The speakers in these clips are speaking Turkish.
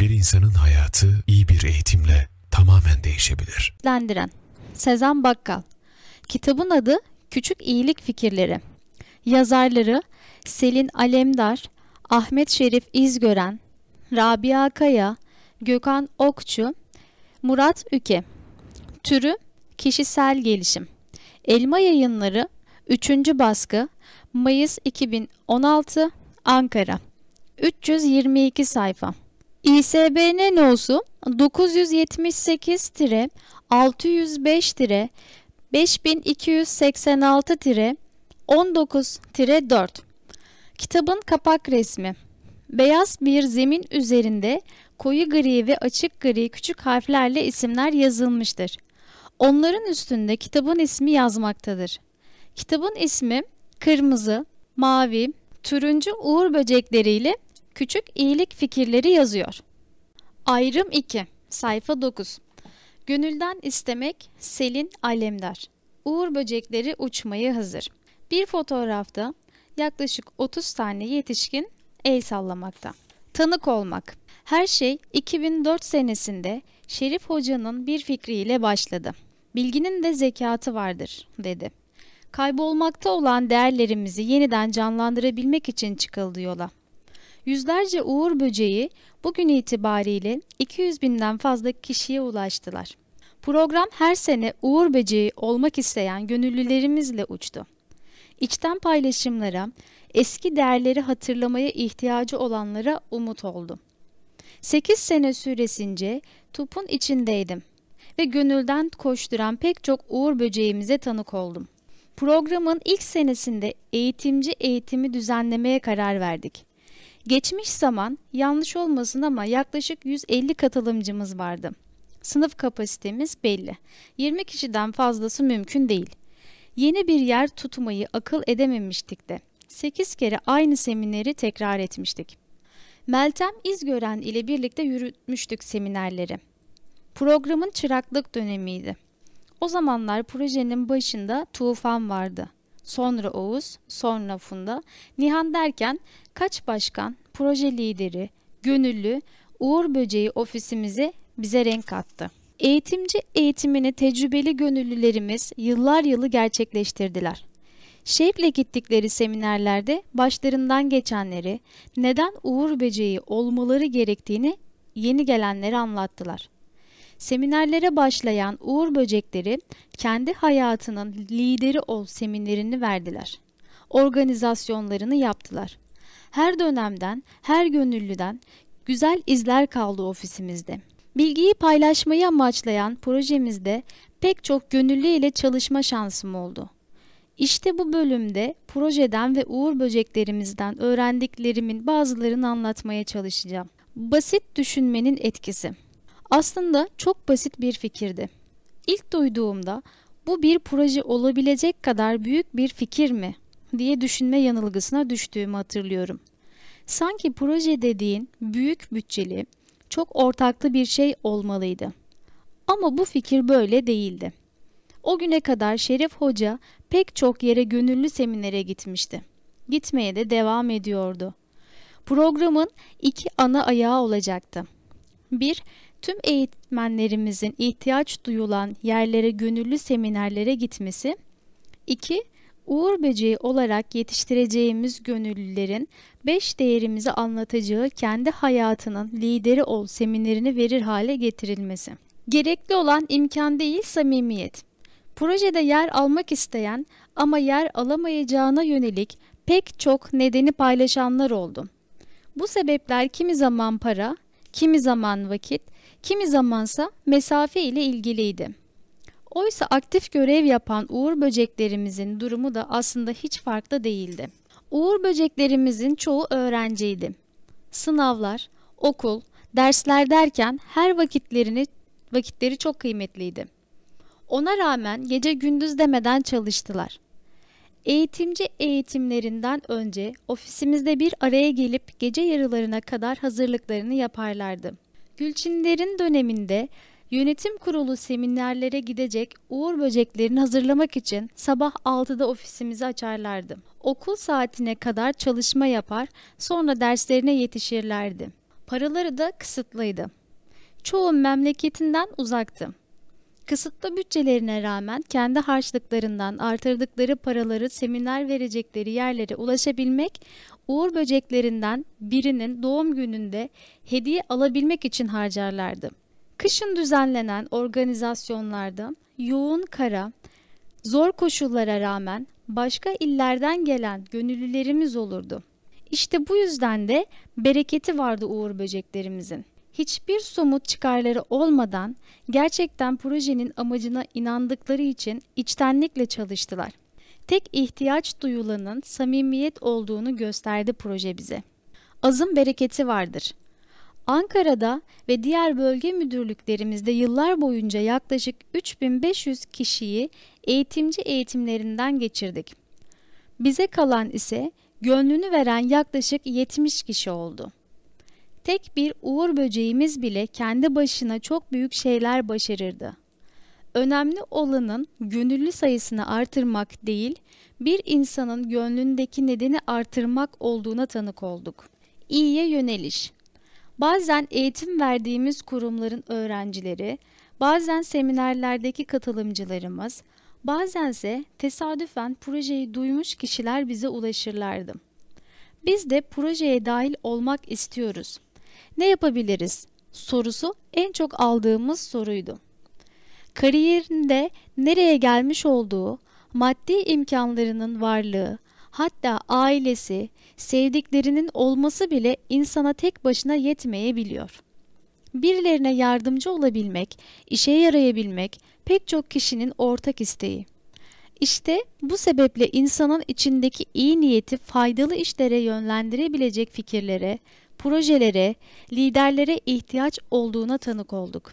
Bir insanın hayatı iyi bir eğitimle tamamen değişebilir. Lendiren Sezen Bakkal. Kitabın adı Küçük İyilik Fikirleri. Yazarları Selin Alemdar, Ahmet Şerif İzgören, Rabia Kaya, Gökhan Okçu, Murat Üke. Türü Kişisel Gelişim. Elma Yayınları 3. baskı Mayıs 2016 Ankara. 322 sayfa İSBN nosu 978-5286-5286-19-4 Kitabın kapak resmi Beyaz bir zemin üzerinde koyu gri ve açık gri küçük harflerle isimler yazılmıştır. Onların üstünde kitabın ismi yazmaktadır. Kitabın ismi kırmızı, mavi, turuncu uğur böcekleriyle küçük iyilik fikirleri yazıyor. Ayrım 2 Sayfa 9 Gönülden istemek Selin Alemdar Uğur böcekleri uçmaya hazır. Bir fotoğrafta yaklaşık 30 tane yetişkin el sallamakta. Tanık olmak Her şey 2004 senesinde Şerif Hoca'nın bir fikriyle başladı. Bilginin de zekatı vardır dedi. Kaybolmakta olan değerlerimizi yeniden canlandırabilmek için çıkıldı yola. Yüzlerce uğur böceği bugün itibariyle 200 binden fazla kişiye ulaştılar. Program her sene uğur böceği olmak isteyen gönüllülerimizle uçtu. İçten paylaşımlara, eski değerleri hatırlamaya ihtiyacı olanlara umut oldu. 8 sene süresince tupun içindeydim ve gönülden koşturan pek çok uğur böceğimize tanık oldum. Programın ilk senesinde eğitimci eğitimi düzenlemeye karar verdik. Geçmiş zaman yanlış olmasın ama yaklaşık 150 katılımcımız vardı. Sınıf kapasitemiz belli. 20 kişiden fazlası mümkün değil. Yeni bir yer tutmayı akıl edememiştik de. 8 kere aynı semineri tekrar etmiştik. Meltem İzgören ile birlikte yürütmüştük seminerleri. Programın çıraklık dönemiydi. O zamanlar projenin başında Tufan vardı. Sonra Oğuz, sonra Funda. Nihan derken kaç başkan, proje lideri, gönüllü, Uğur Böceği ofisimize bize renk kattı. Eğitimci eğitimini tecrübeli gönüllülerimiz yıllar yılı gerçekleştirdiler. Şevkle gittikleri seminerlerde başlarından geçenleri, neden Uğur Böceği olmaları gerektiğini yeni gelenlere anlattılar. Seminerlere başlayan Uğur Böcekleri kendi hayatının lideri ol seminerini verdiler. Organizasyonlarını yaptılar. Her dönemden, her gönüllüden güzel izler kaldı ofisimizde. Bilgiyi paylaşmayı amaçlayan projemizde pek çok gönüllü ile çalışma şansım oldu. İşte bu bölümde projeden ve uğur böceklerimizden öğrendiklerimin bazılarını anlatmaya çalışacağım. Basit düşünmenin etkisi. Aslında çok basit bir fikirdi. İlk duyduğumda bu bir proje olabilecek kadar büyük bir fikir mi diye düşünme yanılgısına düştüğümü hatırlıyorum. Sanki proje dediğin büyük bütçeli, çok ortaklı bir şey olmalıydı. Ama bu fikir böyle değildi. O güne kadar Şerif Hoca pek çok yere gönüllü seminere gitmişti. Gitmeye de devam ediyordu. Programın iki ana ayağı olacaktı. Bir, tüm eğitmenlerimizin ihtiyaç duyulan yerlere gönüllü seminerlere gitmesi. 2. Uğur böceği olarak yetiştireceğimiz gönüllülerin 5 değerimizi anlatacağı kendi hayatının lideri ol seminerini verir hale getirilmesi. Gerekli olan imkan değil samimiyet. Projede yer almak isteyen ama yer alamayacağına yönelik pek çok nedeni paylaşanlar oldu. Bu sebepler kimi zaman para, kimi zaman vakit, kimi zamansa mesafe ile ilgiliydi. Oysa aktif görev yapan uğur böceklerimizin durumu da aslında hiç farklı değildi. Uğur böceklerimizin çoğu öğrenciydi. Sınavlar, okul, dersler derken her vakitlerini vakitleri çok kıymetliydi. Ona rağmen gece gündüz demeden çalıştılar. Eğitimci eğitimlerinden önce ofisimizde bir araya gelip gece yarılarına kadar hazırlıklarını yaparlardı. Gülçinlerin döneminde yönetim kurulu seminerlere gidecek uğur böceklerini hazırlamak için sabah 6'da ofisimizi açarlardı. Okul saatine kadar çalışma yapar, sonra derslerine yetişirlerdi. Paraları da kısıtlıydı. Çoğu memleketinden uzaktı. Kısıtlı bütçelerine rağmen kendi harçlıklarından artırdıkları paraları seminer verecekleri yerlere ulaşabilmek, uğur böceklerinden birinin doğum gününde hediye alabilmek için harcarlardı. Kışın düzenlenen organizasyonlarda yoğun kara, zor koşullara rağmen başka illerden gelen gönüllülerimiz olurdu. İşte bu yüzden de bereketi vardı uğur böceklerimizin. Hiçbir somut çıkarları olmadan gerçekten projenin amacına inandıkları için içtenlikle çalıştılar. Tek ihtiyaç duyulanın samimiyet olduğunu gösterdi proje bize. Azın bereketi vardır. Ankara'da ve diğer bölge müdürlüklerimizde yıllar boyunca yaklaşık 3500 kişiyi eğitimci eğitimlerinden geçirdik. Bize kalan ise gönlünü veren yaklaşık 70 kişi oldu. Tek bir uğur böceğimiz bile kendi başına çok büyük şeyler başarırdı. Önemli olanın gönüllü sayısını artırmak değil, bir insanın gönlündeki nedeni artırmak olduğuna tanık olduk. İyiye yöneliş. Bazen eğitim verdiğimiz kurumların öğrencileri, bazen seminerlerdeki katılımcılarımız, bazense tesadüfen projeyi duymuş kişiler bize ulaşırlardı. Biz de projeye dahil olmak istiyoruz. Ne yapabiliriz? Sorusu en çok aldığımız soruydu. Kariyerinde nereye gelmiş olduğu, maddi imkanlarının varlığı, hatta ailesi, sevdiklerinin olması bile insana tek başına yetmeyebiliyor. Birilerine yardımcı olabilmek, işe yarayabilmek pek çok kişinin ortak isteği. İşte bu sebeple insanın içindeki iyi niyeti faydalı işlere yönlendirebilecek fikirlere, projelere, liderlere ihtiyaç olduğuna tanık olduk.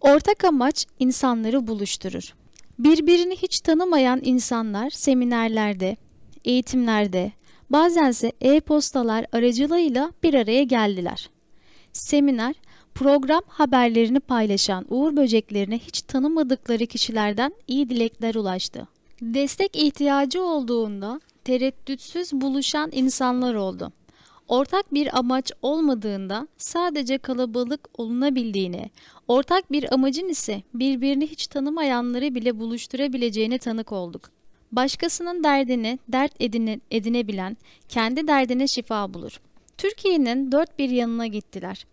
Ortak amaç insanları buluşturur. Birbirini hiç tanımayan insanlar seminerlerde, eğitimlerde, bazense e-postalar aracılığıyla bir araya geldiler. Seminer, program haberlerini paylaşan uğur böceklerine hiç tanımadıkları kişilerden iyi dilekler ulaştı. Destek ihtiyacı olduğunda tereddütsüz buluşan insanlar oldu. Ortak bir amaç olmadığında sadece kalabalık olunabildiğine, ortak bir amacın ise birbirini hiç tanımayanları bile buluşturabileceğine tanık olduk. Başkasının derdini dert edine, edinebilen kendi derdine şifa bulur. Türkiye'nin dört bir yanına gittiler.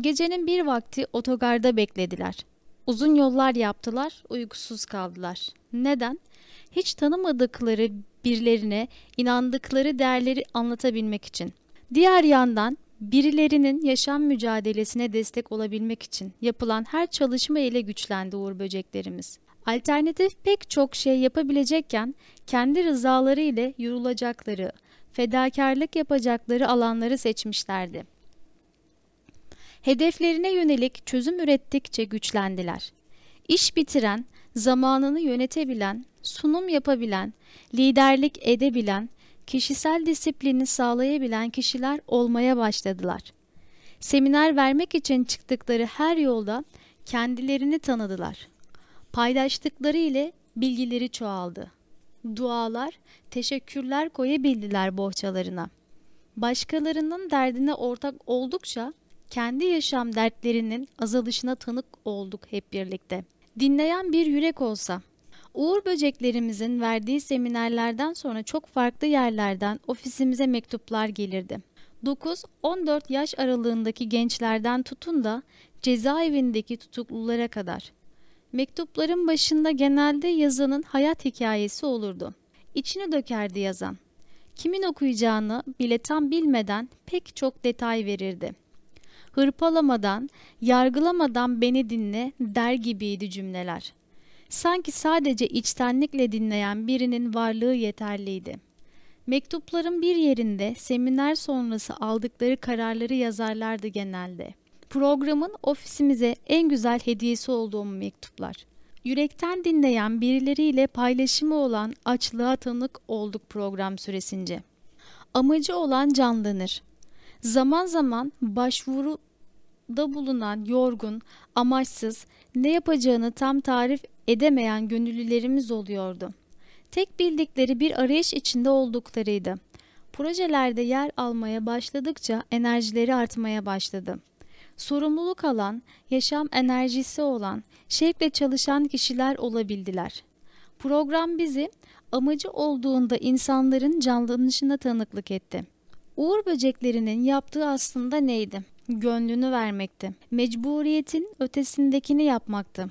Gecenin bir vakti otogarda beklediler. Uzun yollar yaptılar, uykusuz kaldılar. Neden? Hiç tanımadıkları birilerine inandıkları değerleri anlatabilmek için. Diğer yandan birilerinin yaşam mücadelesine destek olabilmek için yapılan her çalışma ile güçlendi uğur böceklerimiz. Alternatif pek çok şey yapabilecekken kendi rızaları ile yorulacakları, fedakarlık yapacakları alanları seçmişlerdi. Hedeflerine yönelik çözüm ürettikçe güçlendiler. İş bitiren, zamanını yönetebilen, sunum yapabilen, liderlik edebilen, kişisel disiplini sağlayabilen kişiler olmaya başladılar. Seminer vermek için çıktıkları her yolda kendilerini tanıdılar. Paylaştıkları ile bilgileri çoğaldı. Dualar, teşekkürler koyabildiler bohçalarına. Başkalarının derdine ortak oldukça kendi yaşam dertlerinin azalışına tanık olduk hep birlikte. Dinleyen bir yürek olsa, Uğur böceklerimizin verdiği seminerlerden sonra çok farklı yerlerden ofisimize mektuplar gelirdi. 9-14 yaş aralığındaki gençlerden tutun da cezaevindeki tutuklulara kadar. Mektupların başında genelde yazanın hayat hikayesi olurdu. İçini dökerdi yazan. Kimin okuyacağını bile tam bilmeden pek çok detay verirdi. Hırpalamadan, yargılamadan beni dinle der gibiydi cümleler. Sanki sadece içtenlikle dinleyen birinin varlığı yeterliydi. Mektupların bir yerinde seminer sonrası aldıkları kararları yazarlardı genelde. Programın ofisimize en güzel hediyesi olduğum mektuplar. Yürekten dinleyen birileriyle paylaşımı olan açlığa tanık olduk program süresince. Amacı olan canlanır. Zaman zaman başvuruda bulunan yorgun, amaçsız, ne yapacağını tam tarif edemeyen gönüllülerimiz oluyordu. Tek bildikleri bir arayış içinde olduklarıydı. Projelerde yer almaya başladıkça enerjileri artmaya başladı. sorumluluk alan, yaşam enerjisi olan, şevkle çalışan kişiler olabildiler. Program bizi amacı olduğunda insanların canlanışına tanıklık etti. Uğur böceklerinin yaptığı aslında neydi? Gönlünü vermekti. Mecburiyetin ötesindekini yapmaktı.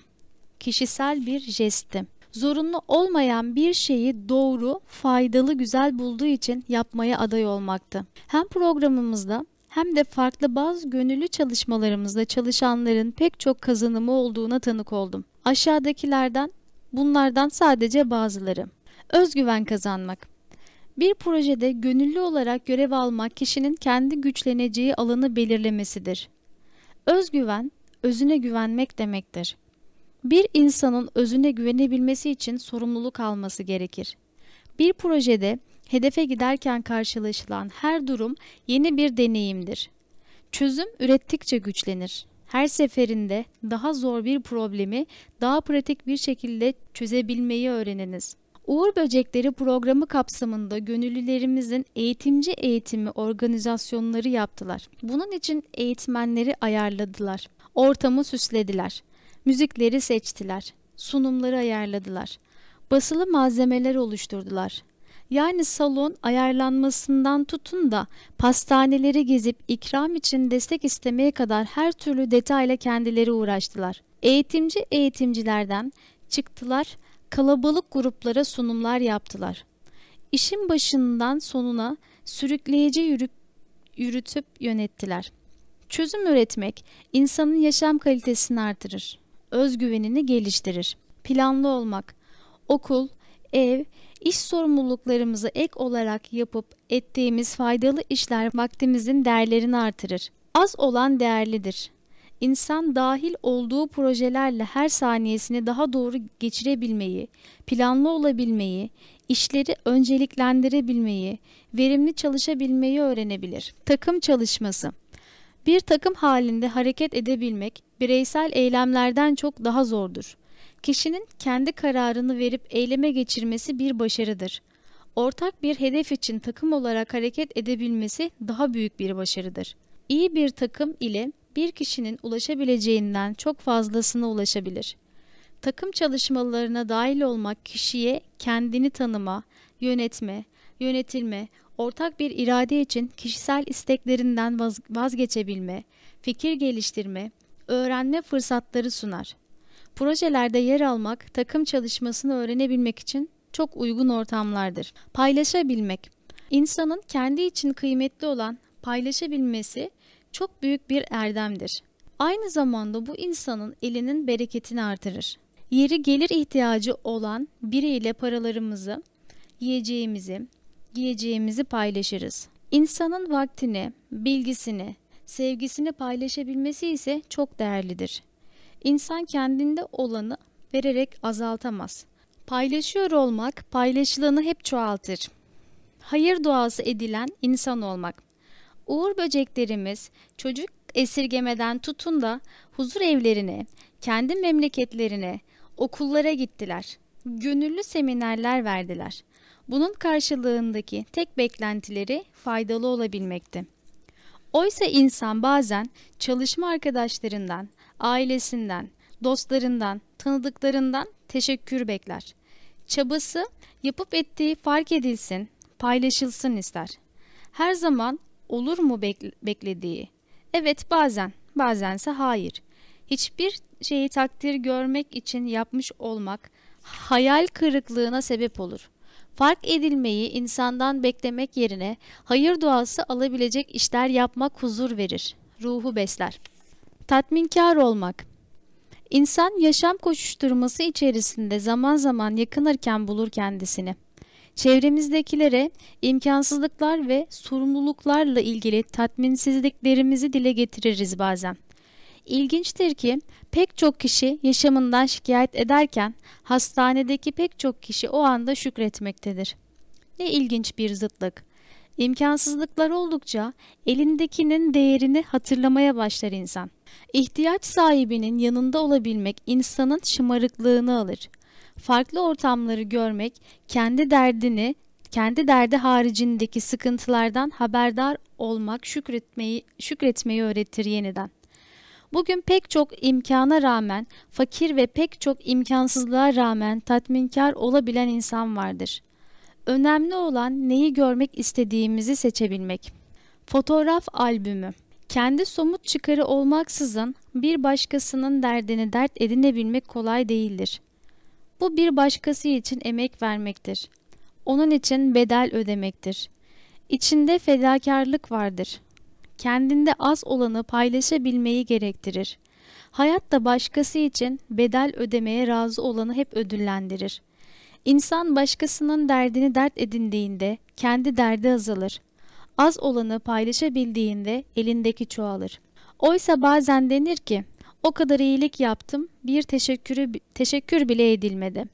Kişisel bir jestti. Zorunlu olmayan bir şeyi doğru, faydalı, güzel bulduğu için yapmaya aday olmaktı. Hem programımızda hem de farklı bazı gönüllü çalışmalarımızda çalışanların pek çok kazanımı olduğuna tanık oldum. Aşağıdakilerden bunlardan sadece bazıları. Özgüven kazanmak. Bir projede gönüllü olarak görev almak kişinin kendi güçleneceği alanı belirlemesidir. Özgüven, özüne güvenmek demektir. Bir insanın özüne güvenebilmesi için sorumluluk alması gerekir. Bir projede hedefe giderken karşılaşılan her durum yeni bir deneyimdir. Çözüm ürettikçe güçlenir. Her seferinde daha zor bir problemi daha pratik bir şekilde çözebilmeyi öğreniniz. Uğur Böcekleri programı kapsamında gönüllülerimizin eğitimci eğitimi organizasyonları yaptılar. Bunun için eğitmenleri ayarladılar. Ortamı süslediler. Müzikleri seçtiler. Sunumları ayarladılar. Basılı malzemeler oluşturdular. Yani salon ayarlanmasından tutun da pastaneleri gezip ikram için destek istemeye kadar her türlü detayla kendileri uğraştılar. Eğitimci eğitimcilerden çıktılar, kalabalık gruplara sunumlar yaptılar. İşin başından sonuna sürükleyici yürüp, yürütüp yönettiler. Çözüm üretmek insanın yaşam kalitesini artırır, özgüvenini geliştirir. Planlı olmak, okul, ev, iş sorumluluklarımızı ek olarak yapıp ettiğimiz faydalı işler vaktimizin değerlerini artırır. Az olan değerlidir. İnsan dahil olduğu projelerle her saniyesini daha doğru geçirebilmeyi, planlı olabilmeyi, işleri önceliklendirebilmeyi, verimli çalışabilmeyi öğrenebilir. Takım çalışması Bir takım halinde hareket edebilmek bireysel eylemlerden çok daha zordur. Kişinin kendi kararını verip eyleme geçirmesi bir başarıdır. Ortak bir hedef için takım olarak hareket edebilmesi daha büyük bir başarıdır. İyi bir takım ile bir kişinin ulaşabileceğinden çok fazlasına ulaşabilir. Takım çalışmalarına dahil olmak kişiye kendini tanıma, yönetme, yönetilme, ortak bir irade için kişisel isteklerinden vaz vazgeçebilme, fikir geliştirme, öğrenme fırsatları sunar. Projelerde yer almak, takım çalışmasını öğrenebilmek için çok uygun ortamlardır. Paylaşabilmek. İnsanın kendi için kıymetli olan paylaşabilmesi çok büyük bir erdemdir. Aynı zamanda bu insanın elinin bereketini artırır. Yeri gelir ihtiyacı olan biriyle paralarımızı, yiyeceğimizi, giyeceğimizi paylaşırız. İnsanın vaktini, bilgisini, sevgisini paylaşabilmesi ise çok değerlidir. İnsan kendinde olanı vererek azaltamaz. Paylaşıyor olmak paylaşılanı hep çoğaltır. Hayır duası edilen insan olmak. Uğur böceklerimiz çocuk esirgemeden tutun da huzur evlerine, kendi memleketlerine, okullara gittiler. Gönüllü seminerler verdiler. Bunun karşılığındaki tek beklentileri faydalı olabilmekti. Oysa insan bazen çalışma arkadaşlarından, ailesinden, dostlarından, tanıdıklarından teşekkür bekler. Çabası yapıp ettiği fark edilsin, paylaşılsın ister. Her zaman olur mu beklediği? Evet bazen, bazense hayır. Hiçbir şeyi takdir görmek için yapmış olmak hayal kırıklığına sebep olur. Fark edilmeyi insandan beklemek yerine hayır duası alabilecek işler yapmak huzur verir, ruhu besler. Tatminkar olmak İnsan yaşam koşuşturması içerisinde zaman zaman yakınırken bulur kendisini. Çevremizdekilere imkansızlıklar ve sorumluluklarla ilgili tatminsizliklerimizi dile getiririz bazen. İlginçtir ki pek çok kişi yaşamından şikayet ederken hastanedeki pek çok kişi o anda şükretmektedir. Ne ilginç bir zıtlık. İmkansızlıklar oldukça elindekinin değerini hatırlamaya başlar insan. İhtiyaç sahibinin yanında olabilmek insanın şımarıklığını alır. Farklı ortamları görmek kendi derdini, kendi derdi haricindeki sıkıntılardan haberdar olmak şükretmeyi, şükretmeyi öğretir yeniden. Bugün pek çok imkana rağmen, fakir ve pek çok imkansızlığa rağmen tatminkar olabilen insan vardır. Önemli olan neyi görmek istediğimizi seçebilmek. Fotoğraf albümü kendi somut çıkarı olmaksızın bir başkasının derdini dert edinebilmek kolay değildir. Bu bir başkası için emek vermektir. Onun için bedel ödemektir. İçinde fedakarlık vardır. Kendinde az olanı paylaşabilmeyi gerektirir. Hayat da başkası için bedel ödemeye razı olanı hep ödüllendirir. İnsan başkasının derdini dert edindiğinde kendi derdi azalır. Az olanı paylaşabildiğinde elindeki çoğalır. Oysa bazen denir ki o kadar iyilik yaptım bir teşekkürü, teşekkür bile edilmedi.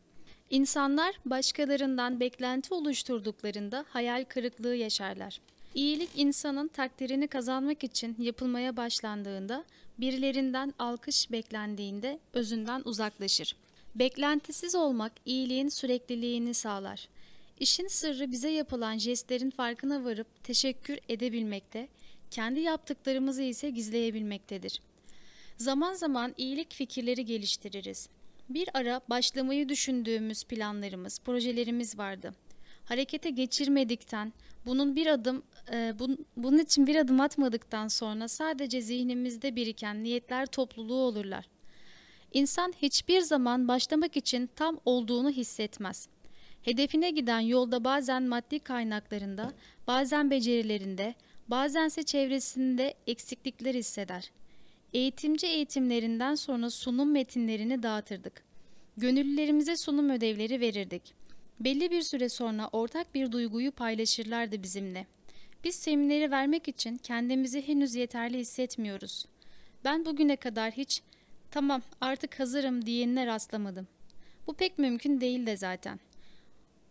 İnsanlar başkalarından beklenti oluşturduklarında hayal kırıklığı yaşarlar. İyilik insanın takdirini kazanmak için yapılmaya başlandığında, birilerinden alkış beklendiğinde özünden uzaklaşır. Beklentisiz olmak iyiliğin sürekliliğini sağlar. İşin sırrı bize yapılan jestlerin farkına varıp teşekkür edebilmekte, kendi yaptıklarımızı ise gizleyebilmektedir. Zaman zaman iyilik fikirleri geliştiririz. Bir ara başlamayı düşündüğümüz planlarımız, projelerimiz vardı. Harekete geçirmedikten, bunun bir adım e, bun, bunun için bir adım atmadıktan sonra sadece zihnimizde biriken niyetler topluluğu olurlar. İnsan hiçbir zaman başlamak için tam olduğunu hissetmez. Hedefine giden yolda bazen maddi kaynaklarında, bazen becerilerinde, bazense çevresinde eksiklikler hisseder. Eğitimci eğitimlerinden sonra sunum metinlerini dağıtırdık. Gönüllülerimize sunum ödevleri verirdik. Belli bir süre sonra ortak bir duyguyu paylaşırlardı bizimle. Biz semineri vermek için kendimizi henüz yeterli hissetmiyoruz. Ben bugüne kadar hiç tamam artık hazırım diyenine rastlamadım. Bu pek mümkün değil de zaten.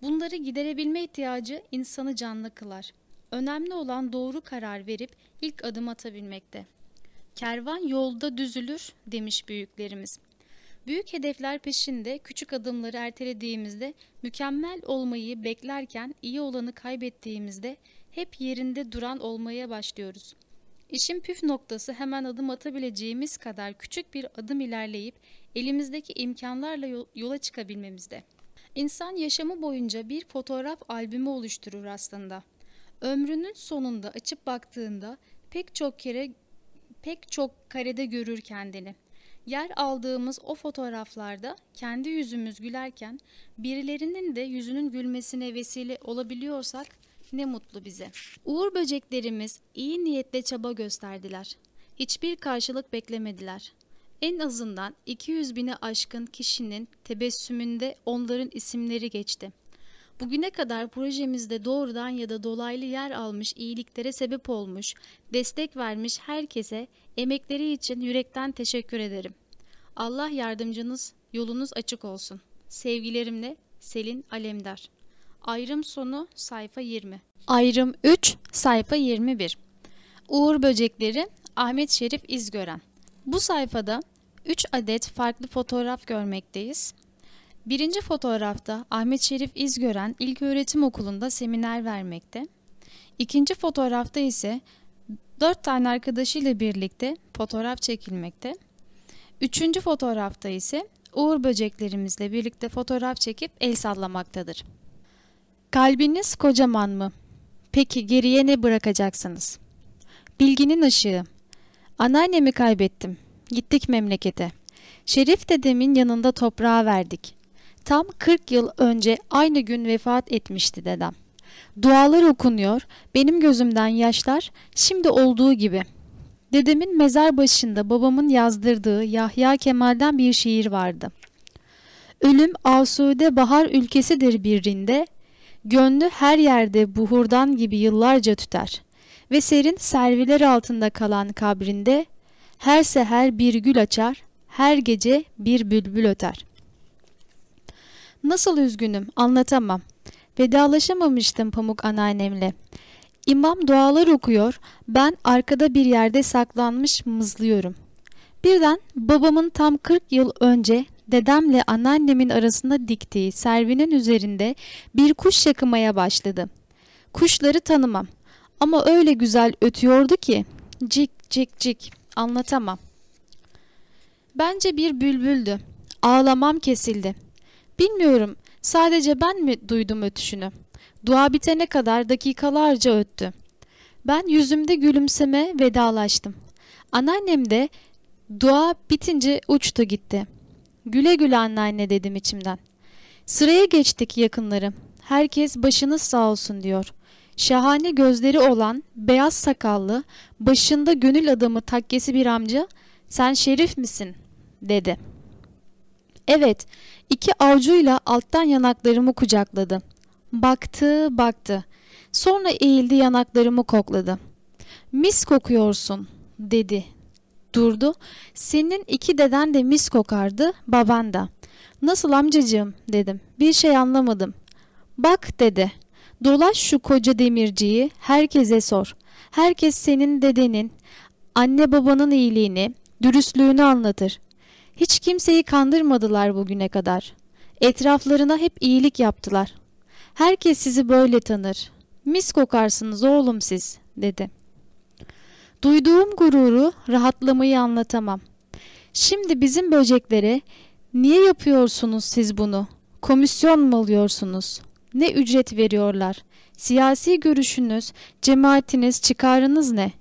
Bunları giderebilme ihtiyacı insanı canlı kılar. Önemli olan doğru karar verip ilk adım atabilmekte. Kervan yolda düzülür demiş büyüklerimiz. Büyük hedefler peşinde küçük adımları ertelediğimizde, mükemmel olmayı beklerken iyi olanı kaybettiğimizde hep yerinde duran olmaya başlıyoruz. İşin püf noktası hemen adım atabileceğimiz kadar küçük bir adım ilerleyip elimizdeki imkanlarla yola çıkabilmemizde. İnsan yaşamı boyunca bir fotoğraf albümü oluşturur aslında. Ömrünün sonunda açıp baktığında pek çok kere pek çok karede görür kendini. Yer aldığımız o fotoğraflarda kendi yüzümüz gülerken birilerinin de yüzünün gülmesine vesile olabiliyorsak ne mutlu bize. Uğur böceklerimiz iyi niyetle çaba gösterdiler. Hiçbir karşılık beklemediler. En azından 200 bine aşkın kişinin tebessümünde onların isimleri geçti. Bugüne kadar projemizde doğrudan ya da dolaylı yer almış iyiliklere sebep olmuş, destek vermiş herkese emekleri için yürekten teşekkür ederim. Allah yardımcınız, yolunuz açık olsun. Sevgilerimle Selin Alemdar. Ayrım sonu sayfa 20. Ayrım 3 sayfa 21. Uğur böcekleri Ahmet Şerif İzgören. Bu sayfada 3 adet farklı fotoğraf görmekteyiz. Birinci fotoğrafta Ahmet Şerif İzgören İlköğretim Okulu'nda seminer vermekte. İkinci fotoğrafta ise dört tane arkadaşıyla birlikte fotoğraf çekilmekte. Üçüncü fotoğrafta ise Uğur böceklerimizle birlikte fotoğraf çekip el sallamaktadır. Kalbiniz kocaman mı? Peki geriye ne bırakacaksınız? Bilginin ışığı. Anneannemi kaybettim. Gittik memlekete. Şerif dedemin yanında toprağa verdik. Tam 40 yıl önce aynı gün vefat etmişti dedem. Dualar okunuyor, benim gözümden yaşlar şimdi olduğu gibi. Dedemin mezar başında babamın yazdırdığı Yahya Kemal'den bir şiir vardı. Ölüm asude bahar ülkesidir birinde, gönlü her yerde buhurdan gibi yıllarca tüter ve serin serviler altında kalan kabrinde her seher bir gül açar, her gece bir bülbül öter. Nasıl üzgünüm anlatamam. Vedalaşamamıştım Pamuk anneannemle. İmam dualar okuyor, ben arkada bir yerde saklanmış mızlıyorum. Birden babamın tam 40 yıl önce dedemle anneannemin arasında diktiği servinin üzerinde bir kuş yakımaya başladı. Kuşları tanımam ama öyle güzel ötüyordu ki cik cik cik anlatamam. Bence bir bülbüldü. Ağlamam kesildi. Bilmiyorum sadece ben mi duydum ötüşünü. Dua bitene kadar dakikalarca öttü. Ben yüzümde gülümseme vedalaştım. Anneannem de dua bitince uçtu gitti. Güle güle anneanne dedim içimden. Sıraya geçtik yakınları. Herkes başınız sağ olsun diyor. Şahane gözleri olan, beyaz sakallı, başında gönül adamı takkesi bir amca, sen şerif misin? dedi. Evet, iki avcuyla alttan yanaklarımı kucakladı. Baktı, baktı. Sonra eğildi yanaklarımı kokladı. Mis kokuyorsun, dedi. Durdu. Senin iki deden de mis kokardı, baban da. Nasıl amcacığım, dedim. Bir şey anlamadım. Bak, dedi. Dolaş şu koca demirciyi, herkese sor. Herkes senin dedenin, anne babanın iyiliğini, dürüstlüğünü anlatır. Hiç kimseyi kandırmadılar bugüne kadar. Etraflarına hep iyilik yaptılar. Herkes sizi böyle tanır. Mis kokarsınız oğlum siz, dedi. Duyduğum gururu, rahatlamayı anlatamam. Şimdi bizim böceklere niye yapıyorsunuz siz bunu? Komisyon mu alıyorsunuz? Ne ücret veriyorlar? Siyasi görüşünüz, cemaatiniz, çıkarınız ne?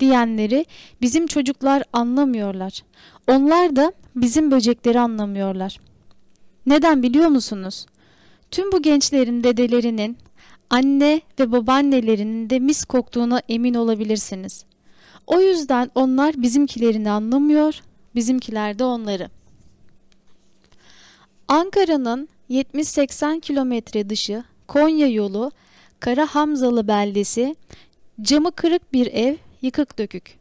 diyenleri bizim çocuklar anlamıyorlar. Onlar da bizim böcekleri anlamıyorlar. Neden biliyor musunuz? Tüm bu gençlerin dedelerinin, anne ve babaannelerinin de mis koktuğuna emin olabilirsiniz. O yüzden onlar bizimkilerini anlamıyor, bizimkiler de onları. Ankara'nın 70-80 kilometre dışı Konya yolu Kara Hamzalı beldesi camı kırık bir ev yıkık dökük.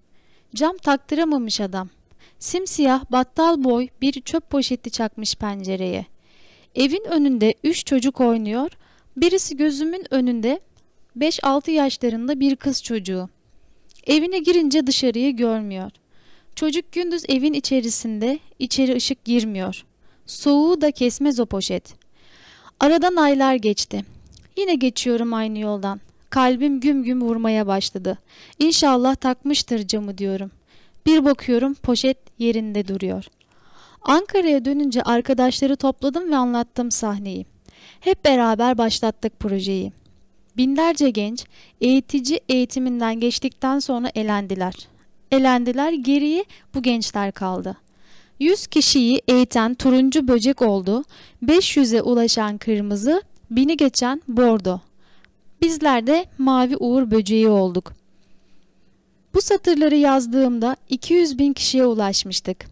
Cam taktıramamış adam. Simsiyah battal boy bir çöp poşeti çakmış pencereye. Evin önünde üç çocuk oynuyor. Birisi gözümün önünde 5-6 yaşlarında bir kız çocuğu. Evine girince dışarıyı görmüyor. Çocuk gündüz evin içerisinde, içeri ışık girmiyor. Soğuğu da kesmez o poşet. Aradan aylar geçti. Yine geçiyorum aynı yoldan. Kalbim güm güm vurmaya başladı. İnşallah takmıştır camı diyorum. Bir bakıyorum poşet yerinde duruyor. Ankara'ya dönünce arkadaşları topladım ve anlattım sahneyi. Hep beraber başlattık projeyi. Binlerce genç eğitici eğitiminden geçtikten sonra elendiler. Elendiler geriye bu gençler kaldı. 100 kişiyi eğiten turuncu böcek oldu. 500'e ulaşan kırmızı, bini geçen bordo. Bizler de mavi uğur böceği olduk. Bu satırları yazdığımda 200 bin kişiye ulaşmıştık.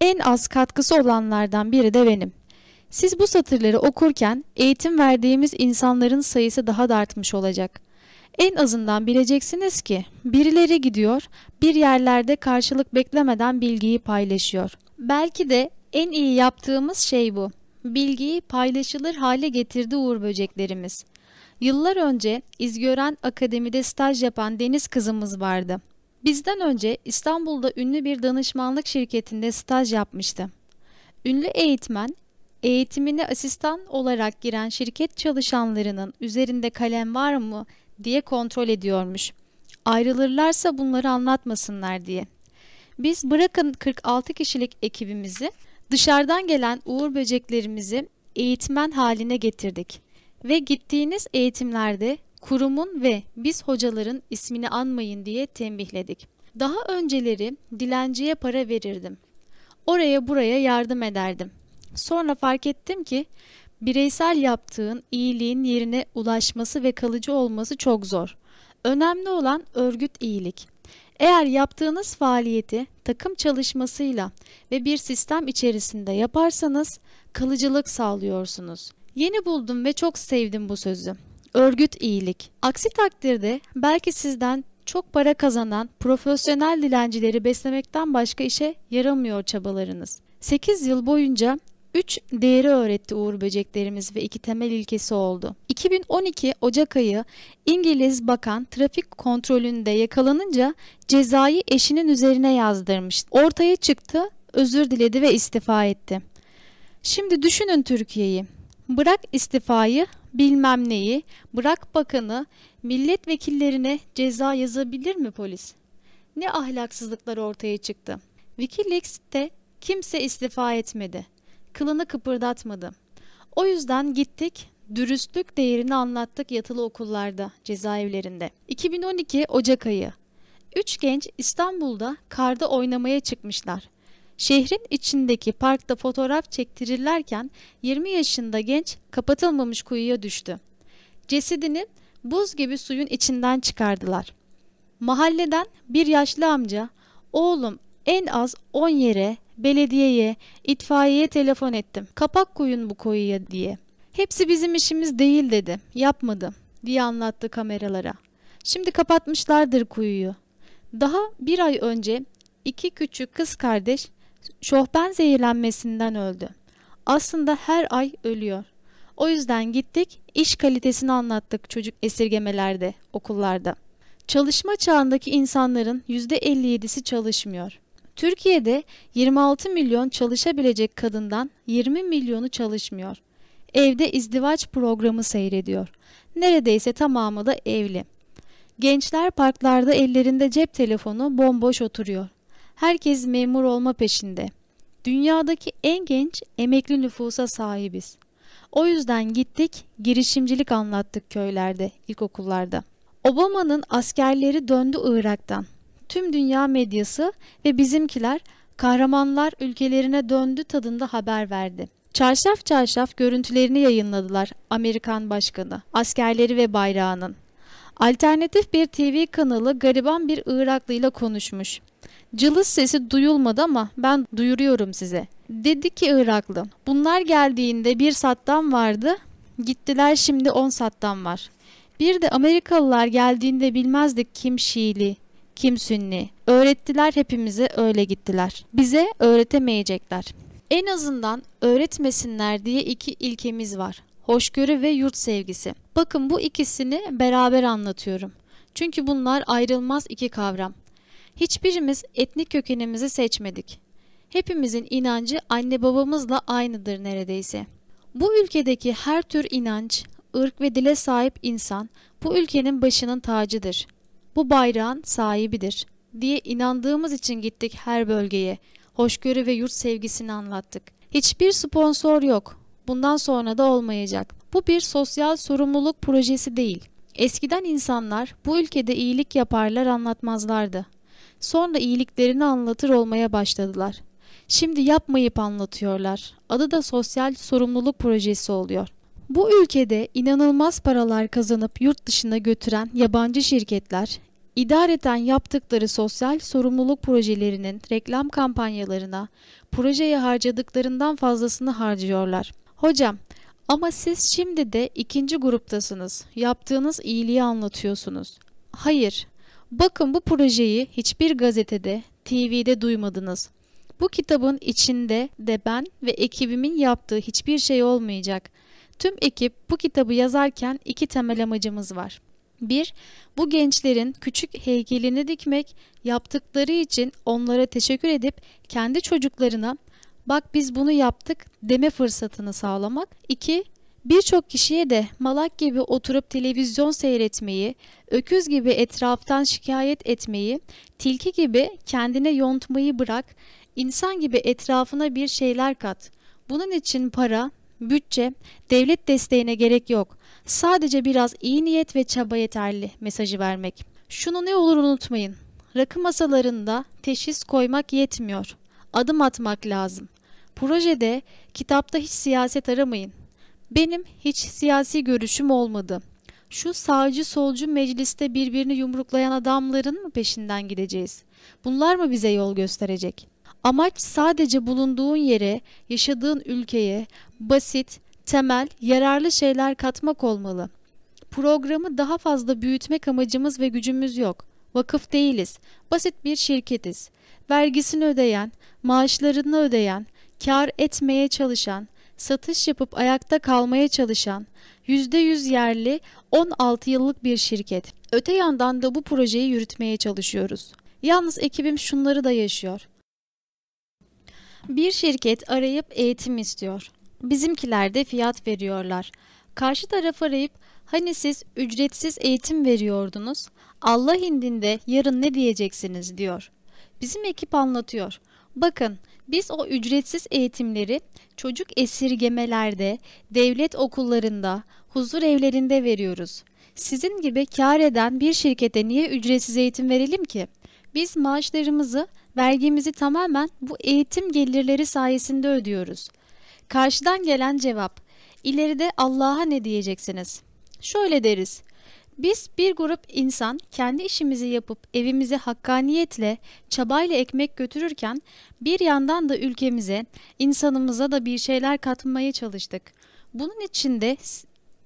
En az katkısı olanlardan biri de benim. Siz bu satırları okurken eğitim verdiğimiz insanların sayısı daha da artmış olacak. En azından bileceksiniz ki birileri gidiyor, bir yerlerde karşılık beklemeden bilgiyi paylaşıyor. Belki de en iyi yaptığımız şey bu. Bilgiyi paylaşılır hale getirdi uğur böceklerimiz. Yıllar önce İzgören Akademi'de staj yapan Deniz kızımız vardı. Bizden önce İstanbul'da ünlü bir danışmanlık şirketinde staj yapmıştı. Ünlü eğitmen, eğitimine asistan olarak giren şirket çalışanlarının üzerinde kalem var mı diye kontrol ediyormuş. Ayrılırlarsa bunları anlatmasınlar diye. Biz bırakın 46 kişilik ekibimizi dışarıdan gelen uğur böceklerimizi eğitmen haline getirdik. Ve gittiğiniz eğitimlerde kurumun ve biz hocaların ismini anmayın diye tembihledik. Daha önceleri dilenciye para verirdim. Oraya buraya yardım ederdim. Sonra fark ettim ki bireysel yaptığın iyiliğin yerine ulaşması ve kalıcı olması çok zor. Önemli olan örgüt iyilik. Eğer yaptığınız faaliyeti takım çalışmasıyla ve bir sistem içerisinde yaparsanız kalıcılık sağlıyorsunuz. Yeni buldum ve çok sevdim bu sözü. Örgüt iyilik. Aksi takdirde belki sizden çok para kazanan profesyonel dilencileri beslemekten başka işe yaramıyor çabalarınız. 8 yıl boyunca 3 değeri öğretti uğur böceklerimiz ve iki temel ilkesi oldu. 2012 Ocak ayı İngiliz bakan trafik kontrolünde yakalanınca cezayı eşinin üzerine yazdırmış. Ortaya çıktı, özür diledi ve istifa etti. Şimdi düşünün Türkiye'yi. Bırak istifayı, bilmem neyi, bırak bakanı, milletvekillerine ceza yazabilir mi polis? Ne ahlaksızlıklar ortaya çıktı. Wikileaks'te Kimse istifa etmedi. Kılını kıpırdatmadı. O yüzden gittik, dürüstlük değerini anlattık yatılı okullarda, cezaevlerinde. 2012 Ocak ayı. Üç genç İstanbul'da karda oynamaya çıkmışlar. Şehrin içindeki parkta fotoğraf çektirirlerken 20 yaşında genç kapatılmamış kuyuya düştü. Cesedini buz gibi suyun içinden çıkardılar. Mahalleden bir yaşlı amca, oğlum en az 10 yere, belediyeye, itfaiyeye telefon ettim. Kapak koyun bu kuyuya diye. Hepsi bizim işimiz değil dedi. Yapmadı diye anlattı kameralara. Şimdi kapatmışlardır kuyuyu. Daha bir ay önce iki küçük kız kardeş şohben zehirlenmesinden öldü. Aslında her ay ölüyor. O yüzden gittik, iş kalitesini anlattık çocuk esirgemelerde, okullarda. Çalışma çağındaki insanların %57'si çalışmıyor. Türkiye'de 26 milyon çalışabilecek kadından 20 milyonu çalışmıyor. Evde izdivaç programı seyrediyor. Neredeyse tamamı da evli. Gençler parklarda ellerinde cep telefonu bomboş oturuyor. Herkes memur olma peşinde. Dünyadaki en genç emekli nüfusa sahibiz. O yüzden gittik, girişimcilik anlattık köylerde, ilkokullarda. Obama'nın askerleri döndü Irak'tan. Tüm dünya medyası ve bizimkiler kahramanlar ülkelerine döndü tadında haber verdi. Çarşaf çarşaf görüntülerini yayınladılar Amerikan başkanı, askerleri ve bayrağının. Alternatif bir TV kanalı gariban bir Iraklı ile konuşmuş. Cılız sesi duyulmadı ama ben duyuruyorum size. Dedi ki Iraklı, bunlar geldiğinde bir sattan vardı, gittiler şimdi on sattan var. Bir de Amerikalılar geldiğinde bilmezdik kim Şiili, kim Sünni. Öğrettiler hepimize öyle gittiler. Bize öğretemeyecekler. En azından öğretmesinler diye iki ilkemiz var. Hoşgörü ve yurt sevgisi. Bakın bu ikisini beraber anlatıyorum. Çünkü bunlar ayrılmaz iki kavram. Hiçbirimiz etnik kökenimizi seçmedik. Hepimizin inancı anne babamızla aynıdır neredeyse. Bu ülkedeki her tür inanç, ırk ve dile sahip insan bu ülkenin başının tacıdır. Bu bayrağın sahibidir diye inandığımız için gittik her bölgeye. Hoşgörü ve yurt sevgisini anlattık. Hiçbir sponsor yok. Bundan sonra da olmayacak. Bu bir sosyal sorumluluk projesi değil. Eskiden insanlar bu ülkede iyilik yaparlar anlatmazlardı. Sonra iyiliklerini anlatır olmaya başladılar. Şimdi yapmayıp anlatıyorlar. Adı da sosyal sorumluluk projesi oluyor. Bu ülkede inanılmaz paralar kazanıp yurt dışına götüren yabancı şirketler idareten yaptıkları sosyal sorumluluk projelerinin reklam kampanyalarına projeye harcadıklarından fazlasını harcıyorlar. Hocam ama siz şimdi de ikinci gruptasınız. Yaptığınız iyiliği anlatıyorsunuz. Hayır. Bakın bu projeyi hiçbir gazetede, TV'de duymadınız. Bu kitabın içinde de ben ve ekibimin yaptığı hiçbir şey olmayacak. Tüm ekip bu kitabı yazarken iki temel amacımız var. 1. Bu gençlerin küçük heykelini dikmek, yaptıkları için onlara teşekkür edip kendi çocuklarına bak biz bunu yaptık deme fırsatını sağlamak. 2. Birçok kişiye de malak gibi oturup televizyon seyretmeyi, öküz gibi etraftan şikayet etmeyi, tilki gibi kendine yontmayı bırak, insan gibi etrafına bir şeyler kat. Bunun için para, bütçe, devlet desteğine gerek yok. Sadece biraz iyi niyet ve çaba yeterli mesajı vermek. Şunu ne olur unutmayın. Rakı masalarında teşhis koymak yetmiyor. Adım atmak lazım. Projede, kitapta hiç siyaset aramayın. Benim hiç siyasi görüşüm olmadı. Şu sağcı solcu mecliste birbirini yumruklayan adamların mı peşinden gideceğiz? Bunlar mı bize yol gösterecek? Amaç sadece bulunduğun yere, yaşadığın ülkeye basit, temel, yararlı şeyler katmak olmalı. Programı daha fazla büyütmek amacımız ve gücümüz yok. Vakıf değiliz. Basit bir şirketiz. Vergisini ödeyen, maaşlarını ödeyen, kar etmeye çalışan, satış yapıp ayakta kalmaya çalışan, %100 yerli 16 yıllık bir şirket. Öte yandan da bu projeyi yürütmeye çalışıyoruz. Yalnız ekibim şunları da yaşıyor. Bir şirket arayıp eğitim istiyor. Bizimkiler de fiyat veriyorlar. Karşı taraf arayıp hani siz ücretsiz eğitim veriyordunuz? Allah indinde yarın ne diyeceksiniz diyor. Bizim ekip anlatıyor. Bakın Biz o ücretsiz eğitimleri çocuk esirgemelerde, devlet okullarında, huzur evlerinde veriyoruz. Sizin gibi kar eden bir şirkete niye ücretsiz eğitim verelim ki? Biz maaşlarımızı, vergimizi tamamen bu eğitim gelirleri sayesinde ödüyoruz. Karşıdan gelen cevap, ileride Allah'a ne diyeceksiniz? Şöyle deriz. Biz bir grup insan kendi işimizi yapıp evimize hakkaniyetle, çabayla ekmek götürürken bir yandan da ülkemize, insanımıza da bir şeyler katmaya çalıştık. Bunun içinde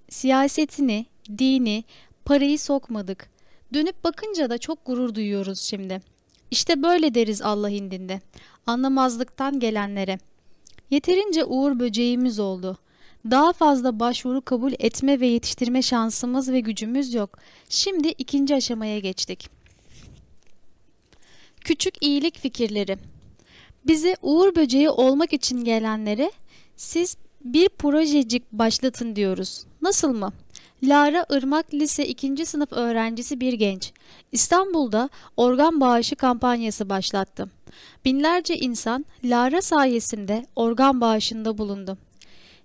siyasetini, dini, parayı sokmadık. Dönüp bakınca da çok gurur duyuyoruz şimdi. İşte böyle deriz Allah indinde. Anlamazlıktan gelenlere. Yeterince uğur böceğimiz oldu. Daha fazla başvuru kabul etme ve yetiştirme şansımız ve gücümüz yok. Şimdi ikinci aşamaya geçtik. Küçük iyilik fikirleri. Bize uğur böceği olmak için gelenlere siz bir projecik başlatın diyoruz. Nasıl mı? Lara Irmak Lise 2. sınıf öğrencisi bir genç. İstanbul'da organ bağışı kampanyası başlattı. Binlerce insan Lara sayesinde organ bağışında bulundu.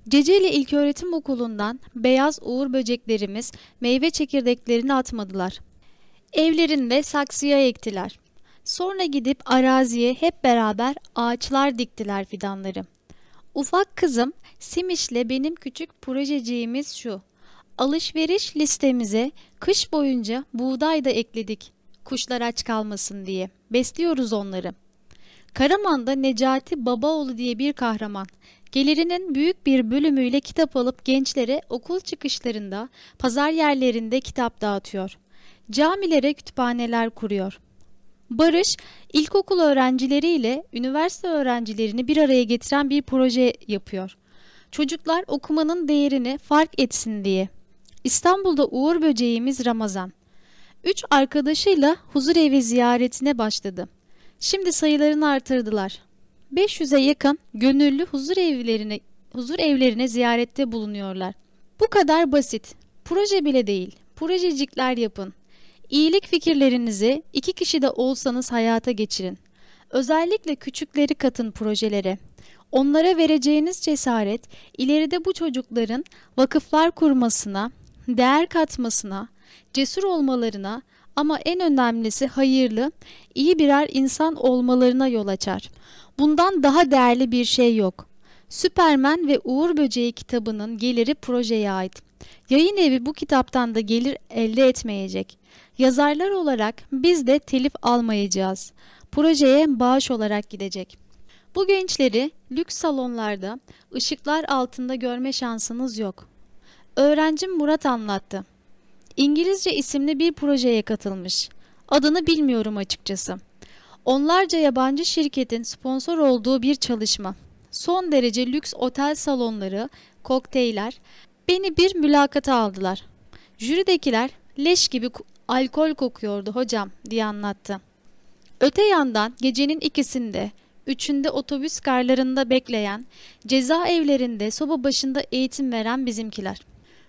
Ceceli İlköğretim Okulu'ndan beyaz uğur böceklerimiz meyve çekirdeklerini atmadılar. Evlerinde saksıya ektiler. Sonra gidip araziye hep beraber ağaçlar diktiler fidanları. Ufak kızım Simiş'le benim küçük projeciğimiz şu. Alışveriş listemize kış boyunca buğday da ekledik. Kuşlar aç kalmasın diye. Besliyoruz onları. Karaman'da Necati Babaoğlu diye bir kahraman. Gelirinin büyük bir bölümüyle kitap alıp gençlere okul çıkışlarında, pazar yerlerinde kitap dağıtıyor. Camilere kütüphaneler kuruyor. Barış, ilkokul öğrencileriyle üniversite öğrencilerini bir araya getiren bir proje yapıyor. Çocuklar okumanın değerini fark etsin diye. İstanbul'da Uğur Böceğimiz Ramazan. Üç arkadaşıyla huzur evi ziyaretine başladı. Şimdi sayılarını artırdılar. 500'e yakın gönüllü huzur evlerine huzur evlerine ziyarette bulunuyorlar. Bu kadar basit. Proje bile değil. Projecikler yapın. İyilik fikirlerinizi iki kişi de olsanız hayata geçirin. Özellikle küçükleri katın projelere. Onlara vereceğiniz cesaret ileride bu çocukların vakıflar kurmasına, değer katmasına, cesur olmalarına ama en önemlisi hayırlı, iyi birer insan olmalarına yol açar. Bundan daha değerli bir şey yok. Süpermen ve Uğur Böceği kitabının geliri projeye ait. Yayın evi bu kitaptan da gelir elde etmeyecek. Yazarlar olarak biz de telif almayacağız. Projeye bağış olarak gidecek. Bu gençleri lüks salonlarda, ışıklar altında görme şansınız yok. Öğrencim Murat anlattı. İngilizce isimli bir projeye katılmış. Adını bilmiyorum açıkçası. Onlarca yabancı şirketin sponsor olduğu bir çalışma. Son derece lüks otel salonları, kokteyller beni bir mülakata aldılar. Jüridekiler leş gibi alkol kokuyordu hocam diye anlattı. Öte yandan gecenin ikisinde, üçünde otobüs karlarında bekleyen, cezaevlerinde soba başında eğitim veren bizimkiler.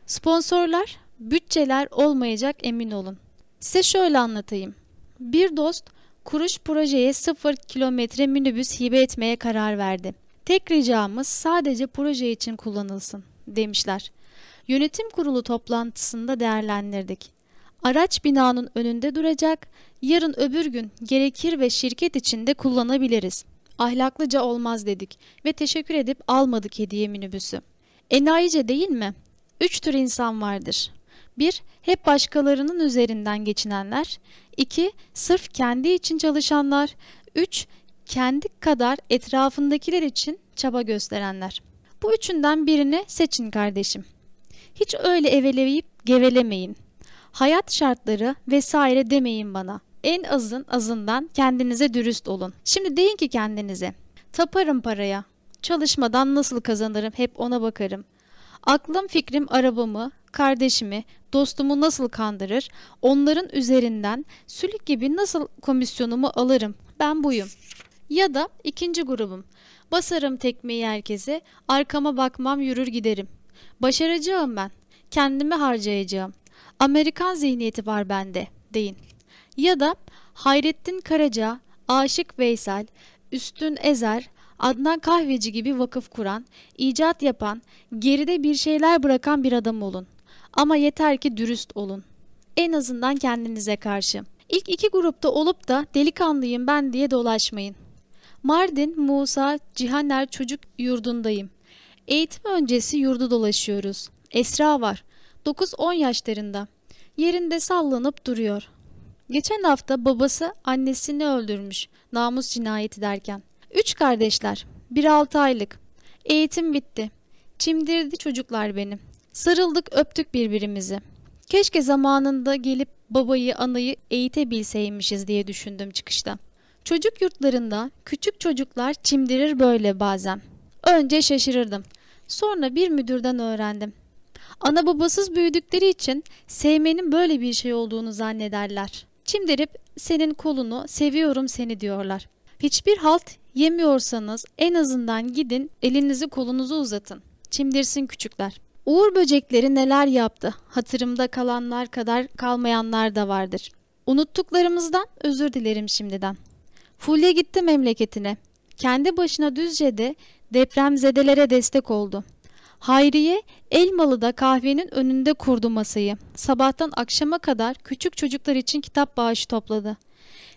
Sponsorlar, bütçeler olmayacak emin olun. Size şöyle anlatayım. Bir dost kuruş projeye sıfır kilometre minibüs hibe etmeye karar verdi. Tek ricamız sadece proje için kullanılsın demişler. Yönetim kurulu toplantısında değerlendirdik. Araç binanın önünde duracak, yarın öbür gün gerekir ve şirket içinde kullanabiliriz. Ahlaklıca olmaz dedik ve teşekkür edip almadık hediye minibüsü. Enayice değil mi? Üç tür insan vardır. 1. Hep başkalarının üzerinden geçinenler. 2. Sırf kendi için çalışanlar. 3. Kendi kadar etrafındakiler için çaba gösterenler. Bu üçünden birini seçin kardeşim. Hiç öyle eveleyip gevelemeyin. Hayat şartları vesaire demeyin bana. En azın azından kendinize dürüst olun. Şimdi deyin ki kendinize. Taparım paraya. Çalışmadan nasıl kazanırım hep ona bakarım. Aklım fikrim arabamı, kardeşimi, dostumu nasıl kandırır, onların üzerinden sülük gibi nasıl komisyonumu alırım, ben buyum. Ya da ikinci grubum, basarım tekmeyi herkese, arkama bakmam yürür giderim. Başaracağım ben, kendimi harcayacağım. Amerikan zihniyeti var bende, deyin. Ya da Hayrettin Karaca, Aşık Veysel, Üstün Ezer, Adnan Kahveci gibi vakıf kuran, icat yapan, geride bir şeyler bırakan bir adam olun. Ama yeter ki dürüst olun. En azından kendinize karşı. İlk iki grupta olup da delikanlıyım ben diye dolaşmayın. Mardin, Musa, Cihaner çocuk yurdundayım. Eğitim öncesi yurdu dolaşıyoruz. Esra var. 9-10 yaşlarında. Yerinde sallanıp duruyor. Geçen hafta babası annesini öldürmüş namus cinayeti derken. Üç kardeşler. Bir altı aylık. Eğitim bitti. Çimdirdi çocuklar beni. Sarıldık öptük birbirimizi. Keşke zamanında gelip babayı anayı eğitebilseymişiz diye düşündüm çıkışta. Çocuk yurtlarında küçük çocuklar çimdirir böyle bazen. Önce şaşırırdım. Sonra bir müdürden öğrendim. Ana babasız büyüdükleri için sevmenin böyle bir şey olduğunu zannederler. Çimdirip senin kolunu seviyorum seni diyorlar. Hiçbir halt yemiyorsanız en azından gidin elinizi kolunuzu uzatın. Çimdirsin küçükler. Uğur böcekleri neler yaptı? Hatırımda kalanlar kadar kalmayanlar da vardır. Unuttuklarımızdan özür dilerim şimdiden. Fulya gitti memleketine. Kendi başına Düzce'de depremzedelere destek oldu. Hayriye Elmalı'da kahvenin önünde kurdu masayı. Sabahtan akşama kadar küçük çocuklar için kitap bağışı topladı.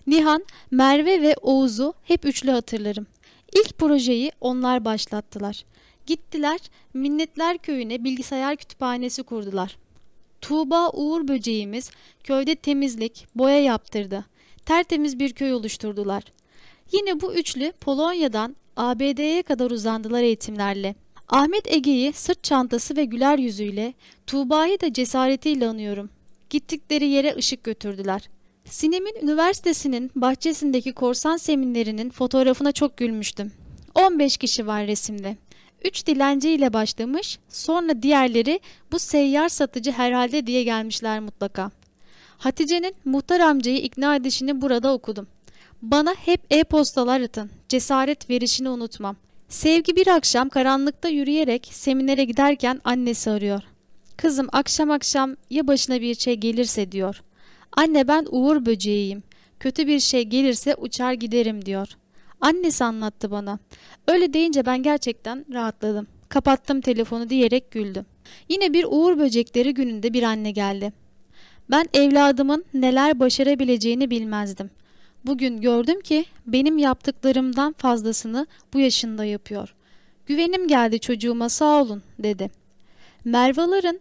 Nihan, Merve ve Oğuz'u hep üçlü hatırlarım. İlk projeyi onlar başlattılar. Gittiler Minnetler Köyü'ne bilgisayar kütüphanesi kurdular. Tuğba Uğur böceğimiz köyde temizlik, boya yaptırdı. Tertemiz bir köy oluşturdular. Yine bu üçlü Polonya'dan ABD'ye kadar uzandılar eğitimlerle. Ahmet Ege'yi sırt çantası ve güler yüzüyle, Tuğba'yı da cesaretiyle anıyorum. Gittikleri yere ışık götürdüler. Sinem'in üniversitesinin bahçesindeki korsan seminlerinin fotoğrafına çok gülmüştüm. 15 kişi var resimde. 3 dilenci ile başlamış, sonra diğerleri bu seyyar satıcı herhalde diye gelmişler mutlaka. Hatice'nin muhtar amcayı ikna edişini burada okudum. Bana hep e-postalar atın, cesaret verişini unutmam. Sevgi bir akşam karanlıkta yürüyerek seminere giderken annesi arıyor. Kızım akşam akşam ya başına bir şey gelirse diyor. Anne ben uğur böceğiyim. Kötü bir şey gelirse uçar giderim diyor. Annesi anlattı bana. Öyle deyince ben gerçekten rahatladım. Kapattım telefonu diyerek güldüm. Yine bir uğur böcekleri gününde bir anne geldi. Ben evladımın neler başarabileceğini bilmezdim. Bugün gördüm ki benim yaptıklarımdan fazlasını bu yaşında yapıyor. Güvenim geldi çocuğuma sağ olun dedi. Mervaların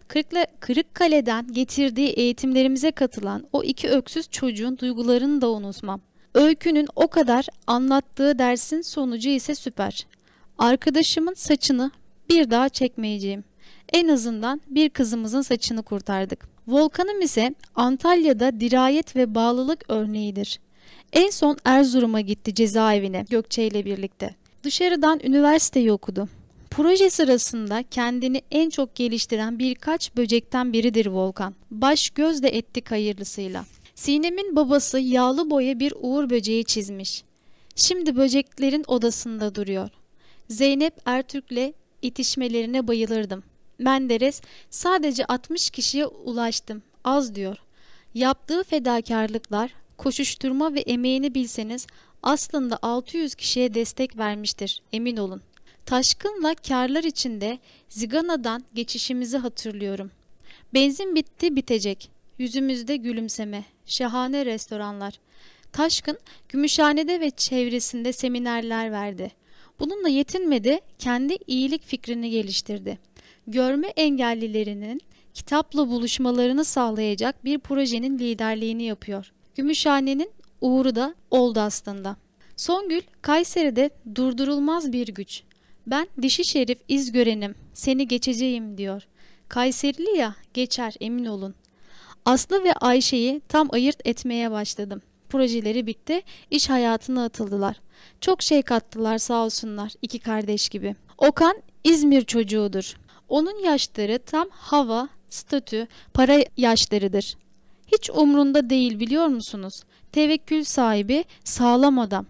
Kırıkkale'den getirdiği eğitimlerimize katılan o iki öksüz çocuğun duygularını da unutmam. Öykünün o kadar anlattığı dersin sonucu ise süper. Arkadaşımın saçını bir daha çekmeyeceğim. En azından bir kızımızın saçını kurtardık. Volkanım ise Antalya'da dirayet ve bağlılık örneğidir. En son Erzurum'a gitti cezaevine Gökçe ile birlikte. Dışarıdan üniversiteyi okudu. Proje sırasında kendini en çok geliştiren birkaç böcekten biridir Volkan. Baş göz de ettik hayırlısıyla. Sinem'in babası yağlı boya bir uğur böceği çizmiş. Şimdi böceklerin odasında duruyor. Zeynep Ertürk'le itişmelerine bayılırdım. Menderes sadece 60 kişiye ulaştım. Az diyor. Yaptığı fedakarlıklar, koşuşturma ve emeğini bilseniz aslında 600 kişiye destek vermiştir emin olun. Taşkınla karlar içinde Zigana'dan geçişimizi hatırlıyorum. Benzin bitti bitecek. Yüzümüzde gülümseme. Şahane restoranlar. Taşkın Gümüşhane'de ve çevresinde seminerler verdi. Bununla yetinmedi, kendi iyilik fikrini geliştirdi. Görme engellilerinin kitapla buluşmalarını sağlayacak bir projenin liderliğini yapıyor. Gümüşhane'nin uğru da oldu aslında. Songül, Kayseri'de durdurulmaz bir güç. Ben dişi şerif iz görenim, seni geçeceğim diyor. Kayserili ya, geçer emin olun. Aslı ve Ayşe'yi tam ayırt etmeye başladım. Projeleri bitti, iş hayatına atıldılar. Çok şey kattılar sağ olsunlar, iki kardeş gibi. Okan İzmir çocuğudur. Onun yaşları tam hava, statü, para yaşlarıdır. Hiç umrunda değil biliyor musunuz? Tevekkül sahibi, sağlam adam.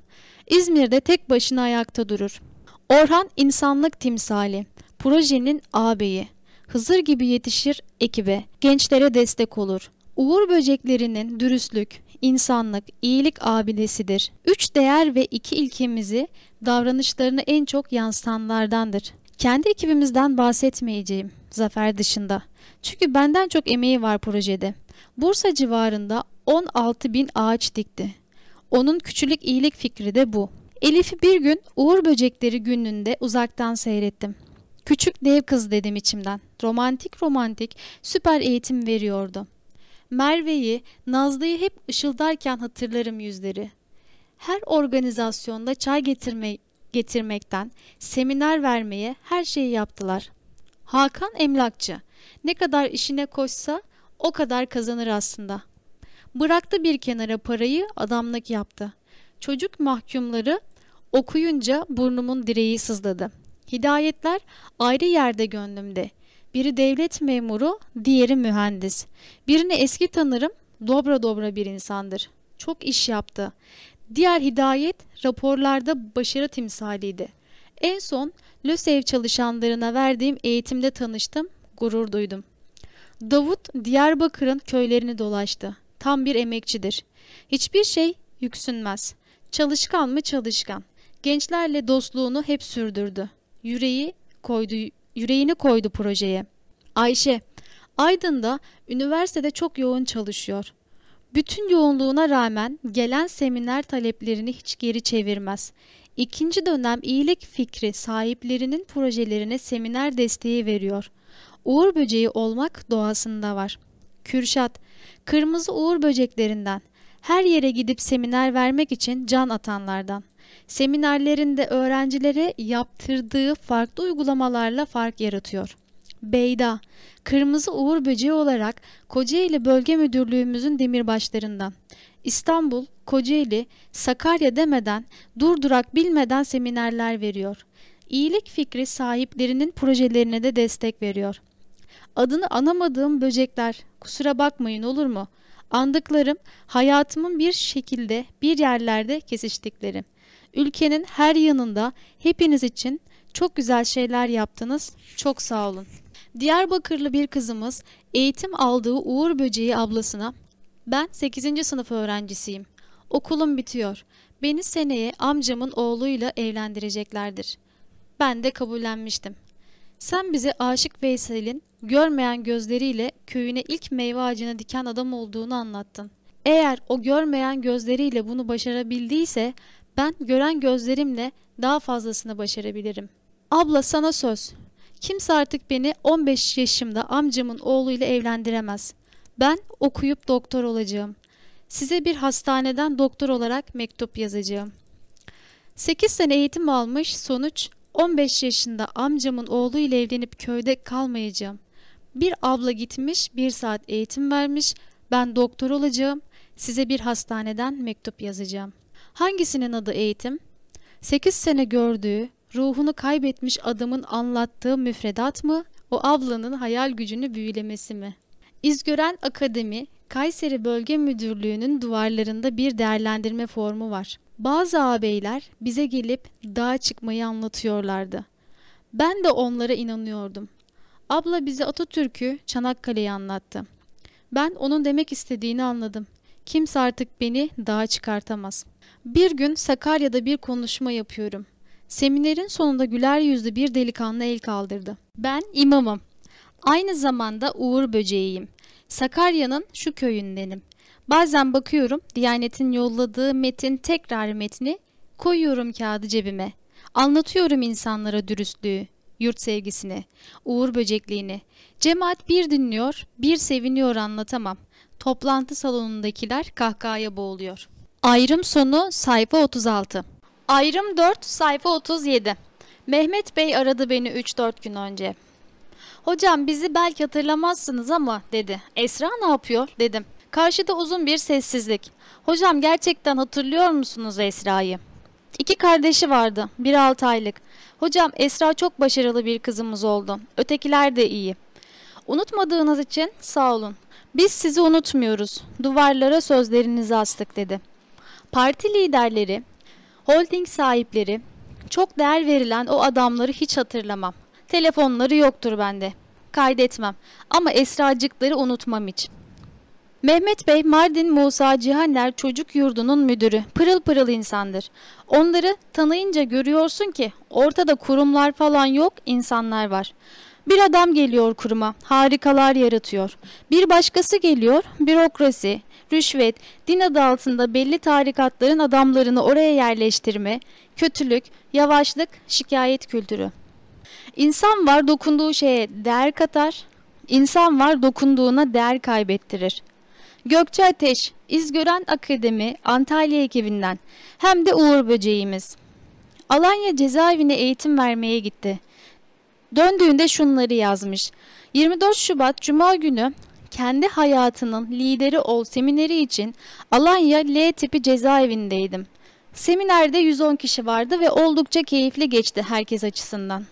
İzmir'de tek başına ayakta durur. Orhan insanlık timsali. Projenin ağabeyi. Hızır gibi yetişir ekibe. Gençlere destek olur. Uğur böceklerinin dürüstlük, insanlık, iyilik abidesidir. Üç değer ve iki ilkemizi davranışlarını en çok yansıtanlardandır. Kendi ekibimizden bahsetmeyeceğim Zafer dışında. Çünkü benden çok emeği var projede. Bursa civarında 16 bin ağaç dikti. Onun küçülük iyilik fikri de bu. Elif'i bir gün Uğur Böcekleri gününde uzaktan seyrettim. Küçük dev kız dedim içimden. Romantik romantik süper eğitim veriyordu. Merve'yi, Nazlı'yı hep ışıldarken hatırlarım yüzleri. Her organizasyonda çay getirme, getirmekten, seminer vermeye her şeyi yaptılar. Hakan emlakçı. Ne kadar işine koşsa o kadar kazanır aslında. Bıraktı bir kenara parayı adamlık yaptı. Çocuk mahkumları okuyunca burnumun direği sızladı. Hidayetler ayrı yerde gönlümde. Biri devlet memuru, diğeri mühendis. Birini eski tanırım, dobra dobra bir insandır. Çok iş yaptı. Diğer hidayet raporlarda başarı timsaliydi. En son LÖSEV çalışanlarına verdiğim eğitimde tanıştım, gurur duydum. Davut Diyarbakır'ın köylerini dolaştı. Tam bir emekçidir. Hiçbir şey yüksünmez. Çalışkan mı çalışkan. Gençlerle dostluğunu hep sürdürdü. Yüreği koydu, yüreğini koydu projeye. Ayşe, Aydın'da üniversitede çok yoğun çalışıyor. Bütün yoğunluğuna rağmen gelen seminer taleplerini hiç geri çevirmez. İkinci dönem iyilik fikri sahiplerinin projelerine seminer desteği veriyor. Uğur böceği olmak doğasında var. Kürşat, kırmızı uğur böceklerinden, her yere gidip seminer vermek için can atanlardan. Seminerlerinde öğrencilere yaptırdığı farklı uygulamalarla fark yaratıyor. Beyda, kırmızı uğur böceği olarak Kocaeli Bölge Müdürlüğümüzün demirbaşlarından. İstanbul, Kocaeli, Sakarya demeden, durdurak bilmeden seminerler veriyor. İyilik fikri sahiplerinin projelerine de destek veriyor. Adını anamadığım böcekler, kusura bakmayın olur mu? Andıklarım hayatımın bir şekilde bir yerlerde kesiştiklerim. Ülkenin her yanında hepiniz için çok güzel şeyler yaptınız. Çok sağ olun. Diyarbakırlı bir kızımız eğitim aldığı Uğur Böceği ablasına ben 8. sınıf öğrencisiyim. Okulum bitiyor. Beni seneye amcamın oğluyla evlendireceklerdir. Ben de kabullenmiştim. Sen bize Aşık Veysel'in görmeyen gözleriyle köyüne ilk meyve ağacını diken adam olduğunu anlattın. Eğer o görmeyen gözleriyle bunu başarabildiyse ben gören gözlerimle daha fazlasını başarabilirim. Abla sana söz. Kimse artık beni 15 yaşımda amcamın oğluyla evlendiremez. Ben okuyup doktor olacağım. Size bir hastaneden doktor olarak mektup yazacağım. 8 sene eğitim almış sonuç 15 yaşında amcamın oğlu ile evlenip köyde kalmayacağım. Bir abla gitmiş bir saat eğitim vermiş ben doktor olacağım size bir hastaneden mektup yazacağım. Hangisinin adı eğitim? 8 sene gördüğü, ruhunu kaybetmiş adamın anlattığı müfredat mı, o ablanın hayal gücünü büyülemesi mi? İzgören Akademi, Kayseri Bölge Müdürlüğü'nün duvarlarında bir değerlendirme formu var. Bazı ağabeyler bize gelip dağa çıkmayı anlatıyorlardı. Ben de onlara inanıyordum. Abla bize Atatürk'ü, Çanakkale'yi anlattı. Ben onun demek istediğini anladım. Kimse artık beni dağa çıkartamaz. Bir gün Sakarya'da bir konuşma yapıyorum. Seminerin sonunda güler yüzlü bir delikanlı el kaldırdı. Ben imamım. Aynı zamanda Uğur böceğiyim. Sakarya'nın şu köyündenim. Bazen bakıyorum Diyanet'in yolladığı metin tekrar metni koyuyorum kağıdı cebime. Anlatıyorum insanlara dürüstlüğü, yurt sevgisini, uğur böcekliğini. Cemaat bir dinliyor, bir seviniyor anlatamam. Toplantı salonundakiler kahkahaya boğuluyor. Ayrım sonu sayfa 36. Ayrım 4 sayfa 37. Mehmet Bey aradı beni 3-4 gün önce. Hocam bizi belki hatırlamazsınız ama dedi. Esra ne yapıyor dedim. Karşıda uzun bir sessizlik. Hocam gerçekten hatırlıyor musunuz Esra'yı? İki kardeşi vardı. Bir altı aylık. Hocam Esra çok başarılı bir kızımız oldu. Ötekiler de iyi. Unutmadığınız için sağ olun. Biz sizi unutmuyoruz. Duvarlara sözlerinizi astık dedi. Parti liderleri, holding sahipleri, çok değer verilen o adamları hiç hatırlamam. Telefonları yoktur bende. Kaydetmem. Ama Esracıkları unutmam hiç. Mehmet Bey Mardin Musa Cihanler Çocuk Yurdu'nun müdürü. Pırıl pırıl insandır. Onları tanıyınca görüyorsun ki ortada kurumlar falan yok, insanlar var. Bir adam geliyor kuruma, harikalar yaratıyor. Bir başkası geliyor, bürokrasi, rüşvet, din adı altında belli tarikatların adamlarını oraya yerleştirme, kötülük, yavaşlık, şikayet kültürü. İnsan var dokunduğu şeye değer katar, insan var dokunduğuna değer kaybettirir. Gökçe Ateş, İzgören Akademi, Antalya ekibinden hem de Uğur Böceğimiz. Alanya cezaevine eğitim vermeye gitti. Döndüğünde şunları yazmış. 24 Şubat Cuma günü kendi hayatının lideri ol semineri için Alanya L tipi cezaevindeydim. Seminerde 110 kişi vardı ve oldukça keyifli geçti herkes açısından.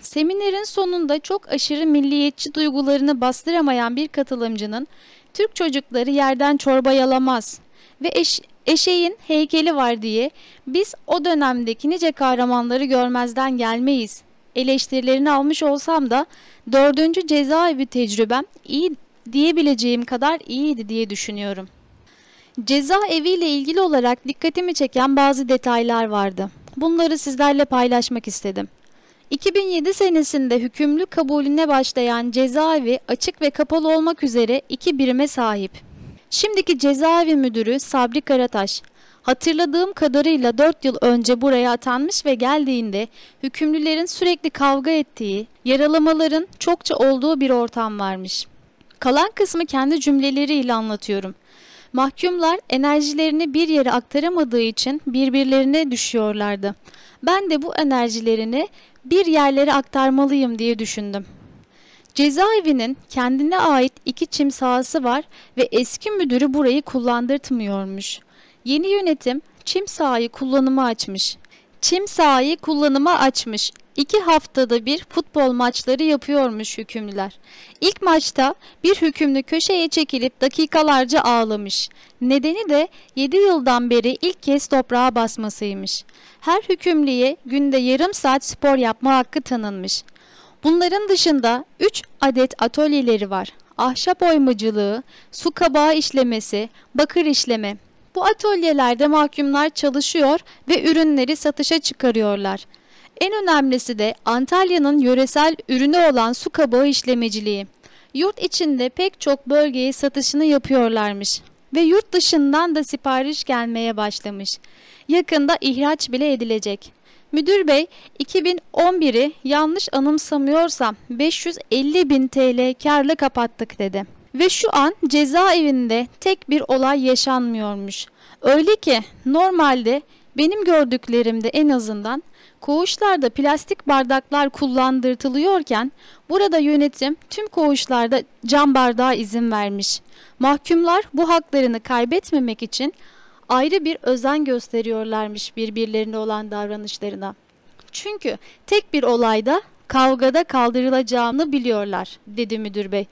Seminerin sonunda çok aşırı milliyetçi duygularını bastıramayan bir katılımcının Türk çocukları yerden çorba yalamaz ve eş, eşeğin heykeli var diye biz o dönemdeki nice kahramanları görmezden gelmeyiz. Eleştirilerini almış olsam da dördüncü cezaevi tecrübem iyi diyebileceğim kadar iyiydi diye düşünüyorum. Cezaevi ile ilgili olarak dikkatimi çeken bazı detaylar vardı. Bunları sizlerle paylaşmak istedim. 2007 senesinde hükümlü kabulüne başlayan cezaevi açık ve kapalı olmak üzere iki birime sahip. Şimdiki cezaevi müdürü Sabri Karataş, hatırladığım kadarıyla 4 yıl önce buraya atanmış ve geldiğinde hükümlülerin sürekli kavga ettiği, yaralamaların çokça olduğu bir ortam varmış. Kalan kısmı kendi cümleleriyle anlatıyorum. Mahkumlar enerjilerini bir yere aktaramadığı için birbirlerine düşüyorlardı. Ben de bu enerjilerini bir yerlere aktarmalıyım diye düşündüm. Cezaevinin kendine ait iki çim sahası var ve eski müdürü burayı kullandırtmıyormuş. Yeni yönetim çim sahayı kullanıma açmış. Çim sahayı kullanıma açmış. İki haftada bir futbol maçları yapıyormuş hükümlüler. İlk maçta bir hükümlü köşeye çekilip dakikalarca ağlamış. Nedeni de 7 yıldan beri ilk kez toprağa basmasıymış. Her hükümlüye günde yarım saat spor yapma hakkı tanınmış. Bunların dışında 3 adet atölyeleri var. Ahşap oymacılığı, su kabağı işlemesi, bakır işleme. Bu atölyelerde mahkumlar çalışıyor ve ürünleri satışa çıkarıyorlar. En önemlisi de Antalya'nın yöresel ürünü olan su kabağı işlemeciliği. Yurt içinde pek çok bölgeye satışını yapıyorlarmış ve yurt dışından da sipariş gelmeye başlamış. Yakında ihraç bile edilecek. Müdür bey 2011'i yanlış anımsamıyorsam 550 bin TL karla kapattık dedi. Ve şu an cezaevinde tek bir olay yaşanmıyormuş. Öyle ki normalde benim gördüklerimde en azından koğuşlarda plastik bardaklar kullandırtılıyorken burada yönetim tüm koğuşlarda cam bardağa izin vermiş. Mahkumlar bu haklarını kaybetmemek için ayrı bir özen gösteriyorlarmış birbirlerine olan davranışlarına. Çünkü tek bir olayda kavgada kaldırılacağını biliyorlar dedi müdür bey.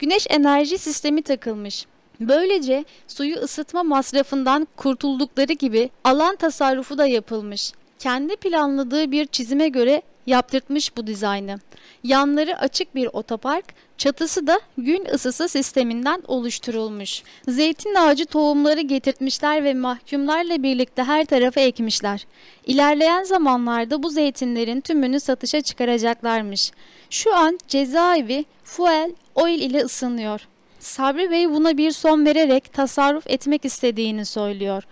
Güneş enerji sistemi takılmış. Böylece suyu ısıtma masrafından kurtuldukları gibi alan tasarrufu da yapılmış. Kendi planladığı bir çizime göre yaptırtmış bu dizaynı. Yanları açık bir otopark, çatısı da gün ısısı sisteminden oluşturulmuş. Zeytin ağacı tohumları getirtmişler ve mahkumlarla birlikte her tarafa ekmişler. İlerleyen zamanlarda bu zeytinlerin tümünü satışa çıkaracaklarmış. Şu an cezaevi fuel oil ile ısınıyor. Sabri Bey buna bir son vererek tasarruf etmek istediğini söylüyor.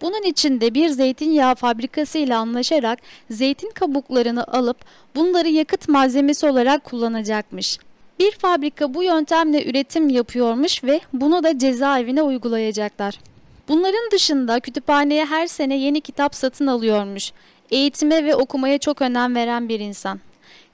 Bunun için de bir zeytinyağı fabrikası ile anlaşarak zeytin kabuklarını alıp bunları yakıt malzemesi olarak kullanacakmış. Bir fabrika bu yöntemle üretim yapıyormuş ve bunu da cezaevine uygulayacaklar. Bunların dışında kütüphaneye her sene yeni kitap satın alıyormuş. Eğitime ve okumaya çok önem veren bir insan.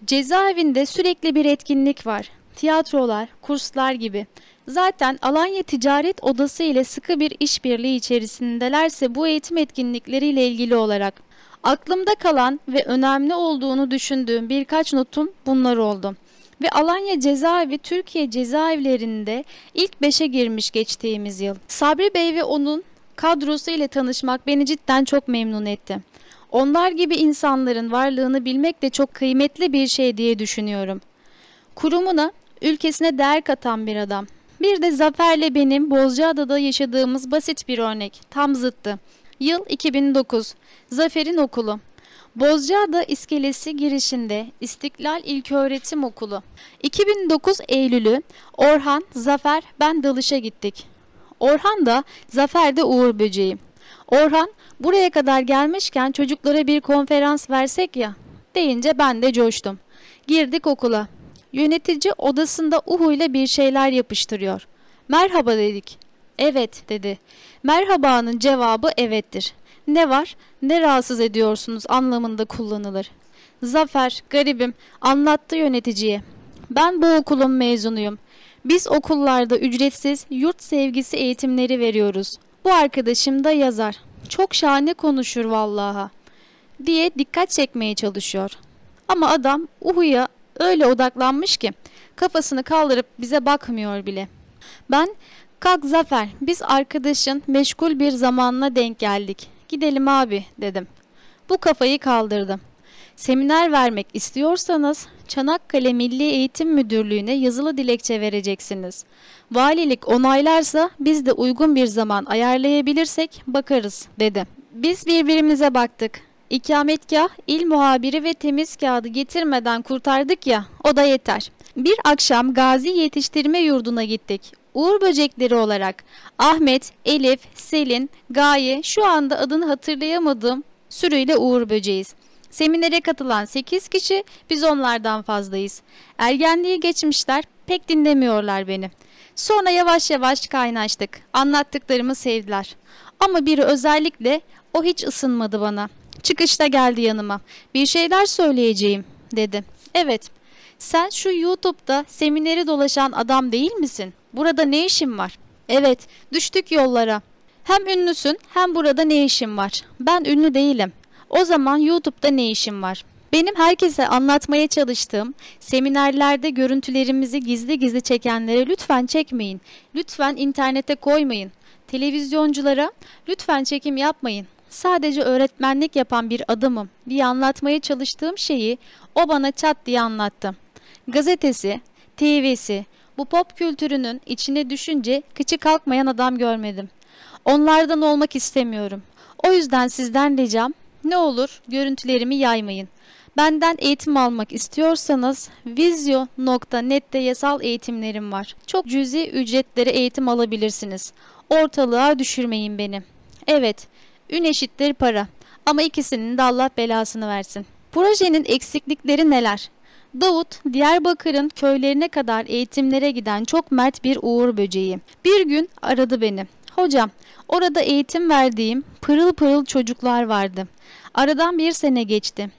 Cezaevinde sürekli bir etkinlik var. Tiyatrolar, kurslar gibi. Zaten Alanya Ticaret Odası ile sıkı bir işbirliği içerisindelerse bu eğitim etkinlikleriyle ilgili olarak. Aklımda kalan ve önemli olduğunu düşündüğüm birkaç notum bunlar oldu. Ve Alanya Cezaevi Türkiye cezaevlerinde ilk beşe girmiş geçtiğimiz yıl. Sabri Bey ve onun kadrosu ile tanışmak beni cidden çok memnun etti. Onlar gibi insanların varlığını bilmek de çok kıymetli bir şey diye düşünüyorum. Kurumuna, ülkesine değer katan bir adam. Bir de Zafer'le benim Bozcaada'da yaşadığımız basit bir örnek. Tam zıttı. Yıl 2009. Zafer'in okulu. Bozcaada iskelesi girişinde İstiklal İlköğretim Okulu. 2009 Eylül'ü Orhan, Zafer, ben dalışa gittik. Orhan da Zafer de Uğur Böceği. Orhan buraya kadar gelmişken çocuklara bir konferans versek ya deyince ben de coştum. Girdik okula. Yönetici odasında Uhu ile bir şeyler yapıştırıyor. Merhaba dedik. Evet dedi. Merhabanın cevabı evettir. Ne var, ne rahatsız ediyorsunuz anlamında kullanılır. Zafer, garibim, anlattı yöneticiye. Ben bu okulun mezunuyum. Biz okullarda ücretsiz yurt sevgisi eğitimleri veriyoruz. Bu arkadaşım da yazar. Çok şahane konuşur vallaha diye dikkat çekmeye çalışıyor. Ama adam Uhu'ya öyle odaklanmış ki kafasını kaldırıp bize bakmıyor bile. Ben kalk Zafer biz arkadaşın meşgul bir zamanına denk geldik. Gidelim abi dedim. Bu kafayı kaldırdım. Seminer vermek istiyorsanız Çanakkale Milli Eğitim Müdürlüğü'ne yazılı dilekçe vereceksiniz. Valilik onaylarsa biz de uygun bir zaman ayarlayabilirsek bakarız dedi. Biz birbirimize baktık. İkametgah, il muhabiri ve temiz kağıdı getirmeden kurtardık ya, o da yeter. Bir akşam Gazi Yetiştirme Yurdu'na gittik. Uğur böcekleri olarak Ahmet, Elif, Selin, Gaye şu anda adını hatırlayamadığım sürüyle Uğur böceğiz. Seminere katılan 8 kişi biz onlardan fazlayız. Ergenliği geçmişler pek dinlemiyorlar beni. Sonra yavaş yavaş kaynaştık. Anlattıklarımı sevdiler. Ama biri özellikle o hiç ısınmadı bana. Çıkışta geldi yanıma. Bir şeyler söyleyeceğim dedi. Evet. Sen şu YouTube'da semineri dolaşan adam değil misin? Burada ne işin var? Evet, düştük yollara. Hem ünlüsün hem burada ne işin var? Ben ünlü değilim. O zaman YouTube'da ne işim var? Benim herkese anlatmaya çalıştığım seminerlerde görüntülerimizi gizli gizli çekenlere lütfen çekmeyin. Lütfen internete koymayın. Televizyonculara lütfen çekim yapmayın. Sadece öğretmenlik yapan bir adamım diye anlatmaya çalıştığım şeyi o bana çat diye anlattı. Gazetesi, TV'si, bu pop kültürünün içine düşünce kıçı kalkmayan adam görmedim. Onlardan olmak istemiyorum. O yüzden sizden ricam ne olur görüntülerimi yaymayın. Benden eğitim almak istiyorsanız vizyo.net'te yasal eğitimlerim var. Çok cüzi ücretlere eğitim alabilirsiniz. Ortalığa düşürmeyin beni. Evet, ün eşittir para. Ama ikisinin de Allah belasını versin. Projenin eksiklikleri neler? Davut, Diyarbakır'ın köylerine kadar eğitimlere giden çok mert bir uğur böceği. Bir gün aradı beni. Hocam, orada eğitim verdiğim pırıl pırıl çocuklar vardı. Aradan bir sene geçti.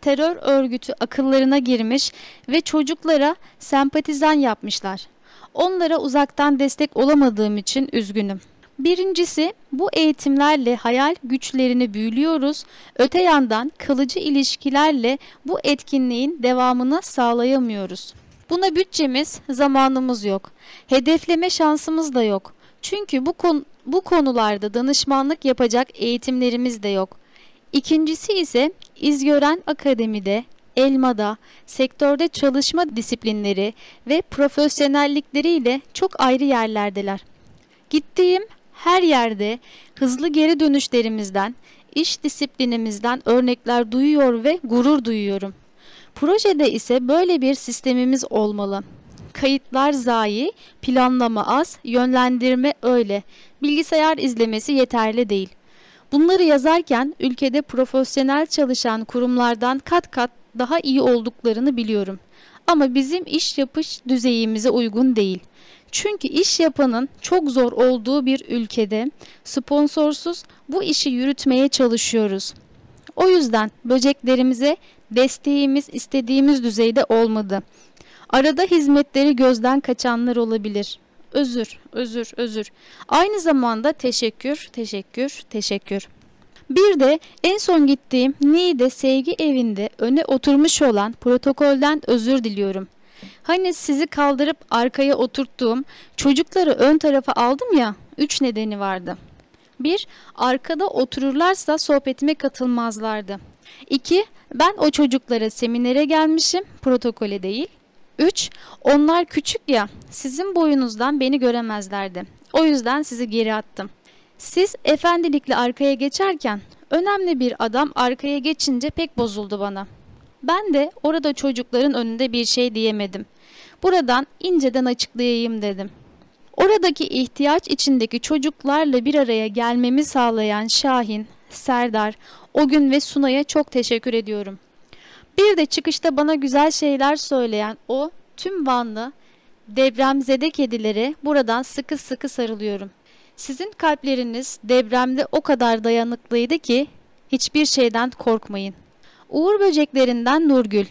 Terör örgütü akıllarına girmiş ve çocuklara sempatizan yapmışlar. Onlara uzaktan destek olamadığım için üzgünüm. Birincisi bu eğitimlerle hayal güçlerini büyülüyoruz. Öte yandan kalıcı ilişkilerle bu etkinliğin devamını sağlayamıyoruz. Buna bütçemiz, zamanımız yok. Hedefleme şansımız da yok. Çünkü bu, konu, bu konularda danışmanlık yapacak eğitimlerimiz de yok. İkincisi ise İzgören Akademi'de, Elma'da, sektörde çalışma disiplinleri ve profesyonellikleriyle çok ayrı yerlerdeler. Gittiğim her yerde hızlı geri dönüşlerimizden, iş disiplinimizden örnekler duyuyor ve gurur duyuyorum. Projede ise böyle bir sistemimiz olmalı. Kayıtlar zayi, planlama az, yönlendirme öyle. Bilgisayar izlemesi yeterli değil. Bunları yazarken ülkede profesyonel çalışan kurumlardan kat kat daha iyi olduklarını biliyorum. Ama bizim iş yapış düzeyimize uygun değil. Çünkü iş yapanın çok zor olduğu bir ülkede sponsorsuz bu işi yürütmeye çalışıyoruz. O yüzden böceklerimize desteğimiz istediğimiz düzeyde olmadı. Arada hizmetleri gözden kaçanlar olabilir. Özür, özür, özür. Aynı zamanda teşekkür, teşekkür, teşekkür. Bir de en son gittiğim Niğde Sevgi Evi'nde öne oturmuş olan protokolden özür diliyorum. Hani sizi kaldırıp arkaya oturttuğum çocukları ön tarafa aldım ya, üç nedeni vardı. Bir, arkada otururlarsa sohbetime katılmazlardı. İki, ben o çocuklara seminere gelmişim, protokole değil. 3. Onlar küçük ya sizin boyunuzdan beni göremezlerdi. O yüzden sizi geri attım. Siz efendilikle arkaya geçerken önemli bir adam arkaya geçince pek bozuldu bana. Ben de orada çocukların önünde bir şey diyemedim. Buradan inceden açıklayayım dedim. Oradaki ihtiyaç içindeki çocuklarla bir araya gelmemi sağlayan Şahin, Serdar, o gün ve Sunay'a çok teşekkür ediyorum. Bir de çıkışta bana güzel şeyler söyleyen o tüm Vanlı depremzede kedilere buradan sıkı sıkı sarılıyorum. Sizin kalpleriniz depremde o kadar dayanıklıydı ki hiçbir şeyden korkmayın. Uğur böceklerinden Nurgül.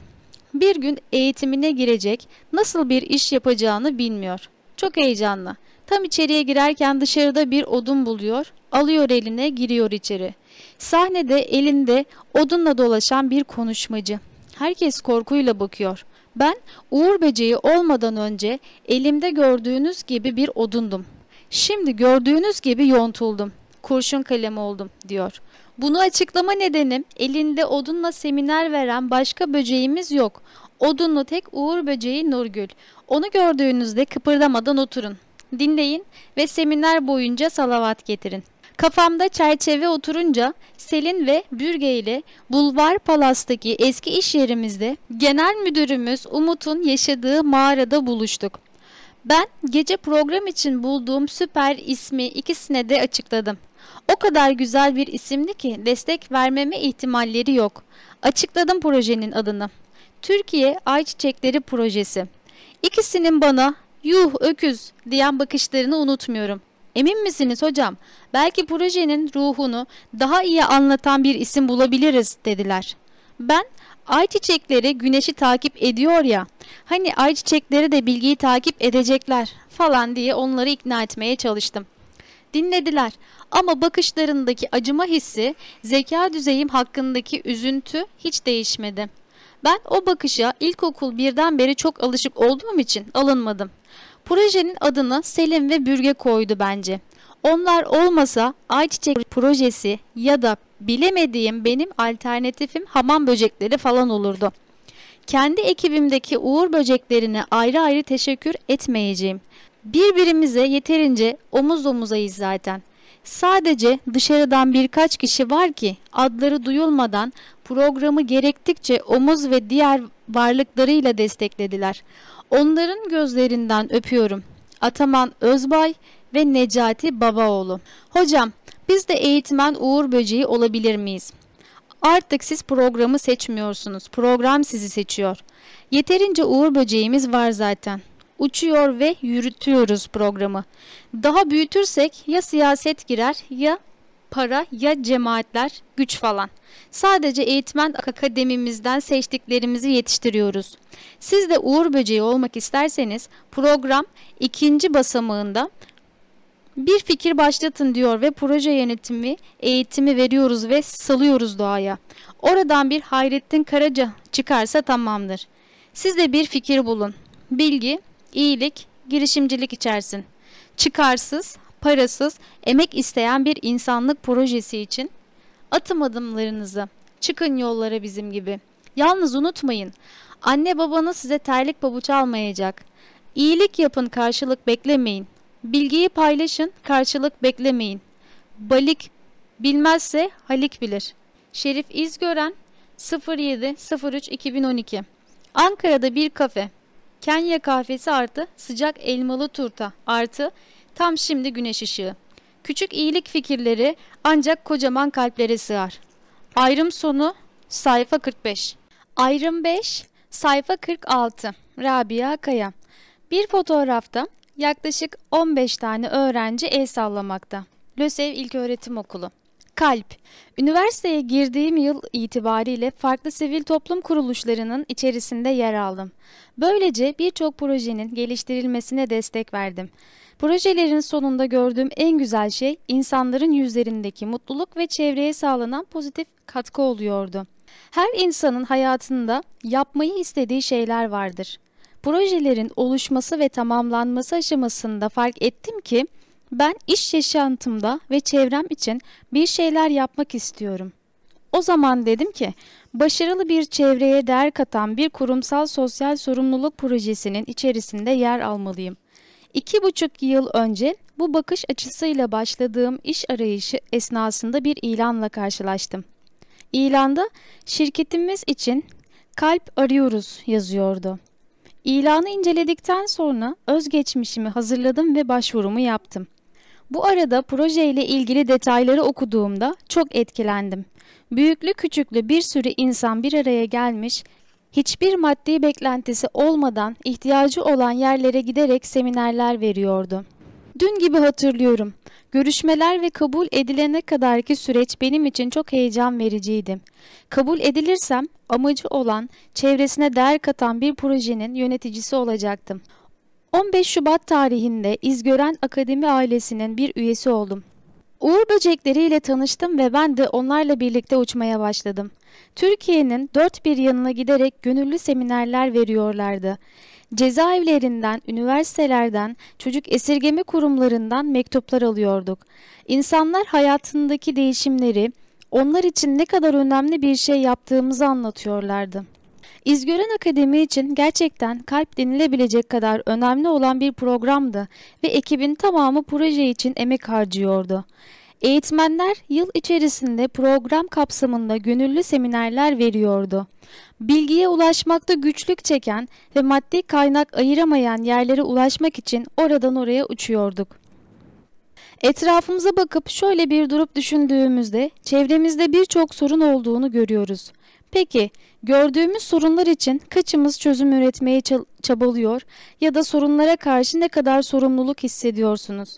Bir gün eğitimine girecek, nasıl bir iş yapacağını bilmiyor. Çok heyecanlı. Tam içeriye girerken dışarıda bir odun buluyor, alıyor eline, giriyor içeri. Sahnede elinde odunla dolaşan bir konuşmacı. Herkes korkuyla bakıyor. Ben Uğur böceği olmadan önce elimde gördüğünüz gibi bir odundum. Şimdi gördüğünüz gibi yontuldum. Kurşun kalem oldum diyor. Bunu açıklama nedenim elinde odunla seminer veren başka böceğimiz yok. Odunlu tek Uğur böceği Nurgül. Onu gördüğünüzde kıpırdamadan oturun. Dinleyin ve seminer boyunca salavat getirin. Kafamda çerçeve oturunca Selin ve Bürge ile Bulvar Palas'taki eski iş yerimizde genel müdürümüz Umut'un yaşadığı mağarada buluştuk. Ben gece program için bulduğum süper ismi ikisine de açıkladım. O kadar güzel bir isimdi ki destek vermeme ihtimalleri yok. Açıkladım projenin adını. Türkiye Ayçiçekleri Projesi. İkisinin bana yuh öküz diyen bakışlarını unutmuyorum. Emin misiniz hocam? Belki projenin ruhunu daha iyi anlatan bir isim bulabiliriz dediler. Ben ayçiçekleri güneşi takip ediyor ya. Hani ayçiçekleri de bilgiyi takip edecekler falan diye onları ikna etmeye çalıştım. Dinlediler ama bakışlarındaki acıma hissi, zeka düzeyim hakkındaki üzüntü hiç değişmedi. Ben o bakışa ilkokul birden beri çok alışık olduğum için alınmadım. Projenin adını Selim ve Bürge koydu bence. Onlar olmasa ayçiçek projesi ya da bilemediğim benim alternatifim hamam böcekleri falan olurdu. Kendi ekibimdeki uğur böceklerine ayrı ayrı teşekkür etmeyeceğim. Birbirimize yeterince omuz omuzayız zaten. Sadece dışarıdan birkaç kişi var ki adları duyulmadan programı gerektikçe omuz ve diğer varlıklarıyla desteklediler. Onların gözlerinden öpüyorum. Ataman Özbay ve Necati Babaoğlu. Hocam biz de eğitmen Uğur Böceği olabilir miyiz? Artık siz programı seçmiyorsunuz. Program sizi seçiyor. Yeterince Uğur Böceğimiz var zaten. Uçuyor ve yürütüyoruz programı. Daha büyütürsek ya siyaset girer ya para ya cemaatler güç falan. Sadece eğitmen akademimizden seçtiklerimizi yetiştiriyoruz. Siz de Uğur Böceği olmak isterseniz program ikinci basamağında bir fikir başlatın diyor ve proje yönetimi, eğitimi veriyoruz ve salıyoruz doğaya. Oradan bir Hayrettin Karaca çıkarsa tamamdır. Siz de bir fikir bulun. Bilgi, iyilik, girişimcilik içersin. Çıkarsız, parasız, emek isteyen bir insanlık projesi için atım adımlarınızı. Çıkın yollara bizim gibi. Yalnız unutmayın. Anne babanız size terlik pabuç almayacak. İyilik yapın karşılık beklemeyin. Bilgiyi paylaşın karşılık beklemeyin. Balik bilmezse Halik bilir. Şerif İzgören 07 03 2012 Ankara'da bir kafe. Kenya kahvesi artı sıcak elmalı turta artı tam şimdi güneş ışığı. Küçük iyilik fikirleri ancak kocaman kalplere sığar. Ayrım sonu sayfa 45. Ayrım 5 sayfa 46. Rabia Kaya. Bir fotoğrafta yaklaşık 15 tane öğrenci el sallamakta. LÖSEV İlköğretim Okulu. Kalp. Üniversiteye girdiğim yıl itibariyle farklı sivil toplum kuruluşlarının içerisinde yer aldım. Böylece birçok projenin geliştirilmesine destek verdim. Projelerin sonunda gördüğüm en güzel şey insanların yüzlerindeki mutluluk ve çevreye sağlanan pozitif katkı oluyordu. Her insanın hayatında yapmayı istediği şeyler vardır. Projelerin oluşması ve tamamlanması aşamasında fark ettim ki ben iş yaşantımda ve çevrem için bir şeyler yapmak istiyorum. O zaman dedim ki başarılı bir çevreye değer katan bir kurumsal sosyal sorumluluk projesinin içerisinde yer almalıyım. İki buçuk yıl önce bu bakış açısıyla başladığım iş arayışı esnasında bir ilanla karşılaştım. İlanda şirketimiz için kalp arıyoruz yazıyordu. İlanı inceledikten sonra özgeçmişimi hazırladım ve başvurumu yaptım. Bu arada projeyle ilgili detayları okuduğumda çok etkilendim. Büyüklü küçüklü bir sürü insan bir araya gelmiş, hiçbir maddi beklentisi olmadan ihtiyacı olan yerlere giderek seminerler veriyordu. Dün gibi hatırlıyorum. Görüşmeler ve kabul edilene kadarki süreç benim için çok heyecan vericiydi. Kabul edilirsem amacı olan, çevresine değer katan bir projenin yöneticisi olacaktım. 15 Şubat tarihinde İzgören Akademi ailesinin bir üyesi oldum. Uğur böcekleriyle tanıştım ve ben de onlarla birlikte uçmaya başladım. Türkiye'nin dört bir yanına giderek gönüllü seminerler veriyorlardı. Cezaevlerinden, üniversitelerden, çocuk esirgeme kurumlarından mektuplar alıyorduk. İnsanlar hayatındaki değişimleri, onlar için ne kadar önemli bir şey yaptığımızı anlatıyorlardı. İzgören Akademi için gerçekten kalp denilebilecek kadar önemli olan bir programdı ve ekibin tamamı proje için emek harcıyordu. Eğitmenler yıl içerisinde program kapsamında gönüllü seminerler veriyordu. Bilgiye ulaşmakta güçlük çeken ve maddi kaynak ayıramayan yerlere ulaşmak için oradan oraya uçuyorduk. Etrafımıza bakıp şöyle bir durup düşündüğümüzde çevremizde birçok sorun olduğunu görüyoruz. Peki gördüğümüz sorunlar için kaçımız çözüm üretmeye çabalıyor ya da sorunlara karşı ne kadar sorumluluk hissediyorsunuz?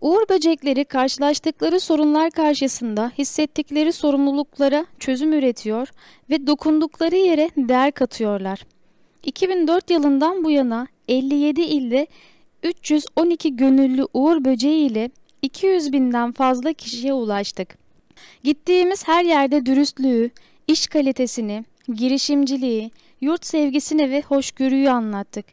Uğur böcekleri karşılaştıkları sorunlar karşısında hissettikleri sorumluluklara çözüm üretiyor ve dokundukları yere değer katıyorlar. 2004 yılından bu yana 57 ilde 312 gönüllü uğur böceği ile 200 binden fazla kişiye ulaştık. Gittiğimiz her yerde dürüstlüğü, iş kalitesini, girişimciliği, yurt sevgisini ve hoşgörüyü anlattık.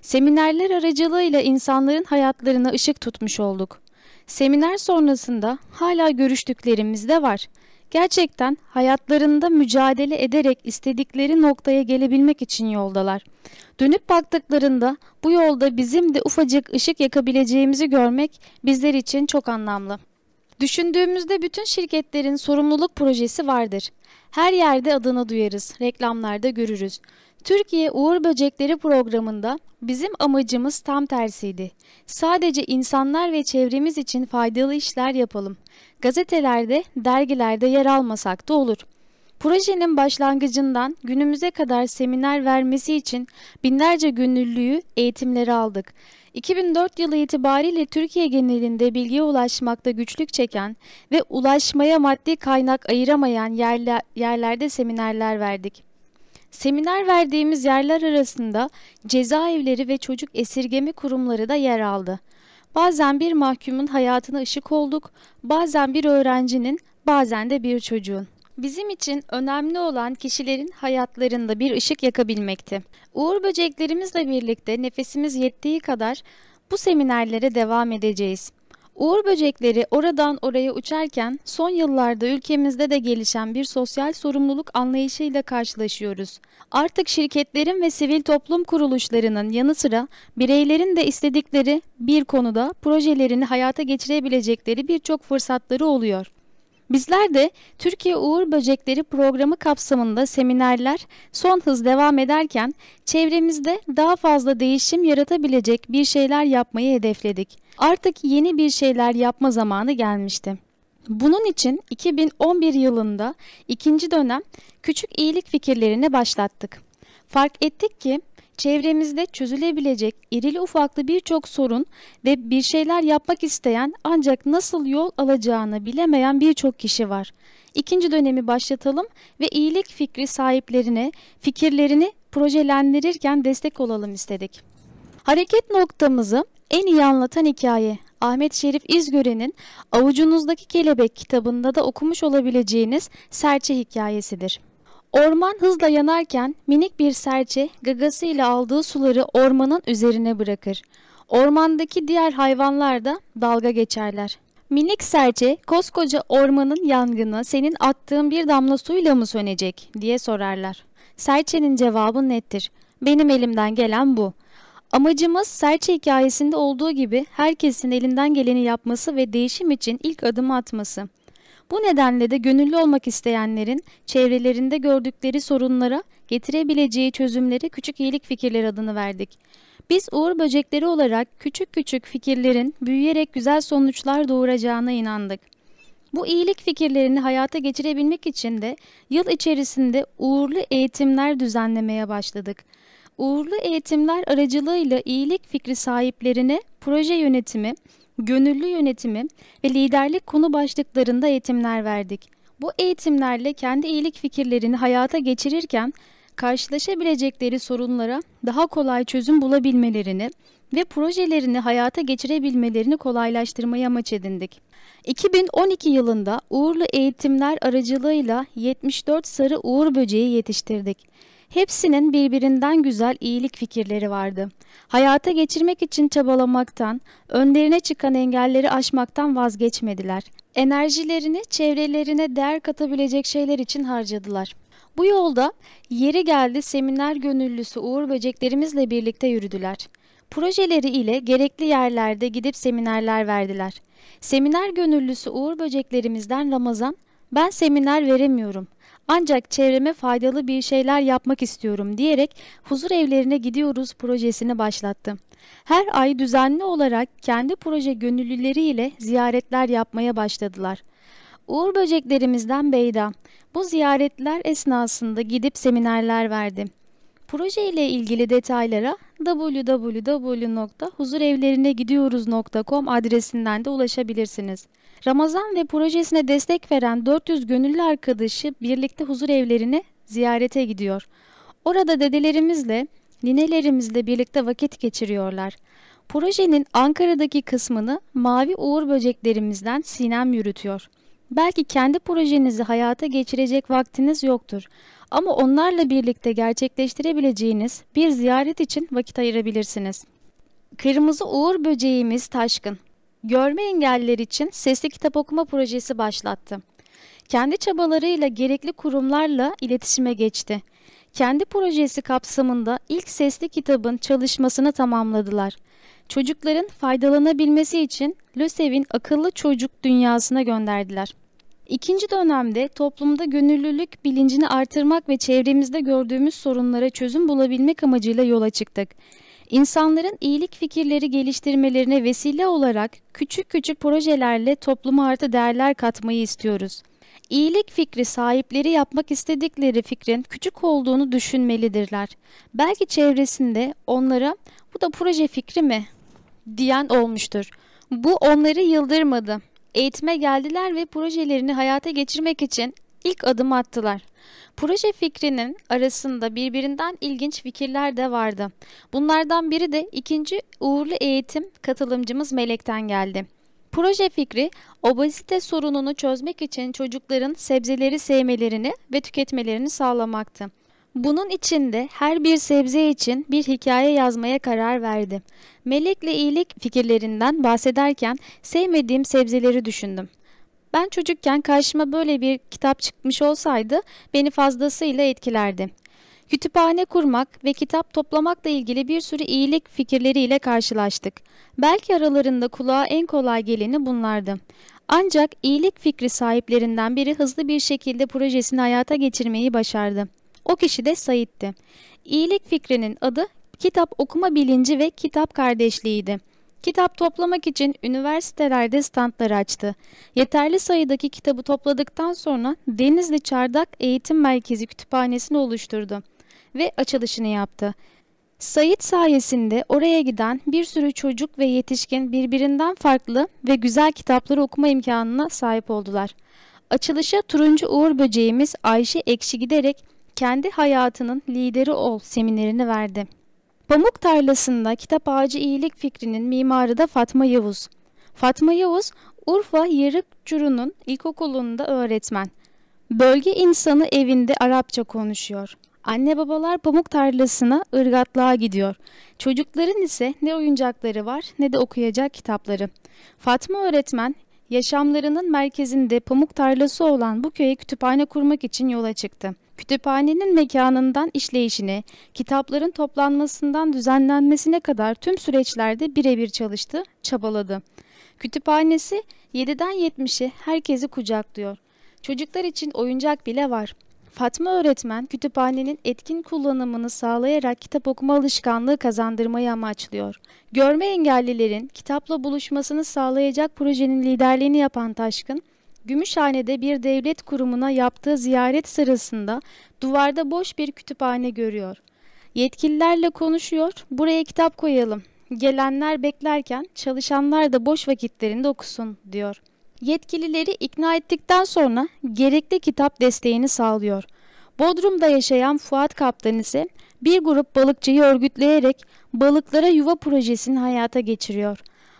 Seminerler aracılığıyla insanların hayatlarına ışık tutmuş olduk. Seminer sonrasında hala görüştüklerimiz de var. Gerçekten hayatlarında mücadele ederek istedikleri noktaya gelebilmek için yoldalar. Dönüp baktıklarında bu yolda bizim de ufacık ışık yakabileceğimizi görmek bizler için çok anlamlı. Düşündüğümüzde bütün şirketlerin sorumluluk projesi vardır. Her yerde adını duyarız, reklamlarda görürüz. Türkiye Uğur Böcekleri programında bizim amacımız tam tersiydi. Sadece insanlar ve çevremiz için faydalı işler yapalım. Gazetelerde, dergilerde yer almasak da olur. Projenin başlangıcından günümüze kadar seminer vermesi için binlerce gönüllüyü eğitimleri aldık. 2004 yılı itibariyle Türkiye genelinde bilgiye ulaşmakta güçlük çeken ve ulaşmaya maddi kaynak ayıramayan yerler, yerlerde seminerler verdik. Seminer verdiğimiz yerler arasında cezaevleri ve çocuk esirgeme kurumları da yer aldı. Bazen bir mahkumun hayatına ışık olduk, bazen bir öğrencinin, bazen de bir çocuğun. Bizim için önemli olan kişilerin hayatlarında bir ışık yakabilmekti. Uğur böceklerimizle birlikte nefesimiz yettiği kadar bu seminerlere devam edeceğiz. Uğur böcekleri oradan oraya uçarken son yıllarda ülkemizde de gelişen bir sosyal sorumluluk anlayışıyla karşılaşıyoruz. Artık şirketlerin ve sivil toplum kuruluşlarının yanı sıra bireylerin de istedikleri bir konuda projelerini hayata geçirebilecekleri birçok fırsatları oluyor. Bizler de Türkiye Uğur Böcekleri programı kapsamında seminerler son hız devam ederken çevremizde daha fazla değişim yaratabilecek bir şeyler yapmayı hedefledik. Artık yeni bir şeyler yapma zamanı gelmişti. Bunun için 2011 yılında ikinci dönem küçük iyilik fikirlerini başlattık. Fark ettik ki çevremizde çözülebilecek irili ufaklı birçok sorun ve bir şeyler yapmak isteyen ancak nasıl yol alacağını bilemeyen birçok kişi var. İkinci dönemi başlatalım ve iyilik fikri sahiplerine fikirlerini projelendirirken destek olalım istedik. Hareket noktamızı en iyi anlatan hikaye Ahmet Şerif İzgören'in Avucunuzdaki Kelebek kitabında da okumuş olabileceğiniz serçe hikayesidir. Orman hızla yanarken minik bir serçe gagasıyla aldığı suları ormanın üzerine bırakır. Ormandaki diğer hayvanlar da dalga geçerler. Minik serçe koskoca ormanın yangını senin attığın bir damla suyla mı sönecek diye sorarlar. Serçenin cevabı nettir. Benim elimden gelen bu. Amacımız serçe hikayesinde olduğu gibi herkesin elinden geleni yapması ve değişim için ilk adımı atması. Bu nedenle de gönüllü olmak isteyenlerin çevrelerinde gördükleri sorunlara getirebileceği çözümleri küçük iyilik fikirleri adını verdik. Biz uğur böcekleri olarak küçük küçük fikirlerin büyüyerek güzel sonuçlar doğuracağına inandık. Bu iyilik fikirlerini hayata geçirebilmek için de yıl içerisinde uğurlu eğitimler düzenlemeye başladık. Uğurlu eğitimler aracılığıyla iyilik fikri sahiplerine proje yönetimi, gönüllü yönetimi ve liderlik konu başlıklarında eğitimler verdik. Bu eğitimlerle kendi iyilik fikirlerini hayata geçirirken karşılaşabilecekleri sorunlara daha kolay çözüm bulabilmelerini ve projelerini hayata geçirebilmelerini kolaylaştırmayı amaç edindik. 2012 yılında uğurlu eğitimler aracılığıyla 74 sarı uğur böceği yetiştirdik. Hepsinin birbirinden güzel iyilik fikirleri vardı. Hayata geçirmek için çabalamaktan, önlerine çıkan engelleri aşmaktan vazgeçmediler. Enerjilerini çevrelerine değer katabilecek şeyler için harcadılar. Bu yolda yeri geldi seminer gönüllüsü Uğur böceklerimizle birlikte yürüdüler. Projeleri ile gerekli yerlerde gidip seminerler verdiler. Seminer gönüllüsü Uğur böceklerimizden Ramazan, ben seminer veremiyorum. Ancak çevreme faydalı bir şeyler yapmak istiyorum diyerek huzur evlerine gidiyoruz projesini başlattı. Her ay düzenli olarak kendi proje gönüllüleriyle ziyaretler yapmaya başladılar. Uğur böceklerimizden Beyda bu ziyaretler esnasında gidip seminerler verdi. Proje ile ilgili detaylara www.huzurevlerinegidiyoruz.com adresinden de ulaşabilirsiniz. Ramazan ve projesine destek veren 400 gönüllü arkadaşı birlikte huzur evlerine ziyarete gidiyor. Orada dedelerimizle, ninelerimizle birlikte vakit geçiriyorlar. Projenin Ankara'daki kısmını Mavi Uğur böceklerimizden Sinem yürütüyor. Belki kendi projenizi hayata geçirecek vaktiniz yoktur. Ama onlarla birlikte gerçekleştirebileceğiniz bir ziyaret için vakit ayırabilirsiniz. Kırmızı Uğur böceğimiz Taşkın. Görme engelliler için sesli kitap okuma projesi başlattı. Kendi çabalarıyla gerekli kurumlarla iletişime geçti. Kendi projesi kapsamında ilk sesli kitabın çalışmasını tamamladılar. Çocukların faydalanabilmesi için LÖSEV'in akıllı çocuk dünyasına gönderdiler. İkinci dönemde toplumda gönüllülük bilincini artırmak ve çevremizde gördüğümüz sorunlara çözüm bulabilmek amacıyla yola çıktık. İnsanların iyilik fikirleri geliştirmelerine vesile olarak küçük küçük projelerle topluma artı değerler katmayı istiyoruz. İyilik fikri sahipleri yapmak istedikleri fikrin küçük olduğunu düşünmelidirler. Belki çevresinde onlara bu da proje fikri mi diyen olmuştur. Bu onları yıldırmadı. Eğitime geldiler ve projelerini hayata geçirmek için ilk adım attılar. Proje fikrinin arasında birbirinden ilginç fikirler de vardı. Bunlardan biri de ikinci uğurlu eğitim katılımcımız Melek'ten geldi. Proje fikri obezite sorununu çözmek için çocukların sebzeleri sevmelerini ve tüketmelerini sağlamaktı. Bunun için de her bir sebze için bir hikaye yazmaya karar verdi. Melek'le iyilik fikirlerinden bahsederken sevmediğim sebzeleri düşündüm. Ben çocukken karşıma böyle bir kitap çıkmış olsaydı beni fazlasıyla etkilerdi. Kütüphane kurmak ve kitap toplamakla ilgili bir sürü iyilik fikirleriyle karşılaştık. Belki aralarında kulağa en kolay geleni bunlardı. Ancak iyilik fikri sahiplerinden biri hızlı bir şekilde projesini hayata geçirmeyi başardı. O kişi de Sait'ti. İyilik fikrinin adı kitap okuma bilinci ve kitap kardeşliğiydi. Kitap toplamak için üniversitelerde standlar açtı. Yeterli sayıdaki kitabı topladıktan sonra Denizli Çardak Eğitim Merkezi kütüphanesini oluşturdu ve açılışını yaptı. Sayit sayesinde oraya giden bir sürü çocuk ve yetişkin birbirinden farklı ve güzel kitapları okuma imkanına sahip oldular. Açılışa turuncu uğur böceğimiz Ayşe Ekşi giderek kendi hayatının lideri ol seminerini verdi. Pamuk tarlasında kitap ağacı iyilik fikrinin mimarı da Fatma Yavuz. Fatma Yavuz, Urfa Yarıkçuru'nun ilkokulunda öğretmen. Bölge insanı evinde Arapça konuşuyor. Anne babalar pamuk tarlasına ırgatlığa gidiyor. Çocukların ise ne oyuncakları var ne de okuyacak kitapları. Fatma öğretmen yaşamlarının merkezinde pamuk tarlası olan bu köye kütüphane kurmak için yola çıktı. Kütüphanenin mekanından işleyişine, kitapların toplanmasından düzenlenmesine kadar tüm süreçlerde birebir çalıştı, çabaladı. Kütüphanesi 7'den 70'e herkesi kucaklıyor. Çocuklar için oyuncak bile var. Fatma öğretmen kütüphanenin etkin kullanımını sağlayarak kitap okuma alışkanlığı kazandırmayı amaçlıyor. Görme engellilerin kitapla buluşmasını sağlayacak projenin liderliğini yapan Taşkın, Gümüşhane'de bir devlet kurumuna yaptığı ziyaret sırasında duvarda boş bir kütüphane görüyor. Yetkililerle konuşuyor, buraya kitap koyalım. Gelenler beklerken çalışanlar da boş vakitlerinde okusun diyor. Yetkilileri ikna ettikten sonra gerekli kitap desteğini sağlıyor. Bodrum'da yaşayan Fuat Kaptan ise bir grup balıkçıyı örgütleyerek balıklara yuva projesini hayata geçiriyor.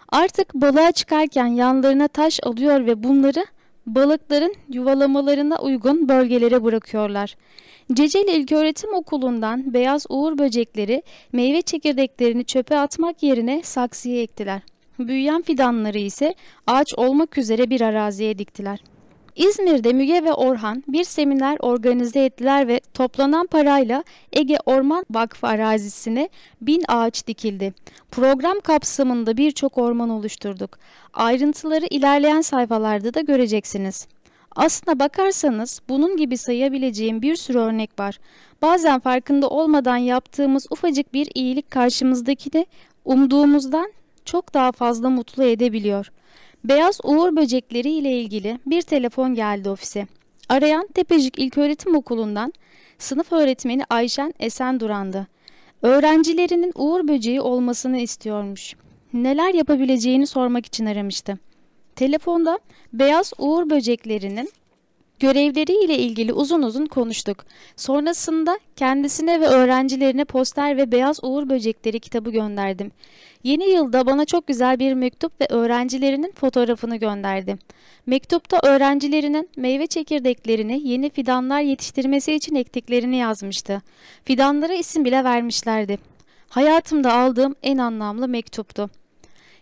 Artık balığa çıkarken yanlarına taş alıyor ve bunları balıkların yuvalamalarına uygun bölgelere bırakıyorlar. Ceceli İlköğretim Okulu'ndan beyaz uğur böcekleri meyve çekirdeklerini çöpe atmak yerine saksıya ektiler. Büyüyen fidanları ise ağaç olmak üzere bir araziye diktiler. İzmir'de Müge ve Orhan bir seminer organize ettiler ve toplanan parayla Ege Orman Vakfı arazisine bin ağaç dikildi. Program kapsamında birçok orman oluşturduk. Ayrıntıları ilerleyen sayfalarda da göreceksiniz. Aslına bakarsanız bunun gibi sayabileceğim bir sürü örnek var. Bazen farkında olmadan yaptığımız ufacık bir iyilik karşımızdakini umduğumuzdan çok daha fazla mutlu edebiliyor. Beyaz uğur böcekleri ile ilgili bir telefon geldi ofise. Arayan Tepecik İlköğretim Okulu'ndan sınıf öğretmeni Ayşen Esen Duran'dı. Öğrencilerinin uğur böceği olmasını istiyormuş. Neler yapabileceğini sormak için aramıştı. Telefonda beyaz uğur böceklerinin görevleri ile ilgili uzun uzun konuştuk. Sonrasında kendisine ve öğrencilerine poster ve beyaz uğur böcekleri kitabı gönderdim. Yeni yılda bana çok güzel bir mektup ve öğrencilerinin fotoğrafını gönderdi. Mektupta öğrencilerinin meyve çekirdeklerini yeni fidanlar yetiştirmesi için ektiklerini yazmıştı. Fidanlara isim bile vermişlerdi. Hayatımda aldığım en anlamlı mektuptu.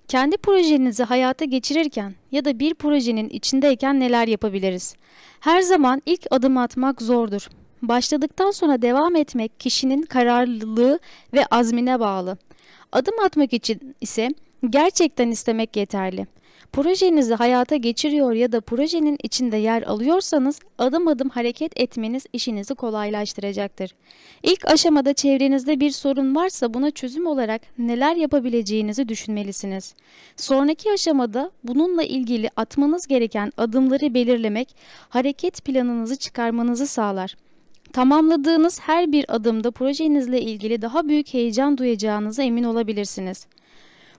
Kendi projenizi hayata geçirirken ya da bir projenin içindeyken neler yapabiliriz? Her zaman ilk adım atmak zordur. Başladıktan sonra devam etmek kişinin kararlılığı ve azmine bağlı. Adım atmak için ise gerçekten istemek yeterli. Projenizi hayata geçiriyor ya da projenin içinde yer alıyorsanız adım adım hareket etmeniz işinizi kolaylaştıracaktır. İlk aşamada çevrenizde bir sorun varsa buna çözüm olarak neler yapabileceğinizi düşünmelisiniz. Sonraki aşamada bununla ilgili atmanız gereken adımları belirlemek hareket planınızı çıkarmanızı sağlar. Tamamladığınız her bir adımda projenizle ilgili daha büyük heyecan duyacağınıza emin olabilirsiniz.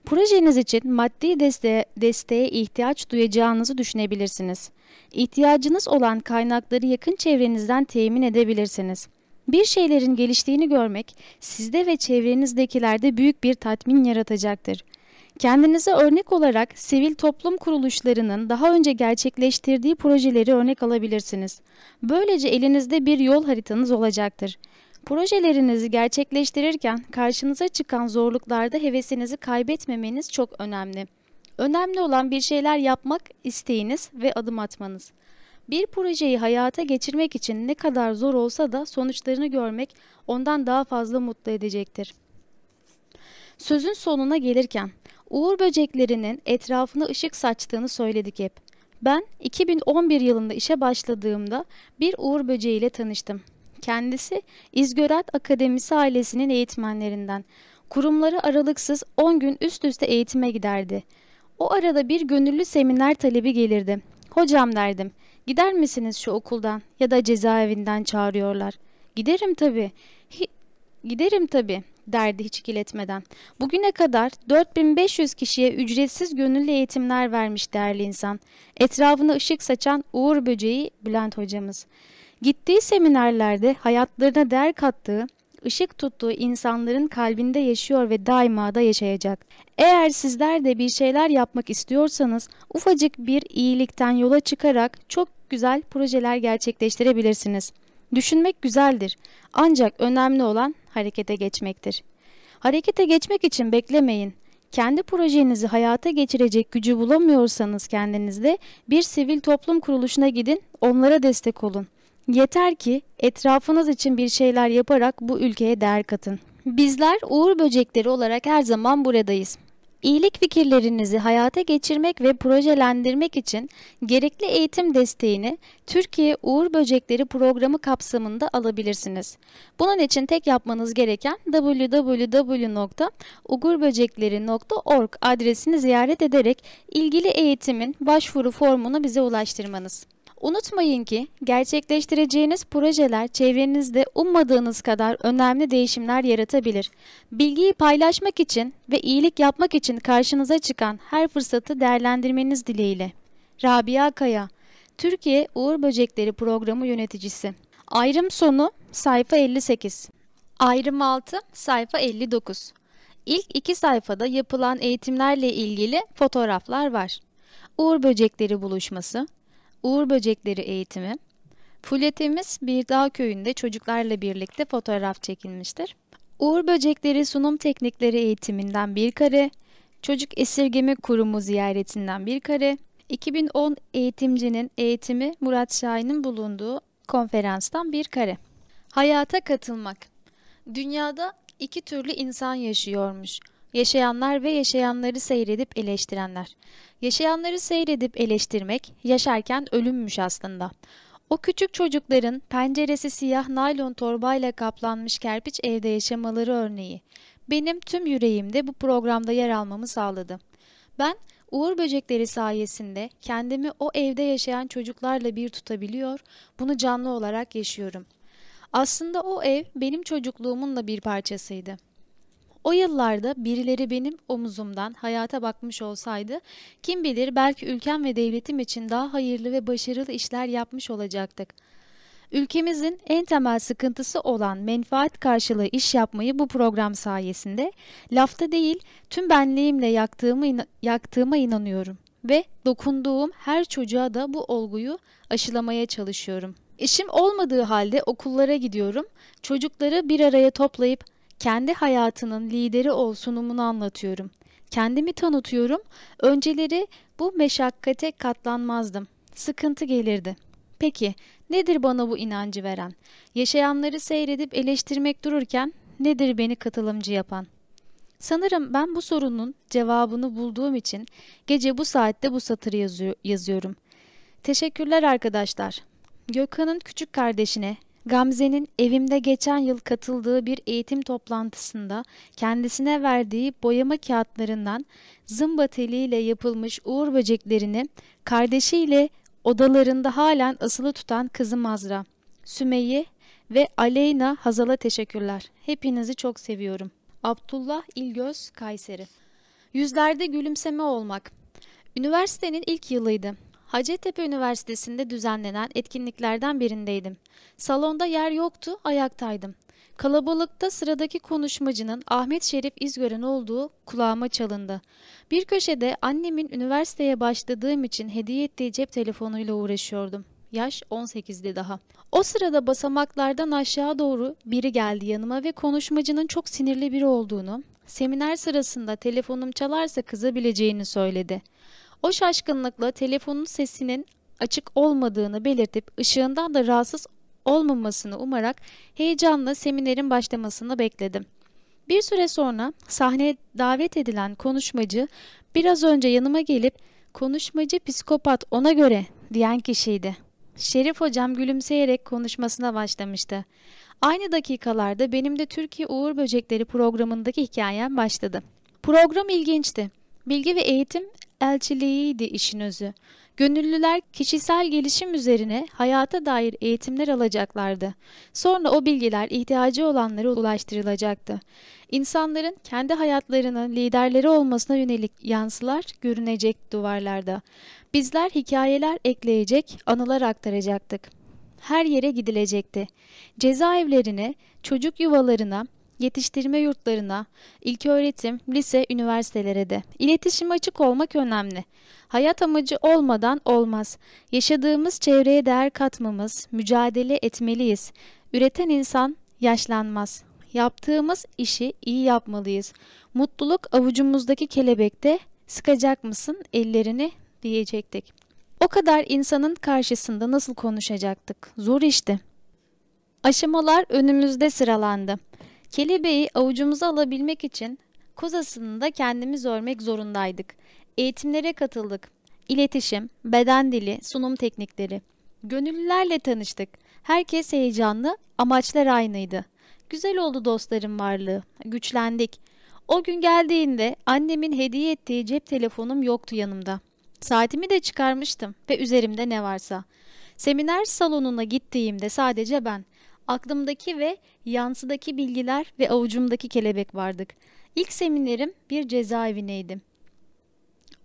Projeniz için maddi desteğe, desteğe ihtiyaç duyacağınızı düşünebilirsiniz. İhtiyacınız olan kaynakları yakın çevrenizden temin edebilirsiniz. Bir şeylerin geliştiğini görmek sizde ve çevrenizdekilerde büyük bir tatmin yaratacaktır. Kendinize örnek olarak sivil toplum kuruluşlarının daha önce gerçekleştirdiği projeleri örnek alabilirsiniz. Böylece elinizde bir yol haritanız olacaktır. Projelerinizi gerçekleştirirken karşınıza çıkan zorluklarda hevesinizi kaybetmemeniz çok önemli. Önemli olan bir şeyler yapmak isteğiniz ve adım atmanız. Bir projeyi hayata geçirmek için ne kadar zor olsa da sonuçlarını görmek ondan daha fazla mutlu edecektir. Sözün sonuna gelirken Uğur böceklerinin etrafına ışık saçtığını söyledik hep. Ben 2011 yılında işe başladığımda bir uğur böceğiyle tanıştım. Kendisi İzgörat Akademisi ailesinin eğitmenlerinden. Kurumları aralıksız 10 gün üst üste eğitime giderdi. O arada bir gönüllü seminer talebi gelirdi. Hocam derdim, gider misiniz şu okuldan ya da cezaevinden çağırıyorlar. Giderim tabii. Hi giderim tabii derdi hiç ikiletmeden. Bugüne kadar 4500 kişiye ücretsiz gönüllü eğitimler vermiş değerli insan. Etrafına ışık saçan Uğur Böceği Bülent hocamız. Gittiği seminerlerde hayatlarına değer kattığı, ışık tuttuğu insanların kalbinde yaşıyor ve daima da yaşayacak. Eğer sizler de bir şeyler yapmak istiyorsanız ufacık bir iyilikten yola çıkarak çok güzel projeler gerçekleştirebilirsiniz. Düşünmek güzeldir ancak önemli olan harekete geçmektir. Harekete geçmek için beklemeyin. Kendi projenizi hayata geçirecek gücü bulamıyorsanız kendinizde bir sivil toplum kuruluşuna gidin, onlara destek olun. Yeter ki etrafınız için bir şeyler yaparak bu ülkeye değer katın. Bizler Uğur Böcekleri olarak her zaman buradayız. İyilik fikirlerinizi hayata geçirmek ve projelendirmek için gerekli eğitim desteğini Türkiye Uğur Böcekleri programı kapsamında alabilirsiniz. Bunun için tek yapmanız gereken www.ugurböcekleri.org adresini ziyaret ederek ilgili eğitimin başvuru formunu bize ulaştırmanız. Unutmayın ki gerçekleştireceğiniz projeler çevrenizde ummadığınız kadar önemli değişimler yaratabilir. Bilgiyi paylaşmak için ve iyilik yapmak için karşınıza çıkan her fırsatı değerlendirmeniz dileğiyle. Rabia Kaya, Türkiye Uğur Böcekleri Programı Yöneticisi. Ayrım sonu sayfa 58. Ayrım 6 sayfa 59. İlk iki sayfada yapılan eğitimlerle ilgili fotoğraflar var. Uğur Böcekleri buluşması, Uğur Böcekleri eğitimi. Fulyetimiz bir dağ köyünde çocuklarla birlikte fotoğraf çekilmiştir. Uğur Böcekleri sunum teknikleri eğitiminden bir kare, Çocuk Esirgeme Kurumu ziyaretinden bir kare, 2010 eğitimcinin eğitimi Murat Şahin'in bulunduğu konferanstan bir kare. Hayata katılmak. Dünyada iki türlü insan yaşıyormuş. Yaşayanlar ve yaşayanları seyredip eleştirenler. Yaşayanları seyredip eleştirmek yaşarken ölümmüş aslında. O küçük çocukların penceresi siyah naylon torbayla kaplanmış kerpiç evde yaşamaları örneği. Benim tüm yüreğimde bu programda yer almamı sağladı. Ben Uğur böcekleri sayesinde kendimi o evde yaşayan çocuklarla bir tutabiliyor, bunu canlı olarak yaşıyorum. Aslında o ev benim çocukluğumun da bir parçasıydı. O yıllarda birileri benim omuzumdan hayata bakmış olsaydı, kim bilir belki ülkem ve devletim için daha hayırlı ve başarılı işler yapmış olacaktık. Ülkemizin en temel sıkıntısı olan menfaat karşılığı iş yapmayı bu program sayesinde lafta değil tüm benliğimle yaktığımı, yaktığıma inanıyorum ve dokunduğum her çocuğa da bu olguyu aşılamaya çalışıyorum. İşim olmadığı halde okullara gidiyorum, çocukları bir araya toplayıp kendi hayatının lideri ol sunumunu anlatıyorum. Kendimi tanıtıyorum. Önceleri bu meşakkate katlanmazdım. Sıkıntı gelirdi. Peki nedir bana bu inancı veren? Yaşayanları seyredip eleştirmek dururken nedir beni katılımcı yapan? Sanırım ben bu sorunun cevabını bulduğum için gece bu saatte bu satırı yazıyor, yazıyorum. Teşekkürler arkadaşlar. Gökhan'ın küçük kardeşine, Gamze'nin evimde geçen yıl katıldığı bir eğitim toplantısında kendisine verdiği boyama kağıtlarından zımba teliyle yapılmış uğur böceklerini kardeşiyle odalarında halen asılı tutan kızı Mazra, Sümeyye ve Aleyna Hazal'a teşekkürler. Hepinizi çok seviyorum. Abdullah İlgöz, Kayseri. Yüzlerde gülümseme olmak. Üniversitenin ilk yılıydı. Hacettepe Üniversitesi'nde düzenlenen etkinliklerden birindeydim. Salonda yer yoktu, ayaktaydım. Kalabalıkta sıradaki konuşmacının Ahmet Şerif İzgören olduğu kulağıma çalındı. Bir köşede annemin üniversiteye başladığım için hediye ettiği cep telefonuyla uğraşıyordum. Yaş 18'di daha. O sırada basamaklardan aşağı doğru biri geldi yanıma ve konuşmacının çok sinirli biri olduğunu, seminer sırasında telefonum çalarsa kızabileceğini söyledi. O şaşkınlıkla telefonun sesinin açık olmadığını belirtip ışığından da rahatsız olmamasını umarak heyecanla seminerin başlamasını bekledim. Bir süre sonra sahneye davet edilen konuşmacı biraz önce yanıma gelip konuşmacı psikopat ona göre diyen kişiydi. Şerif hocam gülümseyerek konuşmasına başlamıştı. Aynı dakikalarda benim de Türkiye Uğur Böcekleri programındaki hikayem başladı. Program ilginçti. Bilgi ve eğitim elçiliğiydi işin özü. Gönüllüler kişisel gelişim üzerine hayata dair eğitimler alacaklardı. Sonra o bilgiler ihtiyacı olanlara ulaştırılacaktı. İnsanların kendi hayatlarının liderleri olmasına yönelik yansılar görünecek duvarlarda. Bizler hikayeler ekleyecek, anılar aktaracaktık. Her yere gidilecekti. Cezaevlerine, çocuk yuvalarına, yetiştirme yurtlarına, ilköğretim, lise, üniversitelere de. İletişime açık olmak önemli. Hayat amacı olmadan olmaz. Yaşadığımız çevreye değer katmamız, mücadele etmeliyiz. Üreten insan yaşlanmaz. Yaptığımız işi iyi yapmalıyız. Mutluluk avucumuzdaki kelebekte sıkacak mısın ellerini diyecektik. O kadar insanın karşısında nasıl konuşacaktık? Zor işte. Aşamalar önümüzde sıralandı. Kelebeği avucumuza alabilmek için kozasını da kendimiz örmek zorundaydık. Eğitimlere katıldık. İletişim, beden dili, sunum teknikleri. Gönüllülerle tanıştık. Herkes heyecanlı, amaçlar aynıydı. Güzel oldu dostların varlığı. Güçlendik. O gün geldiğinde annemin hediye ettiği cep telefonum yoktu yanımda. Saatimi de çıkarmıştım ve üzerimde ne varsa. Seminer salonuna gittiğimde sadece ben, aklımdaki ve yansıdaki bilgiler ve avucumdaki kelebek vardık. İlk seminerim bir cezaevineydi.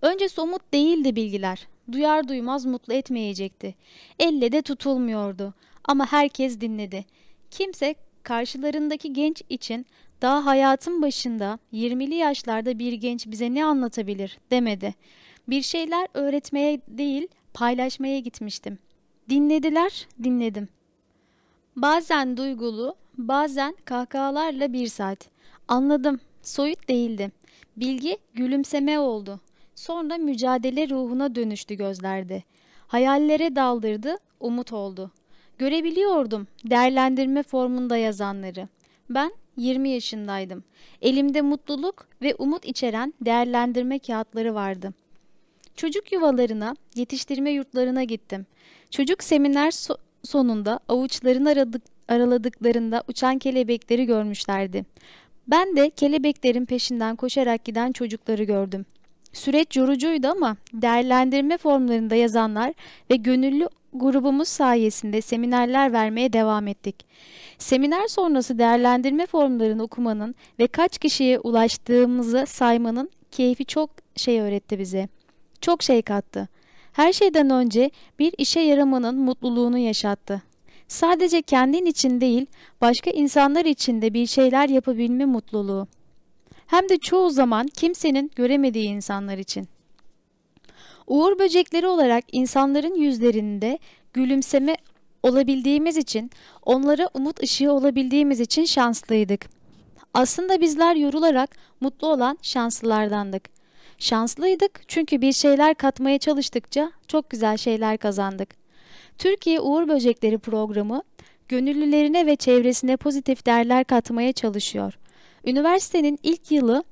Önce somut değildi bilgiler. Duyar duymaz mutlu etmeyecekti. Elle de tutulmuyordu. Ama herkes dinledi. Kimse karşılarındaki genç için daha hayatın başında 20'li yaşlarda bir genç bize ne anlatabilir demedi. Bir şeyler öğretmeye değil paylaşmaya gitmiştim. Dinlediler, dinledim. Bazen duygulu, bazen kahkahalarla bir saat. Anladım, soyut değildi. Bilgi gülümseme oldu. Sonra mücadele ruhuna dönüştü gözlerde. Hayallere daldırdı, umut oldu. Görebiliyordum değerlendirme formunda yazanları. Ben 20 yaşındaydım. Elimde mutluluk ve umut içeren değerlendirme kağıtları vardı. Çocuk yuvalarına, yetiştirme yurtlarına gittim. Çocuk seminer so sonunda avuçlarını aradık, araladıklarında uçan kelebekleri görmüşlerdi. Ben de kelebeklerin peşinden koşarak giden çocukları gördüm. Süreç yorucuydu ama değerlendirme formlarında yazanlar ve gönüllü grubumuz sayesinde seminerler vermeye devam ettik. Seminer sonrası değerlendirme formlarını okumanın ve kaç kişiye ulaştığımızı saymanın keyfi çok şey öğretti bize. Çok şey kattı. Her şeyden önce bir işe yaramanın mutluluğunu yaşattı. Sadece kendin için değil, başka insanlar için de bir şeyler yapabilme mutluluğu. Hem de çoğu zaman kimsenin göremediği insanlar için. Uğur böcekleri olarak insanların yüzlerinde gülümseme olabildiğimiz için, onlara umut ışığı olabildiğimiz için şanslıydık. Aslında bizler yorularak mutlu olan şanslılardandık. Şanslıydık çünkü bir şeyler katmaya çalıştıkça çok güzel şeyler kazandık. Türkiye Uğur Böcekleri programı gönüllülerine ve çevresine pozitif değerler katmaya çalışıyor. Üniversitenin ilk yılı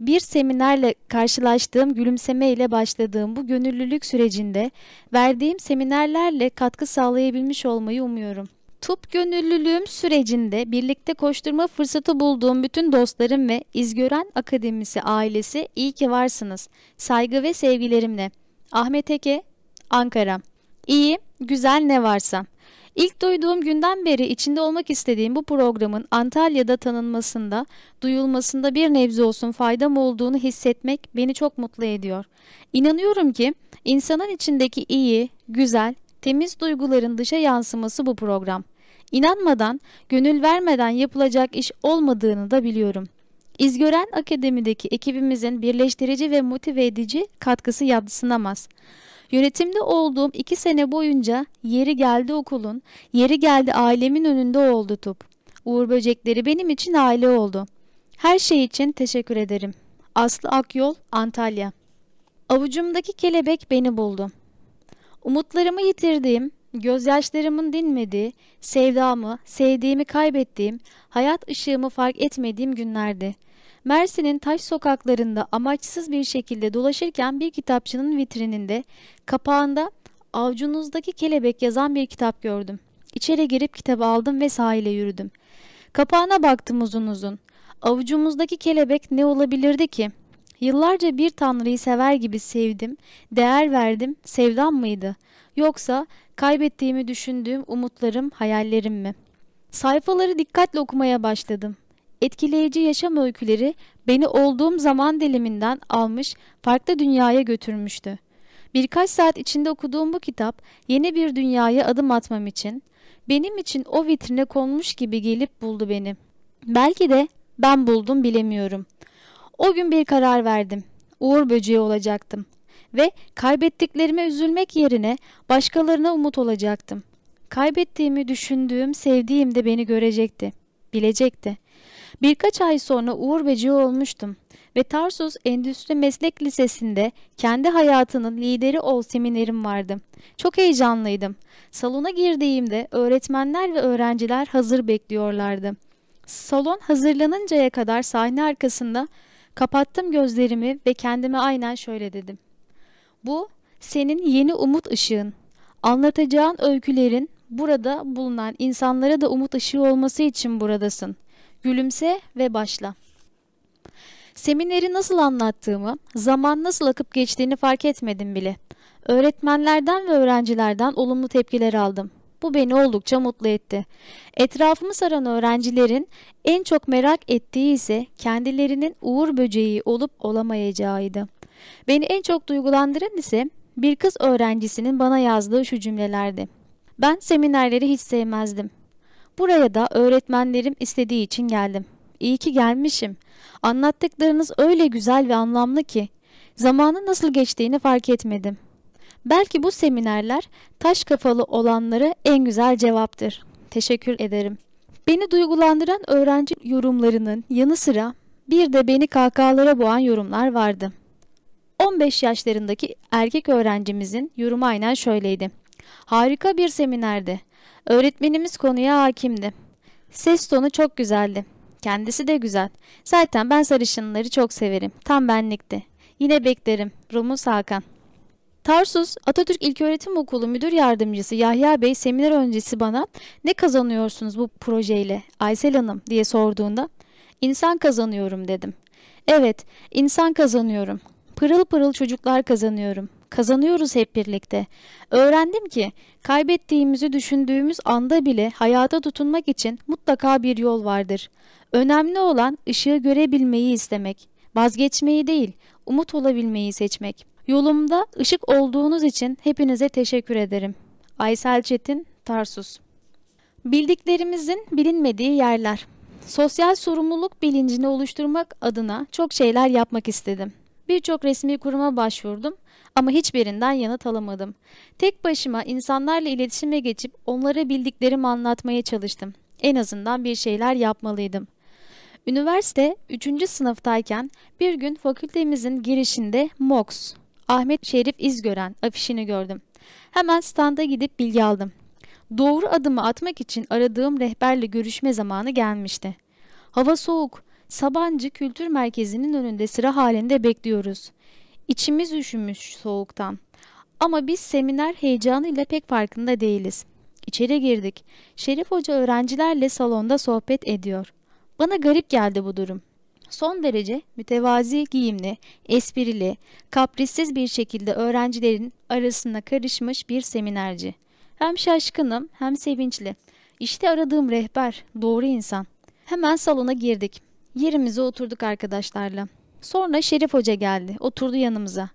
bir seminerle karşılaştığım gülümseme ile başladığım bu gönüllülük sürecinde verdiğim seminerlerle katkı sağlayabilmiş olmayı umuyorum. Tup gönüllülüğüm sürecinde birlikte koşturma fırsatı bulduğum bütün dostlarım ve İzgören Akademisi ailesi iyi ki varsınız. Saygı ve sevgilerimle. Ahmet Eke, Ankara. İyi, güzel ne varsa. İlk duyduğum günden beri içinde olmak istediğim bu programın Antalya'da tanınmasında, duyulmasında bir nebze olsun faydam olduğunu hissetmek beni çok mutlu ediyor. İnanıyorum ki insanın içindeki iyi, güzel, temiz duyguların dışa yansıması bu program. İnanmadan, gönül vermeden yapılacak iş olmadığını da biliyorum. İzgören Akademi'deki ekibimizin birleştirici ve motive edici katkısı yadsınamaz. Yönetimde olduğum iki sene boyunca yeri geldi okulun, yeri geldi ailemin önünde oldu top. Uğur böcekleri benim için aile oldu. Her şey için teşekkür ederim. Aslı Akyol, Antalya. Avucumdaki kelebek beni buldu. Umutlarımı yitirdiğim, gözyaşlarımın dinmediği, sevdamı, sevdiğimi kaybettiğim, hayat ışığımı fark etmediğim günlerdi. Mersin'in taş sokaklarında amaçsız bir şekilde dolaşırken bir kitapçının vitrininde kapağında avcunuzdaki kelebek yazan bir kitap gördüm. İçeri girip kitabı aldım ve sahile yürüdüm. Kapağına baktım uzun uzun. Avucumuzdaki kelebek ne olabilirdi ki? Yıllarca bir tanrıyı sever gibi sevdim, değer verdim, sevdam mıydı? Yoksa kaybettiğimi düşündüğüm umutlarım, hayallerim mi? Sayfaları dikkatle okumaya başladım. Etkileyici yaşam öyküleri beni olduğum zaman diliminden almış, farklı dünyaya götürmüştü. Birkaç saat içinde okuduğum bu kitap yeni bir dünyaya adım atmam için, benim için o vitrine konmuş gibi gelip buldu beni. Belki de ben buldum bilemiyorum. O gün bir karar verdim. Uğur böceği olacaktım. Ve kaybettiklerime üzülmek yerine başkalarına umut olacaktım. Kaybettiğimi düşündüğüm, sevdiğim de beni görecekti. Bilecekti. Birkaç ay sonra Uğur Böceği olmuştum ve Tarsus Endüstri Meslek Lisesi'nde kendi hayatının lideri ol seminerim vardı. Çok heyecanlıydım. Salona girdiğimde öğretmenler ve öğrenciler hazır bekliyorlardı. Salon hazırlanıncaya kadar sahne arkasında kapattım gözlerimi ve kendime aynen şöyle dedim. Bu senin yeni umut ışığın. Anlatacağın öykülerin burada bulunan insanlara da umut ışığı olması için buradasın. Gülümse ve başla. Semineri nasıl anlattığımı, zaman nasıl akıp geçtiğini fark etmedim bile. Öğretmenlerden ve öğrencilerden olumlu tepkiler aldım. Bu beni oldukça mutlu etti. Etrafımı saran öğrencilerin en çok merak ettiği ise kendilerinin uğur böceği olup olamayacağıydı. Beni en çok duygulandıran ise bir kız öğrencisinin bana yazdığı şu cümlelerdi. Ben seminerleri hiç sevmezdim. Buraya da öğretmenlerim istediği için geldim. İyi ki gelmişim. Anlattıklarınız öyle güzel ve anlamlı ki zamanın nasıl geçtiğini fark etmedim. Belki bu seminerler taş kafalı olanlara en güzel cevaptır. Teşekkür ederim. Beni duygulandıran öğrenci yorumlarının yanı sıra bir de beni kahkahalara boğan yorumlar vardı. 15 yaşlarındaki erkek öğrencimizin yorumu aynen şöyleydi. Harika bir seminerdi. Öğretmenimiz konuya hakimdi. Ses tonu çok güzeldi. Kendisi de güzel. Zaten ben sarışınları çok severim. Tam benlikti. Yine beklerim. Rumuz Hakan. Tarsus Atatürk İlköğretim Okulu Müdür Yardımcısı Yahya Bey seminer öncesi bana ne kazanıyorsunuz bu projeyle Aysel Hanım diye sorduğunda insan kazanıyorum dedim. Evet insan kazanıyorum. Pırıl pırıl çocuklar kazanıyorum. Kazanıyoruz hep birlikte. Öğrendim ki kaybettiğimizi düşündüğümüz anda bile hayata tutunmak için mutlaka bir yol vardır. Önemli olan ışığı görebilmeyi istemek. Vazgeçmeyi değil, umut olabilmeyi seçmek. Yolumda ışık olduğunuz için hepinize teşekkür ederim. Aysel Çetin, Tarsus. Bildiklerimizin bilinmediği yerler. Sosyal sorumluluk bilincini oluşturmak adına çok şeyler yapmak istedim. Birçok resmi kuruma başvurdum ama hiçbirinden yanıt alamadım. Tek başıma insanlarla iletişime geçip onlara bildiklerimi anlatmaya çalıştım. En azından bir şeyler yapmalıydım. Üniversite 3. sınıftayken bir gün fakültemizin girişinde MOX, Ahmet Şerif İzgören afişini gördüm. Hemen standa gidip bilgi aldım. Doğru adımı atmak için aradığım rehberle görüşme zamanı gelmişti. Hava soğuk. Sabancı Kültür Merkezi'nin önünde sıra halinde bekliyoruz. İçimiz üşümüş soğuktan. Ama biz seminer heyecanıyla pek farkında değiliz. İçeri girdik. Şerif Hoca öğrencilerle salonda sohbet ediyor. Bana garip geldi bu durum. Son derece mütevazi giyimli, esprili, kaprissiz bir şekilde öğrencilerin arasına karışmış bir seminerci. Hem şaşkınım hem sevinçli. İşte aradığım rehber, doğru insan. Hemen salona girdik. Yerimize oturduk arkadaşlarla. Sonra Şerif Hoca geldi, oturdu yanımıza.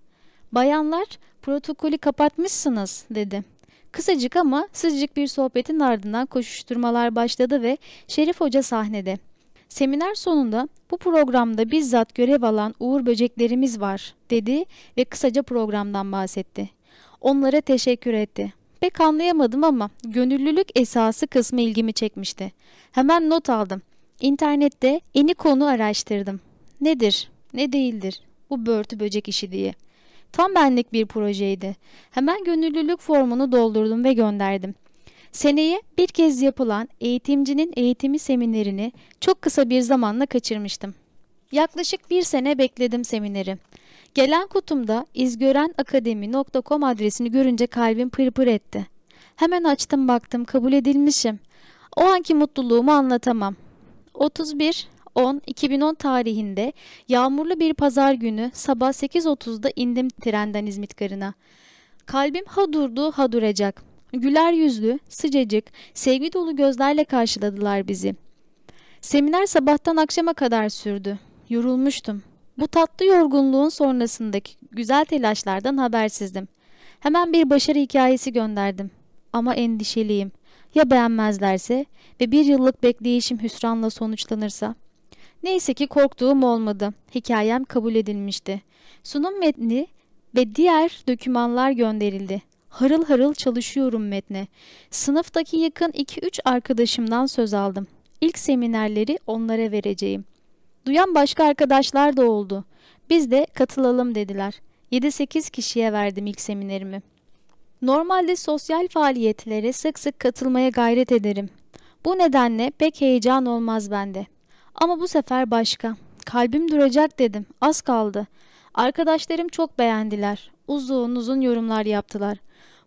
Bayanlar, protokolü kapatmışsınız dedi. Kısacık ama sıcacık bir sohbetin ardından koşuşturmalar başladı ve Şerif Hoca sahnede. Seminer sonunda bu programda bizzat görev alan uğur böceklerimiz var dedi ve kısaca programdan bahsetti. Onlara teşekkür etti. Pek anlayamadım ama gönüllülük esası kısmı ilgimi çekmişti. Hemen not aldım. İnternette eni konu araştırdım. Nedir, ne değildir bu börtü böcek işi diye. Tam benlik bir projeydi. Hemen gönüllülük formunu doldurdum ve gönderdim. Seneye bir kez yapılan eğitimcinin eğitimi seminerini çok kısa bir zamanla kaçırmıştım. Yaklaşık bir sene bekledim semineri. Gelen kutumda izgörenakademi.com adresini görünce kalbim pırpır etti. Hemen açtım baktım kabul edilmişim. O anki mutluluğumu anlatamam. 31 10 2010 tarihinde yağmurlu bir pazar günü sabah 8.30'da indim trenden İzmit garına. Kalbim ha durdu ha duracak. Güler yüzlü, sıcacık, sevgi dolu gözlerle karşıladılar bizi. Seminer sabahtan akşama kadar sürdü. Yorulmuştum. Bu tatlı yorgunluğun sonrasındaki güzel telaşlardan habersizdim. Hemen bir başarı hikayesi gönderdim. Ama endişeliyim. Ya beğenmezlerse ve bir yıllık bekleyişim hüsranla sonuçlanırsa? Neyse ki korktuğum olmadı. Hikayem kabul edilmişti. Sunum metni ve diğer dokümanlar gönderildi. Harıl harıl çalışıyorum metne. Sınıftaki yakın 2-3 arkadaşımdan söz aldım. İlk seminerleri onlara vereceğim. Duyan başka arkadaşlar da oldu. Biz de katılalım dediler. 7-8 kişiye verdim ilk seminerimi. Normalde sosyal faaliyetlere sık sık katılmaya gayret ederim. Bu nedenle pek heyecan olmaz bende. Ama bu sefer başka. Kalbim duracak dedim. Az kaldı. Arkadaşlarım çok beğendiler. Uzun uzun yorumlar yaptılar.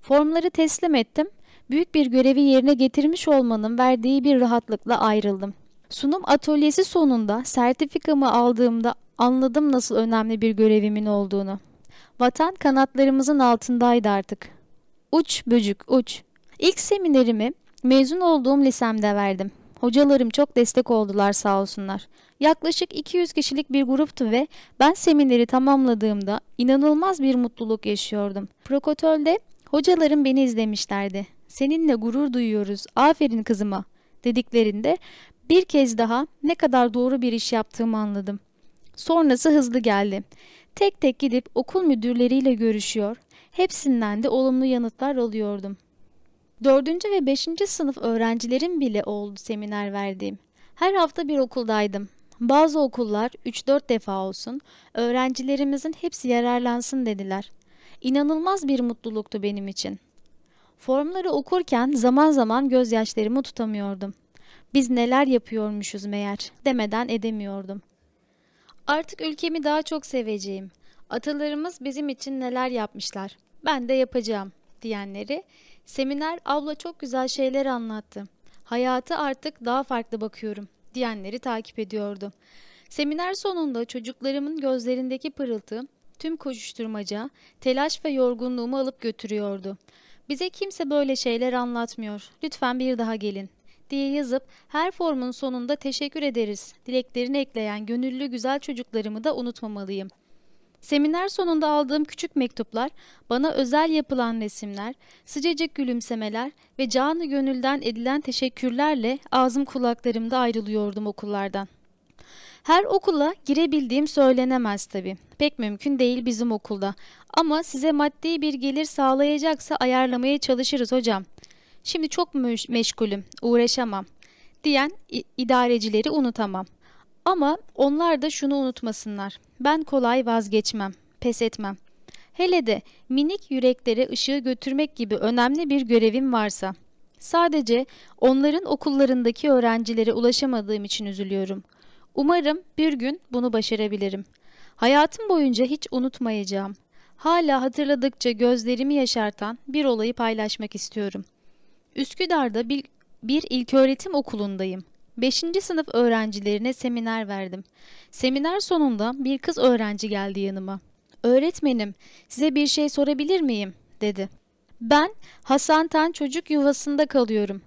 Formları teslim ettim. Büyük bir görevi yerine getirmiş olmanın verdiği bir rahatlıkla ayrıldım. Sunum atölyesi sonunda sertifikamı aldığımda anladım nasıl önemli bir görevimin olduğunu. Vatan kanatlarımızın altındaydı artık. Uç böcük uç. İlk seminerimi mezun olduğum lisemde verdim. Hocalarım çok destek oldular sağ olsunlar. Yaklaşık 200 kişilik bir gruptu ve ben semineri tamamladığımda inanılmaz bir mutluluk yaşıyordum. Prokotöl'de hocalarım beni izlemişlerdi. Seninle gurur duyuyoruz, aferin kızıma dediklerinde bir kez daha ne kadar doğru bir iş yaptığımı anladım. Sonrası hızlı geldi. Tek tek gidip okul müdürleriyle görüşüyor, hepsinden de olumlu yanıtlar alıyordum. Dördüncü ve beşinci sınıf öğrencilerim bile oldu seminer verdiğim. Her hafta bir okuldaydım. Bazı okullar 3-4 defa olsun, öğrencilerimizin hepsi yararlansın dediler. İnanılmaz bir mutluluktu benim için. Formları okurken zaman zaman gözyaşlarımı tutamıyordum. Biz neler yapıyormuşuz meğer demeden edemiyordum. Artık ülkemi daha çok seveceğim. Atalarımız bizim için neler yapmışlar. Ben de yapacağım diyenleri seminer abla çok güzel şeyler anlattı. Hayatı artık daha farklı bakıyorum diyenleri takip ediyordu. Seminer sonunda çocuklarımın gözlerindeki pırıltı tüm koşuşturmaca, telaş ve yorgunluğumu alıp götürüyordu. Bize kimse böyle şeyler anlatmıyor. Lütfen bir daha gelin diye yazıp her formun sonunda teşekkür ederiz dileklerini ekleyen gönüllü güzel çocuklarımı da unutmamalıyım. Seminer sonunda aldığım küçük mektuplar, bana özel yapılan resimler, sıcacık gülümsemeler ve canı gönülden edilen teşekkürlerle ağzım kulaklarımda ayrılıyordum okullardan. Her okula girebildiğim söylenemez tabii. Pek mümkün değil bizim okulda. Ama size maddi bir gelir sağlayacaksa ayarlamaya çalışırız hocam. Şimdi çok meşgulüm, uğraşamam diyen idarecileri unutamam. Ama onlar da şunu unutmasınlar. Ben kolay vazgeçmem, pes etmem. Hele de minik yüreklere ışığı götürmek gibi önemli bir görevim varsa. Sadece onların okullarındaki öğrencilere ulaşamadığım için üzülüyorum. Umarım bir gün bunu başarabilirim. Hayatım boyunca hiç unutmayacağım. Hala hatırladıkça gözlerimi yaşartan bir olayı paylaşmak istiyorum. Üsküdar'da bir, bir ilköğretim okulundayım. 5. sınıf öğrencilerine seminer verdim. Seminer sonunda bir kız öğrenci geldi yanıma. Öğretmenim, size bir şey sorabilir miyim? dedi. Ben Hasan Tan çocuk yuvasında kalıyorum.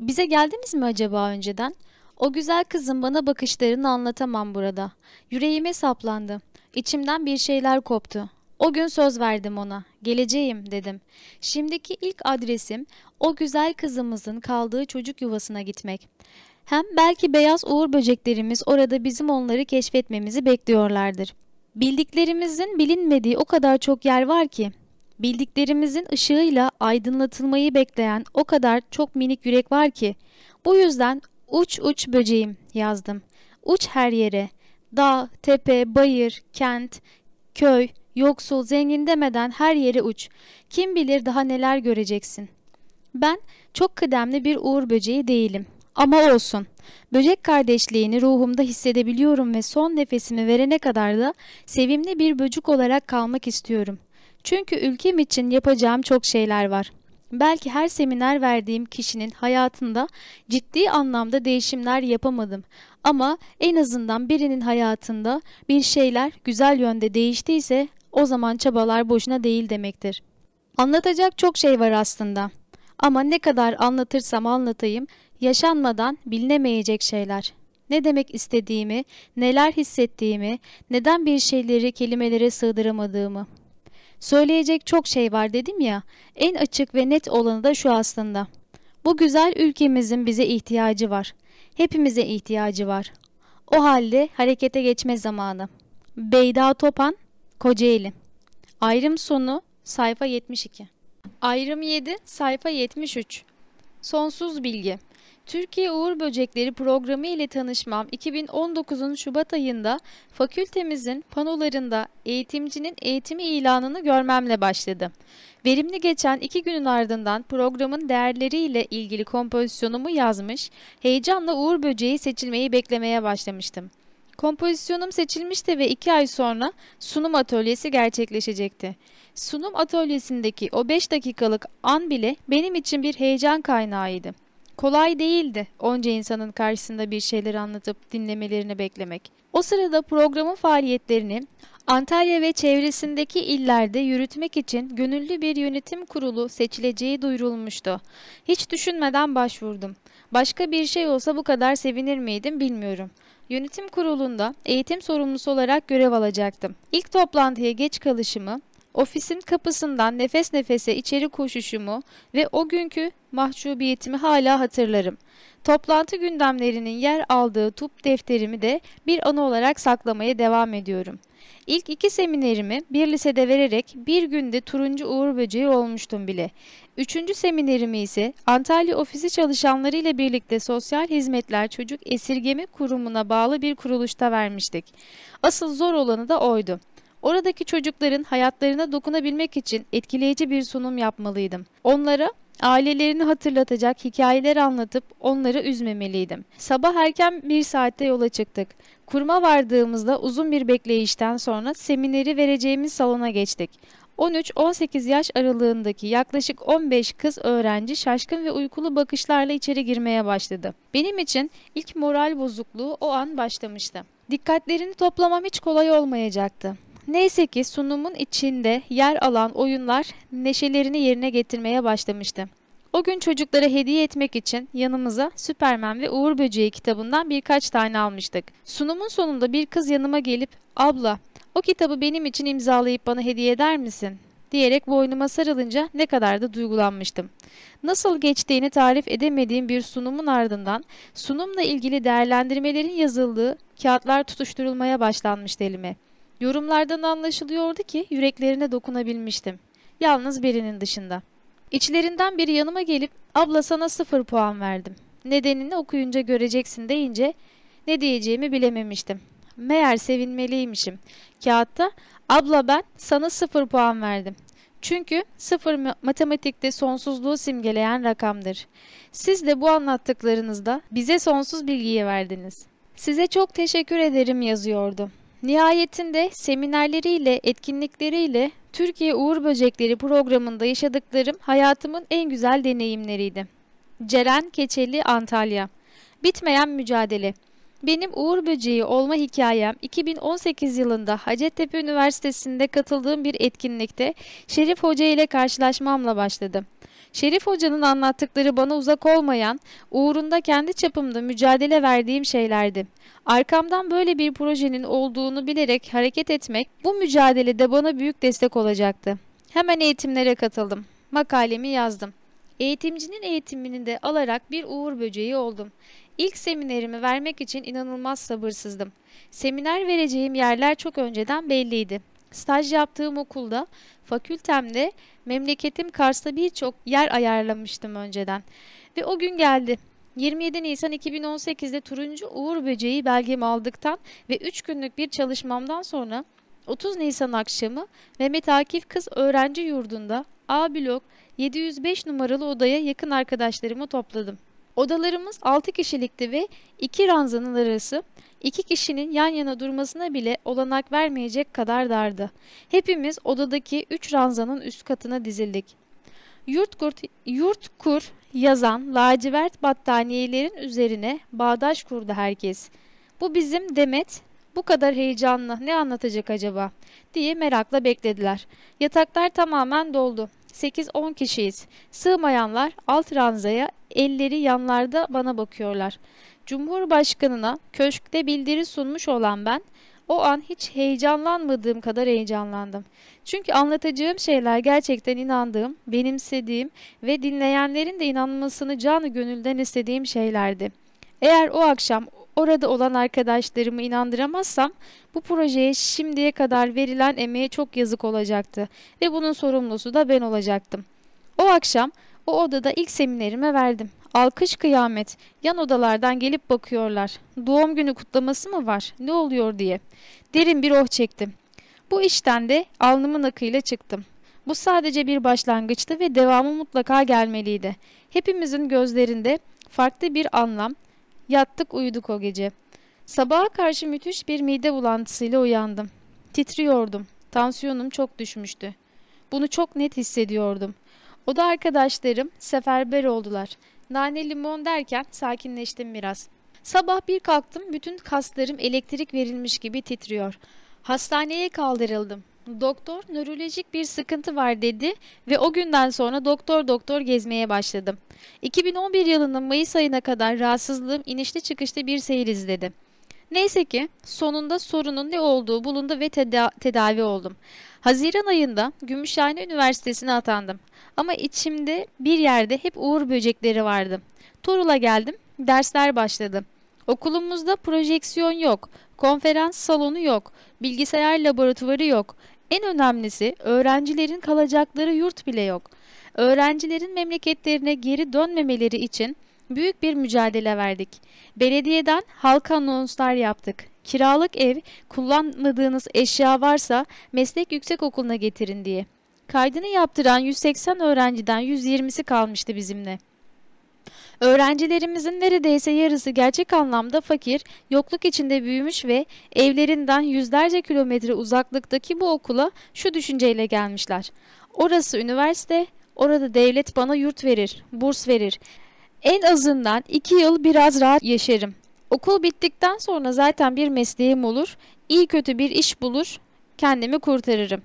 Bize geldiniz mi acaba önceden? O güzel kızın bana bakışlarını anlatamam burada. Yüreğime saplandı. İçimden bir şeyler koptu. O gün söz verdim ona. Geleceğim dedim. Şimdiki ilk adresim o güzel kızımızın kaldığı çocuk yuvasına gitmek. Hem belki beyaz uğur böceklerimiz orada bizim onları keşfetmemizi bekliyorlardır. Bildiklerimizin bilinmediği o kadar çok yer var ki, bildiklerimizin ışığıyla aydınlatılmayı bekleyen o kadar çok minik yürek var ki, bu yüzden uç uç böceğim yazdım. Uç her yere, dağ, tepe, bayır, kent, köy, yoksul, zengin demeden her yere uç. Kim bilir daha neler göreceksin. Ben çok kıdemli bir uğur böceği değilim. Ama olsun. Böcek kardeşliğini ruhumda hissedebiliyorum ve son nefesimi verene kadar da sevimli bir böcük olarak kalmak istiyorum. Çünkü ülkem için yapacağım çok şeyler var. Belki her seminer verdiğim kişinin hayatında ciddi anlamda değişimler yapamadım. Ama en azından birinin hayatında bir şeyler güzel yönde değiştiyse o zaman çabalar boşuna değil demektir. Anlatacak çok şey var aslında. Ama ne kadar anlatırsam anlatayım yaşanmadan bilinemeyecek şeyler. Ne demek istediğimi, neler hissettiğimi, neden bir şeyleri kelimelere sığdıramadığımı. Söyleyecek çok şey var dedim ya, en açık ve net olanı da şu aslında. Bu güzel ülkemizin bize ihtiyacı var. Hepimize ihtiyacı var. O halde harekete geçme zamanı. Beyda Topan, Kocaeli. Ayrım sonu sayfa 72. Ayrım 7 sayfa 73. Sonsuz bilgi. Türkiye Uğur Böcekleri programı ile tanışmam 2019'un Şubat ayında fakültemizin panolarında eğitimcinin eğitimi ilanını görmemle başladı. Verimli geçen iki günün ardından programın değerleriyle ilgili kompozisyonumu yazmış, heyecanla Uğur Böceği seçilmeyi beklemeye başlamıştım. Kompozisyonum seçilmişti ve iki ay sonra sunum atölyesi gerçekleşecekti. Sunum atölyesindeki o 5 dakikalık an bile benim için bir heyecan kaynağıydı. Kolay değildi onca insanın karşısında bir şeyler anlatıp dinlemelerini beklemek. O sırada programın faaliyetlerini Antalya ve çevresindeki illerde yürütmek için gönüllü bir yönetim kurulu seçileceği duyurulmuştu. Hiç düşünmeden başvurdum. Başka bir şey olsa bu kadar sevinir miydim bilmiyorum. Yönetim kurulunda eğitim sorumlusu olarak görev alacaktım. İlk toplantıya geç kalışımı, ofisin kapısından nefes nefese içeri koşuşumu ve o günkü mahcubiyetimi hala hatırlarım. Toplantı gündemlerinin yer aldığı tup defterimi de bir anı olarak saklamaya devam ediyorum. İlk iki seminerimi bir lisede vererek bir günde turuncu uğur böceği olmuştum bile. Üçüncü seminerimi ise Antalya ofisi çalışanlarıyla birlikte Sosyal Hizmetler Çocuk Esirgeme Kurumu'na bağlı bir kuruluşta vermiştik. Asıl zor olanı da oydu. Oradaki çocukların hayatlarına dokunabilmek için etkileyici bir sunum yapmalıydım. Onlara ailelerini hatırlatacak hikayeler anlatıp onları üzmemeliydim. Sabah erken bir saatte yola çıktık. Kuruma vardığımızda uzun bir bekleyişten sonra semineri vereceğimiz salona geçtik. 13-18 yaş aralığındaki yaklaşık 15 kız öğrenci şaşkın ve uykulu bakışlarla içeri girmeye başladı. Benim için ilk moral bozukluğu o an başlamıştı. Dikkatlerini toplamam hiç kolay olmayacaktı. Neyse ki sunumun içinde yer alan oyunlar neşelerini yerine getirmeye başlamıştı. O gün çocuklara hediye etmek için yanımıza Süpermen ve Uğur Böceği kitabından birkaç tane almıştık. Sunumun sonunda bir kız yanıma gelip "Abla, o kitabı benim için imzalayıp bana hediye eder misin?" diyerek boynuma sarılınca ne kadar da duygulanmıştım. Nasıl geçtiğini tarif edemediğim bir sunumun ardından sunumla ilgili değerlendirmelerin yazıldığı kağıtlar tutuşturulmaya başlanmıştı elime. Yorumlardan anlaşılıyordu ki yüreklerine dokunabilmiştim. Yalnız birinin dışında. İçlerinden biri yanıma gelip abla sana sıfır puan verdim. Nedenini okuyunca göreceksin deyince ne diyeceğimi bilememiştim. Meğer sevinmeliymişim. Kağıtta abla ben sana sıfır puan verdim. Çünkü sıfır matematikte sonsuzluğu simgeleyen rakamdır. Siz de bu anlattıklarınızda bize sonsuz bilgiyi verdiniz. Size çok teşekkür ederim yazıyordu. Nihayetinde seminerleriyle, etkinlikleriyle Türkiye Uğur Böcekleri programında yaşadıklarım hayatımın en güzel deneyimleriydi. Ceren Keçeli Antalya Bitmeyen Mücadele Benim Uğur Böceği olma hikayem 2018 yılında Hacettepe Üniversitesi'nde katıldığım bir etkinlikte Şerif Hoca ile karşılaşmamla başladı. Şerif Hoca'nın anlattıkları bana uzak olmayan, uğrunda kendi çapımda mücadele verdiğim şeylerdi. Arkamdan böyle bir projenin olduğunu bilerek hareket etmek bu mücadelede bana büyük destek olacaktı. Hemen eğitimlere katıldım. Makalemi yazdım. Eğitimcinin eğitimini de alarak bir uğur böceği oldum. İlk seminerimi vermek için inanılmaz sabırsızdım. Seminer vereceğim yerler çok önceden belliydi. Staj yaptığım okulda, fakültemde, memleketim Kars'ta birçok yer ayarlamıştım önceden. Ve o gün geldi. 27 Nisan 2018'de Turuncu Uğur Böceği belgemi aldıktan ve 3 günlük bir çalışmamdan sonra 30 Nisan akşamı Mehmet Akif Kız Öğrenci Yurdu'nda A blok 705 numaralı odaya yakın arkadaşlarımı topladım. Odalarımız 6 kişilikti ve 2 ranzanın arası 2 kişinin yan yana durmasına bile olanak vermeyecek kadar dardı. Hepimiz odadaki 3 ranzanın üst katına dizildik. Yurt, kurt, yurt kur yazan lacivert battaniyelerin üzerine bağdaş kurdu herkes. Bu bizim Demet bu kadar heyecanlı ne anlatacak acaba diye merakla beklediler. Yataklar tamamen doldu. 8-10 kişiyiz. Sığmayanlar alt ranzaya elleri yanlarda bana bakıyorlar. Cumhurbaşkanına köşkte bildiri sunmuş olan ben o an hiç heyecanlanmadığım kadar heyecanlandım. Çünkü anlatacağım şeyler gerçekten inandığım, benimsediğim ve dinleyenlerin de inanmasını canı gönülden istediğim şeylerdi. Eğer o akşam orada olan arkadaşlarımı inandıramazsam bu projeye şimdiye kadar verilen emeğe çok yazık olacaktı ve bunun sorumlusu da ben olacaktım. O akşam o odada ilk seminerime verdim. Alkış kıyamet. Yan odalardan gelip bakıyorlar. Doğum günü kutlaması mı var? Ne oluyor diye. Derin bir oh çektim. Bu işten de alnımın akıyla çıktım. Bu sadece bir başlangıçtı ve devamı mutlaka gelmeliydi. Hepimizin gözlerinde farklı bir anlam. Yattık uyuduk o gece. Sabaha karşı müthiş bir mide bulantısıyla uyandım. Titriyordum. Tansiyonum çok düşmüştü. Bunu çok net hissediyordum. O da arkadaşlarım seferber oldular. Nane limon derken sakinleştim biraz. Sabah bir kalktım bütün kaslarım elektrik verilmiş gibi titriyor. Hastaneye kaldırıldım. Doktor nörolojik bir sıkıntı var dedi ve o günden sonra doktor doktor gezmeye başladım. 2011 yılının Mayıs ayına kadar rahatsızlığım inişli çıkışlı bir seyir izledi. Neyse ki sonunda sorunun ne olduğu bulundu ve teda tedavi oldum. Haziran ayında Gümüşhane Üniversitesi'ne atandım. Ama içimde bir yerde hep uğur böcekleri vardı. Torul'a geldim, dersler başladı. Okulumuzda projeksiyon yok, konferans salonu yok, bilgisayar laboratuvarı yok. En önemlisi öğrencilerin kalacakları yurt bile yok. Öğrencilerin memleketlerine geri dönmemeleri için büyük bir mücadele verdik. Belediyeden halka anonslar yaptık. Kiralık ev, kullanmadığınız eşya varsa meslek yüksekokuluna getirin diye. Kaydını yaptıran 180 öğrenciden 120'si kalmıştı bizimle. Öğrencilerimizin neredeyse yarısı gerçek anlamda fakir, yokluk içinde büyümüş ve evlerinden yüzlerce kilometre uzaklıktaki bu okula şu düşünceyle gelmişler. Orası üniversite, orada devlet bana yurt verir, burs verir. En azından iki yıl biraz rahat yaşarım. Okul bittikten sonra zaten bir mesleğim olur, iyi kötü bir iş bulur, kendimi kurtarırım.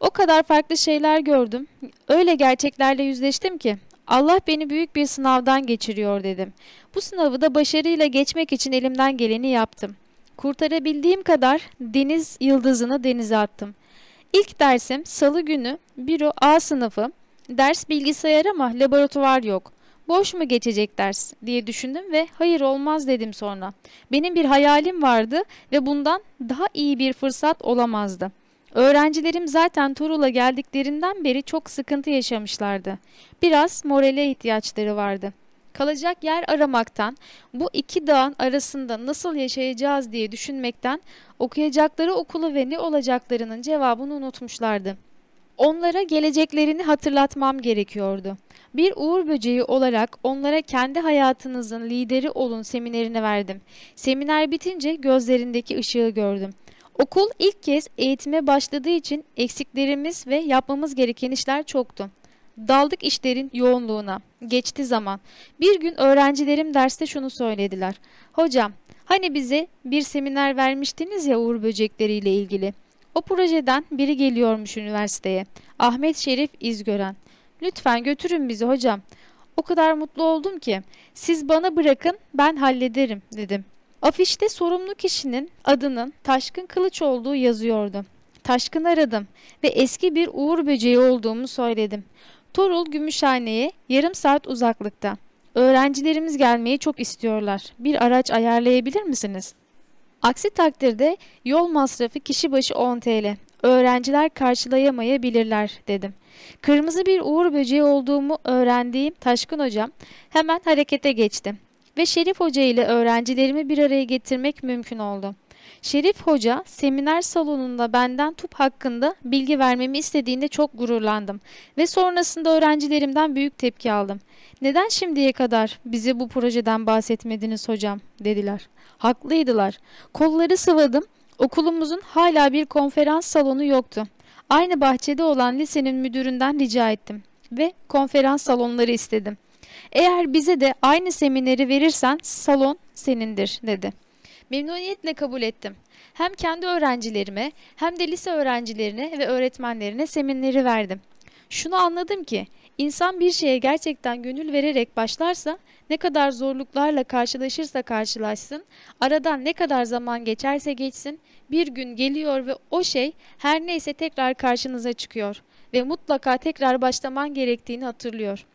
O kadar farklı şeyler gördüm, öyle gerçeklerle yüzleştim ki Allah beni büyük bir sınavdan geçiriyor dedim. Bu sınavı da başarıyla geçmek için elimden geleni yaptım. Kurtarabildiğim kadar deniz yıldızını denize attım. İlk dersim salı günü büro A sınıfı. Ders bilgisayar ama laboratuvar yok. Boş mu geçecek ders diye düşündüm ve hayır olmaz dedim sonra. Benim bir hayalim vardı ve bundan daha iyi bir fırsat olamazdı. Öğrencilerim zaten Turul'a geldiklerinden beri çok sıkıntı yaşamışlardı. Biraz morale ihtiyaçları vardı. Kalacak yer aramaktan, bu iki dağın arasında nasıl yaşayacağız diye düşünmekten okuyacakları okulu ve ne olacaklarının cevabını unutmuşlardı. Onlara geleceklerini hatırlatmam gerekiyordu. Bir uğur böceği olarak onlara kendi hayatınızın lideri olun seminerini verdim. Seminer bitince gözlerindeki ışığı gördüm. Okul ilk kez eğitime başladığı için eksiklerimiz ve yapmamız gereken işler çoktu. Daldık işlerin yoğunluğuna. Geçti zaman. Bir gün öğrencilerim derste şunu söylediler. Hocam, hani bize bir seminer vermiştiniz ya uğur böcekleriyle ilgili. O projeden biri geliyormuş üniversiteye. Ahmet Şerif İzgören. Lütfen götürün bizi hocam. O kadar mutlu oldum ki. Siz bana bırakın ben hallederim dedim. Afişte sorumlu kişinin adının Taşkın Kılıç olduğu yazıyordu. Taşkın aradım ve eski bir uğur böceği olduğumu söyledim. Torul Gümüşhane'ye yarım saat uzaklıkta. Öğrencilerimiz gelmeyi çok istiyorlar. Bir araç ayarlayabilir misiniz? Aksi takdirde yol masrafı kişi başı 10 TL. Öğrenciler karşılayamayabilirler dedim. Kırmızı bir uğur böceği olduğumu öğrendiğim Taşkın hocam hemen harekete geçti ve Şerif Hoca ile öğrencilerimi bir araya getirmek mümkün oldu. Şerif Hoca seminer salonunda benden TUP hakkında bilgi vermemi istediğinde çok gururlandım ve sonrasında öğrencilerimden büyük tepki aldım. Neden şimdiye kadar bize bu projeden bahsetmediniz hocam dediler. Haklıydılar. Kolları sıvadım. Okulumuzun hala bir konferans salonu yoktu. Aynı bahçede olan lisenin müdüründen rica ettim ve konferans salonları istedim. Eğer bize de aynı semineri verirsen salon senindir dedi. Memnuniyetle kabul ettim. Hem kendi öğrencilerime hem de lise öğrencilerine ve öğretmenlerine semineri verdim. Şunu anladım ki insan bir şeye gerçekten gönül vererek başlarsa ne kadar zorluklarla karşılaşırsa karşılaşsın, aradan ne kadar zaman geçerse geçsin, bir gün geliyor ve o şey her neyse tekrar karşınıza çıkıyor ve mutlaka tekrar başlaman gerektiğini hatırlıyor.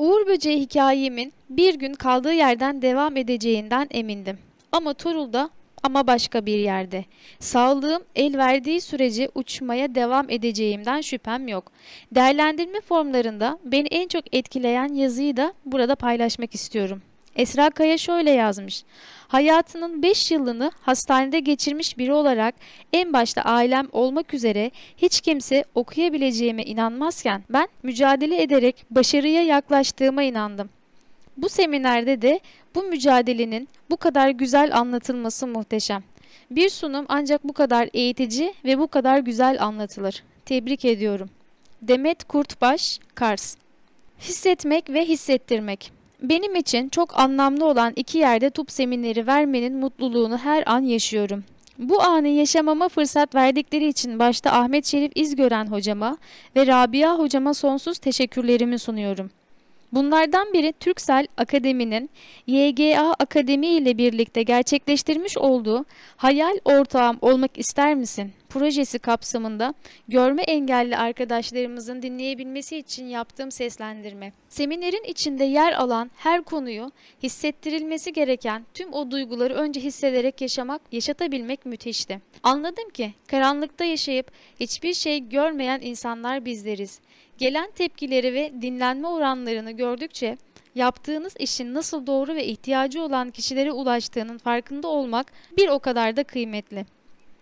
Uğur böceği hikayemin bir gün kaldığı yerden devam edeceğinden emindim. Ama Torul'da ama başka bir yerde. Sağlığım el verdiği sürece uçmaya devam edeceğimden şüphem yok. Değerlendirme formlarında beni en çok etkileyen yazıyı da burada paylaşmak istiyorum. Esra Kaya şöyle yazmış. Hayatının 5 yılını hastanede geçirmiş biri olarak en başta ailem olmak üzere hiç kimse okuyabileceğime inanmazken ben mücadele ederek başarıya yaklaştığıma inandım. Bu seminerde de bu mücadelenin bu kadar güzel anlatılması muhteşem. Bir sunum ancak bu kadar eğitici ve bu kadar güzel anlatılır. Tebrik ediyorum. Demet Kurtbaş, Kars Hissetmek ve hissettirmek benim için çok anlamlı olan iki yerde tup semineri vermenin mutluluğunu her an yaşıyorum. Bu anı yaşamama fırsat verdikleri için başta Ahmet Şerif İzgören hocama ve Rabia hocama sonsuz teşekkürlerimi sunuyorum. Bunlardan biri Türksel Akademi'nin YGA Akademi ile birlikte gerçekleştirmiş olduğu Hayal Ortağım Olmak İster Misin? projesi kapsamında görme engelli arkadaşlarımızın dinleyebilmesi için yaptığım seslendirme. Seminerin içinde yer alan her konuyu hissettirilmesi gereken tüm o duyguları önce hissederek yaşamak, yaşatabilmek müthişti. Anladım ki karanlıkta yaşayıp hiçbir şey görmeyen insanlar bizleriz. Gelen tepkileri ve dinlenme oranlarını gördükçe yaptığınız işin nasıl doğru ve ihtiyacı olan kişilere ulaştığının farkında olmak bir o kadar da kıymetli.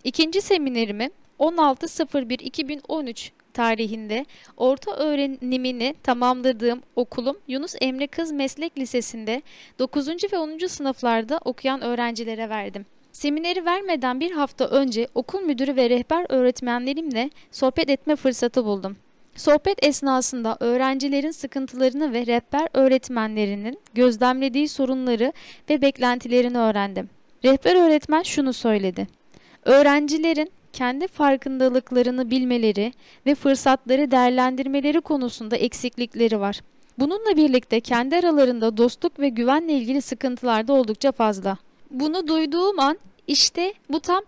İkinci seminerimi 16.01.2013 tarihinde orta öğrenimini tamamladığım okulum Yunus Emre Kız Meslek Lisesi'nde 9. ve 10. sınıflarda okuyan öğrencilere verdim. Semineri vermeden bir hafta önce okul müdürü ve rehber öğretmenlerimle sohbet etme fırsatı buldum. Sohbet esnasında öğrencilerin sıkıntılarını ve rehber öğretmenlerinin gözlemlediği sorunları ve beklentilerini öğrendim. Rehber öğretmen şunu söyledi. Öğrencilerin kendi farkındalıklarını bilmeleri ve fırsatları değerlendirmeleri konusunda eksiklikleri var. Bununla birlikte kendi aralarında dostluk ve güvenle ilgili sıkıntılar da oldukça fazla. Bunu duyduğum an işte bu tam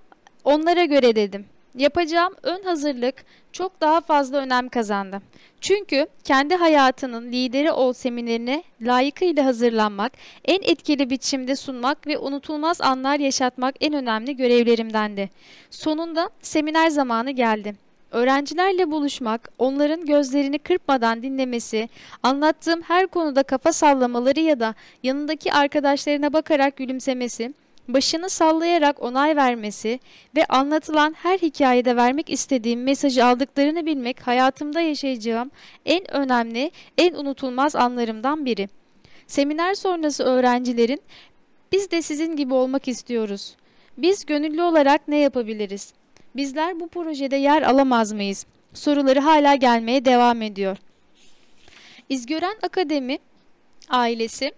onlara göre dedim. Yapacağım ön hazırlık çok daha fazla önem kazandı. Çünkü kendi hayatının lideri ol seminerine layıkıyla hazırlanmak, en etkili biçimde sunmak ve unutulmaz anlar yaşatmak en önemli görevlerimdendi. Sonunda seminer zamanı geldi. Öğrencilerle buluşmak, onların gözlerini kırpmadan dinlemesi, anlattığım her konuda kafa sallamaları ya da yanındaki arkadaşlarına bakarak gülümsemesi, başını sallayarak onay vermesi ve anlatılan her hikayede vermek istediğim mesajı aldıklarını bilmek hayatımda yaşayacağım en önemli, en unutulmaz anlarımdan biri. Seminer sonrası öğrencilerin biz de sizin gibi olmak istiyoruz. Biz gönüllü olarak ne yapabiliriz? Bizler bu projede yer alamaz mıyız? Soruları hala gelmeye devam ediyor. İzgören Akademi ailesi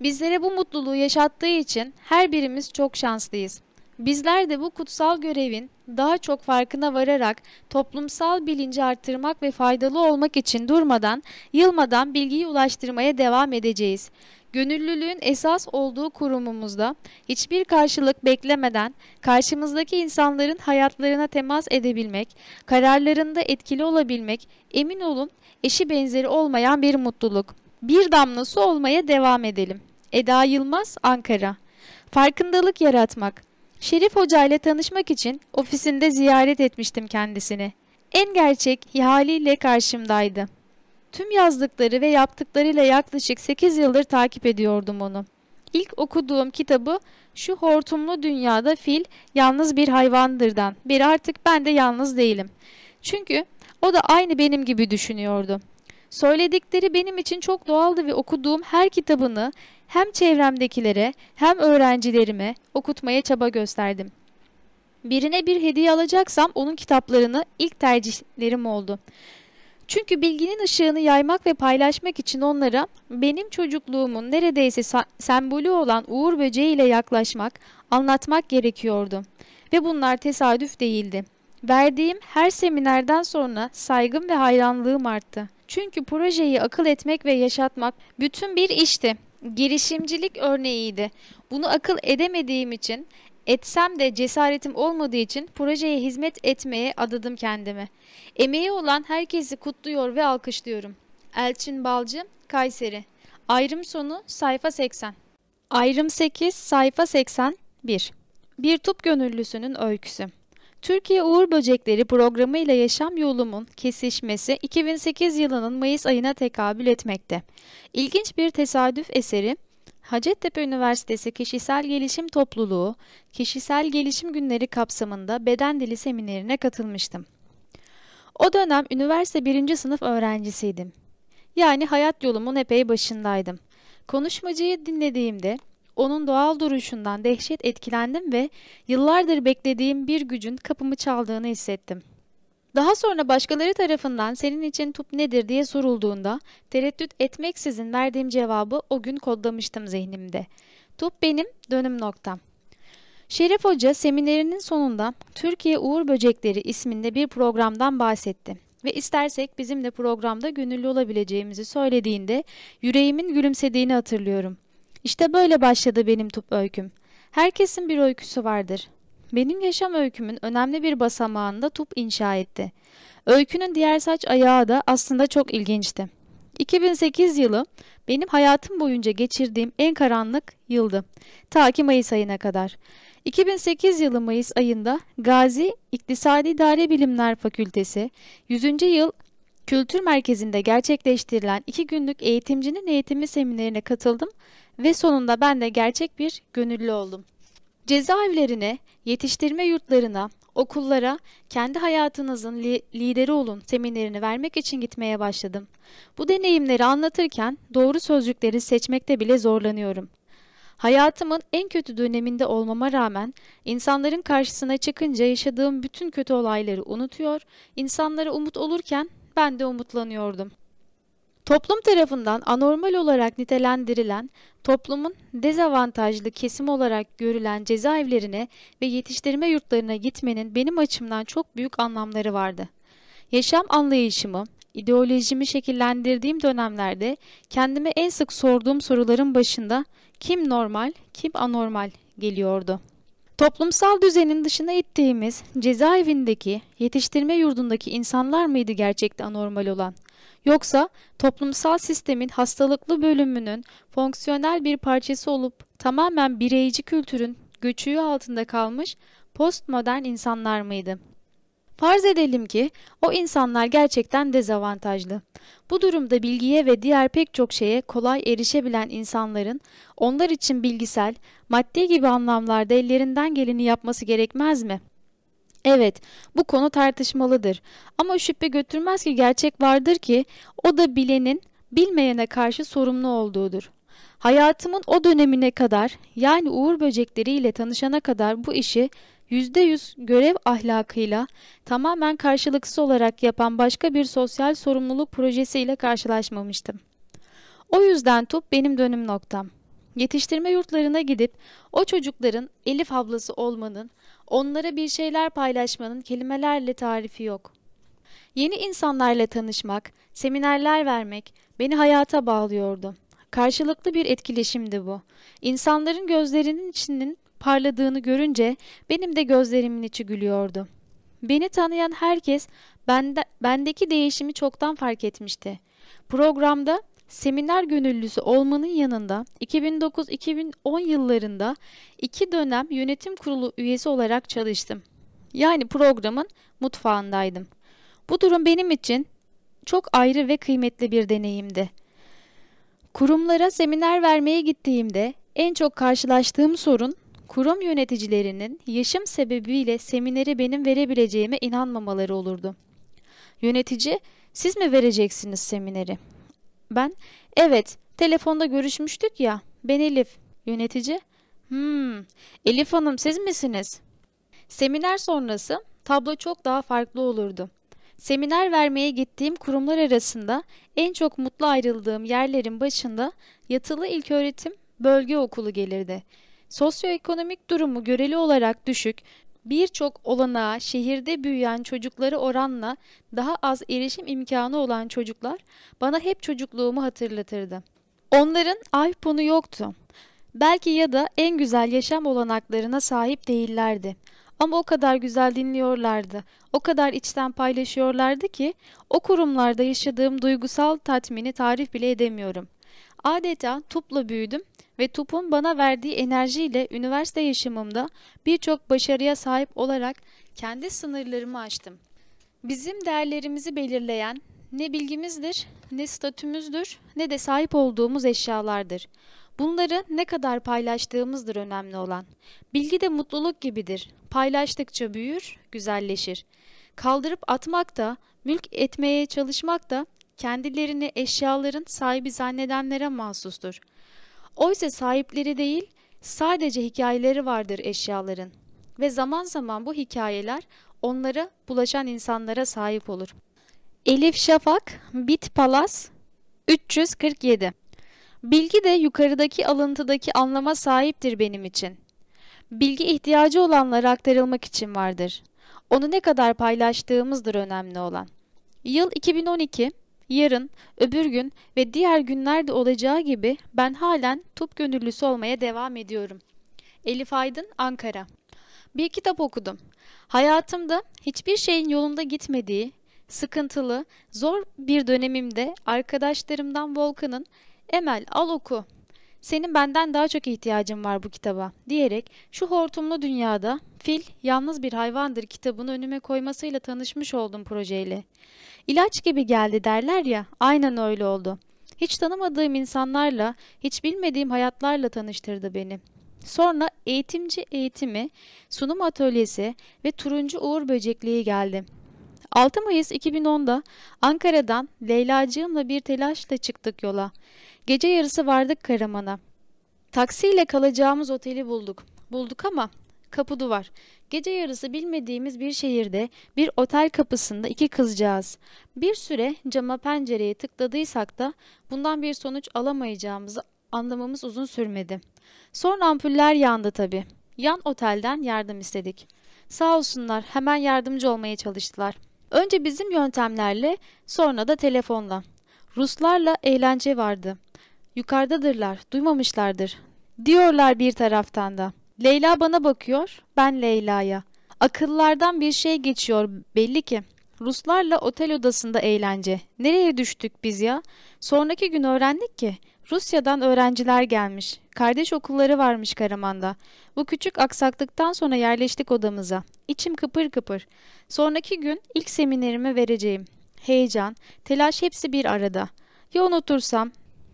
Bizlere bu mutluluğu yaşattığı için her birimiz çok şanslıyız. Bizler de bu kutsal görevin daha çok farkına vararak toplumsal bilinci arttırmak ve faydalı olmak için durmadan, yılmadan bilgiyi ulaştırmaya devam edeceğiz. Gönüllülüğün esas olduğu kurumumuzda hiçbir karşılık beklemeden karşımızdaki insanların hayatlarına temas edebilmek, kararlarında etkili olabilmek, emin olun eşi benzeri olmayan bir mutluluk. Bir damla su olmaya devam edelim. Eda Yılmaz, Ankara. Farkındalık yaratmak. Şerif Hoca ile tanışmak için ofisinde ziyaret etmiştim kendisini. En gerçek haliyle karşımdaydı. Tüm yazdıkları ve yaptıklarıyla yaklaşık 8 yıldır takip ediyordum onu. İlk okuduğum kitabı Şu Hortumlu Dünyada Fil Yalnız Bir Hayvandır'dan bir artık ben de yalnız değilim. Çünkü o da aynı benim gibi düşünüyordu. Söyledikleri benim için çok doğaldı ve okuduğum her kitabını hem çevremdekilere hem öğrencilerime okutmaya çaba gösterdim. Birine bir hediye alacaksam onun kitaplarını ilk tercihlerim oldu. Çünkü bilginin ışığını yaymak ve paylaşmak için onlara benim çocukluğumun neredeyse sembolü olan uğur böceği ile yaklaşmak, anlatmak gerekiyordu. Ve bunlar tesadüf değildi. Verdiğim her seminerden sonra saygım ve hayranlığım arttı. Çünkü projeyi akıl etmek ve yaşatmak bütün bir işti. Girişimcilik örneğiydi. Bunu akıl edemediğim için, etsem de cesaretim olmadığı için projeye hizmet etmeye adadım kendimi. Emeği olan herkesi kutluyor ve alkışlıyorum. Elçin Balcı, Kayseri. Ayrım sonu sayfa 80. Ayrım 8 sayfa 81. Bir Tıp Gönüllüsünün Öyküsü Türkiye Uğur Böcekleri programı ile yaşam yolumun kesişmesi 2008 yılının Mayıs ayına tekabül etmekte. İlginç bir tesadüf eseri Hacettepe Üniversitesi Kişisel Gelişim Topluluğu Kişisel Gelişim Günleri kapsamında beden dili seminerine katılmıştım. O dönem üniversite birinci sınıf öğrencisiydim. Yani hayat yolumun epey başındaydım. Konuşmacıyı dinlediğimde onun doğal duruşundan dehşet etkilendim ve yıllardır beklediğim bir gücün kapımı çaldığını hissettim. Daha sonra başkaları tarafından senin için tıp nedir diye sorulduğunda tereddüt etmeksizin verdiğim cevabı o gün kodlamıştım zihnimde. Tıp benim dönüm noktam. Şerif Hoca seminerinin sonunda Türkiye Uğur Böcekleri isminde bir programdan bahsetti ve istersek bizim de programda gönüllü olabileceğimizi söylediğinde yüreğimin gülümsediğini hatırlıyorum. İşte böyle başladı benim tıp öyküm. Herkesin bir öyküsü vardır. Benim yaşam öykümün önemli bir basamağında tıp inşa etti. Öykünün diğer saç ayağı da aslında çok ilginçti. 2008 yılı benim hayatım boyunca geçirdiğim en karanlık yıldı. Ta ki Mayıs ayına kadar. 2008 yılı Mayıs ayında Gazi İktisadi İdare Bilimler Fakültesi 100. yıl Kültür Merkezi'nde gerçekleştirilen iki günlük eğitimcinin eğitimi seminerine katıldım ve sonunda ben de gerçek bir gönüllü oldum. Cezaevlerine, yetiştirme yurtlarına, okullara kendi hayatınızın li lideri olun seminerini vermek için gitmeye başladım. Bu deneyimleri anlatırken doğru sözcükleri seçmekte bile zorlanıyorum. Hayatımın en kötü döneminde olmama rağmen insanların karşısına çıkınca yaşadığım bütün kötü olayları unutuyor, insanlara umut olurken ben de umutlanıyordum. Toplum tarafından anormal olarak nitelendirilen, toplumun dezavantajlı kesim olarak görülen cezaevlerine ve yetiştirme yurtlarına gitmenin benim açımdan çok büyük anlamları vardı. Yaşam anlayışımı, ideolojimi şekillendirdiğim dönemlerde kendime en sık sorduğum soruların başında kim normal, kim anormal geliyordu. Toplumsal düzenin dışına ittiğimiz cezaevindeki, yetiştirme yurdundaki insanlar mıydı gerçekte anormal olan? Yoksa toplumsal sistemin hastalıklı bölümünün fonksiyonel bir parçası olup tamamen bireyci kültürün göçüğü altında kalmış postmodern insanlar mıydı? Farz edelim ki o insanlar gerçekten dezavantajlı. Bu durumda bilgiye ve diğer pek çok şeye kolay erişebilen insanların onlar için bilgisel, maddi gibi anlamlarda ellerinden geleni yapması gerekmez mi? Evet, bu konu tartışmalıdır. Ama şüphe götürmez ki gerçek vardır ki o da bilenin bilmeyene karşı sorumlu olduğudur. Hayatımın o dönemine kadar yani uğur böcekleriyle tanışana kadar bu işi %100 görev ahlakıyla tamamen karşılıksız olarak yapan başka bir sosyal sorumluluk projesiyle karşılaşmamıştım. O yüzden top benim dönüm noktam. Yetiştirme yurtlarına gidip o çocukların Elif ablası olmanın, onlara bir şeyler paylaşmanın kelimelerle tarifi yok. Yeni insanlarla tanışmak, seminerler vermek beni hayata bağlıyordu. Karşılıklı bir etkileşimdi bu. İnsanların gözlerinin içinin parladığını görünce benim de gözlerimin içi gülüyordu. Beni tanıyan herkes bende, bendeki değişimi çoktan fark etmişti. Programda seminer gönüllüsü olmanın yanında 2009-2010 yıllarında iki dönem yönetim kurulu üyesi olarak çalıştım. Yani programın mutfağındaydım. Bu durum benim için çok ayrı ve kıymetli bir deneyimdi. Kurumlara seminer vermeye gittiğimde en çok karşılaştığım sorun kurum yöneticilerinin yaşım sebebiyle semineri benim verebileceğime inanmamaları olurdu. Yönetici, siz mi vereceksiniz semineri? Ben, evet, telefonda görüşmüştük ya, ben Elif. Yönetici, hmm, Elif Hanım siz misiniz? Seminer sonrası tablo çok daha farklı olurdu. Seminer vermeye gittiğim kurumlar arasında en çok mutlu ayrıldığım yerlerin başında yatılı ilköğretim bölge okulu gelirdi. Sosyoekonomik durumu göreli olarak düşük, birçok olanağa şehirde büyüyen çocukları oranla daha az erişim imkanı olan çocuklar bana hep çocukluğumu hatırlatırdı. Onların iPhone'u yoktu. Belki ya da en güzel yaşam olanaklarına sahip değillerdi. Ama o kadar güzel dinliyorlardı. O kadar içten paylaşıyorlardı ki o kurumlarda yaşadığım duygusal tatmini tarif bile edemiyorum. Adeta tupla büyüdüm ve tupun bana verdiği enerjiyle üniversite yaşamımda birçok başarıya sahip olarak kendi sınırlarımı aştım. Bizim değerlerimizi belirleyen ne bilgimizdir, ne statümüzdür, ne de sahip olduğumuz eşyalardır. Bunları ne kadar paylaştığımızdır önemli olan. Bilgi de mutluluk gibidir. Paylaştıkça büyür, güzelleşir. Kaldırıp atmak da, mülk etmeye çalışmak da kendilerini eşyaların sahibi zannedenlere mahsustur. Oysa sahipleri değil, sadece hikayeleri vardır eşyaların. Ve zaman zaman bu hikayeler onlara bulaşan insanlara sahip olur. Elif Şafak, Bit Palas 347 Bilgi de yukarıdaki alıntıdaki anlama sahiptir benim için. Bilgi ihtiyacı olanlara aktarılmak için vardır. Onu ne kadar paylaştığımızdır önemli olan. Yıl 2012, yarın, öbür gün ve diğer günlerde olacağı gibi ben halen tıp gönüllüsü olmaya devam ediyorum. Elif Aydın, Ankara Bir kitap okudum. Hayatımda hiçbir şeyin yolunda gitmediği, sıkıntılı, zor bir dönemimde arkadaşlarımdan Volkan'ın Emel al oku. Senin benden daha çok ihtiyacın var bu kitaba diyerek şu hortumlu dünyada Fil yalnız bir hayvandır kitabını önüme koymasıyla tanışmış oldum projeyle. İlaç gibi geldi derler ya aynen öyle oldu. Hiç tanımadığım insanlarla, hiç bilmediğim hayatlarla tanıştırdı beni. Sonra eğitimci eğitimi, sunum atölyesi ve turuncu uğur böcekliği geldi. 6 Mayıs 2010'da Ankara'dan Leylacığımla bir telaşla çıktık yola. Gece yarısı vardık Karaman'a. Taksiyle kalacağımız oteli bulduk. Bulduk ama kapı duvar. Gece yarısı bilmediğimiz bir şehirde bir otel kapısında iki kızcağız. Bir süre cama pencereye tıkladıysak da bundan bir sonuç alamayacağımızı anlamamız uzun sürmedi. Sonra ampuller yandı tabi. Yan otelden yardım istedik. Sağ olsunlar hemen yardımcı olmaya çalıştılar. Önce bizim yöntemlerle sonra da telefonla. Ruslarla eğlence vardı. Yukarıdadırlar, duymamışlardır. Diyorlar bir taraftan da. Leyla bana bakıyor, ben Leyla'ya. Akıllardan bir şey geçiyor belli ki. Ruslarla otel odasında eğlence. Nereye düştük biz ya? Sonraki gün öğrendik ki Rusya'dan öğrenciler gelmiş. Kardeş okulları varmış Karaman'da. Bu küçük aksaklıktan sonra yerleştik odamıza. İçim kıpır kıpır. Sonraki gün ilk seminerimi vereceğim. Heyecan, telaş hepsi bir arada. Ya unutursam,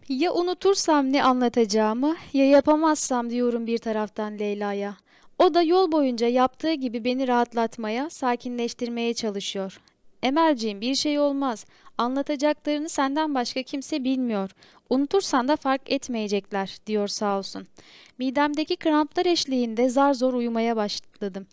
ya unutursam ne anlatacağımı ya yapamazsam diyorum bir taraftan Leyla'ya. O da yol boyunca yaptığı gibi beni rahatlatmaya, sakinleştirmeye çalışıyor. Emelciğim bir şey olmaz. Anlatacaklarını senden başka kimse bilmiyor. Unutursan da fark etmeyecekler diyor sağ olsun. Midemdeki kramplar eşliğinde zar zor uyumaya başladım.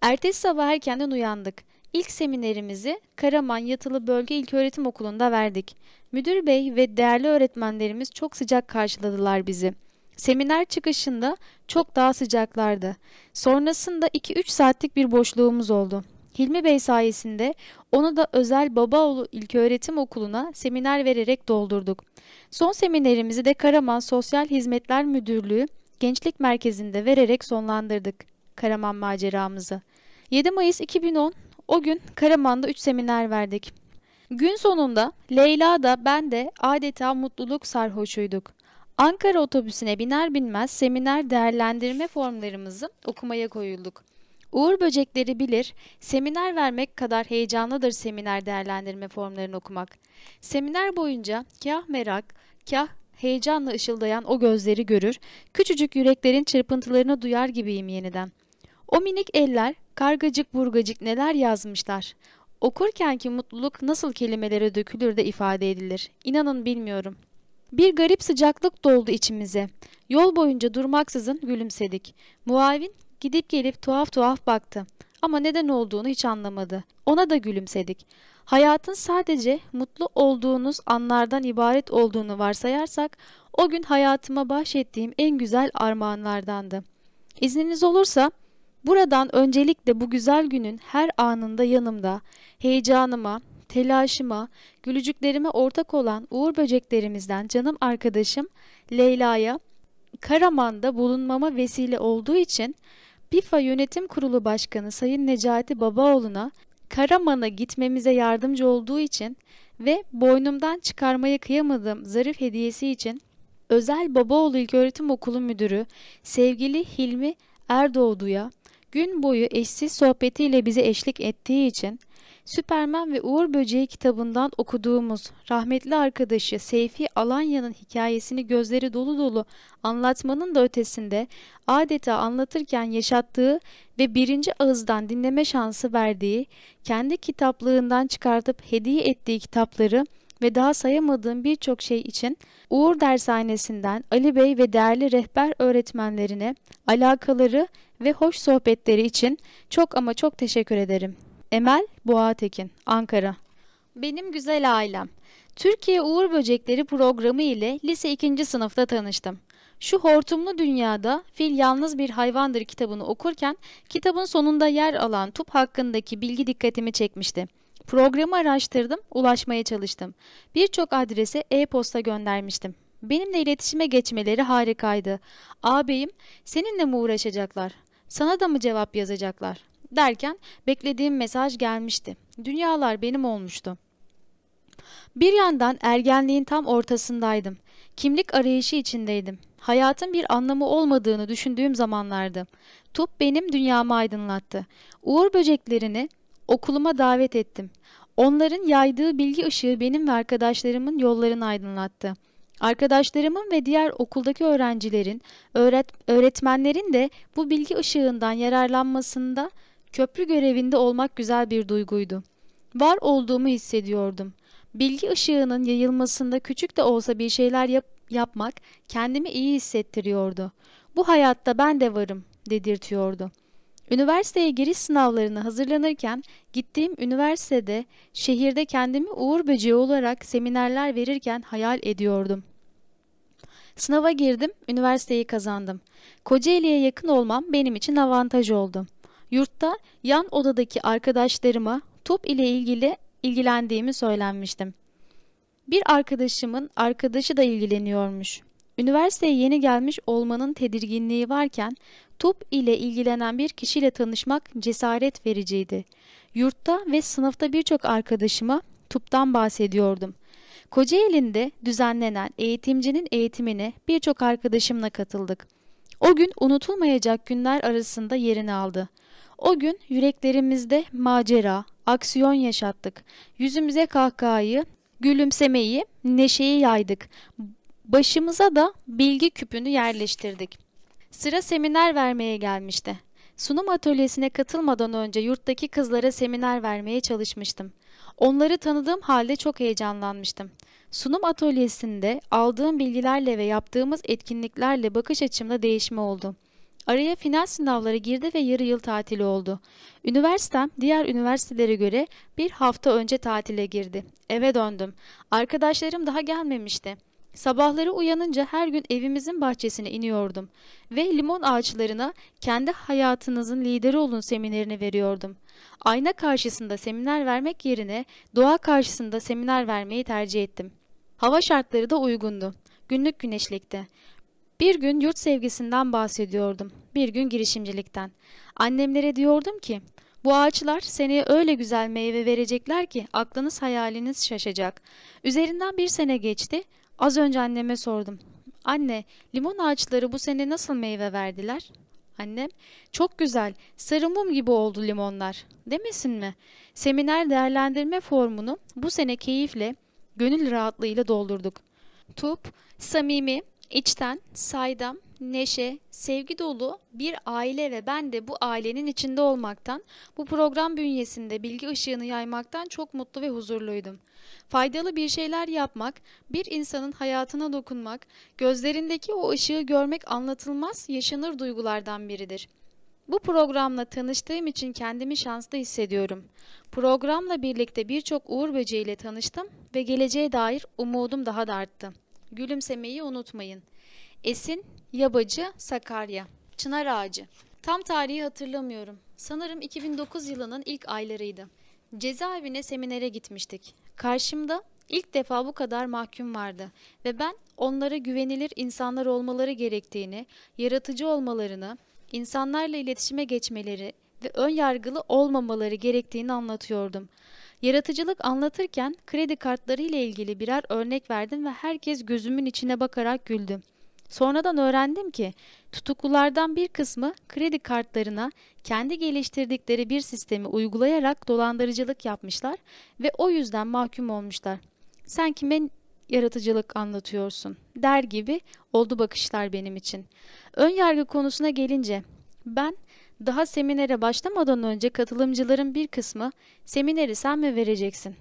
Ertesi sabah erkenden uyandık. İlk seminerimizi Karaman Yatılı Bölge İlköğretim Okulu'nda verdik. Müdür bey ve değerli öğretmenlerimiz çok sıcak karşıladılar bizi. Seminer çıkışında çok daha sıcaklardı. Sonrasında 2-3 saatlik bir boşluğumuz oldu. Hilmi Bey sayesinde onu da özel Babaoğlu İlköğretim Okulu'na seminer vererek doldurduk. Son seminerimizi de Karaman Sosyal Hizmetler Müdürlüğü Gençlik Merkezi'nde vererek sonlandırdık Karaman maceramızı. 7 Mayıs 2010 o gün Karaman'da 3 seminer verdik. Gün sonunda Leyla da ben de adeta mutluluk sarhoşuyduk. Ankara otobüsüne biner binmez seminer değerlendirme formlarımızı okumaya koyulduk. Uğur böcekleri bilir, seminer vermek kadar heyecanlıdır seminer değerlendirme formlarını okumak. Seminer boyunca kah merak, kah heyecanla ışıldayan o gözleri görür, küçücük yüreklerin çırpıntılarını duyar gibiyim yeniden. O minik eller, kargacık burgacık neler yazmışlar. Okurkenki mutluluk nasıl kelimelere dökülür de ifade edilir. İnanın bilmiyorum. Bir garip sıcaklık doldu içimize. Yol boyunca durmaksızın gülümsedik. Muavin gidip gelip tuhaf tuhaf baktı. Ama neden olduğunu hiç anlamadı. Ona da gülümsedik. Hayatın sadece mutlu olduğunuz anlardan ibaret olduğunu varsayarsak, o gün hayatıma bahşettiğim en güzel armağanlardandı. İzniniz olursa Buradan öncelikle bu güzel günün her anında yanımda, heyecanıma, telaşıma, gülücüklerime ortak olan uğur böceklerimizden canım arkadaşım Leyla'ya Karaman'da bulunmama vesile olduğu için BİFA Yönetim Kurulu Başkanı Sayın Necati Babaoğlu'na Karaman'a gitmemize yardımcı olduğu için ve boynumdan çıkarmaya kıyamadığım zarif hediyesi için Özel Babaoğlu İlköğretim Okulu Müdürü sevgili Hilmi Erdoğdu'ya gün boyu eşsiz sohbetiyle bize eşlik ettiği için Süpermen ve Uğur Böceği kitabından okuduğumuz rahmetli arkadaşı Seyfi Alanya'nın hikayesini gözleri dolu dolu anlatmanın da ötesinde adeta anlatırken yaşattığı ve birinci ağızdan dinleme şansı verdiği, kendi kitaplığından çıkartıp hediye ettiği kitapları ve daha sayamadığım birçok şey için Uğur Dershanesi'nden Ali Bey ve değerli rehber öğretmenlerine alakaları ve hoş sohbetleri için çok ama çok teşekkür ederim. Emel Boğatekin, Ankara. Benim güzel ailem. Türkiye Uğur Böcekleri programı ile lise 2. sınıfta tanıştım. Şu hortumlu dünyada fil yalnız bir hayvandır kitabını okurken kitabın sonunda yer alan tup hakkındaki bilgi dikkatimi çekmişti. Programı araştırdım, ulaşmaya çalıştım. Birçok adrese e-posta göndermiştim. Benimle iletişime geçmeleri harikaydı. Ağabeyim, seninle mi uğraşacaklar? Sana da mı cevap yazacaklar? Derken beklediğim mesaj gelmişti. Dünyalar benim olmuştu. Bir yandan ergenliğin tam ortasındaydım. Kimlik arayışı içindeydim. Hayatın bir anlamı olmadığını düşündüğüm zamanlardı. Tup benim dünyamı aydınlattı. Uğur böceklerini okuluma davet ettim. Onların yaydığı bilgi ışığı benim ve arkadaşlarımın yollarını aydınlattı. Arkadaşlarımın ve diğer okuldaki öğrencilerin, öğret öğretmenlerin de bu bilgi ışığından yararlanmasında köprü görevinde olmak güzel bir duyguydu. Var olduğumu hissediyordum. Bilgi ışığının yayılmasında küçük de olsa bir şeyler yap yapmak kendimi iyi hissettiriyordu. Bu hayatta ben de varım dedirtiyordu. Üniversiteye giriş sınavlarına hazırlanırken gittiğim üniversitede şehirde kendimi uğur böceği olarak seminerler verirken hayal ediyordum. Sınava girdim, üniversiteyi kazandım. Kocaeli'ye yakın olmam benim için avantaj oldu. Yurtta yan odadaki arkadaşlarıma top ile ilgili ilgilendiğimi söylenmiştim. Bir arkadaşımın arkadaşı da ilgileniyormuş. Üniversiteye yeni gelmiş olmanın tedirginliği varken top ile ilgilenen bir kişiyle tanışmak cesaret vericiydi. Yurtta ve sınıfta birçok arkadaşıma tuptan bahsediyordum. Kocaeli'nde düzenlenen eğitimcinin eğitimine birçok arkadaşımla katıldık. O gün unutulmayacak günler arasında yerini aldı. O gün yüreklerimizde macera, aksiyon yaşattık. Yüzümüze kahkahayı, gülümsemeyi, neşeyi yaydık. Başımıza da bilgi küpünü yerleştirdik. Sıra seminer vermeye gelmişti. Sunum atölyesine katılmadan önce yurttaki kızlara seminer vermeye çalışmıştım. Onları tanıdığım halde çok heyecanlanmıştım. Sunum atölyesinde aldığım bilgilerle ve yaptığımız etkinliklerle bakış açımda değişme oldu. Araya final sınavları girdi ve yarı yıl tatili oldu. Üniversitem diğer üniversitelere göre bir hafta önce tatile girdi. Eve döndüm. Arkadaşlarım daha gelmemişti. Sabahları uyanınca her gün evimizin bahçesine iniyordum ve limon ağaçlarına kendi hayatınızın lideri olun seminerini veriyordum. Ayna karşısında seminer vermek yerine doğa karşısında seminer vermeyi tercih ettim. Hava şartları da uygundu. Günlük güneşlikti. Bir gün yurt sevgisinden bahsediyordum. Bir gün girişimcilikten. Annemlere diyordum ki bu ağaçlar seneye öyle güzel meyve verecekler ki aklınız hayaliniz şaşacak. Üzerinden bir sene geçti. Az önce anneme sordum. Anne, limon ağaçları bu sene nasıl meyve verdiler? Annem, çok güzel, sarı mum gibi oldu limonlar. Demesin mi? Seminer değerlendirme formunu bu sene keyifle, gönül rahatlığıyla doldurduk. Tup, samimi, içten, saydam, neşe, sevgi dolu bir aile ve ben de bu ailenin içinde olmaktan, bu program bünyesinde bilgi ışığını yaymaktan çok mutlu ve huzurluydum. Faydalı bir şeyler yapmak, bir insanın hayatına dokunmak, gözlerindeki o ışığı görmek anlatılmaz, yaşanır duygulardan biridir. Bu programla tanıştığım için kendimi şanslı hissediyorum. Programla birlikte birçok uğur böceğiyle tanıştım ve geleceğe dair umudum daha da arttı. Gülümsemeyi unutmayın. Esin, Yabacı, Sakarya. Çınar Ağacı. Tam tarihi hatırlamıyorum. Sanırım 2009 yılının ilk aylarıydı. Cezaevine seminere gitmiştik. Karşımda ilk defa bu kadar mahkum vardı ve ben onlara güvenilir insanlar olmaları gerektiğini, yaratıcı olmalarını, insanlarla iletişime geçmeleri ve ön yargılı olmamaları gerektiğini anlatıyordum. Yaratıcılık anlatırken kredi kartları ile ilgili birer örnek verdim ve herkes gözümün içine bakarak güldü. Sonradan öğrendim ki tutuklulardan bir kısmı kredi kartlarına kendi geliştirdikleri bir sistemi uygulayarak dolandırıcılık yapmışlar ve o yüzden mahkum olmuşlar. Sen kime yaratıcılık anlatıyorsun der gibi oldu bakışlar benim için. Ön yargı konusuna gelince ben daha seminere başlamadan önce katılımcıların bir kısmı semineri sen mi vereceksin?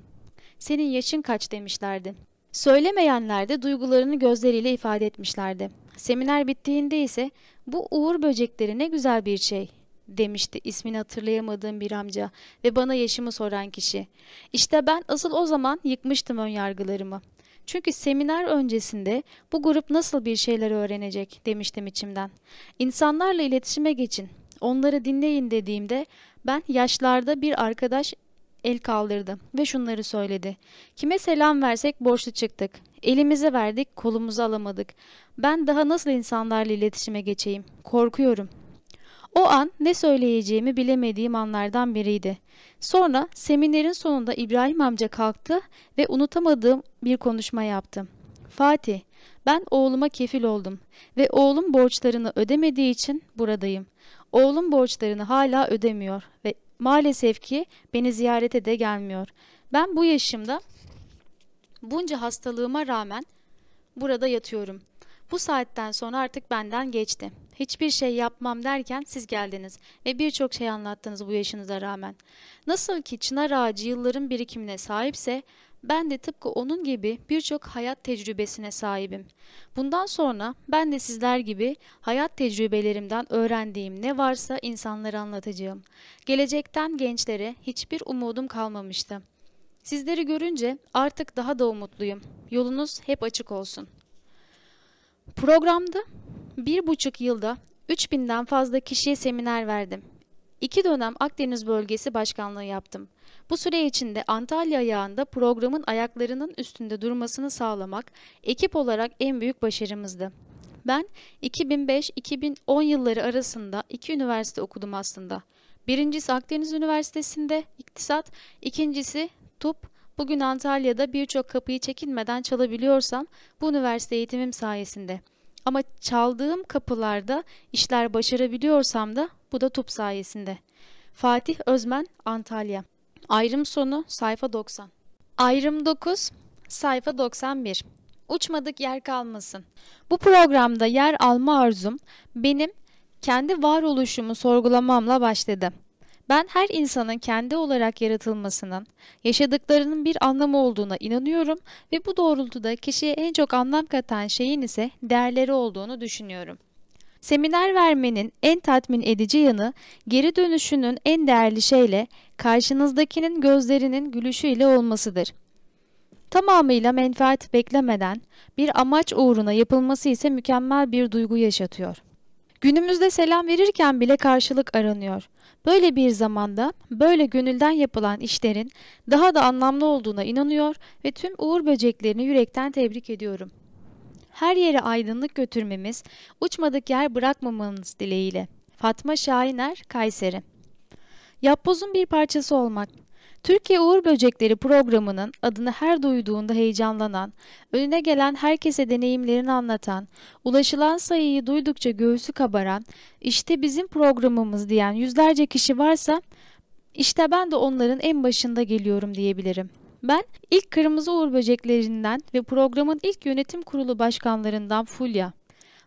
Senin yaşın kaç demişlerdi. Söylemeyenler de duygularını gözleriyle ifade etmişlerdi. Seminer bittiğinde ise bu uğur böcekleri ne güzel bir şey demişti ismini hatırlayamadığım bir amca ve bana yaşımı soran kişi. İşte ben asıl o zaman yıkmıştım ön yargılarımı. Çünkü seminer öncesinde bu grup nasıl bir şeyler öğrenecek demiştim içimden. İnsanlarla iletişime geçin, onları dinleyin dediğimde ben yaşlarda bir arkadaş el kaldırdı ve şunları söyledi. Kime selam versek borçlu çıktık. Elimize verdik, kolumuzu alamadık. Ben daha nasıl insanlarla iletişime geçeyim? Korkuyorum. O an ne söyleyeceğimi bilemediğim anlardan biriydi. Sonra seminerin sonunda İbrahim amca kalktı ve unutamadığım bir konuşma yaptı. Fatih, ben oğluma kefil oldum ve oğlum borçlarını ödemediği için buradayım. Oğlum borçlarını hala ödemiyor ve maalesef ki beni ziyarete de gelmiyor. Ben bu yaşımda bunca hastalığıma rağmen burada yatıyorum. Bu saatten sonra artık benden geçti. Hiçbir şey yapmam derken siz geldiniz ve birçok şey anlattınız bu yaşınıza rağmen. Nasıl ki çınar ağacı yılların birikimine sahipse ben de tıpkı onun gibi birçok hayat tecrübesine sahibim. Bundan sonra ben de sizler gibi hayat tecrübelerimden öğrendiğim ne varsa insanlara anlatacağım. Gelecekten gençlere hiçbir umudum kalmamıştı. Sizleri görünce artık daha da umutluyum. Yolunuz hep açık olsun. Programda bir buçuk yılda 3000'den fazla kişiye seminer verdim. İki dönem Akdeniz bölgesi başkanlığı yaptım. Bu süre içinde Antalya ayağında programın ayaklarının üstünde durmasını sağlamak ekip olarak en büyük başarımızdı. Ben 2005-2010 yılları arasında iki üniversite okudum aslında. Birincisi Akdeniz Üniversitesi'nde iktisat, ikincisi TUP. Bugün Antalya'da birçok kapıyı çekinmeden çalabiliyorsam bu üniversite eğitimim sayesinde. Ama çaldığım kapılarda işler başarabiliyorsam da bu da TUP sayesinde. Fatih Özmen, Antalya. Ayrım sonu sayfa 90. Ayrım 9 sayfa 91. Uçmadık yer kalmasın. Bu programda yer alma arzum benim kendi varoluşumu sorgulamamla başladı. Ben her insanın kendi olarak yaratılmasının, yaşadıklarının bir anlamı olduğuna inanıyorum ve bu doğrultuda kişiye en çok anlam katan şeyin ise değerleri olduğunu düşünüyorum. Seminer vermenin en tatmin edici yanı geri dönüşünün en değerli şeyle karşınızdakinin gözlerinin gülüşüyle olmasıdır. Tamamıyla menfaat beklemeden bir amaç uğruna yapılması ise mükemmel bir duygu yaşatıyor. Günümüzde selam verirken bile karşılık aranıyor. Böyle bir zamanda böyle gönülden yapılan işlerin daha da anlamlı olduğuna inanıyor ve tüm uğur böceklerini yürekten tebrik ediyorum. Her yere aydınlık götürmemiz, uçmadık yer bırakmamamız dileğiyle. Fatma Şahiner, Kayseri Yapbozun bir parçası olmak Türkiye Uğur Böcekleri programının adını her duyduğunda heyecanlanan, önüne gelen herkese deneyimlerini anlatan, ulaşılan sayıyı duydukça göğsü kabaran, işte bizim programımız diyen yüzlerce kişi varsa, işte ben de onların en başında geliyorum diyebilirim. Ben ilk Kırmızı Uğur Böceklerinden ve programın ilk yönetim kurulu başkanlarından Fulya.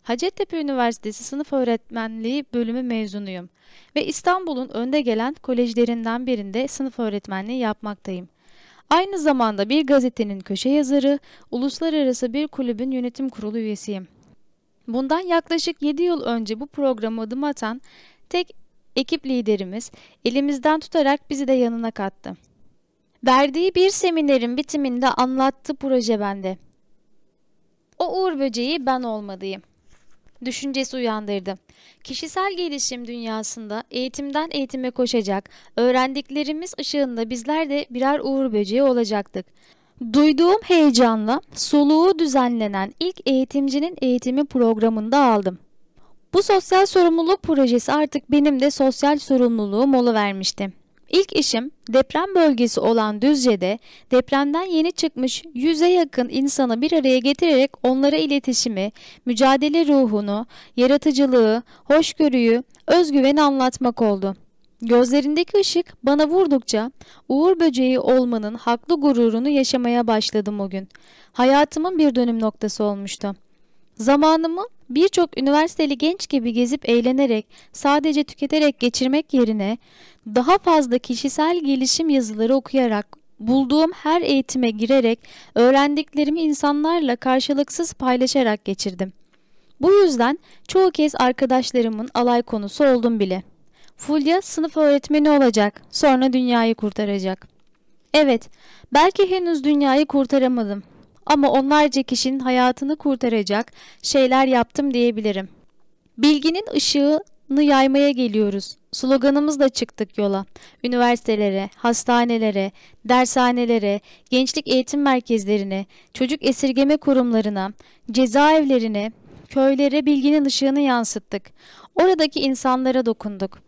Hacettepe Üniversitesi Sınıf Öğretmenliği bölümü mezunuyum ve İstanbul'un önde gelen kolejlerinden birinde sınıf öğretmenliği yapmaktayım. Aynı zamanda bir gazetenin köşe yazarı, uluslararası bir kulübün yönetim kurulu üyesiyim. Bundan yaklaşık 7 yıl önce bu programa adım atan tek ekip liderimiz elimizden tutarak bizi de yanına kattı. Verdiği bir seminerin bitiminde anlattı proje bende. O uğur böceği ben olmalıyım düşüncesi uyandırdı. Kişisel gelişim dünyasında eğitimden eğitime koşacak, öğrendiklerimiz ışığında bizler de birer uğur böceği olacaktık. Duyduğum heyecanla soluğu düzenlenen ilk eğitimcinin eğitimi programında aldım. Bu sosyal sorumluluk projesi artık benim de sosyal sorumluluğum vermişti. İlk işim deprem bölgesi olan Düzce'de depremden yeni çıkmış yüze yakın insanı bir araya getirerek onlara iletişimi, mücadele ruhunu, yaratıcılığı, hoşgörüyü, özgüveni anlatmak oldu. Gözlerindeki ışık bana vurdukça uğur böceği olmanın haklı gururunu yaşamaya başladım o gün. Hayatımın bir dönüm noktası olmuştu. Zamanımı birçok üniversiteli genç gibi gezip eğlenerek, sadece tüketerek geçirmek yerine daha fazla kişisel gelişim yazıları okuyarak, bulduğum her eğitime girerek, öğrendiklerimi insanlarla karşılıksız paylaşarak geçirdim. Bu yüzden çoğu kez arkadaşlarımın alay konusu oldum bile. Fulya sınıf öğretmeni olacak, sonra dünyayı kurtaracak. Evet, belki henüz dünyayı kurtaramadım ama onlarca kişinin hayatını kurtaracak şeyler yaptım diyebilirim. Bilginin ışığını yaymaya geliyoruz. Sloganımızla çıktık yola. Üniversitelere, hastanelere, dershanelere, gençlik eğitim merkezlerine, çocuk esirgeme kurumlarına, cezaevlerine, köylere bilginin ışığını yansıttık. Oradaki insanlara dokunduk.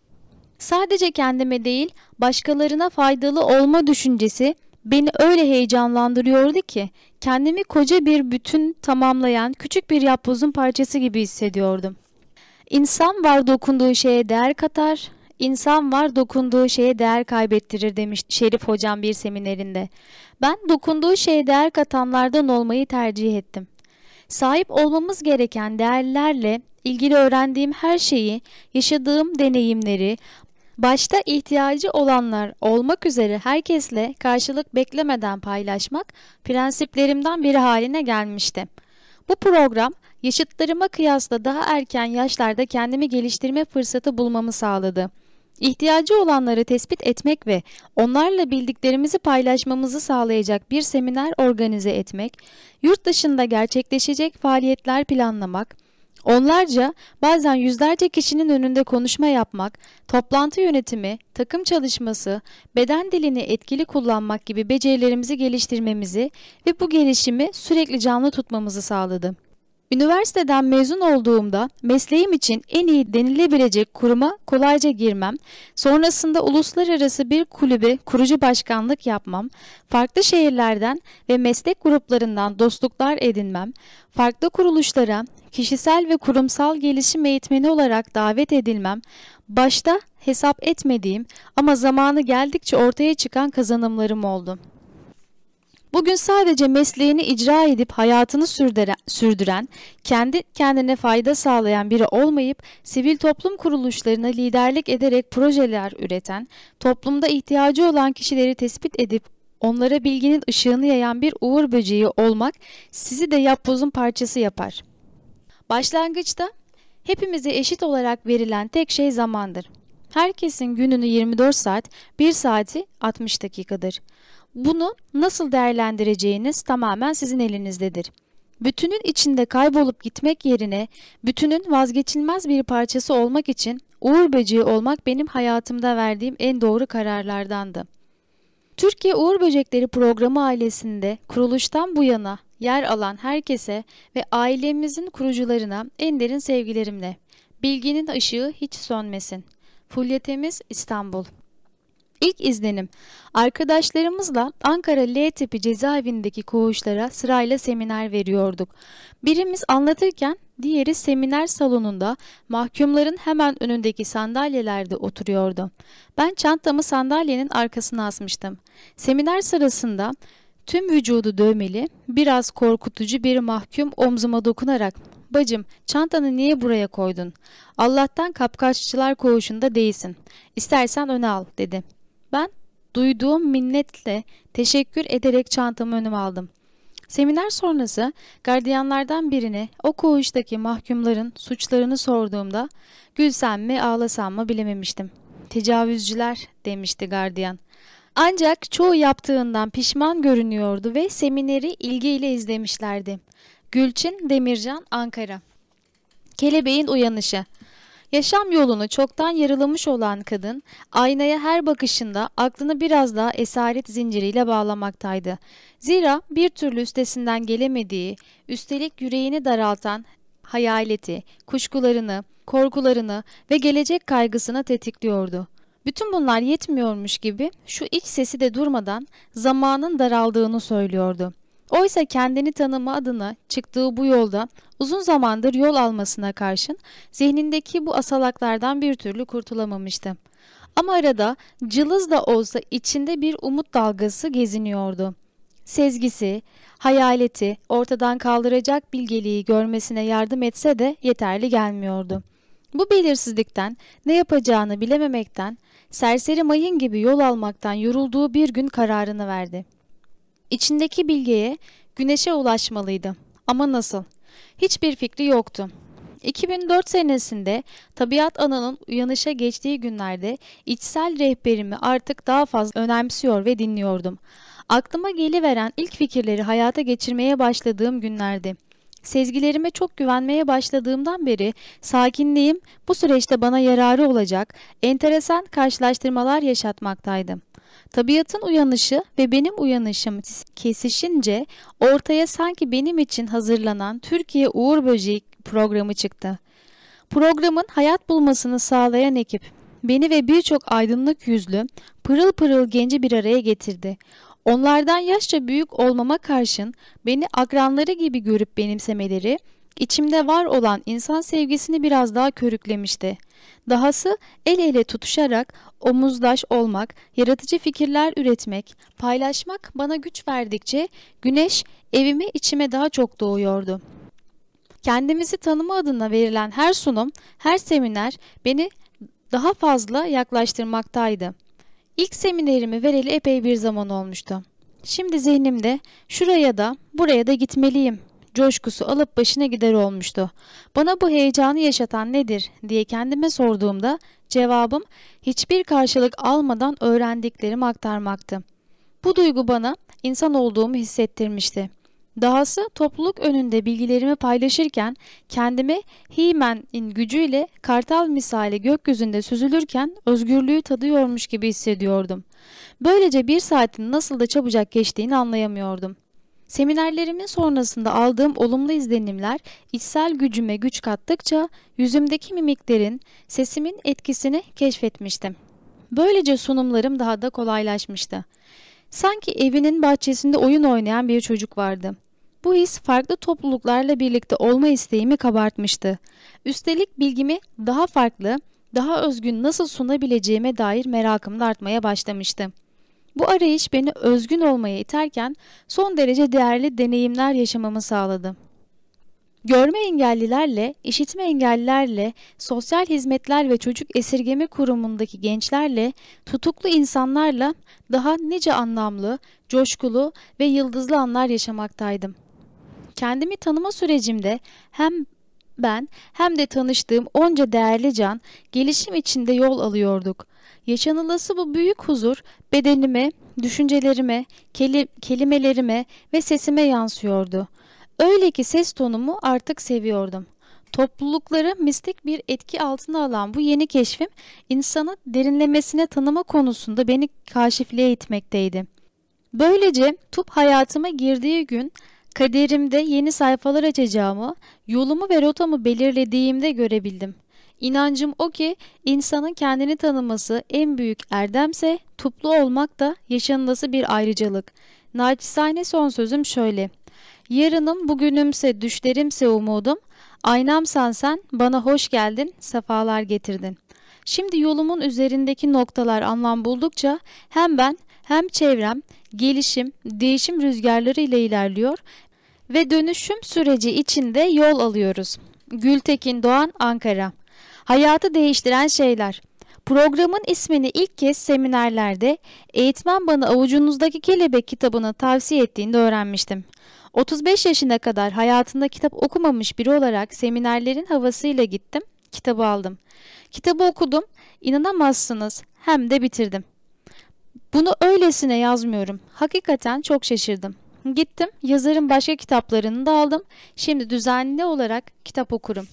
Sadece kendime değil, başkalarına faydalı olma düşüncesi beni öyle heyecanlandırıyordu ki kendimi koca bir bütün tamamlayan küçük bir yapbozun parçası gibi hissediyordum. İnsan var dokunduğu şeye değer katar, insan var dokunduğu şeye değer kaybettirir demiş Şerif hocam bir seminerinde. Ben dokunduğu şeye değer katanlardan olmayı tercih ettim. Sahip olmamız gereken değerlerle ilgili öğrendiğim her şeyi, yaşadığım deneyimleri, başta ihtiyacı olanlar olmak üzere herkesle karşılık beklemeden paylaşmak prensiplerimden biri haline gelmişti. Bu program yaşıtlarıma kıyasla daha erken yaşlarda kendimi geliştirme fırsatı bulmamı sağladı. İhtiyacı olanları tespit etmek ve onlarla bildiklerimizi paylaşmamızı sağlayacak bir seminer organize etmek, yurt dışında gerçekleşecek faaliyetler planlamak, Onlarca, bazen yüzlerce kişinin önünde konuşma yapmak, toplantı yönetimi, takım çalışması, beden dilini etkili kullanmak gibi becerilerimizi geliştirmemizi ve bu gelişimi sürekli canlı tutmamızı sağladı. Üniversiteden mezun olduğumda mesleğim için en iyi denilebilecek kuruma kolayca girmem, sonrasında uluslararası bir kulübe kurucu başkanlık yapmam, farklı şehirlerden ve meslek gruplarından dostluklar edinmem, farklı kuruluşlara kişisel ve kurumsal gelişim eğitmeni olarak davet edilmem, başta hesap etmediğim ama zamanı geldikçe ortaya çıkan kazanımlarım oldu. Bugün sadece mesleğini icra edip hayatını sürdüren, kendi kendine fayda sağlayan biri olmayıp sivil toplum kuruluşlarına liderlik ederek projeler üreten, toplumda ihtiyacı olan kişileri tespit edip onlara bilginin ışığını yayan bir uğur böceği olmak sizi de yapbozun parçası yapar. Başlangıçta hepimize eşit olarak verilen tek şey zamandır. Herkesin gününü 24 saat, 1 saati 60 dakikadır. Bunu nasıl değerlendireceğiniz tamamen sizin elinizdedir. Bütünün içinde kaybolup gitmek yerine bütünün vazgeçilmez bir parçası olmak için Uğur Böceği olmak benim hayatımda verdiğim en doğru kararlardandı. Türkiye Uğur Böcekleri programı ailesinde kuruluştan bu yana yer alan herkese ve ailemizin kurucularına en derin sevgilerimle. Bilginin ışığı hiç sönmesin. Fulya Temiz İstanbul İlk izlenim. Arkadaşlarımızla Ankara L tipi cezaevindeki koğuşlara sırayla seminer veriyorduk. Birimiz anlatırken diğeri seminer salonunda mahkumların hemen önündeki sandalyelerde oturuyordu. Ben çantamı sandalyenin arkasına asmıştım. Seminer sırasında tüm vücudu dövmeli, biraz korkutucu bir mahkum omzuma dokunarak Bacım, çantanı niye buraya koydun? Allah'tan kapkaççılar koğuşunda değilsin. İstersen öne al, dedi. Duyduğum minnetle teşekkür ederek çantamı önüme aldım. Seminer sonrası gardiyanlardan birine o koğuştaki mahkumların suçlarını sorduğumda gülsem mi ağlasam mı bilememiştim. Tecavüzcüler demişti gardiyan. Ancak çoğu yaptığından pişman görünüyordu ve semineri ilgiyle izlemişlerdi. Gülçin Demircan Ankara Kelebeğin Uyanışı Yaşam yolunu çoktan yarılamış olan kadın, aynaya her bakışında aklını biraz daha esaret zinciriyle bağlamaktaydı. Zira bir türlü üstesinden gelemediği, üstelik yüreğini daraltan hayaleti, kuşkularını, korkularını ve gelecek kaygısını tetikliyordu. Bütün bunlar yetmiyormuş gibi şu iç sesi de durmadan zamanın daraldığını söylüyordu. Oysa kendini tanıma adına çıktığı bu yolda uzun zamandır yol almasına karşın zihnindeki bu asalaklardan bir türlü kurtulamamıştı. Ama arada cılız da olsa içinde bir umut dalgası geziniyordu. Sezgisi, hayaleti ortadan kaldıracak bilgeliği görmesine yardım etse de yeterli gelmiyordu. Bu belirsizlikten, ne yapacağını bilememekten, serseri mayın gibi yol almaktan yorulduğu bir gün kararını verdi. İçindeki bilgiye, güneşe ulaşmalıydı. Ama nasıl? Hiçbir fikri yoktu. 2004 senesinde Tabiat Ana'nın uyanışa geçtiği günlerde içsel rehberimi artık daha fazla önemsiyor ve dinliyordum. Aklıma geliveren ilk fikirleri hayata geçirmeye başladığım günlerdi. Sezgilerime çok güvenmeye başladığımdan beri sakinliğim bu süreçte bana yararı olacak enteresan karşılaştırmalar yaşatmaktaydı. Tabiatın uyanışı ve benim uyanışım kesişince ortaya sanki benim için hazırlanan Türkiye Uğur Böceği programı çıktı. Programın hayat bulmasını sağlayan ekip beni ve birçok aydınlık yüzlü, pırıl pırıl genci bir araya getirdi. Onlardan yaşça büyük olmama karşın beni akranları gibi görüp benimsemeleri, içimde var olan insan sevgisini biraz daha körüklemişti. Dahası el ele tutuşarak omuzdaş olmak, yaratıcı fikirler üretmek, paylaşmak bana güç verdikçe güneş evime içime daha çok doğuyordu. Kendimizi tanıma adına verilen her sunum, her seminer beni daha fazla yaklaştırmaktaydı. İlk seminerimi vereli epey bir zaman olmuştu. Şimdi zihnimde şuraya da buraya da gitmeliyim coşkusu alıp başına gider olmuştu. Bana bu heyecanı yaşatan nedir diye kendime sorduğumda cevabım hiçbir karşılık almadan öğrendiklerimi aktarmaktı. Bu duygu bana insan olduğumu hissettirmişti. Dahası topluluk önünde bilgilerimi paylaşırken kendimi He-Man'in gücüyle kartal misali gökyüzünde süzülürken özgürlüğü tadıyormuş gibi hissediyordum. Böylece bir saatin nasıl da çabucak geçtiğini anlayamıyordum. Seminerlerimin sonrasında aldığım olumlu izlenimler içsel gücüme güç kattıkça yüzümdeki mimiklerin, sesimin etkisini keşfetmiştim. Böylece sunumlarım daha da kolaylaşmıştı. Sanki evinin bahçesinde oyun oynayan bir çocuk vardı. Bu his farklı topluluklarla birlikte olma isteğimi kabartmıştı. Üstelik bilgimi daha farklı, daha özgün nasıl sunabileceğime dair merakım da artmaya başlamıştı. Bu arayış beni özgün olmaya iterken son derece değerli deneyimler yaşamamı sağladı. Görme engellilerle, işitme engellilerle, sosyal hizmetler ve çocuk esirgeme kurumundaki gençlerle, tutuklu insanlarla daha nice anlamlı, coşkulu ve yıldızlı anlar yaşamaktaydım. Kendimi tanıma sürecimde hem ben hem de tanıştığım onca değerli can gelişim içinde yol alıyorduk. Yaşanılası bu büyük huzur bedenime, düşüncelerime, keli, kelimelerime ve sesime yansıyordu. Öyle ki ses tonumu artık seviyordum. Toplulukları mistik bir etki altına alan bu yeni keşfim insanı derinlemesine tanıma konusunda beni kaşifliğe itmekteydi. Böylece tup hayatıma girdiği gün kaderimde yeni sayfalar açacağımı, yolumu ve rotamı belirlediğimde görebildim. İnancım o ki insanın kendini tanıması en büyük erdemse tuplu olmak da yaşanılası bir ayrıcalık. Naçizane son sözüm şöyle. Yarınım bugünümse düşlerimse umudum. Aynamsan sen bana hoş geldin sefalar getirdin. Şimdi yolumun üzerindeki noktalar anlam buldukça hem ben hem çevrem gelişim, değişim rüzgarları ile ilerliyor ve dönüşüm süreci içinde yol alıyoruz. Gültekin Doğan Ankara Hayatı değiştiren şeyler. Programın ismini ilk kez seminerlerde eğitmen bana avucunuzdaki kelebek kitabını tavsiye ettiğinde öğrenmiştim. 35 yaşına kadar hayatında kitap okumamış biri olarak seminerlerin havasıyla gittim, kitabı aldım. Kitabı okudum, inanamazsınız hem de bitirdim. Bunu öylesine yazmıyorum. Hakikaten çok şaşırdım. Gittim, yazarın başka kitaplarını da aldım. Şimdi düzenli olarak kitap okurum.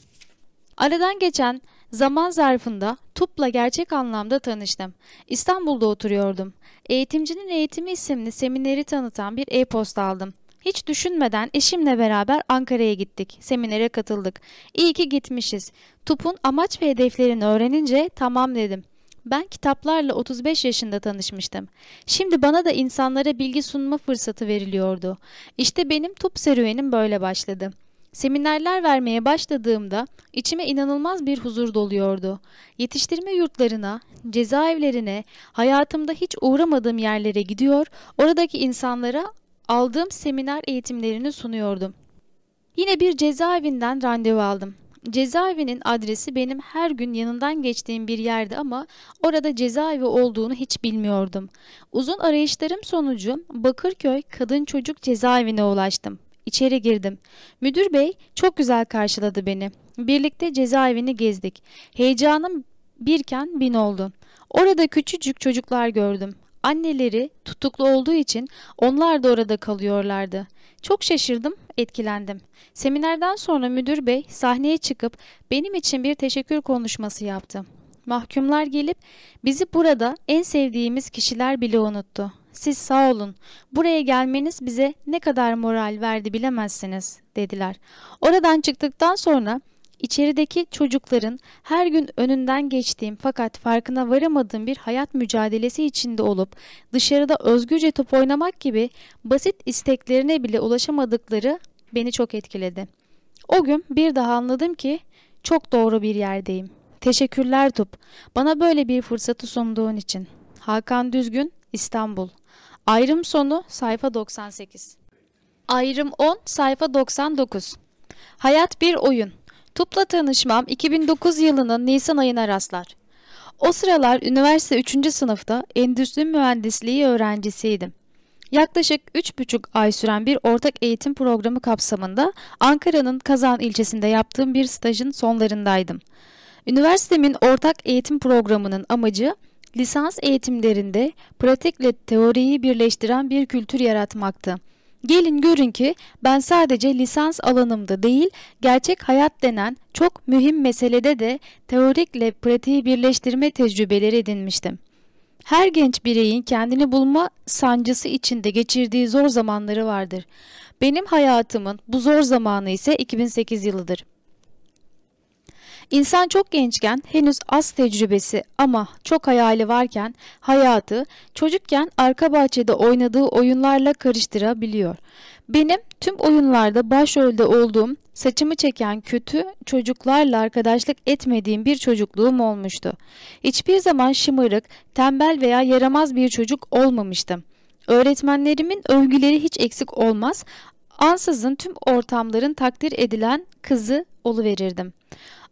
Aradan geçen Zaman zarfında TUP'la gerçek anlamda tanıştım. İstanbul'da oturuyordum. Eğitimcinin Eğitimi isimli semineri tanıtan bir e-posta aldım. Hiç düşünmeden eşimle beraber Ankara'ya gittik. Seminere katıldık. İyi ki gitmişiz. TUP'un amaç ve hedeflerini öğrenince tamam dedim. Ben kitaplarla 35 yaşında tanışmıştım. Şimdi bana da insanlara bilgi sunma fırsatı veriliyordu. İşte benim top serüvenim böyle başladı. Seminerler vermeye başladığımda içime inanılmaz bir huzur doluyordu. Yetiştirme yurtlarına, cezaevlerine, hayatımda hiç uğramadığım yerlere gidiyor, oradaki insanlara aldığım seminer eğitimlerini sunuyordum. Yine bir cezaevinden randevu aldım. Cezaevinin adresi benim her gün yanından geçtiğim bir yerdi ama orada cezaevi olduğunu hiç bilmiyordum. Uzun arayışlarım sonucu Bakırköy Kadın Çocuk Cezaevine ulaştım. İçeri girdim. Müdür bey çok güzel karşıladı beni. Birlikte cezaevini gezdik. Heyecanım birken bin oldu. Orada küçücük çocuklar gördüm. Anneleri tutuklu olduğu için onlar da orada kalıyorlardı. Çok şaşırdım, etkilendim. Seminerden sonra müdür bey sahneye çıkıp benim için bir teşekkür konuşması yaptı. Mahkumlar gelip bizi burada en sevdiğimiz kişiler bile unuttu. Siz sağ olun. Buraya gelmeniz bize ne kadar moral verdi bilemezsiniz dediler. Oradan çıktıktan sonra içerideki çocukların her gün önünden geçtiğim fakat farkına varamadığım bir hayat mücadelesi içinde olup dışarıda özgürce top oynamak gibi basit isteklerine bile ulaşamadıkları beni çok etkiledi. O gün bir daha anladım ki çok doğru bir yerdeyim. Teşekkürler Tup. Bana böyle bir fırsatı sunduğun için. Hakan Düzgün, İstanbul. Ayrım sonu sayfa 98. Ayrım 10 sayfa 99. Hayat bir oyun. Tup'la tanışmam 2009 yılının Nisan ayına rastlar. O sıralar üniversite 3. sınıfta endüstri mühendisliği öğrencisiydim. Yaklaşık 3,5 ay süren bir ortak eğitim programı kapsamında Ankara'nın Kazan ilçesinde yaptığım bir stajın sonlarındaydım. Üniversitemin ortak eğitim programının amacı lisans eğitimlerinde pratikle teoriyi birleştiren bir kültür yaratmaktı. Gelin görün ki ben sadece lisans alanımda değil, gerçek hayat denen çok mühim meselede de teorikle pratiği birleştirme tecrübeleri edinmiştim. Her genç bireyin kendini bulma sancısı içinde geçirdiği zor zamanları vardır. Benim hayatımın bu zor zamanı ise 2008 yılıdır. İnsan çok gençken henüz az tecrübesi ama çok hayali varken hayatı çocukken arka bahçede oynadığı oyunlarla karıştırabiliyor. Benim tüm oyunlarda başrolde olduğum, saçımı çeken kötü çocuklarla arkadaşlık etmediğim bir çocukluğum olmuştu. Hiçbir zaman şımarık, tembel veya yaramaz bir çocuk olmamıştım. Öğretmenlerimin övgüleri hiç eksik olmaz, ansızın tüm ortamların takdir edilen kızı oluverirdim.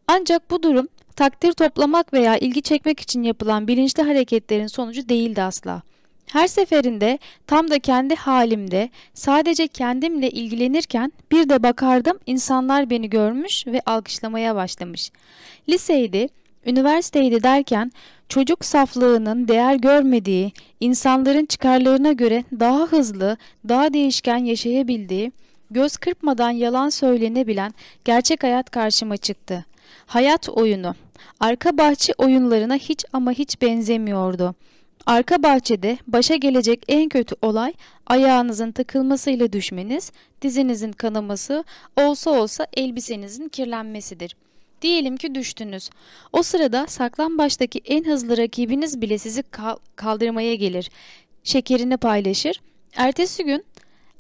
Ancak bu durum takdir toplamak veya ilgi çekmek için yapılan bilinçli hareketlerin sonucu değildi asla. Her seferinde tam da kendi halimde sadece kendimle ilgilenirken bir de bakardım insanlar beni görmüş ve alkışlamaya başlamış. Liseydi, üniversiteydi derken çocuk saflığının değer görmediği, insanların çıkarlarına göre daha hızlı, daha değişken yaşayabildiği, göz kırpmadan yalan söylenebilen gerçek hayat karşıma çıktı. Hayat oyunu. Arka bahçe oyunlarına hiç ama hiç benzemiyordu. Arka bahçede başa gelecek en kötü olay ayağınızın takılmasıyla düşmeniz, dizinizin kanaması, olsa olsa elbisenizin kirlenmesidir. Diyelim ki düştünüz. O sırada saklambaçtaki en hızlı rakibiniz bile sizi kaldırmaya gelir. Şekerini paylaşır. Ertesi gün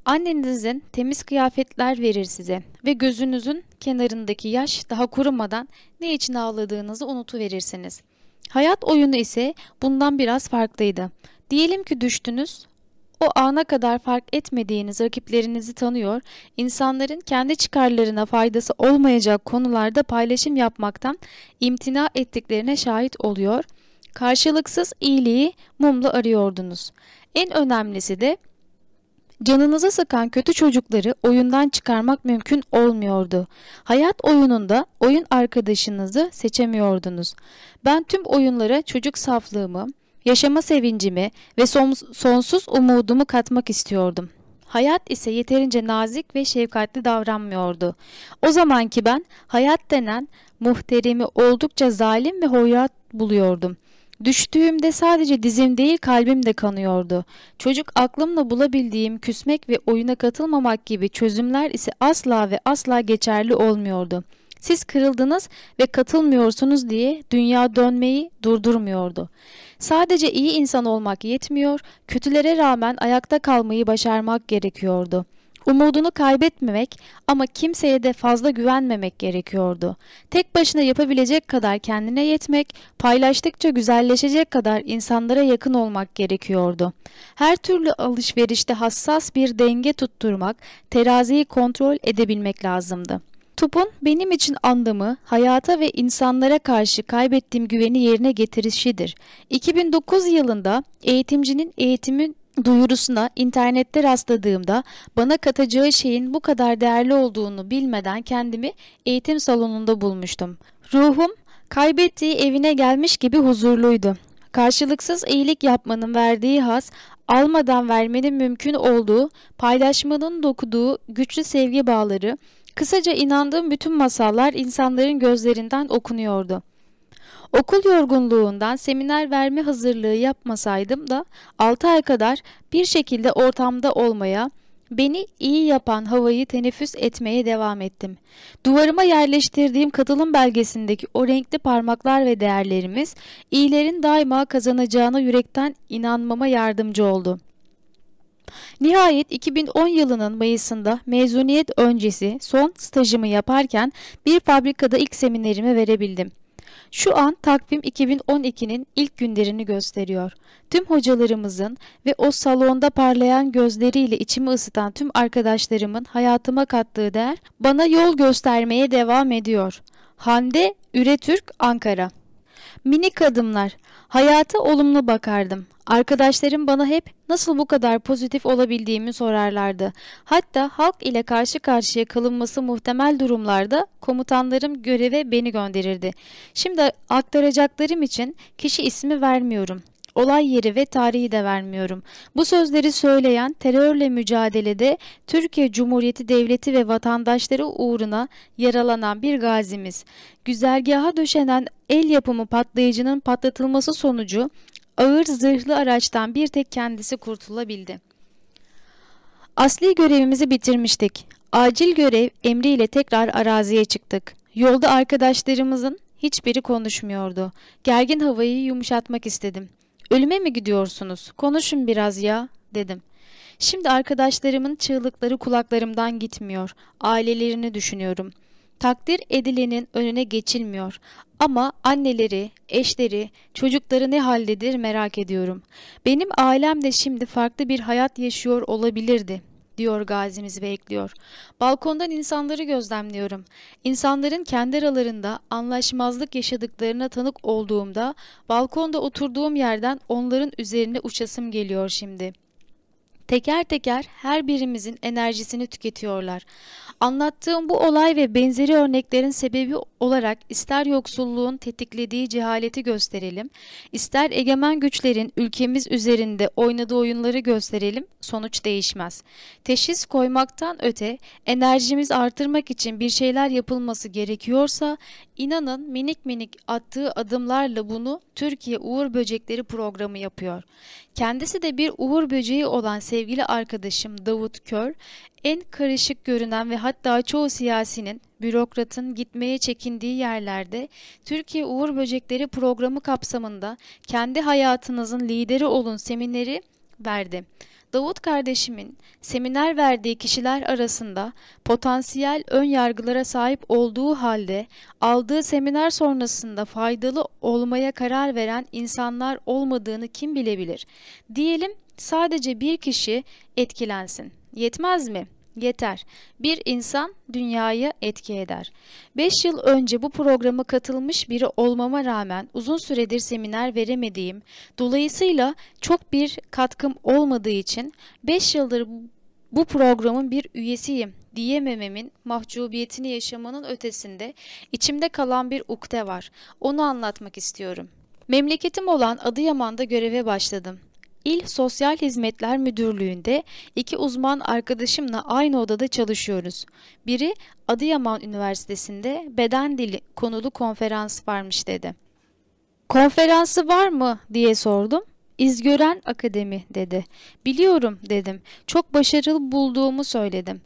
Annenizin temiz kıyafetler verir size ve gözünüzün kenarındaki yaş daha kurumadan ne için ağladığınızı unutuverirsiniz. Hayat oyunu ise bundan biraz farklıydı. Diyelim ki düştünüz, o ana kadar fark etmediğiniz rakiplerinizi tanıyor, insanların kendi çıkarlarına faydası olmayacak konularda paylaşım yapmaktan imtina ettiklerine şahit oluyor, karşılıksız iyiliği mumla arıyordunuz. En önemlisi de Canınızı sıkan kötü çocukları oyundan çıkarmak mümkün olmuyordu. Hayat oyununda oyun arkadaşınızı seçemiyordunuz. Ben tüm oyunlara çocuk saflığımı, yaşama sevincimi ve sonsuz umudumu katmak istiyordum. Hayat ise yeterince nazik ve şefkatli davranmıyordu. O zamanki ben hayat denen muhteremi oldukça zalim ve hoyrat buluyordum. Düştüğümde sadece dizim değil kalbim de kanıyordu. Çocuk aklımla bulabildiğim küsmek ve oyuna katılmamak gibi çözümler ise asla ve asla geçerli olmuyordu. Siz kırıldınız ve katılmıyorsunuz diye dünya dönmeyi durdurmuyordu. Sadece iyi insan olmak yetmiyor, kötülere rağmen ayakta kalmayı başarmak gerekiyordu. Umudunu kaybetmemek ama kimseye de fazla güvenmemek gerekiyordu. Tek başına yapabilecek kadar kendine yetmek, paylaştıkça güzelleşecek kadar insanlara yakın olmak gerekiyordu. Her türlü alışverişte hassas bir denge tutturmak, teraziyi kontrol edebilmek lazımdı. Tup'un benim için anlamı hayata ve insanlara karşı kaybettiğim güveni yerine getirişidir. 2009 yılında eğitimcinin eğitimin duyurusuna internette rastladığımda bana katacağı şeyin bu kadar değerli olduğunu bilmeden kendimi eğitim salonunda bulmuştum. Ruhum kaybettiği evine gelmiş gibi huzurluydu. Karşılıksız iyilik yapmanın verdiği haz, almadan vermenin mümkün olduğu, paylaşmanın dokuduğu güçlü sevgi bağları, kısaca inandığım bütün masallar insanların gözlerinden okunuyordu. Okul yorgunluğundan seminer verme hazırlığı yapmasaydım da 6 ay kadar bir şekilde ortamda olmaya, beni iyi yapan havayı teneffüs etmeye devam ettim. Duvarıma yerleştirdiğim katılım belgesindeki o renkli parmaklar ve değerlerimiz, iyilerin daima kazanacağına yürekten inanmama yardımcı oldu. Nihayet 2010 yılının Mayıs'ında mezuniyet öncesi son stajımı yaparken bir fabrikada ilk seminerimi verebildim. Şu an takvim 2012'nin ilk günlerini gösteriyor. Tüm hocalarımızın ve o salonda parlayan gözleriyle içimi ısıtan tüm arkadaşlarımın hayatıma kattığı değer bana yol göstermeye devam ediyor. Hande Üretürk Ankara Minik adımlar. Hayata olumlu bakardım. Arkadaşlarım bana hep nasıl bu kadar pozitif olabildiğimi sorarlardı. Hatta halk ile karşı karşıya kalınması muhtemel durumlarda komutanlarım göreve beni gönderirdi. Şimdi aktaracaklarım için kişi ismi vermiyorum olay yeri ve tarihi de vermiyorum. Bu sözleri söyleyen terörle mücadelede Türkiye Cumhuriyeti Devleti ve vatandaşları uğruna yaralanan bir gazimiz. Güzergaha döşenen el yapımı patlayıcının patlatılması sonucu ağır zırhlı araçtan bir tek kendisi kurtulabildi. Asli görevimizi bitirmiştik. Acil görev emriyle tekrar araziye çıktık. Yolda arkadaşlarımızın hiçbiri konuşmuyordu. Gergin havayı yumuşatmak istedim. Ölüme mi gidiyorsunuz? Konuşun biraz ya, dedim. Şimdi arkadaşlarımın çığlıkları kulaklarımdan gitmiyor. Ailelerini düşünüyorum. Takdir edilenin önüne geçilmiyor. Ama anneleri, eşleri, çocukları ne haldedir merak ediyorum. Benim ailem de şimdi farklı bir hayat yaşıyor olabilirdi diyor gazimiz ve ekliyor. Balkondan insanları gözlemliyorum. İnsanların kendi aralarında anlaşmazlık yaşadıklarına tanık olduğumda balkonda oturduğum yerden onların üzerine uçasım geliyor şimdi. Teker teker her birimizin enerjisini tüketiyorlar. Anlattığım bu olay ve benzeri örneklerin sebebi olarak ister yoksulluğun tetiklediği cehaleti gösterelim, ister egemen güçlerin ülkemiz üzerinde oynadığı oyunları gösterelim, sonuç değişmez. Teşhis koymaktan öte enerjimiz artırmak için bir şeyler yapılması gerekiyorsa inanın minik minik attığı adımlarla bunu Türkiye Uğur Böcekleri programı yapıyor. Kendisi de bir uğur böceği olan sevgili arkadaşım Davut Kör, en karışık görünen ve hatta çoğu siyasinin, bürokratın gitmeye çekindiği yerlerde Türkiye Uğur Böcekleri programı kapsamında kendi hayatınızın lideri olun semineri verdi. Davut kardeşimin seminer verdiği kişiler arasında potansiyel ön yargılara sahip olduğu halde aldığı seminer sonrasında faydalı olmaya karar veren insanlar olmadığını kim bilebilir? Diyelim sadece bir kişi etkilensin. Yetmez mi? Yeter. Bir insan dünyayı etki eder. 5 yıl önce bu programa katılmış biri olmama rağmen uzun süredir seminer veremediğim, dolayısıyla çok bir katkım olmadığı için 5 yıldır bu programın bir üyesiyim diyemememin mahcubiyetini yaşamanın ötesinde içimde kalan bir ukde var. Onu anlatmak istiyorum. Memleketim olan Adıyaman'da göreve başladım. İl Sosyal Hizmetler Müdürlüğü'nde iki uzman arkadaşımla aynı odada çalışıyoruz. Biri Adıyaman Üniversitesi'nde beden dili konulu konferans varmış dedi. Konferansı var mı diye sordum. İzgören Akademi dedi. Biliyorum dedim. Çok başarılı bulduğumu söyledim.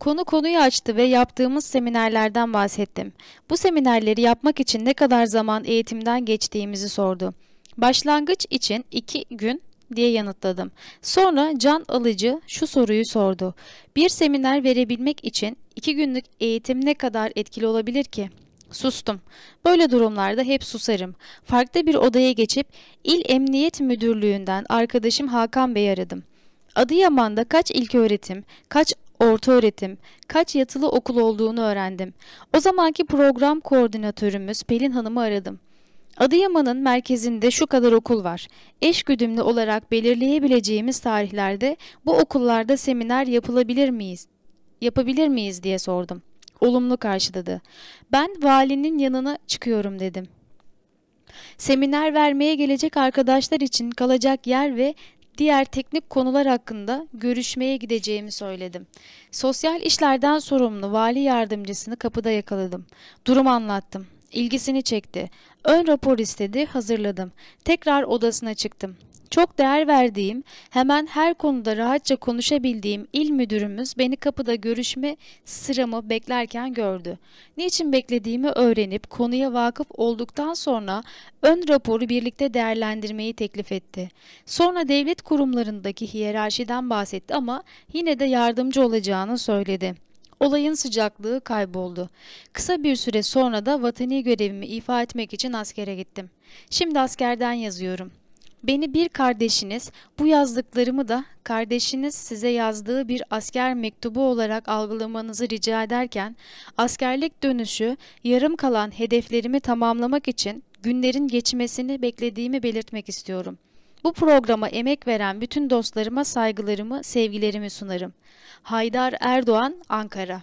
Konu konuyu açtı ve yaptığımız seminerlerden bahsettim. Bu seminerleri yapmak için ne kadar zaman eğitimden geçtiğimizi sordu. Başlangıç için iki gün diye yanıtladım. Sonra can alıcı şu soruyu sordu. Bir seminer verebilmek için iki günlük eğitim ne kadar etkili olabilir ki? Sustum. Böyle durumlarda hep susarım. Farklı bir odaya geçip İl Emniyet Müdürlüğü'nden arkadaşım Hakan Bey'i aradım. Adıyaman'da kaç ilköğretim, kaç orta öğretim, kaç yatılı okul olduğunu öğrendim. O zamanki program koordinatörümüz Pelin Hanım'ı aradım. Adıyaman'ın merkezinde şu kadar okul var. Eş güdümlü olarak belirleyebileceğimiz tarihlerde bu okullarda seminer yapılabilir miyiz? Yapabilir miyiz diye sordum. Olumlu karşıladı. Ben valinin yanına çıkıyorum dedim. Seminer vermeye gelecek arkadaşlar için kalacak yer ve diğer teknik konular hakkında görüşmeye gideceğimi söyledim. Sosyal işlerden sorumlu vali yardımcısını kapıda yakaladım. Durumu anlattım. İlgisini çekti. Ön rapor istedi, hazırladım. Tekrar odasına çıktım. Çok değer verdiğim, hemen her konuda rahatça konuşabildiğim il müdürümüz beni kapıda görüşme sıramı beklerken gördü. Niçin beklediğimi öğrenip konuya vakıf olduktan sonra ön raporu birlikte değerlendirmeyi teklif etti. Sonra devlet kurumlarındaki hiyerarşiden bahsetti ama yine de yardımcı olacağını söyledi. Olayın sıcaklığı kayboldu. Kısa bir süre sonra da vatani görevimi ifa etmek için askere gittim. Şimdi askerden yazıyorum. Beni bir kardeşiniz, bu yazdıklarımı da kardeşiniz size yazdığı bir asker mektubu olarak algılamanızı rica ederken, askerlik dönüşü yarım kalan hedeflerimi tamamlamak için günlerin geçmesini beklediğimi belirtmek istiyorum. Bu programa emek veren bütün dostlarıma saygılarımı, sevgilerimi sunarım. Haydar Erdoğan, Ankara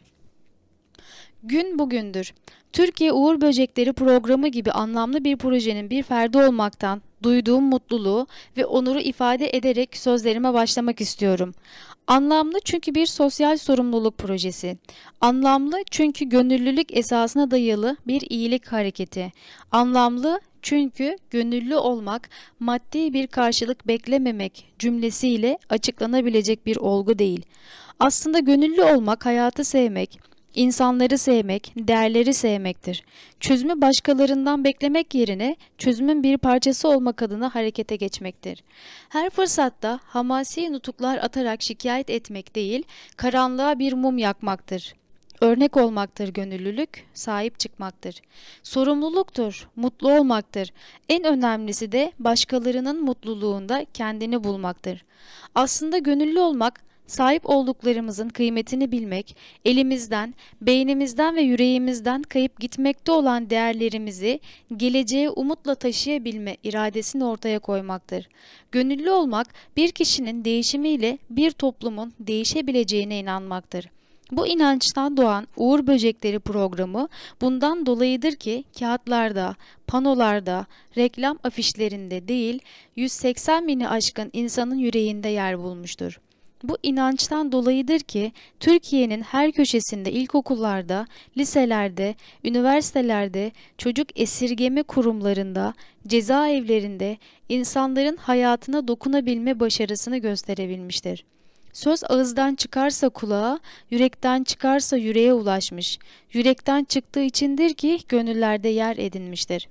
Gün bugündür. Türkiye Uğur Böcekleri programı gibi anlamlı bir projenin bir ferdi olmaktan duyduğum mutluluğu ve onuru ifade ederek sözlerime başlamak istiyorum. Anlamlı çünkü bir sosyal sorumluluk projesi. Anlamlı çünkü gönüllülük esasına dayalı bir iyilik hareketi. Anlamlı çünkü gönüllü olmak maddi bir karşılık beklememek cümlesiyle açıklanabilecek bir olgu değil. Aslında gönüllü olmak hayatı sevmek, İnsanları sevmek, değerleri sevmektir. Çözümü başkalarından beklemek yerine çözümün bir parçası olmak adına harekete geçmektir. Her fırsatta hamasi nutuklar atarak şikayet etmek değil, karanlığa bir mum yakmaktır. Örnek olmaktır gönüllülük, sahip çıkmaktır. Sorumluluktur, mutlu olmaktır. En önemlisi de başkalarının mutluluğunda kendini bulmaktır. Aslında gönüllü olmak Sahip olduklarımızın kıymetini bilmek, elimizden, beynimizden ve yüreğimizden kayıp gitmekte olan değerlerimizi geleceğe umutla taşıyabilme iradesini ortaya koymaktır. Gönüllü olmak bir kişinin değişimiyle bir toplumun değişebileceğine inanmaktır. Bu inançtan doğan Uğur Böcekleri programı bundan dolayıdır ki kağıtlarda, panolarda, reklam afişlerinde değil 180 bini aşkın insanın yüreğinde yer bulmuştur. Bu inançtan dolayıdır ki Türkiye'nin her köşesinde ilkokullarda, liselerde, üniversitelerde, çocuk esirgeme kurumlarında, cezaevlerinde insanların hayatına dokunabilme başarısını gösterebilmiştir. Söz ağızdan çıkarsa kulağa, yürekten çıkarsa yüreğe ulaşmış. Yürekten çıktığı içindir ki gönüllerde yer edinmiştir.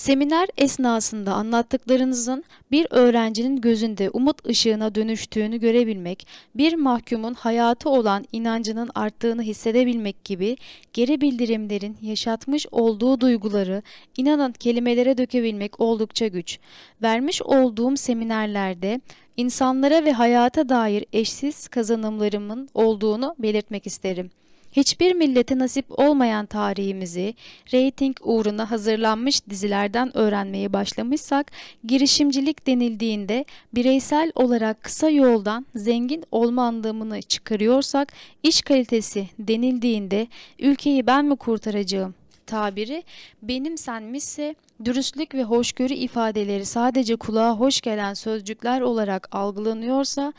Seminer esnasında anlattıklarınızın bir öğrencinin gözünde umut ışığına dönüştüğünü görebilmek, bir mahkumun hayatı olan inancının arttığını hissedebilmek gibi geri bildirimlerin yaşatmış olduğu duyguları inanın kelimelere dökebilmek oldukça güç. Vermiş olduğum seminerlerde insanlara ve hayata dair eşsiz kazanımlarımın olduğunu belirtmek isterim. Hiçbir millete nasip olmayan tarihimizi reyting uğruna hazırlanmış dizilerden öğrenmeye başlamışsak, girişimcilik denildiğinde bireysel olarak kısa yoldan zengin olma anlamını çıkarıyorsak, iş kalitesi denildiğinde ülkeyi ben mi kurtaracağım tabiri benimsenmişse dürüstlük ve hoşgörü ifadeleri sadece kulağa hoş gelen sözcükler olarak algılanıyorsa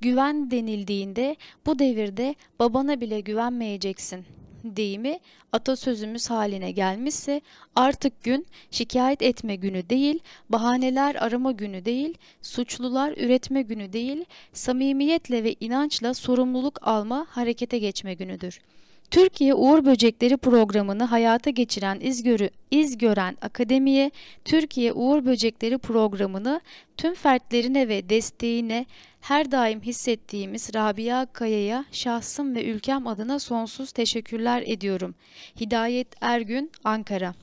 güven denildiğinde bu devirde babana bile güvenmeyeceksin deyimi atasözümüz haline gelmişse artık gün şikayet etme günü değil, bahaneler arama günü değil, suçlular üretme günü değil, samimiyetle ve inançla sorumluluk alma, harekete geçme günüdür. Türkiye Uğur Böcekleri programını hayata geçiren İzgörü, İzgören Akademi'ye Türkiye Uğur Böcekleri programını tüm fertlerine ve desteğine her daim hissettiğimiz Rabia Kaya'ya şahsım ve ülkem adına sonsuz teşekkürler ediyorum. Hidayet Ergün, Ankara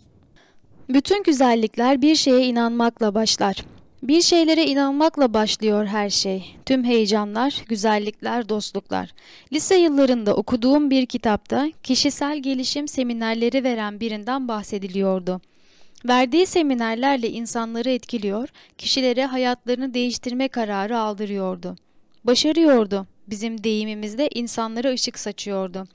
Bütün güzellikler bir şeye inanmakla başlar. Bir şeylere inanmakla başlıyor her şey. Tüm heyecanlar, güzellikler, dostluklar. Lise yıllarında okuduğum bir kitapta kişisel gelişim seminerleri veren birinden bahsediliyordu. Verdiği seminerlerle insanları etkiliyor, kişilere hayatlarını değiştirme kararı aldırıyordu. Başarıyordu. Bizim deyimimizde insanlara ışık saçıyordu.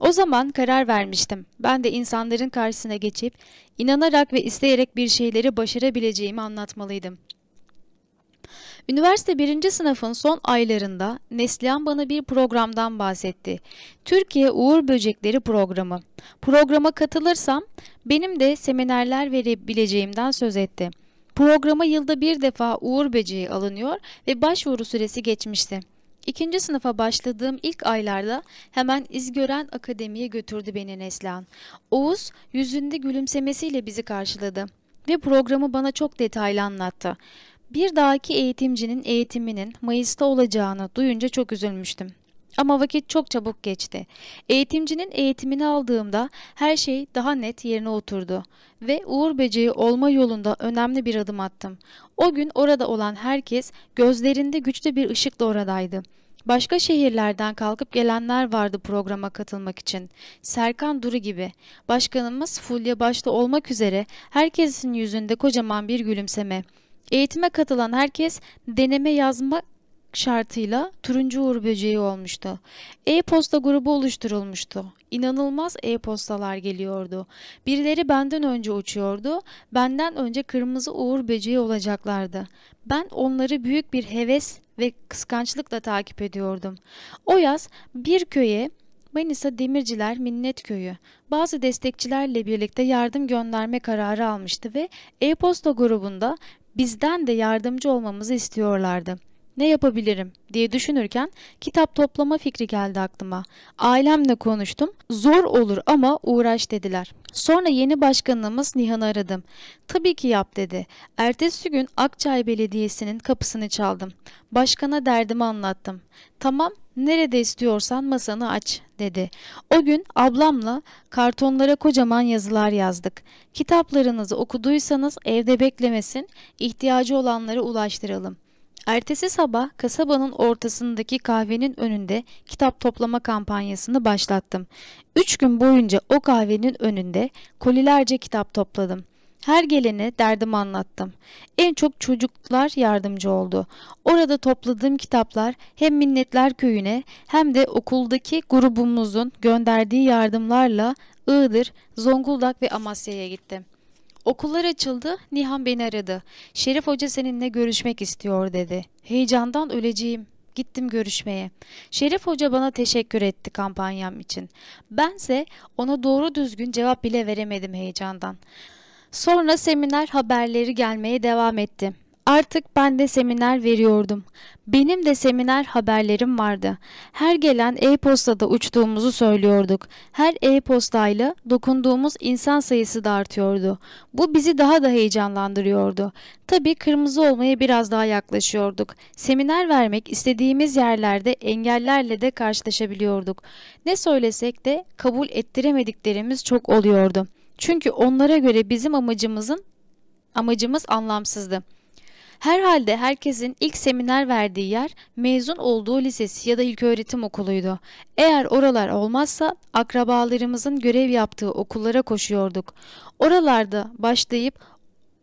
O zaman karar vermiştim. Ben de insanların karşısına geçip inanarak ve isteyerek bir şeyleri başarabileceğimi anlatmalıydım. Üniversite birinci sınıfın son aylarında Neslihan bana bir programdan bahsetti. Türkiye Uğur Böcekleri programı. Programa katılırsam benim de seminerler verebileceğimden söz etti. Programa yılda bir defa Uğur Böceği alınıyor ve başvuru süresi geçmişti. İkinci sınıfa başladığım ilk aylarda hemen İzgören Akademi'ye götürdü beni Neslihan. Oğuz yüzünde gülümsemesiyle bizi karşıladı ve programı bana çok detaylı anlattı. Bir dahaki eğitimcinin eğitiminin Mayıs'ta olacağını duyunca çok üzülmüştüm. Ama vakit çok çabuk geçti. Eğitimcinin eğitimini aldığımda her şey daha net yerine oturdu ve Uğur Böceği olma yolunda önemli bir adım attım. O gün orada olan herkes gözlerinde güçlü bir ışıkla oradaydı. Başka şehirlerden kalkıp gelenler vardı programa katılmak için. Serkan Duru gibi. Başkanımız Fulya başta olmak üzere herkesin yüzünde kocaman bir gülümseme. Eğitime katılan herkes deneme yazma şartıyla turuncu uğur böceği olmuştu. E-posta grubu oluşturulmuştu. İnanılmaz e-postalar geliyordu. Birileri benden önce uçuyordu. Benden önce kırmızı uğur böceği olacaklardı. Ben onları büyük bir heves ve kıskançlıkla takip ediyordum. O yaz bir köye Manisa Demirciler Minnet Köyü bazı destekçilerle birlikte yardım gönderme kararı almıştı ve e-posta grubunda bizden de yardımcı olmamızı istiyorlardı. Ne yapabilirim diye düşünürken kitap toplama fikri geldi aklıma. Ailemle konuştum. Zor olur ama uğraş dediler. Sonra yeni başkanımız Nihan'ı aradım. Tabii ki yap dedi. Ertesi gün Akçay Belediyesi'nin kapısını çaldım. Başkana derdimi anlattım. Tamam nerede istiyorsan masanı aç dedi. O gün ablamla kartonlara kocaman yazılar yazdık. Kitaplarınızı okuduysanız evde beklemesin, ihtiyacı olanlara ulaştıralım. Ertesi sabah kasabanın ortasındaki kahvenin önünde kitap toplama kampanyasını başlattım. Üç gün boyunca o kahvenin önünde kolilerce kitap topladım. Her gelene derdimi anlattım. En çok çocuklar yardımcı oldu. Orada topladığım kitaplar hem Minnetler Köyü'ne hem de okuldaki grubumuzun gönderdiği yardımlarla Iğdır, Zonguldak ve Amasya'ya gittim. Okullar açıldı, Nihan beni aradı. Şerif Hoca seninle görüşmek istiyor dedi. Heyecandan öleceğim. Gittim görüşmeye. Şerif Hoca bana teşekkür etti kampanyam için. Bense ona doğru düzgün cevap bile veremedim heyecandan. Sonra seminer haberleri gelmeye devam etti. Artık ben de seminer veriyordum. Benim de seminer haberlerim vardı. Her gelen e-postada uçtuğumuzu söylüyorduk. Her e-postayla dokunduğumuz insan sayısı da artıyordu. Bu bizi daha da heyecanlandırıyordu. Tabii kırmızı olmaya biraz daha yaklaşıyorduk. Seminer vermek istediğimiz yerlerde engellerle de karşılaşabiliyorduk. Ne söylesek de kabul ettiremediklerimiz çok oluyordu. Çünkü onlara göre bizim amacımızın amacımız anlamsızdı. Herhalde herkesin ilk seminer verdiği yer mezun olduğu lisesi ya da ilköğretim okuluydu. Eğer oralar olmazsa akrabalarımızın görev yaptığı okullara koşuyorduk. Oralarda başlayıp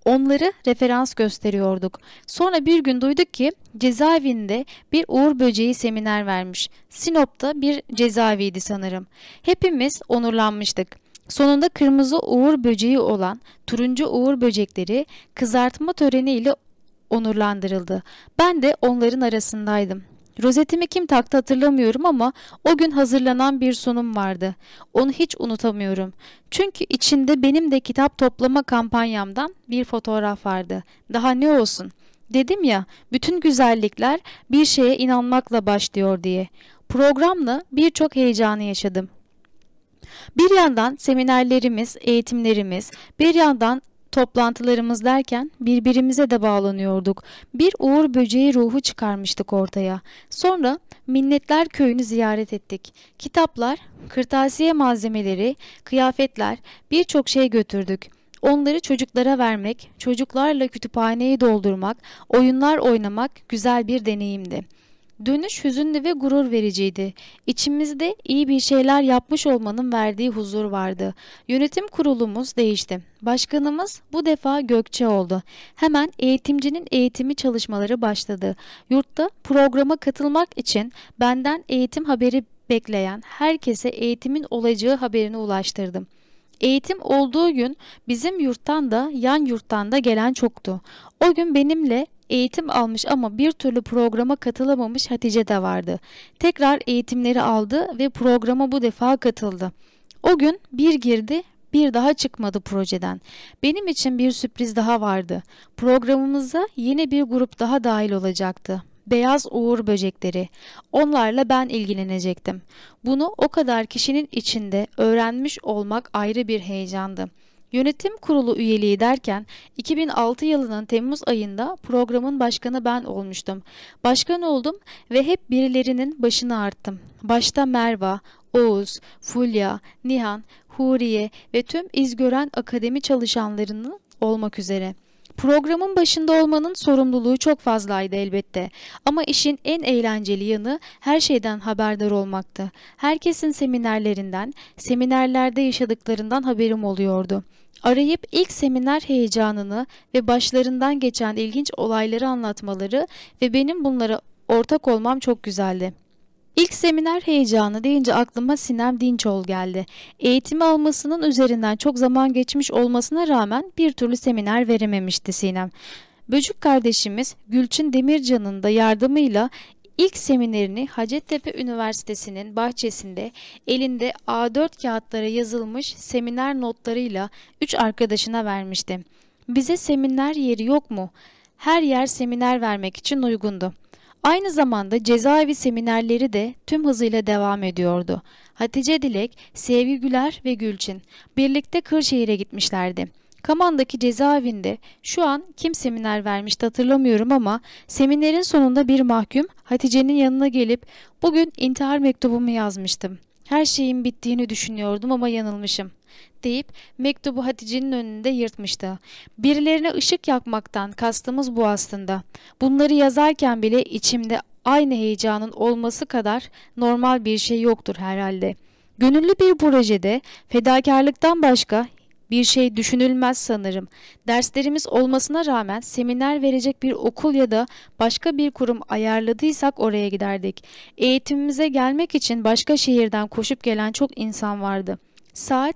onları referans gösteriyorduk. Sonra bir gün duyduk ki cezaevinde bir Uğur Böceği seminer vermiş. Sinop'ta bir cezaeviydi sanırım. Hepimiz onurlanmıştık. Sonunda kırmızı uğur böceği olan turuncu uğur böcekleri kızartma töreniyle onurlandırıldı. Ben de onların arasındaydım. Rozetimi kim taktı hatırlamıyorum ama o gün hazırlanan bir sunum vardı. Onu hiç unutamıyorum. Çünkü içinde benim de kitap toplama kampanyamdan bir fotoğraf vardı. Daha ne olsun? Dedim ya, bütün güzellikler bir şeye inanmakla başlıyor diye. Programla birçok heyecanı yaşadım. Bir yandan seminerlerimiz, eğitimlerimiz, bir yandan toplantılarımız derken birbirimize de bağlanıyorduk. Bir uğur böceği ruhu çıkarmıştık ortaya. Sonra Minnetler Köyü'nü ziyaret ettik. Kitaplar, kırtasiye malzemeleri, kıyafetler, birçok şey götürdük. Onları çocuklara vermek, çocuklarla kütüphaneyi doldurmak, oyunlar oynamak güzel bir deneyimdi. Dönüş hüzünlü ve gurur vericiydi. İçimizde iyi bir şeyler yapmış olmanın verdiği huzur vardı. Yönetim kurulumuz değişti. Başkanımız bu defa Gökçe oldu. Hemen eğitimcinin eğitimi çalışmaları başladı. Yurtta programa katılmak için benden eğitim haberi bekleyen herkese eğitimin olacağı haberini ulaştırdım. Eğitim olduğu gün bizim yurttan da yan yurttan da gelen çoktu. O gün benimle eğitim almış ama bir türlü programa katılamamış Hatice de vardı. Tekrar eğitimleri aldı ve programa bu defa katıldı. O gün bir girdi bir daha çıkmadı projeden. Benim için bir sürpriz daha vardı. Programımıza yeni bir grup daha dahil olacaktı. Beyaz uğur böcekleri. Onlarla ben ilgilenecektim. Bunu o kadar kişinin içinde öğrenmiş olmak ayrı bir heyecandı. Yönetim kurulu üyeliği derken 2006 yılının Temmuz ayında programın başkanı ben olmuştum. Başkan oldum ve hep birilerinin başını arttım. Başta Merva, Oğuz, Fulya, Nihan, Huriye ve tüm İzgören Akademi çalışanlarının olmak üzere. Programın başında olmanın sorumluluğu çok fazlaydı elbette. Ama işin en eğlenceli yanı her şeyden haberdar olmaktı. Herkesin seminerlerinden, seminerlerde yaşadıklarından haberim oluyordu. Arayıp ilk seminer heyecanını ve başlarından geçen ilginç olayları anlatmaları ve benim bunlara ortak olmam çok güzeldi. İlk seminer heyecanı deyince aklıma Sinem Dinçol geldi. Eğitimi almasının üzerinden çok zaman geçmiş olmasına rağmen bir türlü seminer verememişti Sinem. Böcük kardeşimiz Gülçin Demircan'ın da yardımıyla ilk seminerini Hacettepe Üniversitesi'nin bahçesinde elinde A4 kağıtlara yazılmış seminer notlarıyla üç arkadaşına vermişti. Bize seminer yeri yok mu? Her yer seminer vermek için uygundu. Aynı zamanda cezaevi seminerleri de tüm hızıyla devam ediyordu. Hatice Dilek, Sevgi Güler ve Gülçin birlikte Kırşehir'e gitmişlerdi. Kaman'daki cezaevinde şu an kim seminer vermişti hatırlamıyorum ama seminerin sonunda bir mahkum Hatice'nin yanına gelip bugün intihar mektubumu yazmıştım. Her şeyin bittiğini düşünüyordum ama yanılmışım deyip mektubu Hatice'nin önünde yırtmıştı. Birilerine ışık yakmaktan kastımız bu aslında. Bunları yazarken bile içimde aynı heyecanın olması kadar normal bir şey yoktur herhalde. Gönüllü bir projede fedakarlıktan başka bir şey düşünülmez sanırım. Derslerimiz olmasına rağmen seminer verecek bir okul ya da başka bir kurum ayarladıysak oraya giderdik. Eğitimimize gelmek için başka şehirden koşup gelen çok insan vardı. Saat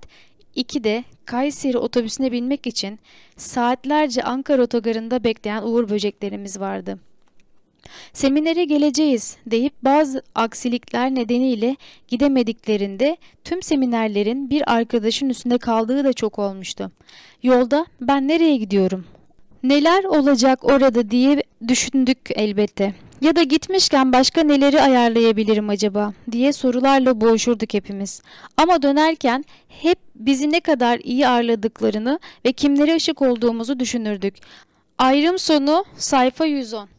2'de Kayseri otobüsüne binmek için saatlerce Ankara otogarında bekleyen uğur böceklerimiz vardı. Seminere geleceğiz deyip bazı aksilikler nedeniyle gidemediklerinde tüm seminerlerin bir arkadaşın üstünde kaldığı da çok olmuştu. Yolda ben nereye gidiyorum? Neler olacak orada diye düşündük elbette. Ya da gitmişken başka neleri ayarlayabilirim acaba diye sorularla boğuşurduk hepimiz. Ama dönerken hep bizi ne kadar iyi ağırladıklarını ve kimlere ışık olduğumuzu düşünürdük. Ayrım sonu sayfa 110.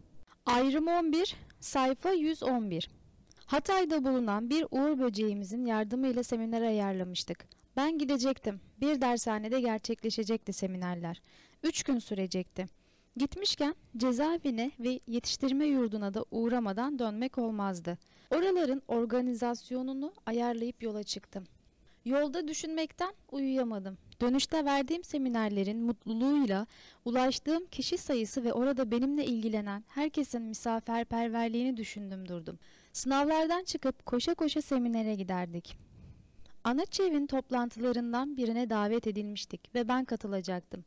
Ayrım 11, sayfa 111. Hatay'da bulunan bir uğur böceğimizin yardımıyla seminer ayarlamıştık. Ben gidecektim. Bir dershanede gerçekleşecekti seminerler. Üç gün sürecekti. Gitmişken cezaevine ve yetiştirme yurduna da uğramadan dönmek olmazdı. Oraların organizasyonunu ayarlayıp yola çıktım. Yolda düşünmekten uyuyamadım. Dönüşte verdiğim seminerlerin mutluluğuyla ulaştığım kişi sayısı ve orada benimle ilgilenen herkesin misafirperverliğini düşündüm durdum. Sınavlardan çıkıp koşa koşa seminere giderdik. Anaçev'in toplantılarından birine davet edilmiştik ve ben katılacaktım.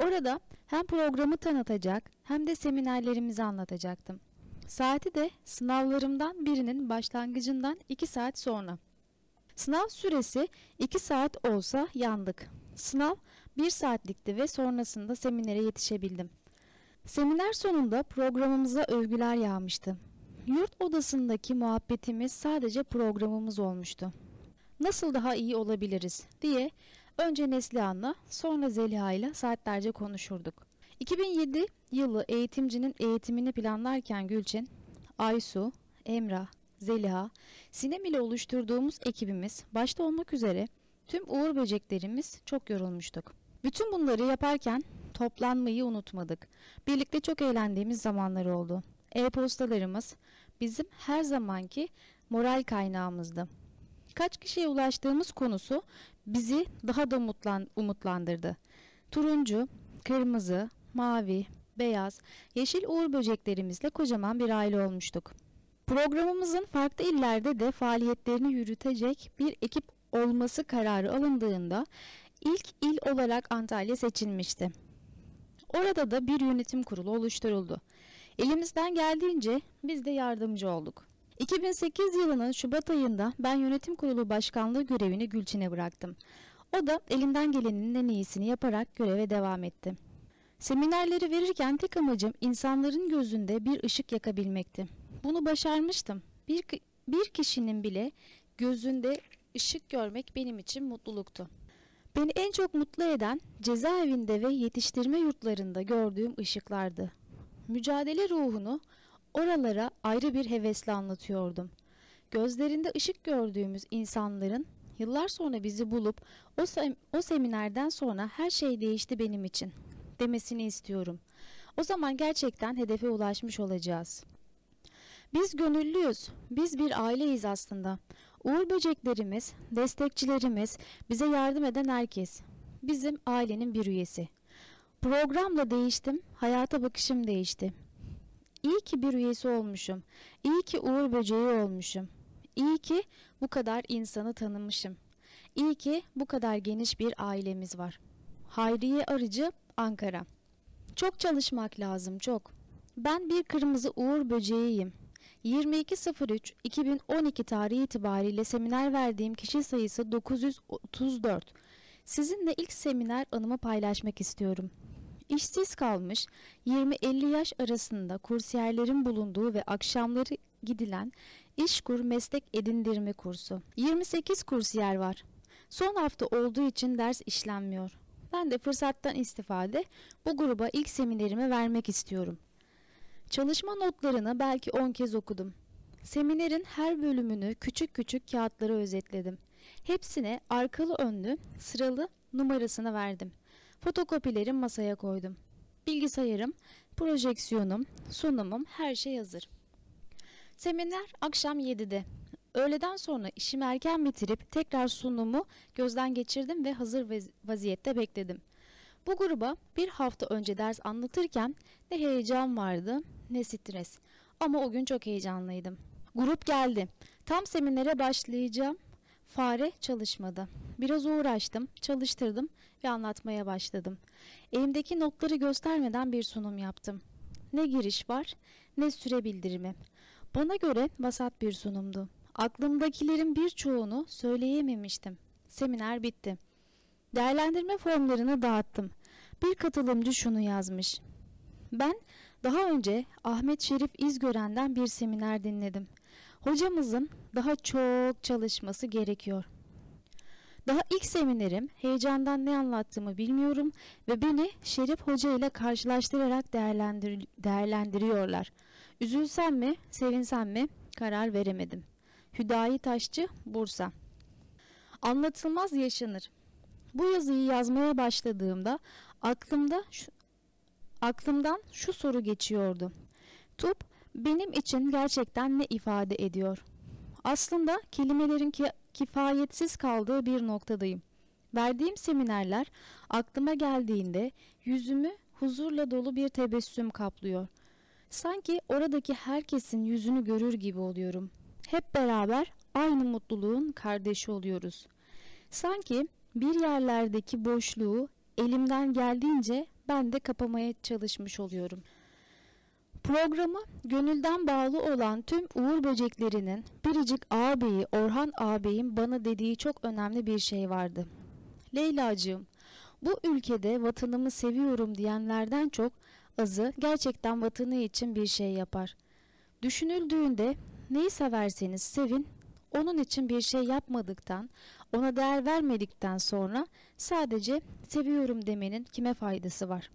Orada hem programı tanıtacak hem de seminerlerimizi anlatacaktım. Saati de sınavlarımdan birinin başlangıcından 2 saat sonra. Sınav süresi 2 saat olsa yandık. Sınav 1 saatlikti ve sonrasında seminere yetişebildim. Seminer sonunda programımıza övgüler yağmıştı. Yurt odasındaki muhabbetimiz sadece programımız olmuştu. Nasıl daha iyi olabiliriz diye önce Neslihan'la sonra Zeliha ile saatlerce konuşurduk. 2007 yılı eğitimcinin eğitimini planlarken Gülçin, Aysu, Emrah, Zeliha, Sinem ile oluşturduğumuz ekibimiz başta olmak üzere tüm uğur böceklerimiz çok yorulmuştuk. Bütün bunları yaparken toplanmayı unutmadık. Birlikte çok eğlendiğimiz zamanlar oldu. E-postalarımız bizim her zamanki moral kaynağımızdı. Kaç kişiye ulaştığımız konusu bizi daha da umutlan, umutlandırdı. Turuncu, kırmızı, mavi, beyaz, yeşil uğur böceklerimizle kocaman bir aile olmuştuk. Programımızın farklı illerde de faaliyetlerini yürütecek bir ekip olması kararı alındığında ilk il olarak Antalya seçilmişti. Orada da bir yönetim kurulu oluşturuldu. Elimizden geldiğince biz de yardımcı olduk. 2008 yılının Şubat ayında ben yönetim kurulu başkanlığı görevini Gülçin'e bıraktım. O da elinden gelenin en iyisini yaparak göreve devam etti. Seminerleri verirken tek amacım insanların gözünde bir ışık yakabilmekti. Bunu başarmıştım. Bir, bir kişinin bile gözünde ışık görmek benim için mutluluktu. Beni en çok mutlu eden cezaevinde ve yetiştirme yurtlarında gördüğüm ışıklardı. Mücadele ruhunu oralara ayrı bir hevesle anlatıyordum. Gözlerinde ışık gördüğümüz insanların yıllar sonra bizi bulup o, sem o seminerden sonra her şey değişti benim için demesini istiyorum. O zaman gerçekten hedefe ulaşmış olacağız. Biz gönüllüyüz. Biz bir aileyiz aslında. Uğur böceklerimiz, destekçilerimiz, bize yardım eden herkes. Bizim ailenin bir üyesi. Programla değiştim, hayata bakışım değişti. İyi ki bir üyesi olmuşum. İyi ki Uğur böceği olmuşum. İyi ki bu kadar insanı tanımışım. İyi ki bu kadar geniş bir ailemiz var. Hayriye Arıcı, Ankara. Çok çalışmak lazım, çok. Ben bir kırmızı uğur böceğiyim. 22.03.2012 tarihi itibariyle seminer verdiğim kişi sayısı 934. Sizinle ilk seminer anımı paylaşmak istiyorum. İşsiz kalmış 20-50 yaş arasında kursiyerlerin bulunduğu ve akşamları gidilen İşkur Meslek Edindirme kursu. 28 kursiyer var. Son hafta olduğu için ders işlenmiyor. Ben de fırsattan istifade bu gruba ilk seminerimi vermek istiyorum. Çalışma notlarını belki 10 kez okudum. Seminerin her bölümünü küçük küçük kağıtlara özetledim. Hepsine arkalı önlü sıralı numarasını verdim. Fotokopileri masaya koydum. Bilgisayarım, projeksiyonum, sunumum her şey hazır. Seminer akşam 7'de. Öğleden sonra işimi erken bitirip tekrar sunumu gözden geçirdim ve hazır vaziyette bekledim. Bu gruba bir hafta önce ders anlatırken ne heyecan vardı ne stres. Ama o gün çok heyecanlıydım. Grup geldi. Tam seminere başlayacağım. Fare çalışmadı. Biraz uğraştım, çalıştırdım ve anlatmaya başladım. Elimdeki notları göstermeden bir sunum yaptım. Ne giriş var, ne süre bildirimi. Bana göre vasat bir sunumdu. Aklımdakilerin birçoğunu söyleyememiştim. Seminer bitti. Değerlendirme formlarını dağıttım. Bir katılımcı şunu yazmış. Ben daha önce Ahmet Şerif İzgören'den bir seminer dinledim. Hocamızın daha çok çalışması gerekiyor. Daha ilk seminerim heyecandan ne anlattığımı bilmiyorum ve beni Şerif Hoca ile karşılaştırarak değerlendir değerlendiriyorlar. Üzülsem mi, sevinsem mi karar veremedim. Hüdayi Taşçı, Bursa Anlatılmaz yaşanır. Bu yazıyı yazmaya başladığımda aklımda şu, aklımdan şu soru geçiyordu. Tup benim için gerçekten ne ifade ediyor? Aslında kelimelerin ki, kifayetsiz kaldığı bir noktadayım. Verdiğim seminerler aklıma geldiğinde yüzümü huzurla dolu bir tebessüm kaplıyor. Sanki oradaki herkesin yüzünü görür gibi oluyorum. Hep beraber aynı mutluluğun kardeşi oluyoruz. Sanki bir yerlerdeki boşluğu elimden geldiğince ben de kapamaya çalışmış oluyorum. Programı gönülden bağlı olan tüm uğur böceklerinin biricik ağabeyi Orhan ağabeyin bana dediği çok önemli bir şey vardı. Leylacığım, bu ülkede vatanımı seviyorum diyenlerden çok azı gerçekten vatanı için bir şey yapar. Düşünüldüğünde neyi severseniz sevin, onun için bir şey yapmadıktan, ona değer vermedikten sonra sadece seviyorum demenin kime faydası var?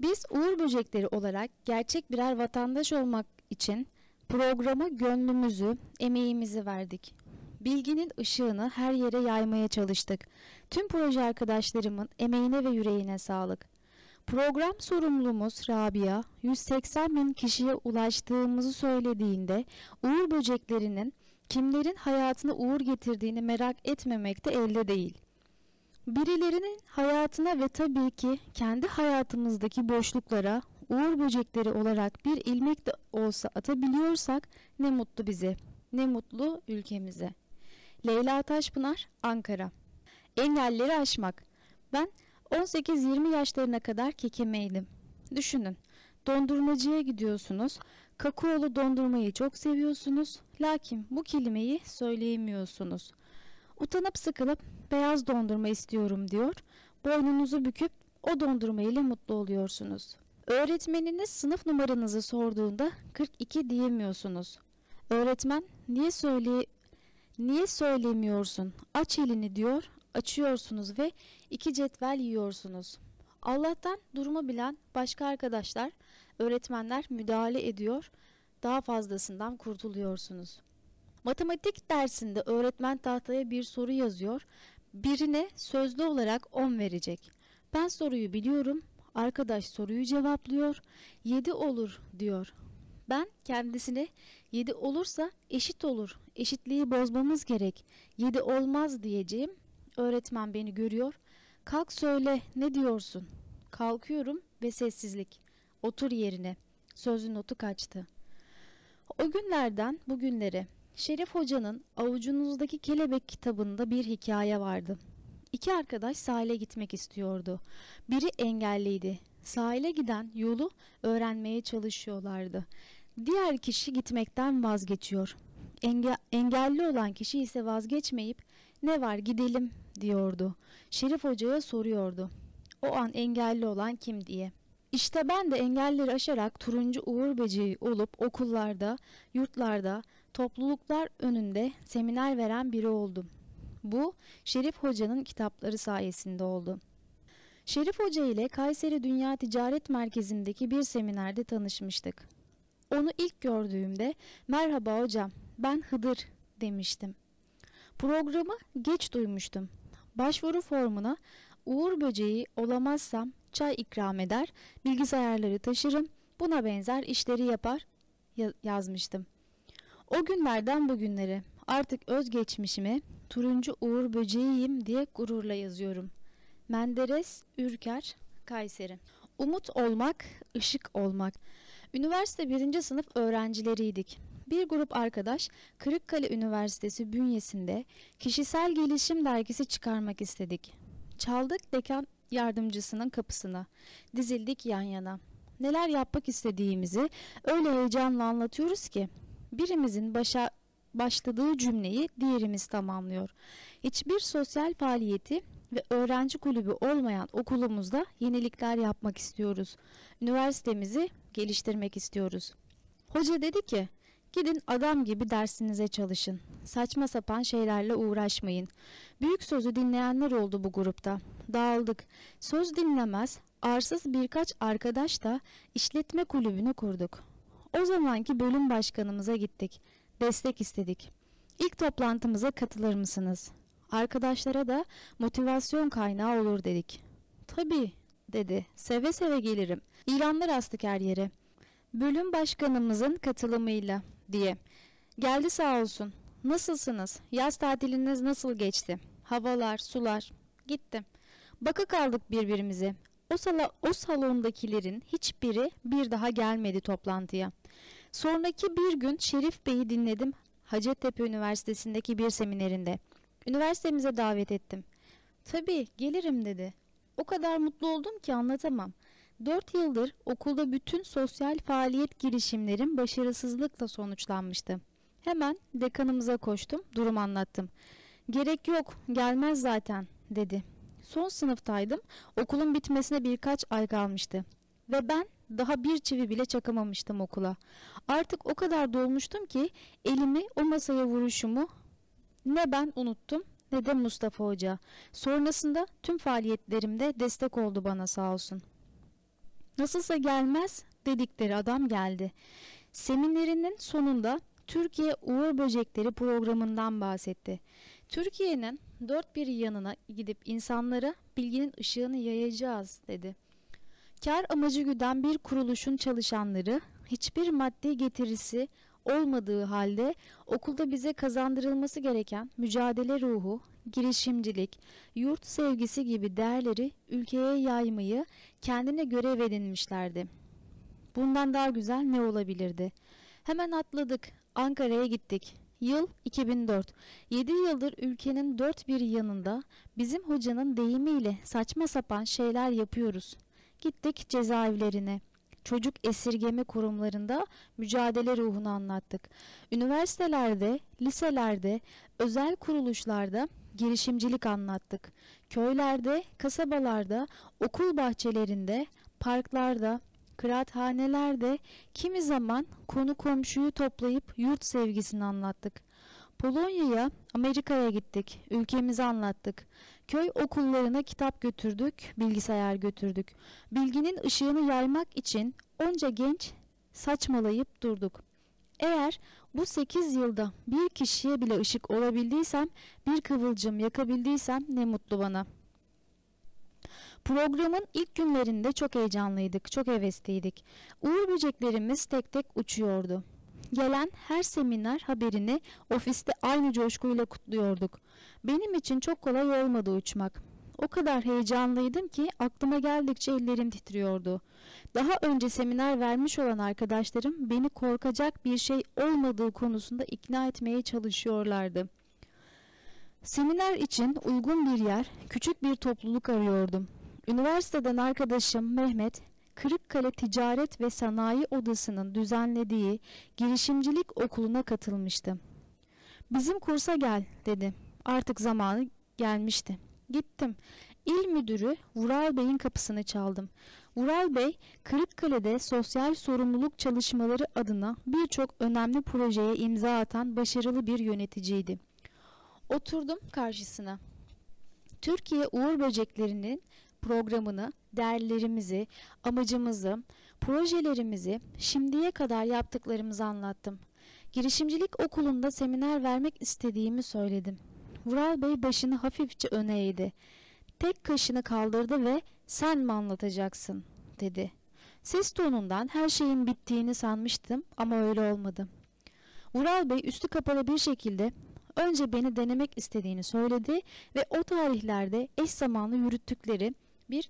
Biz Uğur Böcekleri olarak gerçek birer vatandaş olmak için programa gönlümüzü, emeğimizi verdik. Bilginin ışığını her yere yaymaya çalıştık. Tüm proje arkadaşlarımın emeğine ve yüreğine sağlık. Program sorumlumuz Rabia 180 bin kişiye ulaştığımızı söylediğinde Uğur böceklerinin kimlerin hayatına uğur getirdiğini merak etmemek de elde değil. Birilerinin hayatına ve tabii ki kendi hayatımızdaki boşluklara uğur böcekleri olarak bir ilmek de olsa atabiliyorsak ne mutlu bize, ne mutlu ülkemize. Leyla Taşpınar, Ankara Engelleri aşmak. Ben 18-20 yaşlarına kadar kekemeydim. Düşünün, dondurmacıya gidiyorsunuz, kakaolu dondurmayı çok seviyorsunuz, lakin bu kelimeyi söyleyemiyorsunuz. Utanıp sıkılıp beyaz dondurma istiyorum diyor, boynunuzu büküp o dondurma ile mutlu oluyorsunuz. Öğretmeniniz sınıf numaranızı sorduğunda 42 diyemiyorsunuz. Öğretmen niye söyle niye söylemiyorsun? Aç elini diyor. Açıyorsunuz ve iki cetvel yiyorsunuz. Allah'tan durumu bilen başka arkadaşlar, öğretmenler müdahale ediyor. Daha fazlasından kurtuluyorsunuz. Matematik dersinde öğretmen tahtaya bir soru yazıyor. Birine sözlü olarak 10 verecek. Ben soruyu biliyorum. Arkadaş soruyu cevaplıyor. 7 olur diyor. Ben kendisine 7 olursa eşit olur. Eşitliği bozmamız gerek. 7 olmaz diyeceğim. Öğretmen beni görüyor. Kalk söyle ne diyorsun? Kalkıyorum ve sessizlik. Otur yerine. Sözün notu kaçtı. O günlerden bugünlere Şerif Hoca'nın Avucunuzdaki Kelebek kitabında bir hikaye vardı. İki arkadaş sahile gitmek istiyordu. Biri engelliydi. Sahile giden yolu öğrenmeye çalışıyorlardı. Diğer kişi gitmekten vazgeçiyor. Enge engelli olan kişi ise vazgeçmeyip ne var gidelim diyordu. Şerif Hoca'ya soruyordu. O an engelli olan kim diye. İşte ben de engelleri aşarak turuncu uğur böceği olup okullarda, yurtlarda, topluluklar önünde seminer veren biri oldum. Bu Şerif Hoca'nın kitapları sayesinde oldu. Şerif Hoca ile Kayseri Dünya Ticaret Merkezi'ndeki bir seminerde tanışmıştık. Onu ilk gördüğümde merhaba hocam ben Hıdır demiştim. Programı geç duymuştum. Başvuru formuna Uğur böceği olamazsam çay ikram eder, bilgisayarları taşırım, buna benzer işleri yapar yazmıştım. O günlerden bugünlere artık özgeçmişime turuncu uğur böceğiyim diye gururla yazıyorum. Menderes Ürker Kayseri Umut olmak, ışık olmak. Üniversite birinci sınıf öğrencileriydik. Bir grup arkadaş Kırıkkale Üniversitesi bünyesinde kişisel gelişim dergisi çıkarmak istedik. Çaldık dekan yardımcısının kapısına. Dizildik yan yana. Neler yapmak istediğimizi öyle heyecanla anlatıyoruz ki birimizin başa başladığı cümleyi diğerimiz tamamlıyor. Hiçbir sosyal faaliyeti ve öğrenci kulübü olmayan okulumuzda yenilikler yapmak istiyoruz. Üniversitemizi geliştirmek istiyoruz. Hoca dedi ki Gidin adam gibi dersinize çalışın. Saçma sapan şeylerle uğraşmayın. Büyük sözü dinleyenler oldu bu grupta. Dağıldık. Söz dinlemez, arsız birkaç arkadaş da işletme kulübünü kurduk. O zamanki bölüm başkanımıza gittik. Destek istedik. İlk toplantımıza katılır mısınız? Arkadaşlara da motivasyon kaynağı olur dedik. Tabii dedi. Seve seve gelirim. İlanlar astık her yere. Bölüm başkanımızın katılımıyla diye. Geldi sağ olsun. Nasılsınız? Yaz tatiliniz nasıl geçti? Havalar, sular. Gitti. Bakı kaldık birbirimize. O, sala, o salondakilerin hiçbiri bir daha gelmedi toplantıya. Sonraki bir gün Şerif Bey'i dinledim Hacettepe Üniversitesi'ndeki bir seminerinde. Üniversitemize davet ettim. Tabii gelirim dedi. O kadar mutlu oldum ki anlatamam. Dört yıldır okulda bütün sosyal faaliyet girişimlerim başarısızlıkla sonuçlanmıştı. Hemen dekanımıza koştum, durum anlattım. Gerek yok, gelmez zaten, dedi. Son sınıftaydım, okulun bitmesine birkaç ay kalmıştı. Ve ben daha bir çivi bile çakamamıştım okula. Artık o kadar dolmuştum ki elimi o masaya vuruşumu ne ben unuttum ne de Mustafa Hoca. Sonrasında tüm faaliyetlerimde destek oldu bana sağ olsun. Nasılsa gelmez dedikleri adam geldi. Seminerinin sonunda Türkiye Uğur Böcekleri programından bahsetti. Türkiye'nin dört bir yanına gidip insanlara bilginin ışığını yayacağız dedi. Kar amacı güden bir kuruluşun çalışanları hiçbir maddi getirisi olmadığı halde okulda bize kazandırılması gereken mücadele ruhu, girişimcilik, yurt sevgisi gibi değerleri ülkeye yaymayı kendine görev edinmişlerdi. Bundan daha güzel ne olabilirdi? Hemen atladık. Ankara'ya gittik. Yıl 2004. 7 yıldır ülkenin dört bir yanında bizim hocanın deyimiyle saçma sapan şeyler yapıyoruz. Gittik cezaevlerine. Çocuk esirgeme kurumlarında mücadele ruhunu anlattık. Üniversitelerde, liselerde, özel kuruluşlarda girişimcilik anlattık. Köylerde, kasabalarda, okul bahçelerinde, parklarda, kıraathanelerde kimi zaman konu komşuyu toplayıp yurt sevgisini anlattık. Polonya'ya, Amerika'ya gittik. Ülkemizi anlattık. Köy okullarına kitap götürdük, bilgisayar götürdük. Bilginin ışığını yaymak için onca genç saçmalayıp durduk. Eğer bu 8 yılda bir kişiye bile ışık olabildiysem, bir kıvılcım yakabildiysem ne mutlu bana. Programın ilk günlerinde çok heyecanlıydık, çok hevesliydik. Uğur böceklerimiz tek tek uçuyordu. Gelen her seminer haberini ofiste aynı coşkuyla kutluyorduk. Benim için çok kolay olmadı uçmak. O kadar heyecanlıydım ki aklıma geldikçe ellerim titriyordu. Daha önce seminer vermiş olan arkadaşlarım beni korkacak bir şey olmadığı konusunda ikna etmeye çalışıyorlardı. Seminer için uygun bir yer, küçük bir topluluk arıyordum. Üniversiteden arkadaşım Mehmet, Kırıkkale Ticaret ve Sanayi Odası'nın düzenlediği girişimcilik okuluna katılmıştı. Bizim kursa gel dedi. Artık zamanı gelmişti. Gittim. İl müdürü Vural Bey'in kapısını çaldım. Vural Bey, Kırıkkale'de sosyal sorumluluk çalışmaları adına birçok önemli projeye imza atan başarılı bir yöneticiydi. Oturdum karşısına. Türkiye Uğur Böceklerinin programını, değerlerimizi, amacımızı, projelerimizi, şimdiye kadar yaptıklarımızı anlattım. Girişimcilik okulunda seminer vermek istediğimi söyledim. Vural Bey başını hafifçe öne eğdi. Tek kaşını kaldırdı ve sen mi anlatacaksın dedi. Ses tonundan her şeyin bittiğini sanmıştım ama öyle olmadı. Vural Bey üstü kapalı bir şekilde önce beni denemek istediğini söyledi ve o tarihlerde eş zamanlı yürüttükleri bir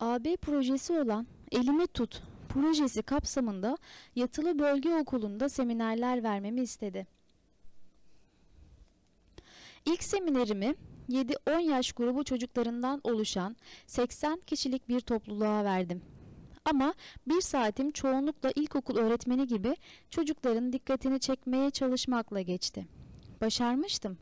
AB projesi olan Elimi Tut projesi kapsamında yatılı bölge okulunda seminerler vermemi istedi. İlk seminerimi 7-10 yaş grubu çocuklarından oluşan 80 kişilik bir topluluğa verdim. Ama bir saatim çoğunlukla ilkokul öğretmeni gibi çocukların dikkatini çekmeye çalışmakla geçti. Başarmıştım.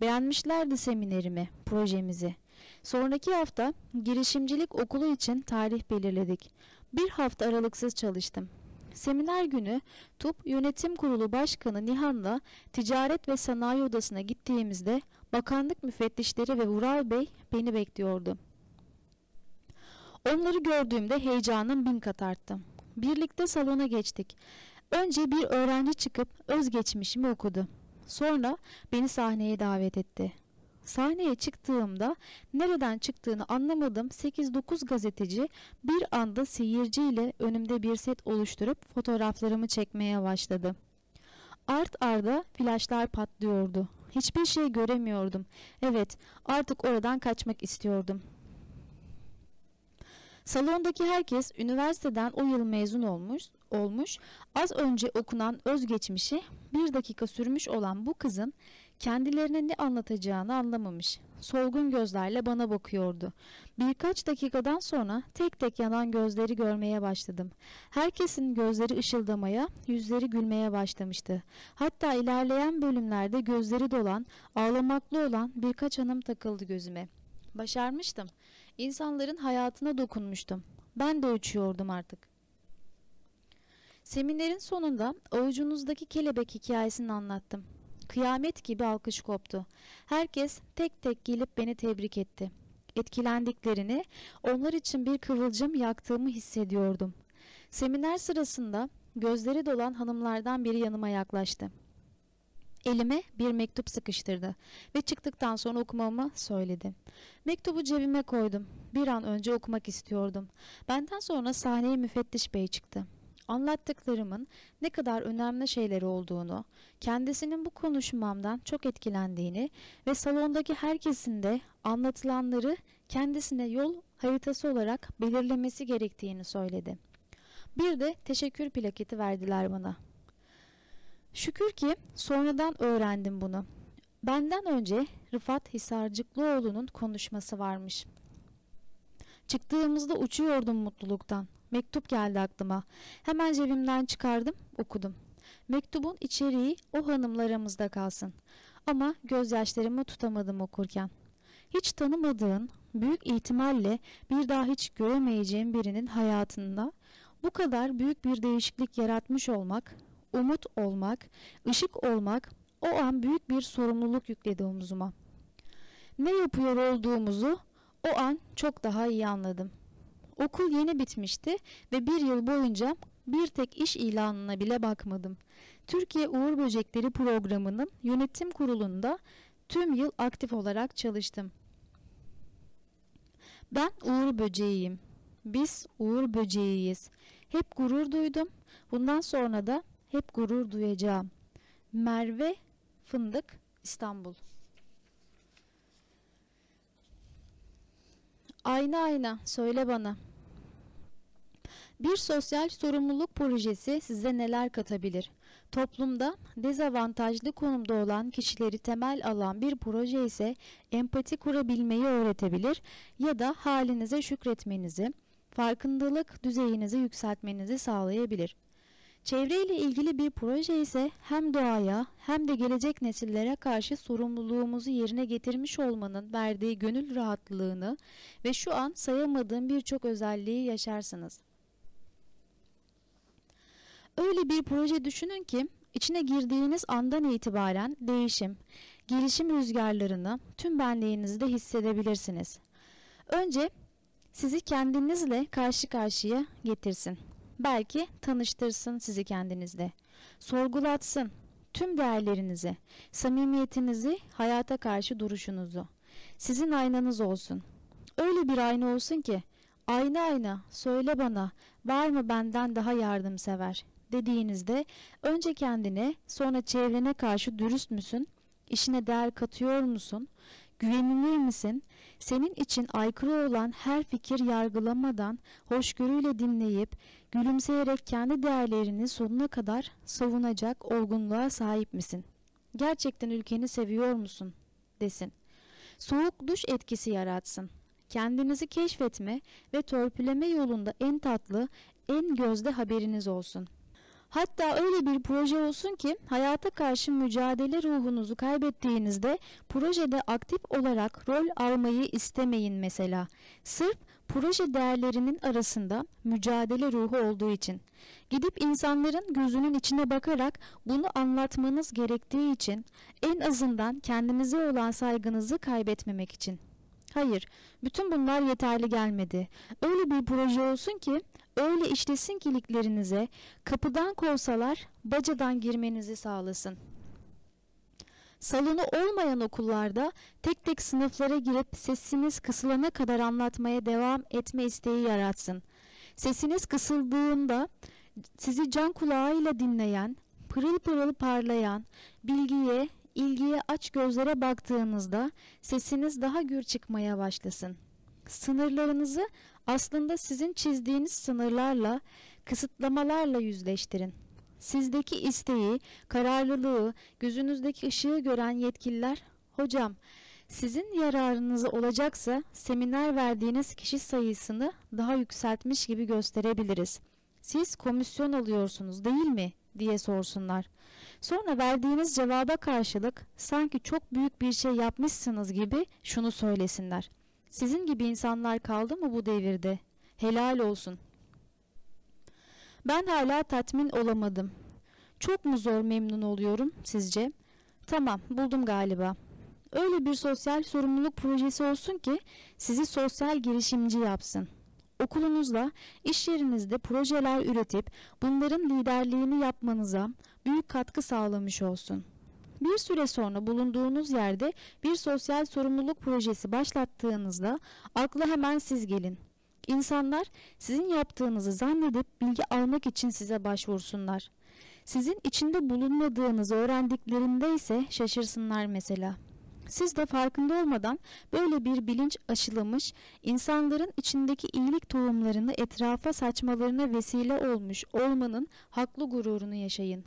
Beğenmişlerdi seminerimi, projemizi. Sonraki hafta girişimcilik okulu için tarih belirledik. Bir hafta aralıksız çalıştım. Seminer günü TUP Yönetim Kurulu Başkanı Nihan'la Ticaret ve Sanayi Odası'na gittiğimizde bakanlık müfettişleri ve Vural Bey beni bekliyordu. Onları gördüğümde heyecanım bin kat arttı. Birlikte salona geçtik. Önce bir öğrenci çıkıp özgeçmişimi okudu. Sonra beni sahneye davet etti. Sahneye çıktığımda nereden çıktığını anlamadığım 8-9 gazeteci bir anda seyirciyle önümde bir set oluşturup fotoğraflarımı çekmeye başladı. Art arda flaşlar patlıyordu. Hiçbir şey göremiyordum. Evet, artık oradan kaçmak istiyordum. Salondaki herkes üniversiteden o yıl mezun olmuş, olmuş, az önce okunan özgeçmişi bir dakika sürmüş olan bu kızın Kendilerine ne anlatacağını anlamamış. Solgun gözlerle bana bakıyordu. Birkaç dakikadan sonra tek tek yanan gözleri görmeye başladım. Herkesin gözleri ışıldamaya, yüzleri gülmeye başlamıştı. Hatta ilerleyen bölümlerde gözleri dolan, ağlamaklı olan birkaç hanım takıldı gözüme. Başarmıştım. İnsanların hayatına dokunmuştum. Ben de uçuyordum artık. Seminerin sonunda avucunuzdaki kelebek hikayesini anlattım. Kıyamet gibi alkış koptu. Herkes tek tek gelip beni tebrik etti. Etkilendiklerini, onlar için bir kıvılcım yaktığımı hissediyordum. Seminer sırasında gözleri dolan hanımlardan biri yanıma yaklaştı. Elime bir mektup sıkıştırdı ve çıktıktan sonra okumamı söyledi. Mektubu cebime koydum. Bir an önce okumak istiyordum. Benden sonra sahneye müfettiş bey çıktı. Anlattıklarımın ne kadar önemli şeyler olduğunu, kendisinin bu konuşmamdan çok etkilendiğini ve salondaki herkesin de anlatılanları kendisine yol haritası olarak belirlemesi gerektiğini söyledi. Bir de teşekkür plaketi verdiler bana. Şükür ki sonradan öğrendim bunu. Benden önce Rıfat Hisarcıklıoğlu'nun konuşması varmış. Çıktığımızda uçuyordum mutluluktan. Mektup geldi aklıma. Hemen cebimden çıkardım, okudum. Mektubun içeriği o hanımla aramızda kalsın. Ama gözyaşlarımı tutamadım okurken. Hiç tanımadığın, büyük ihtimalle bir daha hiç göremeyeceğim birinin hayatında bu kadar büyük bir değişiklik yaratmış olmak, umut olmak, ışık olmak o an büyük bir sorumluluk yükledi omzuma. Ne yapıyor olduğumuzu o an çok daha iyi anladım. Okul yeni bitmişti ve bir yıl boyunca bir tek iş ilanına bile bakmadım. Türkiye Uğur Böcekleri programının yönetim kurulunda tüm yıl aktif olarak çalıştım. Ben Uğur Böceğiyim. Biz Uğur Böceğiyiz. Hep gurur duydum. Bundan sonra da hep gurur duyacağım. Merve Fındık İstanbul Ayna ayna söyle bana. Bir sosyal sorumluluk projesi size neler katabilir? Toplumda dezavantajlı konumda olan kişileri temel alan bir proje ise empati kurabilmeyi öğretebilir ya da halinize şükretmenizi, farkındalık düzeyinizi yükseltmenizi sağlayabilir. Çevre ile ilgili bir proje ise hem doğaya hem de gelecek nesillere karşı sorumluluğumuzu yerine getirmiş olmanın verdiği gönül rahatlığını ve şu an sayamadığım birçok özelliği yaşarsınız. Öyle bir proje düşünün ki içine girdiğiniz andan itibaren değişim, gelişim rüzgarlarını tüm benliğinizde hissedebilirsiniz. Önce sizi kendinizle karşı karşıya getirsin. Belki tanıştırsın sizi kendinizle. Sorgulatsın tüm değerlerinizi, samimiyetinizi, hayata karşı duruşunuzu. Sizin aynanız olsun. Öyle bir ayna olsun ki ayna ayna söyle bana var mı benden daha yardımsever dediğinizde önce kendine sonra çevrene karşı dürüst müsün? İşine değer katıyor musun? Güvenilir misin? Senin için aykırı olan her fikir yargılamadan hoşgörüyle dinleyip gülümseyerek kendi değerlerini sonuna kadar savunacak olgunluğa sahip misin? Gerçekten ülkeni seviyor musun? desin. Soğuk duş etkisi yaratsın. Kendinizi keşfetme ve törpüleme yolunda en tatlı, en gözde haberiniz olsun.'' Hatta öyle bir proje olsun ki hayata karşı mücadele ruhunuzu kaybettiğinizde projede aktif olarak rol almayı istemeyin mesela. Sırf proje değerlerinin arasında mücadele ruhu olduğu için. Gidip insanların gözünün içine bakarak bunu anlatmanız gerektiği için en azından kendinize olan saygınızı kaybetmemek için. Hayır, bütün bunlar yeterli gelmedi. Öyle bir proje olsun ki, öyle işlesin kiliklerinize, kapıdan kovsalar bacadan girmenizi sağlasın. Salonu olmayan okullarda tek tek sınıflara girip sesiniz kısılana kadar anlatmaya devam etme isteği yaratsın. Sesiniz kısıldığında sizi can kulağıyla dinleyen, pırıl pırıl parlayan, bilgiye, ilgiye aç gözlere baktığınızda sesiniz daha gür çıkmaya başlasın. Sınırlarınızı aslında sizin çizdiğiniz sınırlarla, kısıtlamalarla yüzleştirin. Sizdeki isteği, kararlılığı, gözünüzdeki ışığı gören yetkililer, hocam sizin yararınıza olacaksa seminer verdiğiniz kişi sayısını daha yükseltmiş gibi gösterebiliriz. Siz komisyon alıyorsunuz değil mi? diye sorsunlar. Sonra verdiğiniz cevaba karşılık sanki çok büyük bir şey yapmışsınız gibi şunu söylesinler. Sizin gibi insanlar kaldı mı bu devirde? Helal olsun. Ben hala tatmin olamadım. Çok mu zor memnun oluyorum sizce? Tamam buldum galiba. Öyle bir sosyal sorumluluk projesi olsun ki sizi sosyal girişimci yapsın. Okulunuzla, iş yerinizde projeler üretip bunların liderliğini yapmanıza büyük katkı sağlamış olsun. Bir süre sonra bulunduğunuz yerde bir sosyal sorumluluk projesi başlattığınızda akla hemen siz gelin. İnsanlar sizin yaptığınızı zannedip bilgi almak için size başvursunlar. Sizin içinde bulunmadığınızı öğrendiklerinde ise şaşırsınlar mesela. Siz de farkında olmadan böyle bir bilinç aşılamış, insanların içindeki iyilik tohumlarını etrafa saçmalarına vesile olmuş olmanın haklı gururunu yaşayın.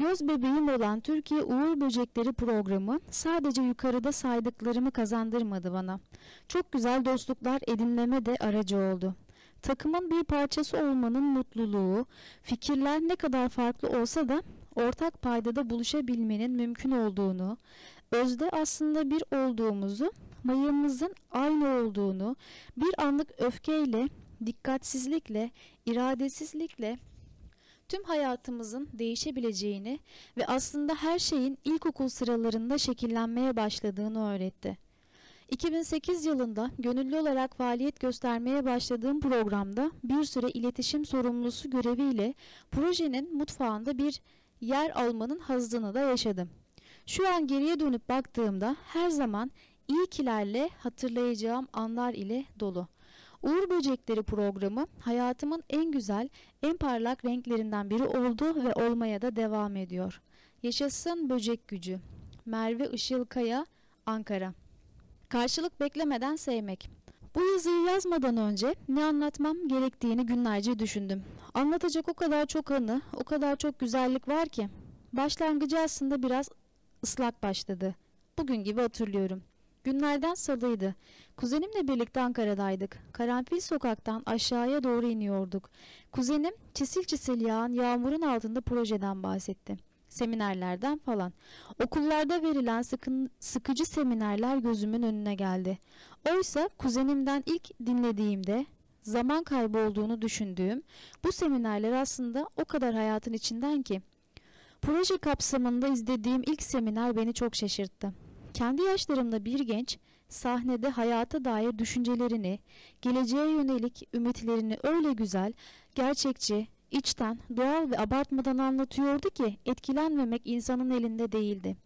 Göz bebeğim olan Türkiye Uğur Böcekleri programı sadece yukarıda saydıklarımı kazandırmadı bana. Çok güzel dostluklar edinmeme de aracı oldu. Takımın bir parçası olmanın mutluluğu, fikirler ne kadar farklı olsa da ortak paydada buluşabilmenin mümkün olduğunu, özde aslında bir olduğumuzu, mayımızın aynı olduğunu, bir anlık öfkeyle, dikkatsizlikle, iradesizlikle tüm hayatımızın değişebileceğini ve aslında her şeyin ilkokul sıralarında şekillenmeye başladığını öğretti. 2008 yılında gönüllü olarak faaliyet göstermeye başladığım programda bir süre iletişim sorumlusu göreviyle projenin mutfağında bir yer almanın hazdını da yaşadım. Şu an geriye dönüp baktığımda her zaman iyi kilerle hatırlayacağım anlar ile dolu. Uğur Böcekleri programı hayatımın en güzel, en parlak renklerinden biri oldu ve olmaya da devam ediyor. Yaşasın böcek gücü. Merve Işılkaya, Ankara. Karşılık beklemeden sevmek. Bu yazıyı yazmadan önce ne anlatmam gerektiğini günlerce düşündüm. Anlatacak o kadar çok anı, o kadar çok güzellik var ki. Başlangıcı aslında biraz ıslak başladı. Bugün gibi hatırlıyorum. Günlerden salıydı. Kuzenimle birlikte Ankara'daydık. Karanfil sokaktan aşağıya doğru iniyorduk. Kuzenim çisil çisil yağan yağmurun altında projeden bahsetti. Seminerlerden falan. Okullarda verilen sıkın, sıkıcı seminerler gözümün önüne geldi. Oysa kuzenimden ilk dinlediğimde zaman kaybı olduğunu düşündüğüm bu seminerler aslında o kadar hayatın içinden ki. Proje kapsamında izlediğim ilk seminer beni çok şaşırttı. Kendi yaşlarımda bir genç sahnede hayata dair düşüncelerini, geleceğe yönelik ümitlerini öyle güzel, gerçekçi, içten, doğal ve abartmadan anlatıyordu ki etkilenmemek insanın elinde değildi.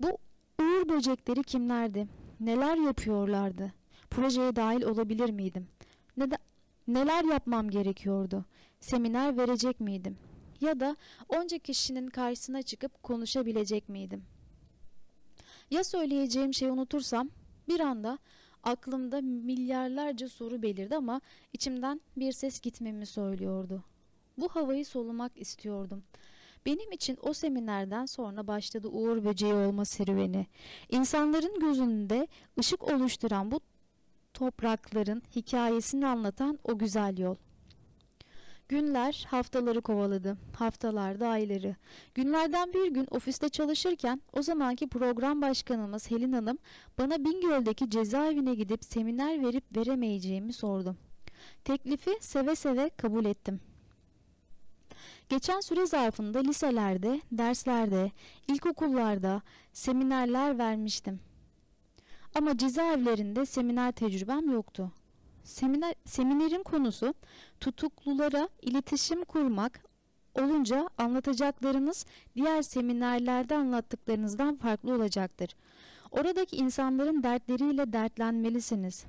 Bu uğur böcekleri kimlerdi? Neler yapıyorlardı? Projeye dahil olabilir miydim? Neden, neler yapmam gerekiyordu? Seminer verecek miydim? Ya da onca kişinin karşısına çıkıp konuşabilecek miydim? Ya söyleyeceğim şeyi unutursam bir anda aklımda milyarlarca soru belirdi ama içimden bir ses gitmemi söylüyordu. Bu havayı solumak istiyordum. Benim için o seminerden sonra başladı Uğur Böceği olma serüveni. İnsanların gözünde ışık oluşturan bu toprakların hikayesini anlatan o güzel yol. Günler haftaları kovaladı. Haftalarda ayları. Günlerden bir gün ofiste çalışırken o zamanki program başkanımız Helin Hanım bana Bingöl'deki cezaevine gidip seminer verip veremeyeceğimi sordu. Teklifi seve seve kabul ettim. Geçen süre zarfında liselerde, derslerde, ilkokullarda seminerler vermiştim. Ama cezaevlerinde seminer tecrübem yoktu. Seminer, seminerin konusu tutuklulara iletişim kurmak olunca anlatacaklarınız diğer seminerlerde anlattıklarınızdan farklı olacaktır. Oradaki insanların dertleriyle dertlenmelisiniz.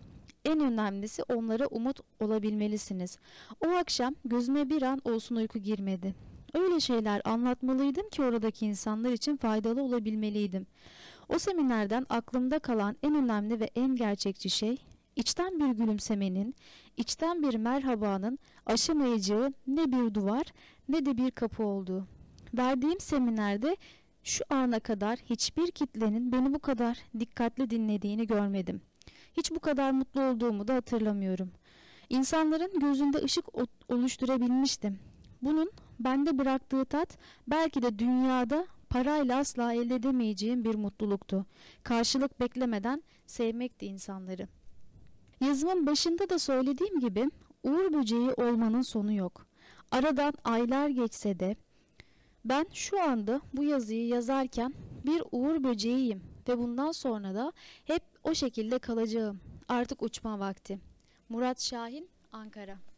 En önemlisi onlara umut olabilmelisiniz. O akşam gözüme bir an olsun uyku girmedi. Öyle şeyler anlatmalıydım ki oradaki insanlar için faydalı olabilmeliydim. O seminerden aklımda kalan en önemli ve en gerçekçi şey içten bir gülümsemenin, içten bir merhabanın aşamayacağı ne bir duvar ne de bir kapı oldu. Verdiğim seminerde şu ana kadar hiçbir kitlenin beni bu kadar dikkatli dinlediğini görmedim. Hiç bu kadar mutlu olduğumu da hatırlamıyorum. İnsanların gözünde ışık oluşturabilmiştim. Bunun bende bıraktığı tat belki de dünyada parayla asla elde edemeyeceğim bir mutluluktu. Karşılık beklemeden sevmekti insanları. Yazımın başında da söylediğim gibi uğur böceği olmanın sonu yok. Aradan aylar geçse de ben şu anda bu yazıyı yazarken bir uğur böceğiyim ve bundan sonra da hep o şekilde kalacağım. Artık uçma vakti. Murat Şahin, Ankara.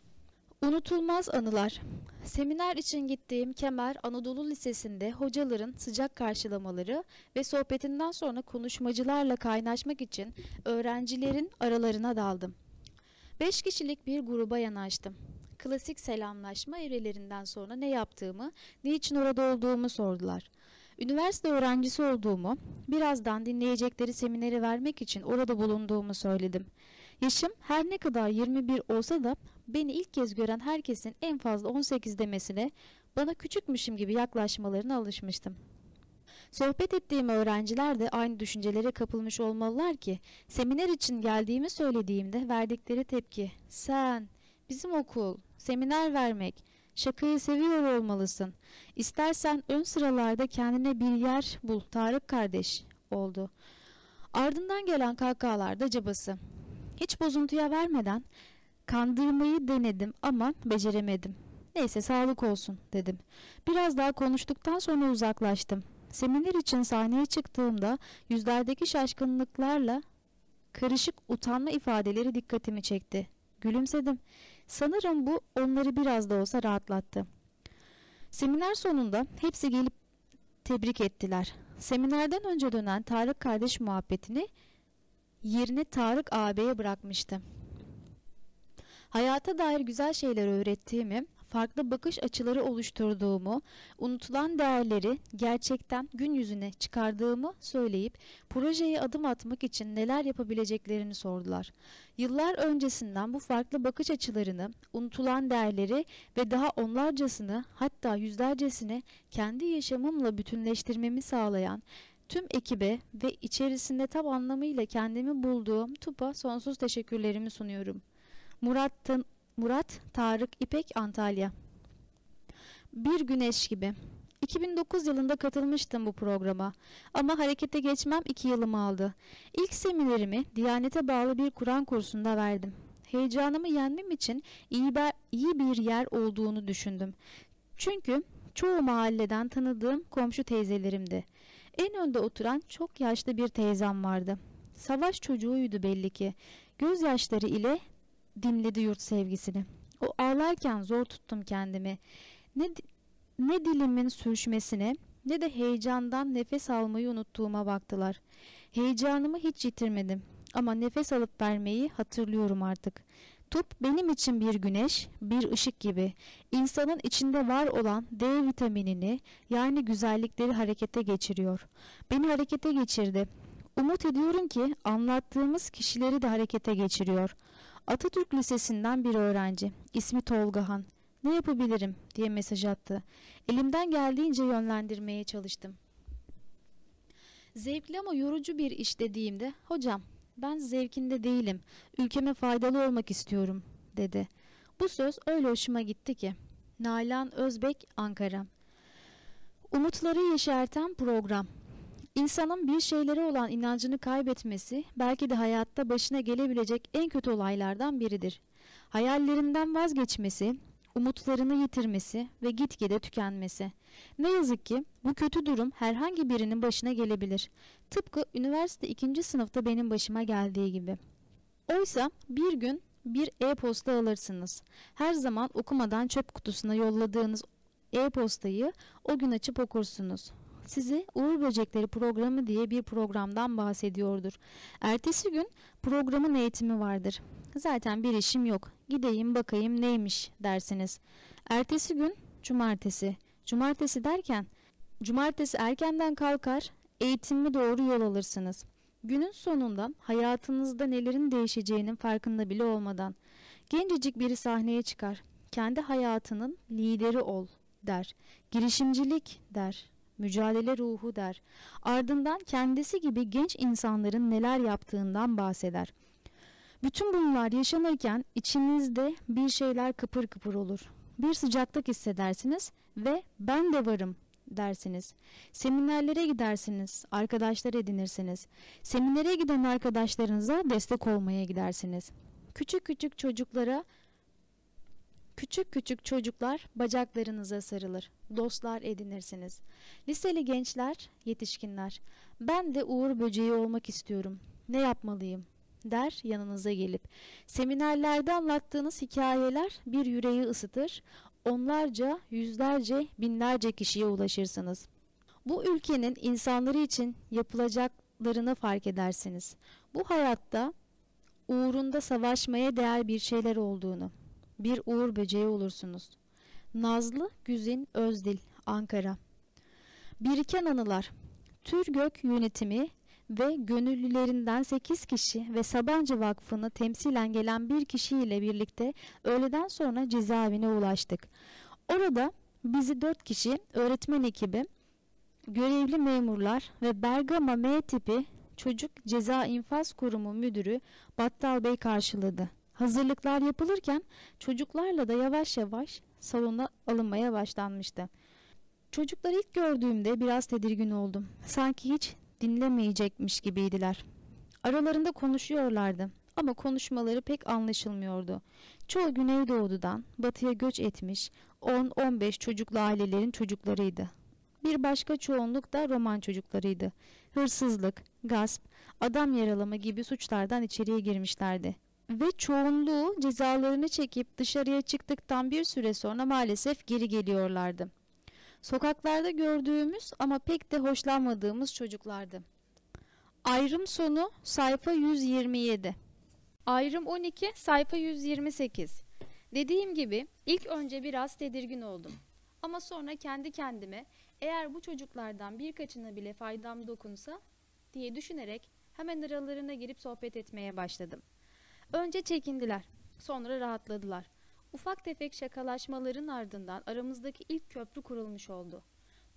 Unutulmaz anılar. Seminer için gittiğim Kemer Anadolu Lisesi'nde hocaların sıcak karşılamaları ve sohbetinden sonra konuşmacılarla kaynaşmak için öğrencilerin aralarına daldım. Beş kişilik bir gruba yanaştım. Klasik selamlaşma evrelerinden sonra ne yaptığımı, niçin orada olduğumu sordular. Üniversite öğrencisi olduğumu, birazdan dinleyecekleri semineri vermek için orada bulunduğumu söyledim. Yaşım her ne kadar 21 olsa da beni ilk kez gören herkesin en fazla 18 demesine bana küçükmüşüm gibi yaklaşmalarına alışmıştım. Sohbet ettiğim öğrenciler de aynı düşüncelere kapılmış olmalılar ki seminer için geldiğimi söylediğimde verdikleri tepki sen bizim okul seminer vermek şakayı seviyor olmalısın İstersen ön sıralarda kendine bir yer bul Tarık kardeş oldu. Ardından gelen kahkahalar da cabası. Hiç bozuntuya vermeden kandırmayı denedim ama beceremedim. Neyse sağlık olsun dedim. Biraz daha konuştuktan sonra uzaklaştım. Seminer için sahneye çıktığımda yüzlerdeki şaşkınlıklarla karışık utanma ifadeleri dikkatimi çekti. Gülümsedim. Sanırım bu onları biraz da olsa rahatlattı. Seminer sonunda hepsi gelip tebrik ettiler. Seminerden önce dönen Tarık kardeş muhabbetini yerini Tarık ağabeye bırakmıştı. Hayata dair güzel şeyler öğrettiğimi, farklı bakış açıları oluşturduğumu, unutulan değerleri gerçekten gün yüzüne çıkardığımı söyleyip projeye adım atmak için neler yapabileceklerini sordular. Yıllar öncesinden bu farklı bakış açılarını, unutulan değerleri ve daha onlarcasını hatta yüzlercesini kendi yaşamımla bütünleştirmemi sağlayan Tüm ekibe ve içerisinde tam anlamıyla kendimi bulduğum TUP'a sonsuz teşekkürlerimi sunuyorum. Murat, Murat Tarık İpek Antalya Bir güneş gibi 2009 yılında katılmıştım bu programa ama harekete geçmem 2 yılımı aldı. İlk seminerimi Diyanete bağlı bir Kur'an kursunda verdim. Heyecanımı yenmem için iyi, iyi bir yer olduğunu düşündüm. Çünkü çoğu mahalleden tanıdığım komşu teyzelerimdi. En önde oturan çok yaşlı bir teyzem vardı. Savaş çocuğuydu belli ki. Gözyaşları ile dinledi yurt sevgisini. O ağlarken zor tuttum kendimi. Ne, ne dilimin sürüşmesine ne de heyecandan nefes almayı unuttuğuma baktılar. Heyecanımı hiç yitirmedim ama nefes alıp vermeyi hatırlıyorum artık. Tup benim için bir güneş, bir ışık gibi. İnsanın içinde var olan D vitaminini yani güzellikleri harekete geçiriyor. Beni harekete geçirdi. Umut ediyorum ki anlattığımız kişileri de harekete geçiriyor. Atatürk Lisesi'nden bir öğrenci. İsmi Tolgahan. Ne yapabilirim diye mesaj attı. Elimden geldiğince yönlendirmeye çalıştım. Zevkli ama yorucu bir iş dediğimde hocam ben zevkinde değilim. Ülkeme faydalı olmak istiyorum dedi. Bu söz öyle hoşuma gitti ki. Nalan Özbek Ankara Umutları yeşerten program İnsanın bir şeylere olan inancını kaybetmesi belki de hayatta başına gelebilecek en kötü olaylardan biridir. Hayallerinden vazgeçmesi, umutlarını yitirmesi ve gitgide tükenmesi. Ne yazık ki bu kötü durum herhangi birinin başına gelebilir. Tıpkı üniversite ikinci sınıfta benim başıma geldiği gibi. Oysa bir gün bir e-posta alırsınız. Her zaman okumadan çöp kutusuna yolladığınız e-postayı o gün açıp okursunuz size Uğur Böcekleri programı diye bir programdan bahsediyordur. Ertesi gün programın eğitimi vardır. Zaten bir işim yok. Gideyim bakayım neymiş dersiniz. Ertesi gün cumartesi. Cumartesi derken cumartesi erkenden kalkar eğitimi doğru yol alırsınız. Günün sonunda hayatınızda nelerin değişeceğinin farkında bile olmadan gencecik biri sahneye çıkar. Kendi hayatının lideri ol der. Girişimcilik der. Mücadele ruhu der. Ardından kendisi gibi genç insanların neler yaptığından bahseder. Bütün bunlar yaşanırken içinizde bir şeyler kıpır kıpır olur. Bir sıcaklık hissedersiniz ve ben de varım dersiniz. Seminerlere gidersiniz, arkadaşlar edinirsiniz. Seminere giden arkadaşlarınıza destek olmaya gidersiniz. Küçük küçük çocuklara Küçük küçük çocuklar bacaklarınıza sarılır. Dostlar edinirsiniz. Liseli gençler, yetişkinler. Ben de uğur böceği olmak istiyorum. Ne yapmalıyım? der yanınıza gelip. Seminerlerde anlattığınız hikayeler bir yüreği ısıtır. Onlarca, yüzlerce, binlerce kişiye ulaşırsınız. Bu ülkenin insanları için yapılacaklarını fark edersiniz. Bu hayatta uğrunda savaşmaya değer bir şeyler olduğunu. Bir uğur böceği olursunuz. Nazlı Güzin Özdil, Ankara. Biriken anılar. Türgök yönetimi ve gönüllülerinden 8 kişi ve Sabancı Vakfı'nı temsilen gelen bir kişiyle birlikte öğleden sonra cezaevine ulaştık. Orada bizi 4 kişi öğretmen ekibi, görevli memurlar ve Bergama M tipi Çocuk Ceza İnfaz Kurumu Müdürü Battal Bey karşıladı. Hazırlıklar yapılırken çocuklarla da yavaş yavaş salona alınmaya başlanmıştı. Çocukları ilk gördüğümde biraz tedirgin oldum. Sanki hiç dinlemeyecekmiş gibiydiler. Aralarında konuşuyorlardı ama konuşmaları pek anlaşılmıyordu. Çoğu Güneydoğu'dan batıya göç etmiş 10-15 çocuklu ailelerin çocuklarıydı. Bir başka çoğunluk da roman çocuklarıydı. Hırsızlık, gasp, adam yaralama gibi suçlardan içeriye girmişlerdi. Ve çoğunluğu cezalarını çekip dışarıya çıktıktan bir süre sonra maalesef geri geliyorlardı. Sokaklarda gördüğümüz ama pek de hoşlanmadığımız çocuklardı. Ayrım sonu sayfa 127. Ayrım 12 sayfa 128. Dediğim gibi ilk önce biraz tedirgin oldum. Ama sonra kendi kendime eğer bu çocuklardan birkaçına bile faydam dokunsa diye düşünerek hemen aralarına girip sohbet etmeye başladım. Önce çekindiler, sonra rahatladılar. Ufak tefek şakalaşmaların ardından aramızdaki ilk köprü kurulmuş oldu.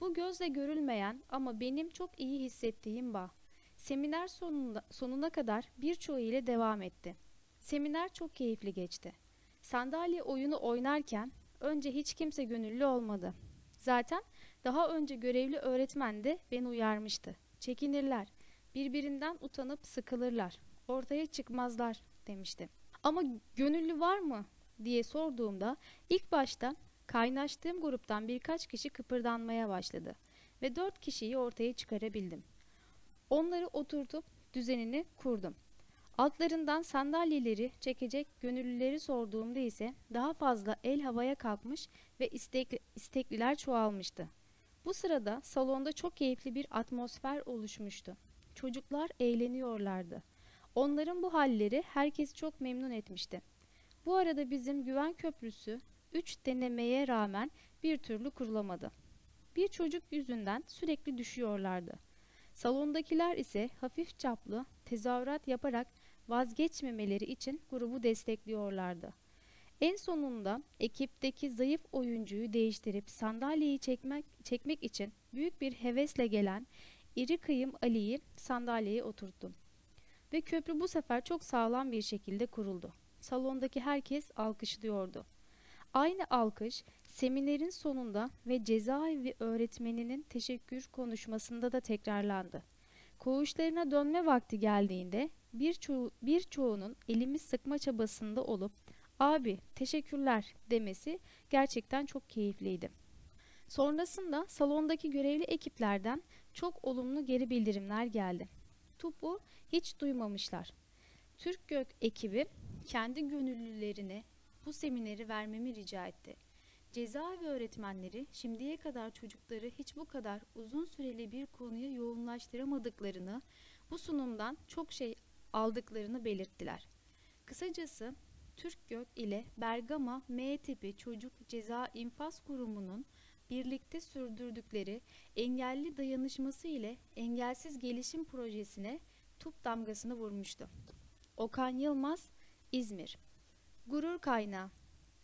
Bu gözle görülmeyen ama benim çok iyi hissettiğim bağ. Seminer sonunda, sonuna kadar birçoğu ile devam etti. Seminer çok keyifli geçti. Sandalye oyunu oynarken önce hiç kimse gönüllü olmadı. Zaten daha önce görevli öğretmen de beni uyarmıştı. Çekinirler, birbirinden utanıp sıkılırlar, ortaya çıkmazlar demişti. Ama gönüllü var mı diye sorduğumda ilk başta kaynaştığım gruptan birkaç kişi kıpırdanmaya başladı ve dört kişiyi ortaya çıkarabildim. Onları oturtup düzenini kurdum. Altlarından sandalyeleri çekecek gönüllüleri sorduğumda ise daha fazla el havaya kalkmış ve istekli, istekliler çoğalmıştı. Bu sırada salonda çok keyifli bir atmosfer oluşmuştu. Çocuklar eğleniyorlardı. Onların bu halleri herkes çok memnun etmişti. Bu arada bizim güven köprüsü 3 denemeye rağmen bir türlü kurulamadı. Bir çocuk yüzünden sürekli düşüyorlardı. Salondakiler ise hafif çaplı tezahürat yaparak vazgeçmemeleri için grubu destekliyorlardı. En sonunda ekipteki zayıf oyuncuyu değiştirip sandalyeyi çekmek, çekmek için büyük bir hevesle gelen iri kıyım Ali'yi sandalyeye oturttum. Ve köprü bu sefer çok sağlam bir şekilde kuruldu. Salondaki herkes alkışlıyordu. Aynı alkış seminerin sonunda ve cezaevi öğretmeninin teşekkür konuşmasında da tekrarlandı. Koğuşlarına dönme vakti geldiğinde birçoğu, birçoğunun elimi sıkma çabasında olup abi teşekkürler demesi gerçekten çok keyifliydi. Sonrasında salondaki görevli ekiplerden çok olumlu geri bildirimler geldi. Tupu hiç duymamışlar. Türk Gök ekibi kendi gönüllülerine bu semineri vermemi rica etti. Cezaevi öğretmenleri şimdiye kadar çocukları hiç bu kadar uzun süreli bir konuya yoğunlaştıramadıklarını, bu sunumdan çok şey aldıklarını belirttiler. Kısacası Türk Gök ile Bergama M tipi çocuk ceza infaz kurumunun birlikte sürdürdükleri engelli dayanışması ile engelsiz gelişim projesine tup damgasını vurmuştu. Okan Yılmaz, İzmir. Gurur kaynağı.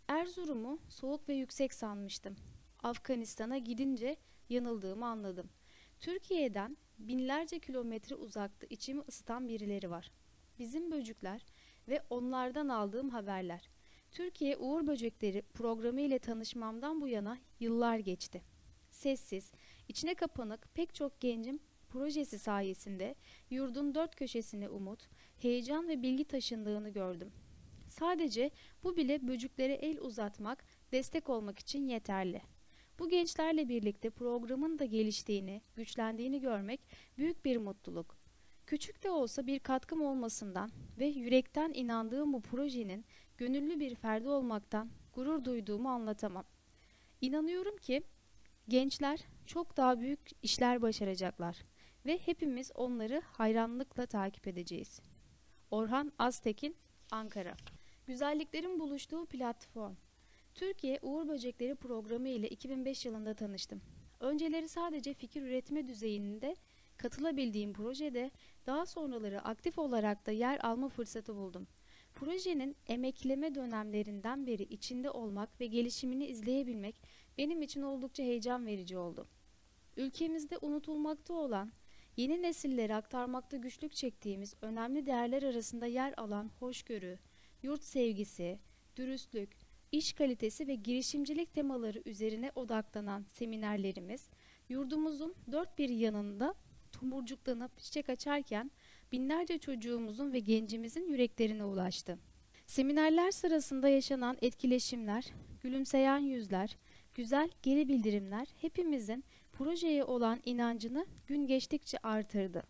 Erzurum'u soğuk ve yüksek sanmıştım. Afganistan'a gidince yanıldığımı anladım. Türkiye'den binlerce kilometre uzakta içimi ısıtan birileri var. Bizim böcükler ve onlardan aldığım haberler. Türkiye Uğur Böcekleri programı ile tanışmamdan bu yana yıllar geçti. Sessiz, içine kapanık pek çok gencim projesi sayesinde yurdun dört köşesine umut, heyecan ve bilgi taşındığını gördüm. Sadece bu bile böcüklere el uzatmak, destek olmak için yeterli. Bu gençlerle birlikte programın da geliştiğini, güçlendiğini görmek büyük bir mutluluk. Küçük de olsa bir katkım olmasından ve yürekten inandığım bu projenin gönüllü bir ferdi olmaktan gurur duyduğumu anlatamam. İnanıyorum ki gençler çok daha büyük işler başaracaklar ve hepimiz onları hayranlıkla takip edeceğiz. Orhan Aztekin, Ankara Güzelliklerin buluştuğu platform Türkiye Uğur Böcekleri programı ile 2005 yılında tanıştım. Önceleri sadece fikir üretme düzeyinde katılabildiğim projede daha sonraları aktif olarak da yer alma fırsatı buldum. Projenin emekleme dönemlerinden beri içinde olmak ve gelişimini izleyebilmek benim için oldukça heyecan verici oldu. Ülkemizde unutulmakta olan, yeni nesillere aktarmakta güçlük çektiğimiz önemli değerler arasında yer alan hoşgörü, yurt sevgisi, dürüstlük, iş kalitesi ve girişimcilik temaları üzerine odaklanan seminerlerimiz, yurdumuzun dört bir yanında tomurcuklanıp çiçek açarken binlerce çocuğumuzun ve gencimizin yüreklerine ulaştı. Seminerler sırasında yaşanan etkileşimler, gülümseyen yüzler, güzel geri bildirimler hepimizin projeye olan inancını gün geçtikçe artırdı.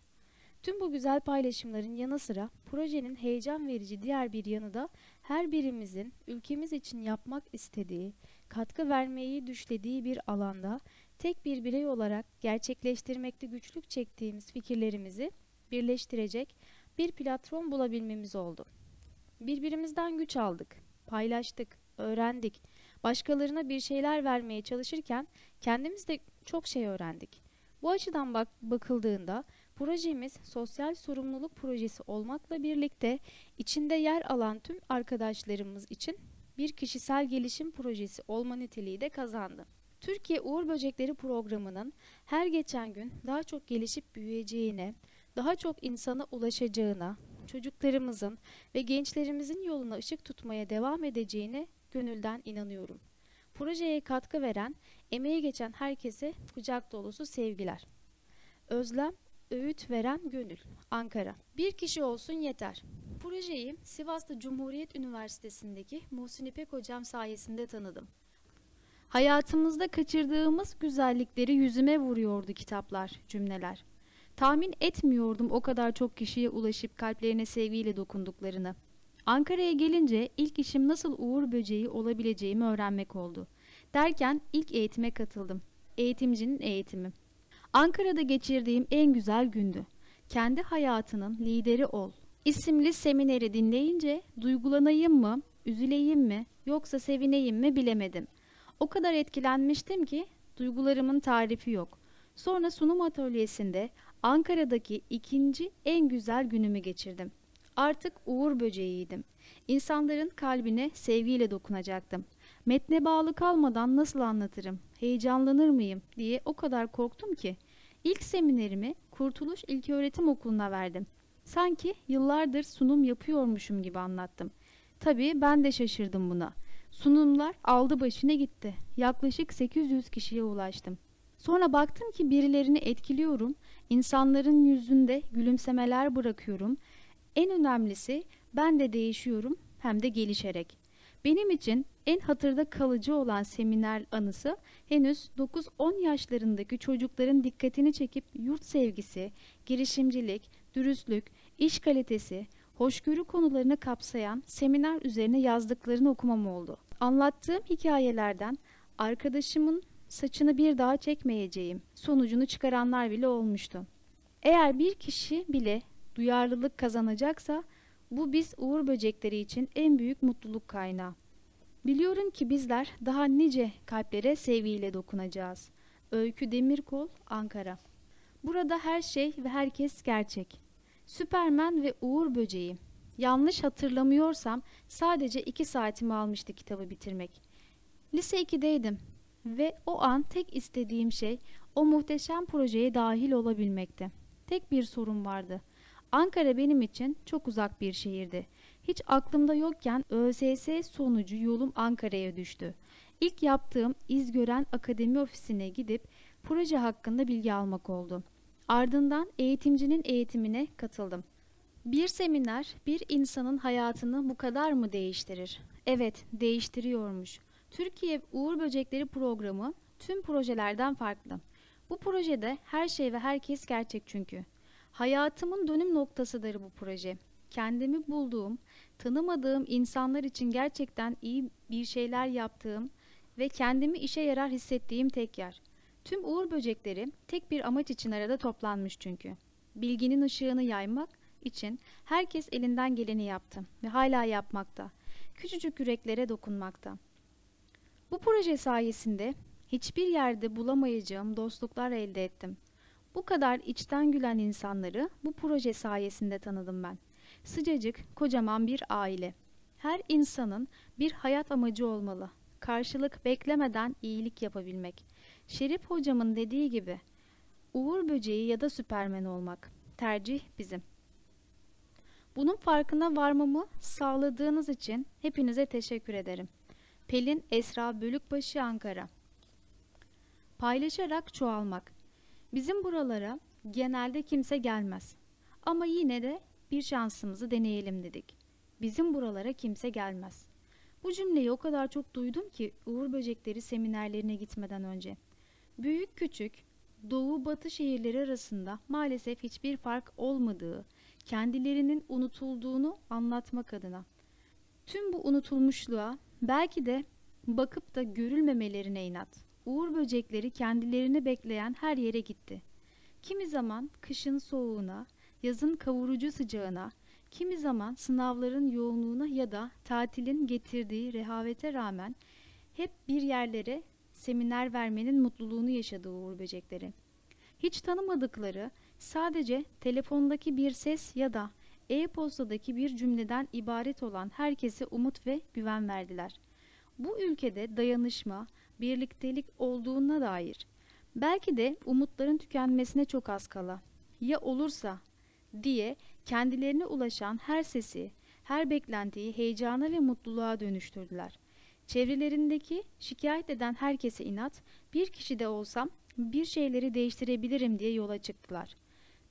Tüm bu güzel paylaşımların yanı sıra projenin heyecan verici diğer bir yanı da her birimizin ülkemiz için yapmak istediği, katkı vermeyi düşlediği bir alanda tek bir birey olarak gerçekleştirmekte güçlük çektiğimiz fikirlerimizi birleştirecek bir platform bulabilmemiz oldu. Birbirimizden güç aldık, paylaştık, öğrendik. Başkalarına bir şeyler vermeye çalışırken kendimiz de çok şey öğrendik. Bu açıdan bak bakıldığında projemiz sosyal sorumluluk projesi olmakla birlikte içinde yer alan tüm arkadaşlarımız için bir kişisel gelişim projesi olma niteliği de kazandı. Türkiye Uğur Böcekleri programının her geçen gün daha çok gelişip büyüyeceğine, daha çok insana ulaşacağına, çocuklarımızın ve gençlerimizin yoluna ışık tutmaya devam edeceğine gönülden inanıyorum. Projeye katkı veren, emeği geçen herkese kucak dolusu sevgiler. Özlem, öğüt veren gönül, Ankara. Bir kişi olsun yeter. Projeyi Sivas'ta Cumhuriyet Üniversitesi'ndeki Muhsin İpek hocam sayesinde tanıdım. Hayatımızda kaçırdığımız güzellikleri yüzüme vuruyordu kitaplar, cümleler. Tahmin etmiyordum o kadar çok kişiye ulaşıp kalplerine sevgiyle dokunduklarını. Ankara'ya gelince ilk işim nasıl uğur böceği olabileceğimi öğrenmek oldu. Derken ilk eğitime katıldım. Eğitimcinin eğitimi. Ankara'da geçirdiğim en güzel gündü. Kendi hayatının lideri ol. İsimli semineri dinleyince duygulanayım mı, üzüleyim mi, yoksa sevineyim mi bilemedim. O kadar etkilenmiştim ki duygularımın tarifi yok. Sonra sunum atölyesinde Ankara'daki ikinci en güzel günümü geçirdim. Artık uğur böceğiydim. İnsanların kalbine sevgiyle dokunacaktım. Metne bağlı kalmadan nasıl anlatırım, heyecanlanır mıyım diye o kadar korktum ki. İlk seminerimi Kurtuluş İlköğretim Okulu'na verdim. Sanki yıllardır sunum yapıyormuşum gibi anlattım. Tabii ben de şaşırdım buna. Sunumlar aldı başına gitti. Yaklaşık 800 kişiye ulaştım. Sonra baktım ki birilerini etkiliyorum, insanların yüzünde gülümsemeler bırakıyorum. En önemlisi ben de değişiyorum hem de gelişerek. Benim için en hatırda kalıcı olan seminer anısı henüz 9-10 yaşlarındaki çocukların dikkatini çekip yurt sevgisi, girişimcilik, dürüstlük, iş kalitesi, hoşgörü konularını kapsayan seminer üzerine yazdıklarını okumam oldu. Anlattığım hikayelerden arkadaşımın saçını bir daha çekmeyeceğim sonucunu çıkaranlar bile olmuştu. Eğer bir kişi bile duyarlılık kazanacaksa bu biz uğur böcekleri için en büyük mutluluk kaynağı. Biliyorum ki bizler daha nice kalplere sevgiyle dokunacağız. Öykü Demirkol, Ankara. Burada her şey ve herkes gerçek. Süpermen ve Uğur Böceği. Yanlış hatırlamıyorsam sadece iki saatimi almıştı kitabı bitirmek. Lise 2'deydim ve o an tek istediğim şey o muhteşem projeye dahil olabilmekti. Tek bir sorun vardı. Ankara benim için çok uzak bir şehirdi. Hiç aklımda yokken ÖSS sonucu yolum Ankara'ya düştü. İlk yaptığım İzgören Akademi ofisine gidip proje hakkında bilgi almak oldu. Ardından eğitimcinin eğitimine katıldım. Bir seminer bir insanın hayatını bu kadar mı değiştirir? Evet, değiştiriyormuş. Türkiye Uğur Böcekleri programı tüm projelerden farklı. Bu projede her şey ve herkes gerçek çünkü. Hayatımın dönüm noktasıdır bu proje. Kendimi bulduğum, tanımadığım insanlar için gerçekten iyi bir şeyler yaptığım ve kendimi işe yarar hissettiğim tek yer. Tüm uğur böcekleri tek bir amaç için arada toplanmış çünkü. Bilginin ışığını yaymak için herkes elinden geleni yaptı ve hala yapmakta. Küçücük yüreklere dokunmakta. Bu proje sayesinde hiçbir yerde bulamayacağım dostluklar elde ettim. Bu kadar içten gülen insanları bu proje sayesinde tanıdım ben. Sıcacık, kocaman bir aile. Her insanın bir hayat amacı olmalı. Karşılık beklemeden iyilik yapabilmek. Şerif hocamın dediği gibi Uğur böceği ya da süpermen olmak. Tercih bizim. Bunun farkına varmamı sağladığınız için hepinize teşekkür ederim. Pelin Esra Bölükbaşı Ankara Paylaşarak çoğalmak. Bizim buralara genelde kimse gelmez. Ama yine de bir şansımızı deneyelim dedik. Bizim buralara kimse gelmez. Bu cümleyi o kadar çok duydum ki Uğur Böcekleri seminerlerine gitmeden önce. Büyük küçük, doğu batı şehirleri arasında maalesef hiçbir fark olmadığı, kendilerinin unutulduğunu anlatmak adına. Tüm bu unutulmuşluğa belki de bakıp da görülmemelerine inat. Uğur böcekleri kendilerini bekleyen her yere gitti. Kimi zaman kışın soğuğuna, yazın kavurucu sıcağına, kimi zaman sınavların yoğunluğuna ya da tatilin getirdiği rehavete rağmen hep bir yerlere seminer vermenin mutluluğunu yaşadı Uğur böcekleri. Hiç tanımadıkları, sadece telefondaki bir ses ya da e-postadaki bir cümleden ibaret olan herkese umut ve güven verdiler. Bu ülkede dayanışma, birliktelik olduğuna dair belki de umutların tükenmesine çok az kala ya olursa diye kendilerine ulaşan her sesi, her beklentiyi heyecana ve mutluluğa dönüştürdüler. Çevrelerindeki şikayet eden herkese inat, bir kişi de olsam bir şeyleri değiştirebilirim diye yola çıktılar.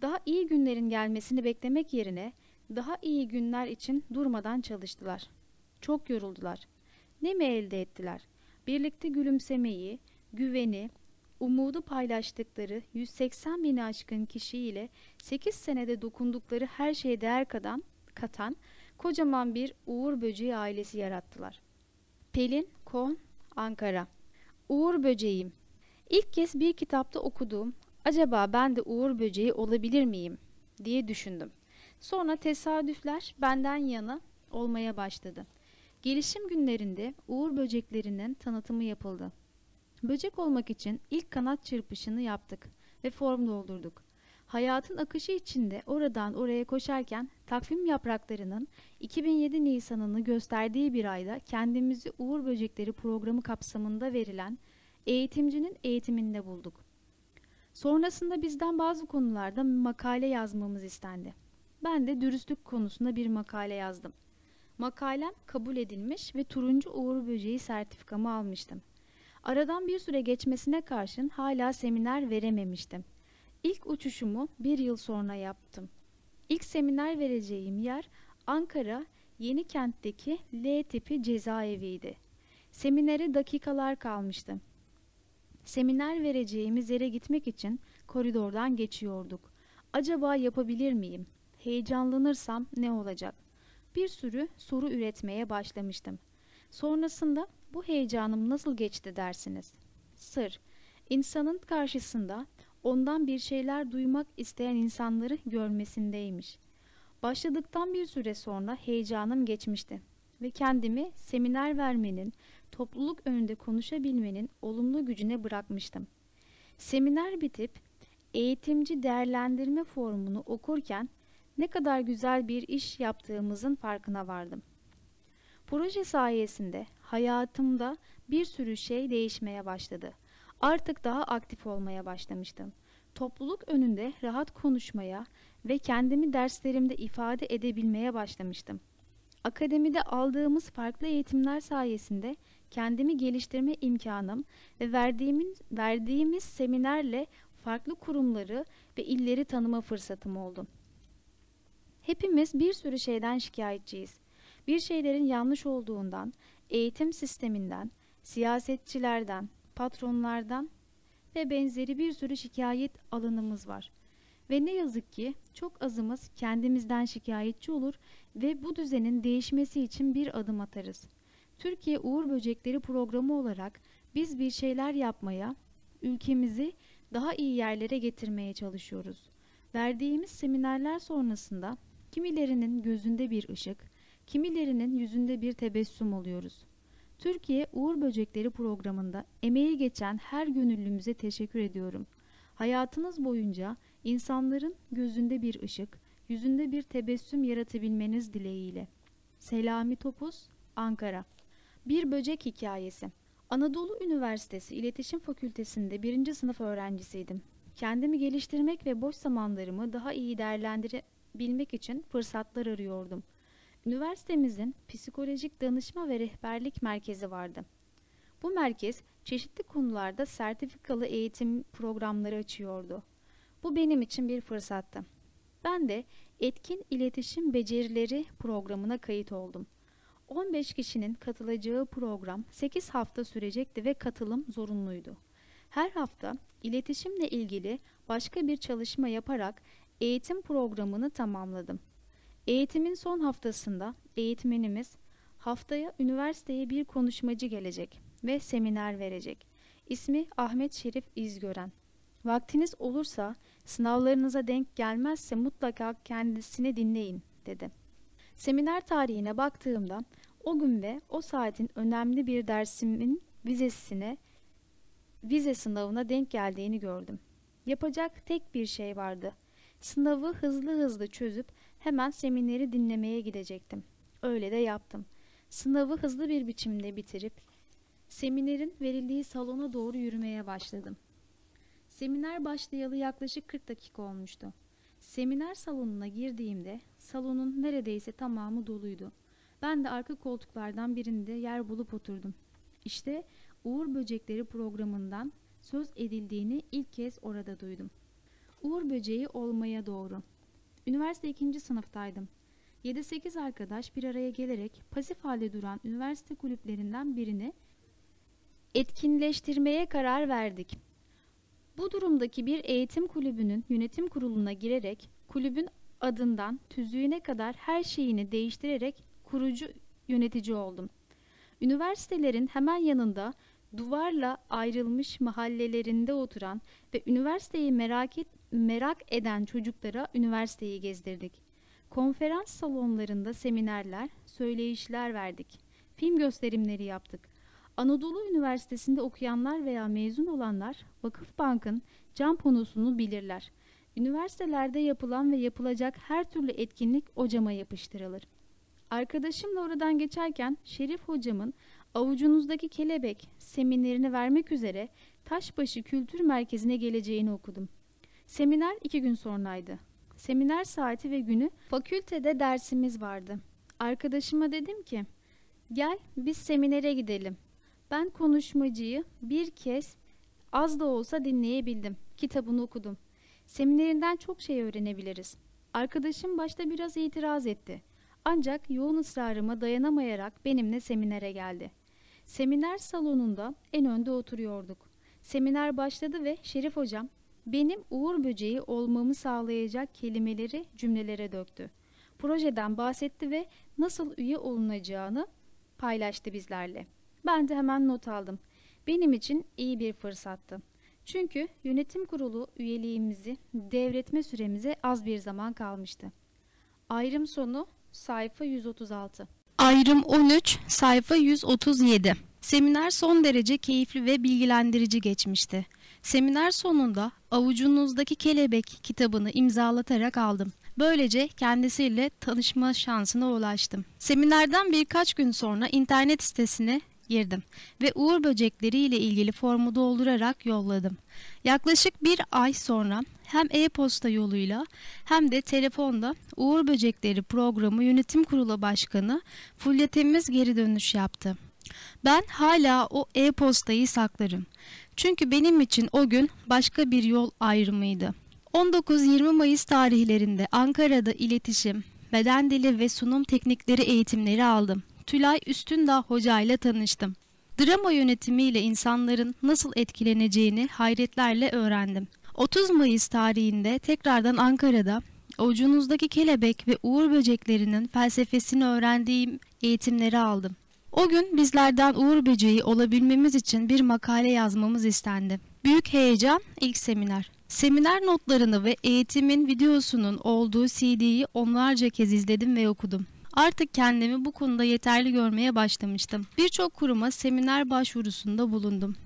Daha iyi günlerin gelmesini beklemek yerine daha iyi günler için durmadan çalıştılar. Çok yoruldular. Ne mi elde ettiler? Birlikte gülümsemeyi, güveni, umudu paylaştıkları 180 bin aşkın kişiyle 8 senede dokundukları her şeye değer katan, katan kocaman bir Uğur Böceği ailesi yarattılar. Pelin Kon, Ankara Uğur Böceğim İlk kez bir kitapta okuduğum acaba ben de Uğur Böceği olabilir miyim diye düşündüm. Sonra tesadüfler benden yana olmaya başladı. Gelişim günlerinde Uğur böceklerinin tanıtımı yapıldı. Böcek olmak için ilk kanat çırpışını yaptık ve form doldurduk. Hayatın akışı içinde oradan oraya koşarken takvim yapraklarının 2007 Nisan'ını gösterdiği bir ayda kendimizi Uğur Böcekleri programı kapsamında verilen eğitimcinin eğitiminde bulduk. Sonrasında bizden bazı konularda makale yazmamız istendi. Ben de dürüstlük konusunda bir makale yazdım. Makalem kabul edilmiş ve turuncu uğur böceği sertifikamı almıştım. Aradan bir süre geçmesine karşın hala seminer verememiştim. İlk uçuşumu bir yıl sonra yaptım. İlk seminer vereceğim yer Ankara Yeni Kent'teki L tipi cezaeviydi. Seminere dakikalar kalmıştı. Seminer vereceğimiz yere gitmek için koridordan geçiyorduk. Acaba yapabilir miyim? Heyecanlanırsam ne olacak? Bir sürü soru üretmeye başlamıştım. Sonrasında bu heyecanım nasıl geçti dersiniz? Sır, insanın karşısında ondan bir şeyler duymak isteyen insanları görmesindeymiş. Başladıktan bir süre sonra heyecanım geçmişti ve kendimi seminer vermenin, topluluk önünde konuşabilmenin olumlu gücüne bırakmıştım. Seminer bitip eğitimci değerlendirme formunu okurken ne kadar güzel bir iş yaptığımızın farkına vardım. Proje sayesinde hayatımda bir sürü şey değişmeye başladı. Artık daha aktif olmaya başlamıştım. Topluluk önünde rahat konuşmaya ve kendimi derslerimde ifade edebilmeye başlamıştım. Akademide aldığımız farklı eğitimler sayesinde kendimi geliştirme imkanım ve verdiğimiz, verdiğimiz seminerle farklı kurumları ve illeri tanıma fırsatım oldu. Hepimiz bir sürü şeyden şikayetçiyiz. Bir şeylerin yanlış olduğundan, eğitim sisteminden, siyasetçilerden, patronlardan ve benzeri bir sürü şikayet alanımız var. Ve ne yazık ki çok azımız kendimizden şikayetçi olur ve bu düzenin değişmesi için bir adım atarız. Türkiye Uğur Böcekleri programı olarak biz bir şeyler yapmaya, ülkemizi daha iyi yerlere getirmeye çalışıyoruz. Verdiğimiz seminerler sonrasında kimilerinin gözünde bir ışık, kimilerinin yüzünde bir tebessüm oluyoruz. Türkiye Uğur Böcekleri programında emeği geçen her gönüllümüze teşekkür ediyorum. Hayatınız boyunca insanların gözünde bir ışık, yüzünde bir tebessüm yaratabilmeniz dileğiyle. Selami Topuz, Ankara Bir Böcek Hikayesi Anadolu Üniversitesi İletişim Fakültesinde birinci sınıf öğrencisiydim. Kendimi geliştirmek ve boş zamanlarımı daha iyi değerlendirebilmek için fırsatlar arıyordum. Üniversitemizin psikolojik danışma ve rehberlik merkezi vardı. Bu merkez çeşitli konularda sertifikalı eğitim programları açıyordu. Bu benim için bir fırsattı. Ben de Etkin İletişim Becerileri programına kayıt oldum. 15 kişinin katılacağı program 8 hafta sürecekti ve katılım zorunluydu. Her hafta iletişimle ilgili başka bir çalışma yaparak eğitim programını tamamladım. Eğitimin son haftasında eğitmenimiz haftaya üniversiteye bir konuşmacı gelecek ve seminer verecek. İsmi Ahmet Şerif İzgören. Vaktiniz olursa sınavlarınıza denk gelmezse mutlaka kendisini dinleyin dedi. Seminer tarihine baktığımda o gün ve o saatin önemli bir dersimin vizesine vize sınavına denk geldiğini gördüm. Yapacak tek bir şey vardı. Sınavı hızlı hızlı çözüp hemen semineri dinlemeye gidecektim. Öyle de yaptım. Sınavı hızlı bir biçimde bitirip seminerin verildiği salona doğru yürümeye başladım. Seminer başlayalı yaklaşık 40 dakika olmuştu. Seminer salonuna girdiğimde salonun neredeyse tamamı doluydu. Ben de arka koltuklardan birinde yer bulup oturdum. İşte Uğur Böcekleri programından söz edildiğini ilk kez orada duydum. Uğur böceği olmaya doğru. Üniversite ikinci sınıftaydım. 7-8 arkadaş bir araya gelerek pasif halde duran üniversite kulüplerinden birini etkinleştirmeye karar verdik. Bu durumdaki bir eğitim kulübünün yönetim kuruluna girerek kulübün adından tüzüğüne kadar her şeyini değiştirerek kurucu yönetici oldum. Üniversitelerin hemen yanında duvarla ayrılmış mahallelerinde oturan ve üniversiteyi merak, et, merak eden çocuklara üniversiteyi gezdirdik. Konferans salonlarında seminerler, söyleyişler verdik. Film gösterimleri yaptık. Anadolu Üniversitesi'nde okuyanlar veya mezun olanlar Vakıfbank'ın cam panosunu bilirler. Üniversitelerde yapılan ve yapılacak her türlü etkinlik o cama yapıştırılır. Arkadaşımla oradan geçerken Şerif hocamın avucunuzdaki kelebek seminerini vermek üzere Taşbaşı Kültür Merkezi'ne geleceğini okudum. Seminer iki gün sonraydı. Seminer saati ve günü fakültede dersimiz vardı. Arkadaşıma dedim ki, gel biz seminere gidelim. Ben konuşmacıyı bir kez az da olsa dinleyebildim. Kitabını okudum. Seminerinden çok şey öğrenebiliriz. Arkadaşım başta biraz itiraz etti. Ancak yoğun ısrarıma dayanamayarak benimle seminere geldi. Seminer salonunda en önde oturuyorduk. Seminer başladı ve Şerif hocam benim uğur böceği olmamı sağlayacak kelimeleri cümlelere döktü. Projeden bahsetti ve nasıl üye olunacağını paylaştı bizlerle. Ben de hemen not aldım. Benim için iyi bir fırsattı. Çünkü yönetim kurulu üyeliğimizi devretme süremize az bir zaman kalmıştı. Ayrım sonu sayfa 136. Ayrım 13 sayfa 137. Seminer son derece keyifli ve bilgilendirici geçmişti. Seminer sonunda avucunuzdaki kelebek kitabını imzalatarak aldım. Böylece kendisiyle tanışma şansına ulaştım. Seminerden birkaç gün sonra internet sitesine girdim ve uğur böcekleri ile ilgili formu doldurarak yolladım. Yaklaşık bir ay sonra hem e-posta yoluyla hem de telefonda Uğur Böcekleri Programı Yönetim Kurulu Başkanı Fulya Temiz geri dönüş yaptı. Ben hala o e-postayı saklarım. Çünkü benim için o gün başka bir yol ayrımıydı. 19-20 Mayıs tarihlerinde Ankara'da iletişim, beden dili ve sunum teknikleri eğitimleri aldım. Tülay Üstündağ Hoca ile tanıştım. Drama yönetimiyle insanların nasıl etkileneceğini hayretlerle öğrendim. 30 Mayıs tarihinde tekrardan Ankara'da avucunuzdaki kelebek ve uğur böceklerinin felsefesini öğrendiğim eğitimleri aldım. O gün bizlerden uğur böceği olabilmemiz için bir makale yazmamız istendi. Büyük heyecan ilk seminer. Seminer notlarını ve eğitimin videosunun olduğu CD'yi onlarca kez izledim ve okudum. Artık kendimi bu konuda yeterli görmeye başlamıştım. Birçok kuruma seminer başvurusunda bulundum.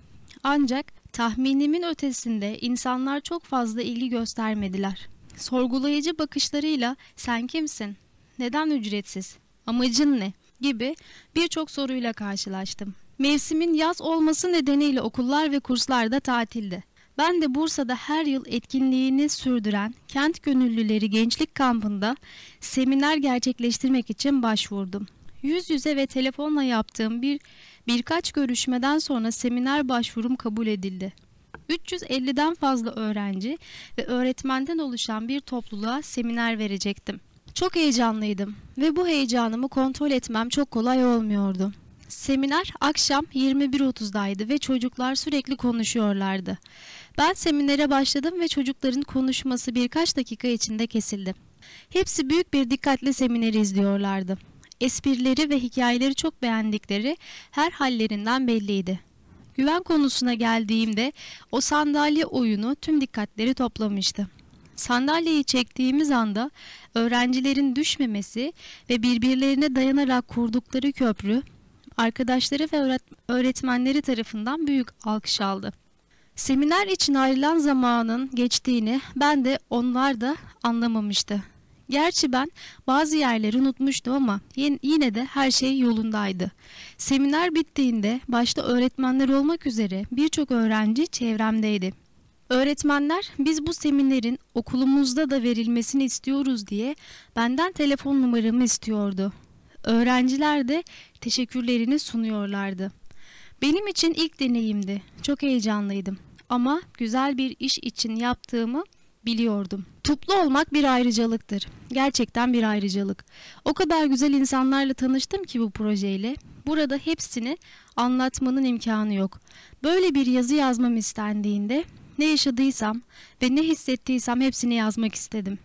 Ancak tahminimin ötesinde insanlar çok fazla ilgi göstermediler. Sorgulayıcı bakışlarıyla sen kimsin? Neden ücretsiz? Amacın ne? Gibi birçok soruyla karşılaştım. Mevsimin yaz olması nedeniyle okullar ve kurslar da tatildi. Ben de Bursa'da her yıl etkinliğini sürdüren Kent Gönüllüleri Gençlik Kampı'nda seminer gerçekleştirmek için başvurdum. Yüz yüze ve telefonla yaptığım bir birkaç görüşmeden sonra seminer başvurum kabul edildi. 350'den fazla öğrenci ve öğretmenden oluşan bir topluluğa seminer verecektim. Çok heyecanlıydım ve bu heyecanımı kontrol etmem çok kolay olmuyordu. Seminer akşam 21.30'daydı ve çocuklar sürekli konuşuyorlardı. Ben seminere başladım ve çocukların konuşması birkaç dakika içinde kesildi. Hepsi büyük bir dikkatle semineri izliyorlardı. Esprileri ve hikayeleri çok beğendikleri her hallerinden belliydi. Güven konusuna geldiğimde o sandalye oyunu tüm dikkatleri toplamıştı. Sandalyeyi çektiğimiz anda öğrencilerin düşmemesi ve birbirlerine dayanarak kurdukları köprü arkadaşları ve öğretmenleri tarafından büyük alkış aldı. Seminer için ayrılan zamanın geçtiğini ben de onlar da anlamamıştı. Gerçi ben bazı yerleri unutmuştum ama yine de her şey yolundaydı. Seminer bittiğinde başta öğretmenler olmak üzere birçok öğrenci çevremdeydi. Öğretmenler biz bu seminerin okulumuzda da verilmesini istiyoruz diye benden telefon numaramı istiyordu. Öğrenciler de teşekkürlerini sunuyorlardı. Benim için ilk deneyimdi. Çok heyecanlıydım. Ama güzel bir iş için yaptığımı biliyordum. Tuplu olmak bir ayrıcalıktır. Gerçekten bir ayrıcalık. O kadar güzel insanlarla tanıştım ki bu projeyle. Burada hepsini anlatmanın imkanı yok. Böyle bir yazı yazmam istendiğinde ne yaşadıysam ve ne hissettiysem hepsini yazmak istedim.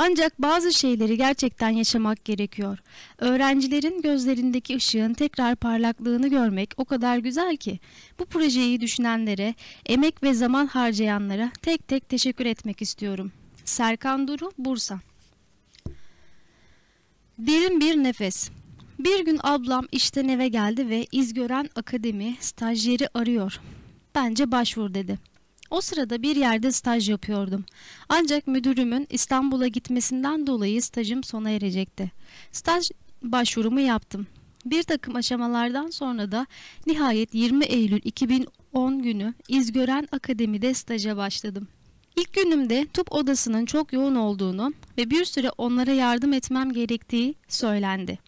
Ancak bazı şeyleri gerçekten yaşamak gerekiyor. Öğrencilerin gözlerindeki ışığın tekrar parlaklığını görmek o kadar güzel ki bu projeyi düşünenlere, emek ve zaman harcayanlara tek tek teşekkür etmek istiyorum. Serkan Duru, Bursa Derin bir nefes. Bir gün ablam işten eve geldi ve İzgören Akademi stajyeri arıyor. Bence başvur dedi. O sırada bir yerde staj yapıyordum. Ancak müdürümün İstanbul'a gitmesinden dolayı stajım sona erecekti. Staj başvurumu yaptım. Bir takım aşamalardan sonra da nihayet 20 Eylül 2010 günü İzgören Akademi'de staja başladım. İlk günümde tıp odasının çok yoğun olduğunu ve bir süre onlara yardım etmem gerektiği söylendi.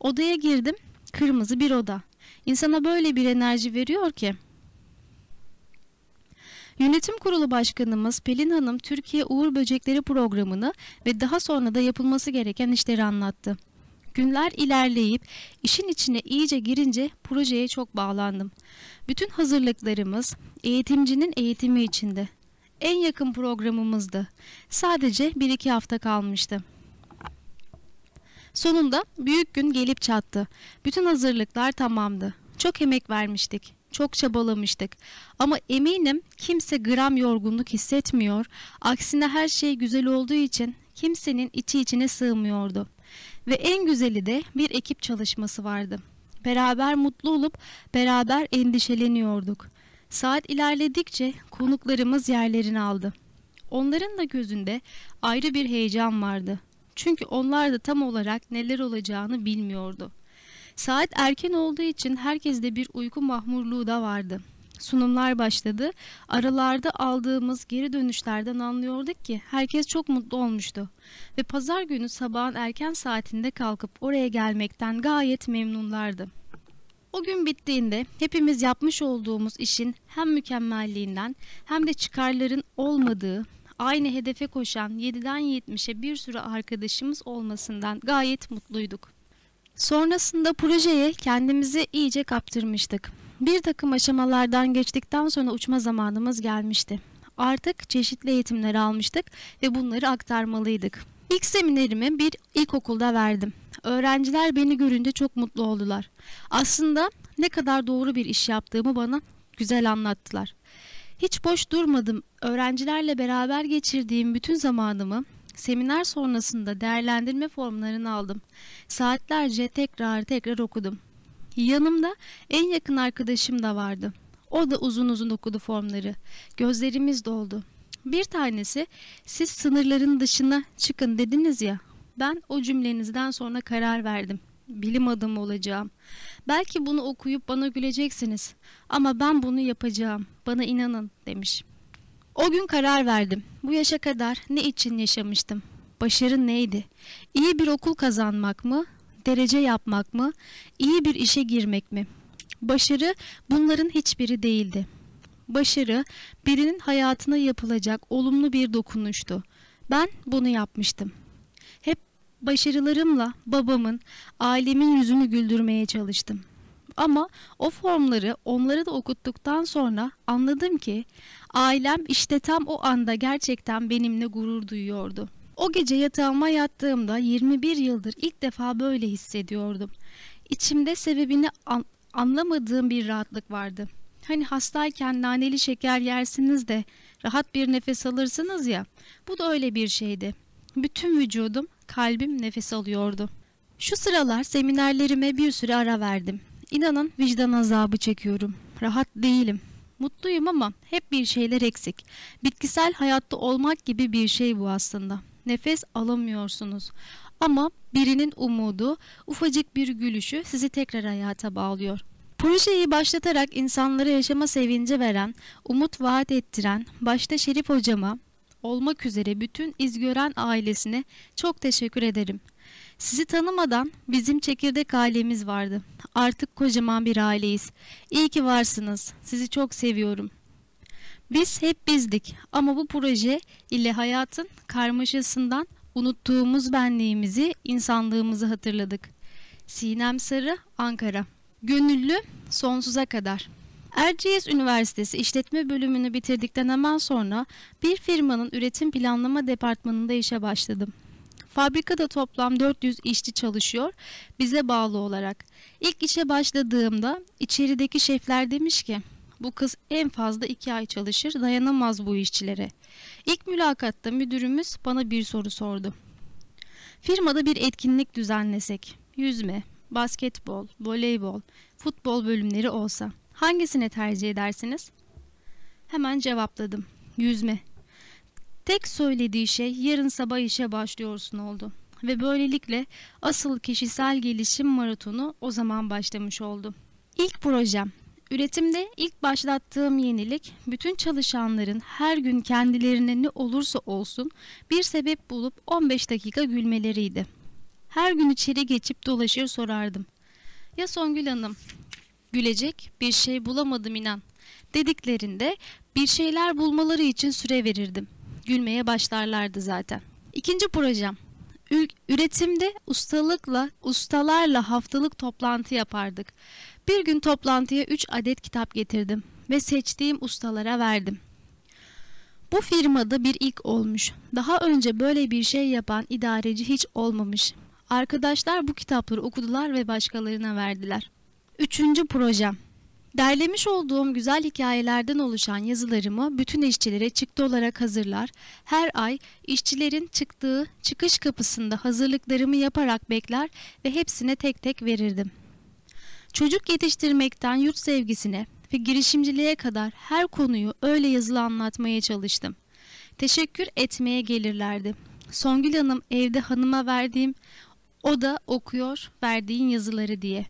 Odaya girdim, kırmızı bir oda. İnsana böyle bir enerji veriyor ki Yönetim Kurulu Başkanımız Pelin Hanım Türkiye Uğur Böcekleri programını ve daha sonra da yapılması gereken işleri anlattı. Günler ilerleyip işin içine iyice girince projeye çok bağlandım. Bütün hazırlıklarımız eğitimcinin eğitimi içinde. En yakın programımızdı. Sadece bir iki hafta kalmıştı. Sonunda büyük gün gelip çattı. Bütün hazırlıklar tamamdı. Çok emek vermiştik. Çok çabalamıştık. Ama eminim kimse gram yorgunluk hissetmiyor. Aksine her şey güzel olduğu için kimsenin içi içine sığmıyordu. Ve en güzeli de bir ekip çalışması vardı. Beraber mutlu olup beraber endişeleniyorduk. Saat ilerledikçe konuklarımız yerlerini aldı. Onların da gözünde ayrı bir heyecan vardı. Çünkü onlar da tam olarak neler olacağını bilmiyordu. Saat erken olduğu için herkeste bir uyku mahmurluğu da vardı. Sunumlar başladı. Aralarda aldığımız geri dönüşlerden anlıyorduk ki herkes çok mutlu olmuştu. Ve pazar günü sabahın erken saatinde kalkıp oraya gelmekten gayet memnunlardı. O gün bittiğinde hepimiz yapmış olduğumuz işin hem mükemmelliğinden hem de çıkarların olmadığı, aynı hedefe koşan 7'den 70'e bir sürü arkadaşımız olmasından gayet mutluyduk. Sonrasında projeye kendimizi iyice kaptırmıştık. Bir takım aşamalardan geçtikten sonra uçma zamanımız gelmişti. Artık çeşitli eğitimler almıştık ve bunları aktarmalıydık. İlk seminerimi bir ilkokulda verdim. Öğrenciler beni görünce çok mutlu oldular. Aslında ne kadar doğru bir iş yaptığımı bana güzel anlattılar. Hiç boş durmadım. Öğrencilerle beraber geçirdiğim bütün zamanımı seminer sonrasında değerlendirme formlarını aldım. Saatlerce tekrar tekrar okudum. Yanımda en yakın arkadaşım da vardı. O da uzun uzun okudu formları. Gözlerimiz doldu. Bir tanesi siz sınırların dışına çıkın dediniz ya. Ben o cümlenizden sonra karar verdim. Bilim adamı olacağım. Belki bunu okuyup bana güleceksiniz ama ben bunu yapacağım. Bana inanın demiş. O gün karar verdim. Bu yaşa kadar ne için yaşamıştım? Başarı neydi? İyi bir okul kazanmak mı? Derece yapmak mı? İyi bir işe girmek mi? Başarı bunların hiçbiri değildi. Başarı birinin hayatına yapılacak olumlu bir dokunuştu. Ben bunu yapmıştım. Hep başarılarımla babamın, ailemin yüzünü güldürmeye çalıştım. Ama o formları onlara da okuttuktan sonra anladım ki ailem işte tam o anda gerçekten benimle gurur duyuyordu. O gece yatağıma yattığımda 21 yıldır ilk defa böyle hissediyordum. İçimde sebebini an anlamadığım bir rahatlık vardı. Hani hastayken naneli şeker yersiniz de rahat bir nefes alırsınız ya. Bu da öyle bir şeydi. Bütün vücudum, kalbim nefes alıyordu. Şu sıralar seminerlerime bir süre ara verdim. İnanın vicdan azabı çekiyorum. Rahat değilim. Mutluyum ama hep bir şeyler eksik. Bitkisel hayatta olmak gibi bir şey bu aslında. Nefes alamıyorsunuz. Ama birinin umudu, ufacık bir gülüşü sizi tekrar hayata bağlıyor. Projeyi başlatarak insanlara yaşama sevinci veren, umut vaat ettiren, başta Şerif hocama, olmak üzere bütün izgören ailesine çok teşekkür ederim. Sizi tanımadan bizim çekirdek ailemiz vardı. Artık kocaman bir aileyiz. İyi ki varsınız. Sizi çok seviyorum. Biz hep bizdik ama bu proje ile hayatın karmaşasından unuttuğumuz benliğimizi, insanlığımızı hatırladık. Sinem Sarı, Ankara. Gönüllü sonsuza kadar. Erciyes Üniversitesi İşletme bölümünü bitirdikten hemen sonra bir firmanın üretim planlama departmanında işe başladım. Fabrikada toplam 400 işçi çalışıyor bize bağlı olarak. İlk işe başladığımda içerideki şefler demiş ki bu kız en fazla iki ay çalışır dayanamaz bu işçilere. İlk mülakatta müdürümüz bana bir soru sordu. Firmada bir etkinlik düzenlesek, yüzme, basketbol, voleybol, futbol bölümleri olsa hangisine tercih edersiniz? Hemen cevapladım. Yüzme. Tek söylediği şey yarın sabah işe başlıyorsun oldu. Ve böylelikle asıl kişisel gelişim maratonu o zaman başlamış oldu. İlk projem. Üretimde ilk başlattığım yenilik bütün çalışanların her gün kendilerine ne olursa olsun bir sebep bulup 15 dakika gülmeleriydi. Her gün içeri geçip dolaşır sorardım. Ya Songül Hanım, gülecek bir şey bulamadım inan dediklerinde bir şeyler bulmaları için süre verirdim. Gülmeye başlarlardı zaten. İkinci projem. Üretimde ustalıkla, ustalarla haftalık toplantı yapardık. Bir gün toplantıya 3 adet kitap getirdim ve seçtiğim ustalara verdim. Bu firmada bir ilk olmuş. Daha önce böyle bir şey yapan idareci hiç olmamış. Arkadaşlar bu kitapları okudular ve başkalarına verdiler. Üçüncü projem. Derlemiş olduğum güzel hikayelerden oluşan yazılarımı bütün işçilere çıktı olarak hazırlar. Her ay işçilerin çıktığı çıkış kapısında hazırlıklarımı yaparak bekler ve hepsine tek tek verirdim. Çocuk yetiştirmekten yurt sevgisine ve girişimciliğe kadar her konuyu öyle yazılı anlatmaya çalıştım. Teşekkür etmeye gelirlerdi. Songül Hanım evde hanıma verdiğim o da okuyor verdiğin yazıları diye.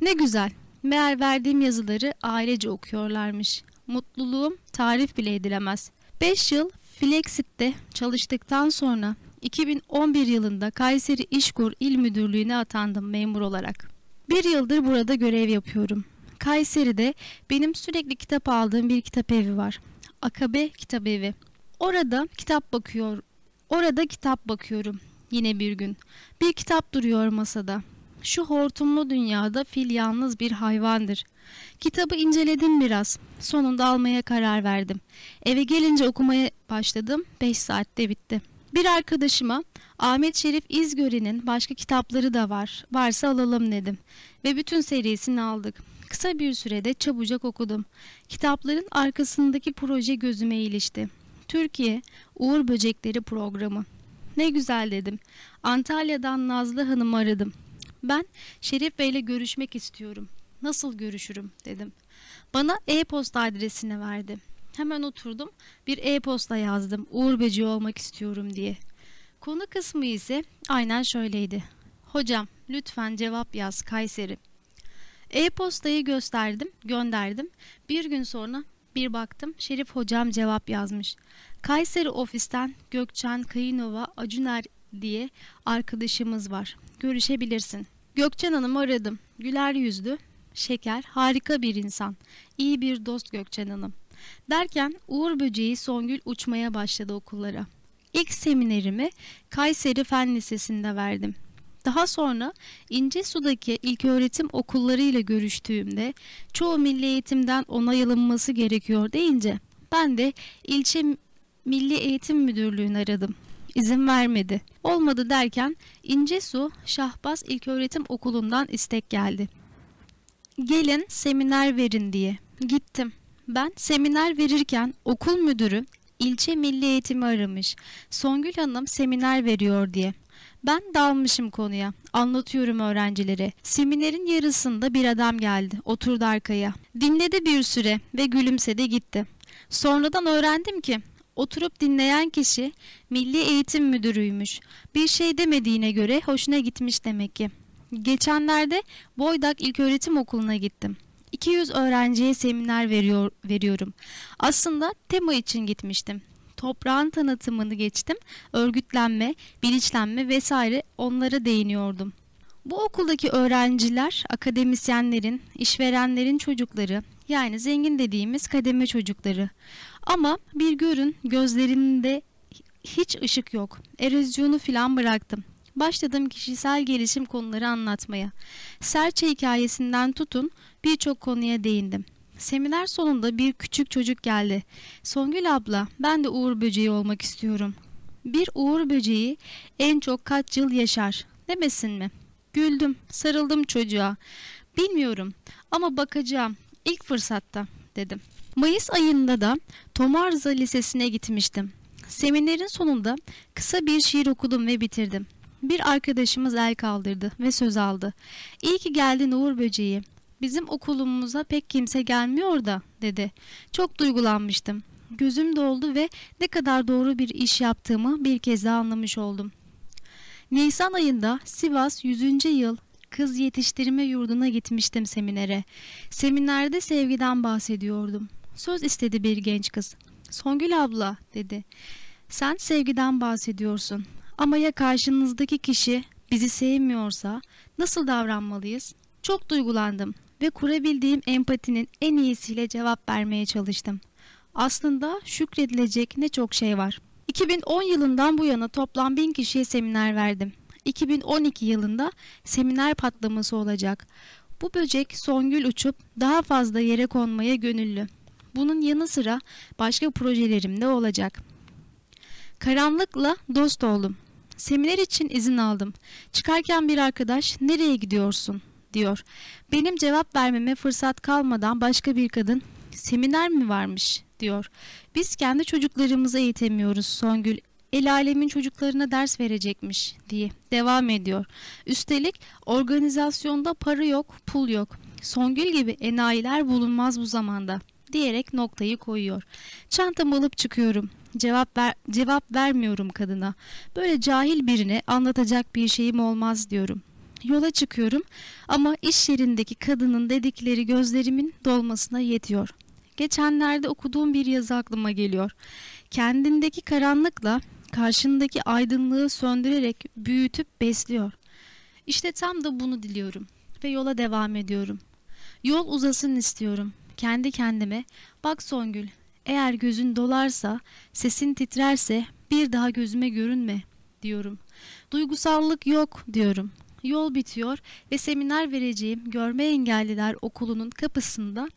Ne güzel. Meğer verdiğim yazıları ailece okuyorlarmış. Mutluluğum tarif bile edilemez. 5 yıl Flexit'te çalıştıktan sonra 2011 yılında Kayseri İşkur İl Müdürlüğü'ne atandım memur olarak. Bir yıldır burada görev yapıyorum. Kayseri'de benim sürekli kitap aldığım bir kitap evi var. Akabe Kitap Evi. Orada kitap bakıyor. Orada kitap bakıyorum. Yine bir gün. Bir kitap duruyor masada. Şu hortumlu dünyada fil yalnız bir hayvandır. Kitabı inceledim biraz. Sonunda almaya karar verdim. Eve gelince okumaya başladım. 5 saatte bitti. Bir arkadaşıma Ahmet Şerif İzgören'in başka kitapları da var. Varsa alalım dedim. Ve bütün serisini aldık. Kısa bir sürede çabucak okudum. Kitapların arkasındaki proje gözüme ilişti. Türkiye Uğur Böcekleri programı. Ne güzel dedim. Antalya'dan Nazlı Hanım'ı aradım. Ben Şerif Bey ile görüşmek istiyorum. Nasıl görüşürüm dedim. Bana e-posta adresini verdi. Hemen oturdum bir e-posta yazdım Uğur Böceği olmak istiyorum diye. Konu kısmı ise aynen şöyleydi. Hocam lütfen cevap yaz Kayseri. E-postayı gösterdim, gönderdim. Bir gün sonra bir baktım Şerif hocam cevap yazmış. Kayseri ofisten Gökçen Kayınova Acuner diye arkadaşımız var. Görüşebilirsin. Gökçen Hanım'ı aradım. Güler yüzlü, şeker, harika bir insan. İyi bir dost Gökçen Hanım. Derken Uğur Böceği Songül uçmaya başladı okullara. İlk seminerimi Kayseri Fen Lisesi'nde verdim. Daha sonra İncesu'daki ilköğretim okulları ile görüştüğümde çoğu milli eğitimden onay alınması gerekiyor deyince ben de ilçe Milli Eğitim Müdürlüğü'nü aradım. İzin vermedi. Olmadı derken İncesu Şahbaz İlköğretim Okulu'ndan istek geldi. Gelin seminer verin diye. Gittim. Ben seminer verirken okul müdürü ilçe milli eğitimi aramış. Songül Hanım seminer veriyor diye. Ben dalmışım konuya. Anlatıyorum öğrencilere. Seminerin yarısında bir adam geldi. Oturdu arkaya. Dinledi bir süre ve gülümsedi gitti. Sonradan öğrendim ki oturup dinleyen kişi Milli Eğitim Müdürüymüş. Bir şey demediğine göre hoşuna gitmiş demek ki. Geçenlerde Boydak İlköğretim Okulu'na gittim. 200 öğrenciye seminer veriyor, veriyorum. Aslında tema için gitmiştim. Toprağın tanıtımını geçtim. Örgütlenme, bilinçlenme vesaire onlara değiniyordum. Bu okuldaki öğrenciler akademisyenlerin, işverenlerin çocukları yani zengin dediğimiz kademe çocukları. Ama bir görün gözlerinde hiç ışık yok. Erozyonu filan bıraktım. Başladım kişisel gelişim konuları anlatmaya. Serçe hikayesinden tutun birçok konuya değindim. Seminer sonunda bir küçük çocuk geldi. Songül abla ben de Uğur böceği olmak istiyorum. Bir Uğur böceği en çok kaç yıl yaşar demesin mi? Güldüm sarıldım çocuğa. Bilmiyorum ama bakacağım ilk fırsatta dedim. Mayıs ayında da Tomarza Lisesi'ne gitmiştim. Seminerin sonunda kısa bir şiir okudum ve bitirdim. Bir arkadaşımız el kaldırdı ve söz aldı. İyi ki geldin Uğur Böceği. Bizim okulumuza pek kimse gelmiyor da dedi. Çok duygulanmıştım. Gözüm doldu ve ne kadar doğru bir iş yaptığımı bir kez daha anlamış oldum. Nisan ayında Sivas 100. yıl kız yetiştirme yurduna gitmiştim seminere. Seminerde sevgiden bahsediyordum. Söz istedi bir genç kız. Songül abla dedi. Sen sevgiden bahsediyorsun. Ama ya karşınızdaki kişi bizi sevmiyorsa nasıl davranmalıyız? Çok duygulandım ve kurabildiğim empatinin en iyisiyle cevap vermeye çalıştım. Aslında şükredilecek ne çok şey var. 2010 yılından bu yana toplam 1000 kişiye seminer verdim. 2012 yılında seminer patlaması olacak. Bu böcek Songül uçup daha fazla yere konmaya gönüllü. Bunun yanı sıra başka projelerim de olacak. Karanlıkla dost oldum. Seminer için izin aldım. Çıkarken bir arkadaş nereye gidiyorsun diyor. Benim cevap vermeme fırsat kalmadan başka bir kadın seminer mi varmış diyor. Biz kendi çocuklarımızı eğitemiyoruz Songül. El alemin çocuklarına ders verecekmiş diye devam ediyor. Üstelik organizasyonda para yok, pul yok. Songül gibi enayiler bulunmaz bu zamanda diyerek noktayı koyuyor. Çantamı alıp çıkıyorum. Cevap ver, cevap vermiyorum kadına. Böyle cahil birine anlatacak bir şeyim olmaz diyorum. Yola çıkıyorum ama iş yerindeki kadının dedikleri gözlerimin dolmasına yetiyor. Geçenlerde okuduğum bir yazı aklıma geliyor. Kendindeki karanlıkla karşındaki aydınlığı söndürerek büyütüp besliyor. İşte tam da bunu diliyorum ve yola devam ediyorum. Yol uzasın istiyorum. Kendi kendime bak Songül eğer gözün dolarsa, sesin titrerse bir daha gözüme görünme diyorum. Duygusallık yok diyorum. Yol bitiyor ve seminer vereceğim görme engelliler okulunun kapısında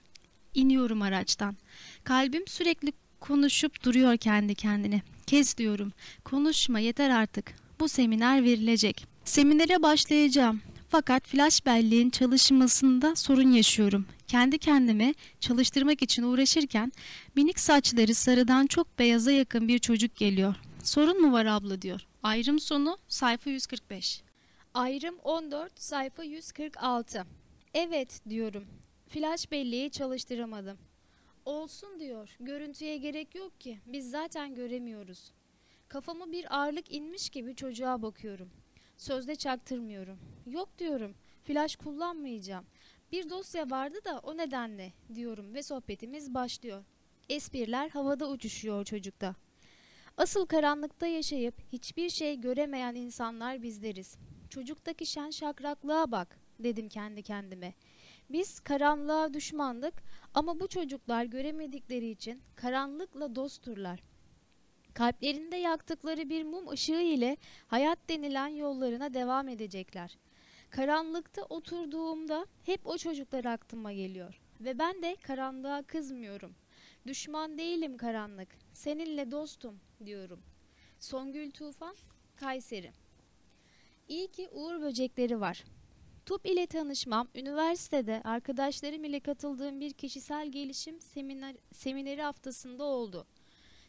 iniyorum araçtan. Kalbim sürekli konuşup duruyor kendi kendine. Kes diyorum. Konuşma yeter artık. Bu seminer verilecek. Seminere başlayacağım. Fakat flash belleğin çalışmasında sorun yaşıyorum. Kendi kendime çalıştırmak için uğraşırken minik saçları sarıdan çok beyaza yakın bir çocuk geliyor. Sorun mu var abla diyor. Ayrım sonu sayfa 145. Ayrım 14 sayfa 146. Evet diyorum. Flash belleği çalıştıramadım. Olsun diyor. Görüntüye gerek yok ki. Biz zaten göremiyoruz. Kafamı bir ağırlık inmiş gibi çocuğa bakıyorum. Sözde çaktırmıyorum. Yok diyorum. Flash kullanmayacağım. Bir dosya vardı da o nedenle diyorum ve sohbetimiz başlıyor. Espriler havada uçuşuyor çocukta. Asıl karanlıkta yaşayıp hiçbir şey göremeyen insanlar bizleriz. Çocuktaki şen şakraklığa bak dedim kendi kendime. Biz karanlığa düşmandık ama bu çocuklar göremedikleri için karanlıkla dostturlar. Kalplerinde yaktıkları bir mum ışığı ile hayat denilen yollarına devam edecekler. Karanlıkta oturduğumda hep o çocuklar aklıma geliyor ve ben de karanlığa kızmıyorum. Düşman değilim karanlık, seninle dostum diyorum. Songül Tufan, Kayseri. İyi ki uğur böcekleri var. TUP ile tanışmam, üniversitede arkadaşlarım ile katıldığım bir kişisel gelişim seminer, semineri haftasında oldu.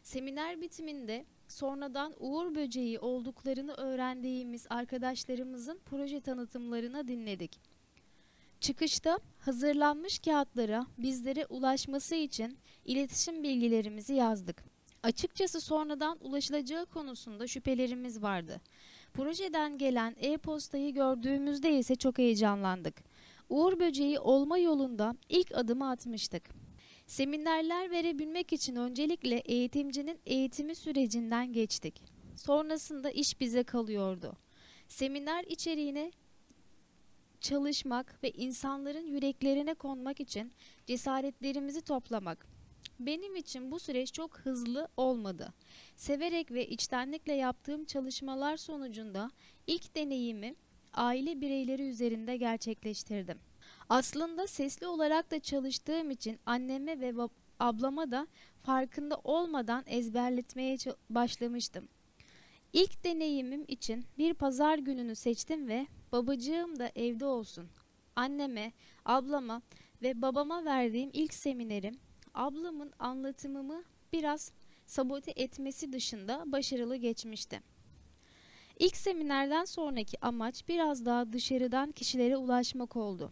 Seminer bitiminde sonradan uğur böceği olduklarını öğrendiğimiz arkadaşlarımızın proje tanıtımlarını dinledik. Çıkışta hazırlanmış kağıtlara bizlere ulaşması için iletişim bilgilerimizi yazdık. Açıkçası sonradan ulaşılacağı konusunda şüphelerimiz vardı. Projeden gelen e-postayı gördüğümüzde ise çok heyecanlandık. Uğur böceği olma yolunda ilk adımı atmıştık. Seminerler verebilmek için öncelikle eğitimcinin eğitimi sürecinden geçtik. Sonrasında iş bize kalıyordu. Seminer içeriğine çalışmak ve insanların yüreklerine konmak için cesaretlerimizi toplamak. Benim için bu süreç çok hızlı olmadı. Severek ve içtenlikle yaptığım çalışmalar sonucunda ilk deneyimi aile bireyleri üzerinde gerçekleştirdim. Aslında sesli olarak da çalıştığım için anneme ve ablama da farkında olmadan ezberletmeye başlamıştım. İlk deneyimim için bir pazar gününü seçtim ve babacığım da evde olsun. Anneme, ablama ve babama verdiğim ilk seminerim ablamın anlatımımı biraz sabote etmesi dışında başarılı geçmişti. İlk seminerden sonraki amaç biraz daha dışarıdan kişilere ulaşmak oldu.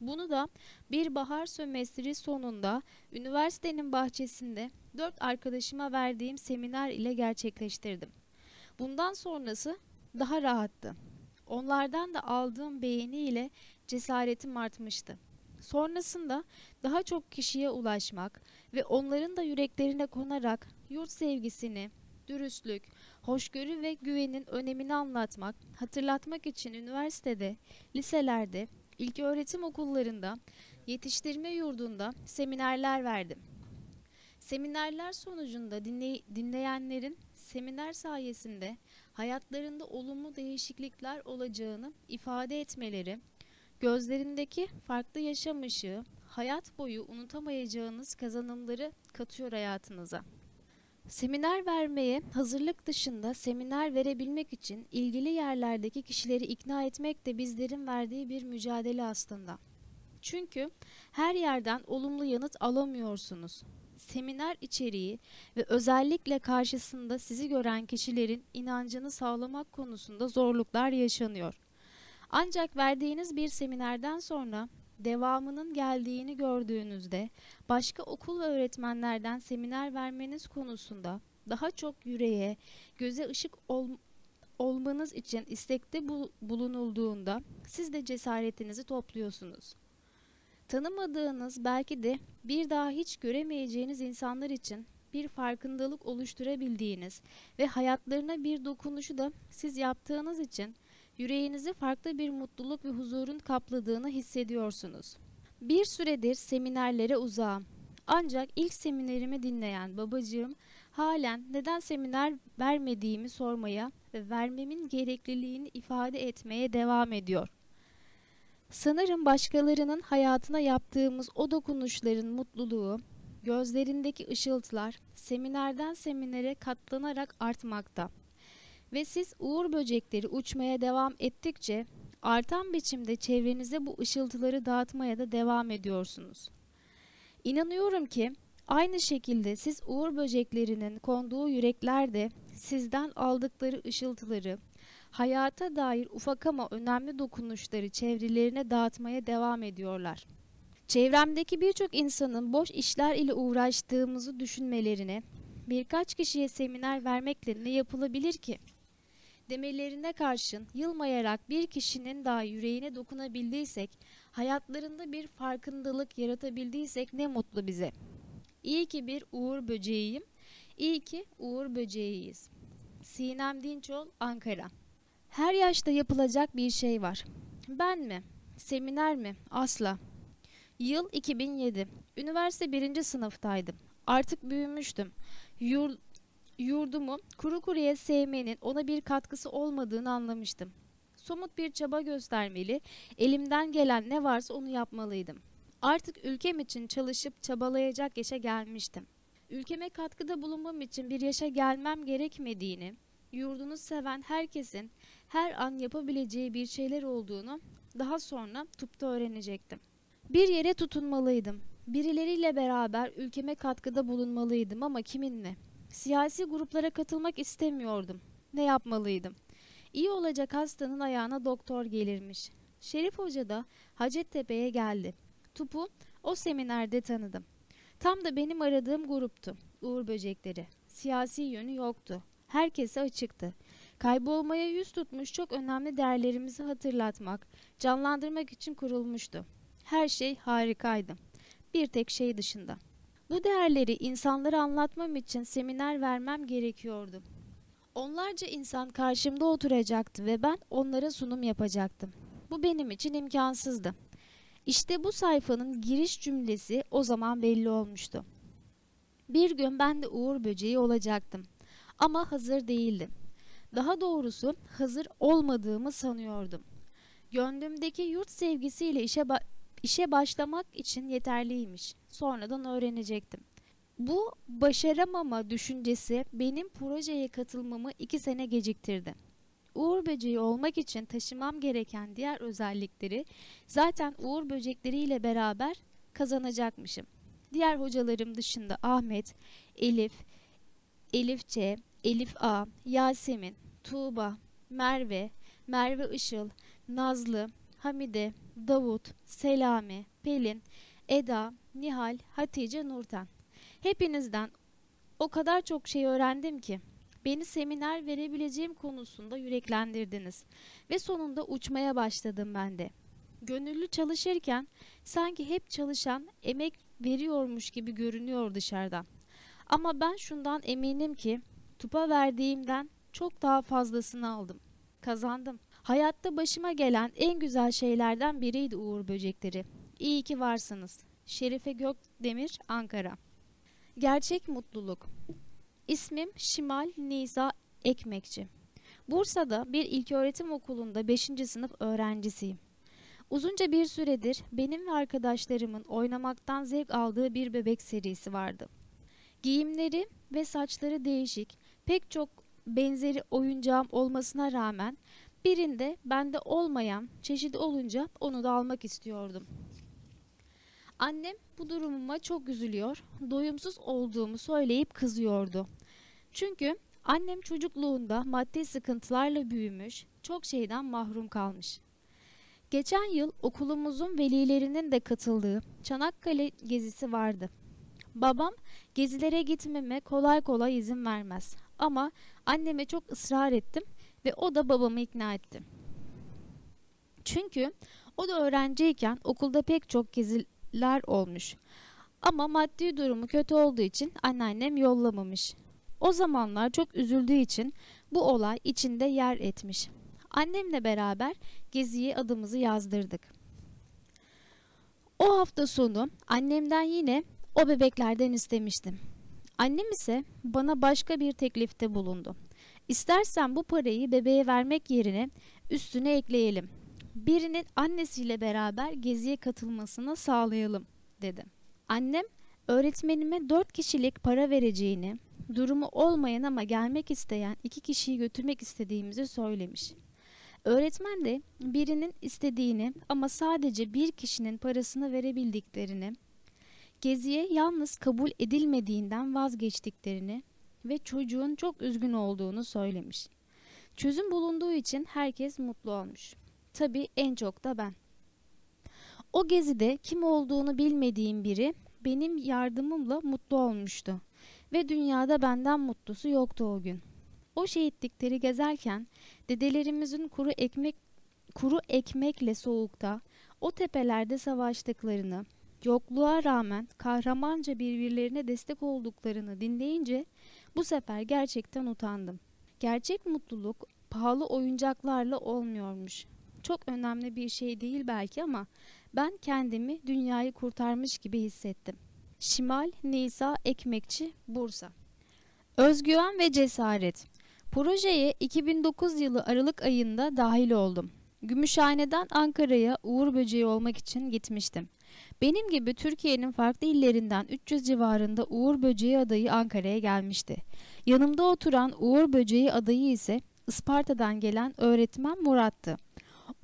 Bunu da bir bahar sömestri sonunda üniversitenin bahçesinde dört arkadaşıma verdiğim seminer ile gerçekleştirdim. Bundan sonrası daha rahattı. Onlardan da aldığım beğeni ile cesaretim artmıştı. Sonrasında daha çok kişiye ulaşmak ve onların da yüreklerine konarak yurt sevgisini, dürüstlük, hoşgörü ve güvenin önemini anlatmak, hatırlatmak için üniversitede, liselerde, ilköğretim okullarında, yetiştirme yurdunda seminerler verdim. Seminerler sonucunda dinley dinleyenlerin seminer sayesinde hayatlarında olumlu değişiklikler olacağını ifade etmeleri, gözlerindeki farklı yaşam ışığı, hayat boyu unutamayacağınız kazanımları katıyor hayatınıza. Seminer vermeye hazırlık dışında seminer verebilmek için ilgili yerlerdeki kişileri ikna etmek de bizlerin verdiği bir mücadele aslında. Çünkü her yerden olumlu yanıt alamıyorsunuz. Seminer içeriği ve özellikle karşısında sizi gören kişilerin inancını sağlamak konusunda zorluklar yaşanıyor. Ancak verdiğiniz bir seminerden sonra devamının geldiğini gördüğünüzde başka okul ve öğretmenlerden seminer vermeniz konusunda daha çok yüreğe, göze ışık ol, olmanız için istekte bu, bulunulduğunda siz de cesaretinizi topluyorsunuz. Tanımadığınız belki de bir daha hiç göremeyeceğiniz insanlar için bir farkındalık oluşturabildiğiniz ve hayatlarına bir dokunuşu da siz yaptığınız için yüreğinizi farklı bir mutluluk ve huzurun kapladığını hissediyorsunuz. Bir süredir seminerlere uzağım. Ancak ilk seminerimi dinleyen babacığım halen neden seminer vermediğimi sormaya ve vermemin gerekliliğini ifade etmeye devam ediyor. Sanırım başkalarının hayatına yaptığımız o dokunuşların mutluluğu, gözlerindeki ışıltılar seminerden seminere katlanarak artmakta. Ve siz uğur böcekleri uçmaya devam ettikçe artan biçimde çevrenize bu ışıltıları dağıtmaya da devam ediyorsunuz. İnanıyorum ki aynı şekilde siz uğur böceklerinin konduğu yüreklerde sizden aldıkları ışıltıları, hayata dair ufak ama önemli dokunuşları çevrelerine dağıtmaya devam ediyorlar. Çevremdeki birçok insanın boş işler ile uğraştığımızı düşünmelerine, birkaç kişiye seminer vermekle ne yapılabilir ki? Demelerine karşın yılmayarak bir kişinin daha yüreğine dokunabildiysek, hayatlarında bir farkındalık yaratabildiysek ne mutlu bize. İyi ki bir uğur böceğiyim, iyi ki uğur böceğiyiz. Sinem Dinçol, Ankara Her yaşta yapılacak bir şey var. Ben mi? Seminer mi? Asla. Yıl 2007. Üniversite birinci sınıftaydım. Artık büyümüştüm. Yur, yurdumu kuru kuruya sevmenin ona bir katkısı olmadığını anlamıştım. Somut bir çaba göstermeli, elimden gelen ne varsa onu yapmalıydım. Artık ülkem için çalışıp çabalayacak yaşa gelmiştim. Ülkeme katkıda bulunmam için bir yaşa gelmem gerekmediğini, yurdunu seven herkesin her an yapabileceği bir şeyler olduğunu daha sonra tıpta öğrenecektim. Bir yere tutunmalıydım. Birileriyle beraber ülkeme katkıda bulunmalıydım ama kiminle? Siyasi gruplara katılmak istemiyordum. Ne yapmalıydım? İyi olacak hastanın ayağına doktor gelirmiş. Şerif Hoca da Hacettepe'ye geldi. Tupu o seminerde tanıdım. Tam da benim aradığım gruptu. Uğur böcekleri. Siyasi yönü yoktu. Herkese açıktı. Kaybolmaya yüz tutmuş çok önemli değerlerimizi hatırlatmak, canlandırmak için kurulmuştu. Her şey harikaydı. Bir tek şey dışında. Bu değerleri insanlara anlatmam için seminer vermem gerekiyordu. Onlarca insan karşımda oturacaktı ve ben onlara sunum yapacaktım. Bu benim için imkansızdı. İşte bu sayfanın giriş cümlesi o zaman belli olmuştu. Bir gün ben de Uğur böceği olacaktım. Ama hazır değildim. Daha doğrusu hazır olmadığımı sanıyordum. Gönlümdeki yurt sevgisiyle işe işe başlamak için yeterliymiş. Sonradan öğrenecektim. Bu başaramama düşüncesi benim projeye katılmamı iki sene geciktirdi. Uğur böceği olmak için taşımam gereken diğer özellikleri zaten uğur böcekleriyle beraber kazanacakmışım. Diğer hocalarım dışında Ahmet, Elif, Elif C, Elif A, Yasemin, Tuğba, Merve, Merve Işıl, Nazlı, Hamide, Davut, Selami, Pelin, Eda, Nihal, Hatice, Nurten. Hepinizden o kadar çok şey öğrendim ki beni seminer verebileceğim konusunda yüreklendirdiniz ve sonunda uçmaya başladım ben de. Gönüllü çalışırken sanki hep çalışan emek veriyormuş gibi görünüyor dışarıdan. Ama ben şundan eminim ki tupa verdiğimden çok daha fazlasını aldım. Kazandım. Hayatta başıma gelen en güzel şeylerden biriydi Uğur Böcekleri. İyi ki varsınız. Şerife Gökdemir, Ankara. Gerçek mutluluk. İsmim Şimal Nisa Ekmekçi. Bursa'da bir ilköğretim okulunda 5. sınıf öğrencisiyim. Uzunca bir süredir benim ve arkadaşlarımın oynamaktan zevk aldığı bir bebek serisi vardı. Giyimleri ve saçları değişik, pek çok benzeri oyuncağım olmasına rağmen birinde bende olmayan çeşidi olunca onu da almak istiyordum. Annem bu durumuma çok üzülüyor, doyumsuz olduğumu söyleyip kızıyordu. Çünkü annem çocukluğunda maddi sıkıntılarla büyümüş, çok şeyden mahrum kalmış. Geçen yıl okulumuzun velilerinin de katıldığı Çanakkale gezisi vardı. Babam gezilere gitmeme kolay kolay izin vermez. Ama anneme çok ısrar ettim ve o da babamı ikna etti. Çünkü o da öğrenciyken okulda pek çok geziler olmuş. Ama maddi durumu kötü olduğu için anneannem yollamamış. O zamanlar çok üzüldüğü için bu olay içinde yer etmiş. Annemle beraber geziye adımızı yazdırdık. O hafta sonu annemden yine o bebeklerden istemiştim. Annem ise bana başka bir teklifte bulundu. İstersen bu parayı bebeğe vermek yerine üstüne ekleyelim. Birinin annesiyle beraber geziye katılmasını sağlayalım dedi. Annem öğretmenime dört kişilik para vereceğini, durumu olmayan ama gelmek isteyen iki kişiyi götürmek istediğimizi söylemiş. Öğretmen de birinin istediğini ama sadece bir kişinin parasını verebildiklerini, geziye yalnız kabul edilmediğinden vazgeçtiklerini ve çocuğun çok üzgün olduğunu söylemiş. Çözüm bulunduğu için herkes mutlu olmuş. Tabii en çok da ben. O gezide kim olduğunu bilmediğim biri benim yardımımla mutlu olmuştu ve dünyada benden mutlusu yoktu o gün. O şehitlikleri gezerken dedelerimizin kuru ekmek kuru ekmekle soğukta o tepelerde savaştıklarını, yokluğa rağmen kahramanca birbirlerine destek olduklarını dinleyince bu sefer gerçekten utandım. Gerçek mutluluk pahalı oyuncaklarla olmuyormuş. Çok önemli bir şey değil belki ama ben kendimi dünyayı kurtarmış gibi hissettim. Şimal Nisa Ekmekçi Bursa Özgüven ve cesaret Projeye 2009 yılı Aralık ayında dahil oldum. Gümüşhane'den Ankara'ya Uğur Böceği olmak için gitmiştim. Benim gibi Türkiye'nin farklı illerinden 300 civarında Uğur Böceği adayı Ankara'ya gelmişti. Yanımda oturan Uğur Böceği adayı ise Isparta'dan gelen öğretmen Murat'tı.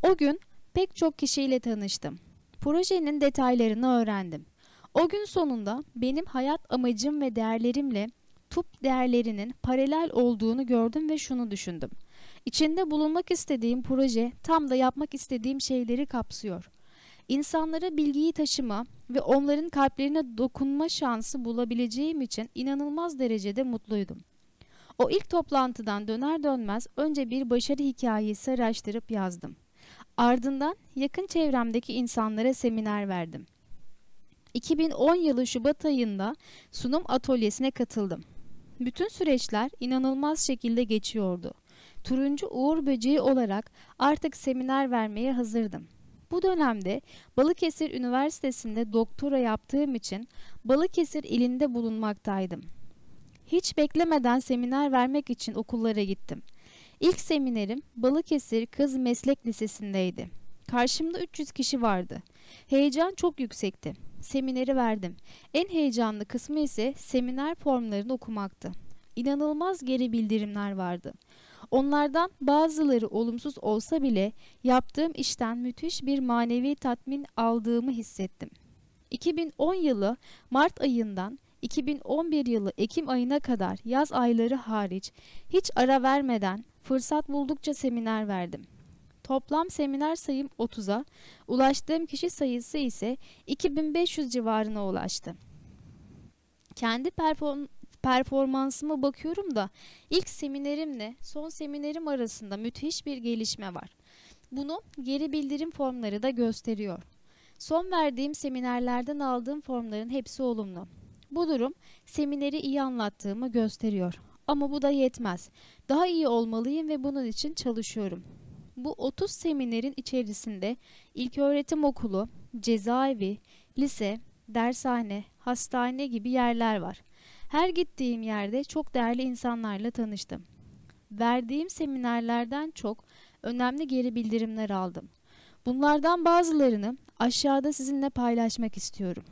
O gün pek çok kişiyle tanıştım. Projenin detaylarını öğrendim. O gün sonunda benim hayat amacım ve değerlerimle TUP değerlerinin paralel olduğunu gördüm ve şunu düşündüm. İçinde bulunmak istediğim proje tam da yapmak istediğim şeyleri kapsıyor. İnsanlara bilgiyi taşıma ve onların kalplerine dokunma şansı bulabileceğim için inanılmaz derecede mutluydum. O ilk toplantıdan döner dönmez önce bir başarı hikayesi araştırıp yazdım. Ardından yakın çevremdeki insanlara seminer verdim. 2010 yılı Şubat ayında sunum atölyesine katıldım. Bütün süreçler inanılmaz şekilde geçiyordu. Turuncu Uğur Böceği olarak artık seminer vermeye hazırdım. Bu dönemde Balıkesir Üniversitesi'nde doktora yaptığım için Balıkesir ilinde bulunmaktaydım. Hiç beklemeden seminer vermek için okullara gittim. İlk seminerim Balıkesir Kız Meslek Lisesi'ndeydi. Karşımda 300 kişi vardı. Heyecan çok yüksekti. Semineri verdim. En heyecanlı kısmı ise seminer formlarını okumaktı. İnanılmaz geri bildirimler vardı. Onlardan bazıları olumsuz olsa bile yaptığım işten müthiş bir manevi tatmin aldığımı hissettim. 2010 yılı Mart ayından 2011 yılı Ekim ayına kadar yaz ayları hariç hiç ara vermeden fırsat buldukça seminer verdim. Toplam seminer sayım 30'a, ulaştığım kişi sayısı ise 2500 civarına ulaştı. Kendi perform performansıma bakıyorum da ilk seminerimle son seminerim arasında müthiş bir gelişme var. Bunu geri bildirim formları da gösteriyor. Son verdiğim seminerlerden aldığım formların hepsi olumlu. Bu durum semineri iyi anlattığımı gösteriyor. Ama bu da yetmez. Daha iyi olmalıyım ve bunun için çalışıyorum. Bu 30 seminerin içerisinde ilköğretim okulu, cezaevi, lise, dershane, hastane gibi yerler var. Her gittiğim yerde çok değerli insanlarla tanıştım. Verdiğim seminerlerden çok önemli geri bildirimler aldım. Bunlardan bazılarını aşağıda sizinle paylaşmak istiyorum.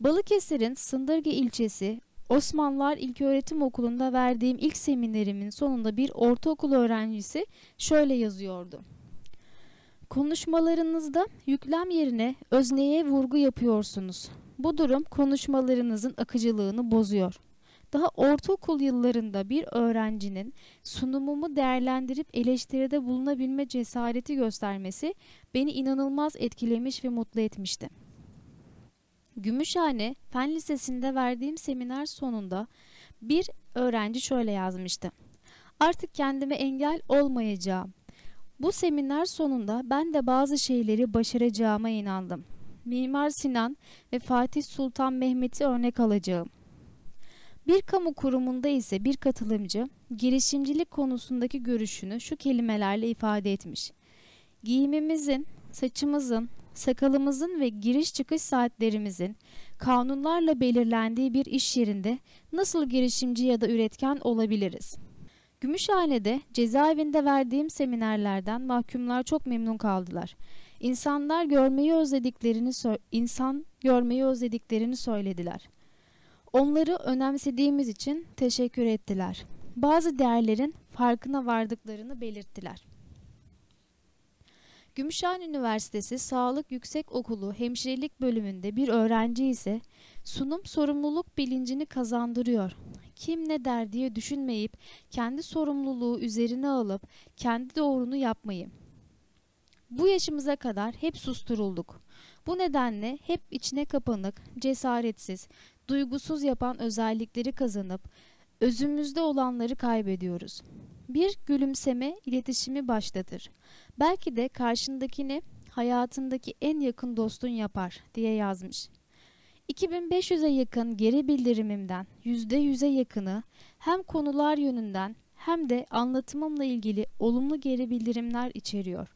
Balıkesir'in Sındırgı ilçesi Osmanlılar İlköğretim Okulu'nda verdiğim ilk seminerimin sonunda bir ortaokul öğrencisi şöyle yazıyordu. Konuşmalarınızda yüklem yerine özneye vurgu yapıyorsunuz. Bu durum konuşmalarınızın akıcılığını bozuyor. Daha ortaokul yıllarında bir öğrencinin sunumumu değerlendirip eleştiride bulunabilme cesareti göstermesi beni inanılmaz etkilemiş ve mutlu etmişti. Gümüşhane Fen Lisesi'nde verdiğim seminer sonunda bir öğrenci şöyle yazmıştı. Artık kendime engel olmayacağım. Bu seminer sonunda ben de bazı şeyleri başaracağıma inandım. Mimar Sinan ve Fatih Sultan Mehmet'i örnek alacağım. Bir kamu kurumunda ise bir katılımcı girişimcilik konusundaki görüşünü şu kelimelerle ifade etmiş. Giyimimizin, saçımızın, sakalımızın ve giriş çıkış saatlerimizin kanunlarla belirlendiği bir iş yerinde nasıl girişimci ya da üretken olabiliriz? Gümüşhane'de cezaevinde verdiğim seminerlerden mahkumlar çok memnun kaldılar. İnsanlar görmeyi özlediklerini insan görmeyi özlediklerini söylediler. Onları önemsediğimiz için teşekkür ettiler. Bazı değerlerin farkına vardıklarını belirttiler. Gümüşhane Üniversitesi Sağlık Yüksek Okulu Hemşirelik bölümünde bir öğrenci ise sunum sorumluluk bilincini kazandırıyor. Kim ne der diye düşünmeyip kendi sorumluluğu üzerine alıp kendi doğrunu yapmayı. Bu yaşımıza kadar hep susturulduk. Bu nedenle hep içine kapanık, cesaretsiz, duygusuz yapan özellikleri kazanıp özümüzde olanları kaybediyoruz. Bir gülümseme iletişimi başlatır. Belki de karşındakini hayatındaki en yakın dostun yapar diye yazmış. 2500'e yakın geri bildirimimden %100'e yakını hem konular yönünden hem de anlatımımla ilgili olumlu geri bildirimler içeriyor.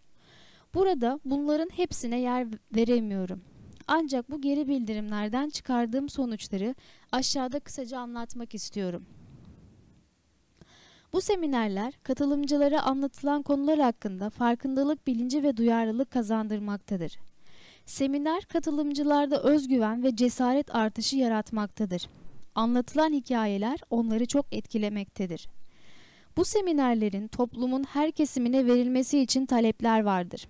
Burada bunların hepsine yer veremiyorum. Ancak bu geri bildirimlerden çıkardığım sonuçları aşağıda kısaca anlatmak istiyorum. Bu seminerler katılımcılara anlatılan konular hakkında farkındalık bilinci ve duyarlılık kazandırmaktadır. Seminer katılımcılarda özgüven ve cesaret artışı yaratmaktadır. Anlatılan hikayeler onları çok etkilemektedir. Bu seminerlerin toplumun her kesimine verilmesi için talepler vardır.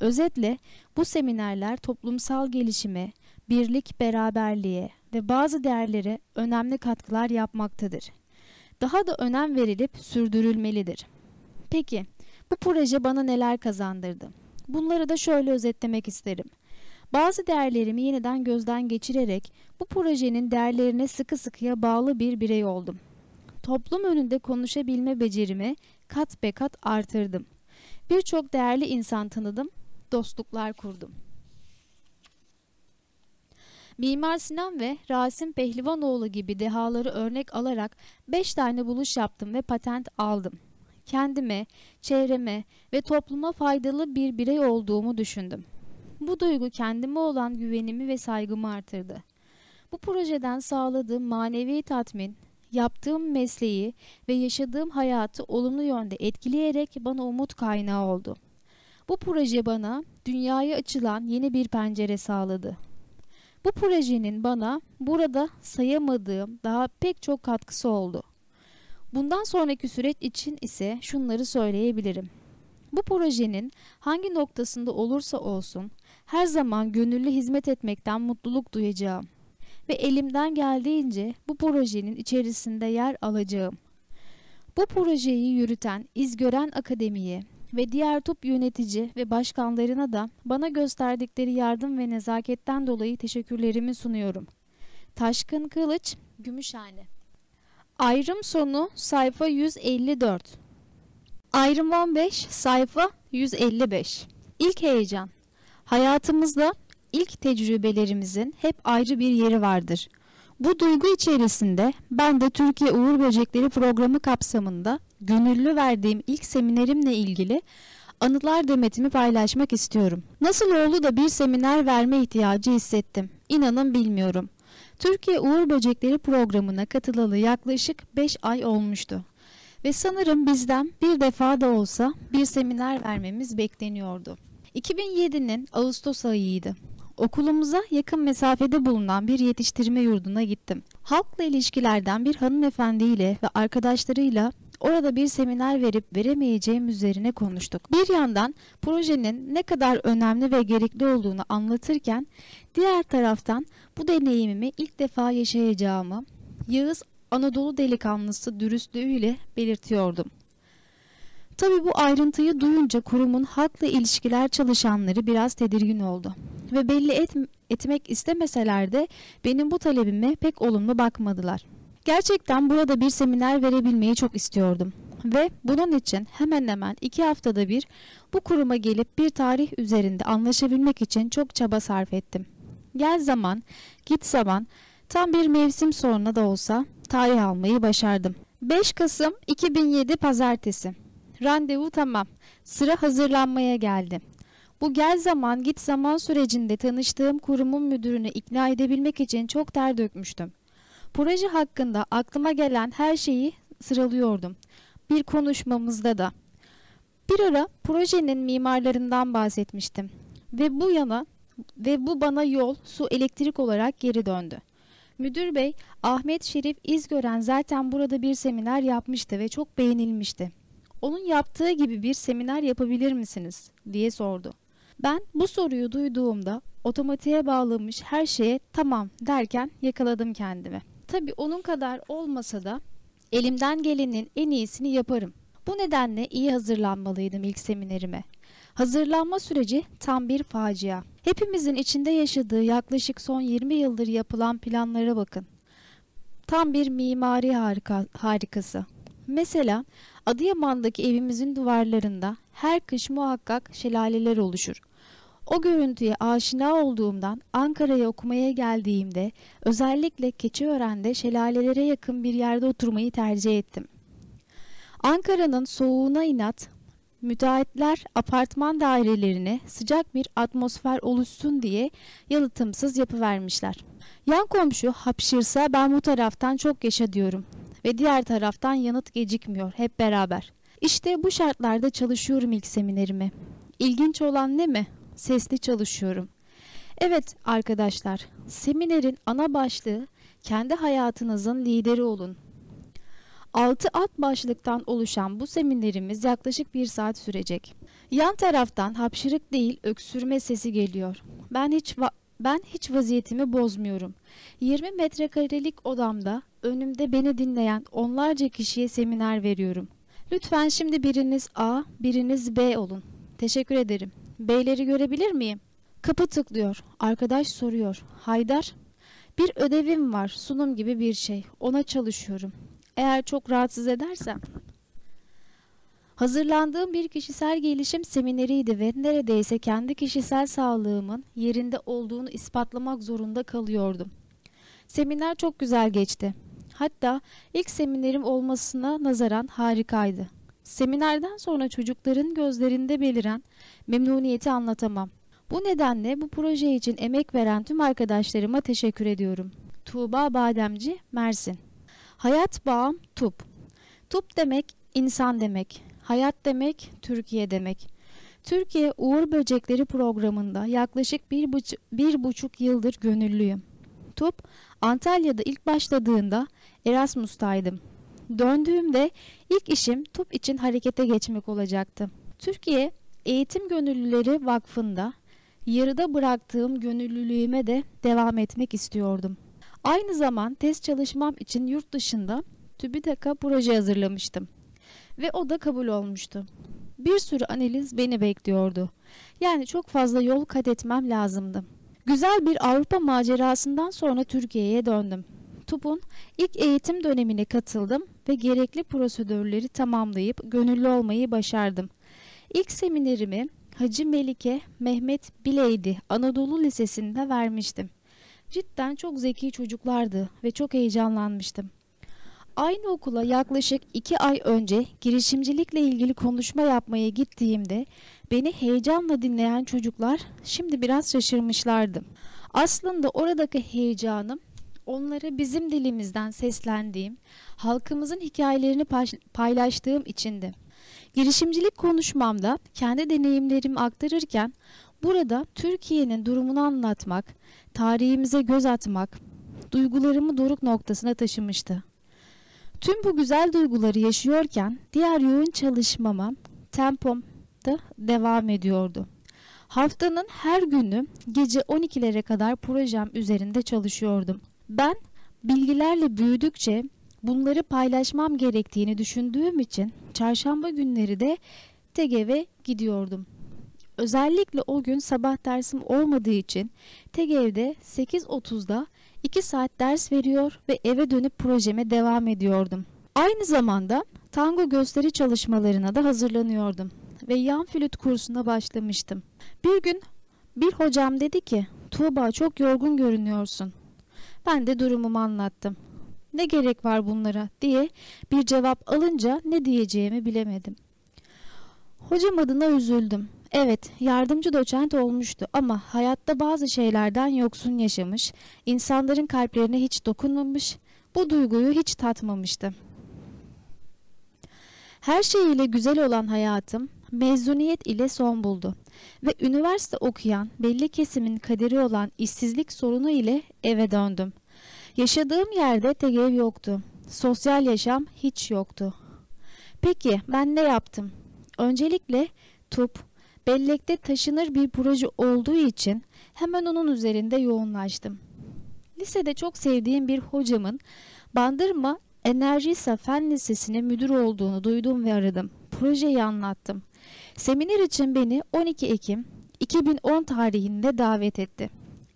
Özetle bu seminerler toplumsal gelişime, birlik, beraberliğe ve bazı değerlere önemli katkılar yapmaktadır. Daha da önem verilip sürdürülmelidir. Peki bu proje bana neler kazandırdı? Bunları da şöyle özetlemek isterim. Bazı değerlerimi yeniden gözden geçirerek bu projenin değerlerine sıkı sıkıya bağlı bir birey oldum. Toplum önünde konuşabilme becerimi kat be kat artırdım. Birçok değerli insan tanıdım, dostluklar kurdum. Mimar Sinan ve Rasim Pehlivanoğlu gibi dehaları örnek alarak 5 tane buluş yaptım ve patent aldım. Kendime, çevreme ve topluma faydalı bir birey olduğumu düşündüm. Bu duygu kendime olan güvenimi ve saygımı artırdı. Bu projeden sağladığım manevi tatmin, yaptığım mesleği ve yaşadığım hayatı olumlu yönde etkileyerek bana umut kaynağı oldu. Bu proje bana dünyaya açılan yeni bir pencere sağladı. Bu projenin bana burada sayamadığım daha pek çok katkısı oldu. Bundan sonraki süreç için ise şunları söyleyebilirim. Bu projenin hangi noktasında olursa olsun her zaman gönüllü hizmet etmekten mutluluk duyacağım ve elimden geldiğince bu projenin içerisinde yer alacağım. Bu projeyi yürüten İzgören Akademi'ye ve diğer top yönetici ve başkanlarına da bana gösterdikleri yardım ve nezaketten dolayı teşekkürlerimi sunuyorum. Taşkın Kılıç, Gümüşhane Ayrım sonu sayfa 154 Ayrım 15 sayfa 155 İlk heyecan Hayatımızda ilk tecrübelerimizin hep ayrı bir yeri vardır. Bu duygu içerisinde ben de Türkiye Uğur Böcekleri programı kapsamında gönüllü verdiğim ilk seminerimle ilgili anılar demetimi paylaşmak istiyorum. Nasıl oldu da bir seminer verme ihtiyacı hissettim? İnanın bilmiyorum. Türkiye Uğur Böcekleri programına katılalı yaklaşık 5 ay olmuştu. Ve sanırım bizden bir defa da olsa bir seminer vermemiz bekleniyordu. 2007'nin Ağustos ayıydı. Okulumuza yakın mesafede bulunan bir yetiştirme yurduna gittim. Halkla ilişkilerden bir hanımefendiyle ve arkadaşlarıyla orada bir seminer verip veremeyeceğim üzerine konuştuk. Bir yandan projenin ne kadar önemli ve gerekli olduğunu anlatırken diğer taraftan bu deneyimimi ilk defa yaşayacağımı Yağız Anadolu delikanlısı dürüstlüğüyle belirtiyordum. Tabi bu ayrıntıyı duyunca kurumun halkla ilişkiler çalışanları biraz tedirgin oldu ve belli et etmek istemeseler de benim bu talebime pek olumlu bakmadılar. Gerçekten burada bir seminer verebilmeyi çok istiyordum ve bunun için hemen hemen iki haftada bir bu kuruma gelip bir tarih üzerinde anlaşabilmek için çok çaba sarf ettim. Gel zaman, git zaman, tam bir mevsim sonra da olsa tarih almayı başardım. 5 Kasım 2007 Pazartesi. Randevu tamam. Sıra hazırlanmaya geldi. Bu gel zaman git zaman sürecinde tanıştığım kurumun müdürünü ikna edebilmek için çok ter dökmüştüm. Proje hakkında aklıma gelen her şeyi sıralıyordum. Bir konuşmamızda da. Bir ara projenin mimarlarından bahsetmiştim ve bu yana ve bu bana yol, su, elektrik olarak geri döndü. Müdür bey Ahmet Şerif İzgören zaten burada bir seminer yapmıştı ve çok beğenilmişti. Onun yaptığı gibi bir seminer yapabilir misiniz diye sordu. Ben bu soruyu duyduğumda otomatiğe bağlamış her şeye tamam derken yakaladım kendimi. Tabii onun kadar olmasa da elimden gelenin en iyisini yaparım. Bu nedenle iyi hazırlanmalıydım ilk seminerime. Hazırlanma süreci tam bir facia. Hepimizin içinde yaşadığı yaklaşık son 20 yıldır yapılan planlara bakın. Tam bir mimari harika, harikası. Mesela Adıyaman'daki evimizin duvarlarında her kış muhakkak şelaleler oluşur. O görüntüye aşina olduğumdan Ankara'ya okumaya geldiğimde özellikle Keçiören'de şelalelere yakın bir yerde oturmayı tercih ettim. Ankara'nın soğuğuna inat, müteahhitler apartman dairelerine sıcak bir atmosfer oluşsun diye yalıtımsız yapı vermişler. Yan komşu hapşırsa ben bu taraftan çok yaşa diyorum ve diğer taraftan yanıt gecikmiyor hep beraber. İşte bu şartlarda çalışıyorum ilk seminerimi. İlginç olan ne mi? Sesli çalışıyorum. Evet arkadaşlar, seminerin ana başlığı kendi hayatınızın lideri olun. 6 alt başlıktan oluşan bu seminerimiz yaklaşık bir saat sürecek. Yan taraftan hapşırık değil öksürme sesi geliyor. Ben hiç ben hiç vaziyetimi bozmuyorum. 20 metrekarelik odamda önümde beni dinleyen onlarca kişiye seminer veriyorum. Lütfen şimdi biriniz A, biriniz B olun. Teşekkür ederim. Beyleri görebilir miyim? Kapı tıklıyor. Arkadaş soruyor. Haydar, bir ödevim var, sunum gibi bir şey. Ona çalışıyorum. Eğer çok rahatsız edersem. Hazırlandığım bir kişisel gelişim semineriydi ve neredeyse kendi kişisel sağlığımın yerinde olduğunu ispatlamak zorunda kalıyordum. Seminer çok güzel geçti. Hatta ilk seminerim olmasına nazaran harikaydı. Seminerden sonra çocukların gözlerinde beliren memnuniyeti anlatamam. Bu nedenle bu proje için emek veren tüm arkadaşlarıma teşekkür ediyorum. Tuğba Bademci, Mersin Hayat bağım TUP. TUP demek insan demek. Hayat demek Türkiye demek. Türkiye Uğur Böcekleri programında yaklaşık bir, buçuk, bir buçuk yıldır gönüllüyüm. TUP Antalya'da ilk başladığında Erasmus'taydım. Döndüğümde ilk işim TUP için harekete geçmek olacaktı. Türkiye Eğitim Gönüllüleri Vakfı'nda yarıda bıraktığım gönüllülüğüme de devam etmek istiyordum. Aynı zaman test çalışmam için yurt dışında TÜBİTAK'a proje hazırlamıştım. Ve o da kabul olmuştu. Bir sürü analiz beni bekliyordu. Yani çok fazla yol kat etmem lazımdı. Güzel bir Avrupa macerasından sonra Türkiye'ye döndüm. TUP'un ilk eğitim dönemine katıldım ve gerekli prosedürleri tamamlayıp gönüllü olmayı başardım. İlk seminerimi Hacı Melike Mehmet Bileydi Anadolu Lisesi'nde vermiştim. Cidden çok zeki çocuklardı ve çok heyecanlanmıştım. Aynı okula yaklaşık iki ay önce girişimcilikle ilgili konuşma yapmaya gittiğimde beni heyecanla dinleyen çocuklar şimdi biraz şaşırmışlardı. Aslında oradaki heyecanım onlara bizim dilimizden seslendiğim, halkımızın hikayelerini paylaştığım içindi. Girişimcilik konuşmamda kendi deneyimlerimi aktarırken burada Türkiye'nin durumunu anlatmak, tarihimize göz atmak, duygularımı doruk noktasına taşımıştı. Tüm bu güzel duyguları yaşıyorken diğer yoğun çalışmama tempom da devam ediyordu. Haftanın her günü gece 12'lere kadar projem üzerinde çalışıyordum. Ben bilgilerle büyüdükçe bunları paylaşmam gerektiğini düşündüğüm için çarşamba günleri de TGV gidiyordum. Özellikle o gün sabah dersim olmadığı için tek evde 8.30'da 2 saat ders veriyor ve eve dönüp projeme devam ediyordum. Aynı zamanda tango gösteri çalışmalarına da hazırlanıyordum ve yan flüt kursuna başlamıştım. Bir gün bir hocam dedi ki Tuğba çok yorgun görünüyorsun. Ben de durumumu anlattım. Ne gerek var bunlara diye bir cevap alınca ne diyeceğimi bilemedim. Hocam adına üzüldüm. Evet, yardımcı doçent olmuştu ama hayatta bazı şeylerden yoksun yaşamış, insanların kalplerine hiç dokunmamış, bu duyguyu hiç tatmamıştı. Her şeyiyle güzel olan hayatım mezuniyet ile son buldu ve üniversite okuyan belli kesimin kaderi olan işsizlik sorunu ile eve döndüm. Yaşadığım yerde tek ev yoktu. Sosyal yaşam hiç yoktu. Peki ben ne yaptım? Öncelikle TUP, bellekte taşınır bir proje olduğu için hemen onun üzerinde yoğunlaştım. Lisede çok sevdiğim bir hocamın Bandırma Enerjisa Fen Lisesi'ne müdür olduğunu duydum ve aradım. Projeyi anlattım. Seminer için beni 12 Ekim 2010 tarihinde davet etti.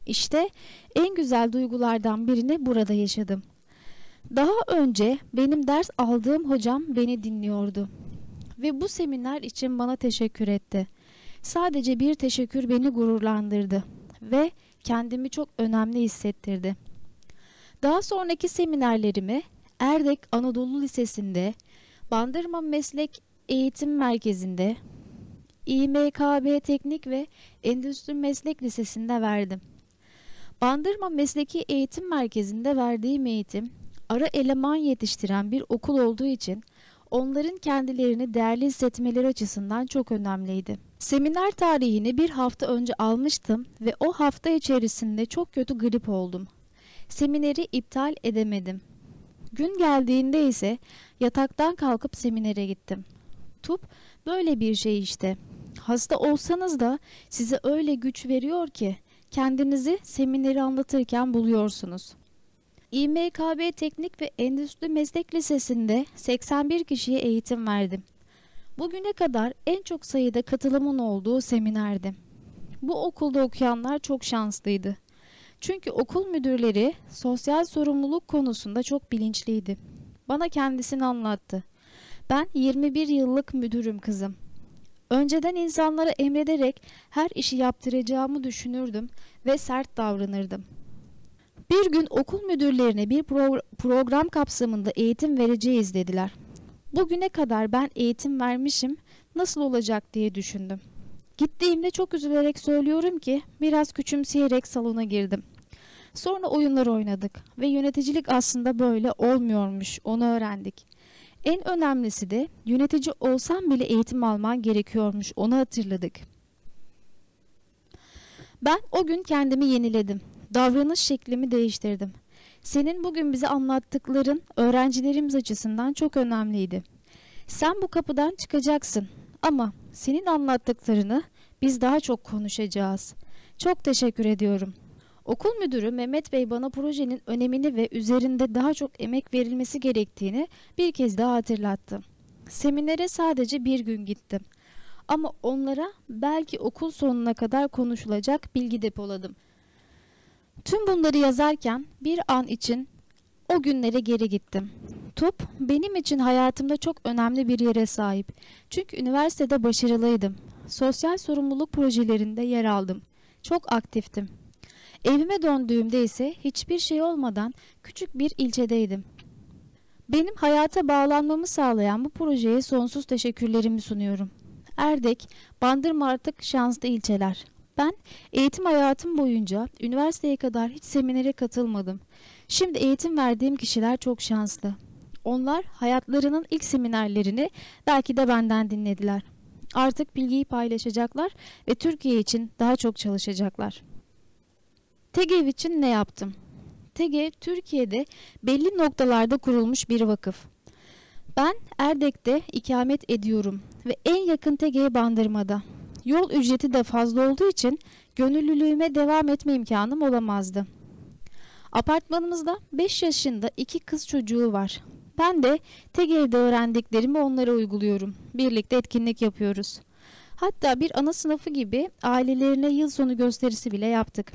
İşte en güzel duygulardan birini burada yaşadım. Daha önce benim ders aldığım hocam beni dinliyordu ve bu seminer için bana teşekkür etti. Sadece bir teşekkür beni gururlandırdı ve kendimi çok önemli hissettirdi. Daha sonraki seminerlerimi Erdek Anadolu Lisesi'nde, Bandırma Meslek Eğitim Merkezi'nde, İMKB Teknik ve Endüstri Meslek Lisesi'nde verdim. Bandırma Mesleki Eğitim Merkezi'nde verdiğim eğitim, ara eleman yetiştiren bir okul olduğu için onların kendilerini değerli hissetmeleri açısından çok önemliydi. Seminer tarihini bir hafta önce almıştım ve o hafta içerisinde çok kötü grip oldum. Semineri iptal edemedim. Gün geldiğinde ise yataktan kalkıp seminere gittim. Tup böyle bir şey işte. Hasta olsanız da size öyle güç veriyor ki kendinizi semineri anlatırken buluyorsunuz. İMKB Teknik ve Endüstri Meslek Lisesi'nde 81 kişiye eğitim verdim. Bugüne kadar en çok sayıda katılımın olduğu seminerdi. Bu okulda okuyanlar çok şanslıydı. Çünkü okul müdürleri sosyal sorumluluk konusunda çok bilinçliydi. Bana kendisini anlattı. Ben 21 yıllık müdürüm kızım. Önceden insanlara emrederek her işi yaptıracağımı düşünürdüm ve sert davranırdım. Bir gün okul müdürlerine bir pro program kapsamında eğitim vereceğiz dediler. Bugüne kadar ben eğitim vermişim, nasıl olacak diye düşündüm. Gittiğimde çok üzülerek söylüyorum ki biraz küçümseyerek salona girdim. Sonra oyunlar oynadık ve yöneticilik aslında böyle olmuyormuş, onu öğrendik. En önemlisi de yönetici olsam bile eğitim alman gerekiyormuş, onu hatırladık. Ben o gün kendimi yeniledim. Davranış şeklimi değiştirdim. Senin bugün bize anlattıkların öğrencilerimiz açısından çok önemliydi. Sen bu kapıdan çıkacaksın ama senin anlattıklarını biz daha çok konuşacağız. Çok teşekkür ediyorum. Okul müdürü Mehmet Bey bana projenin önemini ve üzerinde daha çok emek verilmesi gerektiğini bir kez daha hatırlattı. Seminere sadece bir gün gittim. Ama onlara belki okul sonuna kadar konuşulacak bilgi depoladım. Tüm bunları yazarken bir an için o günlere geri gittim. Top benim için hayatımda çok önemli bir yere sahip. Çünkü üniversitede başarılıydım. Sosyal sorumluluk projelerinde yer aldım. Çok aktiftim. Evime döndüğümde ise hiçbir şey olmadan küçük bir ilçedeydim. Benim hayata bağlanmamı sağlayan bu projeye sonsuz teşekkürlerimi sunuyorum. Erdek, Bandırma artık şanslı ilçeler. Ben eğitim hayatım boyunca üniversiteye kadar hiç seminere katılmadım. Şimdi eğitim verdiğim kişiler çok şanslı. Onlar hayatlarının ilk seminerlerini belki de benden dinlediler. Artık bilgiyi paylaşacaklar ve Türkiye için daha çok çalışacaklar. TEGEV için ne yaptım? TEGEV Türkiye'de belli noktalarda kurulmuş bir vakıf. Ben Erdek'te ikamet ediyorum ve en yakın TEGEV Bandırma'da. Yol ücreti de fazla olduğu için gönüllülüğüme devam etme imkanım olamazdı. Apartmanımızda 5 yaşında iki kız çocuğu var. Ben de tek evde öğrendiklerimi onlara uyguluyorum. Birlikte etkinlik yapıyoruz. Hatta bir ana sınıfı gibi ailelerine yıl sonu gösterisi bile yaptık.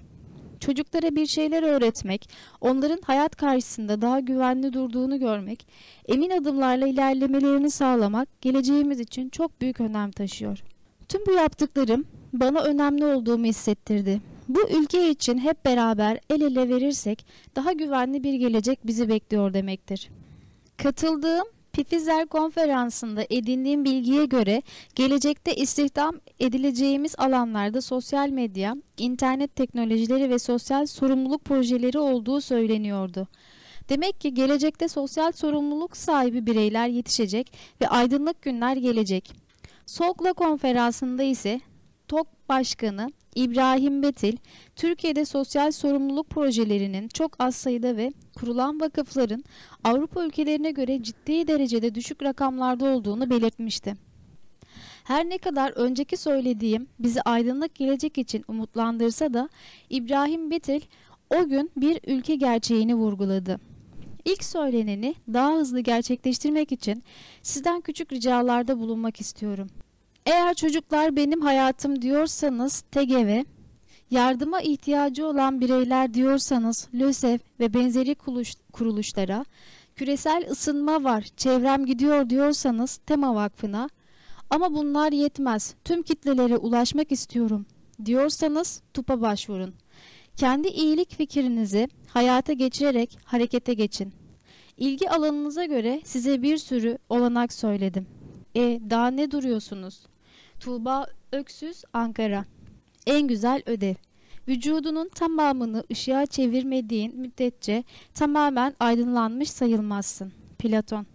Çocuklara bir şeyler öğretmek, onların hayat karşısında daha güvenli durduğunu görmek, emin adımlarla ilerlemelerini sağlamak geleceğimiz için çok büyük önem taşıyor. Tüm bu yaptıklarım bana önemli olduğumu hissettirdi. Bu ülke için hep beraber el ele verirsek daha güvenli bir gelecek bizi bekliyor demektir. Katıldığım Pifizer konferansında edindiğim bilgiye göre gelecekte istihdam edileceğimiz alanlarda sosyal medya, internet teknolojileri ve sosyal sorumluluk projeleri olduğu söyleniyordu. Demek ki gelecekte sosyal sorumluluk sahibi bireyler yetişecek ve aydınlık günler gelecek. Sokla konferansında ise TOK Başkanı İbrahim Betil, Türkiye'de sosyal sorumluluk projelerinin çok az sayıda ve kurulan vakıfların Avrupa ülkelerine göre ciddi derecede düşük rakamlarda olduğunu belirtmişti. Her ne kadar önceki söylediğim bizi aydınlık gelecek için umutlandırsa da İbrahim Betil o gün bir ülke gerçeğini vurguladı. İlk söyleneni daha hızlı gerçekleştirmek için sizden küçük ricalarda bulunmak istiyorum. Eğer çocuklar benim hayatım diyorsanız TGV, yardıma ihtiyacı olan bireyler diyorsanız LÖSEV ve benzeri kuruluşlara, küresel ısınma var, çevrem gidiyor diyorsanız Tema Vakfı'na, ama bunlar yetmez, tüm kitlelere ulaşmak istiyorum diyorsanız TUP'a başvurun. Kendi iyilik fikrinizi hayata geçirerek harekete geçin. İlgi alanınıza göre size bir sürü olanak söyledim. E daha ne duruyorsunuz? Tuğba Öksüz Ankara En güzel ödev Vücudunun tamamını ışığa çevirmediğin müddetçe tamamen aydınlanmış sayılmazsın. Platon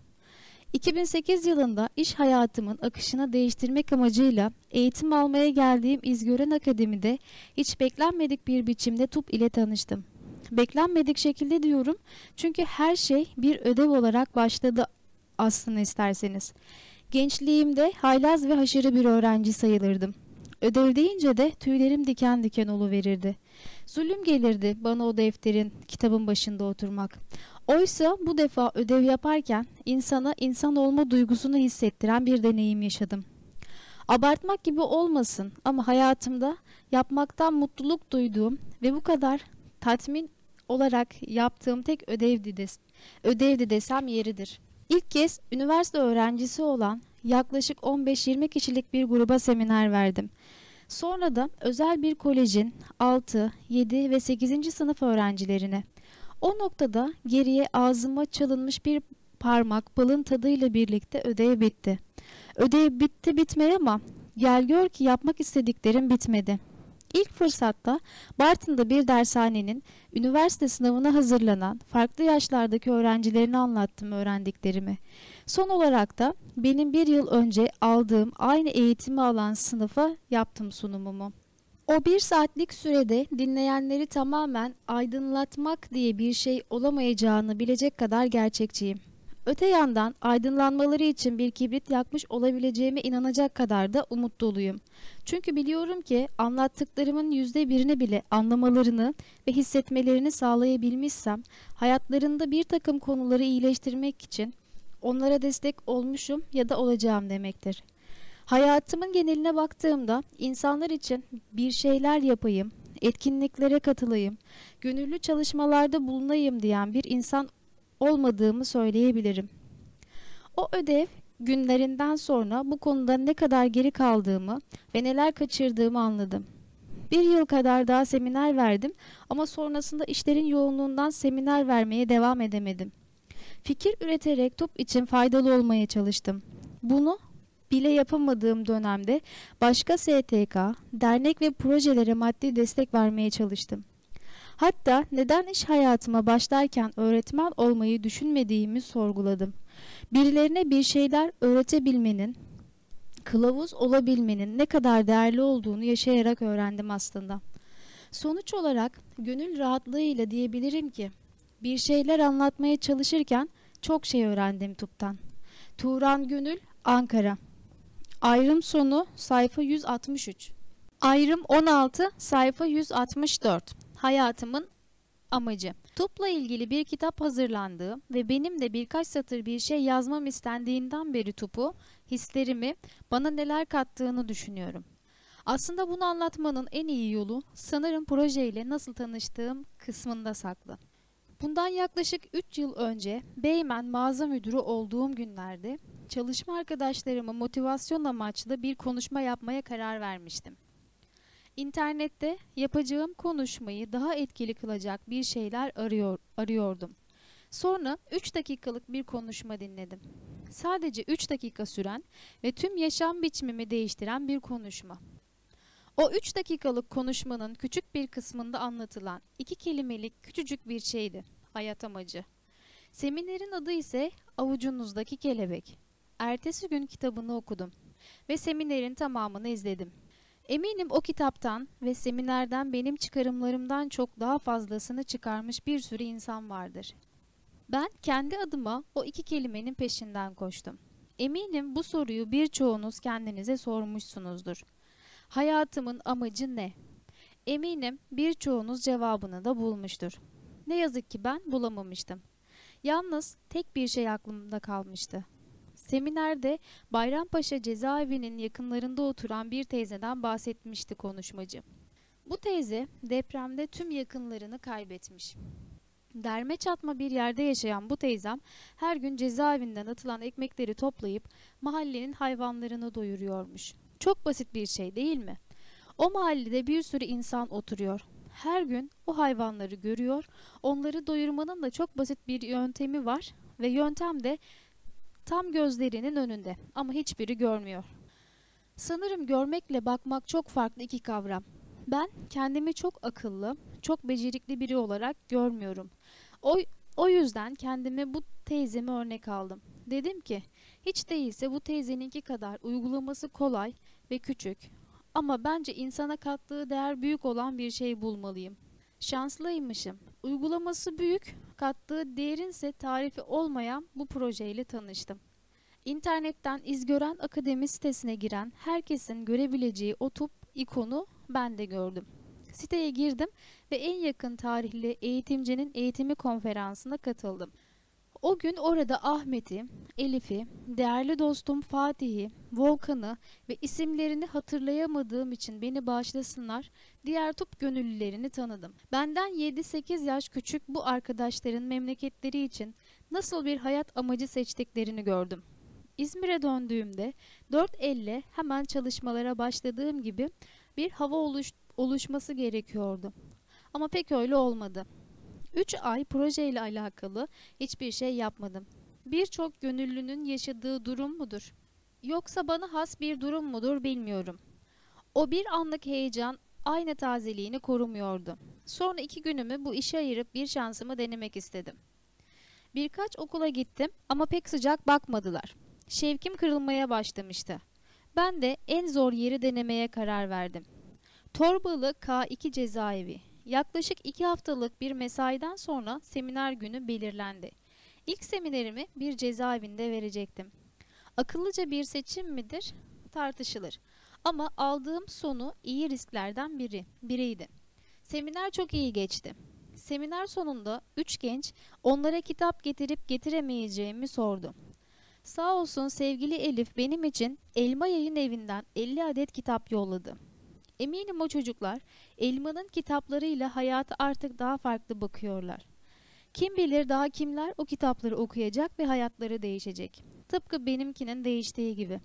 2008 yılında iş hayatımın akışını değiştirmek amacıyla eğitim almaya geldiğim İzgören Akademi'de hiç beklenmedik bir biçimde TUP ile tanıştım. Beklenmedik şekilde diyorum çünkü her şey bir ödev olarak başladı aslında isterseniz. Gençliğimde haylaz ve haşırı bir öğrenci sayılırdım. Ödev deyince de tüylerim diken diken verirdi. Zulüm gelirdi bana o defterin, kitabın başında oturmak. Oysa bu defa ödev yaparken insana insan olma duygusunu hissettiren bir deneyim yaşadım. Abartmak gibi olmasın ama hayatımda yapmaktan mutluluk duyduğum ve bu kadar tatmin olarak yaptığım tek ödevdi, des ödevdi desem yeridir. İlk kez üniversite öğrencisi olan yaklaşık 15-20 kişilik bir gruba seminer verdim. Sonra da özel bir kolejin 6, 7 ve 8. sınıf öğrencilerine. O noktada geriye ağzıma çalınmış bir parmak balın tadıyla birlikte ödev bitti. Ödev bitti bitmeye ama gel gör ki yapmak istediklerim bitmedi.'' İlk fırsatta Bartın'da bir dershanenin üniversite sınavına hazırlanan farklı yaşlardaki öğrencilerine anlattım öğrendiklerimi. Son olarak da benim bir yıl önce aldığım aynı eğitimi alan sınıfa yaptım sunumumu. O bir saatlik sürede dinleyenleri tamamen aydınlatmak diye bir şey olamayacağını bilecek kadar gerçekçiyim. Öte yandan aydınlanmaları için bir kibrit yakmış olabileceğime inanacak kadar da umut doluyum. Çünkü biliyorum ki anlattıklarımın yüzde birini bile anlamalarını ve hissetmelerini sağlayabilmişsem hayatlarında bir takım konuları iyileştirmek için onlara destek olmuşum ya da olacağım demektir. Hayatımın geneline baktığımda insanlar için bir şeyler yapayım, etkinliklere katılayım, gönüllü çalışmalarda bulunayım diyen bir insan olmadığımı söyleyebilirim. O ödev günlerinden sonra bu konuda ne kadar geri kaldığımı ve neler kaçırdığımı anladım. Bir yıl kadar daha seminer verdim ama sonrasında işlerin yoğunluğundan seminer vermeye devam edemedim. Fikir üreterek top için faydalı olmaya çalıştım. Bunu bile yapamadığım dönemde başka STK, dernek ve projelere maddi destek vermeye çalıştım. Hatta neden iş hayatıma başlarken öğretmen olmayı düşünmediğimi sorguladım. Birilerine bir şeyler öğretebilmenin, kılavuz olabilmenin ne kadar değerli olduğunu yaşayarak öğrendim aslında. Sonuç olarak gönül rahatlığıyla diyebilirim ki bir şeyler anlatmaya çalışırken çok şey öğrendim TUP'tan. Turan Gönül, Ankara. Ayrım sonu sayfa 163. Ayrım 16 sayfa 164 hayatımın amacı. Tupla ilgili bir kitap hazırlandığı ve benim de birkaç satır bir şey yazmam istendiğinden beri Tup'u hislerimi bana neler kattığını düşünüyorum. Aslında bunu anlatmanın en iyi yolu sanırım projeyle nasıl tanıştığım kısmında saklı. Bundan yaklaşık 3 yıl önce Beymen mağaza müdürü olduğum günlerde çalışma arkadaşlarıma motivasyon amaçlı bir konuşma yapmaya karar vermiştim. İnternette yapacağım konuşmayı daha etkili kılacak bir şeyler arıyor, arıyordum. Sonra 3 dakikalık bir konuşma dinledim. Sadece 3 dakika süren ve tüm yaşam biçimimi değiştiren bir konuşma. O 3 dakikalık konuşmanın küçük bir kısmında anlatılan iki kelimelik küçücük bir şeydi. Hayat amacı. Seminerin adı ise Avucunuzdaki Kelebek. Ertesi gün kitabını okudum ve seminerin tamamını izledim. Eminim o kitaptan ve seminerden benim çıkarımlarımdan çok daha fazlasını çıkarmış bir sürü insan vardır. Ben kendi adıma o iki kelimenin peşinden koştum. Eminim bu soruyu birçoğunuz kendinize sormuşsunuzdur. Hayatımın amacı ne? Eminim birçoğunuz cevabını da bulmuştur. Ne yazık ki ben bulamamıştım. Yalnız tek bir şey aklımda kalmıştı. Seminerde Bayrampaşa cezaevinin yakınlarında oturan bir teyzeden bahsetmişti konuşmacı. Bu teyze depremde tüm yakınlarını kaybetmiş. Derme çatma bir yerde yaşayan bu teyzem her gün cezaevinden atılan ekmekleri toplayıp mahallenin hayvanlarını doyuruyormuş. Çok basit bir şey değil mi? O mahallede bir sürü insan oturuyor. Her gün o hayvanları görüyor. Onları doyurmanın da çok basit bir yöntemi var ve yöntem de tam gözlerinin önünde ama hiçbiri görmüyor. Sanırım görmekle bakmak çok farklı iki kavram. Ben kendimi çok akıllı, çok becerikli biri olarak görmüyorum. O, o yüzden kendime bu teyzemi örnek aldım. Dedim ki hiç değilse bu teyzeninki kadar uygulaması kolay ve küçük ama bence insana kattığı değer büyük olan bir şey bulmalıyım. Şanslıymışım. Uygulaması büyük, kattığı değerinse tarifi olmayan bu projeyle tanıştım. İnternetten İzgören Akademi sitesine giren herkesin görebileceği o top ikonu ben de gördüm. Siteye girdim ve en yakın tarihli eğitimcinin eğitimi konferansına katıldım. O gün orada Ahmet'i, Elif'i, değerli dostum Fatih'i, Volkan'ı ve isimlerini hatırlayamadığım için beni bağışlasınlar, diğer top gönüllülerini tanıdım. Benden 7-8 yaş küçük bu arkadaşların memleketleri için nasıl bir hayat amacı seçtiklerini gördüm. İzmir'e döndüğümde dört elle hemen çalışmalara başladığım gibi bir hava oluş oluşması gerekiyordu. Ama pek öyle olmadı. 3 ay projeyle alakalı hiçbir şey yapmadım. Birçok gönüllünün yaşadığı durum mudur? Yoksa bana has bir durum mudur bilmiyorum. O bir anlık heyecan aynı tazeliğini korumuyordu. Sonra iki günümü bu işe ayırıp bir şansımı denemek istedim. Birkaç okula gittim ama pek sıcak bakmadılar. Şevkim kırılmaya başlamıştı. Ben de en zor yeri denemeye karar verdim. Torbalı K2 cezaevi. Yaklaşık iki haftalık bir mesaiden sonra seminer günü belirlendi. İlk seminerimi bir cezaevinde verecektim. Akıllıca bir seçim midir? Tartışılır. Ama aldığım sonu iyi risklerden biri, biriydi. Seminer çok iyi geçti. Seminer sonunda üç genç onlara kitap getirip getiremeyeceğimi sordu. Sağ olsun sevgili Elif benim için Elma Yayın Evi'nden 50 adet kitap yolladı. Eminim o çocuklar Elma'nın kitaplarıyla hayata artık daha farklı bakıyorlar. Kim bilir daha kimler o kitapları okuyacak ve hayatları değişecek. Tıpkı benimkinin değiştiği gibi.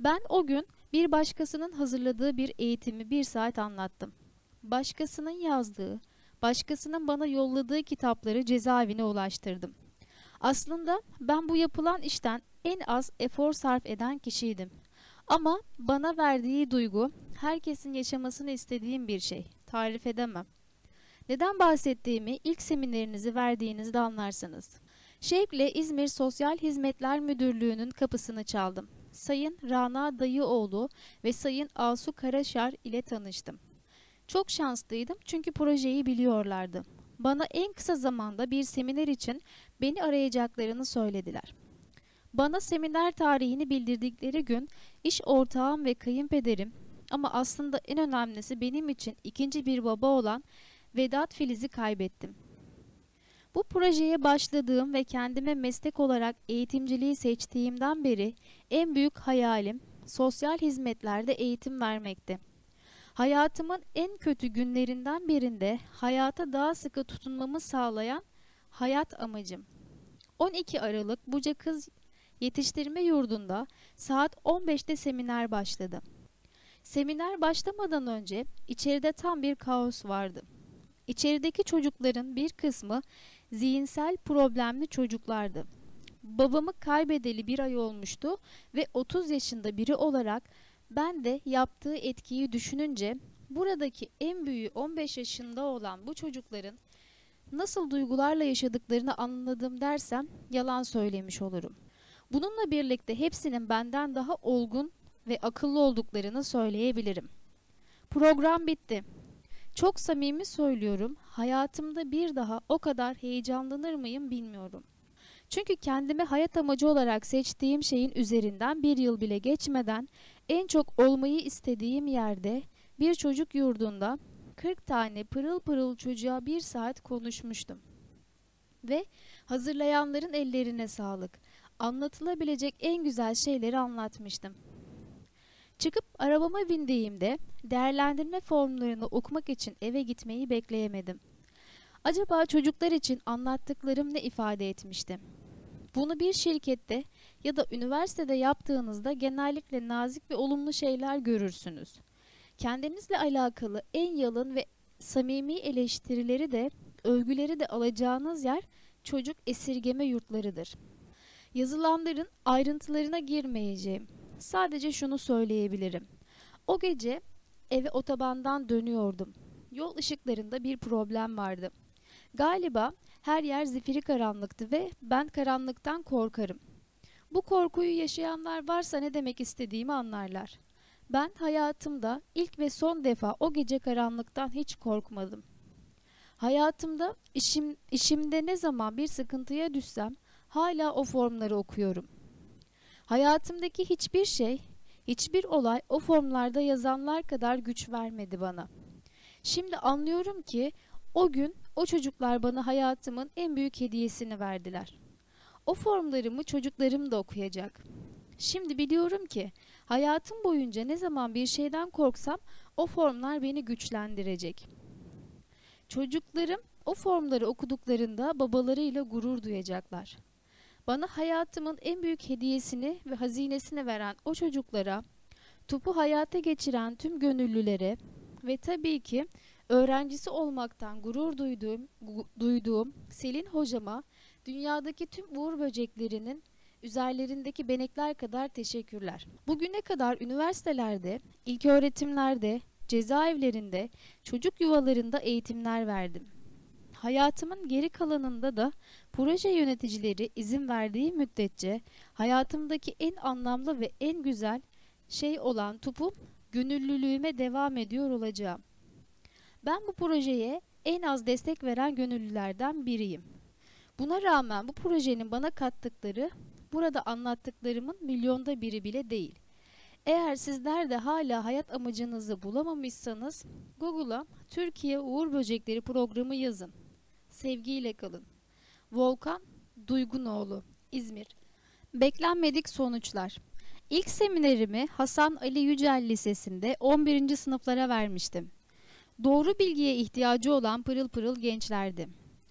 Ben o gün bir başkasının hazırladığı bir eğitimi bir saat anlattım. Başkasının yazdığı, başkasının bana yolladığı kitapları cezaevine ulaştırdım. Aslında ben bu yapılan işten en az efor sarf eden kişiydim. Ama bana verdiği duygu herkesin yaşamasını istediğim bir şey. Tarif edemem. Neden bahsettiğimi ilk seminerinizi verdiğinizde anlarsınız. Şevkle İzmir Sosyal Hizmetler Müdürlüğü'nün kapısını çaldım. Sayın Rana Dayıoğlu ve Sayın Asu Karaşar ile tanıştım. Çok şanslıydım çünkü projeyi biliyorlardı. Bana en kısa zamanda bir seminer için beni arayacaklarını söylediler. Bana seminer tarihini bildirdikleri gün iş ortağım ve kayınpederim ama aslında en önemlisi benim için ikinci bir baba olan Vedat Filiz'i kaybettim. Bu projeye başladığım ve kendime meslek olarak eğitimciliği seçtiğimden beri en büyük hayalim sosyal hizmetlerde eğitim vermekti. Hayatımın en kötü günlerinden birinde hayata daha sıkı tutunmamı sağlayan hayat amacım. 12 Aralık Buca Kız Yetiştirme Yurdu'nda saat 15'te seminer başladı. Seminer başlamadan önce içeride tam bir kaos vardı. İçerideki çocukların bir kısmı zihinsel problemli çocuklardı. Babamı kaybedeli bir ay olmuştu ve 30 yaşında biri olarak ben de yaptığı etkiyi düşününce buradaki en büyüğü 15 yaşında olan bu çocukların nasıl duygularla yaşadıklarını anladım dersem yalan söylemiş olurum. Bununla birlikte hepsinin benden daha olgun ve akıllı olduklarını söyleyebilirim. Program bitti. Çok samimi söylüyorum, hayatımda bir daha o kadar heyecanlanır mıyım bilmiyorum. Çünkü kendimi hayat amacı olarak seçtiğim şeyin üzerinden bir yıl bile geçmeden en çok olmayı istediğim yerde bir çocuk yurdunda 40 tane pırıl pırıl çocuğa bir saat konuşmuştum. Ve hazırlayanların ellerine sağlık. Anlatılabilecek en güzel şeyleri anlatmıştım. Çıkıp arabama bindiğimde değerlendirme formlarını okumak için eve gitmeyi bekleyemedim. Acaba çocuklar için anlattıklarım ne ifade etmişti? Bunu bir şirkette ya da üniversitede yaptığınızda genellikle nazik ve olumlu şeyler görürsünüz. Kendinizle alakalı en yalın ve samimi eleştirileri de, övgüleri de alacağınız yer çocuk esirgeme yurtlarıdır. Yazılanların ayrıntılarına girmeyeceğim. Sadece şunu söyleyebilirim. O gece eve otobandan dönüyordum. Yol ışıklarında bir problem vardı. Galiba her yer zifiri karanlıktı ve ben karanlıktan korkarım. Bu korkuyu yaşayanlar varsa ne demek istediğimi anlarlar. Ben hayatımda ilk ve son defa o gece karanlıktan hiç korkmadım. Hayatımda işim, işimde ne zaman bir sıkıntıya düşsem hala o formları okuyorum. Hayatımdaki hiçbir şey, hiçbir olay o formlarda yazanlar kadar güç vermedi bana. Şimdi anlıyorum ki o gün o çocuklar bana hayatımın en büyük hediyesini verdiler. O formlarımı çocuklarım da okuyacak. Şimdi biliyorum ki hayatım boyunca ne zaman bir şeyden korksam o formlar beni güçlendirecek. Çocuklarım o formları okuduklarında babalarıyla gurur duyacaklar. Bana hayatımın en büyük hediyesini ve hazinesini veren o çocuklara, topu hayata geçiren tüm gönüllülere ve tabii ki öğrencisi olmaktan gurur duyduğum, duyduğum Selin hocama dünyadaki tüm uğur böceklerinin üzerlerindeki benekler kadar teşekkürler. Bugüne kadar üniversitelerde, ilköğretimlerde, cezaevlerinde, çocuk yuvalarında eğitimler verdim. Hayatımın geri kalanında da proje yöneticileri izin verdiği müddetçe hayatımdaki en anlamlı ve en güzel şey olan tupu gönüllülüğüme devam ediyor olacağım. Ben bu projeye en az destek veren gönüllülerden biriyim. Buna rağmen bu projenin bana kattıkları burada anlattıklarımın milyonda biri bile değil. Eğer sizler de hala hayat amacınızı bulamamışsanız Google'a Türkiye Uğur Böcekleri programı yazın. Sevgiyle kalın. Volkan Duygunoğlu, İzmir. Beklenmedik sonuçlar. İlk seminerimi Hasan Ali Yücel Lisesi'nde 11. sınıflara vermiştim. Doğru bilgiye ihtiyacı olan pırıl pırıl gençlerdi.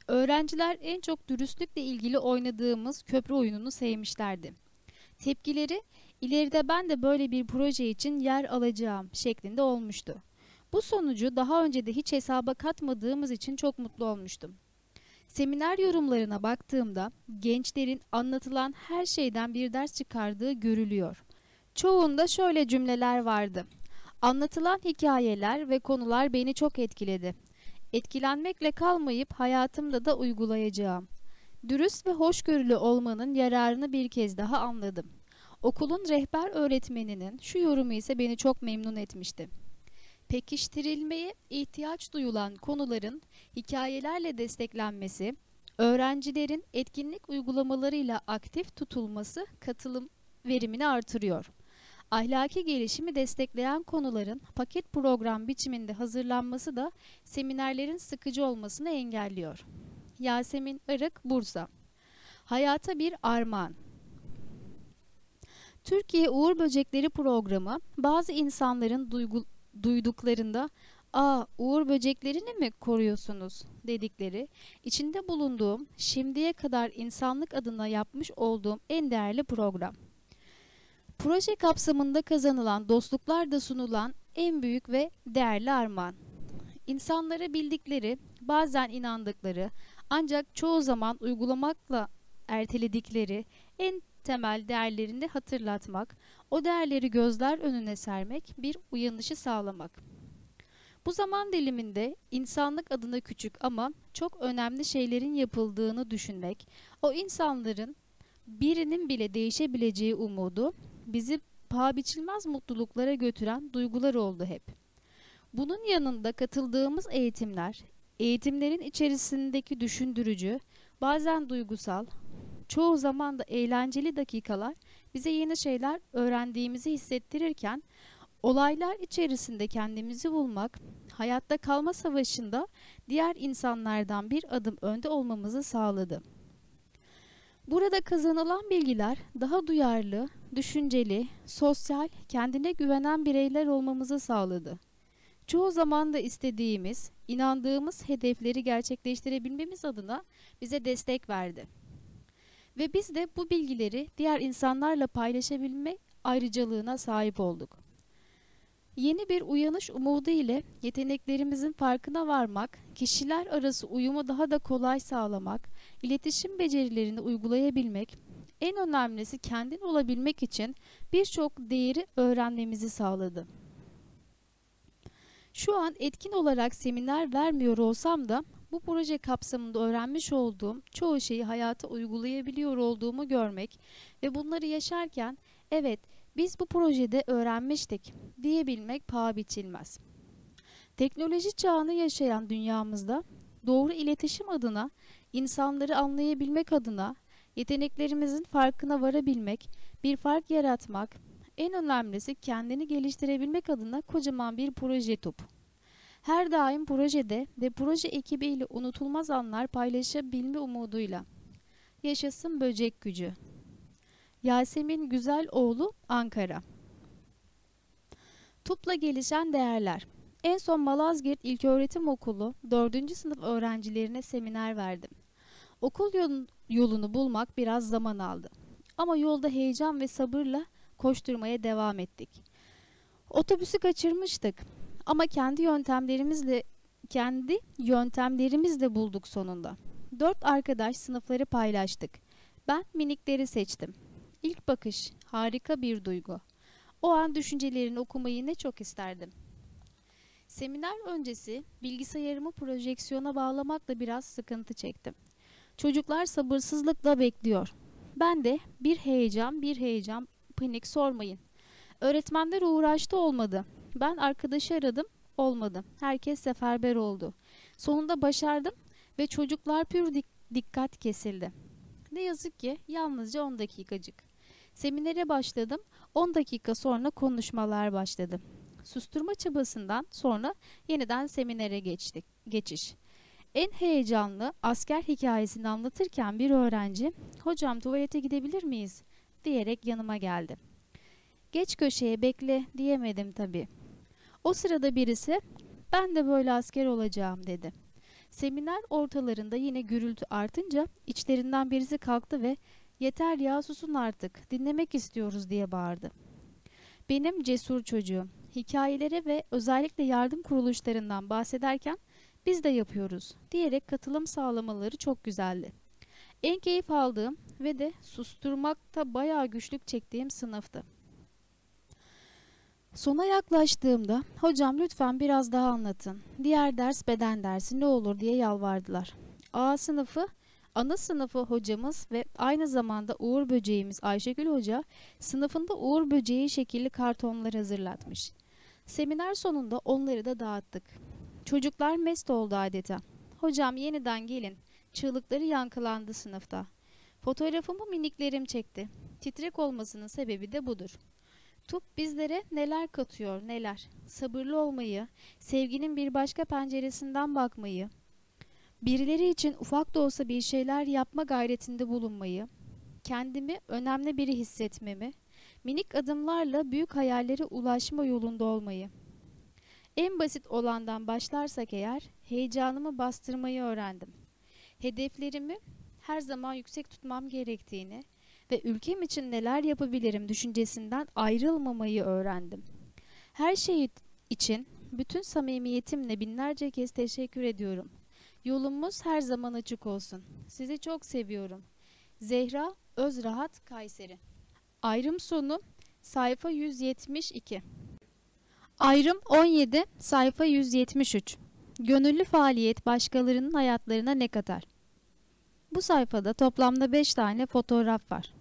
Öğrenciler en çok dürüstlükle ilgili oynadığımız köprü oyununu sevmişlerdi. Tepkileri ileride ben de böyle bir proje için yer alacağım şeklinde olmuştu. Bu sonucu daha önce de hiç hesaba katmadığımız için çok mutlu olmuştum. Seminer yorumlarına baktığımda gençlerin anlatılan her şeyden bir ders çıkardığı görülüyor. Çoğunda şöyle cümleler vardı. Anlatılan hikayeler ve konular beni çok etkiledi. Etkilenmekle kalmayıp hayatımda da uygulayacağım. Dürüst ve hoşgörülü olmanın yararını bir kez daha anladım. Okulun rehber öğretmeninin şu yorumu ise beni çok memnun etmişti. Pekiştirilmeye ihtiyaç duyulan konuların hikayelerle desteklenmesi, öğrencilerin etkinlik uygulamalarıyla aktif tutulması katılım verimini artırıyor. Ahlaki gelişimi destekleyen konuların paket program biçiminde hazırlanması da seminerlerin sıkıcı olmasını engelliyor. Yasemin Irık, Bursa. Hayata bir armağan. Türkiye Uğur Böcekleri programı bazı insanların duygu, duyduklarında ''Aa Uğur böceklerini mi koruyorsunuz?'' dedikleri, içinde bulunduğum, şimdiye kadar insanlık adına yapmış olduğum en değerli program. Proje kapsamında kazanılan dostluklar sunulan en büyük ve değerli armağan. İnsanlara bildikleri, bazen inandıkları, ancak çoğu zaman uygulamakla erteledikleri en temel değerlerini hatırlatmak, o değerleri gözler önüne sermek, bir uyanışı sağlamak. Bu zaman diliminde insanlık adına küçük ama çok önemli şeylerin yapıldığını düşünmek, o insanların birinin bile değişebileceği umudu bizi paha biçilmez mutluluklara götüren duygular oldu hep. Bunun yanında katıldığımız eğitimler, eğitimlerin içerisindeki düşündürücü, bazen duygusal, çoğu zaman da eğlenceli dakikalar bize yeni şeyler öğrendiğimizi hissettirirken olaylar içerisinde kendimizi bulmak, hayatta kalma savaşında diğer insanlardan bir adım önde olmamızı sağladı. Burada kazanılan bilgiler daha duyarlı, düşünceli, sosyal, kendine güvenen bireyler olmamızı sağladı. Çoğu zaman da istediğimiz, inandığımız hedefleri gerçekleştirebilmemiz adına bize destek verdi. Ve biz de bu bilgileri diğer insanlarla paylaşabilme ayrıcalığına sahip olduk. Yeni bir uyanış umudu ile yeteneklerimizin farkına varmak, kişiler arası uyumu daha da kolay sağlamak, iletişim becerilerini uygulayabilmek, en önemlisi kendin olabilmek için birçok değeri öğrenmemizi sağladı. Şu an etkin olarak seminer vermiyor olsam da bu proje kapsamında öğrenmiş olduğum çoğu şeyi hayata uygulayabiliyor olduğumu görmek ve bunları yaşarken evet biz bu projede öğrenmiştik diyebilmek paha biçilmez. Teknoloji çağını yaşayan dünyamızda doğru iletişim adına, insanları anlayabilmek adına, yeteneklerimizin farkına varabilmek, bir fark yaratmak, en önemlisi kendini geliştirebilmek adına kocaman bir proje top. Her daim projede ve proje ekibiyle unutulmaz anlar paylaşabilme umuduyla. Yaşasın böcek gücü. Yasemin Güzeloğlu, Ankara. TUP'la gelişen değerler. En son Malazgirt İlköğretim Okulu 4. sınıf öğrencilerine seminer verdim. Okul yolunu bulmak biraz zaman aldı. Ama yolda heyecan ve sabırla koşturmaya devam ettik. Otobüsü kaçırmıştık ama kendi yöntemlerimizle kendi yöntemlerimizle bulduk sonunda. Dört arkadaş sınıfları paylaştık. Ben minikleri seçtim. İlk bakış harika bir duygu. O an düşüncelerini okumayı ne çok isterdim. Seminer öncesi bilgisayarımı projeksiyona bağlamakla biraz sıkıntı çektim. Çocuklar sabırsızlıkla bekliyor. Ben de bir heyecan, bir heyecan, panik sormayın. Öğretmenler uğraştı olmadı. Ben arkadaşı aradım, olmadı. Herkes seferber oldu. Sonunda başardım ve çocuklar pür dik dikkat kesildi. Ne yazık ki yalnızca 10 dakikacık. Seminere başladım. 10 dakika sonra konuşmalar başladı. Susturma çabasından sonra yeniden seminere geçtik. Geçiş. En heyecanlı asker hikayesini anlatırken bir öğrenci, "Hocam tuvalete gidebilir miyiz?" diyerek yanıma geldi. Geç köşeye bekle diyemedim tabii. O sırada birisi ben de böyle asker olacağım dedi. Seminer ortalarında yine gürültü artınca içlerinden birisi kalktı ve yeter ya susun artık dinlemek istiyoruz diye bağırdı. Benim cesur çocuğum hikayelere ve özellikle yardım kuruluşlarından bahsederken biz de yapıyoruz diyerek katılım sağlamaları çok güzeldi. En keyif aldığım ve de susturmakta bayağı güçlük çektiğim sınıftı. Sona yaklaştığımda hocam lütfen biraz daha anlatın. Diğer ders beden dersi ne olur diye yalvardılar. A sınıfı ana sınıfı hocamız ve aynı zamanda Uğur böceğimiz Ayşegül Hoca sınıfında Uğur böceği şekilli kartonlar hazırlatmış. Seminer sonunda onları da dağıttık. Çocuklar mest oldu adeta. Hocam yeniden gelin. Çığlıkları yankılandı sınıfta. Fotoğrafımı miniklerim çekti. Titrek olmasının sebebi de budur. Tup bizlere neler katıyor neler. Sabırlı olmayı, sevginin bir başka penceresinden bakmayı, Birileri için ufak da olsa bir şeyler yapma gayretinde bulunmayı, kendimi önemli biri hissetmemi, minik adımlarla büyük hayallere ulaşma yolunda olmayı. En basit olandan başlarsak eğer heyecanımı bastırmayı öğrendim. Hedeflerimi her zaman yüksek tutmam gerektiğini ve ülkem için neler yapabilirim düşüncesinden ayrılmamayı öğrendim. Her şey için bütün samimiyetimle binlerce kez teşekkür ediyorum. Yolumuz her zaman açık olsun. Sizi çok seviyorum. Zehra Özrahat Kayseri Ayrım sonu sayfa 172 Ayrım 17 sayfa 173 Gönüllü faaliyet başkalarının hayatlarına ne katar? Bu sayfada toplamda 5 tane fotoğraf var.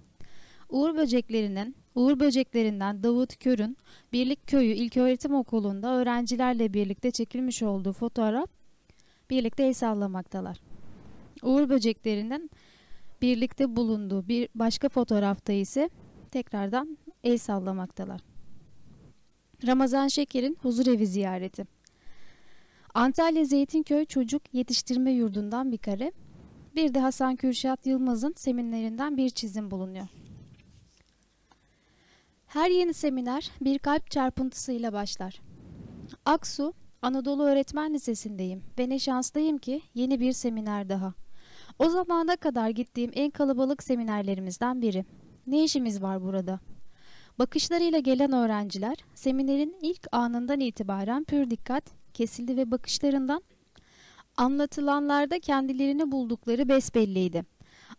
Uğur böceklerinin, Uğur böceklerinden Davut Kör'ün Birlik Köyü İlköğretim Okulu'nda öğrencilerle birlikte çekilmiş olduğu fotoğraf birlikte el sallamaktalar. Uğur böceklerinin birlikte bulunduğu bir başka fotoğrafta ise tekrardan el sallamaktalar. Ramazan Şeker'in huzurevi ziyareti. Antalya Zeytinköy Çocuk Yetiştirme Yurdu'ndan bir kare, bir de Hasan Kürşat Yılmaz'ın seminerinden bir çizim bulunuyor. Her yeni seminer bir kalp çarpıntısıyla başlar. Aksu, Anadolu Öğretmen Lisesi'ndeyim ve ne şanslıyım ki yeni bir seminer daha. O zamana kadar gittiğim en kalabalık seminerlerimizden biri. Ne işimiz var burada? Bakışlarıyla gelen öğrenciler seminerin ilk anından itibaren pür dikkat kesildi ve bakışlarından anlatılanlarda kendilerini buldukları besbelliydi.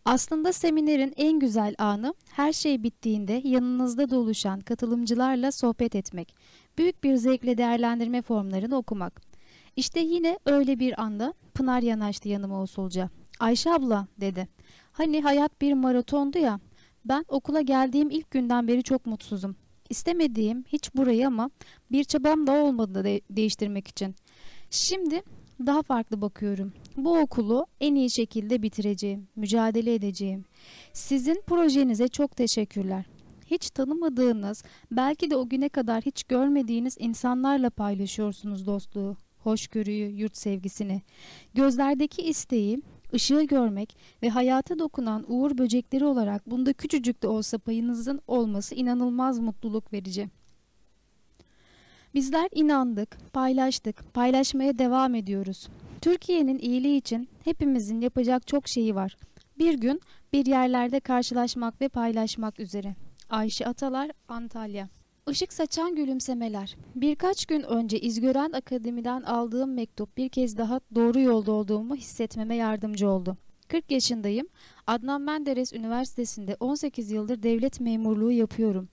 Aslında seminerin en güzel anı her şey bittiğinde yanınızda doluşan katılımcılarla sohbet etmek, büyük bir zevkle değerlendirme formlarını okumak. İşte yine öyle bir anda Pınar yanaştı yanıma usulca. Ayşe abla dedi. Hani hayat bir maratondu ya. Ben okula geldiğim ilk günden beri çok mutsuzum. İstemediğim hiç burayı ama bir çabam da olmadı de değiştirmek için. Şimdi daha farklı bakıyorum. Bu okulu en iyi şekilde bitireceğim, mücadele edeceğim. Sizin projenize çok teşekkürler. Hiç tanımadığınız, belki de o güne kadar hiç görmediğiniz insanlarla paylaşıyorsunuz dostluğu, hoşgörüyü, yurt sevgisini. Gözlerdeki isteği, ışığı görmek ve hayata dokunan uğur böcekleri olarak bunda küçücük de olsa payınızın olması inanılmaz mutluluk verici. Bizler inandık, paylaştık, paylaşmaya devam ediyoruz. Türkiye'nin iyiliği için hepimizin yapacak çok şeyi var. Bir gün bir yerlerde karşılaşmak ve paylaşmak üzere. Ayşe Atalar, Antalya. Işık saçan gülümsemeler. Birkaç gün önce İzgören Akademi'den aldığım mektup bir kez daha doğru yolda olduğumu hissetmeme yardımcı oldu. 40 yaşındayım. Adnan Menderes Üniversitesi'nde 18 yıldır devlet memurluğu yapıyorum.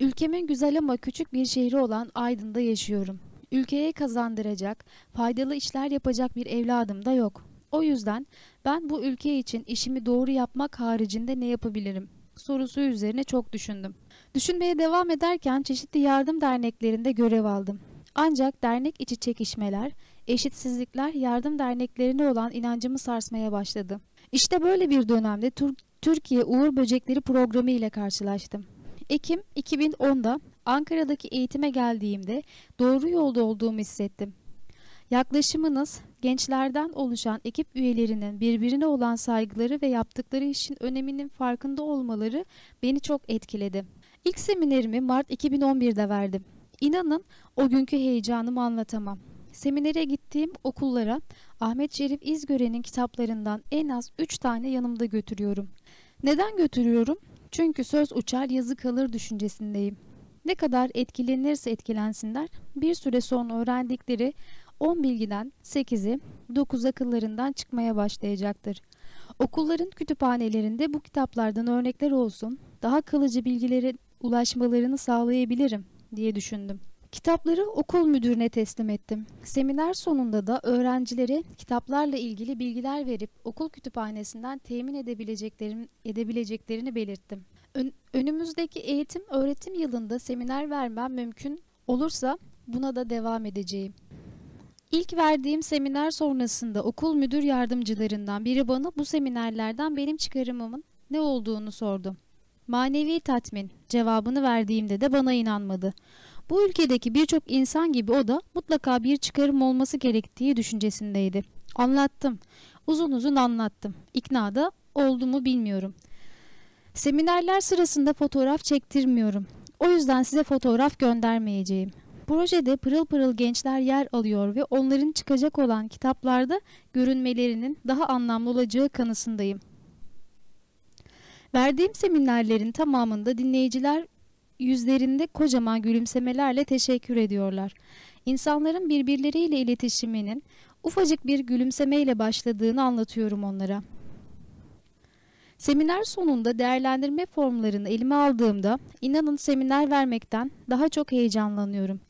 Ülkemin güzel ama küçük bir şehri olan Aydın'da yaşıyorum. Ülkeye kazandıracak, faydalı işler yapacak bir evladım da yok. O yüzden ben bu ülke için işimi doğru yapmak haricinde ne yapabilirim? Sorusu üzerine çok düşündüm. Düşünmeye devam ederken çeşitli yardım derneklerinde görev aldım. Ancak dernek içi çekişmeler, eşitsizlikler yardım derneklerine olan inancımı sarsmaya başladı. İşte böyle bir dönemde Tur Türkiye Uğur Böcekleri programı ile karşılaştım. Ekim 2010'da Ankara'daki eğitime geldiğimde doğru yolda olduğumu hissettim. Yaklaşımınız gençlerden oluşan ekip üyelerinin birbirine olan saygıları ve yaptıkları işin öneminin farkında olmaları beni çok etkiledi. İlk seminerimi Mart 2011'de verdim. İnanın o günkü heyecanımı anlatamam. Seminere gittiğim okullara Ahmet Şerif İzgören'in kitaplarından en az 3 tane yanımda götürüyorum. Neden götürüyorum? Çünkü söz uçar yazı kalır düşüncesindeyim. Ne kadar etkilenirse etkilensinler bir süre sonra öğrendikleri 10 bilgiden 8'i 9 akıllarından çıkmaya başlayacaktır. Okulların kütüphanelerinde bu kitaplardan örnekler olsun, daha kalıcı bilgilere ulaşmalarını sağlayabilirim diye düşündüm. Kitapları okul müdürüne teslim ettim. Seminer sonunda da öğrencilere kitaplarla ilgili bilgiler verip okul kütüphanesinden temin edebileceklerini, edebileceklerini belirttim. Ön, önümüzdeki eğitim öğretim yılında seminer vermem mümkün olursa buna da devam edeceğim. İlk verdiğim seminer sonrasında okul müdür yardımcılarından biri bana bu seminerlerden benim çıkarımımın ne olduğunu sordu. Manevi tatmin cevabını verdiğimde de bana inanmadı. Bu ülkedeki birçok insan gibi o da mutlaka bir çıkarım olması gerektiği düşüncesindeydi. Anlattım. Uzun uzun anlattım. İknada oldu mu bilmiyorum. Seminerler sırasında fotoğraf çektirmiyorum. O yüzden size fotoğraf göndermeyeceğim. Projede pırıl pırıl gençler yer alıyor ve onların çıkacak olan kitaplarda görünmelerinin daha anlamlı olacağı kanısındayım. Verdiğim seminerlerin tamamında dinleyiciler yüzlerinde kocaman gülümsemelerle teşekkür ediyorlar. İnsanların birbirleriyle iletişiminin ufacık bir gülümsemeyle başladığını anlatıyorum onlara. Seminer sonunda değerlendirme formlarını elime aldığımda inanın seminer vermekten daha çok heyecanlanıyorum.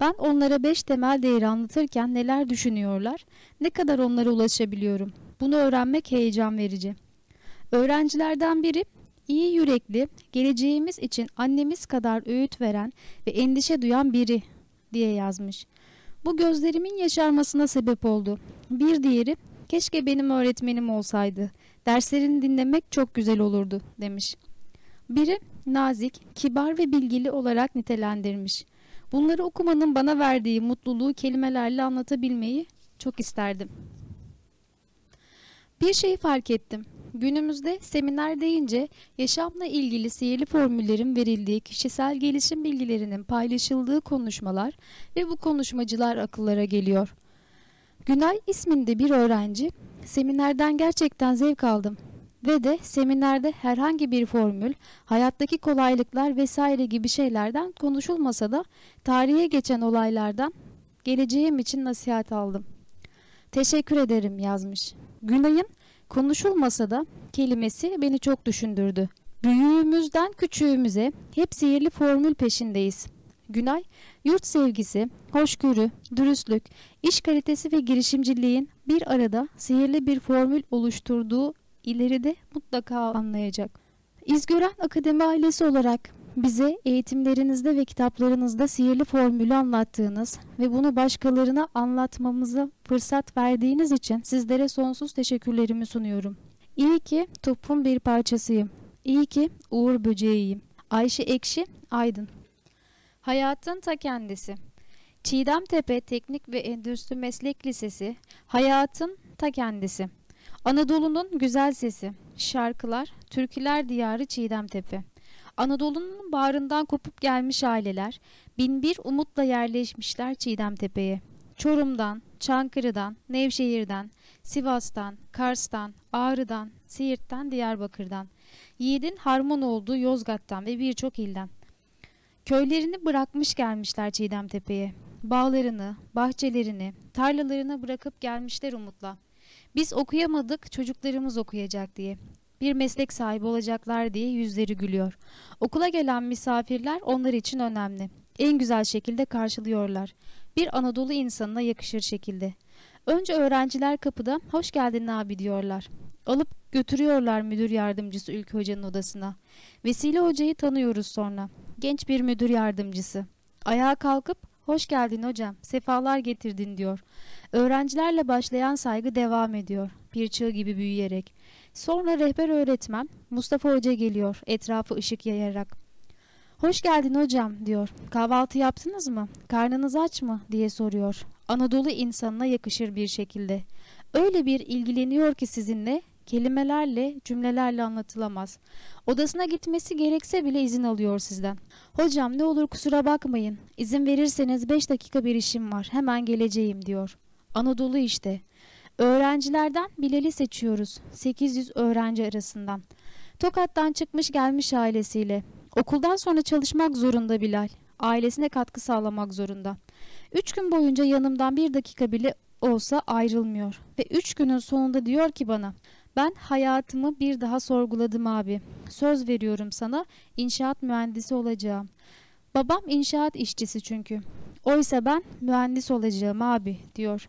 Ben onlara beş temel değeri anlatırken neler düşünüyorlar, ne kadar onlara ulaşabiliyorum. Bunu öğrenmek heyecan verici. Öğrencilerden biri iyi yürekli, geleceğimiz için annemiz kadar öğüt veren ve endişe duyan biri diye yazmış. Bu gözlerimin yaşarmasına sebep oldu. Bir diğeri keşke benim öğretmenim olsaydı. Derslerini dinlemek çok güzel olurdu demiş. Biri nazik, kibar ve bilgili olarak nitelendirmiş. Bunları okumanın bana verdiği mutluluğu kelimelerle anlatabilmeyi çok isterdim. Bir şeyi fark ettim. Günümüzde seminer deyince yaşamla ilgili sihirli formüllerin verildiği kişisel gelişim bilgilerinin paylaşıldığı konuşmalar ve bu konuşmacılar akıllara geliyor. Günay isminde bir öğrenci seminerden gerçekten zevk aldım ve de seminerde herhangi bir formül, hayattaki kolaylıklar vesaire gibi şeylerden konuşulmasa da tarihe geçen olaylardan geleceğim için nasihat aldım. Teşekkür ederim yazmış. Günay'ın konuşulmasa da kelimesi beni çok düşündürdü. Büyüğümüzden küçüğümüze hep sihirli formül peşindeyiz. Günay, yurt sevgisi, hoşgörü, dürüstlük, iş kalitesi ve girişimciliğin bir arada sihirli bir formül oluşturduğu ileride mutlaka anlayacak. İzgören Akademi ailesi olarak bize eğitimlerinizde ve kitaplarınızda sihirli formülü anlattığınız ve bunu başkalarına anlatmamıza fırsat verdiğiniz için sizlere sonsuz teşekkürlerimi sunuyorum. İyi ki topun bir parçasıyım. İyi ki Uğur böceğiyim. Ayşe Ekşi Aydın Hayatın ta kendisi Çiğdemtepe Teknik ve Endüstri Meslek Lisesi Hayatın ta kendisi Anadolu'nun güzel sesi Şarkılar Türküler Diyarı Çiğdemtepe Anadolu'nun bağrından kopup gelmiş aileler binbir umutla yerleşmişler Çiğdemtepe'ye. Çorum'dan, Çankırı'dan, Nevşehir'den, Sivas'tan, Kars'tan, Ağrı'dan, Siirt'ten, Diyarbakır'dan, Yiğit'in harman olduğu Yozgat'tan ve birçok ilden. Köylerini bırakmış gelmişler Çiğdemtepe'ye. Bağlarını, bahçelerini, tarlalarını bırakıp gelmişler umutla. Biz okuyamadık, çocuklarımız okuyacak diye bir meslek sahibi olacaklar diye yüzleri gülüyor. Okula gelen misafirler onlar için önemli. En güzel şekilde karşılıyorlar. Bir Anadolu insanına yakışır şekilde. Önce öğrenciler kapıda hoş geldin abi diyorlar. Alıp götürüyorlar müdür yardımcısı Ülke Hoca'nın odasına. Vesile Hoca'yı tanıyoruz sonra. Genç bir müdür yardımcısı. Ayağa kalkıp hoş geldin hocam sefalar getirdin diyor. Öğrencilerle başlayan saygı devam ediyor. Bir çığ gibi büyüyerek. Sonra rehber öğretmen Mustafa Hoca geliyor etrafı ışık yayarak. Hoş geldin hocam diyor. Kahvaltı yaptınız mı? Karnınız aç mı? diye soruyor. Anadolu insanına yakışır bir şekilde. Öyle bir ilgileniyor ki sizinle kelimelerle, cümlelerle anlatılamaz. Odasına gitmesi gerekse bile izin alıyor sizden. Hocam ne olur kusura bakmayın. İzin verirseniz 5 dakika bir işim var. Hemen geleceğim diyor. Anadolu işte. Öğrencilerden Bilal'i seçiyoruz. 800 öğrenci arasından. Tokat'tan çıkmış gelmiş ailesiyle. Okuldan sonra çalışmak zorunda Bilal. Ailesine katkı sağlamak zorunda. Üç gün boyunca yanımdan bir dakika bile olsa ayrılmıyor. Ve üç günün sonunda diyor ki bana ben hayatımı bir daha sorguladım abi. Söz veriyorum sana inşaat mühendisi olacağım. Babam inşaat işçisi çünkü. Oysa ben mühendis olacağım abi diyor.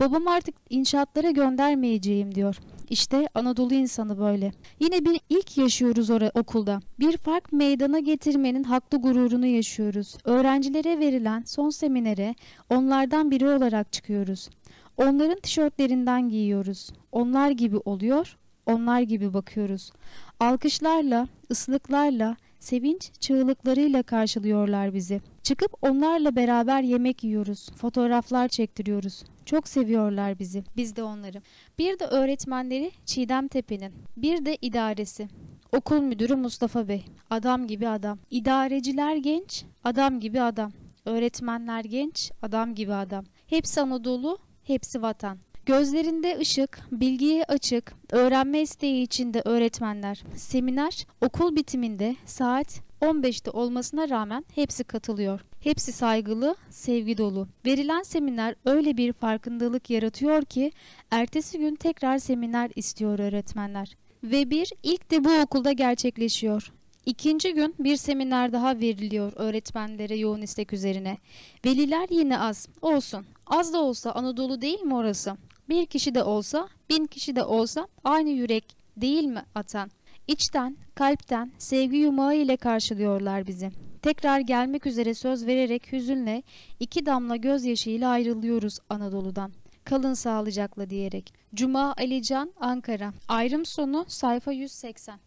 Babam artık inşaatlara göndermeyeceğim diyor. İşte Anadolu insanı böyle. Yine bir ilk yaşıyoruz orada okulda. Bir fark meydana getirmenin haklı gururunu yaşıyoruz. Öğrencilere verilen son seminere onlardan biri olarak çıkıyoruz. Onların tişörtlerinden giyiyoruz. Onlar gibi oluyor, onlar gibi bakıyoruz. Alkışlarla, ıslıklarla, sevinç çığlıklarıyla karşılıyorlar bizi. Çıkıp onlarla beraber yemek yiyoruz, fotoğraflar çektiriyoruz. Çok seviyorlar bizi, biz de onları. Bir de öğretmenleri Çiğdem Tepe'nin, bir de idaresi. Okul müdürü Mustafa Bey, adam gibi adam. İdareciler genç, adam gibi adam. Öğretmenler genç, adam gibi adam. Hepsi Anadolu, hepsi vatan. Gözlerinde ışık, bilgiye açık, öğrenme isteği içinde öğretmenler. Seminer okul bitiminde saat 15'te olmasına rağmen hepsi katılıyor. Hepsi saygılı, sevgi dolu. Verilen seminer öyle bir farkındalık yaratıyor ki ertesi gün tekrar seminer istiyor öğretmenler. Ve bir ilk de bu okulda gerçekleşiyor. İkinci gün bir seminer daha veriliyor öğretmenlere yoğun istek üzerine. Veliler yine az. Olsun. Az da olsa Anadolu değil mi orası? Bir kişi de olsa, bin kişi de olsa aynı yürek değil mi atan? İçten, kalpten, sevgi yumağı ile karşılıyorlar bizi. Tekrar gelmek üzere söz vererek hüzünle iki damla gözyaşıyla ayrılıyoruz Anadolu'dan. Kalın sağlıcakla diyerek. Cuma Alican Ankara. Ayrım sonu sayfa 180.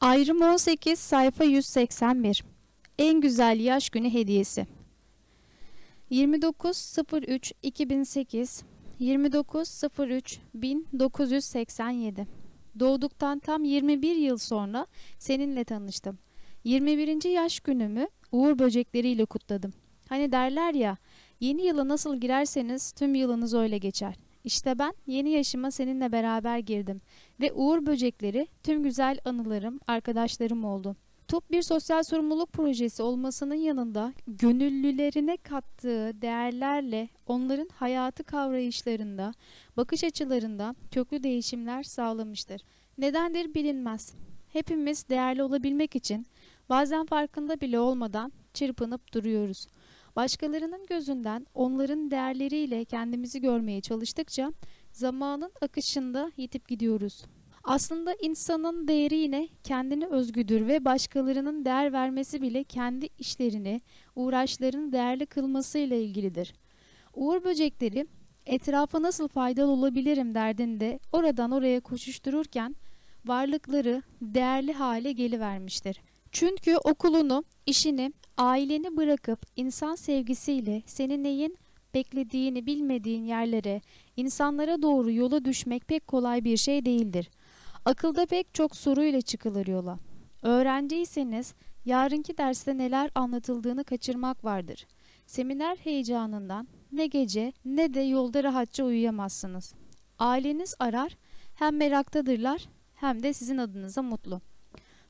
Ayrım 18 sayfa 181. En güzel yaş günü hediyesi. 29.03 2008 29.03 1987 Doğduktan tam 21 yıl sonra seninle tanıştım. 21. yaş günümü uğur böcekleriyle kutladım. Hani derler ya, yeni yıla nasıl girerseniz tüm yılınız öyle geçer. İşte ben yeni yaşıma seninle beraber girdim ve uğur böcekleri tüm güzel anılarım, arkadaşlarım oldu. TUP bir sosyal sorumluluk projesi olmasının yanında gönüllülerine kattığı değerlerle onların hayatı kavrayışlarında, bakış açılarında köklü değişimler sağlamıştır. Nedendir bilinmez. Hepimiz değerli olabilmek için bazen farkında bile olmadan çırpınıp duruyoruz. Başkalarının gözünden onların değerleriyle kendimizi görmeye çalıştıkça zamanın akışında yitip gidiyoruz. Aslında insanın değeri yine kendine özgüdür ve başkalarının değer vermesi bile kendi işlerini, uğraşlarını değerli kılmasıyla ilgilidir. Uğur böcekleri etrafa nasıl faydalı olabilirim derdinde oradan oraya koşuştururken varlıkları değerli hale gelivermiştir. Çünkü okulunu, işini, aileni bırakıp insan sevgisiyle senin neyin beklediğini bilmediğin yerlere, insanlara doğru yola düşmek pek kolay bir şey değildir. Akılda pek çok soruyla çıkılır yola. Öğrenciyseniz yarınki derste neler anlatıldığını kaçırmak vardır. Seminer heyecanından ne gece ne de yolda rahatça uyuyamazsınız. Aileniz arar, hem meraktadırlar hem de sizin adınıza mutlu.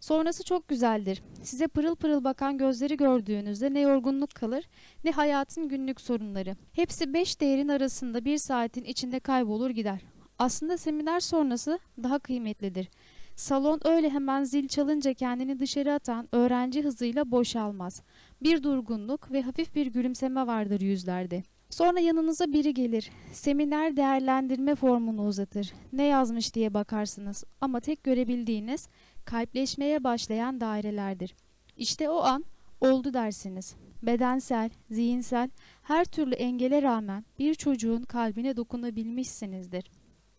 Sonrası çok güzeldir. Size pırıl pırıl bakan gözleri gördüğünüzde ne yorgunluk kalır ne hayatın günlük sorunları. Hepsi beş değerin arasında bir saatin içinde kaybolur gider. Aslında seminer sonrası daha kıymetlidir. Salon öyle hemen zil çalınca kendini dışarı atan öğrenci hızıyla boşalmaz. Bir durgunluk ve hafif bir gülümseme vardır yüzlerde. Sonra yanınıza biri gelir. Seminer değerlendirme formunu uzatır. Ne yazmış diye bakarsınız ama tek görebildiğiniz kalpleşmeye başlayan dairelerdir. İşte o an oldu dersiniz. Bedensel, zihinsel, her türlü engele rağmen bir çocuğun kalbine dokunabilmişsinizdir.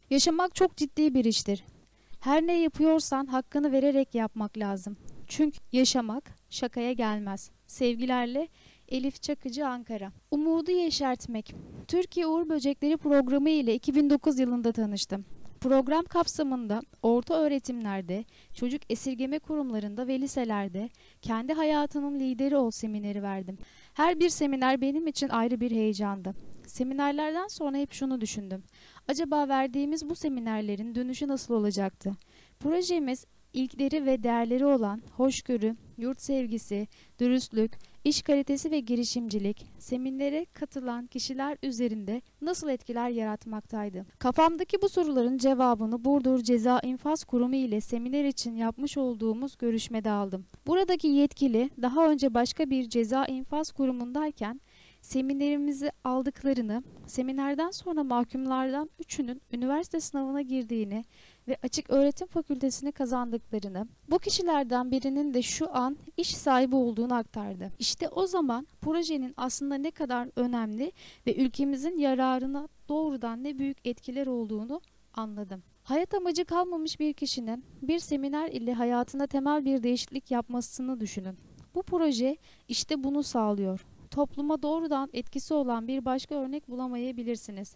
Yaşamak çok ciddi bir iştir. Her ne yapıyorsan hakkını vererek yapmak lazım. Çünkü yaşamak şakaya gelmez. Sevgilerle Elif Çakıcı Ankara. Umudu yeşertmek. Türkiye Uğur Böcekleri programı ile 2009 yılında tanıştım. Program kapsamında orta öğretimlerde, çocuk esirgeme kurumlarında ve liselerde kendi hayatının lideri ol semineri verdim. Her bir seminer benim için ayrı bir heyecandı. Seminerlerden sonra hep şunu düşündüm. Acaba verdiğimiz bu seminerlerin dönüşü nasıl olacaktı? Projemiz ilkleri ve değerleri olan hoşgörü, yurt sevgisi, dürüstlük, iş kalitesi ve girişimcilik seminere katılan kişiler üzerinde nasıl etkiler yaratmaktaydı? Kafamdaki bu soruların cevabını Burdur Ceza İnfaz Kurumu ile seminer için yapmış olduğumuz görüşmede aldım. Buradaki yetkili daha önce başka bir ceza infaz kurumundayken seminerimizi aldıklarını, seminerden sonra mahkumlardan üçünün üniversite sınavına girdiğini ve açık öğretim fakültesini kazandıklarını, bu kişilerden birinin de şu an iş sahibi olduğunu aktardı. İşte o zaman projenin aslında ne kadar önemli ve ülkemizin yararına doğrudan ne büyük etkiler olduğunu anladım. Hayat amacı kalmamış bir kişinin bir seminer ile hayatında temel bir değişiklik yapmasını düşünün. Bu proje işte bunu sağlıyor. Topluma doğrudan etkisi olan bir başka örnek bulamayabilirsiniz.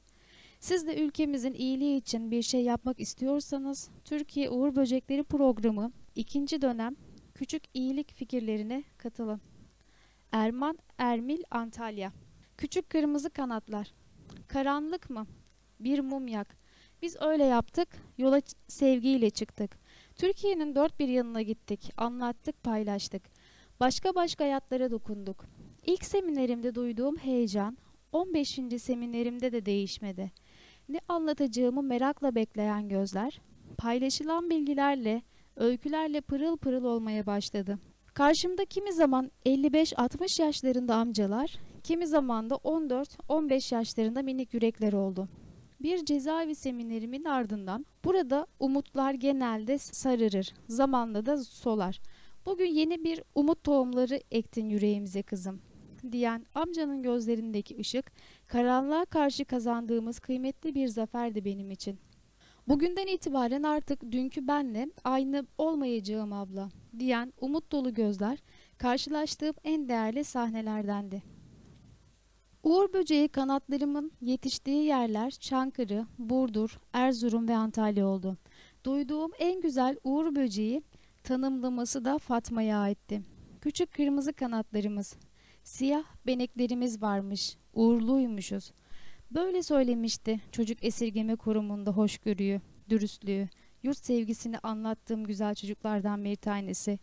Siz de ülkemizin iyiliği için bir şey yapmak istiyorsanız Türkiye Uğur Böcekleri programı ikinci dönem küçük iyilik fikirlerine katılın. Erman Ermil Antalya Küçük kırmızı kanatlar Karanlık mı? Bir mum yak. Biz öyle yaptık, yola sevgiyle çıktık. Türkiye'nin dört bir yanına gittik, anlattık, paylaştık. Başka başka hayatlara dokunduk. İlk seminerimde duyduğum heyecan 15. seminerimde de değişmedi. Ne anlatacağımı merakla bekleyen gözler, paylaşılan bilgilerle, öykülerle pırıl pırıl olmaya başladı. Karşımda kimi zaman 55-60 yaşlarında amcalar, kimi zaman da 14-15 yaşlarında minik yürekler oldu. Bir cezaevi seminerimin ardından burada umutlar genelde sararır, zamanla da solar. Bugün yeni bir umut tohumları ektin yüreğimize kızım diyen amcanın gözlerindeki ışık, karanlığa karşı kazandığımız kıymetli bir zaferdi benim için. Bugünden itibaren artık dünkü benle aynı olmayacağım abla diyen umut dolu gözler karşılaştığım en değerli sahnelerdendi. Uğur böceği kanatlarımın yetiştiği yerler Çankırı, Burdur, Erzurum ve Antalya oldu. Duyduğum en güzel uğur böceği tanımlaması da Fatma'ya aitti. Küçük kırmızı kanatlarımız, siyah beneklerimiz varmış, uğurluymuşuz. Böyle söylemişti çocuk esirgeme kurumunda hoşgörüyü, dürüstlüğü, yurt sevgisini anlattığım güzel çocuklardan bir tanesi.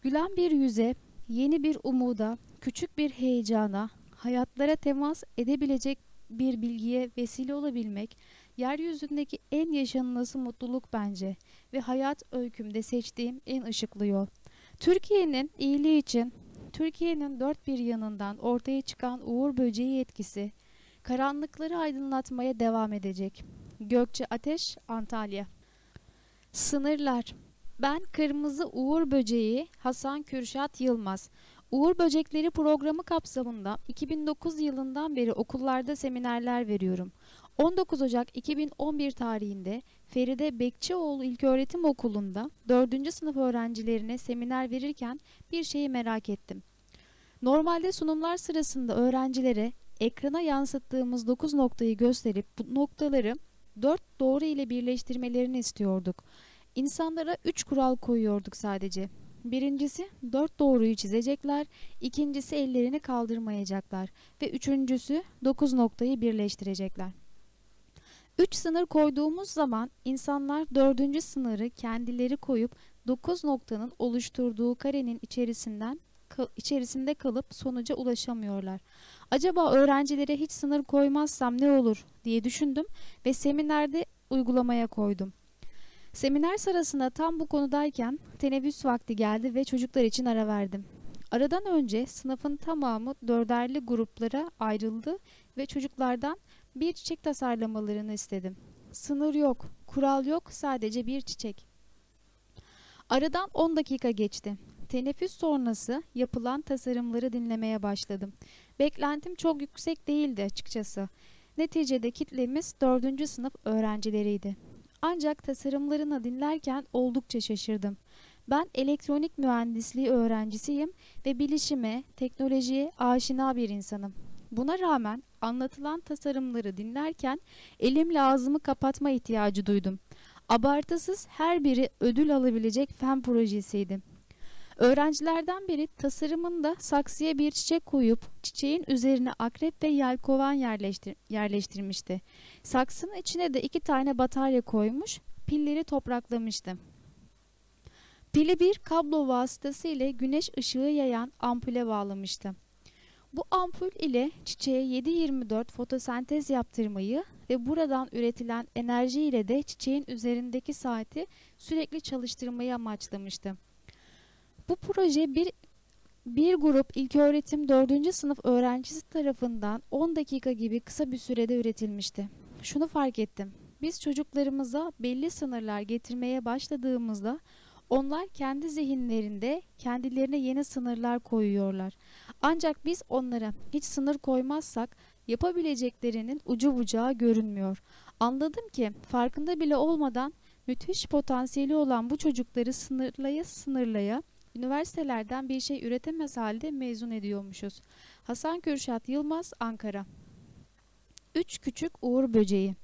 Gülen bir yüze, yeni bir umuda, küçük bir heyecana, hayatlara temas edebilecek bir bilgiye vesile olabilmek, yeryüzündeki en yaşanılası mutluluk bence ve hayat öykümde seçtiğim en ışıklı yol. Türkiye'nin iyiliği için, Türkiye'nin dört bir yanından ortaya çıkan Uğur Böceği etkisi, karanlıkları aydınlatmaya devam edecek. Gökçe Ateş, Antalya Sınırlar Ben Kırmızı Uğur Böceği Hasan Kürşat Yılmaz Uğur Böcekleri programı kapsamında 2009 yılından beri okullarda seminerler veriyorum. 19 Ocak 2011 tarihinde Feride Bekçioğlu İlköğretim Okulu'nda 4. sınıf öğrencilerine seminer verirken bir şeyi merak ettim. Normalde sunumlar sırasında öğrencilere ekrana yansıttığımız 9 noktayı gösterip bu noktaları 4 doğru ile birleştirmelerini istiyorduk. İnsanlara 3 kural koyuyorduk sadece. Birincisi dört doğruyu çizecekler, ikincisi ellerini kaldırmayacaklar ve üçüncüsü dokuz noktayı birleştirecekler. Üç sınır koyduğumuz zaman insanlar dördüncü sınırı kendileri koyup dokuz noktanın oluşturduğu karenin içerisinden içerisinde kalıp sonuca ulaşamıyorlar. Acaba öğrencilere hiç sınır koymazsam ne olur diye düşündüm ve seminerde uygulamaya koydum. Seminer sırasında tam bu konudayken teneffüs vakti geldi ve çocuklar için ara verdim. Aradan önce sınıfın tamamı dörderli gruplara ayrıldı ve çocuklardan bir çiçek tasarlamalarını istedim. Sınır yok, kural yok, sadece bir çiçek. Aradan 10 dakika geçti. Teneffüs sonrası yapılan tasarımları dinlemeye başladım. Beklentim çok yüksek değildi açıkçası. Neticede kitlemiz 4. sınıf öğrencileriydi. Ancak tasarımlarını dinlerken oldukça şaşırdım. Ben elektronik mühendisliği öğrencisiyim ve bilişime, teknolojiye aşina bir insanım. Buna rağmen anlatılan tasarımları dinlerken elimle ağzımı kapatma ihtiyacı duydum. Abartısız her biri ödül alabilecek fen projesiydi. Öğrencilerden biri tasarımında saksıya bir çiçek koyup çiçeğin üzerine akrep ve yelkovan yerleştir yerleştirmişti. Saksının içine de iki tane batarya koymuş, pilleri topraklamıştı. Pili bir kablo vasıtasıyla güneş ışığı yayan ampule bağlamıştı. Bu ampul ile çiçeğe 7-24 fotosentez yaptırmayı ve buradan üretilen enerji ile de çiçeğin üzerindeki saati sürekli çalıştırmayı amaçlamıştı. Bu proje bir bir grup ilköğretim 4. sınıf öğrencisi tarafından 10 dakika gibi kısa bir sürede üretilmişti. Şunu fark ettim. Biz çocuklarımıza belli sınırlar getirmeye başladığımızda onlar kendi zihinlerinde kendilerine yeni sınırlar koyuyorlar. Ancak biz onlara hiç sınır koymazsak Yapabileceklerinin ucu bucağı görünmüyor. Anladım ki farkında bile olmadan müthiş potansiyeli olan bu çocukları sınırlaya sınırlaya üniversitelerden bir şey üretemez halde mezun ediyormuşuz. Hasan Kürşat Yılmaz, Ankara. Üç küçük uğur böceği.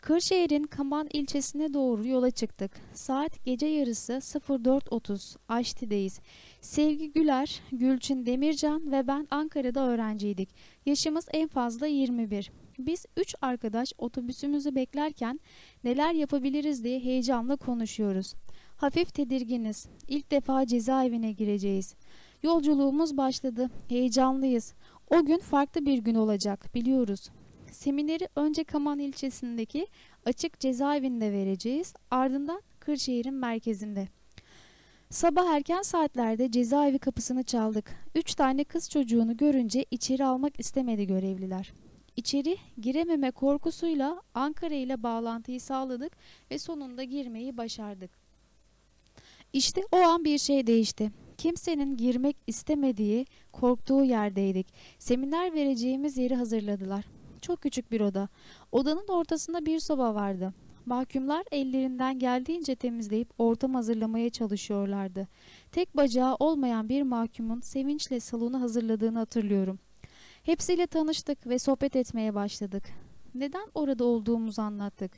Kırşehir'in Kaman ilçesine doğru yola çıktık. Saat gece yarısı 04.30. Aşti'deyiz. Sevgi Güler, Gülçin Demircan ve ben Ankara'da öğrenciydik. Yaşımız en fazla 21. Biz üç arkadaş otobüsümüzü beklerken neler yapabiliriz diye heyecanla konuşuyoruz. Hafif tedirginiz. İlk defa cezaevine gireceğiz. Yolculuğumuz başladı. Heyecanlıyız. O gün farklı bir gün olacak biliyoruz. Semineri önce Kaman ilçesindeki açık cezaevinde vereceğiz. Ardından Kırşehir'in merkezinde. Sabah erken saatlerde cezaevi kapısını çaldık. Üç tane kız çocuğunu görünce içeri almak istemedi görevliler. İçeri girememe korkusuyla Ankara ile bağlantıyı sağladık ve sonunda girmeyi başardık. İşte o an bir şey değişti. Kimsenin girmek istemediği, korktuğu yerdeydik. Seminer vereceğimiz yeri hazırladılar. Çok küçük bir oda. Odanın ortasında bir soba vardı. Mahkumlar ellerinden geldiğince temizleyip ortam hazırlamaya çalışıyorlardı. Tek bacağı olmayan bir mahkumun sevinçle salonu hazırladığını hatırlıyorum. Hepsiyle tanıştık ve sohbet etmeye başladık. Neden orada olduğumuzu anlattık.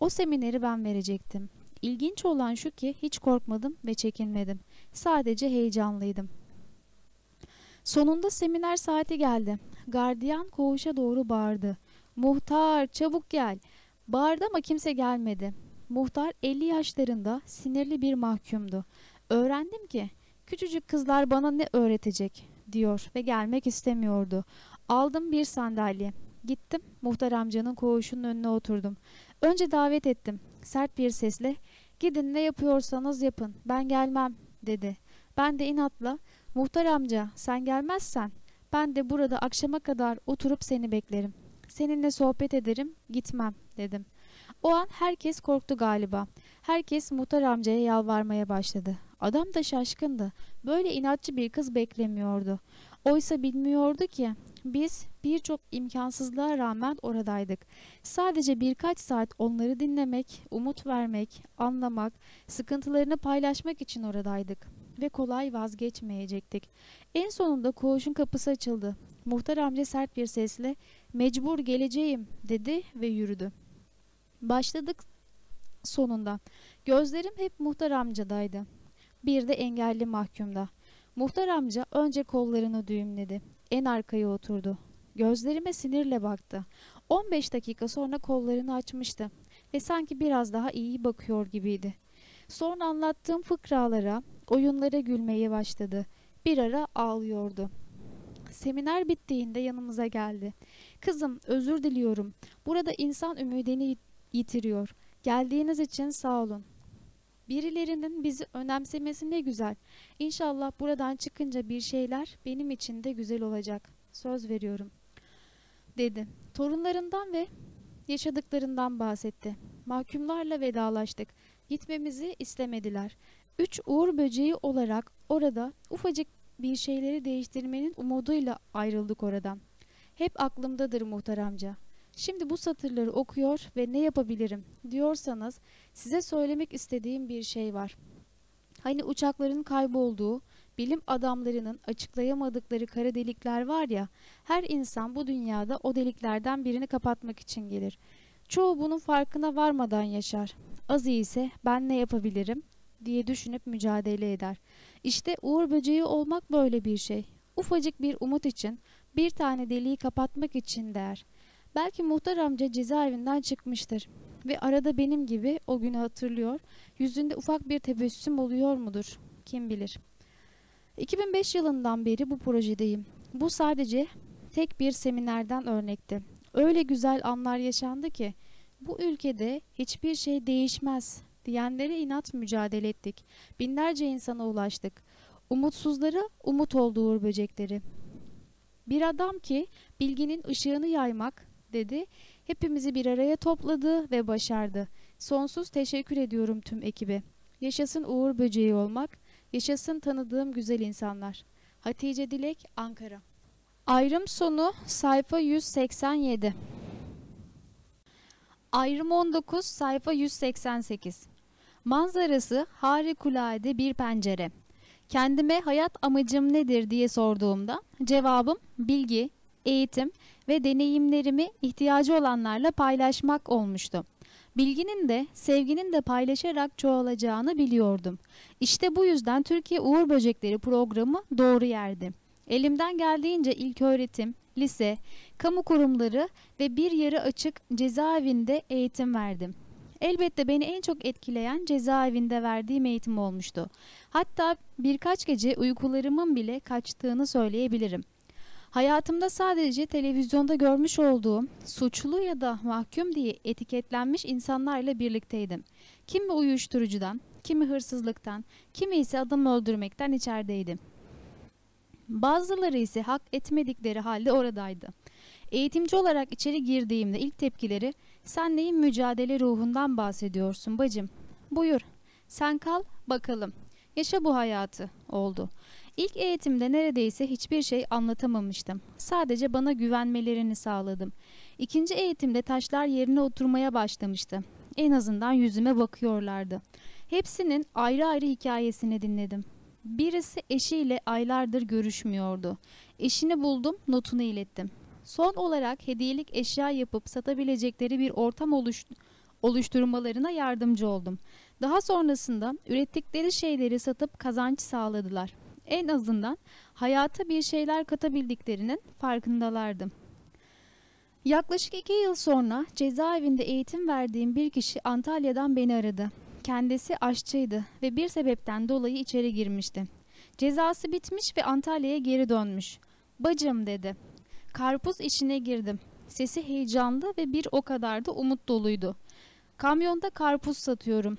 O semineri ben verecektim. İlginç olan şu ki hiç korkmadım ve çekinmedim. Sadece heyecanlıydım. Sonunda seminer saati geldi. Gardiyan koğuşa doğru bağırdı. Muhtar çabuk gel. Bağırdı ama kimse gelmedi. Muhtar 50 yaşlarında sinirli bir mahkumdu. Öğrendim ki küçücük kızlar bana ne öğretecek diyor ve gelmek istemiyordu. Aldım bir sandalye. Gittim muhtar amcanın koğuşunun önüne oturdum. Önce davet ettim. Sert bir sesle gidin ne yapıyorsanız yapın ben gelmem dedi. Ben de inatla muhtar amca sen gelmezsen ben de burada akşama kadar oturup seni beklerim. Seninle sohbet ederim gitmem dedim. O an herkes korktu galiba. Herkes muhtar amcaya yalvarmaya başladı. Adam da şaşkındı. Böyle inatçı bir kız beklemiyordu. Oysa bilmiyordu ki biz birçok imkansızlığa rağmen oradaydık. Sadece birkaç saat onları dinlemek, umut vermek, anlamak, sıkıntılarını paylaşmak için oradaydık ve kolay vazgeçmeyecektik. En sonunda koğuşun kapısı açıldı. Muhtar amca sert bir sesle "Mecbur geleceğim." dedi ve yürüdü. Başladık sonunda. Gözlerim hep muhtar amcadaydı. Bir de engelli mahkumda. Muhtar amca önce kollarını düğümledi. En arkaya oturdu. Gözlerime sinirle baktı. 15 dakika sonra kollarını açmıştı ve sanki biraz daha iyi bakıyor gibiydi. Sonra anlattığım fıkralara, oyunlara gülmeye başladı. Bir ara ağlıyordu. Seminer bittiğinde yanımıza geldi. Kızım özür diliyorum. Burada insan ümidini yitiriyor. Geldiğiniz için sağ olun. Birilerinin bizi önemsemesi ne güzel. İnşallah buradan çıkınca bir şeyler benim için de güzel olacak. Söz veriyorum. Dedi. Torunlarından ve yaşadıklarından bahsetti. Mahkumlarla vedalaştık. Gitmemizi istemediler. Üç uğur böceği olarak orada ufacık bir şeyleri değiştirmenin umuduyla ayrıldık oradan. Hep aklımdadır muhtar amca. Şimdi bu satırları okuyor ve ne yapabilirim diyorsanız size söylemek istediğim bir şey var. Hani uçakların kaybolduğu, bilim adamlarının açıklayamadıkları kara delikler var ya, her insan bu dünyada o deliklerden birini kapatmak için gelir. Çoğu bunun farkına varmadan yaşar. Azı ise ben ne yapabilirim diye düşünüp mücadele eder. İşte uğur böceği olmak böyle bir şey. Ufacık bir umut için, bir tane deliği kapatmak için der. Belki muhtar amca cezaevinden çıkmıştır ve arada benim gibi o günü hatırlıyor, yüzünde ufak bir tebessüm oluyor mudur? Kim bilir. 2005 yılından beri bu projedeyim. Bu sadece tek bir seminerden örnekti. Öyle güzel anlar yaşandı ki bu ülkede hiçbir şey değişmez diyenlere inat mücadele ettik. Binlerce insana ulaştık. Umutsuzlara umut oldu uğur böcekleri. Bir adam ki bilginin ışığını yaymak dedi. Hepimizi bir araya topladı ve başardı. Sonsuz teşekkür ediyorum tüm ekibe. Yaşasın uğur böceği olmak, yaşasın tanıdığım güzel insanlar. Hatice Dilek, Ankara Ayrım sonu sayfa 187. Ayrım 19 sayfa 188. Manzarası harikulade bir pencere. Kendime hayat amacım nedir diye sorduğumda cevabım bilgi, eğitim ve deneyimlerimi ihtiyacı olanlarla paylaşmak olmuştu. Bilginin de sevginin de paylaşarak çoğalacağını biliyordum. İşte bu yüzden Türkiye Uğur Böcekleri programı doğru yerdi. Elimden geldiğince ilk öğretim, lise, kamu kurumları ve bir yarı açık cezaevinde eğitim verdim. Elbette beni en çok etkileyen cezaevinde verdiğim eğitim olmuştu. Hatta birkaç gece uykularımın bile kaçtığını söyleyebilirim. Hayatımda sadece televizyonda görmüş olduğum suçlu ya da mahkum diye etiketlenmiş insanlarla birlikteydim. Kimi uyuşturucudan, kimi hırsızlıktan, kimi ise adam öldürmekten içerideydi. Bazıları ise hak etmedikleri halde oradaydı. Eğitimci olarak içeri girdiğimde ilk tepkileri sen neyin mücadele ruhundan bahsediyorsun bacım? Buyur sen kal bakalım yaşa bu hayatı oldu. İlk eğitimde neredeyse hiçbir şey anlatamamıştım. Sadece bana güvenmelerini sağladım. İkinci eğitimde taşlar yerine oturmaya başlamıştı. En azından yüzüme bakıyorlardı. Hepsinin ayrı ayrı hikayesini dinledim. Birisi eşiyle aylardır görüşmüyordu. Eşini buldum, notunu ilettim. Son olarak hediyelik eşya yapıp satabilecekleri bir ortam oluş oluşturmalarına yardımcı oldum. Daha sonrasında ürettikleri şeyleri satıp kazanç sağladılar. En azından hayata bir şeyler katabildiklerinin farkındalardı. Yaklaşık iki yıl sonra cezaevinde eğitim verdiğim bir kişi Antalya'dan beni aradı. Kendisi aşçıydı ve bir sebepten dolayı içeri girmişti. Cezası bitmiş ve Antalya'ya geri dönmüş. Bacım dedi. Karpuz işine girdim. Sesi heyecanlı ve bir o kadar da umut doluydu. Kamyonda karpuz satıyorum.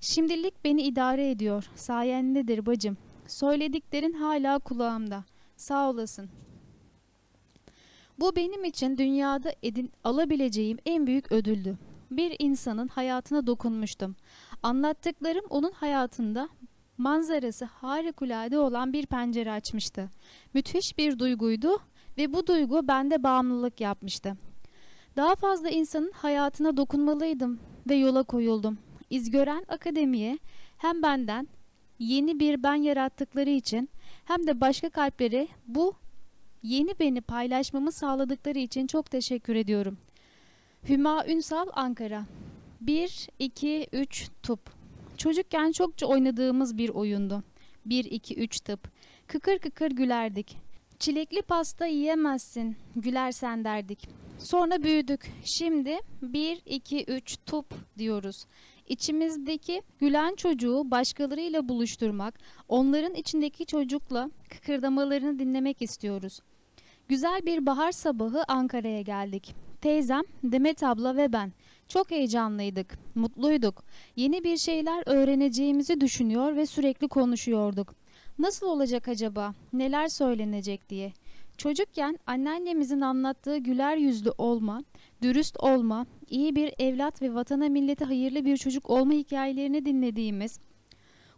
Şimdilik beni idare ediyor. Sayendedir bacım. Söylediklerin hala kulağımda. Sağ olasın. Bu benim için dünyada edin alabileceğim en büyük ödüldü. Bir insanın hayatına dokunmuştum. Anlattıklarım onun hayatında manzarası harikulade olan bir pencere açmıştı. Müthiş bir duyguydu ve bu duygu bende bağımlılık yapmıştı. Daha fazla insanın hayatına dokunmalıydım ve yola koyuldum. İzgören Akademi'ye hem benden yeni bir ben yarattıkları için hem de başka kalplere bu yeni beni paylaşmamı sağladıkları için çok teşekkür ediyorum. Hüma Ünsal Ankara 1, 2, 3 tıp Çocukken çokça oynadığımız bir oyundu. 1, 2, 3 tıp. Kıkır kıkır gülerdik. Çilekli pasta yiyemezsin, gülersen derdik. Sonra büyüdük. Şimdi 1, 2, 3 tıp diyoruz. İçimizdeki gülen çocuğu başkalarıyla buluşturmak, onların içindeki çocukla kıkırdamalarını dinlemek istiyoruz. Güzel bir bahar sabahı Ankara'ya geldik. Teyzem, Demet abla ve ben. Çok heyecanlıydık, mutluyduk. Yeni bir şeyler öğreneceğimizi düşünüyor ve sürekli konuşuyorduk. Nasıl olacak acaba, neler söylenecek diye. Çocukken anneannemizin anlattığı güler yüzlü olma, dürüst olma, iyi bir evlat ve vatana millete hayırlı bir çocuk olma hikayelerini dinlediğimiz,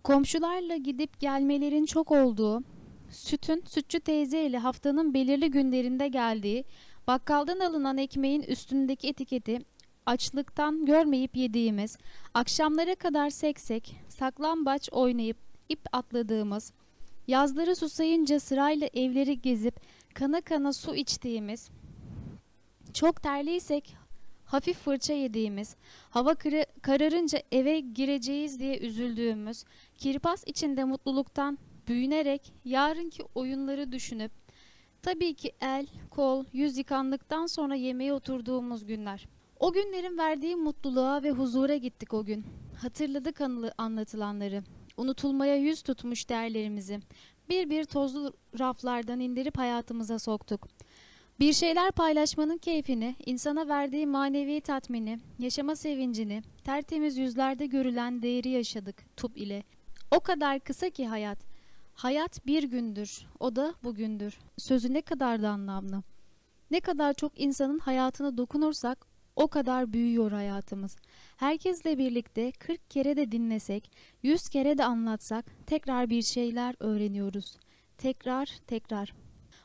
komşularla gidip gelmelerin çok olduğu, sütün sütçü teyze ile haftanın belirli günlerinde geldiği, bakkaldan alınan ekmeğin üstündeki etiketi açlıktan görmeyip yediğimiz, akşamlara kadar seksek, saklambaç oynayıp ip atladığımız, yazları susayınca sırayla evleri gezip kana kana su içtiğimiz, çok terliysek hafif fırça yediğimiz, hava kararınca eve gireceğiz diye üzüldüğümüz, kirpas içinde mutluluktan büyünerek yarınki oyunları düşünüp, tabii ki el, kol, yüz yıkandıktan sonra yemeğe oturduğumuz günler. O günlerin verdiği mutluluğa ve huzura gittik o gün. Hatırladık anlatılanları. Unutulmaya yüz tutmuş değerlerimizi. Bir bir tozlu raflardan indirip hayatımıza soktuk. Bir şeyler paylaşmanın keyfini, insana verdiği manevi tatmini, yaşama sevincini, tertemiz yüzlerde görülen değeri yaşadık tup ile. O kadar kısa ki hayat. Hayat bir gündür, o da bugündür. Sözü ne kadar da anlamlı. Ne kadar çok insanın hayatına dokunursak o kadar büyüyor hayatımız. Herkesle birlikte 40 kere de dinlesek, 100 kere de anlatsak tekrar bir şeyler öğreniyoruz. Tekrar tekrar.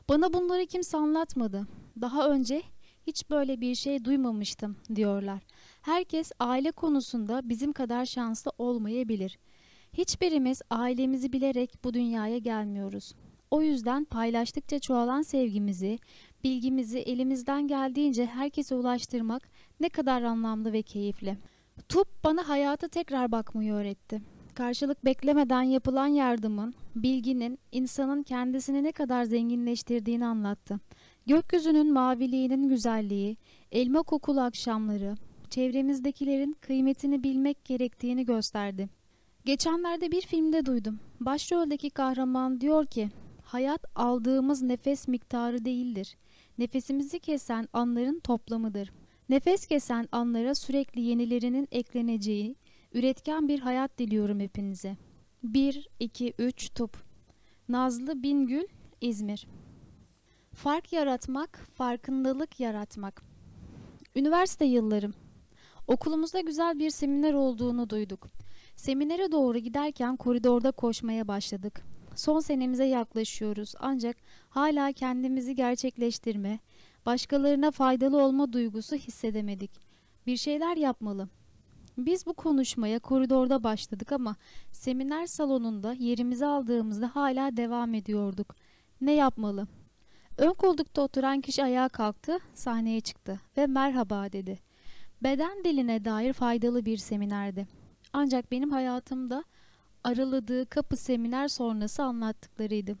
Bana bunları kimse anlatmadı. Daha önce hiç böyle bir şey duymamıştım diyorlar. Herkes aile konusunda bizim kadar şanslı olmayabilir. Hiçbirimiz ailemizi bilerek bu dünyaya gelmiyoruz. O yüzden paylaştıkça çoğalan sevgimizi, bilgimizi elimizden geldiğince herkese ulaştırmak ne kadar anlamlı ve keyifli. Tup bana hayata tekrar bakmayı öğretti. Karşılık beklemeden yapılan yardımın, bilginin insanın kendisini ne kadar zenginleştirdiğini anlattı. Gökyüzünün maviliğinin güzelliği, elma kokulu akşamları, çevremizdekilerin kıymetini bilmek gerektiğini gösterdi. Geçenlerde bir filmde duydum. Başroldeki kahraman diyor ki, hayat aldığımız nefes miktarı değildir. Nefesimizi kesen anların toplamıdır. Nefes kesen anlara sürekli yenilerinin ekleneceği, üretken bir hayat diliyorum hepinize. 1, 2, 3 top. Nazlı Bingül, İzmir. Fark yaratmak, farkındalık yaratmak. Üniversite yıllarım. Okulumuzda güzel bir seminer olduğunu duyduk. Seminere doğru giderken koridorda koşmaya başladık. Son senemize yaklaşıyoruz ancak hala kendimizi gerçekleştirme, başkalarına faydalı olma duygusu hissedemedik. Bir şeyler yapmalı. Biz bu konuşmaya koridorda başladık ama seminer salonunda yerimizi aldığımızda hala devam ediyorduk. Ne yapmalı? Ön koltukta oturan kişi ayağa kalktı, sahneye çıktı ve merhaba dedi. Beden diline dair faydalı bir seminerdi. Ancak benim hayatımda araladığı kapı seminer sonrası anlattıklarıydı.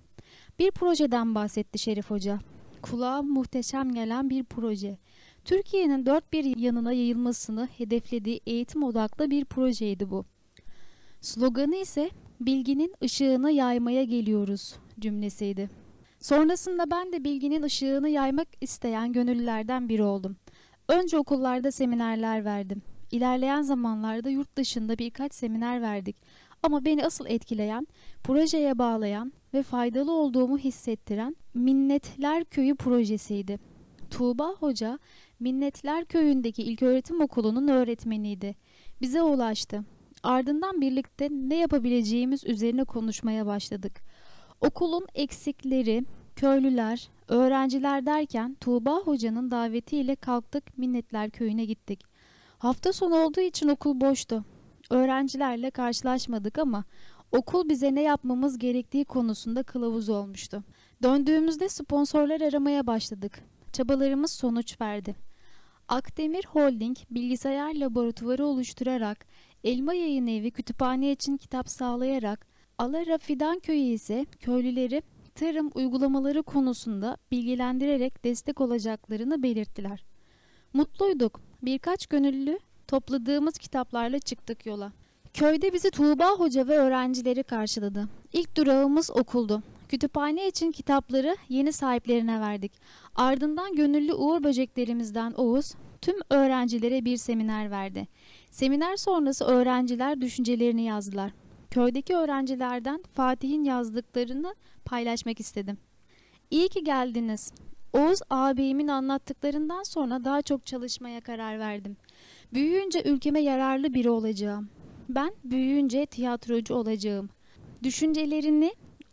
Bir projeden bahsetti Şerif Hoca. Kulağa muhteşem gelen bir proje. Türkiye'nin dört bir yanına yayılmasını hedeflediği eğitim odaklı bir projeydi bu. Sloganı ise bilginin ışığını yaymaya geliyoruz cümlesiydi. Sonrasında ben de bilginin ışığını yaymak isteyen gönüllülerden biri oldum. Önce okullarda seminerler verdim. İlerleyen zamanlarda yurt dışında birkaç seminer verdik. Ama beni asıl etkileyen, projeye bağlayan ve faydalı olduğumu hissettiren Minnetler Köyü projesiydi. Tuğba Hoca, Minnetler Köyü'ndeki ilköğretim okulunun öğretmeniydi. Bize ulaştı. Ardından birlikte ne yapabileceğimiz üzerine konuşmaya başladık. Okulun eksikleri, köylüler, öğrenciler derken Tuğba Hoca'nın davetiyle kalktık Minnetler Köyü'ne gittik. Hafta sonu olduğu için okul boştu. Öğrencilerle karşılaşmadık ama okul bize ne yapmamız gerektiği konusunda kılavuz olmuştu. Döndüğümüzde sponsorlar aramaya başladık. Çabalarımız sonuç verdi. Akdemir Holding bilgisayar laboratuvarı oluşturarak, Elma Yayın Evi kütüphane için kitap sağlayarak, Alara Fidan Köyü ise köylüleri tarım uygulamaları konusunda bilgilendirerek destek olacaklarını belirttiler. Mutluyduk. Birkaç gönüllü topladığımız kitaplarla çıktık yola. Köyde bizi Tuğba Hoca ve öğrencileri karşıladı. İlk durağımız okuldu. Kütüphane için kitapları yeni sahiplerine verdik. Ardından gönüllü uğur böceklerimizden Oğuz tüm öğrencilere bir seminer verdi. Seminer sonrası öğrenciler düşüncelerini yazdılar. Köydeki öğrencilerden Fatih'in yazdıklarını paylaşmak istedim. İyi ki geldiniz. Oğuz ağabeyimin anlattıklarından sonra daha çok çalışmaya karar verdim. Büyüyünce ülkeme yararlı biri olacağım. Ben büyüyünce tiyatrocu olacağım. Düşüncelerini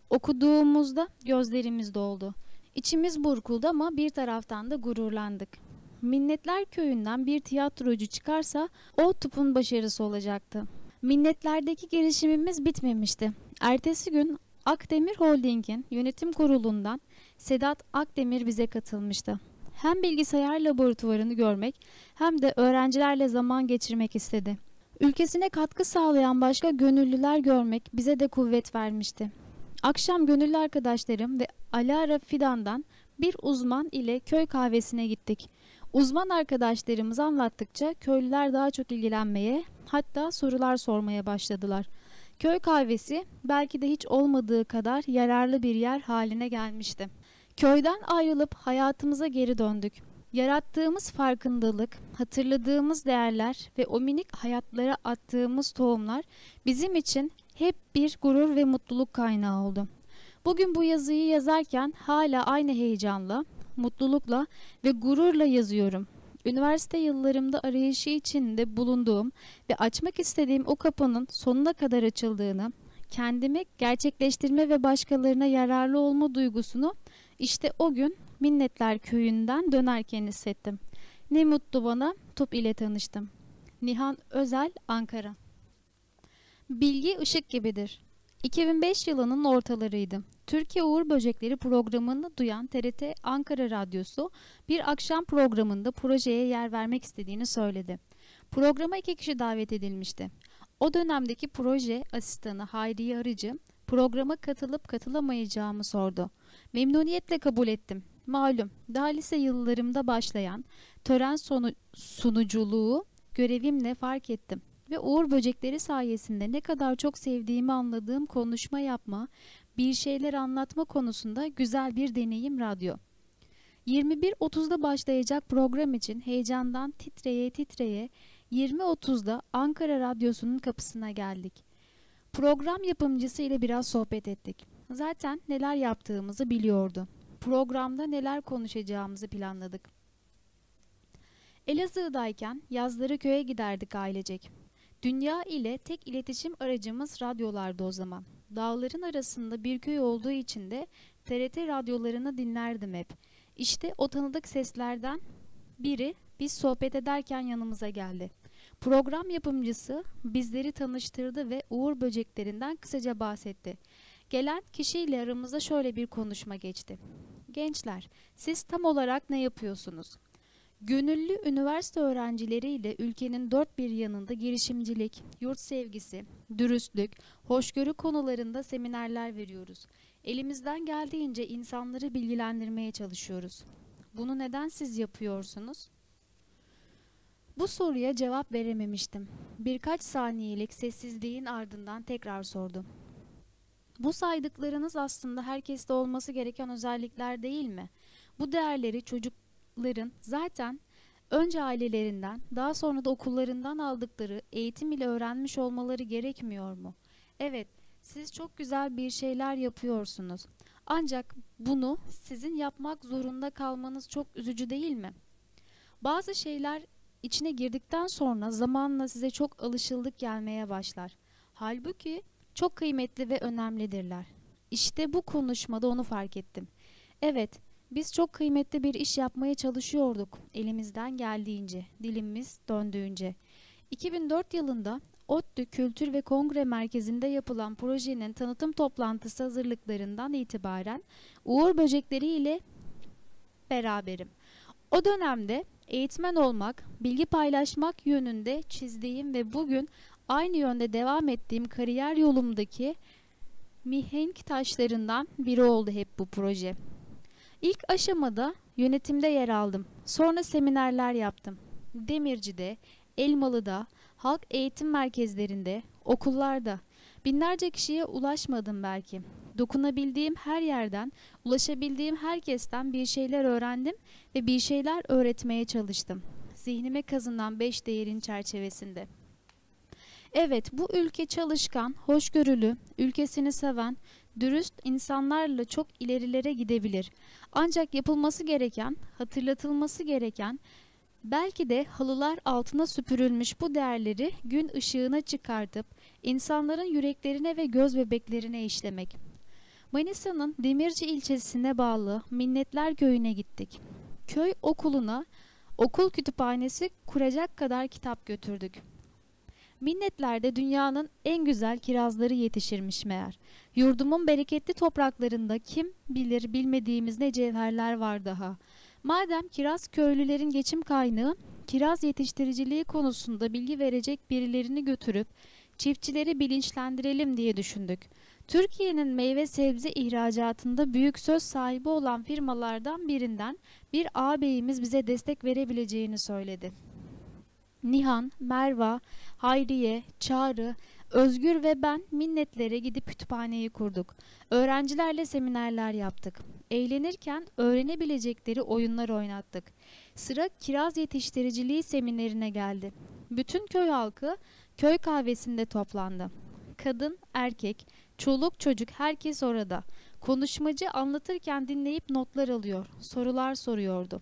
okuduğumuzda gözlerimiz doldu. İçimiz burkuldu ama bir taraftan da gururlandık. Minnetler köyünden bir tiyatrocu çıkarsa o tupun başarısı olacaktı. Minnetlerdeki girişimimiz bitmemişti. Ertesi gün Akdemir Holding'in yönetim kurulundan Sedat Akdemir bize katılmıştı. Hem bilgisayar laboratuvarını görmek hem de öğrencilerle zaman geçirmek istedi. Ülkesine katkı sağlayan başka gönüllüler görmek bize de kuvvet vermişti. Akşam gönüllü arkadaşlarım ve Alara Fidan'dan bir uzman ile köy kahvesine gittik. Uzman arkadaşlarımız anlattıkça köylüler daha çok ilgilenmeye hatta sorular sormaya başladılar. Köy kahvesi belki de hiç olmadığı kadar yararlı bir yer haline gelmişti. Köyden ayrılıp hayatımıza geri döndük. Yarattığımız farkındalık, hatırladığımız değerler ve o minik hayatlara attığımız tohumlar bizim için hep bir gurur ve mutluluk kaynağı oldu. Bugün bu yazıyı yazarken hala aynı heyecanla, mutlulukla ve gururla yazıyorum. Üniversite yıllarımda arayışı içinde bulunduğum ve açmak istediğim o kapının sonuna kadar açıldığını, kendimi gerçekleştirme ve başkalarına yararlı olma duygusunu İşte o gün Minnetler Köyü'nden dönerken hissettim. Ne mutlu bana top ile tanıştım. Nihan Özel, Ankara. Bilgi ışık gibidir. 2005 yılının ortalarıydı. Türkiye Uğur Böcekleri programını duyan TRT Ankara Radyosu bir akşam programında projeye yer vermek istediğini söyledi. Programa iki kişi davet edilmişti. O dönemdeki proje asistanı Hayriye Arıcı programa katılıp katılamayacağımı sordu. Memnuniyetle kabul ettim. Malum daha lise yıllarımda başlayan tören sonu sunuculuğu görevimle fark ettim ve Uğur Böcekleri sayesinde ne kadar çok sevdiğimi anladığım konuşma yapma, bir şeyler anlatma konusunda güzel bir deneyim radyo. 21.30'da başlayacak program için heyecandan titreye titreye 20.30'da Ankara Radyosu'nun kapısına geldik. Program yapımcısı ile biraz sohbet ettik. Zaten neler yaptığımızı biliyordu. Programda neler konuşacağımızı planladık. Elazığ'dayken yazları köye giderdik ailecek. Dünya ile tek iletişim aracımız radyolardı o zaman. Dağların arasında bir köy olduğu için de TRT radyolarını dinlerdim hep. İşte o tanıdık seslerden biri biz sohbet ederken yanımıza geldi. Program yapımcısı bizleri tanıştırdı ve Uğur böceklerinden kısaca bahsetti. Gelen kişiyle aramızda şöyle bir konuşma geçti. Gençler, siz tam olarak ne yapıyorsunuz? Gönüllü üniversite öğrencileriyle ülkenin dört bir yanında girişimcilik, yurt sevgisi, dürüstlük, hoşgörü konularında seminerler veriyoruz. Elimizden geldiğince insanları bilgilendirmeye çalışıyoruz. Bunu neden siz yapıyorsunuz? Bu soruya cevap verememiştim. Birkaç saniyelik sessizliğin ardından tekrar sordum. Bu saydıklarınız aslında herkeste olması gereken özellikler değil mi? Bu değerleri çocukların zaten önce ailelerinden, daha sonra da okullarından aldıkları eğitim ile öğrenmiş olmaları gerekmiyor mu? Evet, siz çok güzel bir şeyler yapıyorsunuz. Ancak bunu sizin yapmak zorunda kalmanız çok üzücü değil mi? Bazı şeyler içine girdikten sonra zamanla size çok alışıldık gelmeye başlar. Halbuki çok kıymetli ve önemlidirler. İşte bu konuşmada onu fark ettim. Evet, biz çok kıymetli bir iş yapmaya çalışıyorduk elimizden geldiğince, dilimiz döndüğünce. 2004 yılında ODTÜ Kültür ve Kongre Merkezi'nde yapılan projenin tanıtım toplantısı hazırlıklarından itibaren Uğur Böcekleri ile beraberim. O dönemde eğitmen olmak, bilgi paylaşmak yönünde çizdiğim ve bugün aynı yönde devam ettiğim kariyer yolumdaki mihenk taşlarından biri oldu hep bu proje. İlk aşamada yönetimde yer aldım. Sonra seminerler yaptım. Demirci'de, Elmalı'da, halk eğitim merkezlerinde, okullarda. Binlerce kişiye ulaşmadım belki. Dokunabildiğim her yerden, ulaşabildiğim herkesten bir şeyler öğrendim ve bir şeyler öğretmeye çalıştım. Zihnime kazınan beş değerin çerçevesinde. Evet, bu ülke çalışkan, hoşgörülü, ülkesini seven, dürüst insanlarla çok ilerilere gidebilir. Ancak yapılması gereken, hatırlatılması gereken, belki de halılar altına süpürülmüş bu değerleri gün ışığına çıkartıp insanların yüreklerine ve göz bebeklerine işlemek. Manisa'nın Demirci ilçesine bağlı Minnetler Köyü'ne gittik. Köy okuluna okul kütüphanesi kuracak kadar kitap götürdük. Minnetlerde dünyanın en güzel kirazları yetişirmiş meğer. Yurdumun bereketli topraklarında kim bilir bilmediğimiz ne cevherler var daha. Madem kiraz köylülerin geçim kaynağı, kiraz yetiştiriciliği konusunda bilgi verecek birilerini götürüp çiftçileri bilinçlendirelim diye düşündük. Türkiye'nin meyve sebze ihracatında büyük söz sahibi olan firmalardan birinden bir ağabeyimiz bize destek verebileceğini söyledi. Nihan, Merva, Hayriye, Çağrı, Özgür ve ben minnetlere gidip kütüphaneyi kurduk. Öğrencilerle seminerler yaptık. Eğlenirken öğrenebilecekleri oyunlar oynattık. Sıra kiraz yetiştiriciliği seminerine geldi. Bütün köy halkı köy kahvesinde toplandı. Kadın, erkek, çoluk çocuk herkes orada. Konuşmacı anlatırken dinleyip notlar alıyor, sorular soruyordu.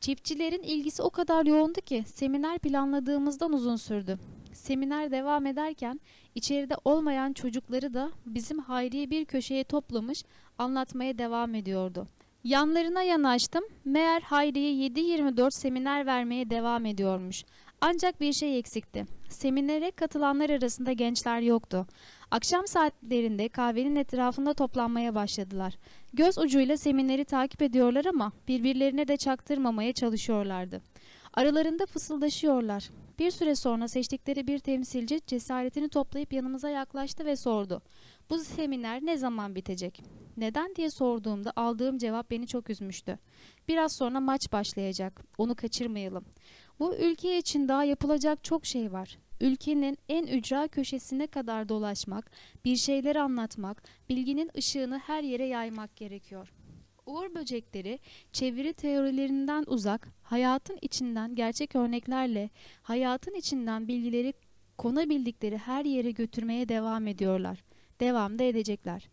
Çiftçilerin ilgisi o kadar yoğundu ki seminer planladığımızdan uzun sürdü. Seminer devam ederken içeride olmayan çocukları da bizim Hayriye bir köşeye toplamış anlatmaya devam ediyordu. Yanlarına yanaştım. Meğer Hayriye 7-24 seminer vermeye devam ediyormuş. Ancak bir şey eksikti. Seminere katılanlar arasında gençler yoktu. Akşam saatlerinde kahvenin etrafında toplanmaya başladılar. Göz ucuyla semineri takip ediyorlar ama birbirlerine de çaktırmamaya çalışıyorlardı. Aralarında fısıldaşıyorlar. Bir süre sonra seçtikleri bir temsilci cesaretini toplayıp yanımıza yaklaştı ve sordu. Bu seminer ne zaman bitecek? Neden diye sorduğumda aldığım cevap beni çok üzmüştü. Biraz sonra maç başlayacak. Onu kaçırmayalım. Bu ülke için daha yapılacak çok şey var. Ülkenin en ücra köşesine kadar dolaşmak, bir şeyler anlatmak, bilginin ışığını her yere yaymak gerekiyor. Uğur böcekleri çeviri teorilerinden uzak, hayatın içinden gerçek örneklerle, hayatın içinden bilgileri konabildikleri her yere götürmeye devam ediyorlar. Devam da edecekler.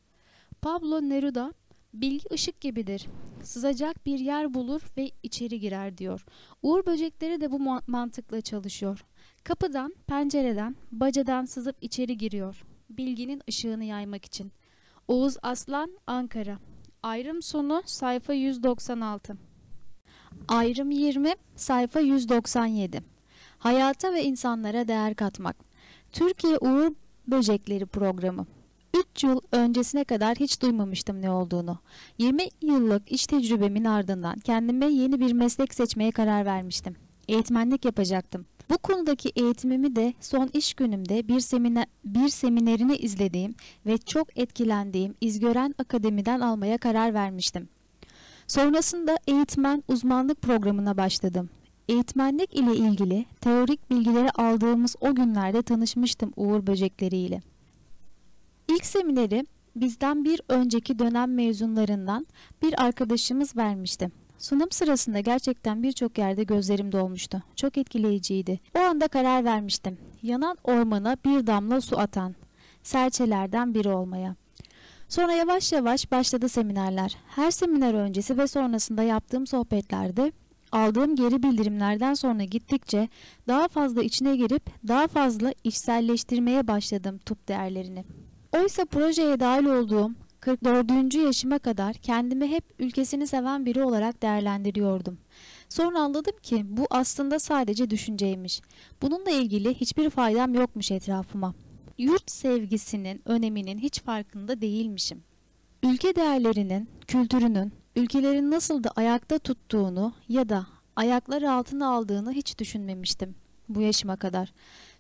Pablo Neruda bilgi ışık gibidir. Sızacak bir yer bulur ve içeri girer diyor. Uğur böcekleri de bu mantıkla çalışıyor. Kapıdan, pencereden, bacadan sızıp içeri giriyor. Bilginin ışığını yaymak için. Oğuz Aslan, Ankara. Ayrım sonu sayfa 196. Ayrım 20 sayfa 197. Hayata ve insanlara değer katmak. Türkiye Uğur Böcekleri programı. 3 yıl öncesine kadar hiç duymamıştım ne olduğunu. 20 yıllık iş tecrübemin ardından kendime yeni bir meslek seçmeye karar vermiştim. Eğitmenlik yapacaktım. Bu konudaki eğitimimi de son iş günümde bir, seminer, bir seminerini izlediğim ve çok etkilendiğim İzgören Akademi'den almaya karar vermiştim. Sonrasında eğitmen uzmanlık programına başladım. Eğitmenlik ile ilgili teorik bilgileri aldığımız o günlerde tanışmıştım Uğur böcekleriyle. İlk semineri bizden bir önceki dönem mezunlarından bir arkadaşımız vermişti. Sunum sırasında gerçekten birçok yerde gözlerim dolmuştu. Çok etkileyiciydi. O anda karar vermiştim. Yanan ormana bir damla su atan, serçelerden biri olmaya. Sonra yavaş yavaş başladı seminerler. Her seminer öncesi ve sonrasında yaptığım sohbetlerde aldığım geri bildirimlerden sonra gittikçe daha fazla içine girip daha fazla içselleştirmeye başladım tup değerlerini. Oysa projeye dahil olduğum 44. yaşıma kadar kendimi hep ülkesini seven biri olarak değerlendiriyordum. Sonra anladım ki bu aslında sadece düşünceymiş. Bununla ilgili hiçbir faydam yokmuş etrafıma. Yurt sevgisinin öneminin hiç farkında değilmişim. Ülke değerlerinin, kültürünün, ülkelerin nasıl da ayakta tuttuğunu ya da ayaklar altına aldığını hiç düşünmemiştim bu yaşıma kadar.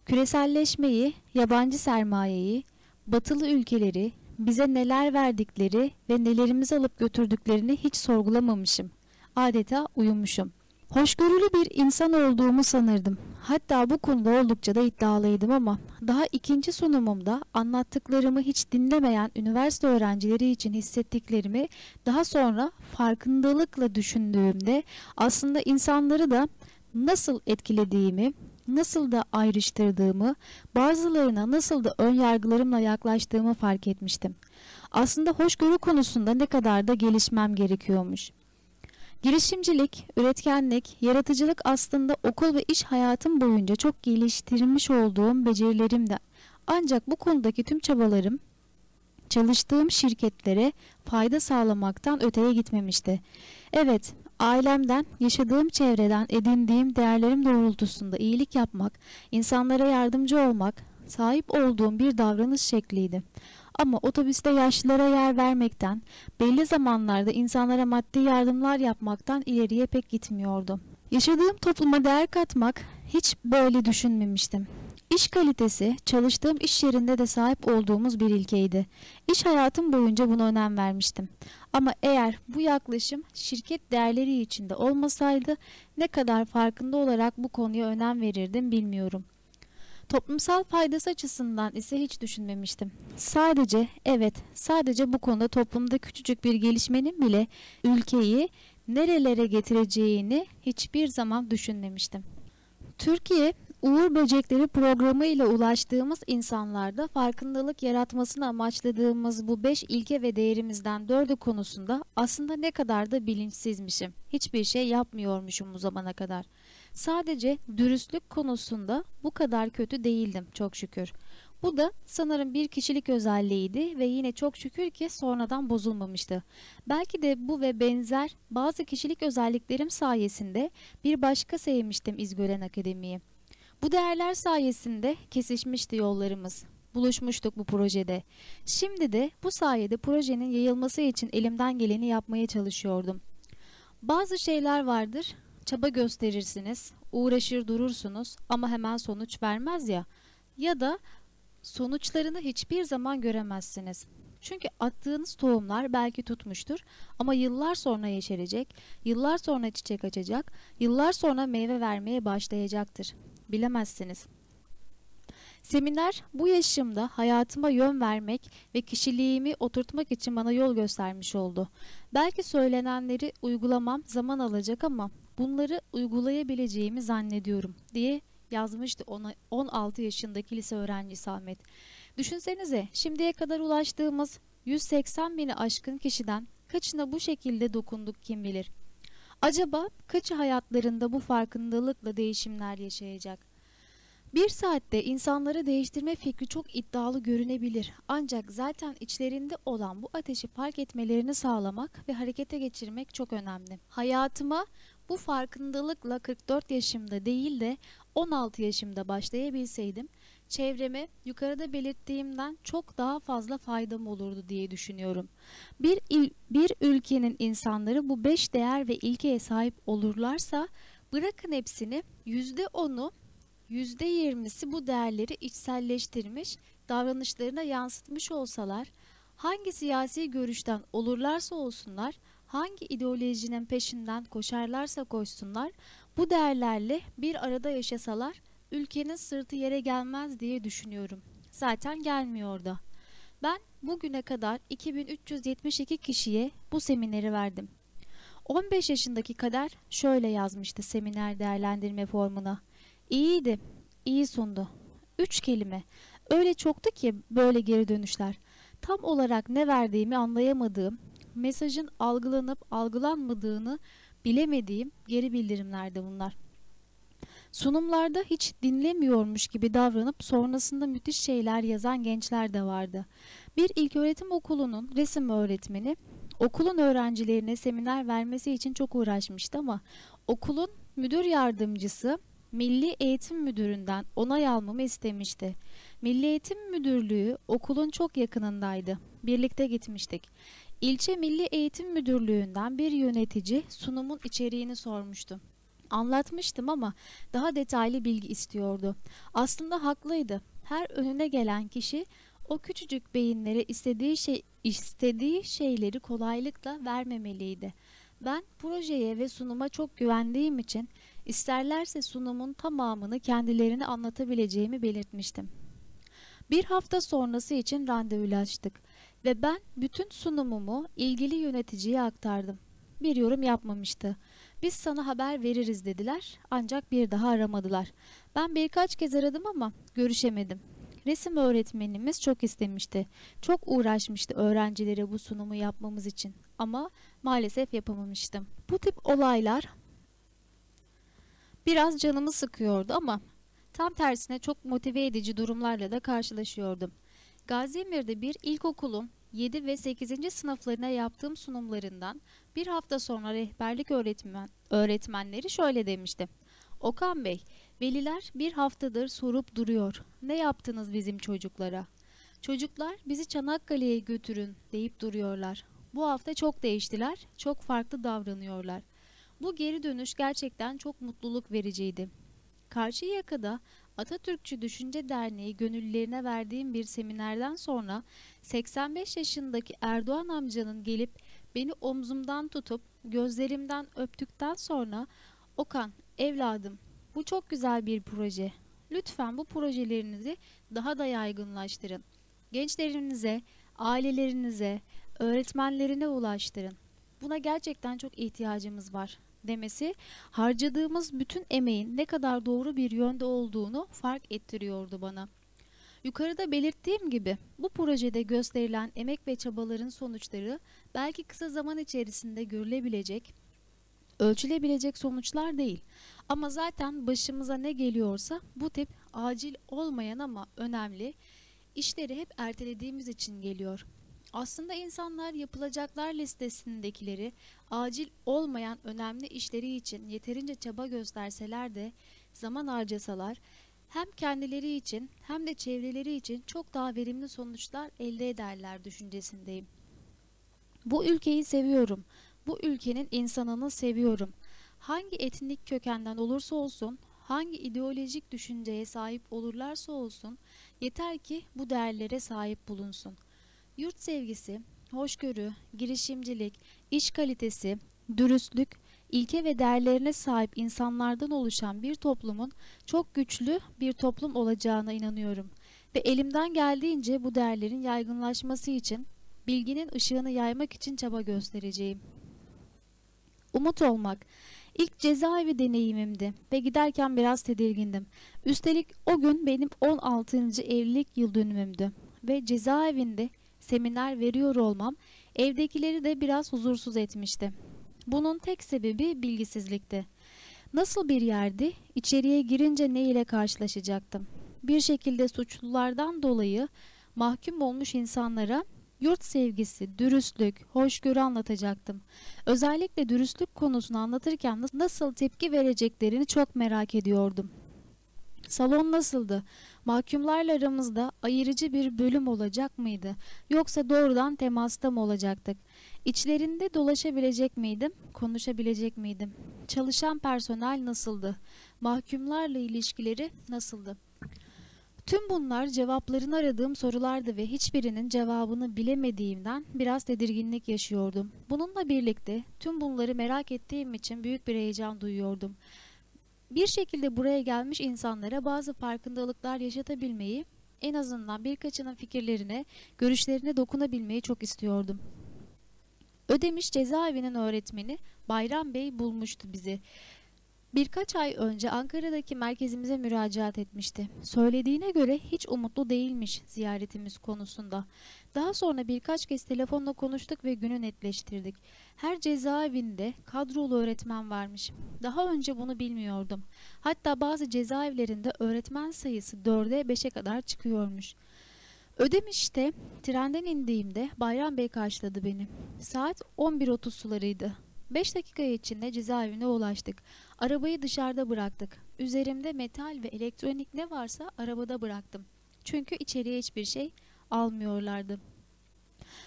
Küreselleşmeyi, yabancı sermayeyi, batılı ülkeleri, bize neler verdikleri ve nelerimizi alıp götürdüklerini hiç sorgulamamışım. Adeta uyumuşum. Hoşgörülü bir insan olduğumu sanırdım. Hatta bu konuda oldukça da iddialıydım ama daha ikinci sunumumda anlattıklarımı hiç dinlemeyen üniversite öğrencileri için hissettiklerimi daha sonra farkındalıkla düşündüğümde aslında insanları da nasıl etkilediğimi, nasıl da ayrıştırdığımı, bazılarına nasıl da ön yargılarımla yaklaştığımı fark etmiştim. Aslında hoşgörü konusunda ne kadar da gelişmem gerekiyormuş. Girişimcilik, üretkenlik, yaratıcılık aslında okul ve iş hayatım boyunca çok geliştirmiş olduğum becerilerimdi. Ancak bu konudaki tüm çabalarım çalıştığım şirketlere fayda sağlamaktan öteye gitmemişti. Evet, ailemden, yaşadığım çevreden edindiğim değerlerim doğrultusunda iyilik yapmak, insanlara yardımcı olmak, sahip olduğum bir davranış şekliydi. Ama otobüste yaşlılara yer vermekten, belli zamanlarda insanlara maddi yardımlar yapmaktan ileriye pek gitmiyordu. Yaşadığım topluma değer katmak hiç böyle düşünmemiştim. İş kalitesi çalıştığım iş yerinde de sahip olduğumuz bir ilkeydi. İş hayatım boyunca buna önem vermiştim. Ama eğer bu yaklaşım şirket değerleri içinde olmasaydı ne kadar farkında olarak bu konuya önem verirdim bilmiyorum. Toplumsal faydası açısından ise hiç düşünmemiştim. Sadece evet sadece bu konuda toplumda küçücük bir gelişmenin bile ülkeyi nerelere getireceğini hiçbir zaman düşünmemiştim. Türkiye Uğur Böcekleri programı ile ulaştığımız insanlarda farkındalık yaratmasını amaçladığımız bu beş ilke ve değerimizden dördü konusunda aslında ne kadar da bilinçsizmişim. Hiçbir şey yapmıyormuşum bu zamana kadar. Sadece dürüstlük konusunda bu kadar kötü değildim çok şükür. Bu da sanırım bir kişilik özelliğiydi ve yine çok şükür ki sonradan bozulmamıştı. Belki de bu ve benzer bazı kişilik özelliklerim sayesinde bir başka sevmiştim İzgören Akademi'yi. Bu değerler sayesinde kesişmişti yollarımız. Buluşmuştuk bu projede. Şimdi de bu sayede projenin yayılması için elimden geleni yapmaya çalışıyordum. Bazı şeyler vardır, çaba gösterirsiniz, uğraşır durursunuz ama hemen sonuç vermez ya. Ya da sonuçlarını hiçbir zaman göremezsiniz. Çünkü attığınız tohumlar belki tutmuştur ama yıllar sonra yeşerecek, yıllar sonra çiçek açacak, yıllar sonra meyve vermeye başlayacaktır. Bilemezsiniz. Seminer bu yaşımda hayatıma yön vermek ve kişiliğimi oturtmak için bana yol göstermiş oldu. Belki söylenenleri uygulamam zaman alacak ama bunları uygulayabileceğimi zannediyorum diye yazmıştı ona 16 yaşındaki lise öğrencisi Ahmet. Düşünsenize şimdiye kadar ulaştığımız 180 bini aşkın kişiden kaçına bu şekilde dokunduk kim bilir. Acaba kaçı hayatlarında bu farkındalıkla değişimler yaşayacak? Bir saatte insanları değiştirme fikri çok iddialı görünebilir. Ancak zaten içlerinde olan bu ateşi fark etmelerini sağlamak ve harekete geçirmek çok önemli. Hayatıma bu farkındalıkla 44 yaşımda değil de 16 yaşımda başlayabilseydim çevreme yukarıda belirttiğimden çok daha fazla faydam olurdu diye düşünüyorum. Bir, il, bir ülkenin insanları bu 5 değer ve ilkeye sahip olurlarsa bırakın hepsini %10'u %20'si bu değerleri içselleştirmiş, davranışlarına yansıtmış olsalar, hangi siyasi görüşten olurlarsa olsunlar, hangi ideolojinin peşinden koşarlarsa koşsunlar, bu değerlerle bir arada yaşasalar, ülkenin sırtı yere gelmez diye düşünüyorum. Zaten gelmiyor da. Ben bugüne kadar 2372 kişiye bu semineri verdim. 15 yaşındaki Kader şöyle yazmıştı seminer değerlendirme formuna. İyiydi, iyi sundu. Üç kelime. Öyle çoktu ki böyle geri dönüşler. Tam olarak ne verdiğimi anlayamadığım, mesajın algılanıp algılanmadığını bilemediğim geri bildirimlerdi bunlar. Sunumlarda hiç dinlemiyormuş gibi davranıp sonrasında müthiş şeyler yazan gençler de vardı. Bir ilköğretim okulunun resim öğretmeni okulun öğrencilerine seminer vermesi için çok uğraşmıştı ama okulun müdür yardımcısı Milli Eğitim Müdürü'nden onay almamı istemişti. Milli Eğitim Müdürlüğü okulun çok yakınındaydı. Birlikte gitmiştik. İlçe Milli Eğitim Müdürlüğü'nden bir yönetici sunumun içeriğini sormuştu. Anlatmıştım ama daha detaylı bilgi istiyordu. Aslında haklıydı. Her önüne gelen kişi o küçücük beyinlere istediği şey istediği şeyleri kolaylıkla vermemeliydi. Ben projeye ve sunuma çok güvendiğim için isterlerse sunumun tamamını kendilerine anlatabileceğimi belirtmiştim. Bir hafta sonrası için randevulaştık ve ben bütün sunumumu ilgili yöneticiye aktardım. Bir yorum yapmamıştı. Biz sana haber veririz dediler ancak bir daha aramadılar. Ben birkaç kez aradım ama görüşemedim. Resim öğretmenimiz çok istemişti. Çok uğraşmıştı öğrencilere bu sunumu yapmamız için ama maalesef yapamamıştım. Bu tip olaylar biraz canımı sıkıyordu ama tam tersine çok motive edici durumlarla da karşılaşıyordum. Gaziemir'de bir ilkokulun 7 ve 8. sınıflarına yaptığım sunumlarından bir hafta sonra rehberlik öğretmen, öğretmenleri şöyle demişti. Okan Bey, veliler bir haftadır sorup duruyor. Ne yaptınız bizim çocuklara? Çocuklar bizi Çanakkale'ye götürün deyip duruyorlar. Bu hafta çok değiştiler, çok farklı davranıyorlar. Bu geri dönüş gerçekten çok mutluluk vericiydi. Karşıyaka'da Atatürkçü Düşünce Derneği gönüllülerine verdiğim bir seminerden sonra 85 yaşındaki Erdoğan amcanın gelip beni omzumdan tutup gözlerimden öptükten sonra Okan evladım bu çok güzel bir proje. Lütfen bu projelerinizi daha da yaygınlaştırın. Gençlerinize, ailelerinize, öğretmenlerine ulaştırın. Buna gerçekten çok ihtiyacımız var demesi harcadığımız bütün emeğin ne kadar doğru bir yönde olduğunu fark ettiriyordu bana. Yukarıda belirttiğim gibi bu projede gösterilen emek ve çabaların sonuçları belki kısa zaman içerisinde görülebilecek, ölçülebilecek sonuçlar değil. Ama zaten başımıza ne geliyorsa bu tip acil olmayan ama önemli işleri hep ertelediğimiz için geliyor. Aslında insanlar yapılacaklar listesindekileri acil olmayan önemli işleri için yeterince çaba gösterseler de zaman harcasalar hem kendileri için hem de çevreleri için çok daha verimli sonuçlar elde ederler düşüncesindeyim. Bu ülkeyi seviyorum. Bu ülkenin insanını seviyorum. Hangi etnik kökenden olursa olsun, hangi ideolojik düşünceye sahip olurlarsa olsun, yeter ki bu değerlere sahip bulunsun. Yurt sevgisi, hoşgörü, girişimcilik, iş kalitesi, dürüstlük, ilke ve değerlerine sahip insanlardan oluşan bir toplumun çok güçlü bir toplum olacağına inanıyorum ve elimden geldiğince bu değerlerin yaygınlaşması için bilginin ışığını yaymak için çaba göstereceğim. Umut olmak ilk cezaevi deneyimimdi ve giderken biraz tedirgindim. Üstelik o gün benim 16. evlilik yıl dönümümdü ve cezaevinde seminer veriyor olmam evdekileri de biraz huzursuz etmişti. Bunun tek sebebi bilgisizlikti. Nasıl bir yerdi? İçeriye girince ne ile karşılaşacaktım? Bir şekilde suçlulardan dolayı mahkum olmuş insanlara yurt sevgisi, dürüstlük, hoşgörü anlatacaktım. Özellikle dürüstlük konusunu anlatırken nasıl tepki vereceklerini çok merak ediyordum. Salon nasıldı? Mahkumlarla aramızda ayırıcı bir bölüm olacak mıydı? Yoksa doğrudan temasta mı olacaktık? İçlerinde dolaşabilecek miydim? Konuşabilecek miydim? Çalışan personel nasıldı? Mahkumlarla ilişkileri nasıldı? Tüm bunlar cevaplarını aradığım sorulardı ve hiçbirinin cevabını bilemediğimden biraz tedirginlik yaşıyordum. Bununla birlikte tüm bunları merak ettiğim için büyük bir heyecan duyuyordum. Bir şekilde buraya gelmiş insanlara bazı farkındalıklar yaşatabilmeyi, en azından birkaçının fikirlerine, görüşlerine dokunabilmeyi çok istiyordum. Ödemiş cezaevinin öğretmeni Bayram Bey bulmuştu bizi. Birkaç ay önce Ankara'daki merkezimize müracaat etmişti. Söylediğine göre hiç umutlu değilmiş ziyaretimiz konusunda. Daha sonra birkaç kez telefonla konuştuk ve günü netleştirdik. Her cezaevinde kadrolu öğretmen varmış. Daha önce bunu bilmiyordum. Hatta bazı cezaevlerinde öğretmen sayısı 4'e 5'e kadar çıkıyormuş. Ödemiş'te trenden indiğimde Bayram Bey karşıladı beni. Saat 11.30 sularıydı. 5 dakika içinde cezaevine ulaştık. Arabayı dışarıda bıraktık. Üzerimde metal ve elektronik ne varsa arabada bıraktım. Çünkü içeriye hiçbir şey almıyorlardı.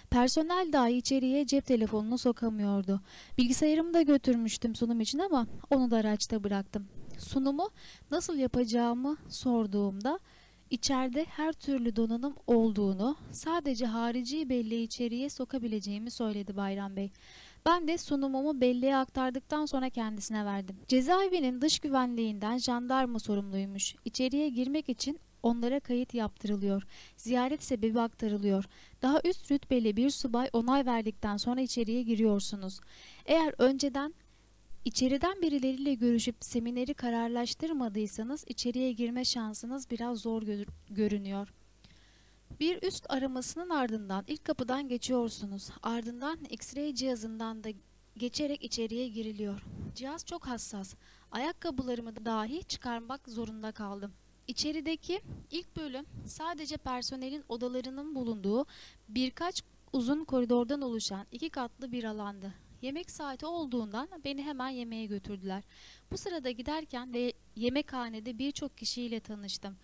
Personel dahi içeriye cep telefonunu sokamıyordu. Bilgisayarımı da götürmüştüm sunum için ama onu da araçta bıraktım. Sunumu nasıl yapacağımı sorduğumda içeride her türlü donanım olduğunu, sadece harici belleği içeriye sokabileceğimi söyledi Bayram Bey. Ben de sunumumu belleğe aktardıktan sonra kendisine verdim. Cezaevinin dış güvenliğinden jandarma sorumluymuş. İçeriye girmek için onlara kayıt yaptırılıyor. Ziyaret sebebi aktarılıyor. Daha üst rütbeli bir subay onay verdikten sonra içeriye giriyorsunuz. Eğer önceden içeriden birileriyle görüşüp semineri kararlaştırmadıysanız içeriye girme şansınız biraz zor gör görünüyor. Bir üst aramasının ardından ilk kapıdan geçiyorsunuz. Ardından X-ray cihazından da geçerek içeriye giriliyor. Cihaz çok hassas. Ayakkabılarımı dahi çıkarmak zorunda kaldım. İçerideki ilk bölüm sadece personelin odalarının bulunduğu birkaç uzun koridordan oluşan iki katlı bir alandı. Yemek saati olduğundan beni hemen yemeğe götürdüler. Bu sırada giderken ve yemekhanede birçok kişiyle tanıştım.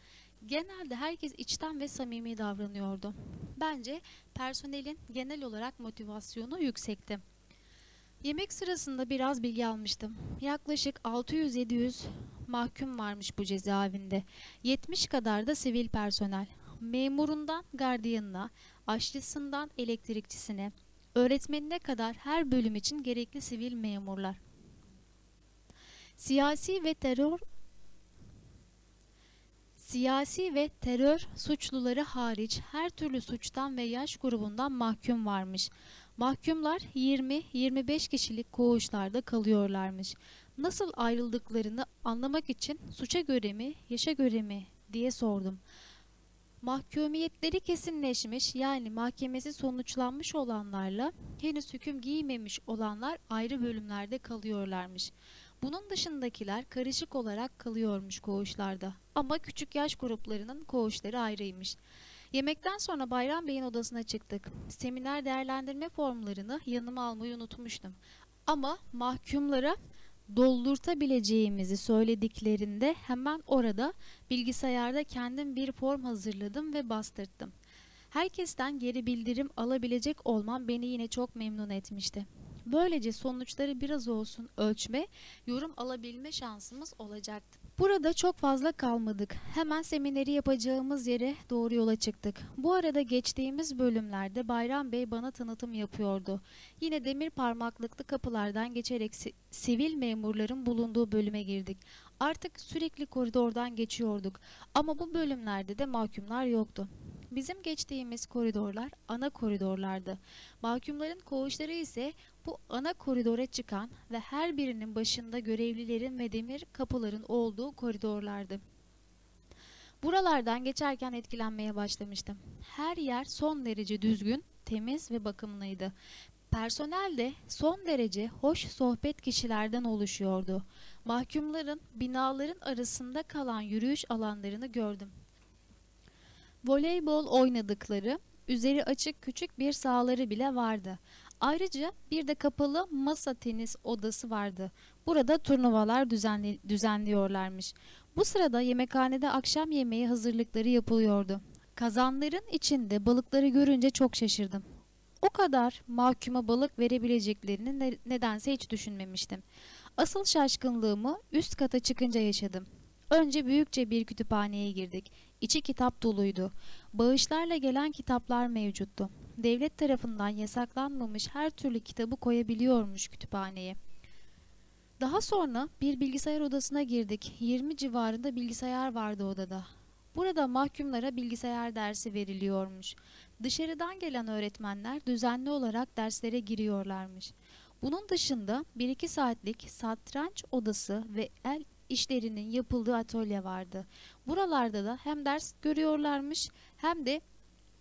Genelde herkes içten ve samimi davranıyordu. Bence personelin genel olarak motivasyonu yüksekti. Yemek sırasında biraz bilgi almıştım. Yaklaşık 600-700 mahkum varmış bu cezaevinde. 70 kadar da sivil personel. Memurundan gardiyanına, aşçısından elektrikçisine, öğretmenine kadar her bölüm için gerekli sivil memurlar. Siyasi ve terör Siyasi ve terör suçluları hariç her türlü suçtan ve yaş grubundan mahkum varmış. Mahkumlar 20-25 kişilik koğuşlarda kalıyorlarmış. Nasıl ayrıldıklarını anlamak için suça göre mi, yaşa göre mi diye sordum. Mahkumiyetleri kesinleşmiş yani mahkemesi sonuçlanmış olanlarla henüz hüküm giymemiş olanlar ayrı bölümlerde kalıyorlarmış. Bunun dışındakiler karışık olarak kalıyormuş koğuşlarda ama küçük yaş gruplarının koğuşları ayrıymış. Yemekten sonra Bayram Bey'in odasına çıktık. Seminer değerlendirme formlarını yanıma almayı unutmuştum. Ama mahkumlara doldurtabileceğimizi söylediklerinde hemen orada bilgisayarda kendim bir form hazırladım ve bastırdım. Herkesten geri bildirim alabilecek olmam beni yine çok memnun etmişti. Böylece sonuçları biraz olsun ölçme, yorum alabilme şansımız olacaktı. Burada çok fazla kalmadık. Hemen semineri yapacağımız yere doğru yola çıktık. Bu arada geçtiğimiz bölümlerde Bayram Bey bana tanıtım yapıyordu. Yine demir parmaklıklı kapılardan geçerek si- sivil memurların bulunduğu bölüme girdik. Artık sürekli koridordan geçiyorduk ama bu bölümlerde de mahkumlar yoktu. Bizim geçtiğimiz koridorlar ana koridorlardı. Mahkumların koğuşları ise bu ana koridora çıkan ve her birinin başında görevlilerin ve demir kapıların olduğu koridorlardı. Buralardan geçerken etkilenmeye başlamıştım. Her yer son derece düzgün, temiz ve bakımlıydı. Personel de son derece hoş sohbet kişilerden oluşuyordu. Mahkumların binaların arasında kalan yürüyüş alanlarını gördüm. Voleybol oynadıkları, üzeri açık küçük bir sahaları bile vardı. Ayrıca bir de kapalı masa tenis odası vardı. Burada turnuvalar düzenli, düzenliyorlarmış. Bu sırada yemekhanede akşam yemeği hazırlıkları yapılıyordu. Kazanların içinde balıkları görünce çok şaşırdım. O kadar mahkuma balık verebileceklerini ne- nedense hiç düşünmemiştim. Asıl şaşkınlığımı üst kata çıkınca yaşadım. Önce büyükçe bir kütüphaneye girdik. İçi kitap doluydu. Bağışlarla gelen kitaplar mevcuttu. Devlet tarafından yasaklanmamış her türlü kitabı koyabiliyormuş kütüphaneye. Daha sonra bir bilgisayar odasına girdik. 20 civarında bilgisayar vardı odada. Burada mahkumlara bilgisayar dersi veriliyormuş. Dışarıdan gelen öğretmenler düzenli olarak derslere giriyorlarmış. Bunun dışında 1-2 saatlik satranç odası ve el işlerinin yapıldığı atölye vardı. Buralarda da hem ders görüyorlarmış hem de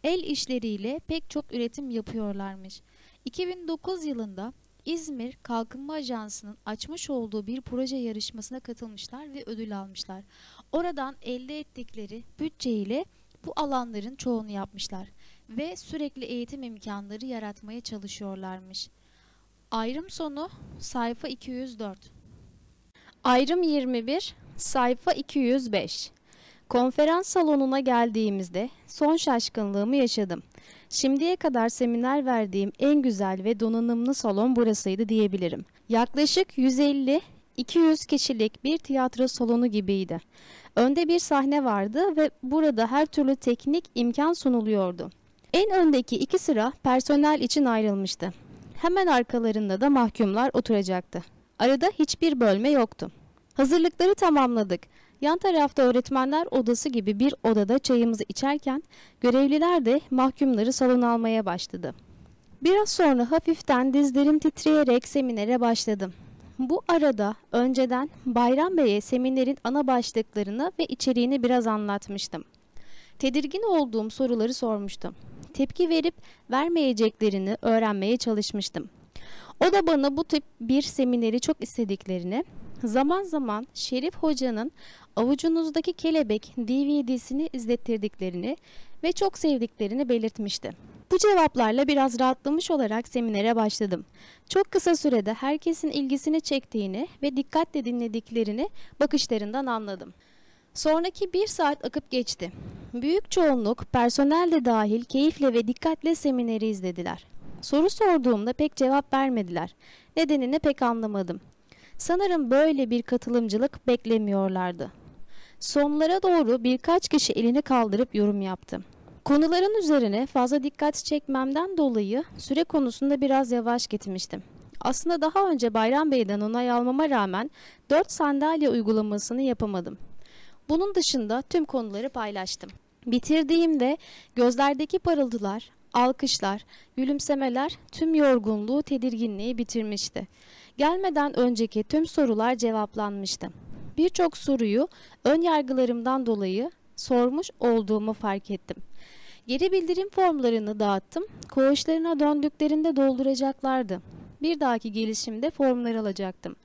el işleriyle pek çok üretim yapıyorlarmış. 2009 yılında İzmir Kalkınma Ajansı'nın açmış olduğu bir proje yarışmasına katılmışlar ve ödül almışlar. Oradan elde ettikleri bütçeyle bu alanların çoğunu yapmışlar ve sürekli eğitim imkanları yaratmaya çalışıyorlarmış. Ayrım sonu sayfa 204. Ayrım 21, sayfa 205. Konferans salonuna geldiğimizde son şaşkınlığımı yaşadım. Şimdiye kadar seminer verdiğim en güzel ve donanımlı salon burasıydı diyebilirim. Yaklaşık 150 200 kişilik bir tiyatro salonu gibiydi. Önde bir sahne vardı ve burada her türlü teknik imkan sunuluyordu. En öndeki iki sıra personel için ayrılmıştı. Hemen arkalarında da mahkumlar oturacaktı. Arada hiçbir bölme yoktu. Hazırlıkları tamamladık. Yan tarafta öğretmenler odası gibi bir odada çayımızı içerken görevliler de mahkumları salona almaya başladı. Biraz sonra hafiften dizlerim titreyerek seminere başladım. Bu arada önceden Bayram Bey'e seminerin ana başlıklarını ve içeriğini biraz anlatmıştım. Tedirgin olduğum soruları sormuştum. Tepki verip vermeyeceklerini öğrenmeye çalışmıştım. O da bana bu tip bir semineri çok istediklerini, zaman zaman Şerif Hoca'nın avucunuzdaki kelebek DVD'sini izlettirdiklerini ve çok sevdiklerini belirtmişti. Bu cevaplarla biraz rahatlamış olarak seminere başladım. Çok kısa sürede herkesin ilgisini çektiğini ve dikkatle dinlediklerini bakışlarından anladım. Sonraki bir saat akıp geçti. Büyük çoğunluk personel de dahil keyifle ve dikkatle semineri izlediler. Soru sorduğumda pek cevap vermediler. Nedenini pek anlamadım. Sanırım böyle bir katılımcılık beklemiyorlardı. Sonlara doğru birkaç kişi elini kaldırıp yorum yaptı. Konuların üzerine fazla dikkat çekmemden dolayı süre konusunda biraz yavaş gitmiştim. Aslında daha önce Bayram Bey'den onay almama rağmen 4 sandalye uygulamasını yapamadım. Bunun dışında tüm konuları paylaştım. Bitirdiğimde gözlerdeki parıltılar, alkışlar, gülümsemeler tüm yorgunluğu, tedirginliği bitirmişti. Gelmeden önceki tüm sorular cevaplanmıştı. Birçok soruyu ön yargılarımdan dolayı sormuş olduğumu fark ettim. Geri bildirim formlarını dağıttım. Koğuşlarına döndüklerinde dolduracaklardı. Bir dahaki gelişimde formları alacaktım.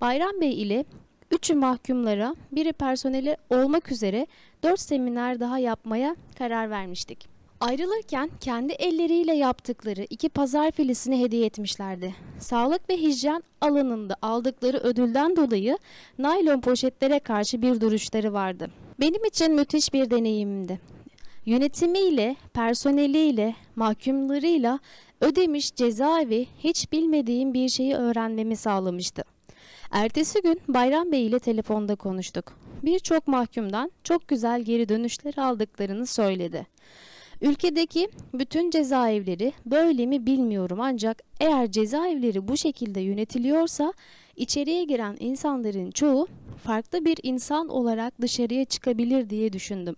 Bayram Bey ile üçü mahkumlara, biri personeli olmak üzere dört seminer daha yapmaya karar vermiştik. Ayrılırken kendi elleriyle yaptıkları iki pazar filisini hediye etmişlerdi. Sağlık ve hijyen alanında aldıkları ödülden dolayı naylon poşetlere karşı bir duruşları vardı. Benim için müthiş bir deneyimdi. Yönetimiyle, personeliyle, mahkumlarıyla ödemiş cezaevi hiç bilmediğim bir şeyi öğrenmemi sağlamıştı. Ertesi gün Bayram Bey ile telefonda konuştuk. Birçok mahkumdan çok güzel geri dönüşler aldıklarını söyledi. Ülkedeki bütün cezaevleri böyle mi bilmiyorum ancak eğer cezaevleri bu şekilde yönetiliyorsa içeriye giren insanların çoğu farklı bir insan olarak dışarıya çıkabilir diye düşündüm.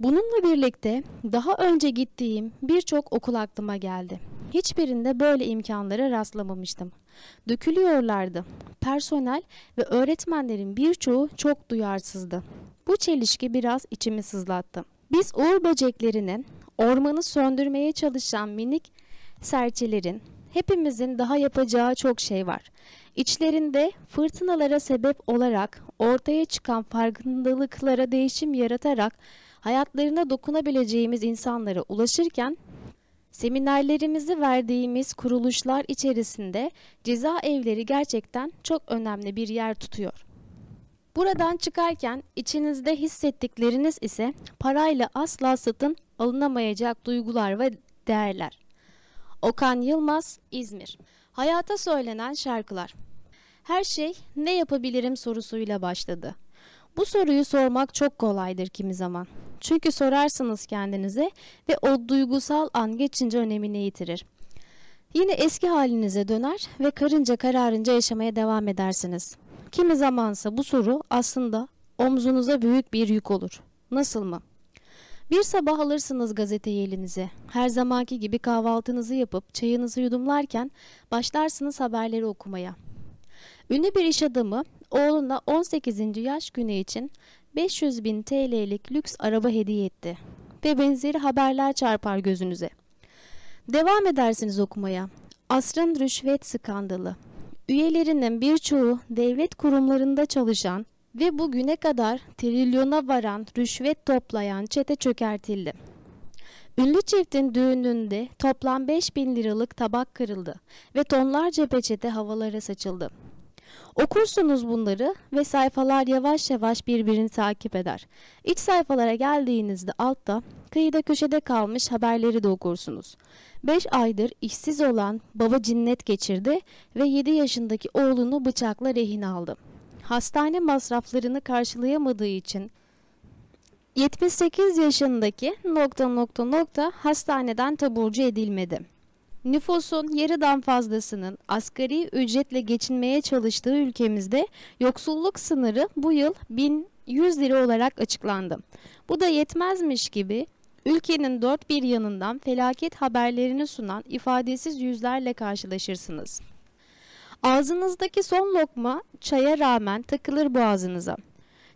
Bununla birlikte daha önce gittiğim birçok okul aklıma geldi. Hiçbirinde böyle imkanlara rastlamamıştım. Dökülüyorlardı. Personel ve öğretmenlerin birçoğu çok duyarsızdı. Bu çelişki biraz içimi sızlattı. Biz uğur böceklerinin, ormanı söndürmeye çalışan minik serçelerin, hepimizin daha yapacağı çok şey var. İçlerinde fırtınalara sebep olarak ortaya çıkan farkındalıklara değişim yaratarak hayatlarına dokunabileceğimiz insanlara ulaşırken seminerlerimizi verdiğimiz kuruluşlar içerisinde cezaevleri gerçekten çok önemli bir yer tutuyor. Buradan çıkarken içinizde hissettikleriniz ise parayla asla satın alınamayacak duygular ve değerler. Okan Yılmaz, İzmir. Hayata söylenen şarkılar. Her şey ne yapabilirim sorusuyla başladı. Bu soruyu sormak çok kolaydır kimi zaman. Çünkü sorarsınız kendinize ve o duygusal an geçince önemini yitirir. Yine eski halinize döner ve karınca kararınca yaşamaya devam edersiniz. Kimi zamansa bu soru aslında omzunuza büyük bir yük olur. Nasıl mı? Bir sabah alırsınız gazeteyi elinize. Her zamanki gibi kahvaltınızı yapıp çayınızı yudumlarken başlarsınız haberleri okumaya. Ünlü bir iş adamı oğluna 18. yaş günü için 500 bin TL'lik lüks araba hediye etti. Ve benzeri haberler çarpar gözünüze. Devam edersiniz okumaya. Asrın rüşvet skandalı. Üyelerinin birçoğu devlet kurumlarında çalışan ve bugüne kadar trilyona varan rüşvet toplayan çete çökertildi. Ünlü çiftin düğününde toplam 5 bin liralık tabak kırıldı ve tonlarca peçete havalara saçıldı. Okursunuz bunları ve sayfalar yavaş yavaş birbirini takip eder. İç sayfalara geldiğinizde altta kıyıda köşede kalmış haberleri de okursunuz. 5 aydır işsiz olan baba cinnet geçirdi ve 7 yaşındaki oğlunu bıçakla rehin aldı. Hastane masraflarını karşılayamadığı için 78 yaşındaki nokta nokta nokta hastaneden taburcu edilmedi. Nüfusun yarıdan fazlasının asgari ücretle geçinmeye çalıştığı ülkemizde yoksulluk sınırı bu yıl 1100 lira olarak açıklandı. Bu da yetmezmiş gibi ülkenin dört bir yanından felaket haberlerini sunan ifadesiz yüzlerle karşılaşırsınız. Ağzınızdaki son lokma çaya rağmen takılır boğazınıza.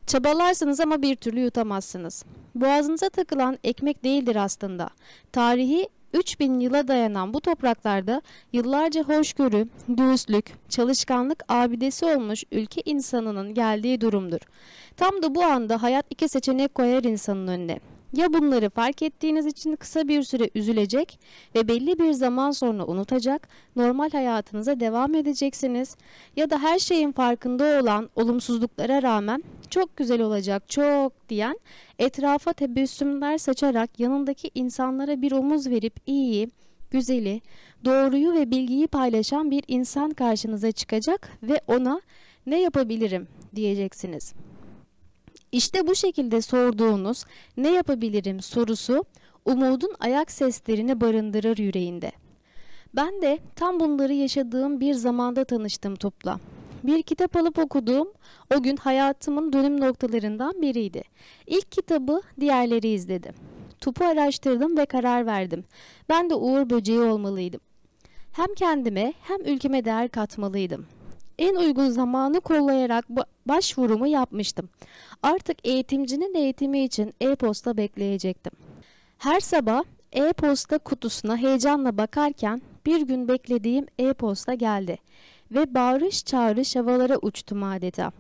Çabalarsınız ama bir türlü yutamazsınız. Boğazınıza takılan ekmek değildir aslında. Tarihi 3000 yıla dayanan bu topraklarda yıllarca hoşgörü, dürüstlük, çalışkanlık abidesi olmuş ülke insanının geldiği durumdur. Tam da bu anda hayat iki seçenek koyar insanın önüne. Ya bunları fark ettiğiniz için kısa bir süre üzülecek ve belli bir zaman sonra unutacak, normal hayatınıza devam edeceksiniz ya da her şeyin farkında olan olumsuzluklara rağmen çok güzel olacak çok diyen etrafa tebessümler saçarak yanındaki insanlara bir omuz verip iyiyi, güzeli, doğruyu ve bilgiyi paylaşan bir insan karşınıza çıkacak ve ona ne yapabilirim diyeceksiniz. İşte bu şekilde sorduğunuz ne yapabilirim sorusu umudun ayak seslerini barındırır yüreğinde. Ben de tam bunları yaşadığım bir zamanda tanıştım Top'la. Bir kitap alıp okuduğum o gün hayatımın dönüm noktalarından biriydi. İlk kitabı diğerleri izledim. Tupu araştırdım ve karar verdim. Ben de Uğur Böceği olmalıydım. Hem kendime hem ülkeme değer katmalıydım en uygun zamanı kollayarak başvurumu yapmıştım. Artık eğitimcinin eğitimi için e-posta bekleyecektim. Her sabah e-posta kutusuna heyecanla bakarken bir gün beklediğim e-posta geldi ve bağırış çağırış havalara uçtum adeta.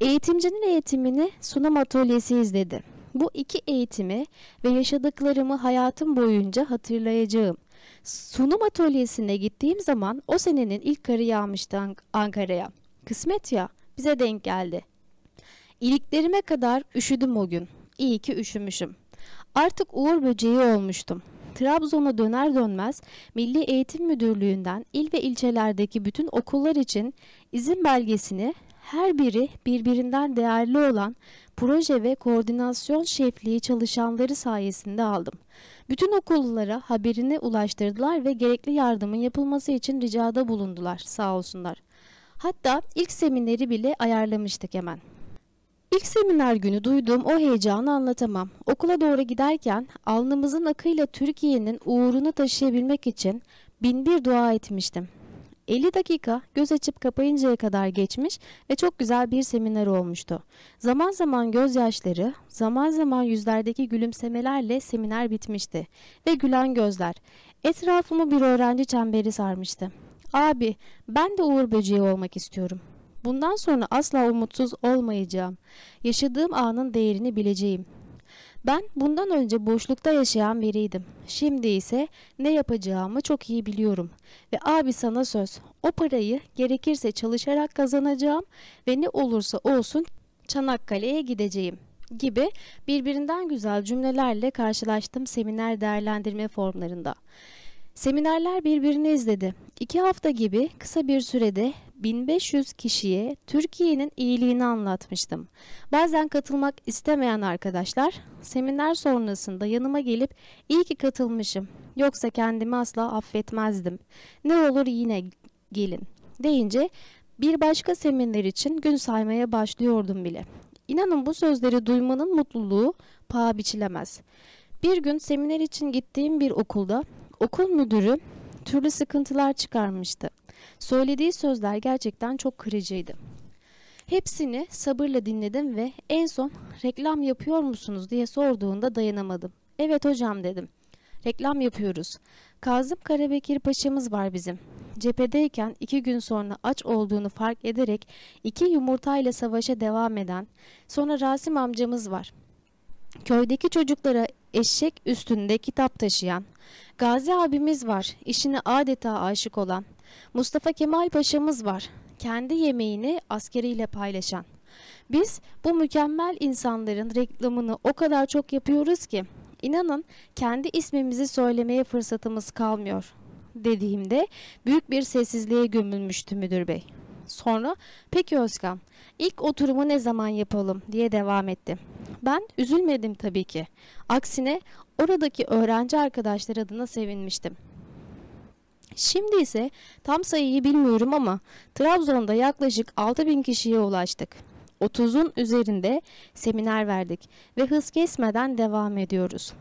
Eğitimcinin eğitimini sunum atölyesi izledi. Bu iki eğitimi ve yaşadıklarımı hayatım boyunca hatırlayacağım. Sunum atölyesine gittiğim zaman o senenin ilk karı yağmıştı Ankara'ya. Kısmet ya bize denk geldi. İliklerime kadar üşüdüm o gün. İyi ki üşümüşüm. Artık uğur böceği olmuştum. Trabzon'a döner dönmez Milli Eğitim Müdürlüğü'nden il ve ilçelerdeki bütün okullar için izin belgesini her biri birbirinden değerli olan proje ve koordinasyon şefliği çalışanları sayesinde aldım. Bütün okullara haberini ulaştırdılar ve gerekli yardımın yapılması için ricada bulundular sağ olsunlar. Hatta ilk semineri bile ayarlamıştık hemen. İlk seminer günü duyduğum o heyecanı anlatamam. Okula doğru giderken alnımızın akıyla Türkiye'nin uğrunu taşıyabilmek için bin bir dua etmiştim. 50 dakika göz açıp kapayıncaya kadar geçmiş ve çok güzel bir seminer olmuştu. Zaman zaman gözyaşları, zaman zaman yüzlerdeki gülümsemelerle seminer bitmişti ve gülen gözler. Etrafımı bir öğrenci çemberi sarmıştı. Abi ben de Uğur Böceği olmak istiyorum. Bundan sonra asla umutsuz olmayacağım. Yaşadığım anın değerini bileceğim. Ben bundan önce boşlukta yaşayan biriydim. Şimdi ise ne yapacağımı çok iyi biliyorum. Ve abi sana söz. O parayı gerekirse çalışarak kazanacağım ve ne olursa olsun Çanakkale'ye gideceğim gibi birbirinden güzel cümlelerle karşılaştım seminer değerlendirme formlarında. Seminerler birbirini izledi. İki hafta gibi kısa bir sürede 1500 kişiye Türkiye'nin iyiliğini anlatmıştım. Bazen katılmak istemeyen arkadaşlar seminer sonrasında yanıma gelip iyi ki katılmışım yoksa kendimi asla affetmezdim. Ne olur yine gelin deyince bir başka seminer için gün saymaya başlıyordum bile. İnanın bu sözleri duymanın mutluluğu paha biçilemez. Bir gün seminer için gittiğim bir okulda okul müdürü türlü sıkıntılar çıkarmıştı. Söylediği sözler gerçekten çok kırıcıydı. Hepsini sabırla dinledim ve en son reklam yapıyor musunuz diye sorduğunda dayanamadım. Evet hocam dedim. Reklam yapıyoruz. Kazım Karabekir Paşa'mız var bizim. Cephedeyken iki gün sonra aç olduğunu fark ederek iki yumurtayla savaşa devam eden, sonra Rasim amcamız var. Köydeki çocuklara eşek üstünde kitap taşıyan, Gazi abimiz var, işine adeta aşık olan, Mustafa Kemal Paşa'mız var, kendi yemeğini askeriyle paylaşan. Biz bu mükemmel insanların reklamını o kadar çok yapıyoruz ki inanın kendi ismimizi söylemeye fırsatımız kalmıyor dediğimde büyük bir sessizliğe gömülmüştü müdür bey. Sonra peki Özkan ilk oturumu ne zaman yapalım diye devam etti. Ben üzülmedim tabii ki. Aksine oradaki öğrenci arkadaşlar adına sevinmiştim. Şimdi ise tam sayıyı bilmiyorum ama Trabzon'da yaklaşık 6000 kişiye ulaştık. 30'un üzerinde seminer verdik ve hız kesmeden devam ediyoruz.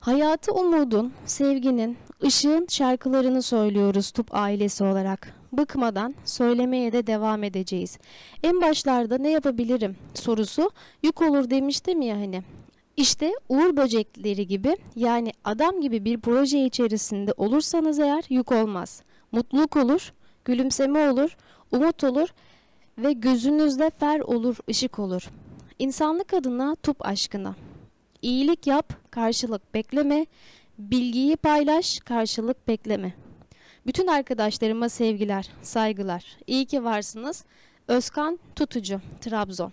Hayatı umudun, sevginin, ışığın şarkılarını söylüyoruz Tup ailesi olarak. Bıkmadan söylemeye de devam edeceğiz. En başlarda ne yapabilirim sorusu yük olur demiştim ya hani. İşte uğur böcekleri gibi yani adam gibi bir proje içerisinde olursanız eğer yük olmaz. Mutluluk olur, gülümseme olur, umut olur ve gözünüzde fer olur, ışık olur. İnsanlık adına tup aşkına. İyilik yap, karşılık bekleme. Bilgiyi paylaş, karşılık bekleme. Bütün arkadaşlarıma sevgiler, saygılar. İyi ki varsınız. Özkan Tutucu, Trabzon.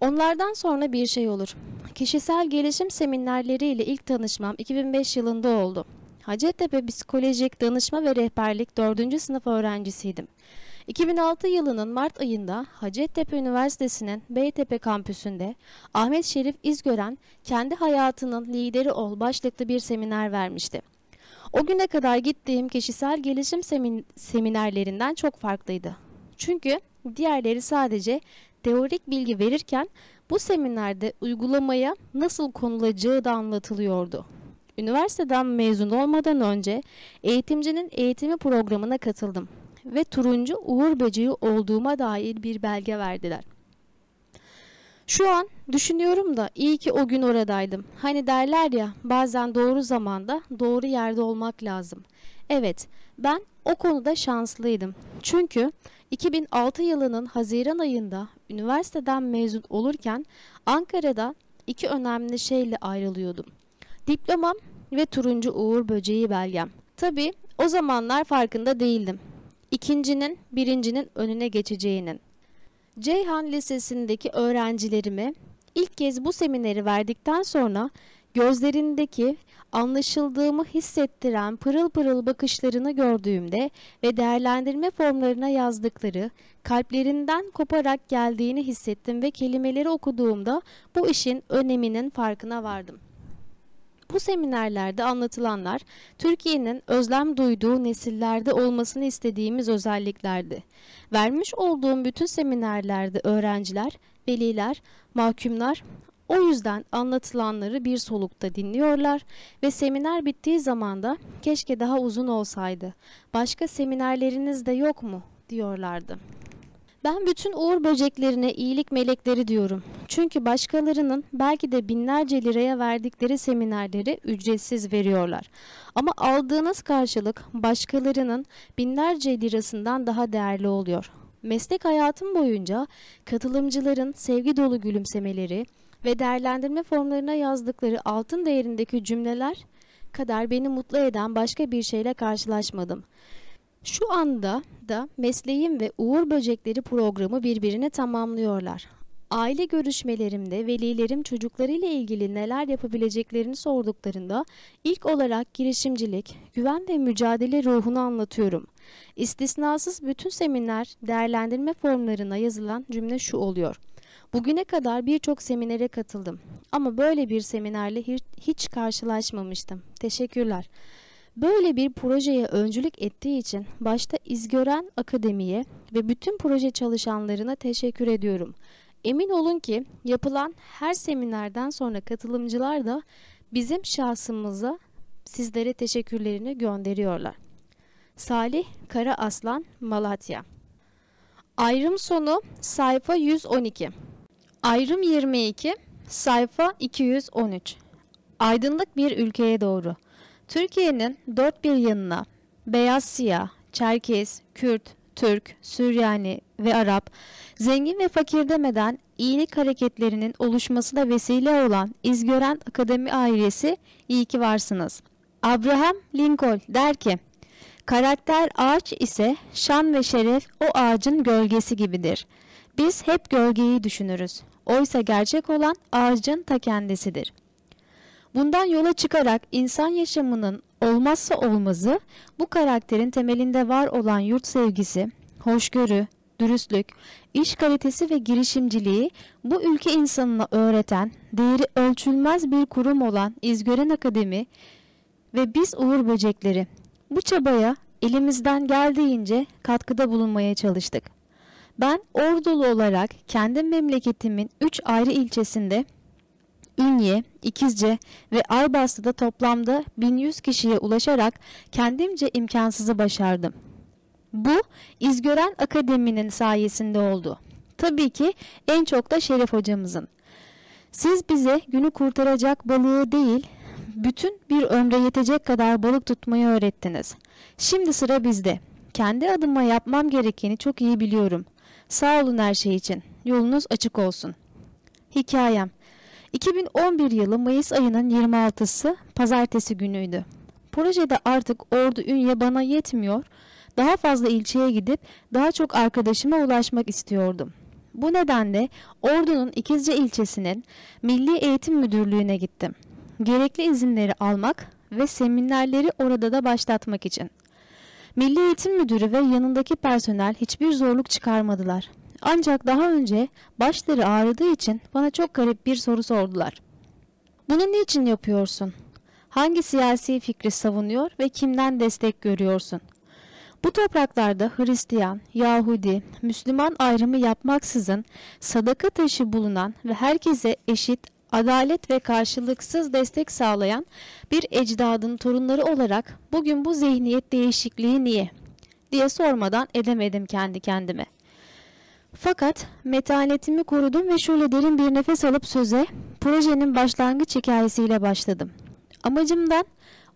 Onlardan sonra bir şey olur. Kişisel gelişim seminerleriyle ilk tanışmam 2005 yılında oldu. Hacettepe Psikolojik Danışma ve Rehberlik 4. sınıf öğrencisiydim. 2006 yılının Mart ayında Hacettepe Üniversitesi'nin Beytepe kampüsünde Ahmet Şerif İzgören kendi hayatının lideri ol başlıklı bir seminer vermişti. O güne kadar gittiğim kişisel gelişim semin seminerlerinden çok farklıydı. Çünkü diğerleri sadece teorik bilgi verirken bu seminerde uygulamaya nasıl konulacağı da anlatılıyordu. Üniversiteden mezun olmadan önce eğitimcinin eğitimi programına katıldım ve turuncu uğur böceği olduğuma dair bir belge verdiler. Şu an düşünüyorum da iyi ki o gün oradaydım. Hani derler ya bazen doğru zamanda doğru yerde olmak lazım. Evet ben o konuda şanslıydım. Çünkü 2006 yılının Haziran ayında üniversiteden mezun olurken Ankara'da iki önemli şeyle ayrılıyordum. Diplomam ve turuncu uğur böceği belgem. Tabii o zamanlar farkında değildim. İkincinin birincinin önüne geçeceğinin. Ceyhan Lisesi'ndeki öğrencilerime ilk kez bu semineri verdikten sonra gözlerindeki anlaşıldığımı hissettiren pırıl pırıl bakışlarını gördüğümde ve değerlendirme formlarına yazdıkları kalplerinden koparak geldiğini hissettim ve kelimeleri okuduğumda bu işin öneminin farkına vardım. Bu seminerlerde anlatılanlar Türkiye'nin özlem duyduğu nesillerde olmasını istediğimiz özelliklerdi. Vermiş olduğum bütün seminerlerde öğrenciler, veliler, mahkumlar o yüzden anlatılanları bir solukta dinliyorlar ve seminer bittiği zaman da keşke daha uzun olsaydı. Başka seminerleriniz de yok mu diyorlardı. Ben bütün uğur böceklerine iyilik melekleri diyorum. Çünkü başkalarının belki de binlerce liraya verdikleri seminerleri ücretsiz veriyorlar. Ama aldığınız karşılık başkalarının binlerce lirasından daha değerli oluyor. Meslek hayatım boyunca katılımcıların sevgi dolu gülümsemeleri ve değerlendirme formlarına yazdıkları altın değerindeki cümleler kadar beni mutlu eden başka bir şeyle karşılaşmadım. Şu anda da mesleğim ve Uğur Böcekleri programı birbirini tamamlıyorlar. Aile görüşmelerimde velilerim çocuklarıyla ilgili neler yapabileceklerini sorduklarında ilk olarak girişimcilik, güven ve mücadele ruhunu anlatıyorum. İstisnasız bütün seminer değerlendirme formlarına yazılan cümle şu oluyor. Bugüne kadar birçok seminere katıldım ama böyle bir seminerle hiç karşılaşmamıştım. Teşekkürler. Böyle bir projeye öncülük ettiği için başta İzgören Akademi'ye ve bütün proje çalışanlarına teşekkür ediyorum. Emin olun ki yapılan her seminerden sonra katılımcılar da bizim şahsımıza sizlere teşekkürlerini gönderiyorlar. Salih Kara Aslan Malatya Ayrım sonu sayfa 112 Ayrım 22 sayfa 213 Aydınlık bir ülkeye doğru Türkiye'nin dört bir yanına beyaz siyah, Çerkez, Kürt, Türk, Süryani ve Arap, zengin ve fakir demeden iyilik hareketlerinin oluşmasına vesile olan İzgören Akademi ailesi iyi ki varsınız. Abraham Lincoln der ki, karakter ağaç ise şan ve şeref o ağacın gölgesi gibidir. Biz hep gölgeyi düşünürüz. Oysa gerçek olan ağacın ta kendisidir. Bundan yola çıkarak insan yaşamının olmazsa olmazı bu karakterin temelinde var olan yurt sevgisi, hoşgörü, dürüstlük, iş kalitesi ve girişimciliği bu ülke insanına öğreten, değeri ölçülmez bir kurum olan İzgören Akademi ve biz Uğur Böcekleri bu çabaya elimizden geldiğince katkıda bulunmaya çalıştık. Ben Ordulu olarak kendi memleketimin 3 ayrı ilçesinde Ünye, İkizce ve Aybastı'da toplamda 1100 kişiye ulaşarak kendimce imkansızı başardım. Bu İzgören Akademi'nin sayesinde oldu. Tabii ki en çok da Şeref hocamızın. Siz bize günü kurtaracak balığı değil, bütün bir ömre yetecek kadar balık tutmayı öğrettiniz. Şimdi sıra bizde. Kendi adıma yapmam gerekeni çok iyi biliyorum. Sağ olun her şey için. Yolunuz açık olsun. Hikayem 2011 yılı Mayıs ayının 26'sı pazartesi günüydü. Projede artık Ordu Ünye bana yetmiyor, daha fazla ilçeye gidip daha çok arkadaşıma ulaşmak istiyordum. Bu nedenle Ordu'nun İkizce ilçesinin Milli Eğitim Müdürlüğü'ne gittim. Gerekli izinleri almak ve seminerleri orada da başlatmak için. Milli Eğitim Müdürü ve yanındaki personel hiçbir zorluk çıkarmadılar. Ancak daha önce başları ağrıdığı için bana çok garip bir soru sordular. Bunu niçin yapıyorsun? Hangi siyasi fikri savunuyor ve kimden destek görüyorsun? Bu topraklarda Hristiyan, Yahudi, Müslüman ayrımı yapmaksızın sadaka taşı bulunan ve herkese eşit, adalet ve karşılıksız destek sağlayan bir ecdadın torunları olarak bugün bu zihniyet değişikliği niye? diye sormadan edemedim kendi kendime. Fakat metanetimi korudum ve şöyle derin bir nefes alıp söze projenin başlangıç hikayesiyle başladım. Amacımdan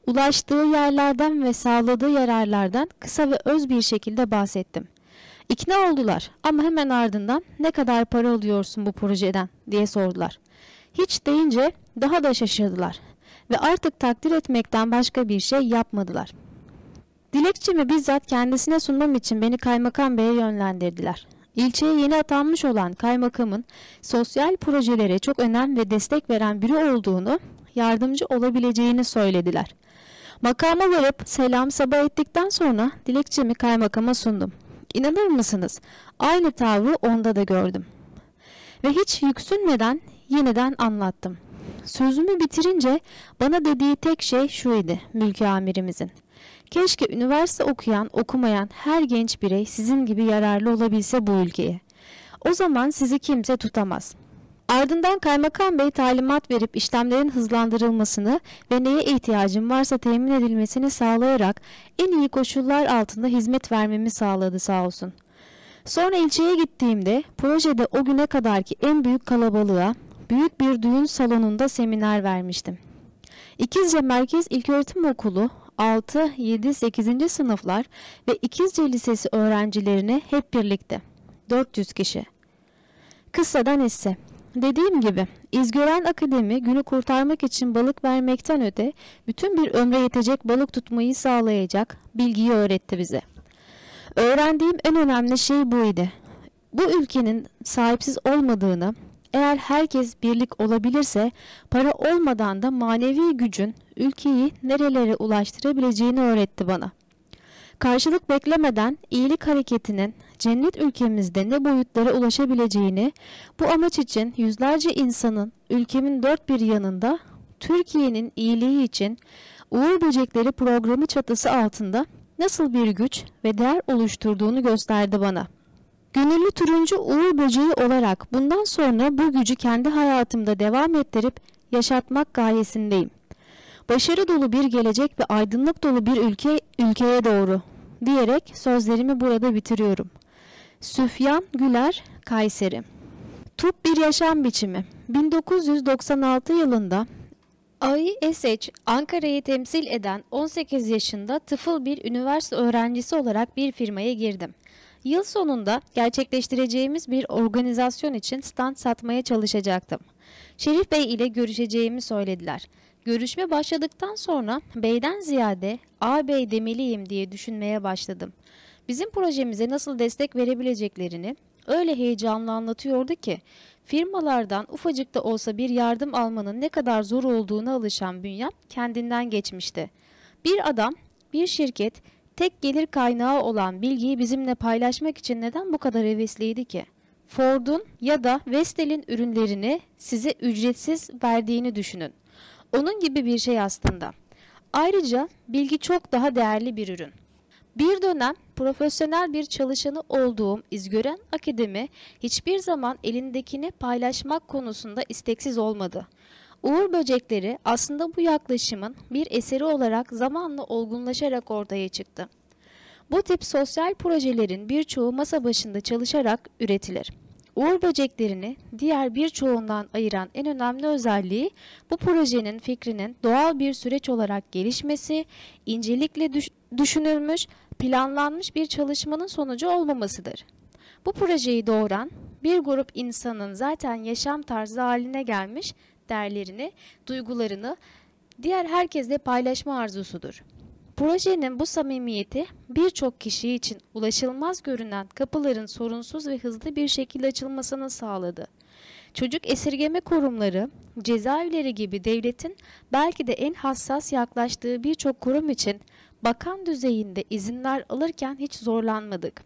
ulaştığı yerlerden ve sağladığı yararlardan kısa ve öz bir şekilde bahsettim. İkna oldular ama hemen ardından ne kadar para alıyorsun bu projeden diye sordular. Hiç deyince daha da şaşırdılar ve artık takdir etmekten başka bir şey yapmadılar. Dilekçemi bizzat kendisine sunmam için beni kaymakam beye yönlendirdiler. İlçeye yeni atanmış olan kaymakamın sosyal projelere çok önem ve destek veren biri olduğunu, yardımcı olabileceğini söylediler. Makama varıp selam sabah ettikten sonra dilekçemi kaymakama sundum. İnanır mısınız? Aynı tavrı onda da gördüm. Ve hiç yüksünmeden yeniden anlattım. Sözümü bitirince bana dediği tek şey şuydu mülki amirimizin. Keşke üniversite okuyan, okumayan her genç birey sizin gibi yararlı olabilse bu ülkeye. O zaman sizi kimse tutamaz. Ardından kaymakam bey talimat verip işlemlerin hızlandırılmasını ve neye ihtiyacım varsa temin edilmesini sağlayarak en iyi koşullar altında hizmet vermemi sağladı sağ olsun. Sonra ilçeye gittiğimde projede o güne kadarki en büyük kalabalığa büyük bir düğün salonunda seminer vermiştim. İkizce Merkez İlköğretim Okulu 6, 7, 8. sınıflar ve İkizce Lisesi öğrencilerine hep birlikte 400 kişi. Kıssadan ise Dediğim gibi İzgören Akademi günü kurtarmak için balık vermekten öte bütün bir ömre yetecek balık tutmayı sağlayacak bilgiyi öğretti bize. Öğrendiğim en önemli şey buydu. Bu ülkenin sahipsiz olmadığını, eğer herkes birlik olabilirse para olmadan da manevi gücün ülkeyi nerelere ulaştırabileceğini öğretti bana. Karşılık beklemeden iyilik hareketinin cennet ülkemizde ne boyutlara ulaşabileceğini, bu amaç için yüzlerce insanın ülkemin dört bir yanında Türkiye'nin iyiliği için Uğur Böcekleri programı çatısı altında nasıl bir güç ve değer oluşturduğunu gösterdi bana. Gönüllü turuncu Uğur Böceği olarak bundan sonra bu gücü kendi hayatımda devam ettirip yaşatmak gayesindeyim. Başarı dolu bir gelecek ve aydınlık dolu bir ülke ülkeye doğru diyerek sözlerimi burada bitiriyorum. Süfyan Güler, Kayseri Tup bir yaşam biçimi 1996 yılında AİSH Ankara'yı temsil eden 18 yaşında tıfıl bir üniversite öğrencisi olarak bir firmaya girdim. Yıl sonunda gerçekleştireceğimiz bir organizasyon için stand satmaya çalışacaktım. Şerif Bey ile görüşeceğimi söylediler. Görüşme başladıktan sonra beyden ziyade ağabey demeliyim diye düşünmeye başladım. Bizim projemize nasıl destek verebileceklerini öyle heyecanlı anlatıyordu ki firmalardan ufacık da olsa bir yardım almanın ne kadar zor olduğuna alışan bünyem kendinden geçmişti. Bir adam, bir şirket tek gelir kaynağı olan bilgiyi bizimle paylaşmak için neden bu kadar hevesliydi ki? Ford'un ya da Vestel'in ürünlerini size ücretsiz verdiğini düşünün. Onun gibi bir şey aslında. Ayrıca bilgi çok daha değerli bir ürün. Bir dönem profesyonel bir çalışanı olduğum İzgören Akademi hiçbir zaman elindekini paylaşmak konusunda isteksiz olmadı. Uğur böcekleri aslında bu yaklaşımın bir eseri olarak zamanla olgunlaşarak ortaya çıktı. Bu tip sosyal projelerin birçoğu masa başında çalışarak üretilir. Uğur böceklerini diğer birçoğundan ayıran en önemli özelliği bu projenin fikrinin doğal bir süreç olarak gelişmesi, incelikle düş düşünülmüş, planlanmış bir çalışmanın sonucu olmamasıdır. Bu projeyi doğuran bir grup insanın zaten yaşam tarzı haline gelmiş değerlerini, duygularını diğer herkesle paylaşma arzusudur. Projenin bu samimiyeti birçok kişi için ulaşılmaz görünen kapıların sorunsuz ve hızlı bir şekilde açılmasını sağladı. Çocuk esirgeme kurumları, cezaevleri gibi devletin belki de en hassas yaklaştığı birçok kurum için bakan düzeyinde izinler alırken hiç zorlanmadık.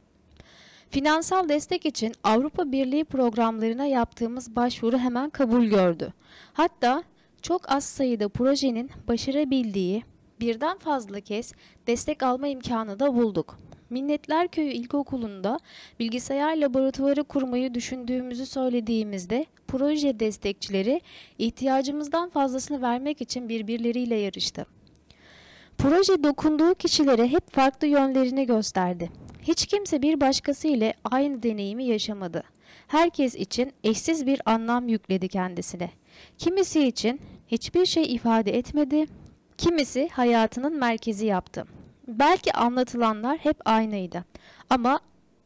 Finansal destek için Avrupa Birliği programlarına yaptığımız başvuru hemen kabul gördü. Hatta çok az sayıda projenin başarabildiği birden fazla kez destek alma imkanı da bulduk. Minnetler Köyü İlkokulu'nda bilgisayar laboratuvarı kurmayı düşündüğümüzü söylediğimizde proje destekçileri ihtiyacımızdan fazlasını vermek için birbirleriyle yarıştı. Proje dokunduğu kişilere hep farklı yönlerini gösterdi. Hiç kimse bir başkası ile aynı deneyimi yaşamadı. Herkes için eşsiz bir anlam yükledi kendisine. Kimisi için hiçbir şey ifade etmedi, Kimisi hayatının merkezi yaptı. Belki anlatılanlar hep aynıydı ama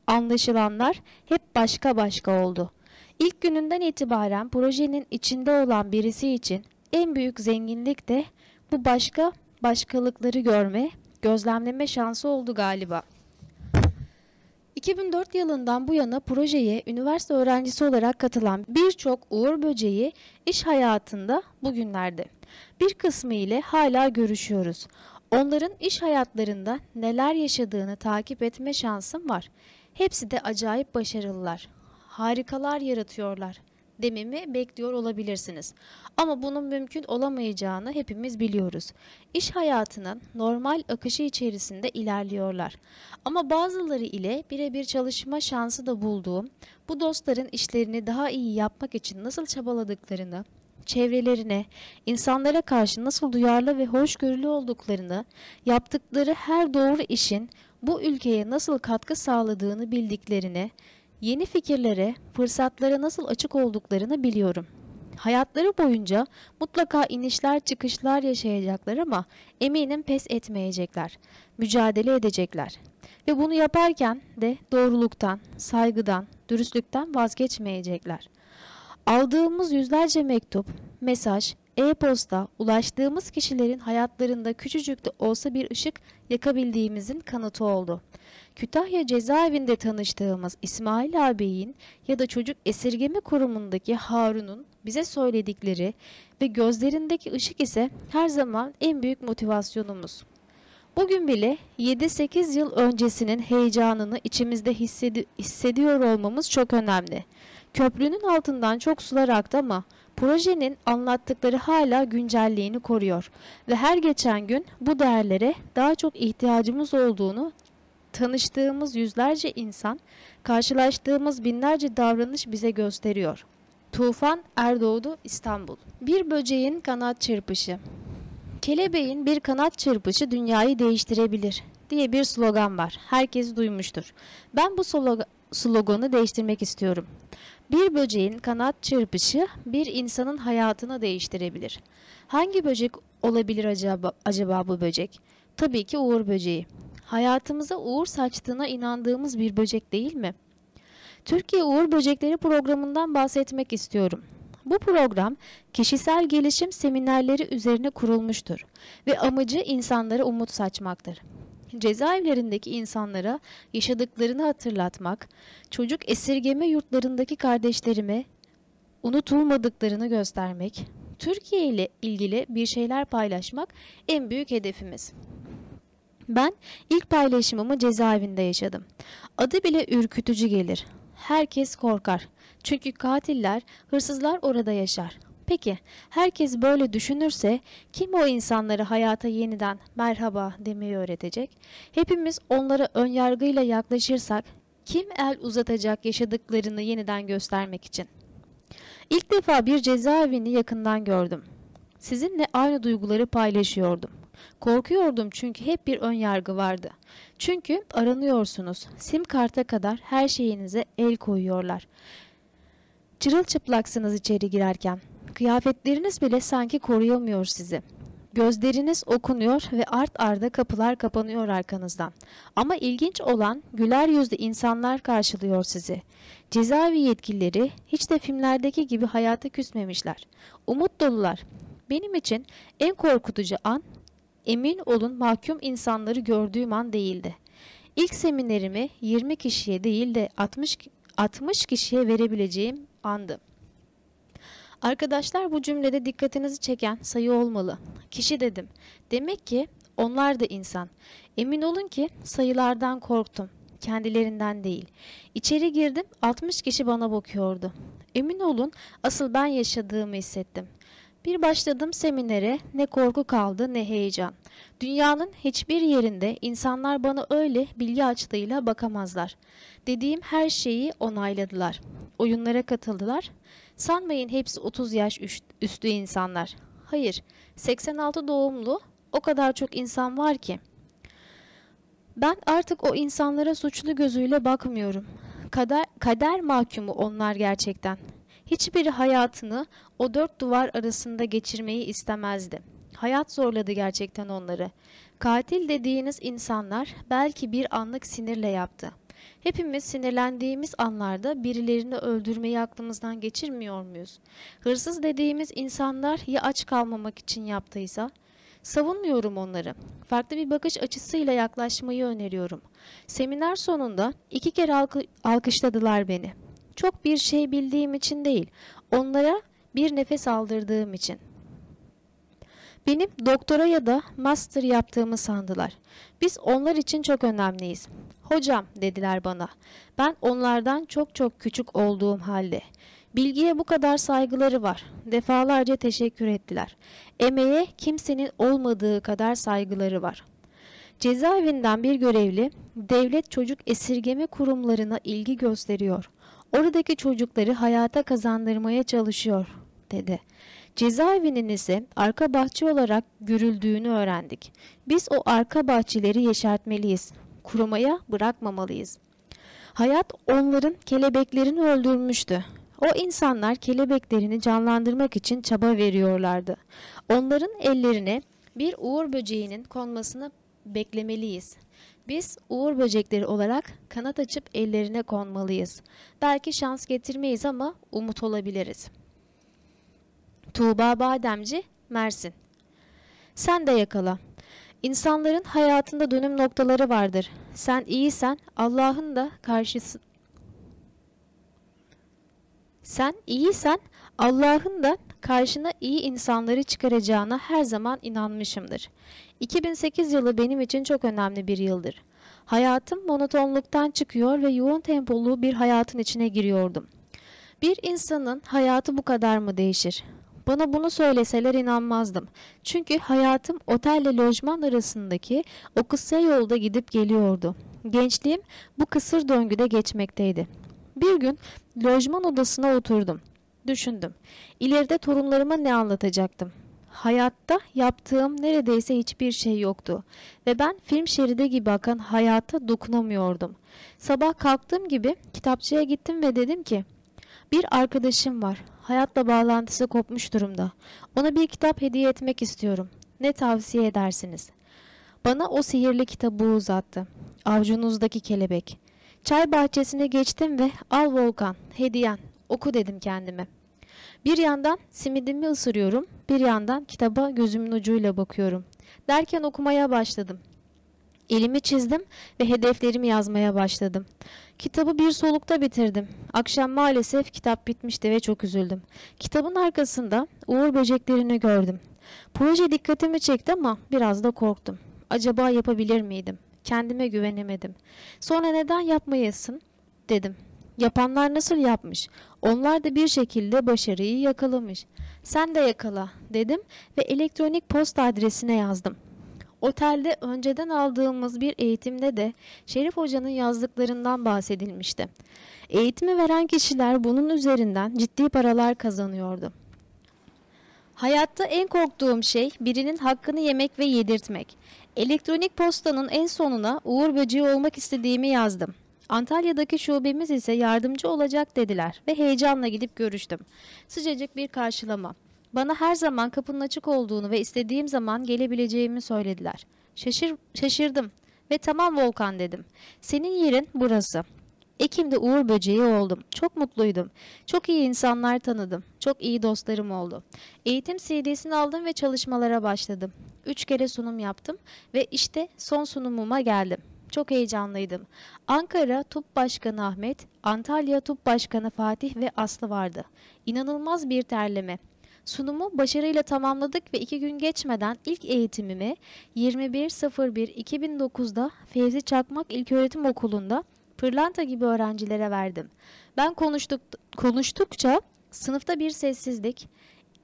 anlaşılanlar hep başka başka oldu. İlk gününden itibaren projenin içinde olan birisi için en büyük zenginlik de bu başka başkalıkları görme, gözlemleme şansı oldu galiba. 2004 yılından bu yana projeye üniversite öğrencisi olarak katılan birçok Uğur Böceği iş hayatında bugünlerde. Bir kısmı ile hala görüşüyoruz. Onların iş hayatlarında neler yaşadığını takip etme şansım var. Hepsi de acayip başarılılar. Harikalar yaratıyorlar dememi bekliyor olabilirsiniz. Ama bunun mümkün olamayacağını hepimiz biliyoruz. İş hayatının normal akışı içerisinde ilerliyorlar. Ama bazıları ile birebir çalışma şansı da bulduğum, bu dostların işlerini daha iyi yapmak için nasıl çabaladıklarını, çevrelerine, insanlara karşı nasıl duyarlı ve hoşgörülü olduklarını, yaptıkları her doğru işin bu ülkeye nasıl katkı sağladığını bildiklerini, yeni fikirlere, fırsatlara nasıl açık olduklarını biliyorum. Hayatları boyunca mutlaka inişler çıkışlar yaşayacaklar ama eminim pes etmeyecekler. Mücadele edecekler. Ve bunu yaparken de doğruluktan, saygıdan, dürüstlükten vazgeçmeyecekler. Aldığımız yüzlerce mektup, mesaj, e-posta ulaştığımız kişilerin hayatlarında küçücük de olsa bir ışık yakabildiğimizin kanıtı oldu. Kütahya cezaevinde tanıştığımız İsmail ağabeyin ya da çocuk esirgeme kurumundaki Harun'un bize söyledikleri ve gözlerindeki ışık ise her zaman en büyük motivasyonumuz. Bugün bile 7-8 yıl öncesinin heyecanını içimizde hissedi hissediyor olmamız çok önemli. Köprünün altından çok sular aktı ama projenin anlattıkları hala güncelliğini koruyor ve her geçen gün bu değerlere daha çok ihtiyacımız olduğunu tanıştığımız yüzlerce insan, karşılaştığımız binlerce davranış bize gösteriyor. Tufan Erdoğdu İstanbul Bir böceğin kanat çırpışı Kelebeğin bir kanat çırpışı dünyayı değiştirebilir diye bir slogan var. Herkes duymuştur. Ben bu sloganı değiştirmek istiyorum. Bir böceğin kanat çırpışı bir insanın hayatını değiştirebilir. Hangi böcek olabilir acaba, acaba bu böcek? Tabii ki uğur böceği. Hayatımıza uğur saçtığına inandığımız bir böcek değil mi? Türkiye Uğur Böcekleri programından bahsetmek istiyorum. Bu program kişisel gelişim seminerleri üzerine kurulmuştur ve amacı insanlara umut saçmaktır. Cezaevlerindeki insanlara yaşadıklarını hatırlatmak, çocuk esirgeme yurtlarındaki kardeşlerime unutulmadıklarını göstermek, Türkiye ile ilgili bir şeyler paylaşmak en büyük hedefimiz. Ben ilk paylaşımımı cezaevinde yaşadım. Adı bile ürkütücü gelir. Herkes korkar. Çünkü katiller, hırsızlar orada yaşar. Peki herkes böyle düşünürse kim o insanları hayata yeniden merhaba demeyi öğretecek? Hepimiz onlara ön yargıyla yaklaşırsak kim el uzatacak yaşadıklarını yeniden göstermek için? İlk defa bir cezaevini yakından gördüm. Sizinle aynı duyguları paylaşıyordum. Korkuyordum çünkü hep bir ön yargı vardı. Çünkü aranıyorsunuz. Sim karta kadar her şeyinize el koyuyorlar. Çırılçıplaksınız içeri girerken. Kıyafetleriniz bile sanki koruyamıyor sizi. Gözleriniz okunuyor ve art arda kapılar kapanıyor arkanızdan. Ama ilginç olan güler yüzlü insanlar karşılıyor sizi. Cezaevi yetkilileri hiç de filmlerdeki gibi hayata küsmemişler. Umut dolular. Benim için en korkutucu an emin olun mahkum insanları gördüğüm an değildi. İlk seminerimi 20 kişiye değil de 60 60 kişiye verebileceğim andı. Arkadaşlar bu cümlede dikkatinizi çeken sayı olmalı. Kişi dedim. Demek ki onlar da insan. Emin olun ki sayılardan korktum. Kendilerinden değil. İçeri girdim 60 kişi bana bakıyordu. Emin olun asıl ben yaşadığımı hissettim. Bir başladım seminere ne korku kaldı ne heyecan. Dünyanın hiçbir yerinde insanlar bana öyle bilgi açlığıyla bakamazlar. Dediğim her şeyi onayladılar. Oyunlara katıldılar. Sanmayın hepsi 30 yaş üstü insanlar. Hayır, 86 doğumlu o kadar çok insan var ki. Ben artık o insanlara suçlu gözüyle bakmıyorum. Kader, kader mahkumu onlar gerçekten. Hiçbiri hayatını o dört duvar arasında geçirmeyi istemezdi. Hayat zorladı gerçekten onları. Katil dediğiniz insanlar belki bir anlık sinirle yaptı. Hepimiz sinirlendiğimiz anlarda birilerini öldürmeyi aklımızdan geçirmiyor muyuz? Hırsız dediğimiz insanlar ya aç kalmamak için yaptıysa? Savunmuyorum onları. Farklı bir bakış açısıyla yaklaşmayı öneriyorum. Seminer sonunda iki kere alkı- alkışladılar beni. Çok bir şey bildiğim için değil, onlara bir nefes aldırdığım için. Benim doktora ya da master yaptığımı sandılar. Biz onlar için çok önemliyiz. Hocam dediler bana. Ben onlardan çok çok küçük olduğum halde. Bilgiye bu kadar saygıları var. Defalarca teşekkür ettiler. Emeğe kimsenin olmadığı kadar saygıları var. Cezaevinden bir görevli devlet çocuk esirgeme kurumlarına ilgi gösteriyor. Oradaki çocukları hayata kazandırmaya çalışıyor dedi. Cezaevinin ise arka bahçe olarak görüldüğünü öğrendik. Biz o arka bahçeleri yeşertmeliyiz. Kurumaya bırakmamalıyız. Hayat onların kelebeklerini öldürmüştü. O insanlar kelebeklerini canlandırmak için çaba veriyorlardı. Onların ellerine bir uğur böceğinin konmasını beklemeliyiz. Biz uğur böcekleri olarak kanat açıp ellerine konmalıyız. Belki şans getirmeyiz ama umut olabiliriz. Tuğba Bademci, Mersin. Sen de yakala. İnsanların hayatında dönüm noktaları vardır. Sen iyisen Allah'ın da karşısı Sen iyisen Allah'ın da karşına iyi insanları çıkaracağına her zaman inanmışımdır. 2008 yılı benim için çok önemli bir yıldır. Hayatım monotonluktan çıkıyor ve yoğun tempolu bir hayatın içine giriyordum. Bir insanın hayatı bu kadar mı değişir? Bana bunu söyleseler inanmazdım. Çünkü hayatım otelle lojman arasındaki o kısa yolda gidip geliyordu. Gençliğim bu kısır döngüde geçmekteydi. Bir gün lojman odasına oturdum. Düşündüm. İleride torunlarıma ne anlatacaktım? Hayatta yaptığım neredeyse hiçbir şey yoktu ve ben film şeridi gibi akan hayata dokunamıyordum. Sabah kalktığım gibi kitapçıya gittim ve dedim ki bir arkadaşım var. Hayatla bağlantısı kopmuş durumda. Ona bir kitap hediye etmek istiyorum. Ne tavsiye edersiniz? Bana o sihirli kitabı uzattı. Avcunuzdaki kelebek. Çay bahçesine geçtim ve al Volkan, hediyen, oku dedim kendime. Bir yandan simidimi ısırıyorum, bir yandan kitaba gözümün ucuyla bakıyorum. Derken okumaya başladım. Elimi çizdim ve hedeflerimi yazmaya başladım. Kitabı bir solukta bitirdim. Akşam maalesef kitap bitmişti ve çok üzüldüm. Kitabın arkasında uğur böceklerini gördüm. Proje dikkatimi çekti ama biraz da korktum. Acaba yapabilir miydim? Kendime güvenemedim. Sonra neden yapmayasın dedim. Yapanlar nasıl yapmış? Onlar da bir şekilde başarıyı yakalamış. Sen de yakala dedim ve elektronik posta adresine yazdım. Otelde önceden aldığımız bir eğitimde de Şerif Hoca'nın yazdıklarından bahsedilmişti. Eğitimi veren kişiler bunun üzerinden ciddi paralar kazanıyordu. Hayatta en korktuğum şey birinin hakkını yemek ve yedirtmek. Elektronik postanın en sonuna Uğur Böceği olmak istediğimi yazdım. Antalya'daki şubemiz ise yardımcı olacak dediler ve heyecanla gidip görüştüm. Sıcacık bir karşılama. Bana her zaman kapının açık olduğunu ve istediğim zaman gelebileceğimi söylediler. Şaşır, şaşırdım ve tamam Volkan dedim. Senin yerin burası. Ekim'de Uğur Böceği oldum. Çok mutluydum. Çok iyi insanlar tanıdım. Çok iyi dostlarım oldu. Eğitim CD'sini aldım ve çalışmalara başladım. Üç kere sunum yaptım ve işte son sunumuma geldim. Çok heyecanlıydım. Ankara Tup Başkanı Ahmet, Antalya Tup Başkanı Fatih ve Aslı vardı. İnanılmaz bir terleme. Sunumu başarıyla tamamladık ve iki gün geçmeden ilk eğitimimi 21.01.2009'da Fevzi Çakmak İlköğretim Okulu'nda pırlanta gibi öğrencilere verdim. Ben konuştuk, konuştukça sınıfta bir sessizlik.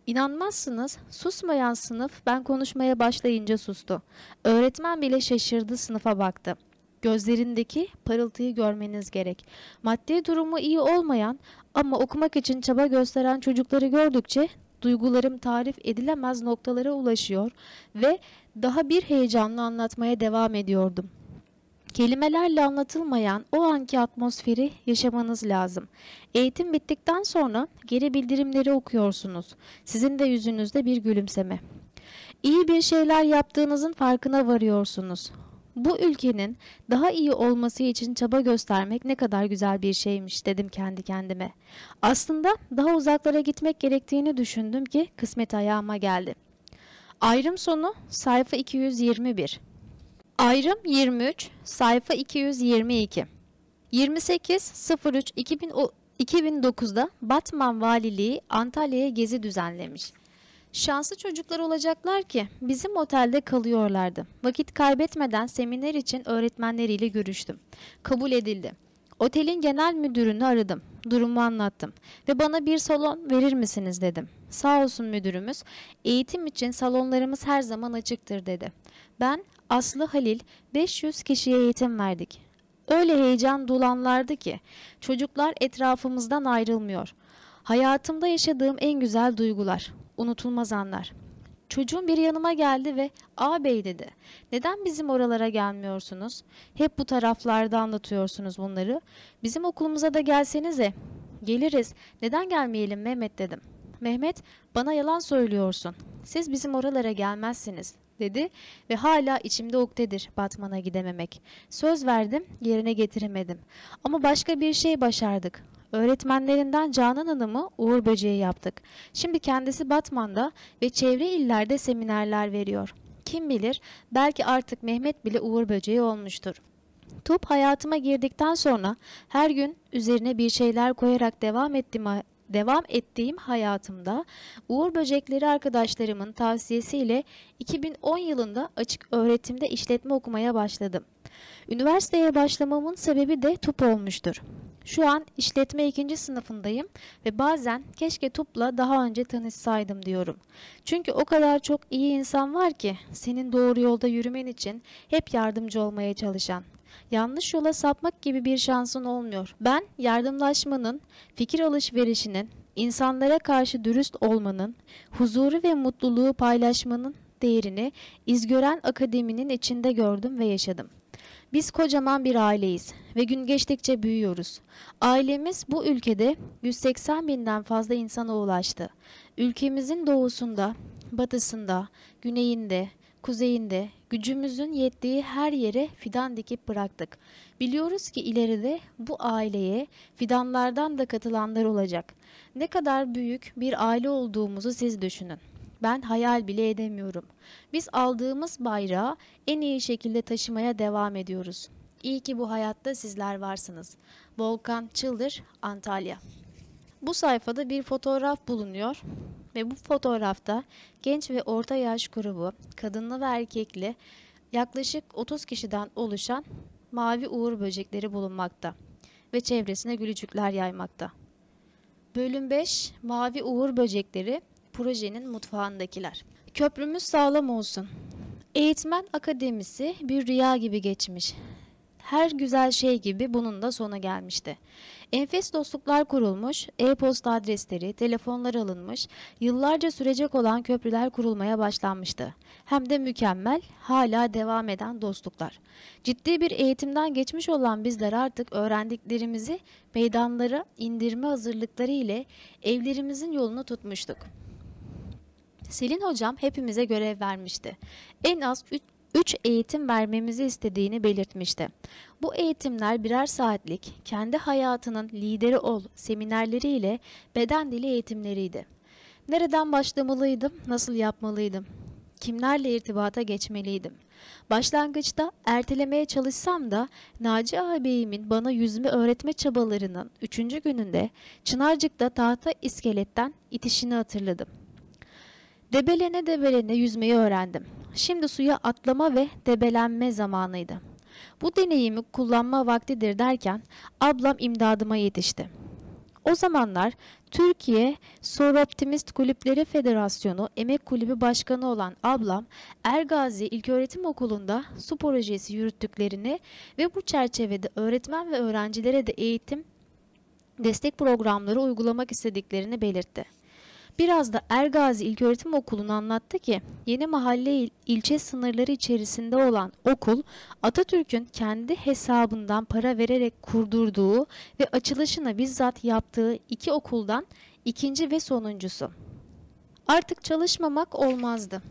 İnanmazsınız susmayan sınıf ben konuşmaya başlayınca sustu. Öğretmen bile şaşırdı sınıfa baktı. Gözlerindeki parıltıyı görmeniz gerek. Maddi durumu iyi olmayan ama okumak için çaba gösteren çocukları gördükçe duygularım tarif edilemez noktalara ulaşıyor ve daha bir heyecanla anlatmaya devam ediyordum. Kelimelerle anlatılmayan o anki atmosferi yaşamanız lazım. Eğitim bittikten sonra geri bildirimleri okuyorsunuz. Sizin de yüzünüzde bir gülümseme. İyi bir şeyler yaptığınızın farkına varıyorsunuz. Bu ülkenin daha iyi olması için çaba göstermek ne kadar güzel bir şeymiş dedim kendi kendime. Aslında daha uzaklara gitmek gerektiğini düşündüm ki kısmet ayağıma geldi. Ayrım sonu sayfa 221. Ayrım 23 sayfa 222. 28.03 2009'da Batman Valiliği Antalya'ya gezi düzenlemiş. Şanslı çocuklar olacaklar ki bizim otelde kalıyorlardı. Vakit kaybetmeden seminer için öğretmenleriyle görüştüm. Kabul edildi. Otelin genel müdürünü aradım. Durumu anlattım ve bana bir salon verir misiniz dedim. Sağ olsun müdürümüz eğitim için salonlarımız her zaman açıktır dedi. Ben Aslı Halil 500 kişiye eğitim verdik. Öyle heyecan dolanlardı ki çocuklar etrafımızdan ayrılmıyor. Hayatımda yaşadığım en güzel duygular, unutulmaz anlar. Çocuğum bir yanıma geldi ve ağabey dedi. Neden bizim oralara gelmiyorsunuz? Hep bu taraflarda anlatıyorsunuz bunları. Bizim okulumuza da gelsenize. Geliriz. Neden gelmeyelim Mehmet dedim. Mehmet bana yalan söylüyorsun. Siz bizim oralara gelmezsiniz dedi ve hala içimde uktedir Batman'a gidememek. Söz verdim, yerine getiremedim. Ama başka bir şey başardık. Öğretmenlerinden Canan Hanım'ı Uğur Böceği yaptık. Şimdi kendisi Batman'da ve çevre illerde seminerler veriyor. Kim bilir belki artık Mehmet bile Uğur Böceği olmuştur. Top hayatıma girdikten sonra her gün üzerine bir şeyler koyarak devam ettim devam ettiğim hayatımda Uğur Böcekleri arkadaşlarımın tavsiyesiyle 2010 yılında açık öğretimde işletme okumaya başladım. Üniversiteye başlamamın sebebi de TUP olmuştur. Şu an işletme ikinci sınıfındayım ve bazen keşke TUP'la daha önce tanışsaydım diyorum. Çünkü o kadar çok iyi insan var ki senin doğru yolda yürümen için hep yardımcı olmaya çalışan. Yanlış yola sapmak gibi bir şansın olmuyor. Ben yardımlaşmanın, fikir alışverişinin, insanlara karşı dürüst olmanın, huzuru ve mutluluğu paylaşmanın değerini İzgören Akademi'nin içinde gördüm ve yaşadım. Biz kocaman bir aileyiz ve gün geçtikçe büyüyoruz. Ailemiz bu ülkede 180 binden fazla insana ulaştı. Ülkemizin doğusunda, batısında, güneyinde, kuzeyinde gücümüzün yettiği her yere fidan dikip bıraktık. Biliyoruz ki ileride bu aileye fidanlardan da katılanlar olacak. Ne kadar büyük bir aile olduğumuzu siz düşünün. Ben hayal bile edemiyorum. Biz aldığımız bayrağı en iyi şekilde taşımaya devam ediyoruz. İyi ki bu hayatta sizler varsınız. Volkan Çıldır, Antalya. Bu sayfada bir fotoğraf bulunuyor ve bu fotoğrafta genç ve orta yaş grubu, kadınlı ve erkekli yaklaşık 30 kişiden oluşan mavi uğur böcekleri bulunmakta ve çevresine gülücükler yaymakta. Bölüm 5 Mavi Uğur Böcekleri projenin mutfağındakiler. Köprümüz sağlam olsun. Eğitmen akademisi bir rüya gibi geçmiş. Her güzel şey gibi bunun da sona gelmişti. Enfes dostluklar kurulmuş, e-posta adresleri, telefonlar alınmış, yıllarca sürecek olan köprüler kurulmaya başlanmıştı. Hem de mükemmel, hala devam eden dostluklar. Ciddi bir eğitimden geçmiş olan bizler artık öğrendiklerimizi meydanlara indirme hazırlıkları ile evlerimizin yolunu tutmuştuk. Selin hocam hepimize görev vermişti. En az 3 eğitim vermemizi istediğini belirtmişti. Bu eğitimler birer saatlik, kendi hayatının lideri ol seminerleriyle beden dili eğitimleriydi. Nereden başlamalıydım, nasıl yapmalıydım? Kimlerle irtibata geçmeliydim? Başlangıçta ertelemeye çalışsam da Naci ağabeyimin bana yüzme öğretme çabalarının 3. gününde Çınarcık'ta tahta iskeletten itişini hatırladım. Debelene debelene yüzmeyi öğrendim. Şimdi suya atlama ve debelenme zamanıydı. Bu deneyimi kullanma vaktidir derken ablam imdadıma yetişti. O zamanlar Türkiye Soroptimist Kulüpleri Federasyonu Emek Kulübü Başkanı olan ablam Ergazi İlköğretim Okulu'nda su projesi yürüttüklerini ve bu çerçevede öğretmen ve öğrencilere de eğitim destek programları uygulamak istediklerini belirtti. Biraz da Ergazi İlköğretim Okulu'nu anlattı ki yeni mahalle il, ilçe sınırları içerisinde olan okul Atatürk'ün kendi hesabından para vererek kurdurduğu ve açılışını bizzat yaptığı iki okuldan ikinci ve sonuncusu. Artık çalışmamak olmazdı.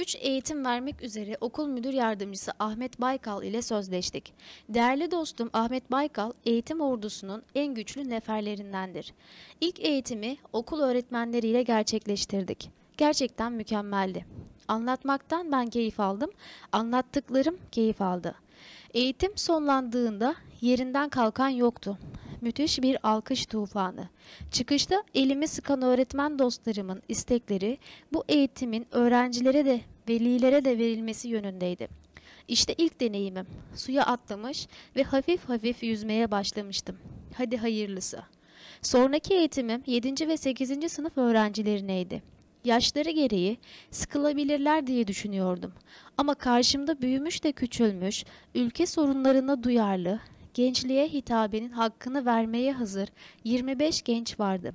3 eğitim vermek üzere okul müdür yardımcısı Ahmet Baykal ile sözleştik. Değerli dostum Ahmet Baykal eğitim ordusunun en güçlü neferlerindendir. İlk eğitimi okul öğretmenleriyle gerçekleştirdik. Gerçekten mükemmeldi. Anlatmaktan ben keyif aldım, anlattıklarım keyif aldı. Eğitim sonlandığında yerinden kalkan yoktu. Müthiş bir alkış tufanı. Çıkışta elimi sıkan öğretmen dostlarımın istekleri bu eğitimin öğrencilere de velilere de verilmesi yönündeydi. İşte ilk deneyimim. Suya atlamış ve hafif hafif yüzmeye başlamıştım. Hadi hayırlısı. Sonraki eğitimim 7. ve 8. sınıf öğrencilerineydi. Yaşları gereği sıkılabilirler diye düşünüyordum. Ama karşımda büyümüş de küçülmüş, ülke sorunlarına duyarlı, gençliğe hitabenin hakkını vermeye hazır 25 genç vardı.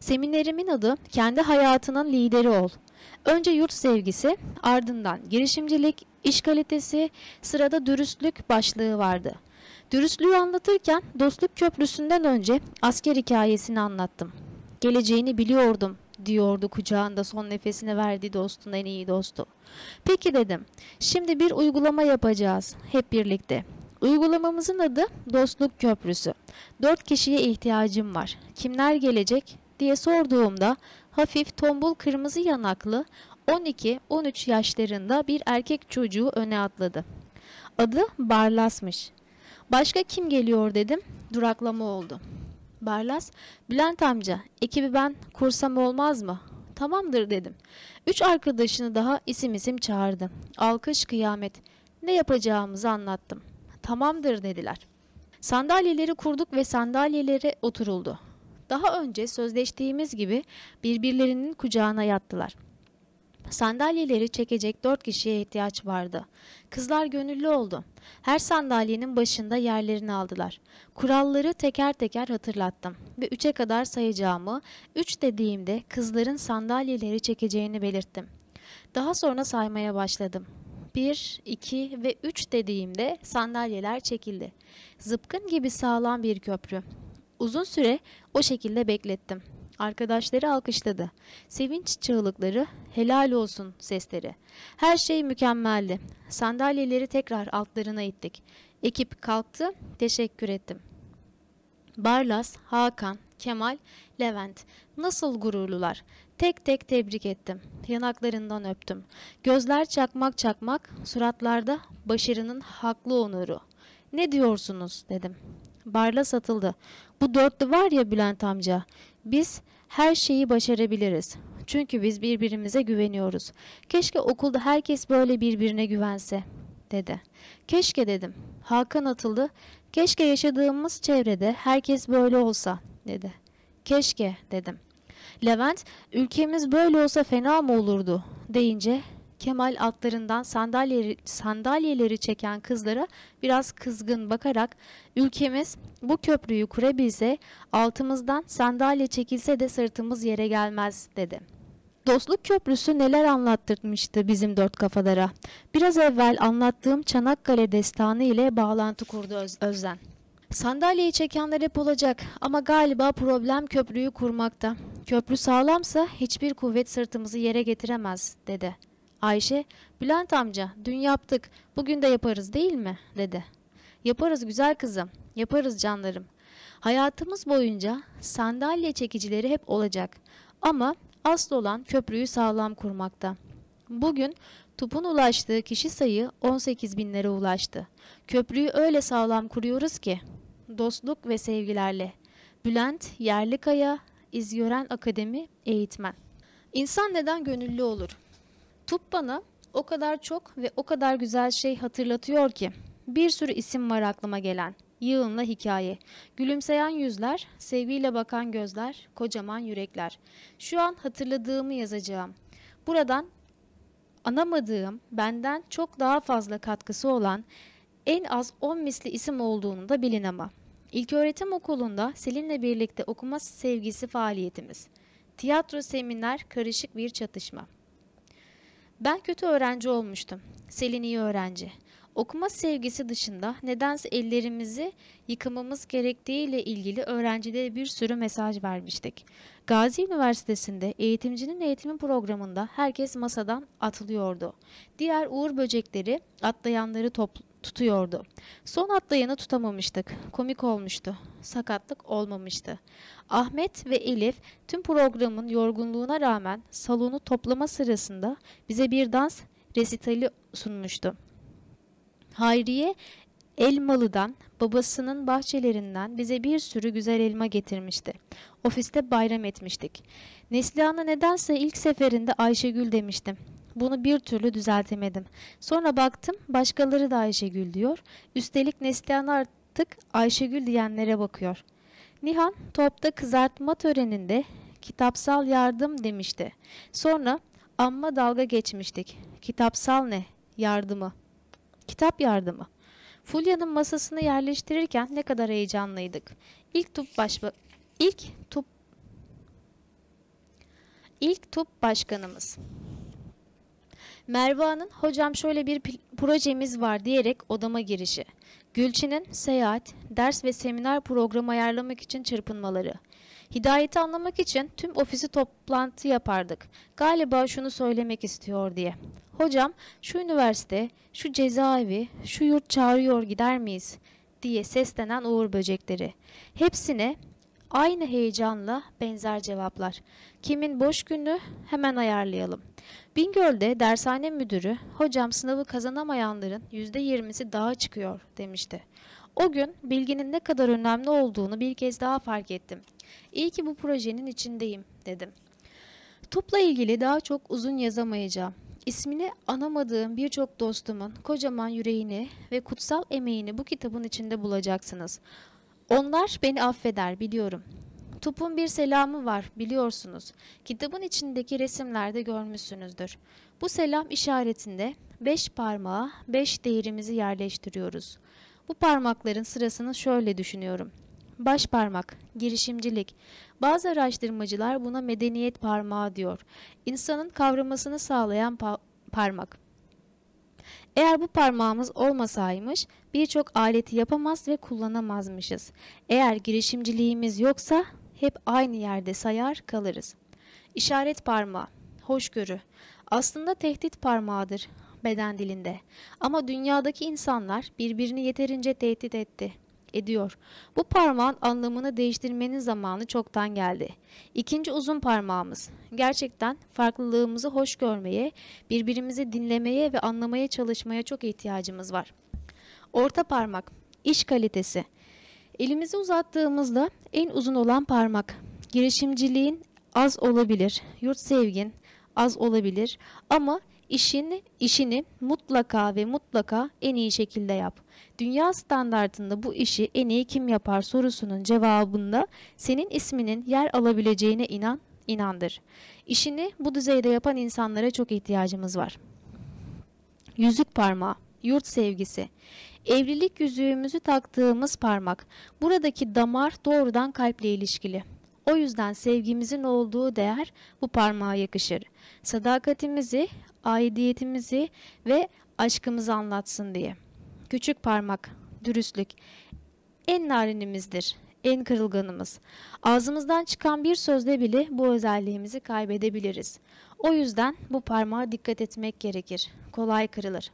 Seminerimin adı kendi hayatının lideri ol. Önce yurt sevgisi, ardından girişimcilik, iş kalitesi, sırada dürüstlük başlığı vardı. Dürüstlüğü anlatırken dostluk köprüsünden önce asker hikayesini anlattım. Geleceğini biliyordum diyordu kucağında son nefesini verdiği dostun en iyi dostu. Peki dedim. Şimdi bir uygulama yapacağız hep birlikte. Uygulamamızın adı Dostluk Köprüsü. Dört kişiye ihtiyacım var. Kimler gelecek diye sorduğumda hafif tombul kırmızı yanaklı 12-13 yaşlarında bir erkek çocuğu öne atladı. Adı Barlas'mış. Başka kim geliyor dedim. Duraklama oldu. Barlas, Bülent amca, ekibi ben kursam olmaz mı? Tamamdır dedim. Üç arkadaşını daha isim isim çağırdı. Alkış kıyamet. Ne yapacağımızı anlattım. Tamamdır dediler. Sandalyeleri kurduk ve sandalyelere oturuldu. Daha önce sözleştiğimiz gibi birbirlerinin kucağına yattılar. Sandalyeleri çekecek dört kişiye ihtiyaç vardı. Kızlar gönüllü oldu. Her sandalyenin başında yerlerini aldılar. Kuralları teker teker hatırlattım ve üçe kadar sayacağımı, üç dediğimde kızların sandalyeleri çekeceğini belirttim. Daha sonra saymaya başladım. 1, 2 ve 3 dediğimde sandalyeler çekildi. Zıpkın gibi sağlam bir köprü. Uzun süre o şekilde beklettim. Arkadaşları alkışladı. Sevinç çığlıkları, helal olsun sesleri. Her şey mükemmeldi. Sandalyeleri tekrar altlarına ittik. Ekip kalktı, teşekkür ettim. Barlas, Hakan, Kemal, Levent nasıl gururlular. Tek tek tebrik ettim. Yanaklarından öptüm. Gözler çakmak çakmak, suratlarda başarının haklı onuru. Ne diyorsunuz dedim. Barlas atıldı. Bu dörtlü var ya Bülent amca. Biz her şeyi başarabiliriz. Çünkü biz birbirimize güveniyoruz. Keşke okulda herkes böyle birbirine güvense, dedi. Keşke dedim. Hakan atıldı. Keşke yaşadığımız çevrede herkes böyle olsa, dedi. Keşke, dedim. Levent, ülkemiz böyle olsa fena mı olurdu, deyince Kemal altlarından sandalyeleri, sandalyeleri çeken kızlara biraz kızgın bakarak ülkemiz bu köprüyü kurabilse altımızdan sandalye çekilse de sırtımız yere gelmez dedi. Dostluk Köprüsü neler anlattırmıştı bizim dört kafalara. Biraz evvel anlattığım Çanakkale destanı ile bağlantı kurdu Öz Özden. Sandalyeyi çekenler hep olacak ama galiba problem köprüyü kurmakta. Köprü sağlamsa hiçbir kuvvet sırtımızı yere getiremez dedi. Ayşe, Bülent amca dün yaptık, bugün de yaparız değil mi? dedi. Yaparız güzel kızım, yaparız canlarım. Hayatımız boyunca sandalye çekicileri hep olacak. Ama asıl olan köprüyü sağlam kurmakta. Bugün tupun ulaştığı kişi sayı 18 binlere ulaştı. Köprüyü öyle sağlam kuruyoruz ki dostluk ve sevgilerle. Bülent Yerlikaya, İzgören Akademi Eğitmen. İnsan neden gönüllü olur? Tup bana o kadar çok ve o kadar güzel şey hatırlatıyor ki. Bir sürü isim var aklıma gelen. Yığınla hikaye. Gülümseyen yüzler, sevgiyle bakan gözler, kocaman yürekler. Şu an hatırladığımı yazacağım. Buradan anamadığım, benden çok daha fazla katkısı olan en az 10 misli isim olduğunu da bilin ama. İlköğretim okulunda Selin'le birlikte okuma sevgisi faaliyetimiz. Tiyatro seminer karışık bir çatışma. Ben kötü öğrenci olmuştum. Selin iyi öğrenci. Okuma sevgisi dışında nedense ellerimizi yıkamamız gerektiğiyle ilgili öğrencilere bir sürü mesaj vermiştik. Gazi Üniversitesi'nde eğitimcinin eğitimi programında herkes masadan atılıyordu. Diğer uğur böcekleri atlayanları top tutuyordu. Son atlayanı tutamamıştık. Komik olmuştu. Sakatlık olmamıştı. Ahmet ve Elif tüm programın yorgunluğuna rağmen salonu toplama sırasında bize bir dans resitali sunmuştu. Hayriye Elmalı'dan babasının bahçelerinden bize bir sürü güzel elma getirmişti. Ofiste bayram etmiştik. Neslihan'a nedense ilk seferinde Ayşegül demiştim. Bunu bir türlü düzeltemedim. Sonra baktım başkaları da Ayşegül diyor. Üstelik Neslihan artık Ayşegül diyenlere bakıyor. Nihan topta kızartma töreninde kitapsal yardım demişti. Sonra amma dalga geçmiştik. Kitapsal ne? Yardımı. Kitap yardımı. Fulya'nın masasını yerleştirirken ne kadar heyecanlıydık. İlk top başba ilk top ilk top başkanımız. Merva'nın hocam şöyle bir projemiz var diyerek odama girişi. Gülçin'in seyahat, ders ve seminer programı ayarlamak için çırpınmaları. Hidayeti anlamak için tüm ofisi toplantı yapardık. Galiba şunu söylemek istiyor diye. Hocam şu üniversite, şu cezaevi, şu yurt çağırıyor gider miyiz? diye seslenen uğur böcekleri. Hepsine aynı heyecanla benzer cevaplar. Kimin boş günü hemen ayarlayalım. Bingöl'de dershane müdürü hocam sınavı kazanamayanların %20'si dağa çıkıyor demişti. O gün bilginin ne kadar önemli olduğunu bir kez daha fark ettim. İyi ki bu projenin içindeyim dedim. Topla ilgili daha çok uzun yazamayacağım. İsmini anamadığım birçok dostumun kocaman yüreğini ve kutsal emeğini bu kitabın içinde bulacaksınız. Onlar beni affeder biliyorum. Tup'un bir selamı var biliyorsunuz. Kitabın içindeki resimlerde görmüşsünüzdür. Bu selam işaretinde beş parmağa beş değerimizi yerleştiriyoruz. Bu parmakların sırasını şöyle düşünüyorum. Baş parmak, girişimcilik. Bazı araştırmacılar buna medeniyet parmağı diyor. İnsanın kavramasını sağlayan pa parmak. Eğer bu parmağımız olmasaymış birçok aleti yapamaz ve kullanamazmışız. Eğer girişimciliğimiz yoksa hep aynı yerde sayar kalırız. İşaret parmağı, hoşgörü. Aslında tehdit parmağıdır beden dilinde. Ama dünyadaki insanlar birbirini yeterince tehdit etti ediyor. Bu parmağın anlamını değiştirmenin zamanı çoktan geldi. İkinci uzun parmağımız. Gerçekten farklılığımızı hoş görmeye, birbirimizi dinlemeye ve anlamaya çalışmaya çok ihtiyacımız var. Orta parmak. İş kalitesi. Elimizi uzattığımızda en uzun olan parmak. Girişimciliğin az olabilir, yurt sevgin az olabilir ama işini, işini mutlaka ve mutlaka en iyi şekilde yap. Dünya standartında bu işi en iyi kim yapar sorusunun cevabında senin isminin yer alabileceğine inan, inandır. İşini bu düzeyde yapan insanlara çok ihtiyacımız var. Yüzük parmağı, yurt sevgisi. Evlilik yüzüğümüzü taktığımız parmak. Buradaki damar doğrudan kalple ilişkili. O yüzden sevgimizin olduğu değer bu parmağa yakışır. Sadakatimizi, aidiyetimizi ve aşkımızı anlatsın diye. Küçük parmak, dürüstlük en narinimizdir, en kırılganımız. Ağzımızdan çıkan bir sözle bile bu özelliğimizi kaybedebiliriz. O yüzden bu parmağa dikkat etmek gerekir. Kolay kırılır.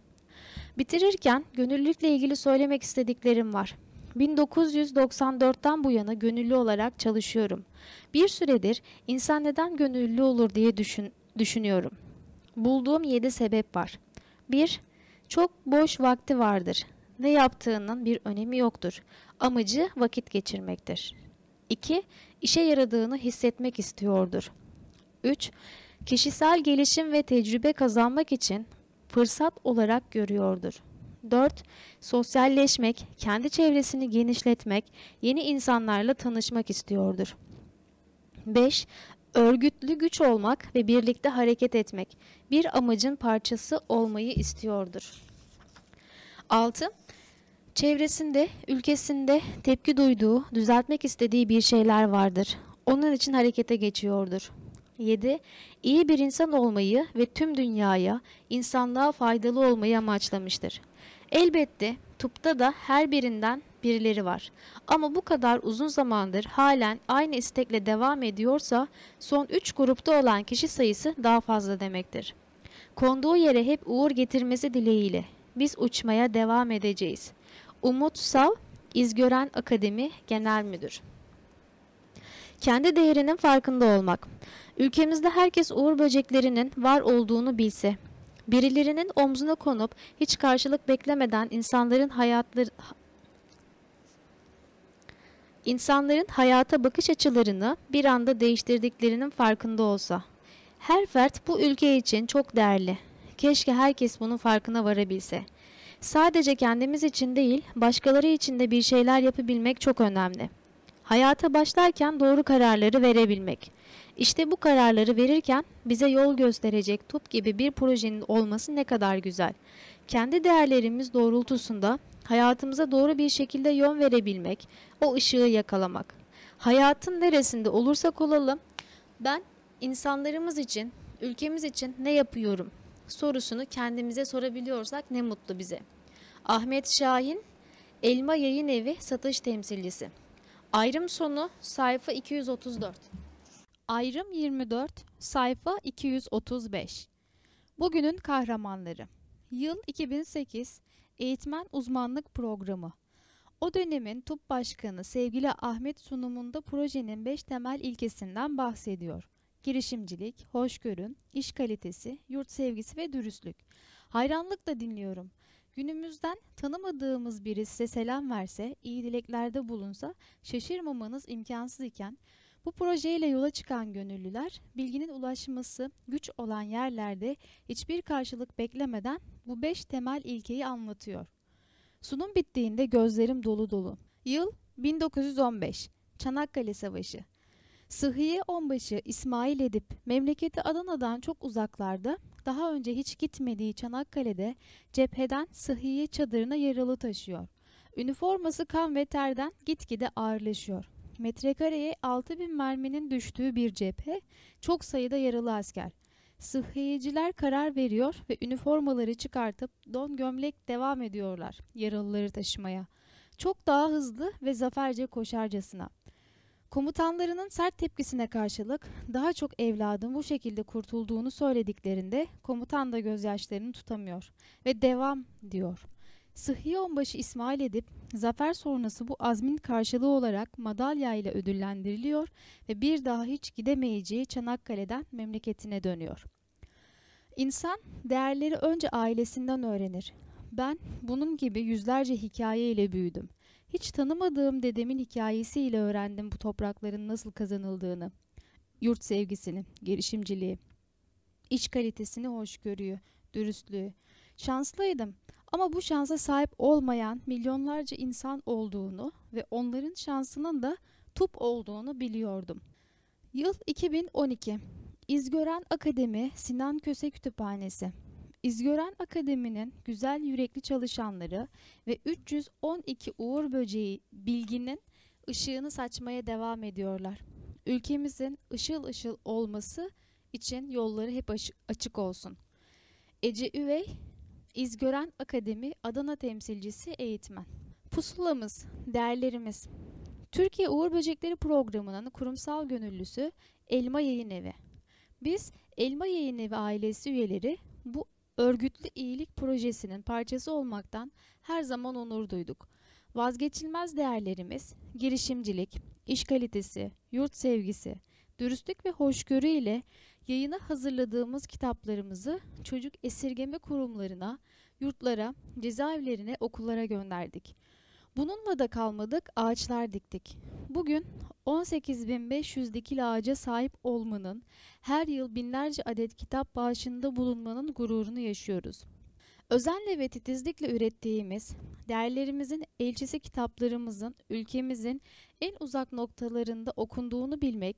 Bitirirken gönüllülükle ilgili söylemek istediklerim var. 1994'ten bu yana gönüllü olarak çalışıyorum. Bir süredir insan neden gönüllü olur diye düşün, düşünüyorum. Bulduğum 7 sebep var. 1. Çok boş vakti vardır. Ne yaptığının bir önemi yoktur. Amacı vakit geçirmektir. 2. İşe yaradığını hissetmek istiyordur. 3. Kişisel gelişim ve tecrübe kazanmak için fırsat olarak görüyordur. 4. Sosyalleşmek, kendi çevresini genişletmek, yeni insanlarla tanışmak istiyordur. 5. Örgütlü güç olmak ve birlikte hareket etmek, bir amacın parçası olmayı istiyordur. 6. Çevresinde, ülkesinde tepki duyduğu, düzeltmek istediği bir şeyler vardır. Onun için harekete geçiyordur. 7. İyi bir insan olmayı ve tüm dünyaya, insanlığa faydalı olmayı amaçlamıştır. Elbette tıpta da her birinden birileri var. Ama bu kadar uzun zamandır halen aynı istekle devam ediyorsa son 3 grupta olan kişi sayısı daha fazla demektir. Konduğu yere hep uğur getirmesi dileğiyle biz uçmaya devam edeceğiz. Umut Sav, İzgören Akademi Genel Müdür. Kendi değerinin farkında olmak. Ülkemizde herkes uğur böceklerinin var olduğunu bilse, birilerinin omzuna konup hiç karşılık beklemeden insanların hayatları insanların hayata bakış açılarını bir anda değiştirdiklerinin farkında olsa. Her fert bu ülke için çok değerli. Keşke herkes bunun farkına varabilse. Sadece kendimiz için değil, başkaları için de bir şeyler yapabilmek çok önemli. Hayata başlarken doğru kararları verebilmek. İşte bu kararları verirken bize yol gösterecek top gibi bir projenin olması ne kadar güzel. Kendi değerlerimiz doğrultusunda hayatımıza doğru bir şekilde yön verebilmek, o ışığı yakalamak. Hayatın neresinde olursak olalım, ben insanlarımız için, ülkemiz için ne yapıyorum sorusunu kendimize sorabiliyorsak ne mutlu bize. Ahmet Şahin, Elma Yayın Evi satış temsilcisi. Ayrım sonu sayfa 234. Ayrım 24, sayfa 235. Bugünün kahramanları. Yıl 2008, Eğitmen Uzmanlık Programı. O dönemin TUP Başkanı sevgili Ahmet sunumunda projenin 5 temel ilkesinden bahsediyor. Girişimcilik, hoşgörü, iş kalitesi, yurt sevgisi ve dürüstlük. Hayranlıkla dinliyorum. Günümüzden tanımadığımız biri size selam verse, iyi dileklerde bulunsa şaşırmamanız imkansız iken bu projeyle yola çıkan gönüllüler bilginin ulaşması güç olan yerlerde hiçbir karşılık beklemeden bu beş temel ilkeyi anlatıyor. Sunum bittiğinde gözlerim dolu dolu. Yıl 1915. Çanakkale Savaşı. Sıhhiye Onbaşı İsmail Edip memleketi Adana'dan çok uzaklarda daha önce hiç gitmediği Çanakkale'de cepheden sıhhiye çadırına yaralı taşıyor. Üniforması kan ve terden gitgide ağırlaşıyor. Metrekareye 6000 merminin düştüğü bir cephe, çok sayıda yaralı asker. Sıhhiyeciler karar veriyor ve üniformaları çıkartıp don gömlek devam ediyorlar yaralıları taşımaya. Çok daha hızlı ve zaferce koşarcasına. Komutanlarının sert tepkisine karşılık daha çok evladın bu şekilde kurtulduğunu söylediklerinde komutan da gözyaşlarını tutamıyor ve devam diyor. Sıhhi Onbaşı İsmail Edip zafer sonrası bu azmin karşılığı olarak madalya ile ödüllendiriliyor ve bir daha hiç gidemeyeceği Çanakkale'den memleketine dönüyor. İnsan değerleri önce ailesinden öğrenir. Ben bunun gibi yüzlerce hikaye ile büyüdüm. Hiç tanımadığım dedemin hikayesiyle öğrendim bu toprakların nasıl kazanıldığını. Yurt sevgisini, girişimciliği, iç kalitesini hoşgörüyü, dürüstlüğü. Şanslıydım ama bu şansa sahip olmayan milyonlarca insan olduğunu ve onların şansının da tup olduğunu biliyordum. Yıl 2012. İzgören Akademi Sinan Köse Kütüphanesi. İzgören Akademi'nin güzel yürekli çalışanları ve 312 uğur böceği bilginin ışığını saçmaya devam ediyorlar. Ülkemizin ışıl ışıl olması için yolları hep açık olsun. Ece Üvey, İzgören Akademi Adana temsilcisi eğitmen. Pusulamız, değerlerimiz. Türkiye Uğur Böcekleri Programı'nın kurumsal gönüllüsü Elma Yayın Evi. Biz Elma Yayın Evi ailesi üyeleri bu örgütlü iyilik projesinin parçası olmaktan her zaman onur duyduk. Vazgeçilmez değerlerimiz girişimcilik, iş kalitesi, yurt sevgisi, dürüstlük ve hoşgörü ile yayına hazırladığımız kitaplarımızı çocuk esirgeme kurumlarına, yurtlara, cezaevlerine, okullara gönderdik. Bununla da kalmadık, ağaçlar diktik. Bugün 18.500 dikil ağaca sahip olmanın, her yıl binlerce adet kitap bağışında bulunmanın gururunu yaşıyoruz. Özenle ve titizlikle ürettiğimiz, değerlerimizin elçisi kitaplarımızın ülkemizin en uzak noktalarında okunduğunu bilmek,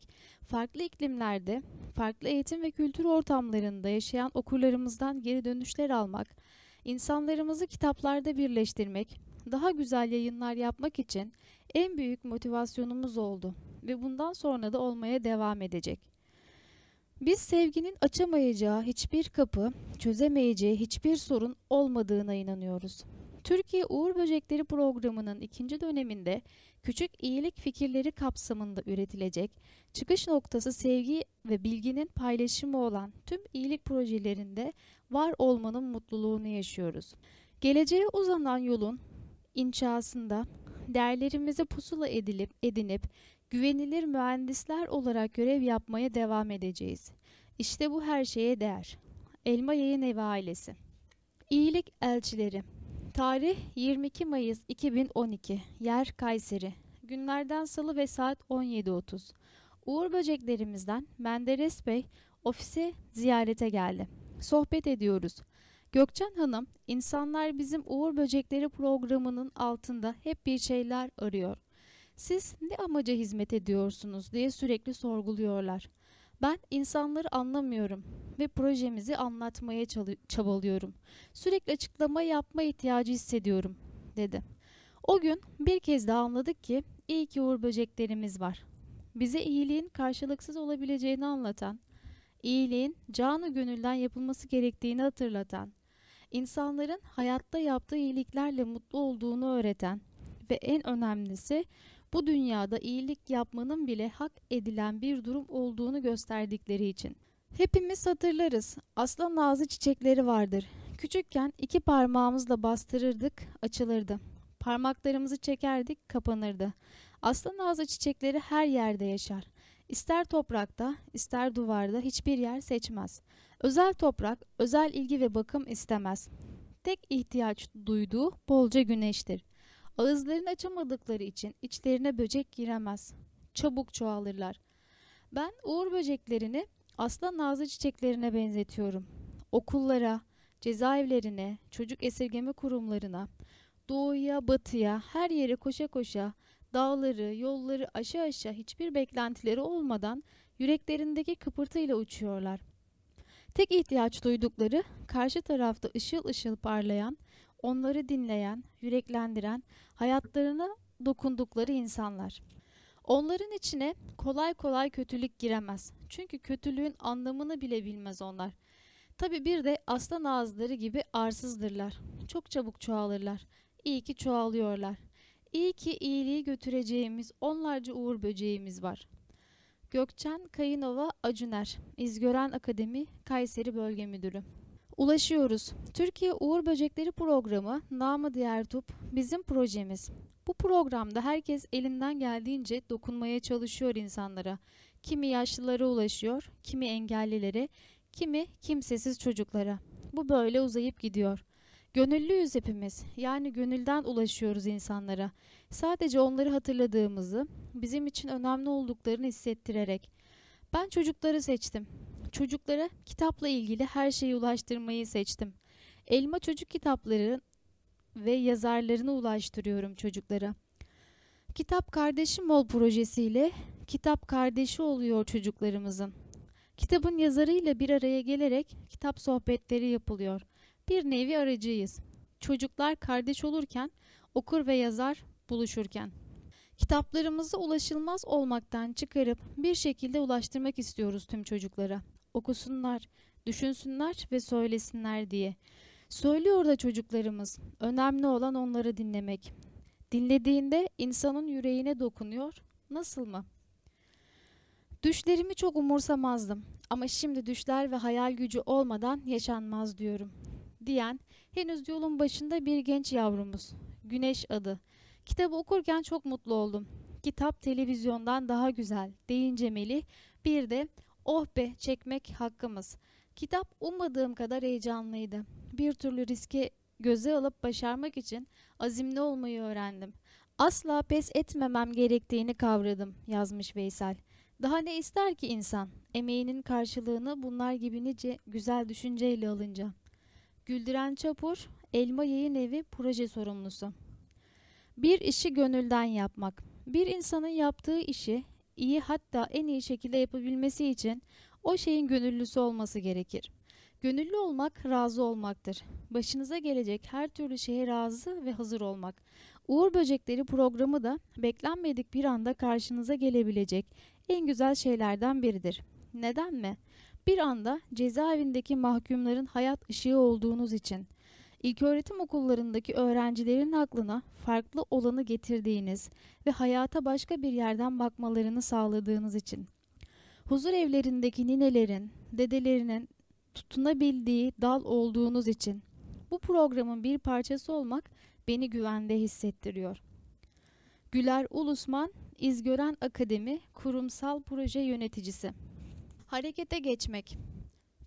farklı iklimlerde, farklı eğitim ve kültür ortamlarında yaşayan okurlarımızdan geri dönüşler almak, insanlarımızı kitaplarda birleştirmek, daha güzel yayınlar yapmak için en büyük motivasyonumuz oldu ve bundan sonra da olmaya devam edecek. Biz sevginin açamayacağı hiçbir kapı, çözemeyeceği hiçbir sorun olmadığına inanıyoruz. Türkiye Uğur Böcekleri programının ikinci döneminde küçük iyilik fikirleri kapsamında üretilecek, çıkış noktası sevgi ve bilginin paylaşımı olan tüm iyilik projelerinde var olmanın mutluluğunu yaşıyoruz. Geleceğe uzanan yolun inşasında değerlerimizi pusula edilip edinip güvenilir mühendisler olarak görev yapmaya devam edeceğiz. İşte bu her şeye değer. Elma Yayın Evi ailesi. İyilik elçileri. Tarih 22 Mayıs 2012. Yer Kayseri. Günlerden salı ve saat 17.30. Uğur böceklerimizden Menderes Bey ofise ziyarete geldi. Sohbet ediyoruz. Gökçen Hanım, insanlar bizim Uğur Böcekleri programının altında hep bir şeyler arıyor. Siz ne amaca hizmet ediyorsunuz diye sürekli sorguluyorlar. Ben insanları anlamıyorum ve projemizi anlatmaya çabalıyorum. Sürekli açıklama yapma ihtiyacı hissediyorum, dedi. O gün bir kez daha anladık ki iyi ki uğur böceklerimiz var. Bize iyiliğin karşılıksız olabileceğini anlatan, iyiliğin canı gönülden yapılması gerektiğini hatırlatan, insanların hayatta yaptığı iyiliklerle mutlu olduğunu öğreten ve en önemlisi bu dünyada iyilik yapmanın bile hak edilen bir durum olduğunu gösterdikleri için. Hepimiz hatırlarız. Aslan ağzı çiçekleri vardır. Küçükken iki parmağımızla bastırırdık, açılırdı. Parmaklarımızı çekerdik, kapanırdı. Aslan ağzı çiçekleri her yerde yaşar. İster toprakta, ister duvarda hiçbir yer seçmez. Özel toprak, özel ilgi ve bakım istemez. Tek ihtiyaç duyduğu bolca güneştir. Ağızlarını açamadıkları için içlerine böcek giremez. Çabuk çoğalırlar. Ben uğur böceklerini aslan nazlı çiçeklerine benzetiyorum. Okullara, cezaevlerine, çocuk esirgeme kurumlarına, doğuya, batıya, her yere koşa koşa, dağları, yolları aşağı aşağı hiçbir beklentileri olmadan yüreklerindeki kıpırtıyla uçuyorlar. Tek ihtiyaç duydukları karşı tarafta ışıl ışıl parlayan, onları dinleyen, yüreklendiren, hayatlarına dokundukları insanlar. Onların içine kolay kolay kötülük giremez. Çünkü kötülüğün anlamını bile bilmez onlar. Tabi bir de aslan ağızları gibi arsızdırlar. Çok çabuk çoğalırlar. İyi ki çoğalıyorlar. İyi ki iyiliği götüreceğimiz onlarca uğur böceğimiz var. Gökçen Kayınova Acuner, İzgören Akademi, Kayseri Bölge Müdürü. Ulaşıyoruz. Türkiye Uğur Böcekleri Programı, namı diğer TUP, bizim projemiz. Bu programda herkes elinden geldiğince dokunmaya çalışıyor insanlara. Kimi yaşlılara ulaşıyor, kimi engellilere, kimi kimsesiz çocuklara. Bu böyle uzayıp gidiyor. Gönüllüyüz hepimiz. Yani gönülden ulaşıyoruz insanlara. Sadece onları hatırladığımızı, bizim için önemli olduklarını hissettirerek. Ben çocukları seçtim. Çocuklara kitapla ilgili her şeyi ulaştırmayı seçtim. Elma çocuk kitapları ve yazarlarını ulaştırıyorum çocuklara. Kitap Kardeşim Ol projesiyle kitap kardeşi oluyor çocuklarımızın. Kitabın yazarıyla bir araya gelerek kitap sohbetleri yapılıyor. Bir nevi aracıyız. Çocuklar kardeş olurken, okur ve yazar buluşurken. Kitaplarımızı ulaşılmaz olmaktan çıkarıp bir şekilde ulaştırmak istiyoruz tüm çocuklara. Okusunlar, düşünsünler ve söylesinler diye. Söylüyor da çocuklarımız. Önemli olan onları dinlemek. Dinlediğinde insanın yüreğine dokunuyor. Nasıl mı? Düşlerimi çok umursamazdım ama şimdi düşler ve hayal gücü olmadan yaşanmaz diyorum. Diyen henüz yolun başında bir genç yavrumuz. Güneş adı. Kitabı okurken çok mutlu oldum. Kitap televizyondan daha güzel deyince Melih bir de oh be çekmek hakkımız. Kitap ummadığım kadar heyecanlıydı. Bir türlü riske göze alıp başarmak için azimli olmayı öğrendim. Asla pes etmemem gerektiğini kavradım yazmış Veysel. Daha ne ister ki insan? Emeğinin karşılığını bunlar gibi nice güzel düşünceyle alınca. Güldüren Çapur, Elma Yayın Evi proje sorumlusu. Bir işi gönülden yapmak. Bir insanın yaptığı işi iyi hatta en iyi şekilde yapabilmesi için o şeyin gönüllüsü olması gerekir. Gönüllü olmak razı olmaktır. Başınıza gelecek her türlü şeye razı ve hazır olmak. Uğur Böcekleri programı da beklenmedik bir anda karşınıza gelebilecek en güzel şeylerden biridir. Neden mi? Bir anda cezaevindeki mahkumların hayat ışığı olduğunuz için, ilköğretim okullarındaki öğrencilerin aklına farklı olanı getirdiğiniz ve hayata başka bir yerden bakmalarını sağladığınız için, huzur evlerindeki ninelerin, dedelerinin tutunabildiği dal olduğunuz için, bu programın bir parçası olmak beni güvende hissettiriyor. Güler Ulusman, İzgören Akademi Kurumsal Proje Yöneticisi. Harekete geçmek.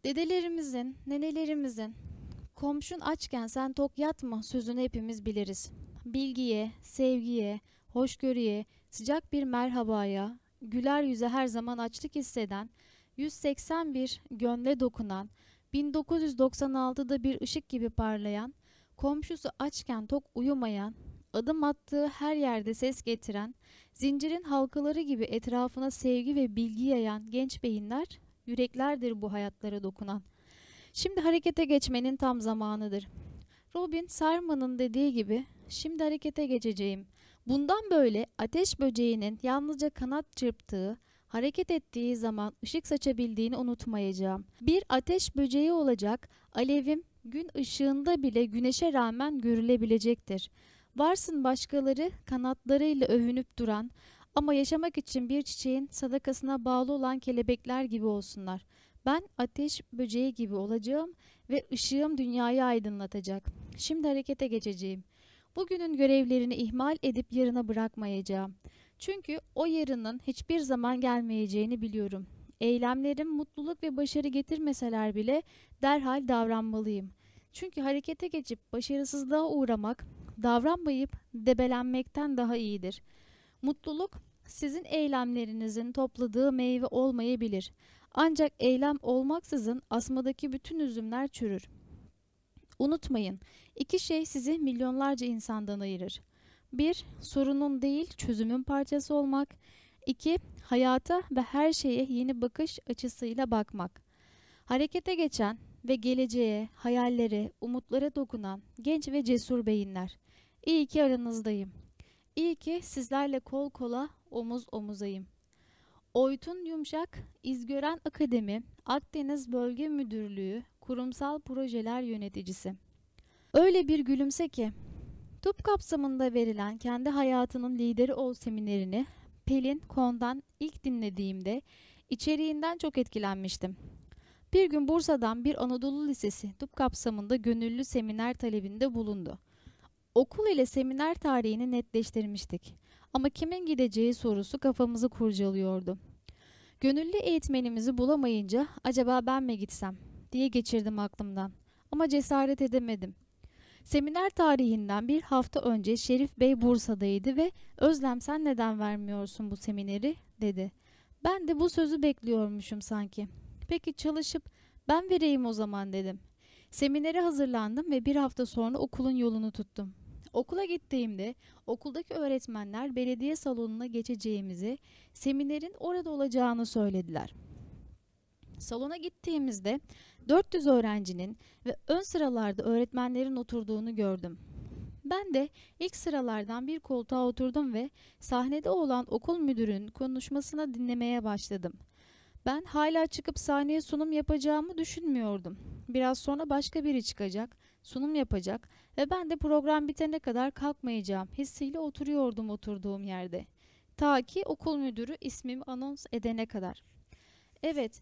Dedelerimizin, nenelerimizin, komşun açken sen tok yatma sözünü hepimiz biliriz. Bilgiye, sevgiye, hoşgörüye, sıcak bir merhabaya, güler yüze her zaman açlık hisseden, 181 gönle dokunan, 1996'da bir ışık gibi parlayan, komşusu açken tok uyumayan, adım attığı her yerde ses getiren, zincirin halkaları gibi etrafına sevgi ve bilgi yayan genç beyinler, yüreklerdir bu hayatlara dokunan. Şimdi harekete geçmenin tam zamanıdır. Robin Sarman'ın dediği gibi, şimdi harekete geçeceğim. Bundan böyle ateş böceğinin yalnızca kanat çırptığı, hareket ettiği zaman ışık saçabildiğini unutmayacağım. Bir ateş böceği olacak, alevim gün ışığında bile güneşe rağmen görülebilecektir. Varsın başkaları kanatlarıyla övünüp duran ama yaşamak için bir çiçeğin sadakasına bağlı olan kelebekler gibi olsunlar. Ben ateş böceği gibi olacağım ve ışığım dünyayı aydınlatacak. Şimdi harekete geçeceğim. Bugünün görevlerini ihmal edip yarına bırakmayacağım. Çünkü o yarının hiçbir zaman gelmeyeceğini biliyorum. Eylemlerim mutluluk ve başarı getirmeseler bile derhal davranmalıyım. Çünkü harekete geçip başarısızlığa uğramak, davranmayıp debelenmekten daha iyidir. Mutluluk sizin eylemlerinizin topladığı meyve olmayabilir. Ancak eylem olmaksızın asmadaki bütün üzümler çürür. Unutmayın, iki şey sizi milyonlarca insandan ayırır. Bir, sorunun değil çözümün parçası olmak. İki, hayata ve her şeye yeni bakış açısıyla bakmak. Harekete geçen ve geleceğe, hayallere, umutlara dokunan genç ve cesur beyinler. İyi ki aranızdayım. İyi ki sizlerle kol kola, omuz omuzayım. Oytun Yumuşak, İzgören Akademi, Akdeniz Bölge Müdürlüğü, Kurumsal Projeler Yöneticisi. Öyle bir gülümse ki, TUP kapsamında verilen kendi hayatının lideri ol seminerini Pelin Kon'dan ilk dinlediğimde içeriğinden çok etkilenmiştim. Bir gün Bursa'dan bir Anadolu Lisesi TUP kapsamında gönüllü seminer talebinde bulundu. Okul ile seminer tarihini netleştirmiştik. Ama kimin gideceği sorusu kafamızı kurcalıyordu. Gönüllü eğitmenimizi bulamayınca acaba ben mi gitsem diye geçirdim aklımdan. Ama cesaret edemedim. Seminer tarihinden bir hafta önce Şerif Bey Bursa'daydı ve Özlem sen neden vermiyorsun bu semineri dedi. Ben de bu sözü bekliyormuşum sanki. Peki çalışıp ben vereyim o zaman dedim. Seminere hazırlandım ve bir hafta sonra okulun yolunu tuttum. Okula gittiğimde okuldaki öğretmenler belediye salonuna geçeceğimizi, seminerin orada olacağını söylediler. Salona gittiğimizde 400 öğrencinin ve ön sıralarda öğretmenlerin oturduğunu gördüm. Ben de ilk sıralardan bir koltuğa oturdum ve sahnede olan okul müdürünün konuşmasını dinlemeye başladım. Ben hala çıkıp sahneye sunum yapacağımı düşünmüyordum. Biraz sonra başka biri çıkacak, sunum yapacak ve ben de program bitene kadar kalkmayacağım hissiyle oturuyordum oturduğum yerde. Ta ki okul müdürü ismimi anons edene kadar. Evet,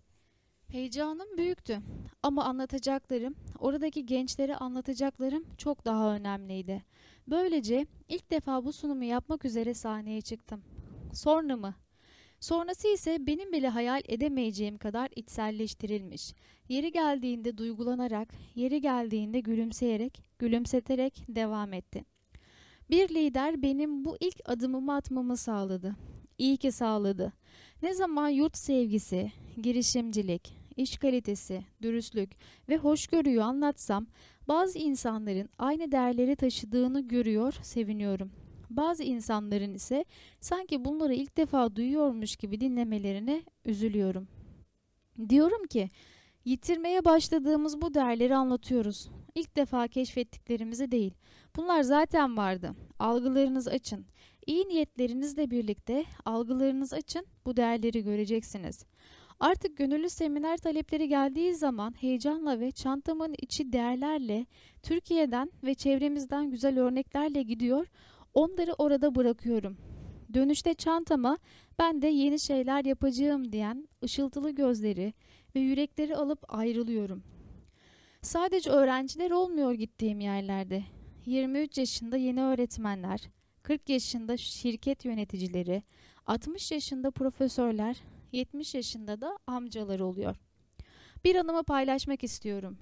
heyecanım büyüktü ama anlatacaklarım, oradaki gençlere anlatacaklarım çok daha önemliydi. Böylece ilk defa bu sunumu yapmak üzere sahneye çıktım. Sonra mı? Sonrası ise benim bile hayal edemeyeceğim kadar içselleştirilmiş. Yeri geldiğinde duygulanarak, yeri geldiğinde gülümseyerek, gülümseterek devam etti. Bir lider benim bu ilk adımımı atmamı sağladı. İyi ki sağladı. Ne zaman yurt sevgisi, girişimcilik, iş kalitesi, dürüstlük ve hoşgörüyü anlatsam bazı insanların aynı değerleri taşıdığını görüyor, seviniyorum. Bazı insanların ise sanki bunları ilk defa duyuyormuş gibi dinlemelerine üzülüyorum. Diyorum ki yitirmeye başladığımız bu değerleri anlatıyoruz. İlk defa keşfettiklerimizi değil. Bunlar zaten vardı. Algılarınız açın. İyi niyetlerinizle birlikte algılarınız açın bu değerleri göreceksiniz. Artık gönüllü seminer talepleri geldiği zaman heyecanla ve çantamın içi değerlerle Türkiye'den ve çevremizden güzel örneklerle gidiyor, onları orada bırakıyorum. Dönüşte çantama ben de yeni şeyler yapacağım diyen ışıltılı gözleri ve yürekleri alıp ayrılıyorum. Sadece öğrenciler olmuyor gittiğim yerlerde. 23 yaşında yeni öğretmenler, 40 yaşında şirket yöneticileri, 60 yaşında profesörler, 70 yaşında da amcalar oluyor. Bir anımı paylaşmak istiyorum.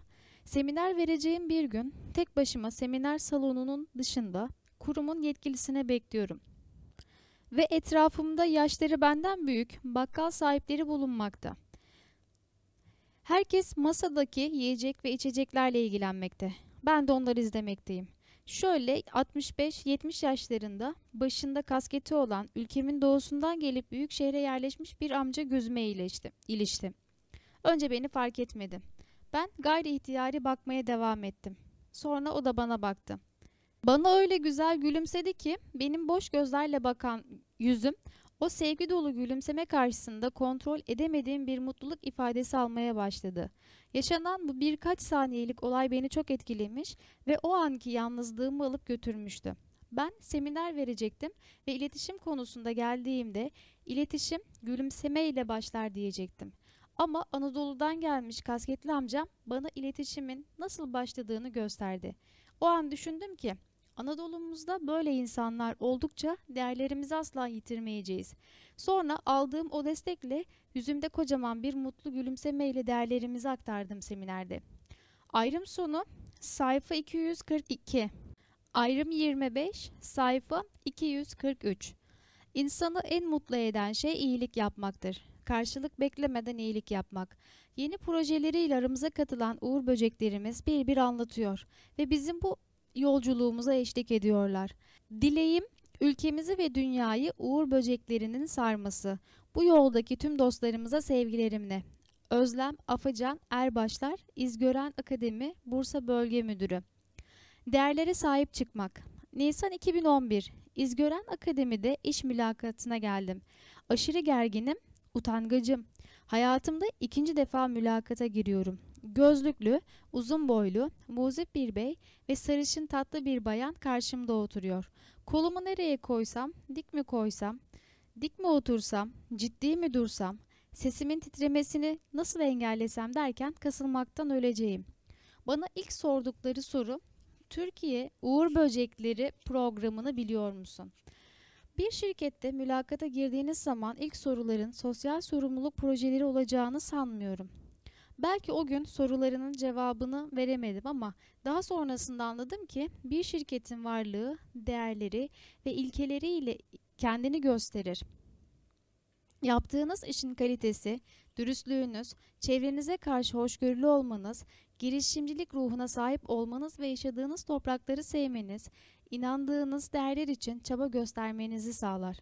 Seminer vereceğim bir gün tek başıma seminer salonunun dışında kurumun yetkilisine bekliyorum. Ve etrafımda yaşları benden büyük bakkal sahipleri bulunmakta. Herkes masadaki yiyecek ve içeceklerle ilgilenmekte. Ben de onları izlemekteyim. Şöyle 65-70 yaşlarında başında kasketi olan ülkemin doğusundan gelip büyük şehre yerleşmiş bir amca gözüme iyileşti, ilişti. Önce beni fark etmedi. Ben gayri ihtiyari bakmaya devam ettim. Sonra o da bana baktı. Bana öyle güzel gülümsedi ki benim boş gözlerle bakan yüzüm o sevgi dolu gülümseme karşısında kontrol edemediğim bir mutluluk ifadesi almaya başladı. Yaşanan bu birkaç saniyelik olay beni çok etkilemiş ve o anki yalnızlığımı alıp götürmüştü. Ben seminer verecektim ve iletişim konusunda geldiğimde iletişim gülümseme ile başlar diyecektim. Ama Anadolu'dan gelmiş kasketli amcam bana iletişimin nasıl başladığını gösterdi. O an düşündüm ki Anadolu'muzda böyle insanlar oldukça değerlerimizi asla yitirmeyeceğiz. Sonra aldığım o destekle yüzümde kocaman bir mutlu gülümsemeyle değerlerimizi aktardım seminerde. Ayrım sonu sayfa 242. Ayrım 25 sayfa 243. İnsanı en mutlu eden şey iyilik yapmaktır. Karşılık beklemeden iyilik yapmak. Yeni projeleriyle aramıza katılan uğur böceklerimiz bir bir anlatıyor ve bizim bu yolculuğumuza eşlik ediyorlar. Dileğim ülkemizi ve dünyayı uğur böceklerinin sarması. Bu yoldaki tüm dostlarımıza sevgilerimle. Özlem Afacan Erbaşlar, İzgören Akademi, Bursa Bölge Müdürü. Değerlere sahip çıkmak. Nisan 2011, İzgören Akademi'de iş mülakatına geldim. Aşırı gerginim, utangacım. Hayatımda ikinci defa mülakata giriyorum. Gözlüklü, uzun boylu, muzip bir bey ve sarışın tatlı bir bayan karşımda oturuyor. Kolumu nereye koysam, dik mi koysam, dik mi otursam, ciddi mi dursam, sesimin titremesini nasıl engellesem derken kasılmaktan öleceğim. Bana ilk sordukları soru, Türkiye Uğur Böcekleri programını biliyor musun? Bir şirkette mülakata girdiğiniz zaman ilk soruların sosyal sorumluluk projeleri olacağını sanmıyorum. Belki o gün sorularının cevabını veremedim ama daha sonrasında anladım ki bir şirketin varlığı, değerleri ve ilkeleriyle kendini gösterir. Yaptığınız işin kalitesi, dürüstlüğünüz, çevrenize karşı hoşgörülü olmanız, girişimcilik ruhuna sahip olmanız ve yaşadığınız toprakları sevmeniz, inandığınız değerler için çaba göstermenizi sağlar.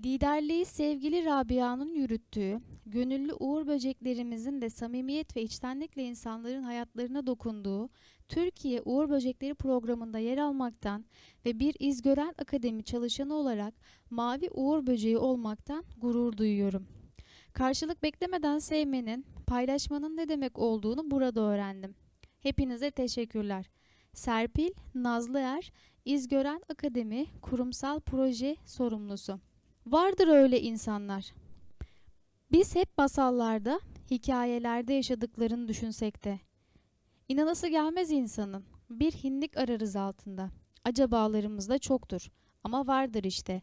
Liderliği sevgili Rabia'nın yürüttüğü, gönüllü uğur böceklerimizin de samimiyet ve içtenlikle insanların hayatlarına dokunduğu Türkiye Uğur Böcekleri programında yer almaktan ve bir İzgören Akademi çalışanı olarak Mavi Uğur Böceği olmaktan gurur duyuyorum. Karşılık beklemeden sevmenin, paylaşmanın ne demek olduğunu burada öğrendim. Hepinize teşekkürler. Serpil Nazlıer, İzgören Akademi Kurumsal Proje Sorumlusu Vardır öyle insanlar. Biz hep masallarda, hikayelerde yaşadıklarını düşünsek de. İnanası gelmez insanın. Bir hinlik ararız altında. Acabalarımız da çoktur. Ama vardır işte.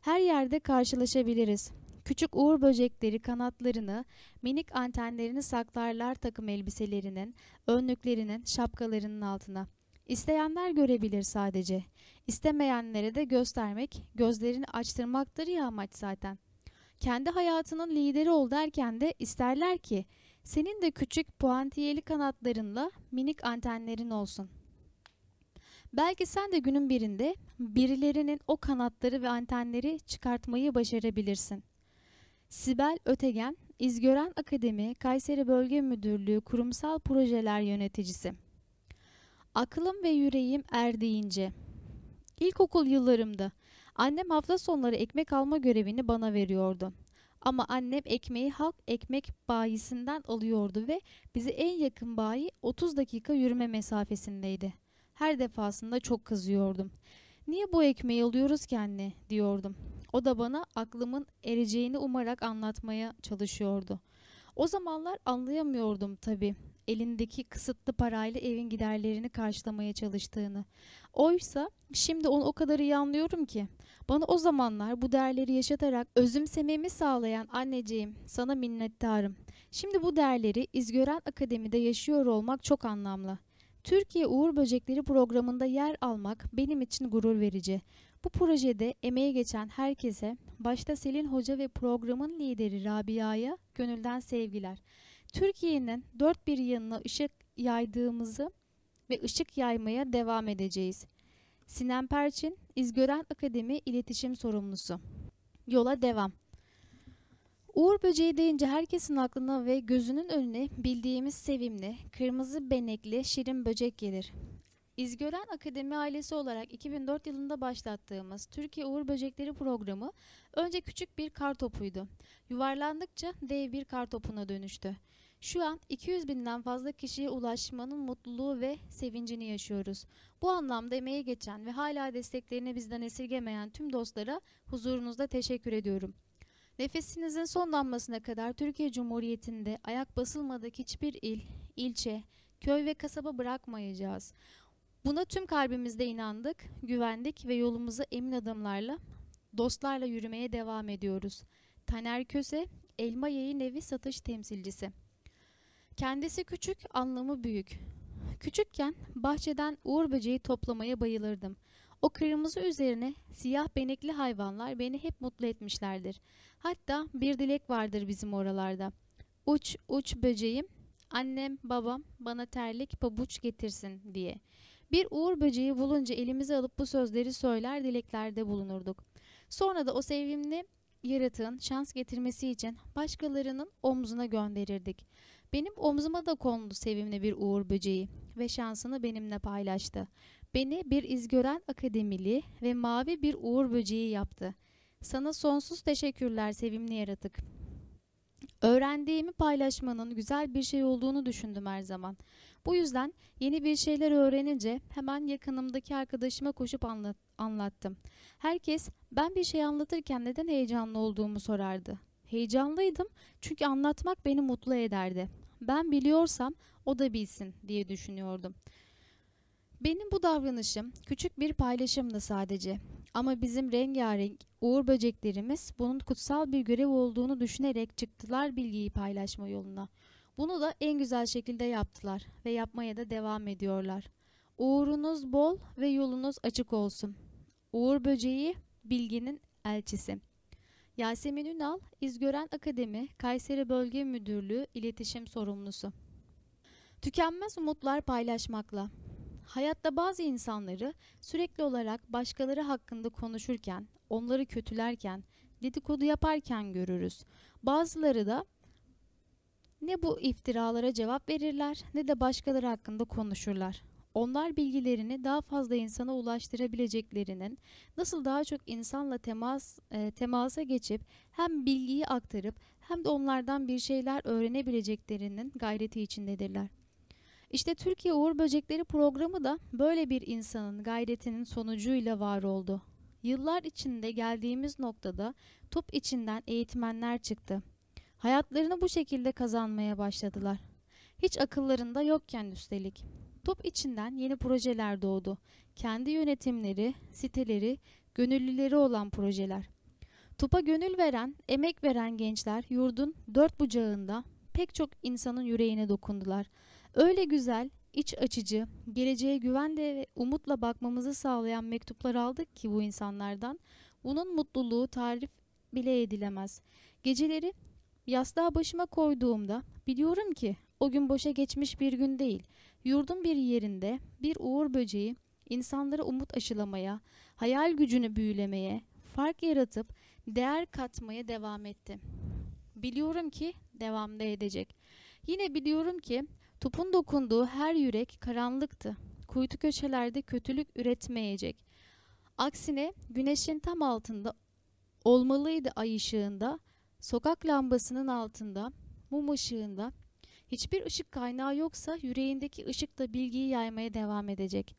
Her yerde karşılaşabiliriz. Küçük uğur böcekleri kanatlarını, minik antenlerini saklarlar takım elbiselerinin, önlüklerinin, şapkalarının altına. İsteyenler görebilir sadece. İstemeyenlere de göstermek, gözlerini açtırmaktır ya amaç zaten. Kendi hayatının lideri ol derken de isterler ki senin de küçük puantiyeli kanatlarınla minik antenlerin olsun. Belki sen de günün birinde birilerinin o kanatları ve antenleri çıkartmayı başarabilirsin. Sibel Ötegen, İzgören Akademi Kayseri Bölge Müdürlüğü Kurumsal Projeler Yöneticisi Aklım ve yüreğim er deyince. İlkokul yıllarımda annem hafta sonları ekmek alma görevini bana veriyordu. Ama annem ekmeği halk ekmek bayisinden alıyordu ve bize en yakın bayi 30 dakika yürüme mesafesindeydi. Her defasında çok kızıyordum. Niye bu ekmeği alıyoruz ki anne diyordum. O da bana aklımın ereceğini umarak anlatmaya çalışıyordu. O zamanlar anlayamıyordum tabii elindeki kısıtlı parayla evin giderlerini karşılamaya çalıştığını. Oysa şimdi onu o kadar iyi anlıyorum ki. Bana o zamanlar bu değerleri yaşatarak özümsememi sağlayan anneciğim sana minnettarım. Şimdi bu değerleri İzgören Akademi'de yaşıyor olmak çok anlamlı. Türkiye Uğur Böcekleri programında yer almak benim için gurur verici. Bu projede emeği geçen herkese, başta Selin Hoca ve programın lideri Rabia'ya gönülden sevgiler. Türkiye'nin dört bir yanına ışık yaydığımızı ve ışık yaymaya devam edeceğiz. Sinem Perçin, İzgören Akademi İletişim Sorumlusu. Yola devam. Uğur böceği deyince herkesin aklına ve gözünün önüne bildiğimiz sevimli, kırmızı benekli şirin böcek gelir. İzgören Akademi ailesi olarak 2004 yılında başlattığımız Türkiye Uğur Böcekleri programı önce küçük bir kar topuydu. Yuvarlandıkça dev bir kar topuna dönüştü. Şu an 200 binden fazla kişiye ulaşmanın mutluluğu ve sevincini yaşıyoruz. Bu anlamda emeği geçen ve hala desteklerini bizden esirgemeyen tüm dostlara huzurunuzda teşekkür ediyorum. Nefesinizin son damlasına kadar Türkiye Cumhuriyeti'nde ayak basılmadık hiçbir il, ilçe, köy ve kasaba bırakmayacağız. Buna tüm kalbimizde inandık, güvendik ve yolumuzu emin adımlarla, dostlarla yürümeye devam ediyoruz. Taner Köse, Elma Yayın Evi satış temsilcisi. Kendisi küçük, anlamı büyük. Küçükken bahçeden uğur böceği toplamaya bayılırdım. O kırmızı üzerine siyah benekli hayvanlar beni hep mutlu etmişlerdir. Hatta bir dilek vardır bizim oralarda. Uç uç böceğim, annem babam bana terlik pabuç getirsin diye. Bir uğur böceği bulunca elimize alıp bu sözleri söyler dileklerde bulunurduk. Sonra da o sevimli yaratığın şans getirmesi için başkalarının omzuna gönderirdik. Benim omzuma da kondu sevimli bir uğur böceği ve şansını benimle paylaştı. Beni bir izgören akademili ve mavi bir uğur böceği yaptı. Sana sonsuz teşekkürler sevimli yaratık. Öğrendiğimi paylaşmanın güzel bir şey olduğunu düşündüm her zaman. Bu yüzden yeni bir şeyler öğrenince hemen yakınımdaki arkadaşıma koşup anlat anlattım. Herkes ben bir şey anlatırken neden heyecanlı olduğumu sorardı. Heyecanlıydım çünkü anlatmak beni mutlu ederdi. Ben biliyorsam o da bilsin diye düşünüyordum. Benim bu davranışım küçük bir paylaşımdı sadece. Ama bizim rengarenk uğur böceklerimiz bunun kutsal bir görev olduğunu düşünerek çıktılar bilgiyi paylaşma yoluna. Bunu da en güzel şekilde yaptılar ve yapmaya da devam ediyorlar. Uğurunuz bol ve yolunuz açık olsun. Uğur böceği bilginin elçisi. Yasemin Ünal, İzgören Akademi, Kayseri Bölge Müdürlüğü İletişim Sorumlusu. Tükenmez umutlar paylaşmakla. Hayatta bazı insanları sürekli olarak başkaları hakkında konuşurken, onları kötülerken, dedikodu yaparken görürüz. Bazıları da ne bu iftiralara cevap verirler ne de başkaları hakkında konuşurlar. Onlar bilgilerini daha fazla insana ulaştırabileceklerinin, nasıl daha çok insanla temas e, temasa geçip hem bilgiyi aktarıp hem de onlardan bir şeyler öğrenebileceklerinin gayreti içindedirler. İşte Türkiye Uğur Böcekleri programı da böyle bir insanın gayretinin sonucuyla var oldu. Yıllar içinde geldiğimiz noktada top içinden eğitmenler çıktı. Hayatlarını bu şekilde kazanmaya başladılar. Hiç akıllarında yokken üstelik. Top içinden yeni projeler doğdu. Kendi yönetimleri, siteleri, gönüllüleri olan projeler. Topa gönül veren, emek veren gençler yurdun dört bucağında pek çok insanın yüreğine dokundular. Öyle güzel, iç açıcı, geleceğe güvenle ve umutla bakmamızı sağlayan mektuplar aldık ki bu insanlardan. Bunun mutluluğu tarif bile edilemez. Geceleri yastığa başıma koyduğumda biliyorum ki o gün boşa geçmiş bir gün değil. Yurdun bir yerinde bir uğur böceği insanlara umut aşılamaya, hayal gücünü büyülemeye, fark yaratıp değer katmaya devam etti. Biliyorum ki devamda edecek. Yine biliyorum ki topun dokunduğu her yürek karanlıktı. Kuytu köşelerde kötülük üretmeyecek. Aksine güneşin tam altında olmalıydı ay ışığında Sokak lambasının altında, mum ışığında hiçbir ışık kaynağı yoksa yüreğindeki ışık da bilgiyi yaymaya devam edecek.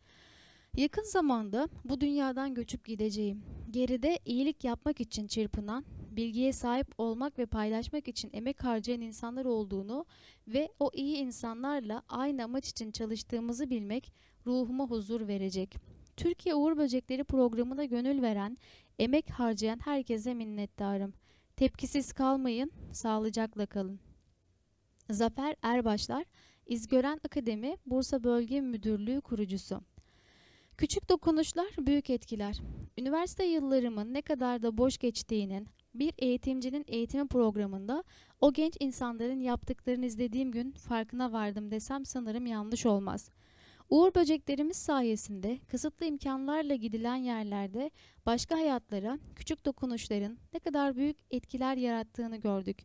Yakın zamanda bu dünyadan göçüp gideceğim. Geride iyilik yapmak için çırpınan, bilgiye sahip olmak ve paylaşmak için emek harcayan insanlar olduğunu ve o iyi insanlarla aynı amaç için çalıştığımızı bilmek ruhuma huzur verecek. Türkiye Uğur Böcekleri programına gönül veren, emek harcayan herkese minnettarım. Tepkisiz kalmayın, sağlıcakla kalın. Zafer Erbaşlar, İzgören Akademi Bursa Bölge Müdürlüğü kurucusu. Küçük dokunuşlar büyük etkiler. Üniversite yıllarımın ne kadar da boş geçtiğinin, bir eğitimcinin eğitimi programında o genç insanların yaptıklarını izlediğim gün farkına vardım desem sanırım yanlış olmaz. Uğur böceklerimiz sayesinde kısıtlı imkanlarla gidilen yerlerde başka hayatlara küçük dokunuşların ne kadar büyük etkiler yarattığını gördük.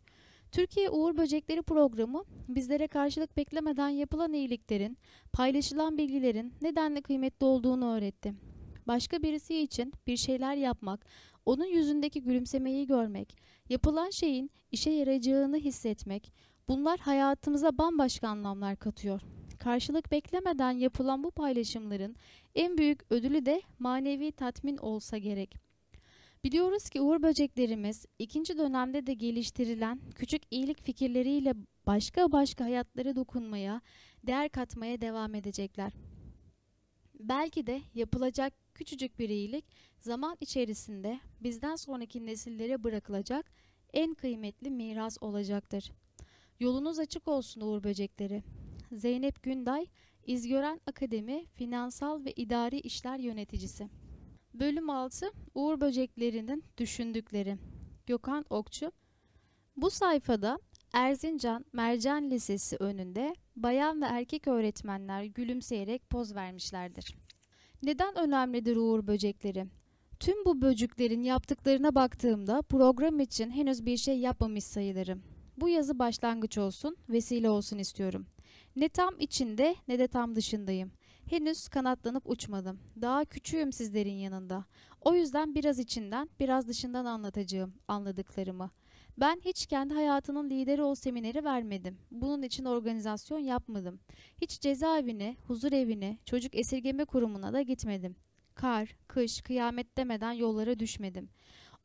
Türkiye Uğur Böcekleri programı bizlere karşılık beklemeden yapılan iyiliklerin, paylaşılan bilgilerin nedenle kıymetli olduğunu öğretti. Başka birisi için bir şeyler yapmak, onun yüzündeki gülümsemeyi görmek, yapılan şeyin işe yarayacağını hissetmek, bunlar hayatımıza bambaşka anlamlar katıyor. Karşılık beklemeden yapılan bu paylaşımların en büyük ödülü de manevi tatmin olsa gerek. Biliyoruz ki uğur böceklerimiz ikinci dönemde de geliştirilen küçük iyilik fikirleriyle başka başka hayatlara dokunmaya, değer katmaya devam edecekler. Belki de yapılacak küçücük bir iyilik zaman içerisinde bizden sonraki nesillere bırakılacak en kıymetli miras olacaktır. Yolunuz açık olsun Uğur Böcekleri. Zeynep Günday, İzgören Akademi Finansal ve İdari İşler Yöneticisi. Bölüm 6 Uğur Böceklerinin Düşündükleri Gökhan Okçu Bu sayfada Erzincan Mercan Lisesi önünde bayan ve erkek öğretmenler gülümseyerek poz vermişlerdir. Neden önemlidir uğur böcekleri? Tüm bu böcüklerin yaptıklarına baktığımda program için henüz bir şey yapmamış sayılırım. Bu yazı başlangıç olsun, vesile olsun istiyorum. Ne tam içinde ne de tam dışındayım. Henüz kanatlanıp uçmadım. Daha küçüğüm sizlerin yanında. O yüzden biraz içinden, biraz dışından anlatacağım anladıklarımı. Ben hiç kendi hayatının lideri ol semineri vermedim. Bunun için organizasyon yapmadım. Hiç cezaevine, huzur evine, çocuk esirgeme kurumuna da gitmedim. Kar, kış, kıyamet demeden yollara düşmedim.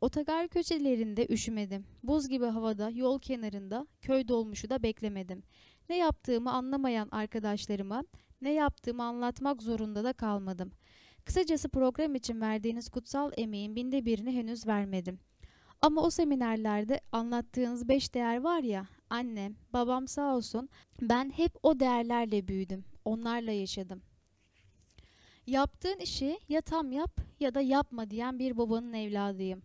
Otogar köşelerinde üşümedim. Buz gibi havada, yol kenarında, köy dolmuşu da beklemedim. Ne yaptığımı anlamayan arkadaşlarıma ne yaptığımı anlatmak zorunda da kalmadım. Kısacası program için verdiğiniz kutsal emeğin binde birini henüz vermedim. Ama o seminerlerde anlattığınız beş değer var ya, annem, babam sağ olsun, ben hep o değerlerle büyüdüm, onlarla yaşadım. Yaptığın işi ya tam yap ya da yapma diyen bir babanın evladıyım.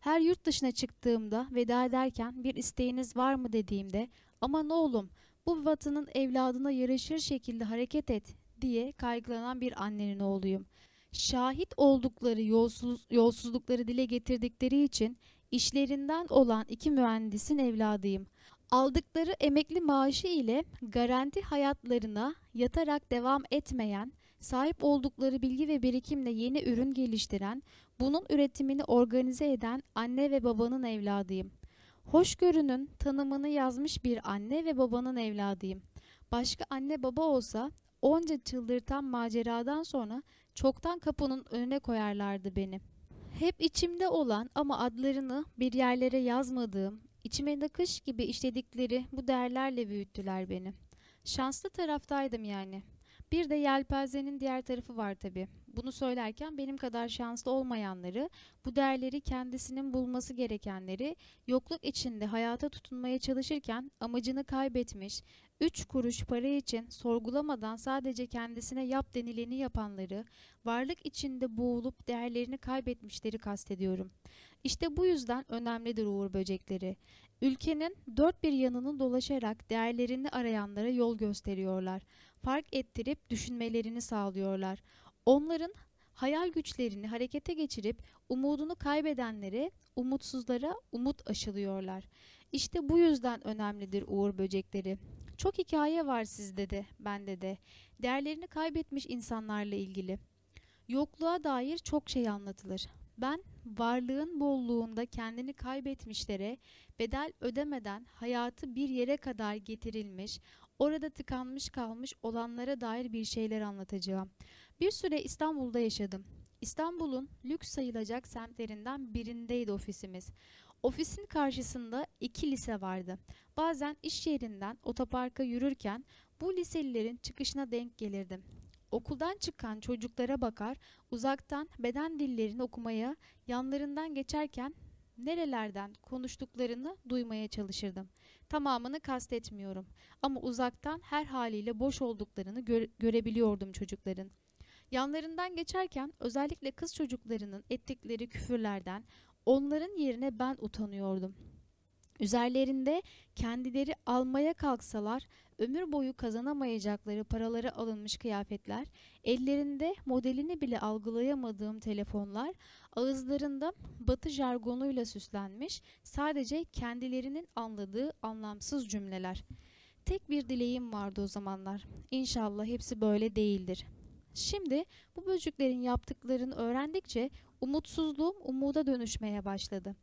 Her yurt dışına çıktığımda veda ederken bir isteğiniz var mı dediğimde aman oğlum bu vatanın evladına yaraşır şekilde hareket et diye kaygılanan bir annenin oğluyum. Şahit oldukları yolsuz, yolsuzlukları dile getirdikleri için işlerinden olan iki mühendisin evladıyım. Aldıkları emekli maaşı ile garanti hayatlarına yatarak devam etmeyen, sahip oldukları bilgi ve birikimle yeni ürün geliştiren, bunun üretimini organize eden anne ve babanın evladıyım. Hoşgörünün tanımını yazmış bir anne ve babanın evladıyım. Başka anne baba olsa onca çıldırtan maceradan sonra çoktan kapının önüne koyarlardı beni. Hep içimde olan ama adlarını bir yerlere yazmadığım, içime nakış gibi işledikleri bu değerlerle büyüttüler beni. Şanslı taraftaydım yani. Bir de yelpazenin diğer tarafı var tabi. Bunu söylerken benim kadar şanslı olmayanları, bu değerleri kendisinin bulması gerekenleri, yokluk içinde hayata tutunmaya çalışırken amacını kaybetmiş, üç kuruş para için sorgulamadan sadece kendisine yap denileni yapanları, varlık içinde boğulup değerlerini kaybetmişleri kastediyorum. İşte bu yüzden önemlidir uğur böcekleri. Ülkenin dört bir yanını dolaşarak değerlerini arayanlara yol gösteriyorlar. Fark ettirip düşünmelerini sağlıyorlar. Onların hayal güçlerini harekete geçirip umudunu kaybedenlere, umutsuzlara umut aşılıyorlar. İşte bu yüzden önemlidir uğur böcekleri. Çok hikaye var sizde de, bende de. Değerlerini kaybetmiş insanlarla ilgili. Yokluğa dair çok şey anlatılır. Ben varlığın bolluğunda kendini kaybetmişlere bedel ödemeden hayatı bir yere kadar getirilmiş, orada tıkanmış kalmış olanlara dair bir şeyler anlatacağım. Bir süre İstanbul'da yaşadım. İstanbul'un lüks sayılacak semtlerinden birindeydi ofisimiz. Ofisin karşısında iki lise vardı. Bazen iş yerinden otoparka yürürken bu liselilerin çıkışına denk gelirdim. Okuldan çıkan çocuklara bakar, uzaktan beden dillerini okumaya, yanlarından geçerken nerelerden konuştuklarını duymaya çalışırdım. Tamamını kastetmiyorum ama uzaktan her haliyle boş olduklarını gö görebiliyordum çocukların. Yanlarından geçerken özellikle kız çocuklarının ettikleri küfürlerden onların yerine ben utanıyordum. Üzerlerinde kendileri almaya kalksalar ömür boyu kazanamayacakları paraları alınmış kıyafetler, ellerinde modelini bile algılayamadığım telefonlar, ağızlarında batı jargonuyla süslenmiş sadece kendilerinin anladığı anlamsız cümleler. Tek bir dileğim vardı o zamanlar. İnşallah hepsi böyle değildir. Şimdi bu böceklerin yaptıklarını öğrendikçe umutsuzluğum umuda dönüşmeye başladı.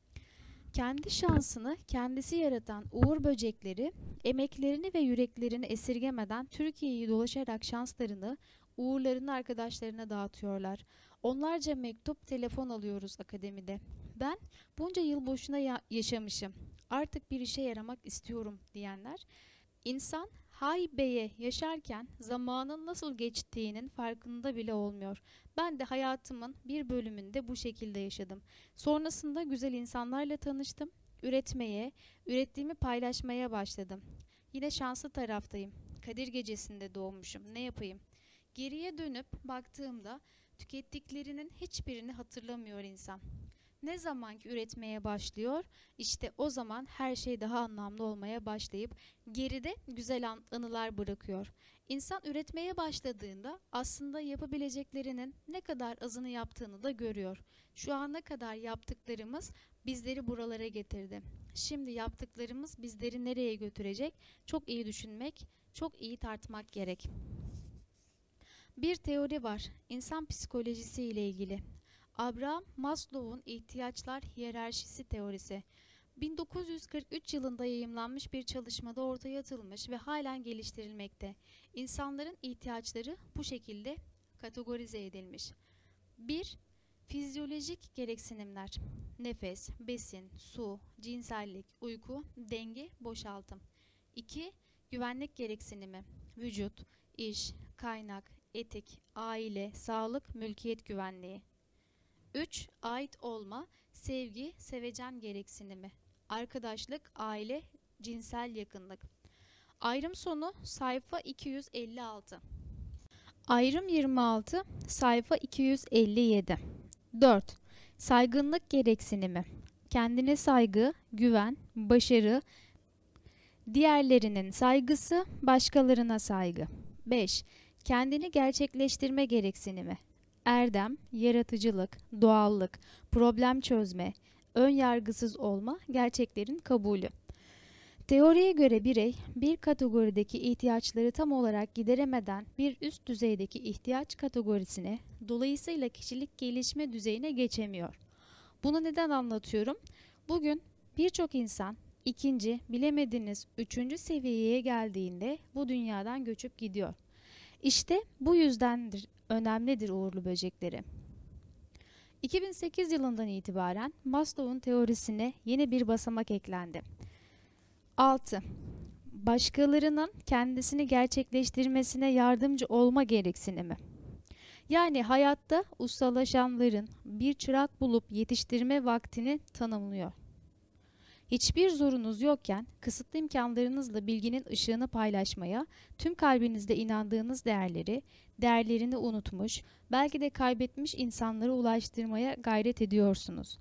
Kendi şansını kendisi yaratan uğur böcekleri emeklerini ve yüreklerini esirgemeden Türkiye'yi dolaşarak şanslarını, uğurlarını arkadaşlarına dağıtıyorlar. Onlarca mektup, telefon alıyoruz akademide. Ben bunca yıl boşuna ya yaşamışım. Artık bir işe yaramak istiyorum diyenler. İnsan haybeye yaşarken zamanın nasıl geçtiğinin farkında bile olmuyor. Ben de hayatımın bir bölümünde bu şekilde yaşadım. Sonrasında güzel insanlarla tanıştım. Üretmeye, ürettiğimi paylaşmaya başladım. Yine şanslı taraftayım. Kadir gecesinde doğmuşum. Ne yapayım? Geriye dönüp baktığımda tükettiklerinin hiçbirini hatırlamıyor insan. Ne zaman ki üretmeye başlıyor, işte o zaman her şey daha anlamlı olmaya başlayıp geride güzel an anılar bırakıyor. İnsan üretmeye başladığında aslında yapabileceklerinin ne kadar azını yaptığını da görüyor. Şu ana kadar yaptıklarımız bizleri buralara getirdi. Şimdi yaptıklarımız bizleri nereye götürecek? Çok iyi düşünmek, çok iyi tartmak gerek. Bir teori var. İnsan psikolojisi ile ilgili. Abraham Maslow'un ihtiyaçlar hiyerarşisi teorisi 1943 yılında yayımlanmış bir çalışmada ortaya atılmış ve halen geliştirilmekte. İnsanların ihtiyaçları bu şekilde kategorize edilmiş. 1. Fizyolojik gereksinimler. Nefes, besin, su, cinsellik, uyku, denge, boşaltım. 2. Güvenlik gereksinimi. Vücut, iş, kaynak, etik, aile, sağlık, mülkiyet güvenliği. 3. Ait olma, sevgi, sevecen gereksinimi. Arkadaşlık, aile, cinsel yakınlık. Ayrım sonu sayfa 256. Ayrım 26 sayfa 257. 4. Saygınlık gereksinimi. Kendine saygı, güven, başarı, diğerlerinin saygısı, başkalarına saygı. 5. Kendini gerçekleştirme gereksinimi erdem, yaratıcılık, doğallık, problem çözme, ön yargısız olma, gerçeklerin kabulü. Teoriye göre birey bir kategorideki ihtiyaçları tam olarak gideremeden bir üst düzeydeki ihtiyaç kategorisine, dolayısıyla kişilik gelişme düzeyine geçemiyor. Bunu neden anlatıyorum? Bugün birçok insan ikinci, bilemediniz üçüncü seviyeye geldiğinde bu dünyadan göçüp gidiyor. İşte bu yüzdendir önemlidir uğurlu böcekleri. 2008 yılından itibaren Maslow'un teorisine yeni bir basamak eklendi. 6. Başkalarının kendisini gerçekleştirmesine yardımcı olma gereksinimi. Yani hayatta ustalaşanların bir çırak bulup yetiştirme vaktini tanımlıyor. Hiçbir zorunuz yokken kısıtlı imkanlarınızla bilginin ışığını paylaşmaya, tüm kalbinizde inandığınız değerleri, değerlerini unutmuş, belki de kaybetmiş insanlara ulaştırmaya gayret ediyorsunuz.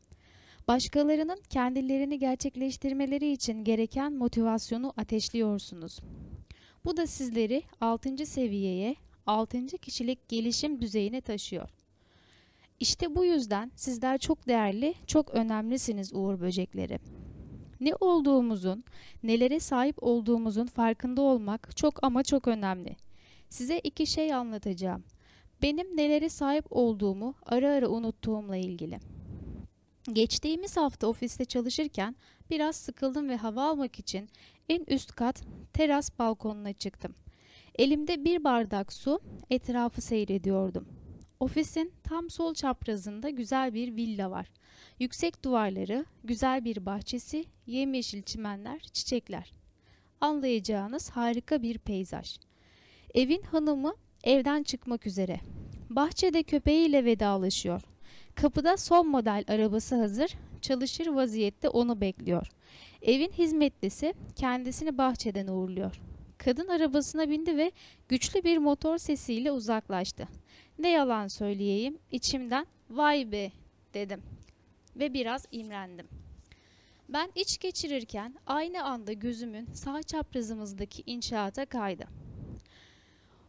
Başkalarının kendilerini gerçekleştirmeleri için gereken motivasyonu ateşliyorsunuz. Bu da sizleri 6. seviyeye, 6. kişilik gelişim düzeyine taşıyor. İşte bu yüzden sizler çok değerli, çok önemlisiniz Uğur Böcekleri. Ne olduğumuzun, nelere sahip olduğumuzun farkında olmak çok ama çok önemli. Size iki şey anlatacağım. Benim nelere sahip olduğumu ara ara unuttuğumla ilgili. Geçtiğimiz hafta ofiste çalışırken biraz sıkıldım ve hava almak için en üst kat teras balkonuna çıktım. Elimde bir bardak su, etrafı seyrediyordum. Ofisin tam sol çaprazında güzel bir villa var. Yüksek duvarları, güzel bir bahçesi, yemyeşil çimenler, çiçekler. Anlayacağınız harika bir peyzaj. Evin hanımı evden çıkmak üzere. Bahçede köpeğiyle vedalaşıyor. Kapıda son model arabası hazır, çalışır vaziyette onu bekliyor. Evin hizmetlisi kendisini bahçeden uğurluyor. Kadın arabasına bindi ve güçlü bir motor sesiyle uzaklaştı. Ne yalan söyleyeyim, içimden vay be dedim ve biraz imrendim. Ben iç geçirirken aynı anda gözümün sağ çaprazımızdaki inşaata kaydı.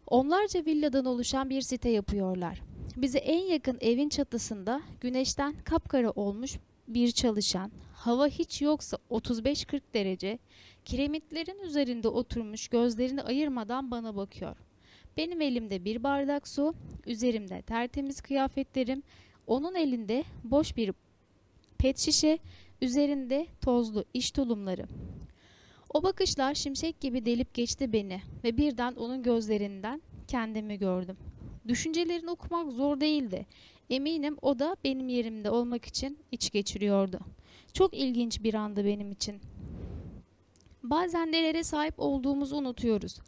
Onlarca villadan oluşan bir site yapıyorlar. Bize en yakın evin çatısında güneşten kapkara olmuş bir çalışan, hava hiç yoksa 35-40 derece, kiremitlerin üzerinde oturmuş gözlerini ayırmadan bana bakıyor. Benim elimde bir bardak su, üzerimde tertemiz kıyafetlerim, onun elinde boş bir pet şişe, üzerinde tozlu iş tulumları. O bakışlar şimşek gibi delip geçti beni ve birden onun gözlerinden kendimi gördüm. Düşüncelerini okumak zor değildi. Eminim o da benim yerimde olmak için iç geçiriyordu. Çok ilginç bir andı benim için. Bazen nelere sahip olduğumuzu unutuyoruz.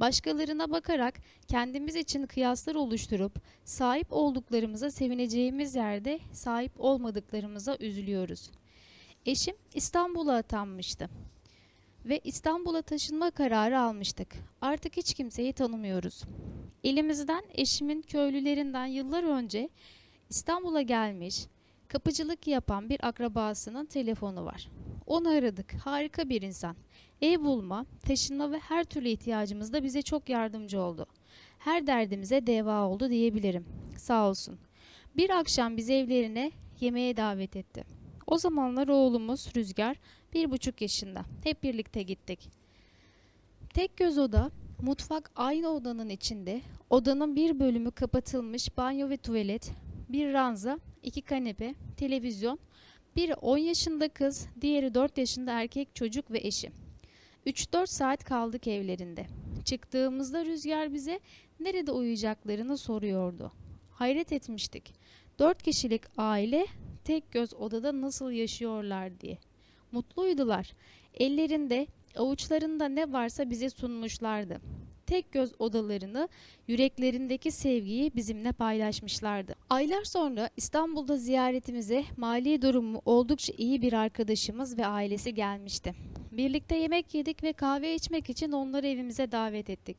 Başkalarına bakarak kendimiz için kıyaslar oluşturup sahip olduklarımıza sevineceğimiz yerde sahip olmadıklarımıza üzülüyoruz. Eşim İstanbul'a atanmıştı ve İstanbul'a taşınma kararı almıştık. Artık hiç kimseyi tanımıyoruz. Elimizden eşimin köylülerinden yıllar önce İstanbul'a gelmiş, kapıcılık yapan bir akrabasının telefonu var. Onu aradık. Harika bir insan. Ev bulma, taşınma ve her türlü ihtiyacımızda bize çok yardımcı oldu. Her derdimize deva oldu diyebilirim. Sağ olsun. Bir akşam bizi evlerine yemeğe davet etti. O zamanlar oğlumuz Rüzgar bir buçuk yaşında. Hep birlikte gittik. Tek göz oda, mutfak aynı odanın içinde. Odanın bir bölümü kapatılmış banyo ve tuvalet, bir ranza, iki kanepe, televizyon, biri 10 yaşında kız, diğeri 4 yaşında erkek çocuk ve eşi. 3-4 saat kaldık evlerinde. Çıktığımızda Rüzgar bize nerede uyuyacaklarını soruyordu. Hayret etmiştik. 4 kişilik aile tek göz odada nasıl yaşıyorlar diye. Mutluydular. Ellerinde, avuçlarında ne varsa bize sunmuşlardı. Tek göz odalarını, yüreklerindeki sevgiyi bizimle paylaşmışlardı. Aylar sonra İstanbul'da ziyaretimize mali durumu oldukça iyi bir arkadaşımız ve ailesi gelmişti. Birlikte yemek yedik ve kahve içmek için onları evimize davet ettik.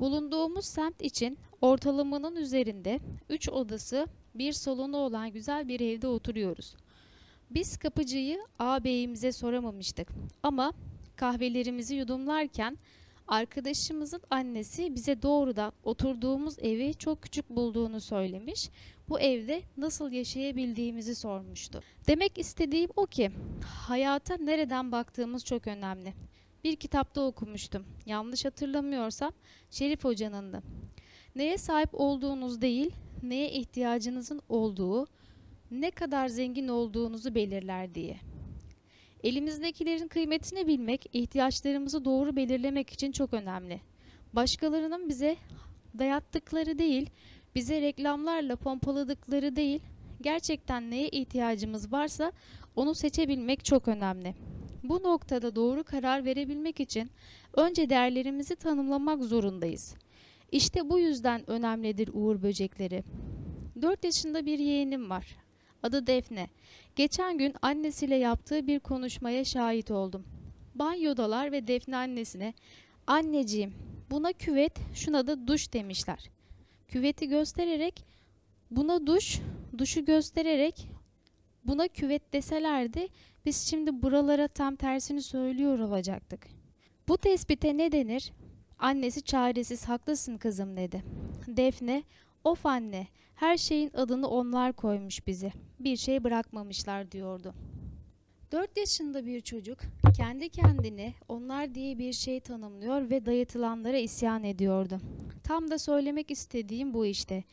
Bulunduğumuz semt için ortalamanın üzerinde 3 odası, bir salonu olan güzel bir evde oturuyoruz. Biz kapıcıyı ağabeyimize soramamıştık ama kahvelerimizi yudumlarken arkadaşımızın annesi bize doğrudan oturduğumuz evi çok küçük bulduğunu söylemiş. Bu evde nasıl yaşayabildiğimizi sormuştu. Demek istediğim o ki hayata nereden baktığımız çok önemli. Bir kitapta okumuştum. Yanlış hatırlamıyorsam Şerif Hoca'nın da. Neye sahip olduğunuz değil, neye ihtiyacınızın olduğu, ne kadar zengin olduğunuzu belirler diye. Elimizdekilerin kıymetini bilmek, ihtiyaçlarımızı doğru belirlemek için çok önemli. Başkalarının bize dayattıkları değil, bize reklamlarla pompaladıkları değil, gerçekten neye ihtiyacımız varsa onu seçebilmek çok önemli. Bu noktada doğru karar verebilmek için önce değerlerimizi tanımlamak zorundayız. İşte bu yüzden önemlidir uğur böcekleri. 4 yaşında bir yeğenim var. Adı Defne. Geçen gün annesiyle yaptığı bir konuşmaya şahit oldum. Banyodalar ve Defne annesine anneciğim buna küvet şuna da duş demişler. Küveti göstererek buna duş, duşu göstererek buna küvet deselerdi biz şimdi buralara tam tersini söylüyor olacaktık. Bu tespite ne denir? Annesi çaresiz haklısın kızım dedi. Defne Of anne, her şeyin adını onlar koymuş bizi. Bir şey bırakmamışlar diyordu. 4 yaşında bir çocuk kendi kendine onlar diye bir şey tanımlıyor ve dayatılanlara isyan ediyordu. Tam da söylemek istediğim bu işte.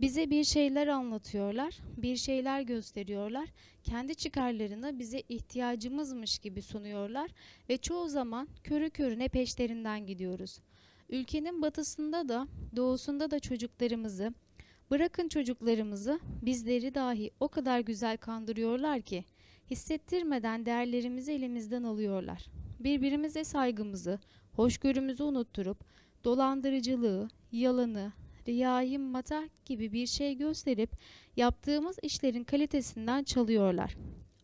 Bize bir şeyler anlatıyorlar, bir şeyler gösteriyorlar. Kendi çıkarlarını bize ihtiyacımızmış gibi sunuyorlar ve çoğu zaman körü körüne peşlerinden gidiyoruz. Ülkenin batısında da doğusunda da çocuklarımızı, bırakın çocuklarımızı, bizleri dahi o kadar güzel kandırıyorlar ki hissettirmeden değerlerimizi elimizden alıyorlar. Birbirimize saygımızı, hoşgörümüzü unutturup dolandırıcılığı, yalanı, riyayı mata gibi bir şey gösterip yaptığımız işlerin kalitesinden çalıyorlar.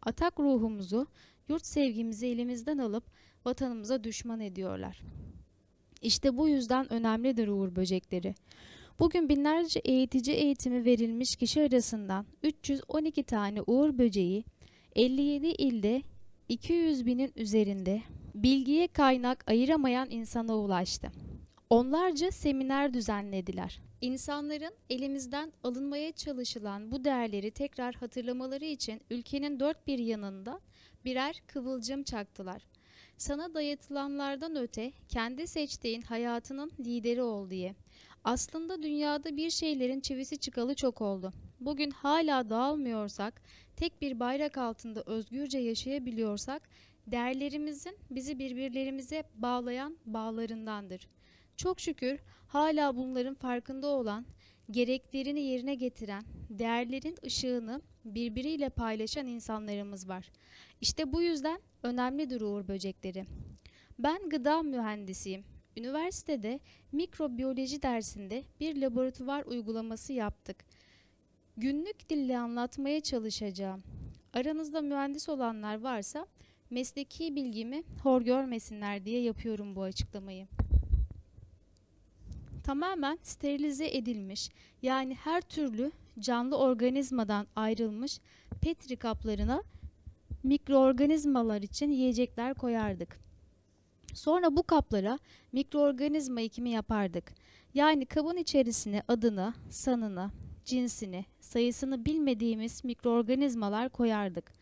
Atak ruhumuzu, yurt sevgimizi elimizden alıp vatanımıza düşman ediyorlar. İşte bu yüzden önemlidir uğur böcekleri. Bugün binlerce eğitici eğitimi verilmiş kişi arasından 312 tane uğur böceği 57 ilde 200 binin üzerinde bilgiye kaynak ayıramayan insana ulaştı. Onlarca seminer düzenlediler. İnsanların elimizden alınmaya çalışılan bu değerleri tekrar hatırlamaları için ülkenin dört bir yanında birer kıvılcım çaktılar. Sana dayatılanlardan öte kendi seçtiğin hayatının lideri ol diye. Aslında dünyada bir şeylerin çivisi çıkalı çok oldu. Bugün hala dağılmıyorsak, tek bir bayrak altında özgürce yaşayabiliyorsak, değerlerimizin bizi birbirlerimize bağlayan bağlarındandır. Çok şükür hala bunların farkında olan, gereklerini yerine getiren, değerlerin ışığını birbiriyle paylaşan insanlarımız var. İşte bu yüzden önemlidir uğur böcekleri. Ben gıda mühendisiyim. Üniversitede mikrobiyoloji dersinde bir laboratuvar uygulaması yaptık. Günlük dille anlatmaya çalışacağım. Aranızda mühendis olanlar varsa mesleki bilgimi hor görmesinler diye yapıyorum bu açıklamayı. Tamamen sterilize edilmiş yani her türlü canlı organizmadan ayrılmış petri kaplarına mikroorganizmalar için yiyecekler koyardık. Sonra bu kaplara mikroorganizma ekimi yapardık. Yani kabın içerisine adını, sanını, cinsini, sayısını bilmediğimiz mikroorganizmalar koyardık.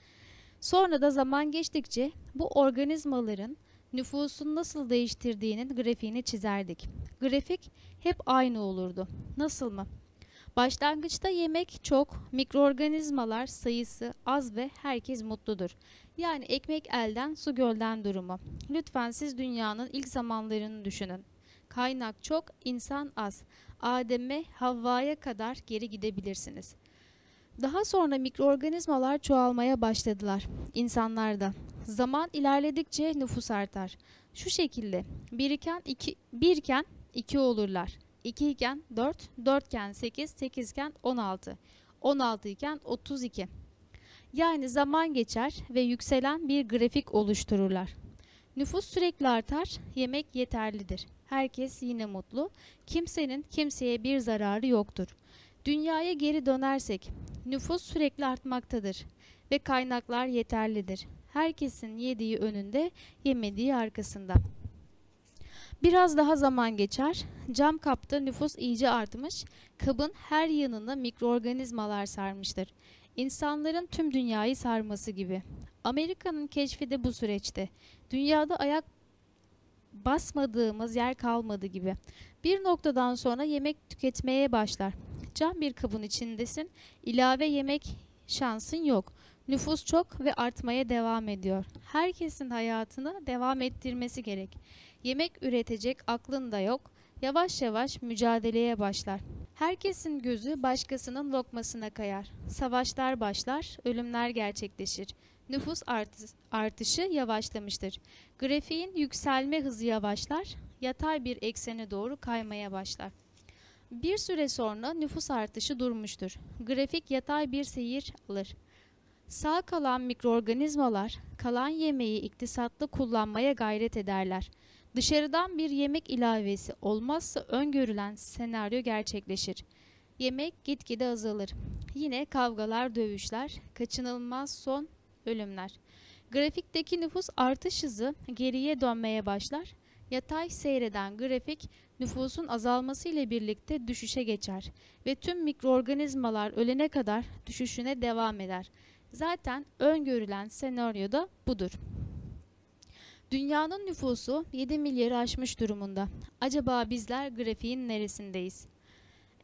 Sonra da zaman geçtikçe bu organizmaların nüfusun nasıl değiştirdiğinin grafiğini çizerdik. Grafik hep aynı olurdu. Nasıl mı? Başlangıçta yemek çok, mikroorganizmalar sayısı az ve herkes mutludur. Yani ekmek elden, su gölden durumu. Lütfen siz dünyanın ilk zamanlarını düşünün. Kaynak çok, insan az. Adem'e, Havva'ya kadar geri gidebilirsiniz. Daha sonra mikroorganizmalar çoğalmaya başladılar insanlarda. Zaman ilerledikçe nüfus artar. Şu şekilde biriken iki, birken iki olurlar. 2 iken 4, 4 iken 8, 8 iken 16, 16 iken 32. Yani zaman geçer ve yükselen bir grafik oluştururlar. Nüfus sürekli artar, yemek yeterlidir. Herkes yine mutlu, kimsenin kimseye bir zararı yoktur. Dünyaya geri dönersek, nüfus sürekli artmaktadır ve kaynaklar yeterlidir. Herkesin yediği önünde, yemediği arkasında. Biraz daha zaman geçer. Cam kapta nüfus iyice artmış. Kabın her yanını mikroorganizmalar sarmıştır. İnsanların tüm dünyayı sarması gibi. Amerika'nın keşfi de bu süreçte. Dünyada ayak basmadığımız yer kalmadı gibi. Bir noktadan sonra yemek tüketmeye başlar. Cam bir kabın içindesin. İlave yemek şansın yok. Nüfus çok ve artmaya devam ediyor. Herkesin hayatını devam ettirmesi gerek. Yemek üretecek aklın da yok. Yavaş yavaş mücadeleye başlar. Herkesin gözü başkasının lokmasına kayar. Savaşlar başlar, ölümler gerçekleşir. Nüfus artı, artışı yavaşlamıştır. Grafiğin yükselme hızı yavaşlar, yatay bir eksene doğru kaymaya başlar. Bir süre sonra nüfus artışı durmuştur. Grafik yatay bir seyir alır. Sağ kalan mikroorganizmalar kalan yemeği iktisatlı kullanmaya gayret ederler. Dışarıdan bir yemek ilavesi olmazsa öngörülen senaryo gerçekleşir. Yemek gitgide azalır. Yine kavgalar, dövüşler, kaçınılmaz son ölümler. Grafikteki nüfus artış hızı geriye dönmeye başlar. Yatay seyreden grafik nüfusun azalması ile birlikte düşüşe geçer ve tüm mikroorganizmalar ölene kadar düşüşüne devam eder. Zaten öngörülen senaryo da budur. Dünyanın nüfusu 7 milyarı aşmış durumunda. Acaba bizler grafiğin neresindeyiz?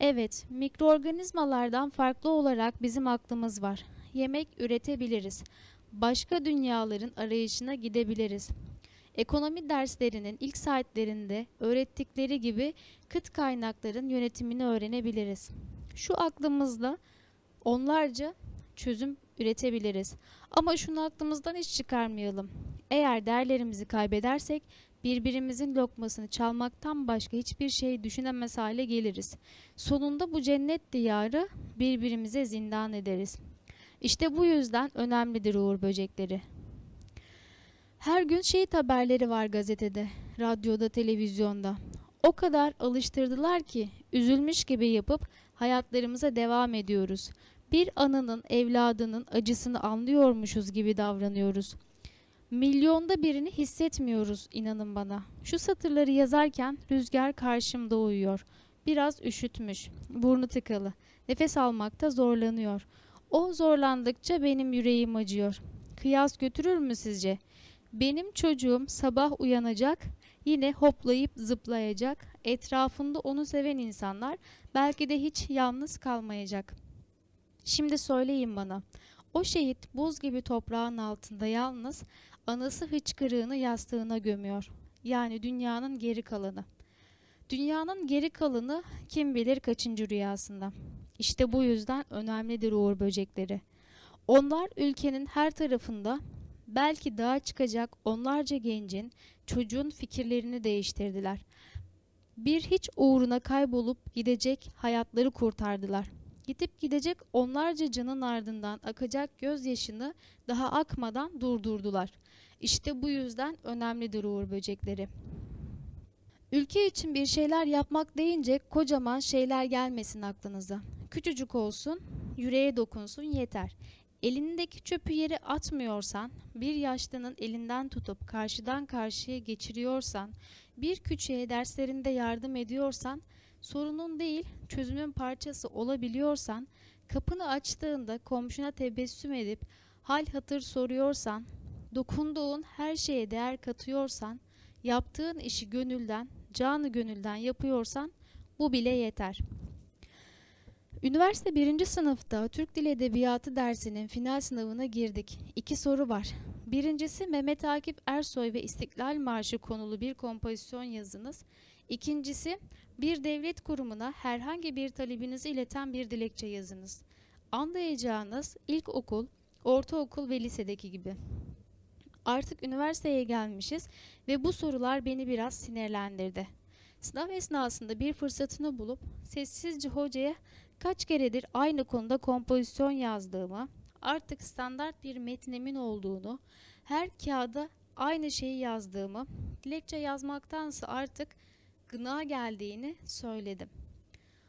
Evet, mikroorganizmalardan farklı olarak bizim aklımız var. Yemek üretebiliriz. Başka dünyaların arayışına gidebiliriz. Ekonomi derslerinin ilk saatlerinde öğrettikleri gibi kıt kaynakların yönetimini öğrenebiliriz. Şu aklımızla onlarca çözüm üretebiliriz. Ama şunu aklımızdan hiç çıkarmayalım. Eğer değerlerimizi kaybedersek birbirimizin lokmasını çalmaktan başka hiçbir şey düşünemez hale geliriz. Sonunda bu cennet diyarı birbirimize zindan ederiz. İşte bu yüzden önemlidir uğur böcekleri. Her gün şehit haberleri var gazetede, radyoda, televizyonda. O kadar alıştırdılar ki üzülmüş gibi yapıp hayatlarımıza devam ediyoruz. Bir anının evladının acısını anlıyormuşuz gibi davranıyoruz. Milyonda birini hissetmiyoruz inanın bana. Şu satırları yazarken rüzgar karşımda uyuyor. Biraz üşütmüş, burnu tıkalı. Nefes almakta zorlanıyor. O zorlandıkça benim yüreğim acıyor. Kıyas götürür mü sizce? Benim çocuğum sabah uyanacak, yine hoplayıp zıplayacak. Etrafında onu seven insanlar belki de hiç yalnız kalmayacak. Şimdi söyleyin bana. O şehit buz gibi toprağın altında yalnız anası hıçkırığını yastığına gömüyor. Yani dünyanın geri kalanı. Dünyanın geri kalanı kim bilir kaçıncı rüyasında. İşte bu yüzden önemlidir uğur böcekleri. Onlar ülkenin her tarafında belki dağa çıkacak onlarca gencin, çocuğun fikirlerini değiştirdiler. Bir hiç uğruna kaybolup gidecek hayatları kurtardılar. Gidip gidecek onlarca canın ardından akacak gözyaşını daha akmadan durdurdular. İşte bu yüzden önemlidir uğur böcekleri. Ülke için bir şeyler yapmak deyince kocaman şeyler gelmesin aklınıza. Küçücük olsun, yüreğe dokunsun yeter. Elindeki çöpü yere atmıyorsan, bir yaşlının elinden tutup karşıdan karşıya geçiriyorsan, bir küçüğe derslerinde yardım ediyorsan, sorunun değil çözümün parçası olabiliyorsan, kapını açtığında komşuna tebessüm edip hal hatır soruyorsan, dokunduğun her şeye değer katıyorsan, yaptığın işi gönülden, canı gönülden yapıyorsan bu bile yeter. Üniversite birinci sınıfta Türk Dili Edebiyatı dersinin final sınavına girdik. İki soru var. Birincisi Mehmet Akif Ersoy ve İstiklal Marşı konulu bir kompozisyon yazınız. İkincisi bir devlet kurumuna herhangi bir talebinizi ileten bir dilekçe yazınız. Anlayacağınız ilkokul, ortaokul ve lisedeki gibi. Artık üniversiteye gelmişiz ve bu sorular beni biraz sinirlendirdi. Sınav esnasında bir fırsatını bulup sessizce hocaya kaç keredir aynı konuda kompozisyon yazdığımı, artık standart bir metnemin olduğunu, her kağıda aynı şeyi yazdığımı, dilekçe yazmaktansa artık gına geldiğini söyledim.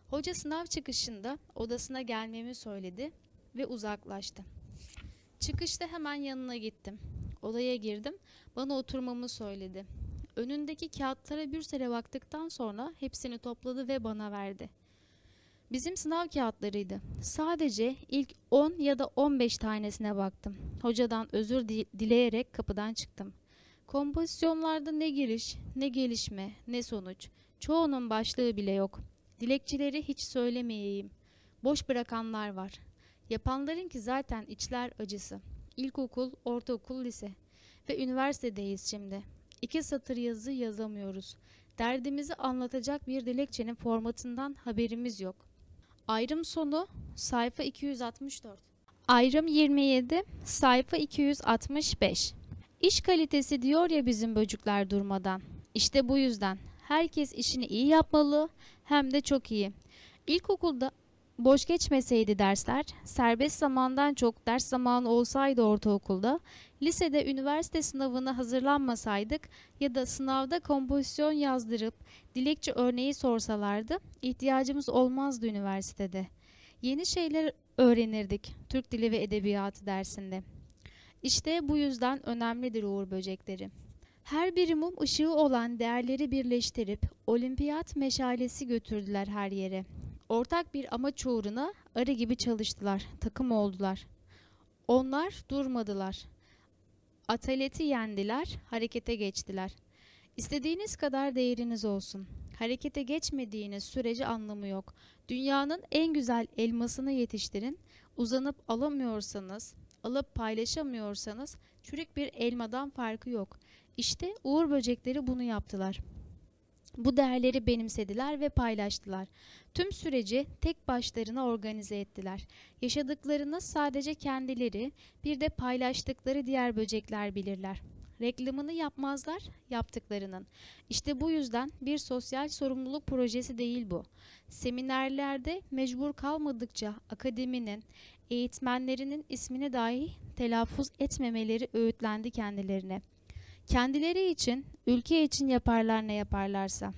Hoca sınav çıkışında odasına gelmemi söyledi ve uzaklaştı. Çıkışta hemen yanına gittim. Odaya girdim. Bana oturmamı söyledi. Önündeki kağıtlara bir süre baktıktan sonra hepsini topladı ve bana verdi. Bizim sınav kağıtlarıydı. Sadece ilk 10 ya da 15 tanesine baktım. Hocadan özür dileyerek kapıdan çıktım. Kompozisyonlarda ne giriş, ne gelişme, ne sonuç. Çoğunun başlığı bile yok. Dilekçileri hiç söylemeyeyim. Boş bırakanlar var. Yapanların ki zaten içler acısı. İlkokul, ortaokul, lise. Ve üniversitedeyiz şimdi. İki satır yazı yazamıyoruz. Derdimizi anlatacak bir dilekçenin formatından haberimiz yok. Ayrım sonu sayfa 264. Ayrım 27 sayfa 265. İş kalitesi diyor ya bizim böcükler durmadan. İşte bu yüzden herkes işini iyi yapmalı hem de çok iyi. İlkokulda boş geçmeseydi dersler, serbest zamandan çok ders zamanı olsaydı ortaokulda, lisede üniversite sınavına hazırlanmasaydık ya da sınavda kompozisyon yazdırıp dilekçe örneği sorsalardı ihtiyacımız olmazdı üniversitede. Yeni şeyler öğrenirdik Türk Dili ve Edebiyatı dersinde. İşte bu yüzden önemlidir uğur böcekleri. Her biri mum ışığı olan değerleri birleştirip olimpiyat meşalesi götürdüler her yere. Ortak bir amaç uğruna arı gibi çalıştılar, takım oldular. Onlar durmadılar. Ataleti yendiler, harekete geçtiler. İstediğiniz kadar değeriniz olsun. Harekete geçmediğiniz sürece anlamı yok. Dünyanın en güzel elmasını yetiştirin. Uzanıp alamıyorsanız, alıp paylaşamıyorsanız çürük bir elmadan farkı yok. İşte uğur böcekleri bunu yaptılar. Bu değerleri benimsediler ve paylaştılar. Tüm süreci tek başlarına organize ettiler. Yaşadıklarını sadece kendileri, bir de paylaştıkları diğer böcekler bilirler. Reklamını yapmazlar, yaptıklarının. İşte bu yüzden bir sosyal sorumluluk projesi değil bu. Seminerlerde mecbur kalmadıkça akademinin, eğitmenlerinin ismini dahi telaffuz etmemeleri öğütlendi kendilerine. Kendileri için, ülke için yaparlar ne yaparlarsa.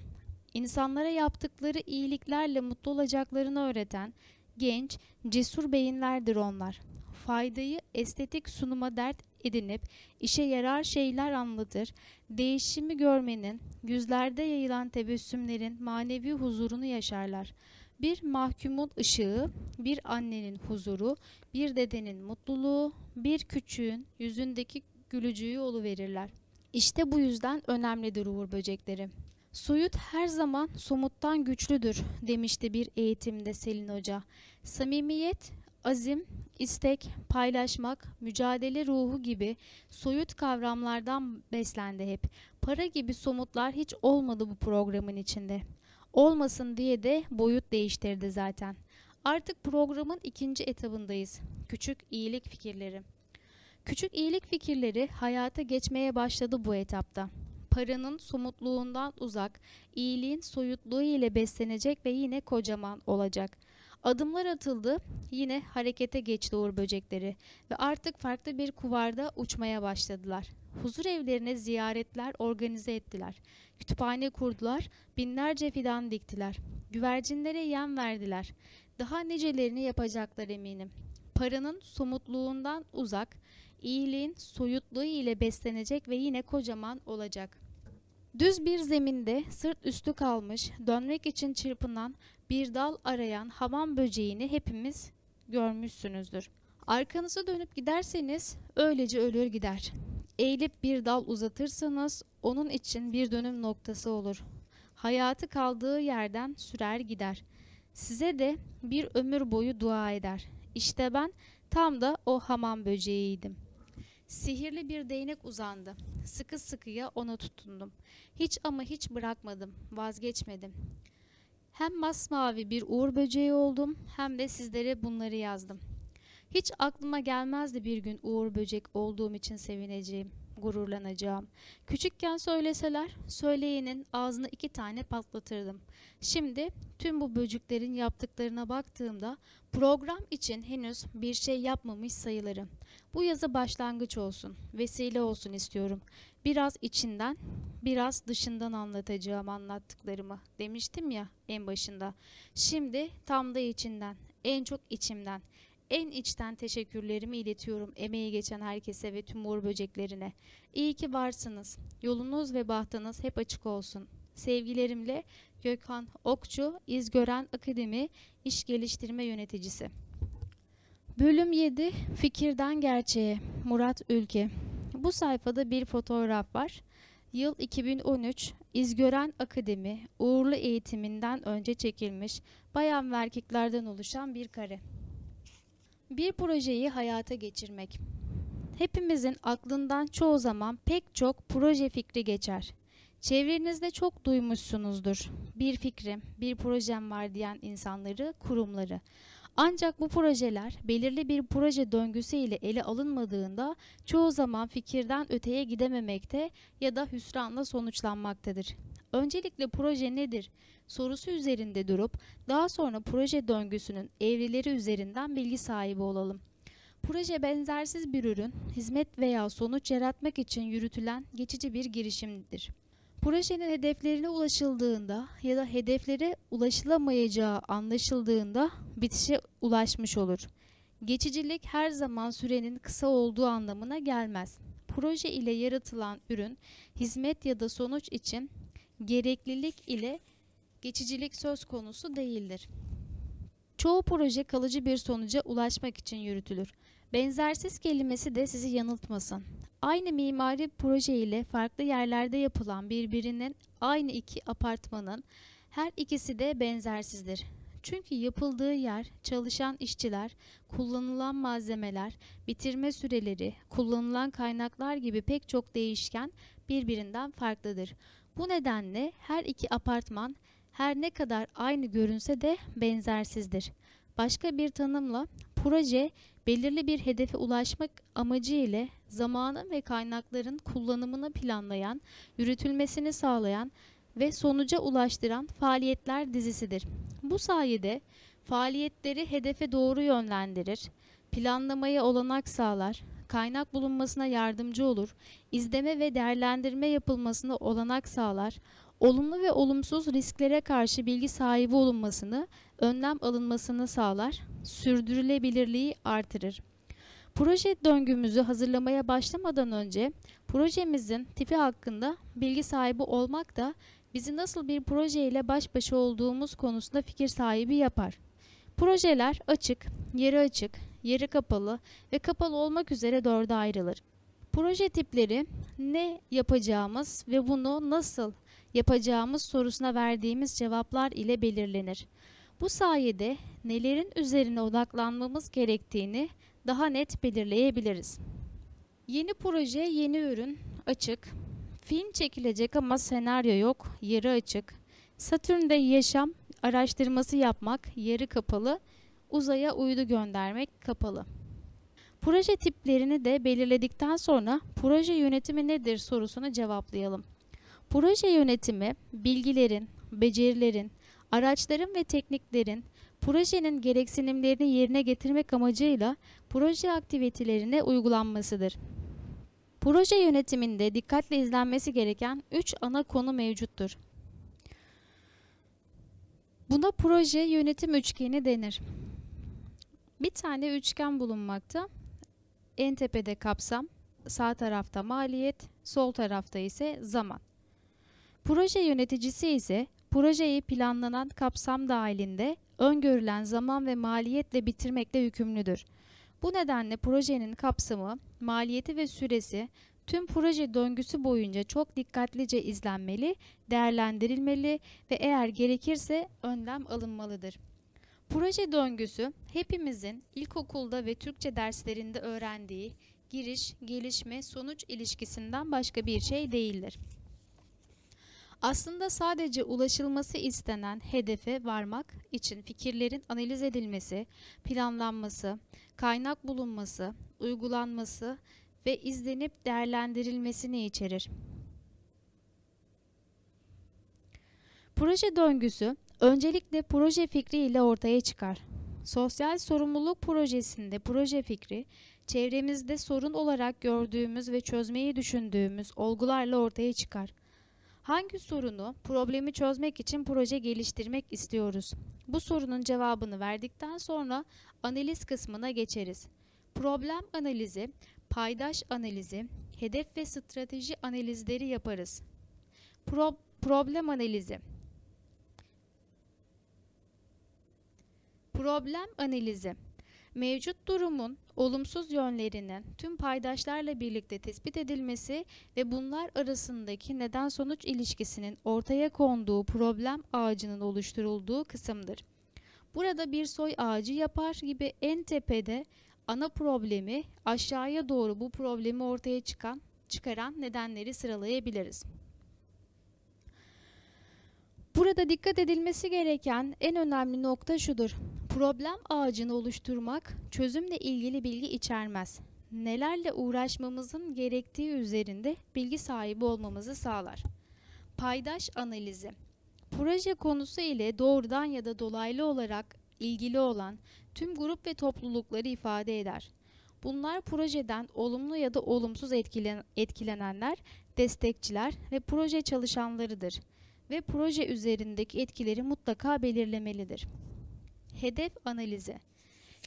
İnsanlara yaptıkları iyiliklerle mutlu olacaklarını öğreten genç, cesur beyinlerdir onlar. Faydayı estetik sunuma dert edinip işe yarar şeyler anlatır, değişimi görmenin, yüzlerde yayılan tebessümlerin manevi huzurunu yaşarlar. Bir mahkumun ışığı, bir annenin huzuru, bir dedenin mutluluğu, bir küçüğün yüzündeki gülücüğü verirler. İşte bu yüzden önemlidir uğur böcekleri. Soyut her zaman somuttan güçlüdür demişti bir eğitimde Selin Hoca. Samimiyet, azim, istek, paylaşmak, mücadele ruhu gibi soyut kavramlardan beslendi hep. Para gibi somutlar hiç olmadı bu programın içinde. Olmasın diye de boyut değiştirdi zaten. Artık programın ikinci etabındayız. Küçük iyilik fikirleri. Küçük iyilik fikirleri hayata geçmeye başladı bu etapta. Paranın somutluğundan uzak, iyiliğin soyutluğu ile beslenecek ve yine kocaman olacak. Adımlar atıldı, yine harekete geçti uğur böcekleri ve artık farklı bir kuvarda uçmaya başladılar. Huzur evlerine ziyaretler organize ettiler. Kütüphane kurdular, binlerce fidan diktiler. Güvercinlere yem verdiler. Daha nicelerini yapacaklar eminim. Paranın somutluğundan uzak, iyiliğin soyutluğu ile beslenecek ve yine kocaman olacak. Düz bir zeminde sırt üstü kalmış, dönmek için çırpınan bir dal arayan hamam böceğini hepimiz görmüşsünüzdür. Arkanıza dönüp giderseniz öylece ölür gider. Eğilip bir dal uzatırsanız onun için bir dönüm noktası olur. Hayatı kaldığı yerden sürer gider. Size de bir ömür boyu dua eder. İşte ben tam da o hamam böceğiydim. Sihirli bir değnek uzandı. Sıkı sıkıya ona tutundum. Hiç ama hiç bırakmadım, vazgeçmedim. Hem masmavi bir uğur böceği oldum hem de sizlere bunları yazdım. Hiç aklıma gelmezdi bir gün uğur böcek olduğum için sevineceğim, gururlanacağım. Küçükken söyleseler söyleyenin ağzına iki tane patlatırdım. Şimdi tüm bu böceklerin yaptıklarına baktığımda program için henüz bir şey yapmamış sayılırım. Bu yazı başlangıç olsun, vesile olsun istiyorum. Biraz içinden, biraz dışından anlatacağım anlattıklarımı demiştim ya en başında. Şimdi tam da içinden, en çok içimden, en içten teşekkürlerimi iletiyorum emeği geçen herkese ve tüm uğur böceklerine. İyi ki varsınız. Yolunuz ve bahtınız hep açık olsun. Sevgilerimle Gökhan Okçu, İzgören Akademi İş Geliştirme Yöneticisi. Bölüm 7 Fikirden Gerçeğe Murat Ülke Bu sayfada bir fotoğraf var. Yıl 2013 İzgören Akademi uğurlu eğitiminden önce çekilmiş bayan ve erkeklerden oluşan bir kare. Bir projeyi hayata geçirmek. Hepimizin aklından çoğu zaman pek çok proje fikri geçer. Çevrenizde çok duymuşsunuzdur. Bir fikrim, bir projem var diyen insanları, kurumları. Ancak bu projeler belirli bir proje döngüsü ile ele alınmadığında çoğu zaman fikirden öteye gidememekte ya da hüsranla sonuçlanmaktadır. Öncelikle proje nedir sorusu üzerinde durup daha sonra proje döngüsünün evreleri üzerinden bilgi sahibi olalım. Proje benzersiz bir ürün, hizmet veya sonuç yaratmak için yürütülen geçici bir girişimdir. Projenin hedeflerine ulaşıldığında ya da hedeflere ulaşılamayacağı anlaşıldığında bitişe ulaşmış olur. Geçicilik her zaman sürenin kısa olduğu anlamına gelmez. Proje ile yaratılan ürün, hizmet ya da sonuç için gereklilik ile geçicilik söz konusu değildir. Çoğu proje kalıcı bir sonuca ulaşmak için yürütülür. Benzersiz kelimesi de sizi yanıltmasın. Aynı mimari proje ile farklı yerlerde yapılan birbirinin aynı iki apartmanın her ikisi de benzersizdir. Çünkü yapıldığı yer, çalışan işçiler, kullanılan malzemeler, bitirme süreleri, kullanılan kaynaklar gibi pek çok değişken birbirinden farklıdır. Bu nedenle her iki apartman her ne kadar aynı görünse de benzersizdir. Başka bir tanımla proje belirli bir hedefe ulaşmak amacı ile zamanın ve kaynakların kullanımını planlayan, yürütülmesini sağlayan ve sonuca ulaştıran faaliyetler dizisidir. Bu sayede faaliyetleri hedefe doğru yönlendirir, planlamaya olanak sağlar, kaynak bulunmasına yardımcı olur, izleme ve değerlendirme yapılmasına olanak sağlar, olumlu ve olumsuz risklere karşı bilgi sahibi olunmasını, önlem alınmasını sağlar, sürdürülebilirliği artırır. Proje döngümüzü hazırlamaya başlamadan önce projemizin tipi hakkında bilgi sahibi olmak da bizi nasıl bir proje ile baş başa olduğumuz konusunda fikir sahibi yapar. Projeler açık, yarı açık, yarı kapalı ve kapalı olmak üzere dörde ayrılır. Proje tipleri ne yapacağımız ve bunu nasıl yapacağımız sorusuna verdiğimiz cevaplar ile belirlenir. Bu sayede nelerin üzerine odaklanmamız gerektiğini daha net belirleyebiliriz. Yeni proje, yeni ürün, açık. Film çekilecek ama senaryo yok, yarı açık. Satürn'de yaşam araştırması yapmak, yarı kapalı. Uzaya uydu göndermek, kapalı. Proje tiplerini de belirledikten sonra proje yönetimi nedir sorusunu cevaplayalım. Proje yönetimi, bilgilerin, becerilerin, araçların ve tekniklerin projenin gereksinimlerini yerine getirmek amacıyla proje aktivitelerine uygulanmasıdır. Proje yönetiminde dikkatle izlenmesi gereken 3 ana konu mevcuttur. Buna proje yönetim üçgeni denir. Bir tane üçgen bulunmakta. En tepede kapsam, sağ tarafta maliyet, sol tarafta ise zaman. Proje yöneticisi ise projeyi planlanan kapsam dahilinde öngörülen zaman ve maliyetle bitirmekle yükümlüdür. Bu nedenle projenin kapsamı, maliyeti ve süresi tüm proje döngüsü boyunca çok dikkatlice izlenmeli, değerlendirilmeli ve eğer gerekirse önlem alınmalıdır. Proje döngüsü hepimizin ilkokulda ve Türkçe derslerinde öğrendiği giriş, gelişme, sonuç ilişkisinden başka bir şey değildir. Aslında sadece ulaşılması istenen hedefe varmak için fikirlerin analiz edilmesi, planlanması, kaynak bulunması, uygulanması ve izlenip değerlendirilmesini içerir. Proje döngüsü öncelikle proje fikri ile ortaya çıkar. Sosyal sorumluluk projesinde proje fikri, çevremizde sorun olarak gördüğümüz ve çözmeyi düşündüğümüz olgularla ortaya çıkar. Hangi sorunu, problemi çözmek için proje geliştirmek istiyoruz? Bu sorunun cevabını verdikten sonra analiz kısmına geçeriz. Problem analizi, paydaş analizi, hedef ve strateji analizleri yaparız. Pro problem analizi Problem analizi Mevcut durumun olumsuz yönlerinin tüm paydaşlarla birlikte tespit edilmesi ve bunlar arasındaki neden sonuç ilişkisinin ortaya konduğu problem ağacının oluşturulduğu kısımdır. Burada bir soy ağacı yapar gibi en tepede ana problemi aşağıya doğru bu problemi ortaya çıkan çıkaran nedenleri sıralayabiliriz. Burada dikkat edilmesi gereken en önemli nokta şudur. Problem ağacını oluşturmak çözümle ilgili bilgi içermez. Nelerle uğraşmamızın gerektiği üzerinde bilgi sahibi olmamızı sağlar. Paydaş analizi Proje konusu ile doğrudan ya da dolaylı olarak ilgili olan tüm grup ve toplulukları ifade eder. Bunlar projeden olumlu ya da olumsuz etkilen etkilenenler, destekçiler ve proje çalışanlarıdır ve proje üzerindeki etkileri mutlaka belirlemelidir. Hedef analizi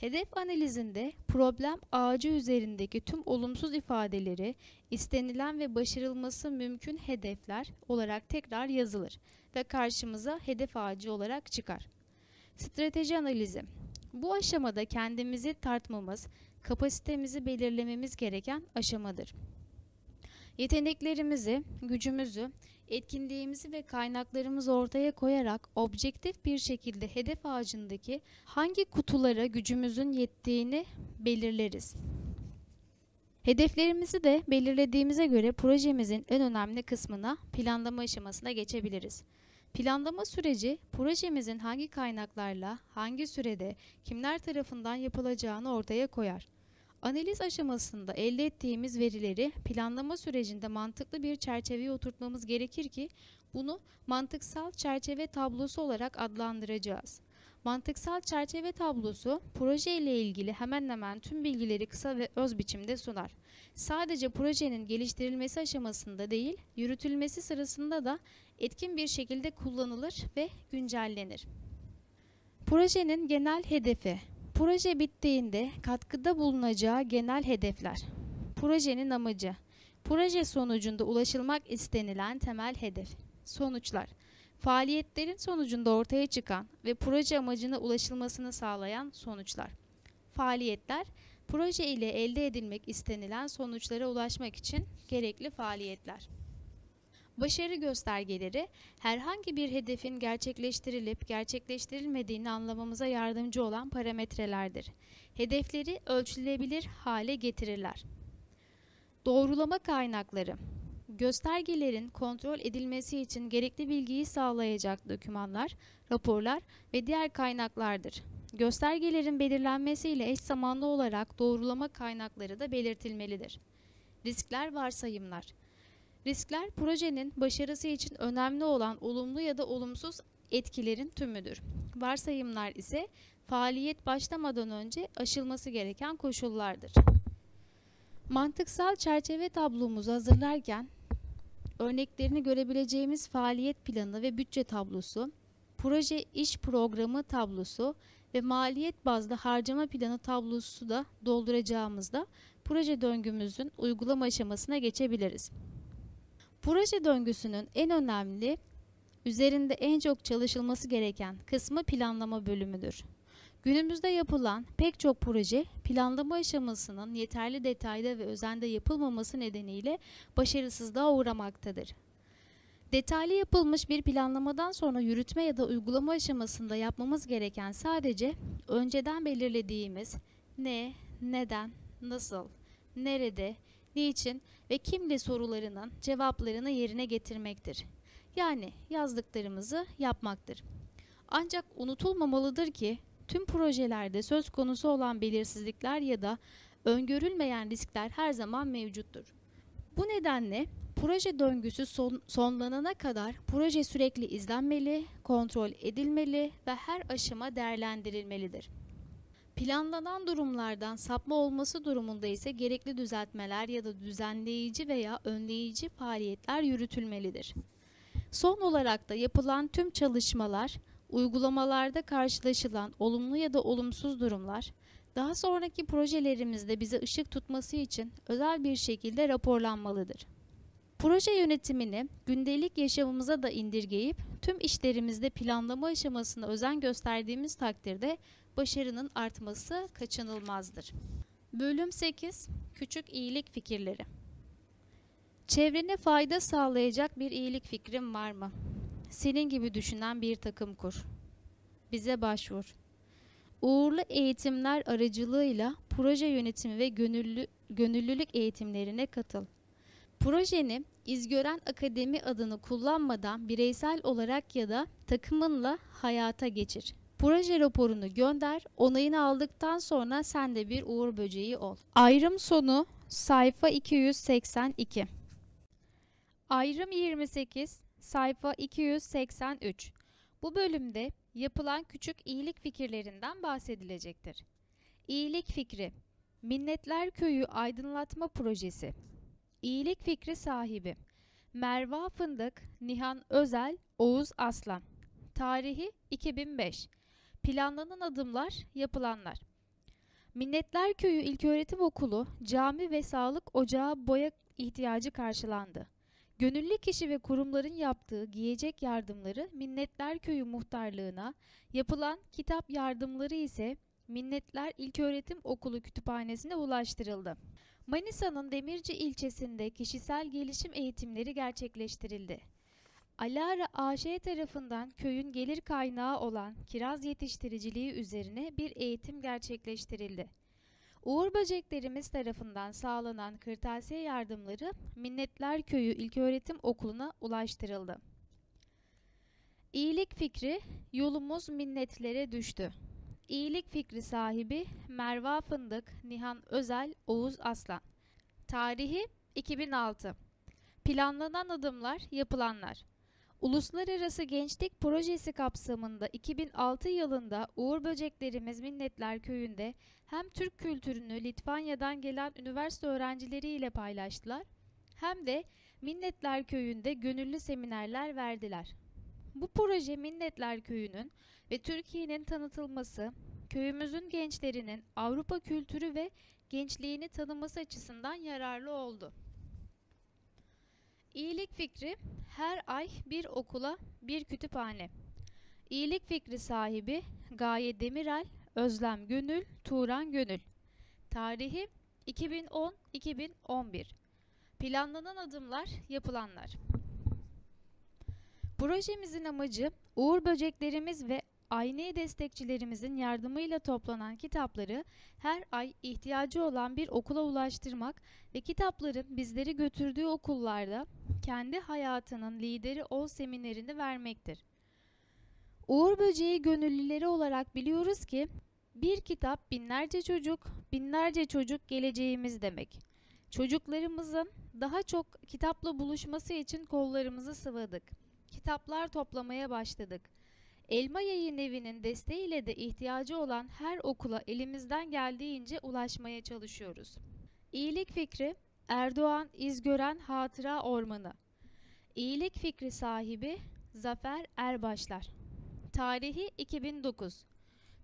Hedef analizinde problem ağacı üzerindeki tüm olumsuz ifadeleri istenilen ve başarılması mümkün hedefler olarak tekrar yazılır ve karşımıza hedef ağacı olarak çıkar. Strateji analizi Bu aşamada kendimizi tartmamız, kapasitemizi belirlememiz gereken aşamadır. Yeteneklerimizi, gücümüzü, etkinliğimizi ve kaynaklarımızı ortaya koyarak objektif bir şekilde hedef ağacındaki hangi kutulara gücümüzün yettiğini belirleriz. Hedeflerimizi de belirlediğimize göre projemizin en önemli kısmına planlama aşamasına geçebiliriz. Planlama süreci projemizin hangi kaynaklarla, hangi sürede, kimler tarafından yapılacağını ortaya koyar. Analiz aşamasında elde ettiğimiz verileri planlama sürecinde mantıklı bir çerçeveye oturtmamız gerekir ki bunu mantıksal çerçeve tablosu olarak adlandıracağız. Mantıksal çerçeve tablosu proje ile ilgili hemen hemen tüm bilgileri kısa ve öz biçimde sunar. Sadece projenin geliştirilmesi aşamasında değil, yürütülmesi sırasında da etkin bir şekilde kullanılır ve güncellenir. Projenin genel hedefi Proje bittiğinde katkıda bulunacağı genel hedefler. Projenin amacı. Proje sonucunda ulaşılmak istenilen temel hedef. Sonuçlar. Faaliyetlerin sonucunda ortaya çıkan ve proje amacına ulaşılmasını sağlayan sonuçlar. Faaliyetler, proje ile elde edilmek istenilen sonuçlara ulaşmak için gerekli faaliyetler. Başarı göstergeleri herhangi bir hedefin gerçekleştirilip gerçekleştirilmediğini anlamamıza yardımcı olan parametrelerdir. Hedefleri ölçülebilir hale getirirler. Doğrulama kaynakları Göstergelerin kontrol edilmesi için gerekli bilgiyi sağlayacak dokümanlar, raporlar ve diğer kaynaklardır. Göstergelerin belirlenmesiyle eş zamanlı olarak doğrulama kaynakları da belirtilmelidir. Riskler varsayımlar Riskler projenin başarısı için önemli olan olumlu ya da olumsuz etkilerin tümüdür. Varsayımlar ise faaliyet başlamadan önce aşılması gereken koşullardır. Mantıksal çerçeve tablomuzu hazırlarken örneklerini görebileceğimiz faaliyet planı ve bütçe tablosu, proje iş programı tablosu ve maliyet bazlı harcama planı tablosu da dolduracağımızda proje döngümüzün uygulama aşamasına geçebiliriz. Proje döngüsünün en önemli, üzerinde en çok çalışılması gereken kısmı planlama bölümüdür. Günümüzde yapılan pek çok proje planlama aşamasının yeterli detayda ve özende yapılmaması nedeniyle başarısızlığa uğramaktadır. Detaylı yapılmış bir planlamadan sonra yürütme ya da uygulama aşamasında yapmamız gereken sadece önceden belirlediğimiz ne, neden, nasıl, nerede, niçin ve kimle sorularının cevaplarını yerine getirmektir. Yani yazdıklarımızı yapmaktır. Ancak unutulmamalıdır ki tüm projelerde söz konusu olan belirsizlikler ya da öngörülmeyen riskler her zaman mevcuttur. Bu nedenle proje döngüsü son, sonlanana kadar proje sürekli izlenmeli, kontrol edilmeli ve her aşama değerlendirilmelidir. Planlanan durumlardan sapma olması durumunda ise gerekli düzeltmeler ya da düzenleyici veya önleyici faaliyetler yürütülmelidir. Son olarak da yapılan tüm çalışmalar, uygulamalarda karşılaşılan olumlu ya da olumsuz durumlar, daha sonraki projelerimizde bize ışık tutması için özel bir şekilde raporlanmalıdır. Proje yönetimini gündelik yaşamımıza da indirgeyip tüm işlerimizde planlama aşamasına özen gösterdiğimiz takdirde başarının artması kaçınılmazdır. Bölüm 8 Küçük iyilik fikirleri Çevrene fayda sağlayacak bir iyilik fikrin var mı? Senin gibi düşünen bir takım kur. Bize başvur. Uğurlu eğitimler aracılığıyla proje yönetimi ve gönüllü, gönüllülük eğitimlerine katıl. Projeni İzgören Akademi adını kullanmadan bireysel olarak ya da takımınla hayata geçir. Proje raporunu gönder, onayını aldıktan sonra sen de bir uğur böceği ol. Ayrım sonu sayfa 282. Ayrım 28 sayfa 283. Bu bölümde yapılan küçük iyilik fikirlerinden bahsedilecektir. İyilik fikri Minnetler Köyü Aydınlatma Projesi İyilik fikri sahibi Merva Fındık, Nihan Özel, Oğuz Aslan Tarihi 2005 Planlanan adımlar, yapılanlar Minnetler Köyü İlköğretim Okulu, cami ve sağlık ocağı boya ihtiyacı karşılandı. Gönüllü kişi ve kurumların yaptığı giyecek yardımları Minnetler Köyü muhtarlığına, yapılan kitap yardımları ise Minnetler İlköğretim Okulu Kütüphanesi'ne ulaştırıldı. Manisa'nın Demirci ilçesinde kişisel gelişim eğitimleri gerçekleştirildi. Alara AŞ tarafından köyün gelir kaynağı olan kiraz yetiştiriciliği üzerine bir eğitim gerçekleştirildi. Uğur Böceklerimiz tarafından sağlanan kırtasiye yardımları Minnetler Köyü İlköğretim Okulu'na ulaştırıldı. İyilik fikri yolumuz minnetlere düştü. İyilik fikri sahibi Merva Fındık, Nihan Özel, Oğuz Aslan. Tarihi 2006. Planlanan adımlar, yapılanlar. Uluslararası Gençlik Projesi kapsamında 2006 yılında Uğur Böceklerimiz Minnetler Köyü'nde hem Türk kültürünü Litvanya'dan gelen üniversite öğrencileriyle paylaştılar hem de Minnetler Köyü'nde gönüllü seminerler verdiler. Bu proje Minnetler Köyü'nün ve Türkiye'nin tanıtılması, köyümüzün gençlerinin Avrupa kültürü ve gençliğini tanıması açısından yararlı oldu. İyilik fikri her ay bir okula bir kütüphane. İyilik fikri sahibi Gaye Demirel, Özlem Gönül, Turan Gönül. Tarihi 2010-2011. Planlanan adımlar, yapılanlar. Projemizin amacı Uğur Böceklerimiz ve aynı destekçilerimizin yardımıyla toplanan kitapları her ay ihtiyacı olan bir okula ulaştırmak ve kitapların bizleri götürdüğü okullarda kendi hayatının lideri ol seminerini vermektir. Uğur Böceği gönüllüleri olarak biliyoruz ki bir kitap binlerce çocuk, binlerce çocuk geleceğimiz demek. Çocuklarımızın daha çok kitapla buluşması için kollarımızı sıvadık. Kitaplar toplamaya başladık. Elma Yayın Evi'nin desteğiyle de ihtiyacı olan her okula elimizden geldiğince ulaşmaya çalışıyoruz. İyilik fikri Erdoğan İzgören Hatıra Ormanı İyilik fikri sahibi Zafer Erbaşlar Tarihi 2009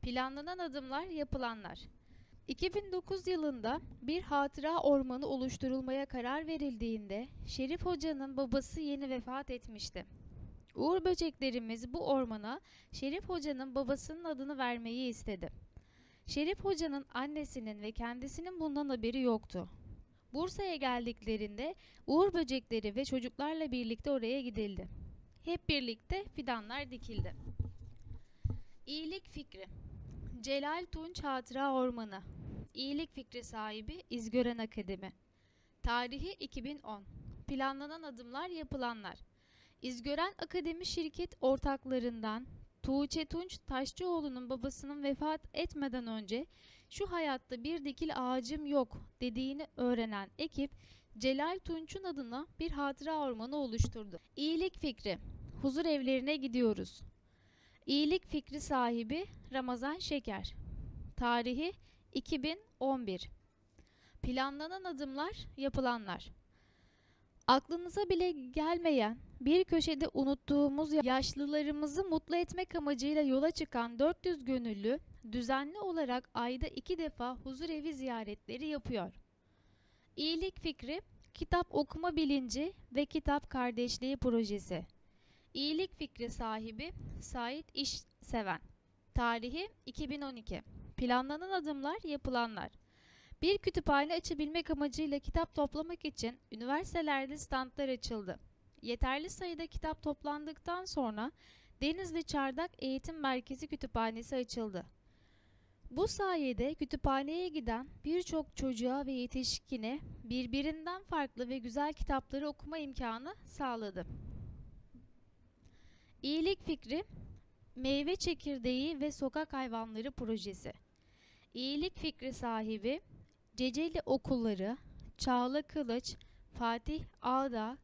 Planlanan adımlar yapılanlar 2009 yılında bir hatıra ormanı oluşturulmaya karar verildiğinde Şerif Hoca'nın babası yeni vefat etmişti. Uğur böceklerimiz bu ormana Şerif Hoca'nın babasının adını vermeyi istedi. Şerif Hoca'nın annesinin ve kendisinin bundan haberi yoktu. Bursa'ya geldiklerinde Uğur böcekleri ve çocuklarla birlikte oraya gidildi. Hep birlikte fidanlar dikildi. İyilik fikri Celal Tunç Hatıra Ormanı İyilik fikri sahibi İzgören Akademi Tarihi 2010 Planlanan adımlar yapılanlar İzgören Akademi şirket ortaklarından Tuğçe Tunç Taşçıoğlu'nun babasının vefat etmeden önce şu hayatta bir dikil ağacım yok dediğini öğrenen ekip Celal Tunç'un adına bir hatıra ormanı oluşturdu. İyilik fikri Huzur evlerine gidiyoruz. İyilik fikri sahibi Ramazan Şeker. Tarihi 2011. Planlanan adımlar, yapılanlar. Aklınıza bile gelmeyen, bir köşede unuttuğumuz yaşlılarımızı mutlu etmek amacıyla yola çıkan 400 gönüllü düzenli olarak ayda iki defa huzur evi ziyaretleri yapıyor. İyilik fikri, kitap okuma bilinci ve kitap kardeşliği projesi. İyilik fikri sahibi Sait İş Seven. Tarihi 2012. Planlanan adımlar, yapılanlar. Bir kütüphane açabilmek amacıyla kitap toplamak için üniversitelerde standlar açıldı. Yeterli sayıda kitap toplandıktan sonra Denizli Çardak Eğitim Merkezi Kütüphanesi açıldı. Bu sayede kütüphaneye giden birçok çocuğa ve yetişkine birbirinden farklı ve güzel kitapları okuma imkanı sağladı. İyilik fikri, meyve çekirdeği ve sokak hayvanları projesi. İyilik fikri sahibi Ceceli Okulları, Çağla Kılıç, Fatih Ağda,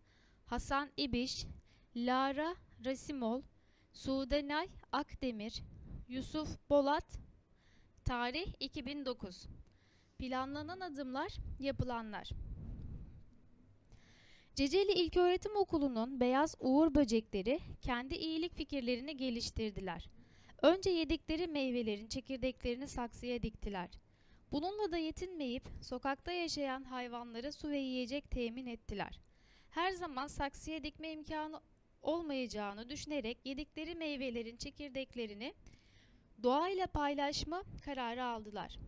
Hasan İbiş, Lara Rasimol, Sudenay Akdemir, Yusuf Bolat, Tarih 2009 Planlanan adımlar, yapılanlar Ceceli İlköğretim Okulu'nun beyaz uğur böcekleri kendi iyilik fikirlerini geliştirdiler. Önce yedikleri meyvelerin çekirdeklerini saksıya diktiler. Bununla da yetinmeyip sokakta yaşayan hayvanlara su ve yiyecek temin ettiler. Her zaman saksıya dikme imkanı olmayacağını düşünerek yedikleri meyvelerin çekirdeklerini doğayla paylaşma kararı aldılar.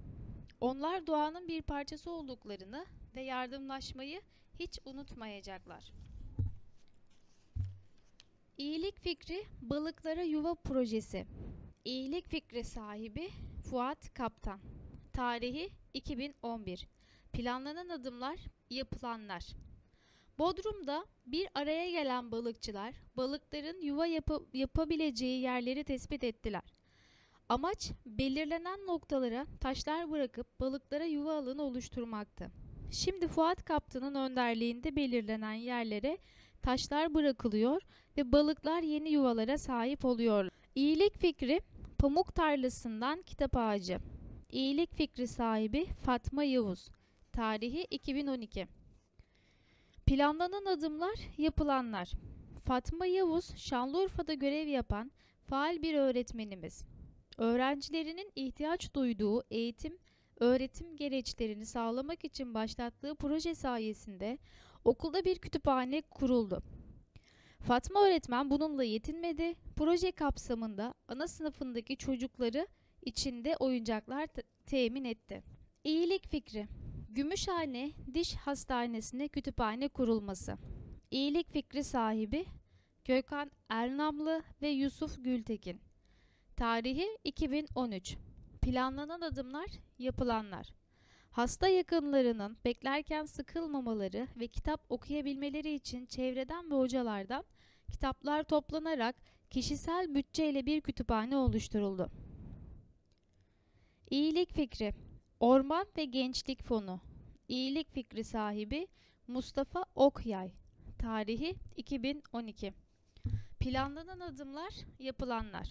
Onlar doğanın bir parçası olduklarını ve yardımlaşmayı hiç unutmayacaklar. İyilik Fikri Balıklara Yuva Projesi İyilik Fikri sahibi Fuat Kaptan Tarihi 2011 Planlanan adımlar, yapılanlar Bodrum'da bir araya gelen balıkçılar balıkların yuva yapı- yapabileceği yerleri tespit ettiler. Amaç belirlenen noktalara taşlar bırakıp balıklara yuva alanı oluşturmaktı. Şimdi Fuat Kaptan'ın önderliğinde belirlenen yerlere taşlar bırakılıyor ve balıklar yeni yuvalara sahip oluyor. İyilik fikri pamuk tarlasından kitap ağacı. İyilik fikri sahibi Fatma Yavuz. Tarihi 2012. Planlanan adımlar, yapılanlar. Fatma Yavuz, Şanlıurfa'da görev yapan faal bir öğretmenimiz. Öğrencilerinin ihtiyaç duyduğu eğitim, öğretim gereçlerini sağlamak için başlattığı proje sayesinde okulda bir kütüphane kuruldu. Fatma öğretmen bununla yetinmedi. Proje kapsamında ana sınıfındaki çocukları içinde oyuncaklar te- temin etti. İyilik fikri. Gümüşhane Diş Hastanesi'ne kütüphane kurulması. İyilik fikri sahibi Gökhan Ernamlı ve Yusuf Gültekin. Tarihi 2013. Planlanan adımlar, yapılanlar. Hasta yakınlarının beklerken sıkılmamaları ve kitap okuyabilmeleri için çevreden ve hocalardan kitaplar toplanarak kişisel bütçeyle bir kütüphane oluşturuldu. İyilik fikri Orman ve Gençlik Fonu. İyilik fikri sahibi Mustafa Okyay. Tarihi 2012 Planlanan adımlar, yapılanlar.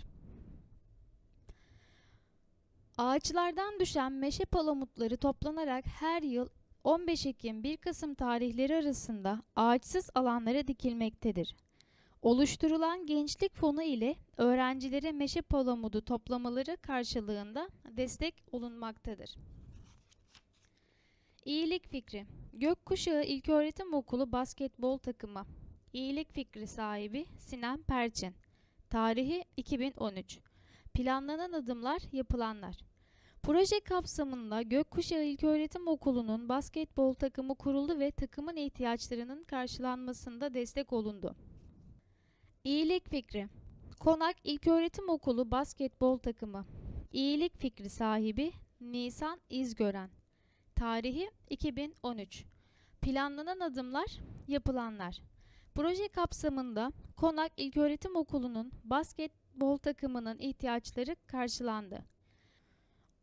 Ağaçlardan düşen meşe palamutları toplanarak her yıl 15 Ekim 1 Kasım tarihleri arasında ağaçsız alanlara dikilmektedir. Oluşturulan gençlik fonu ile öğrencilere meşe palamudu toplamaları karşılığında destek olunmaktadır. İyilik fikri Gökkuşağı İlköğretim Okulu basketbol takımı İyilik fikri sahibi Sinem Perçin Tarihi 2013 Planlanan adımlar, yapılanlar. Proje kapsamında Gökkuşağı İlköğretim Okulu'nun basketbol takımı kuruldu ve takımın ihtiyaçlarının karşılanmasında destek olundu. İyilik fikri. Konak İlköğretim Okulu basketbol takımı. İyilik fikri sahibi Nisan İzgören. Tarihi 2013. Planlanan adımlar, yapılanlar. Proje kapsamında Konak İlköğretim Okulu'nun basketbol takımının ihtiyaçları karşılandı.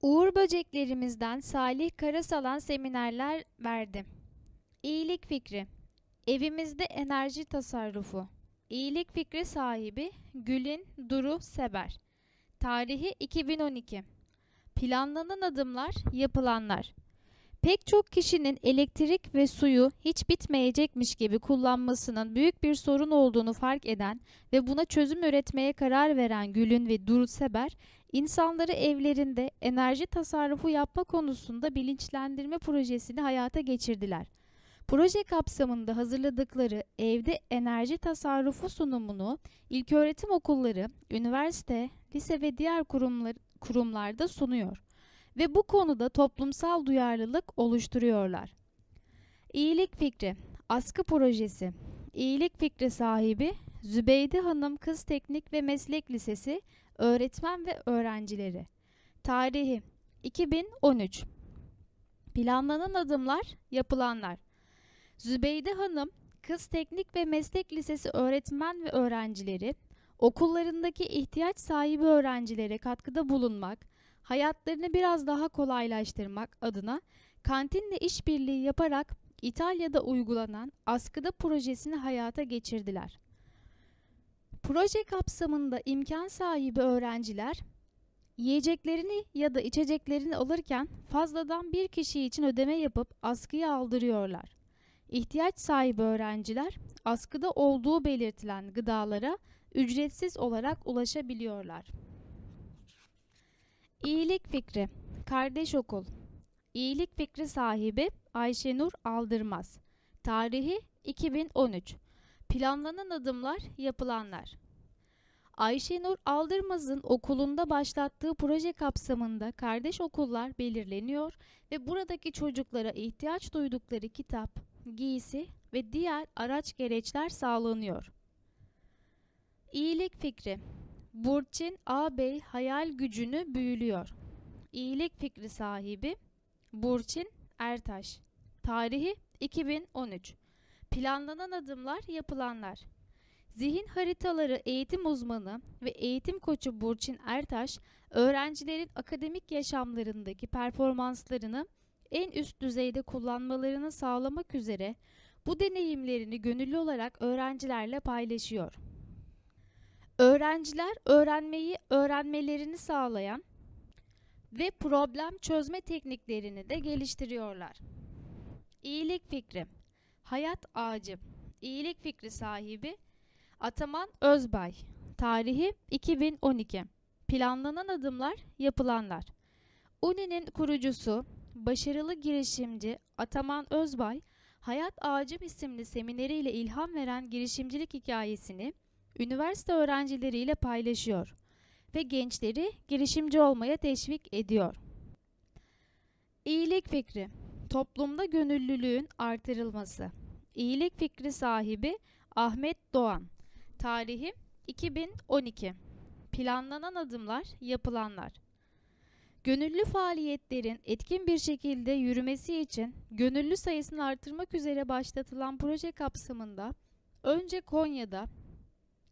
Uğur böceklerimizden Salih Karasalan seminerler verdi. İyilik fikri. Evimizde enerji tasarrufu. İyilik fikri sahibi Gül'in Duru Seber. Tarihi 2012. Planlanan adımlar, yapılanlar. Pek çok kişinin elektrik ve suyu hiç bitmeyecekmiş gibi kullanmasının büyük bir sorun olduğunu fark eden ve buna çözüm üretmeye karar veren Gül'ün ve Duru Seber, insanları evlerinde enerji tasarrufu yapma konusunda bilinçlendirme projesini hayata geçirdiler. Proje kapsamında hazırladıkları evde enerji tasarrufu sunumunu ilköğretim okulları, üniversite, lise ve diğer kurumlar, kurumlarda sunuyor ve bu konuda toplumsal duyarlılık oluşturuyorlar. İyilik Fikri Askı Projesi İyilik Fikri sahibi Zübeyde Hanım Kız Teknik ve Meslek Lisesi öğretmen ve öğrencileri. Tarihi 2013 Planlanan adımlar, yapılanlar. Zübeyde Hanım Kız Teknik ve Meslek Lisesi öğretmen ve öğrencileri okullarındaki ihtiyaç sahibi öğrencilere katkıda bulunmak, hayatlarını biraz daha kolaylaştırmak adına kantinle işbirliği yaparak İtalya'da uygulanan askıda projesini hayata geçirdiler. Proje kapsamında imkan sahibi öğrenciler yiyeceklerini ya da içeceklerini alırken fazladan bir kişi için ödeme yapıp askıya aldırıyorlar. İhtiyaç sahibi öğrenciler askıda olduğu belirtilen gıdalara ücretsiz olarak ulaşabiliyorlar. İyilik Fikri Kardeş Okul. İyilik Fikri sahibi Ayşenur Aldırmaz. Tarihi 2013 Planlanan adımlar, yapılanlar. Ayşenur Aldırmaz'ın okulunda başlattığı proje kapsamında kardeş okullar belirleniyor ve buradaki çocuklara ihtiyaç duydukları kitap, giysi ve diğer araç gereçler sağlanıyor. İyilik fikri Burçin ağabey hayal gücünü büyülüyor. İyilik fikri sahibi Burçin Ertaş. Tarihi 2013. Planlanan adımlar yapılanlar. Zihin haritaları eğitim uzmanı ve eğitim koçu Burçin Ertaş, öğrencilerin akademik yaşamlarındaki performanslarını en üst düzeyde kullanmalarını sağlamak üzere bu deneyimlerini gönüllü olarak öğrencilerle paylaşıyor. Öğrenciler öğrenmeyi öğrenmelerini sağlayan ve problem çözme tekniklerini de geliştiriyorlar. İyilik fikri Hayat ağacı İyilik fikri sahibi Ataman Özbay Tarihi 2012 Planlanan adımlar yapılanlar UNI'nin kurucusu, başarılı girişimci Ataman Özbay, Hayat Ağacım isimli semineriyle ilham veren girişimcilik hikayesini üniversite öğrencileriyle paylaşıyor ve gençleri girişimci olmaya teşvik ediyor. İyilik fikri Toplumda gönüllülüğün artırılması. İyilik fikri sahibi Ahmet Doğan. Tarihi 2012. Planlanan adımlar, yapılanlar. Gönüllü faaliyetlerin etkin bir şekilde yürümesi için gönüllü sayısını artırmak üzere başlatılan proje kapsamında önce Konya'da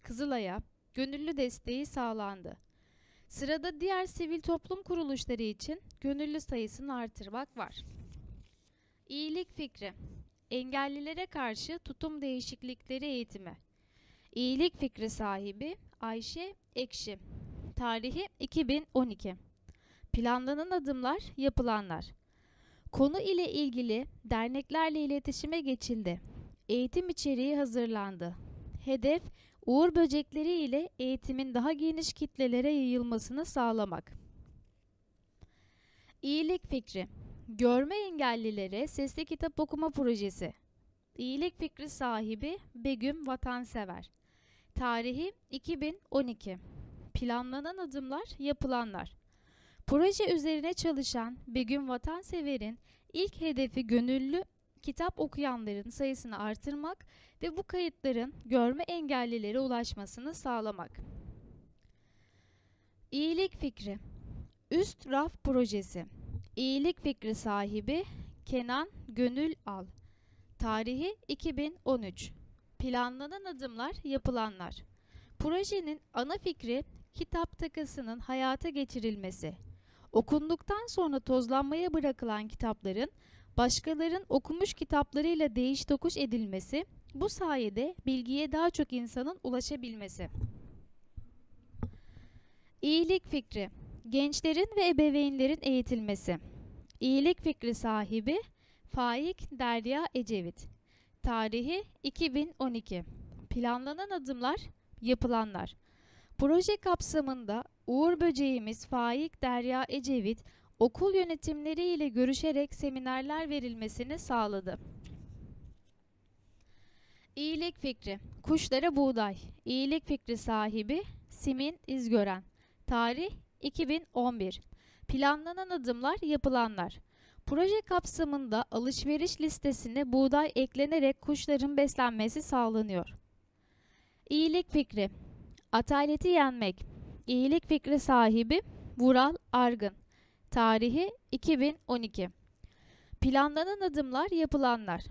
Kızılay'a gönüllü desteği sağlandı. Sırada diğer sivil toplum kuruluşları için gönüllü sayısını artırmak var. İyilik fikri Engellilere karşı tutum değişiklikleri eğitimi İyilik fikri sahibi Ayşe Ekşi Tarihi 2012 Planlanan adımlar, yapılanlar Konu ile ilgili derneklerle iletişime geçildi. Eğitim içeriği hazırlandı. Hedef, uğur böcekleri ile eğitimin daha geniş kitlelere yayılmasını sağlamak. İyilik fikri Görme engellilere sesli kitap okuma projesi. İyilik fikri sahibi Begüm Vatansever. Tarihi 2012. Planlanan adımlar, yapılanlar. Proje üzerine çalışan Begüm Vatansever'in ilk hedefi gönüllü kitap okuyanların sayısını artırmak ve bu kayıtların görme engellilere ulaşmasını sağlamak. İyilik fikri. Üst raf projesi. İyilik fikri sahibi Kenan Gönül Al. Tarihi 2013 Planlanan adımlar yapılanlar. Projenin ana fikri kitap takısının hayata geçirilmesi. Okunduktan sonra tozlanmaya bırakılan kitapların başkalarının okumuş kitaplarıyla değiş tokuş edilmesi, bu sayede bilgiye daha çok insanın ulaşabilmesi. İyilik fikri Gençlerin ve ebeveynlerin eğitilmesi. İyilik fikri sahibi Faik Derya Ecevit. Tarihi 2012. Planlanan adımlar, yapılanlar. Proje kapsamında Uğur Böceğimiz Faik Derya Ecevit okul yönetimleri ile görüşerek seminerler verilmesini sağladı. İyilik fikri Kuşlara buğday. İyilik fikri sahibi Simin İzgören. Tarih 2011 Planlanan adımlar yapılanlar. Proje kapsamında alışveriş listesine buğday eklenerek kuşların beslenmesi sağlanıyor. İyilik fikri Ataleti yenmek. İyilik fikri sahibi Vural Argın. Tarihi 2012. Planlanan adımlar yapılanlar.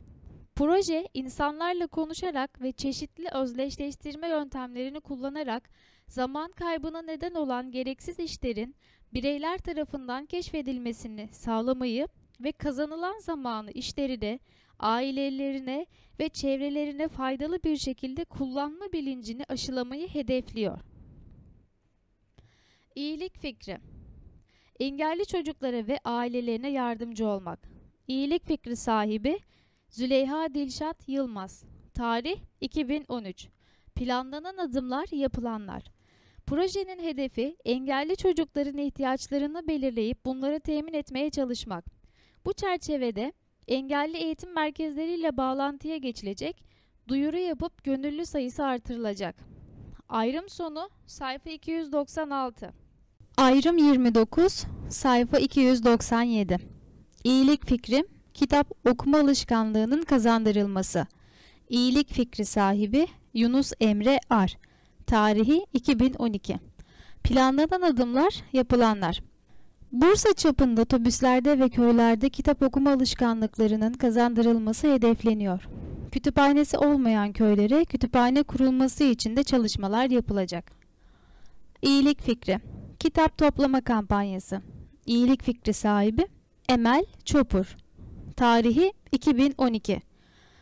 Proje insanlarla konuşarak ve çeşitli özdeşleştirme yöntemlerini kullanarak zaman kaybına neden olan gereksiz işlerin bireyler tarafından keşfedilmesini sağlamayı ve kazanılan zamanı işleri de ailelerine ve çevrelerine faydalı bir şekilde kullanma bilincini aşılamayı hedefliyor. İyilik fikri Engelli çocuklara ve ailelerine yardımcı olmak. İyilik fikri sahibi Züleyha Dilşat Yılmaz. Tarih 2013. Planlanan adımlar yapılanlar. Projenin hedefi engelli çocukların ihtiyaçlarını belirleyip bunları temin etmeye çalışmak. Bu çerçevede engelli eğitim merkezleriyle bağlantıya geçilecek, duyuru yapıp gönüllü sayısı artırılacak. Ayrım sonu sayfa 296. Ayrım 29 sayfa 297. İyilik fikri kitap okuma alışkanlığının kazandırılması. İyilik fikri sahibi Yunus Emre Ar. Tarihi 2012. Planlanan adımlar, yapılanlar. Bursa çapında otobüslerde ve köylerde kitap okuma alışkanlıklarının kazandırılması hedefleniyor. Kütüphanesi olmayan köylere kütüphane kurulması için de çalışmalar yapılacak. İyilik fikri. Kitap toplama kampanyası. İyilik fikri sahibi Emel Çopur. Tarihi 2012.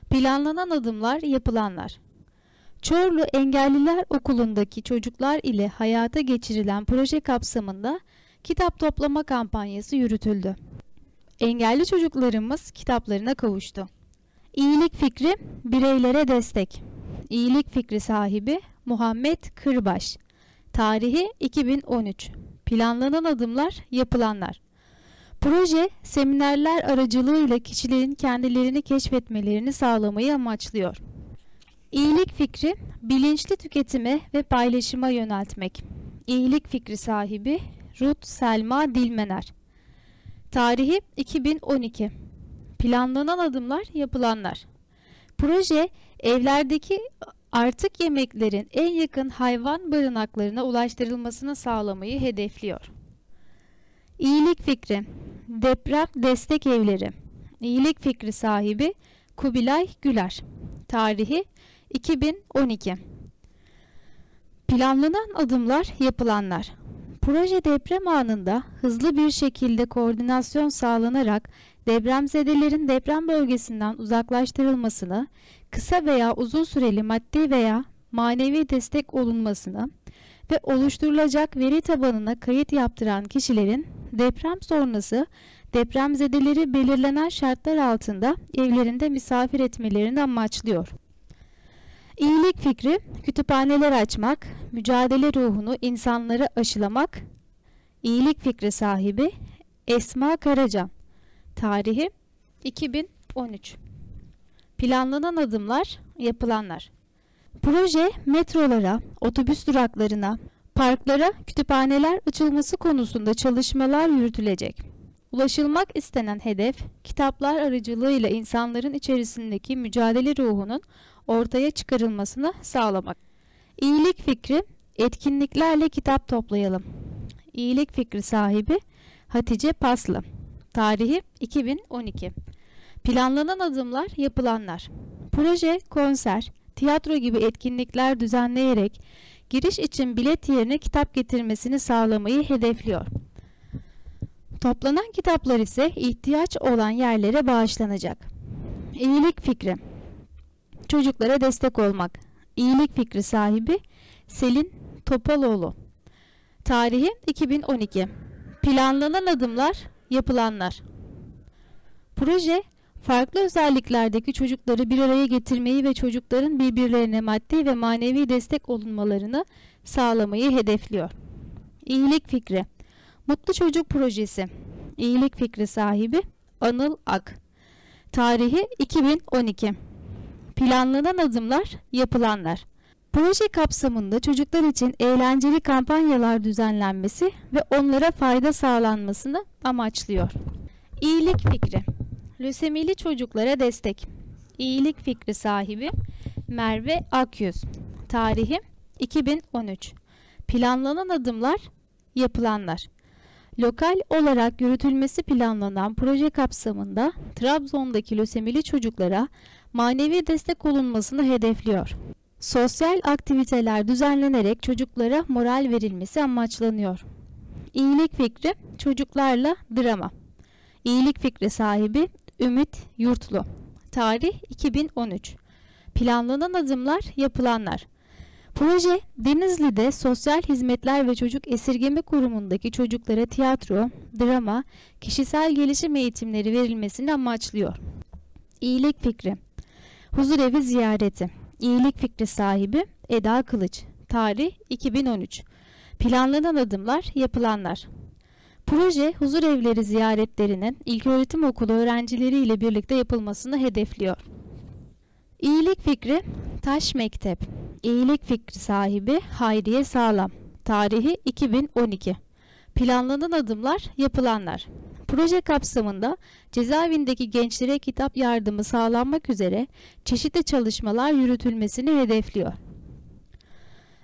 Planlanan adımlar, yapılanlar. Çorlu Engelliler Okulu'ndaki çocuklar ile hayata geçirilen proje kapsamında kitap toplama kampanyası yürütüldü. Engelli çocuklarımız kitaplarına kavuştu. İyilik fikri bireylere destek. İyilik fikri sahibi Muhammed Kırbaş. Tarihi 2013. Planlanan adımlar, yapılanlar. Proje, seminerler aracılığıyla kişilerin kendilerini keşfetmelerini sağlamayı amaçlıyor. İyilik fikri, bilinçli tüketime ve paylaşıma yöneltmek. İyilik fikri sahibi Ruth Selma Dilmener. Tarihi 2012. Planlanan adımlar, yapılanlar. Proje, evlerdeki artık yemeklerin en yakın hayvan barınaklarına ulaştırılmasını sağlamayı hedefliyor. İyilik fikri, deprem destek evleri. İyilik fikri sahibi Kubilay Güler. Tarihi 2012. Planlanan adımlar, yapılanlar. Proje deprem anında hızlı bir şekilde koordinasyon sağlanarak depremzedelerin deprem bölgesinden uzaklaştırılmasını, kısa veya uzun süreli maddi veya manevi destek olunmasını ve oluşturulacak veri tabanına kayıt yaptıran kişilerin deprem sonrası depremzedeleri belirlenen şartlar altında evlerinde misafir etmelerini amaçlıyor. İyilik fikri, kütüphaneler açmak, mücadele ruhunu insanlara aşılamak, iyilik fikri sahibi Esma Karacan, tarihi 2013. Planlanan adımlar, yapılanlar. Proje metrolara, otobüs duraklarına, parklara, kütüphaneler açılması konusunda çalışmalar yürütülecek. Ulaşılmak istenen hedef, kitaplar aracılığıyla insanların içerisindeki mücadele ruhunun ortaya çıkarılmasını sağlamak. İyilik fikri, etkinliklerle kitap toplayalım. İyilik fikri sahibi Hatice Paslı. Tarihi 2012. Planlanan adımlar, yapılanlar. Proje, konser, tiyatro gibi etkinlikler düzenleyerek giriş için bilet yerine kitap getirmesini sağlamayı hedefliyor. Toplanan kitaplar ise ihtiyaç olan yerlere bağışlanacak. İyilik fikri Çocuklara destek olmak. İyilik fikri sahibi Selin Topaloğlu. Tarihi 2012 Planlanan adımlar, yapılanlar. Proje, farklı özelliklerdeki çocukları bir araya getirmeyi ve çocukların birbirlerine maddi ve manevi destek olunmalarını sağlamayı hedefliyor. İyilik fikri. Mutlu Çocuk Projesi. İyilik fikri sahibi Anıl Ak. Tarihi 2012 Planlanan adımlar, yapılanlar. Proje kapsamında çocuklar için eğlenceli kampanyalar düzenlenmesi ve onlara fayda sağlanmasını amaçlıyor. İyilik fikri. Lösemili çocuklara destek. İyilik fikri sahibi Merve Akyüz. Tarihi 2013 Planlanan adımlar, yapılanlar. Lokal olarak yürütülmesi planlanan proje kapsamında Trabzon'daki lösemili çocuklara manevi destek olunmasını hedefliyor. Sosyal aktiviteler düzenlenerek çocuklara moral verilmesi amaçlanıyor. İyilik fikri çocuklarla drama. İyilik fikri sahibi Ümit Yurtlu. Tarih 2013. Planlanan adımlar, yapılanlar. Proje Denizli'de Sosyal Hizmetler ve Çocuk Esirgeme Kurumu'ndaki çocuklara tiyatro, drama, kişisel gelişim eğitimleri verilmesini amaçlıyor. İyilik fikri Huzurevi ziyareti İyilik fikri sahibi Eda Kılıç Tarih 2013 Planlanan adımlar, yapılanlar Proje huzur evleri ziyaretlerinin ilköğretim okulu öğrencileriyle birlikte yapılmasını hedefliyor. İyilik fikri Taş Mektep. İyilik fikri sahibi Hayriye Sağlam. Tarihi 2012. Planlanan adımlar, yapılanlar. Proje kapsamında cezaevindeki gençlere kitap yardımı sağlanmak üzere çeşitli çalışmalar yürütülmesini hedefliyor.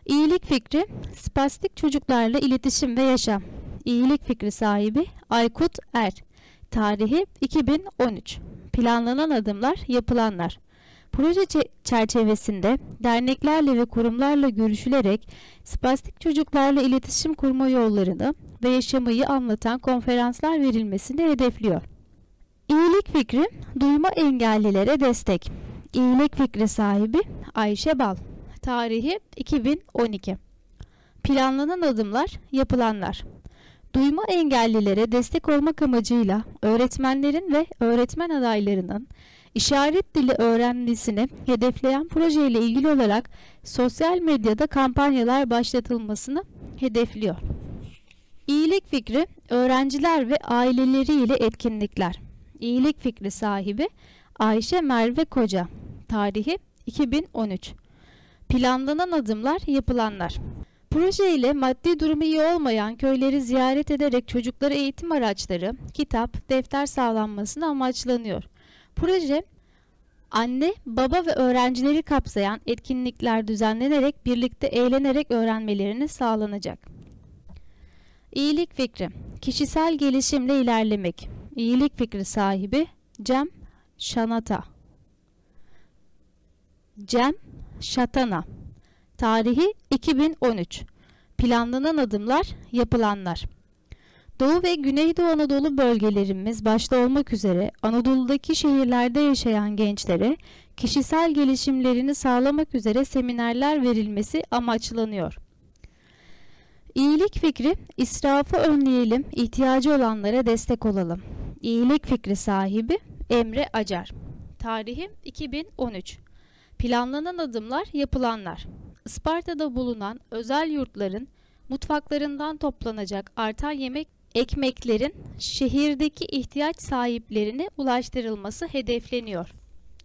İyilik fikri spastik çocuklarla iletişim ve yaşam. İyilik fikri sahibi Aykut Er. Tarihi 2013. Planlanan adımlar, yapılanlar. Proje çerçevesinde derneklerle ve kurumlarla görüşülerek spastik çocuklarla iletişim kurma yollarını ve yaşamayı anlatan konferanslar verilmesini hedefliyor. İyilik fikri duyma engellilere destek. İyilik fikri sahibi Ayşe Bal. Tarihi 2012. Planlanan adımlar, yapılanlar. Duyma engellilere destek olmak amacıyla öğretmenlerin ve öğretmen adaylarının işaret dili öğrenmesini hedefleyen projeyle ilgili olarak sosyal medyada kampanyalar başlatılmasını hedefliyor. İyilik fikri öğrenciler ve aileleriyle etkinlikler. İyilik fikri sahibi Ayşe Merve Koca. Tarihi 2013. Planlanan adımlar, yapılanlar. Proje ile maddi durumu iyi olmayan köyleri ziyaret ederek çocuklara eğitim araçları, kitap, defter sağlanmasını amaçlanıyor. Proje anne, baba ve öğrencileri kapsayan etkinlikler düzenlenerek birlikte eğlenerek öğrenmelerini sağlanacak. İyilik fikri, kişisel gelişimle ilerlemek. İyilik fikri sahibi Cem Şanata. Cem Şatana. Tarihi 2013. Planlanan adımlar, yapılanlar. Doğu ve Güneydoğu Anadolu bölgelerimiz başta olmak üzere Anadolu'daki şehirlerde yaşayan gençlere kişisel gelişimlerini sağlamak üzere seminerler verilmesi amaçlanıyor. İyilik fikri, israfı önleyelim, ihtiyacı olanlara destek olalım. İyilik fikri sahibi Emre Acar. Tarihi 2013. Planlanan adımlar, yapılanlar. Isparta'da bulunan özel yurtların mutfaklarından toplanacak artan yemek ekmeklerin şehirdeki ihtiyaç sahiplerine ulaştırılması hedefleniyor.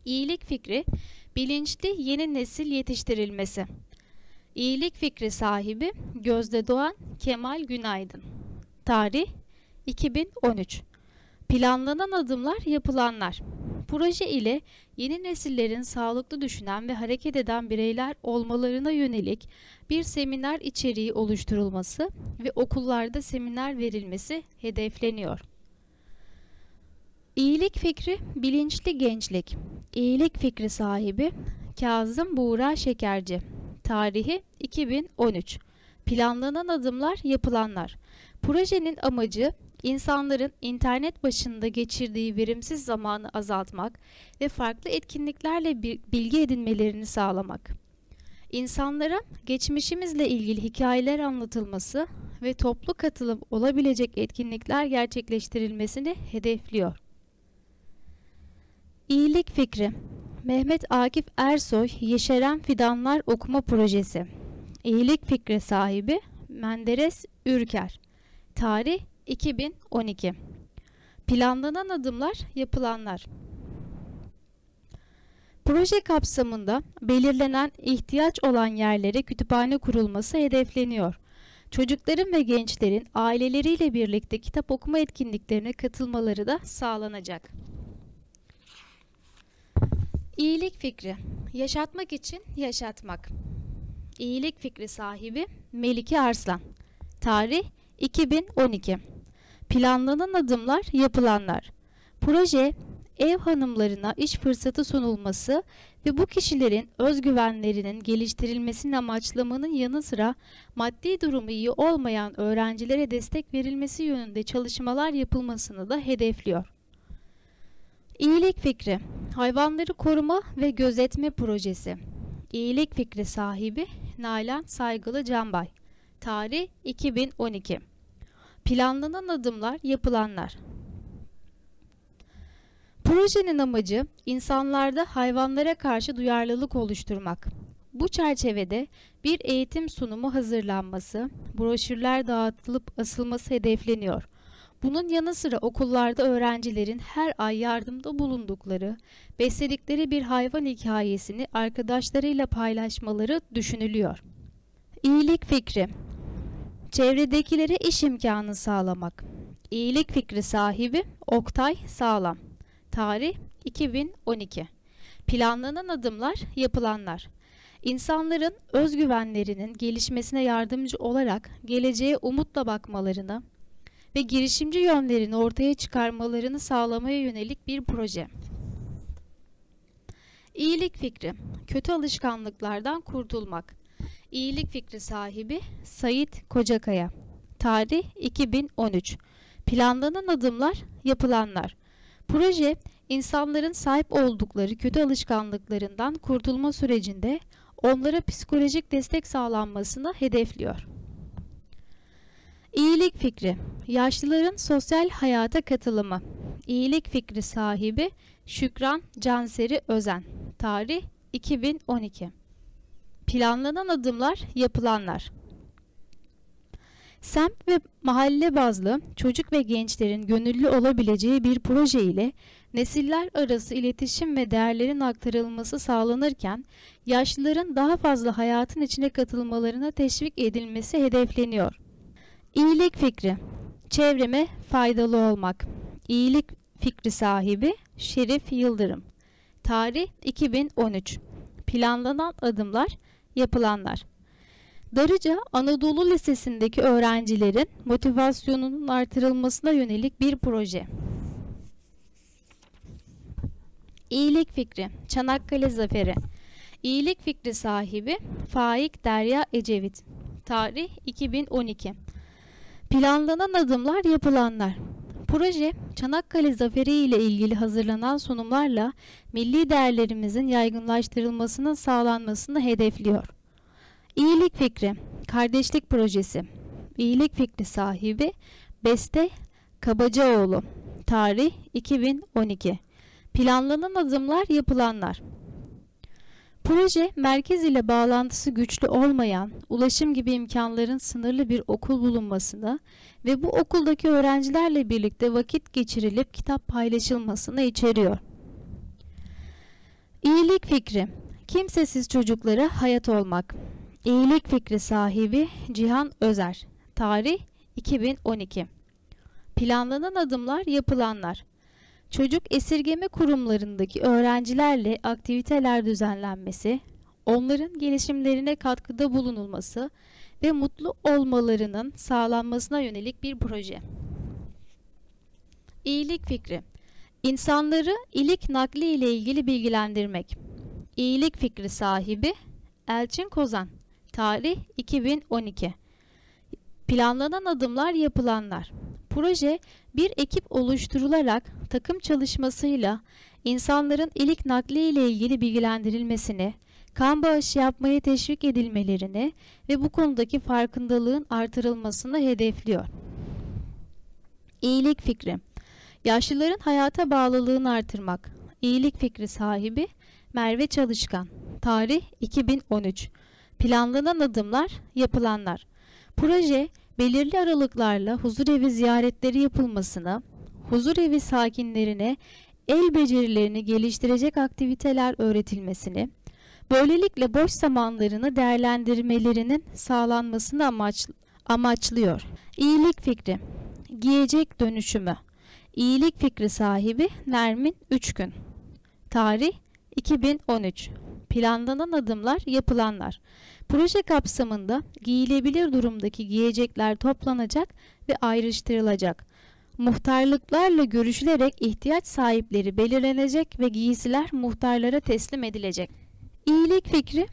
İyilik fikri, bilinçli yeni nesil yetiştirilmesi. İyilik fikri sahibi Gözde Doğan Kemal Günaydın. Tarih 2013. Planlanan adımlar, yapılanlar. Proje ile yeni nesillerin sağlıklı düşünen ve hareket eden bireyler olmalarına yönelik bir seminer içeriği oluşturulması ve okullarda seminer verilmesi hedefleniyor. İyilik fikri bilinçli gençlik. İyilik fikri sahibi Kazım Buğra Şekerci. Tarihi 2013. Planlanan adımlar, yapılanlar. Projenin amacı insanların internet başında geçirdiği verimsiz zamanı azaltmak ve farklı etkinliklerle bilgi edinmelerini sağlamak. İnsanlara geçmişimizle ilgili hikayeler anlatılması ve toplu katılım olabilecek etkinlikler gerçekleştirilmesini hedefliyor. İyilik fikri Mehmet Akif Ersoy Yeşeren Fidanlar Okuma Projesi İyilik fikri sahibi Menderes Ürker Tarih 2012 Planlanan adımlar, yapılanlar Proje kapsamında belirlenen ihtiyaç olan yerlere kütüphane kurulması hedefleniyor. Çocukların ve gençlerin aileleriyle birlikte kitap okuma etkinliklerine katılmaları da sağlanacak. İyilik fikri Yaşatmak için yaşatmak İyilik fikri sahibi Melike Arslan Tarih 2012 Planlanan adımlar, yapılanlar. Proje, ev hanımlarına iş fırsatı sunulması ve bu kişilerin özgüvenlerinin geliştirilmesini amaçlamanın yanı sıra maddi durumu iyi olmayan öğrencilere destek verilmesi yönünde çalışmalar yapılmasını da hedefliyor. İyilik fikri, hayvanları koruma ve gözetme projesi. İyilik fikri sahibi Nalan Saygılı Canbay. Tarih 2012. Planlanan adımlar, yapılanlar. Projenin amacı insanlarda hayvanlara karşı duyarlılık oluşturmak. Bu çerçevede bir eğitim sunumu hazırlanması, broşürler dağıtılıp asılması hedefleniyor. Bunun yanı sıra okullarda öğrencilerin her ay yardımda bulundukları, besledikleri bir hayvan hikayesini arkadaşlarıyla paylaşmaları düşünülüyor. İyilik fikri Çevredekilere iş imkanı sağlamak. İyilik fikri sahibi Oktay Sağlam. Tarih 2012. Planlanan adımlar, yapılanlar. İnsanların özgüvenlerinin gelişmesine yardımcı olarak geleceğe umutla bakmalarını ve girişimci yönlerini ortaya çıkarmalarını sağlamaya yönelik bir proje. İyilik fikri, kötü alışkanlıklardan kurtulmak. İyilik fikri sahibi Sait Kocakaya. Tarih 2013. Planlanan adımlar, yapılanlar. Proje, insanların sahip oldukları kötü alışkanlıklarından kurtulma sürecinde onlara psikolojik destek sağlanmasını hedefliyor. İyilik fikri, yaşlıların sosyal hayata katılımı. İyilik fikri sahibi Şükran Canseri Özen. Tarih 2012. Planlanan adımlar, yapılanlar. Semt ve mahalle bazlı çocuk ve gençlerin gönüllü olabileceği bir proje ile nesiller arası iletişim ve değerlerin aktarılması sağlanırken yaşlıların daha fazla hayatın içine katılmalarına teşvik edilmesi hedefleniyor. İyilik fikri Çevreme faydalı olmak İyilik fikri sahibi Şerif Yıldırım Tarih 2013 Planlanan adımlar, yapılanlar Darıca Anadolu Lisesi'ndeki öğrencilerin motivasyonunun artırılmasına yönelik bir proje. İyilik fikri, Çanakkale Zaferi. İyilik fikri sahibi Faik Derya Ecevit. Tarih 2012. Planlanan adımlar, yapılanlar. Proje, Çanakkale Zaferi ile ilgili hazırlanan sunumlarla milli değerlerimizin yaygınlaştırılmasının sağlanmasını hedefliyor. İyilik fikri, kardeşlik projesi. İyilik fikri sahibi Beste Kabacaoğlu. Tarih 2012. Planlanan adımlar, yapılanlar. Proje, merkez ile bağlantısı güçlü olmayan, ulaşım gibi imkanların sınırlı bir okul bulunmasını ve bu okuldaki öğrencilerle birlikte vakit geçirilip kitap paylaşılmasını içeriyor. İyilik fikri, kimsesiz çocuklara hayat olmak. İyilik fikri sahibi Cihan Özer. Tarih 2012. Planlanan adımlar, yapılanlar. Çocuk esirgeme kurumlarındaki öğrencilerle aktiviteler düzenlenmesi, onların gelişimlerine katkıda bulunulması ve mutlu olmalarının sağlanmasına yönelik bir proje. İyilik fikri İnsanları iyilik nakli ile ilgili bilgilendirmek. İyilik fikri sahibi Elçin Kozan. Tarih 2012. Planlanan adımlar yapılanlar. Proje bir ekip oluşturularak takım çalışmasıyla insanların ilik nakli ile ilgili bilgilendirilmesini, kan bağışı yapmaya teşvik edilmelerini ve bu konudaki farkındalığın artırılmasını hedefliyor. İyilik fikri Yaşlıların hayata bağlılığını artırmak. İyilik fikri sahibi Merve Çalışkan. Tarih 2013. Planlanan adımlar, yapılanlar. Proje belirli aralıklarla huzurevi ziyaretleri yapılmasını, huzurevi sakinlerine el becerilerini geliştirecek aktiviteler öğretilmesini, böylelikle boş zamanlarını değerlendirmelerinin sağlanmasını amaç, amaçlıyor. İyilik fikri, giyecek dönüşümü, İyilik fikri sahibi Nermin Üçgün. Tarih 2013. Planlanan adımlar, yapılanlar. Proje kapsamında giyilebilir durumdaki giyecekler toplanacak ve ayrıştırılacak. Muhtarlıklarla görüşülerek ihtiyaç sahipleri belirlenecek ve giysiler muhtarlara teslim edilecek. İyilik fikri,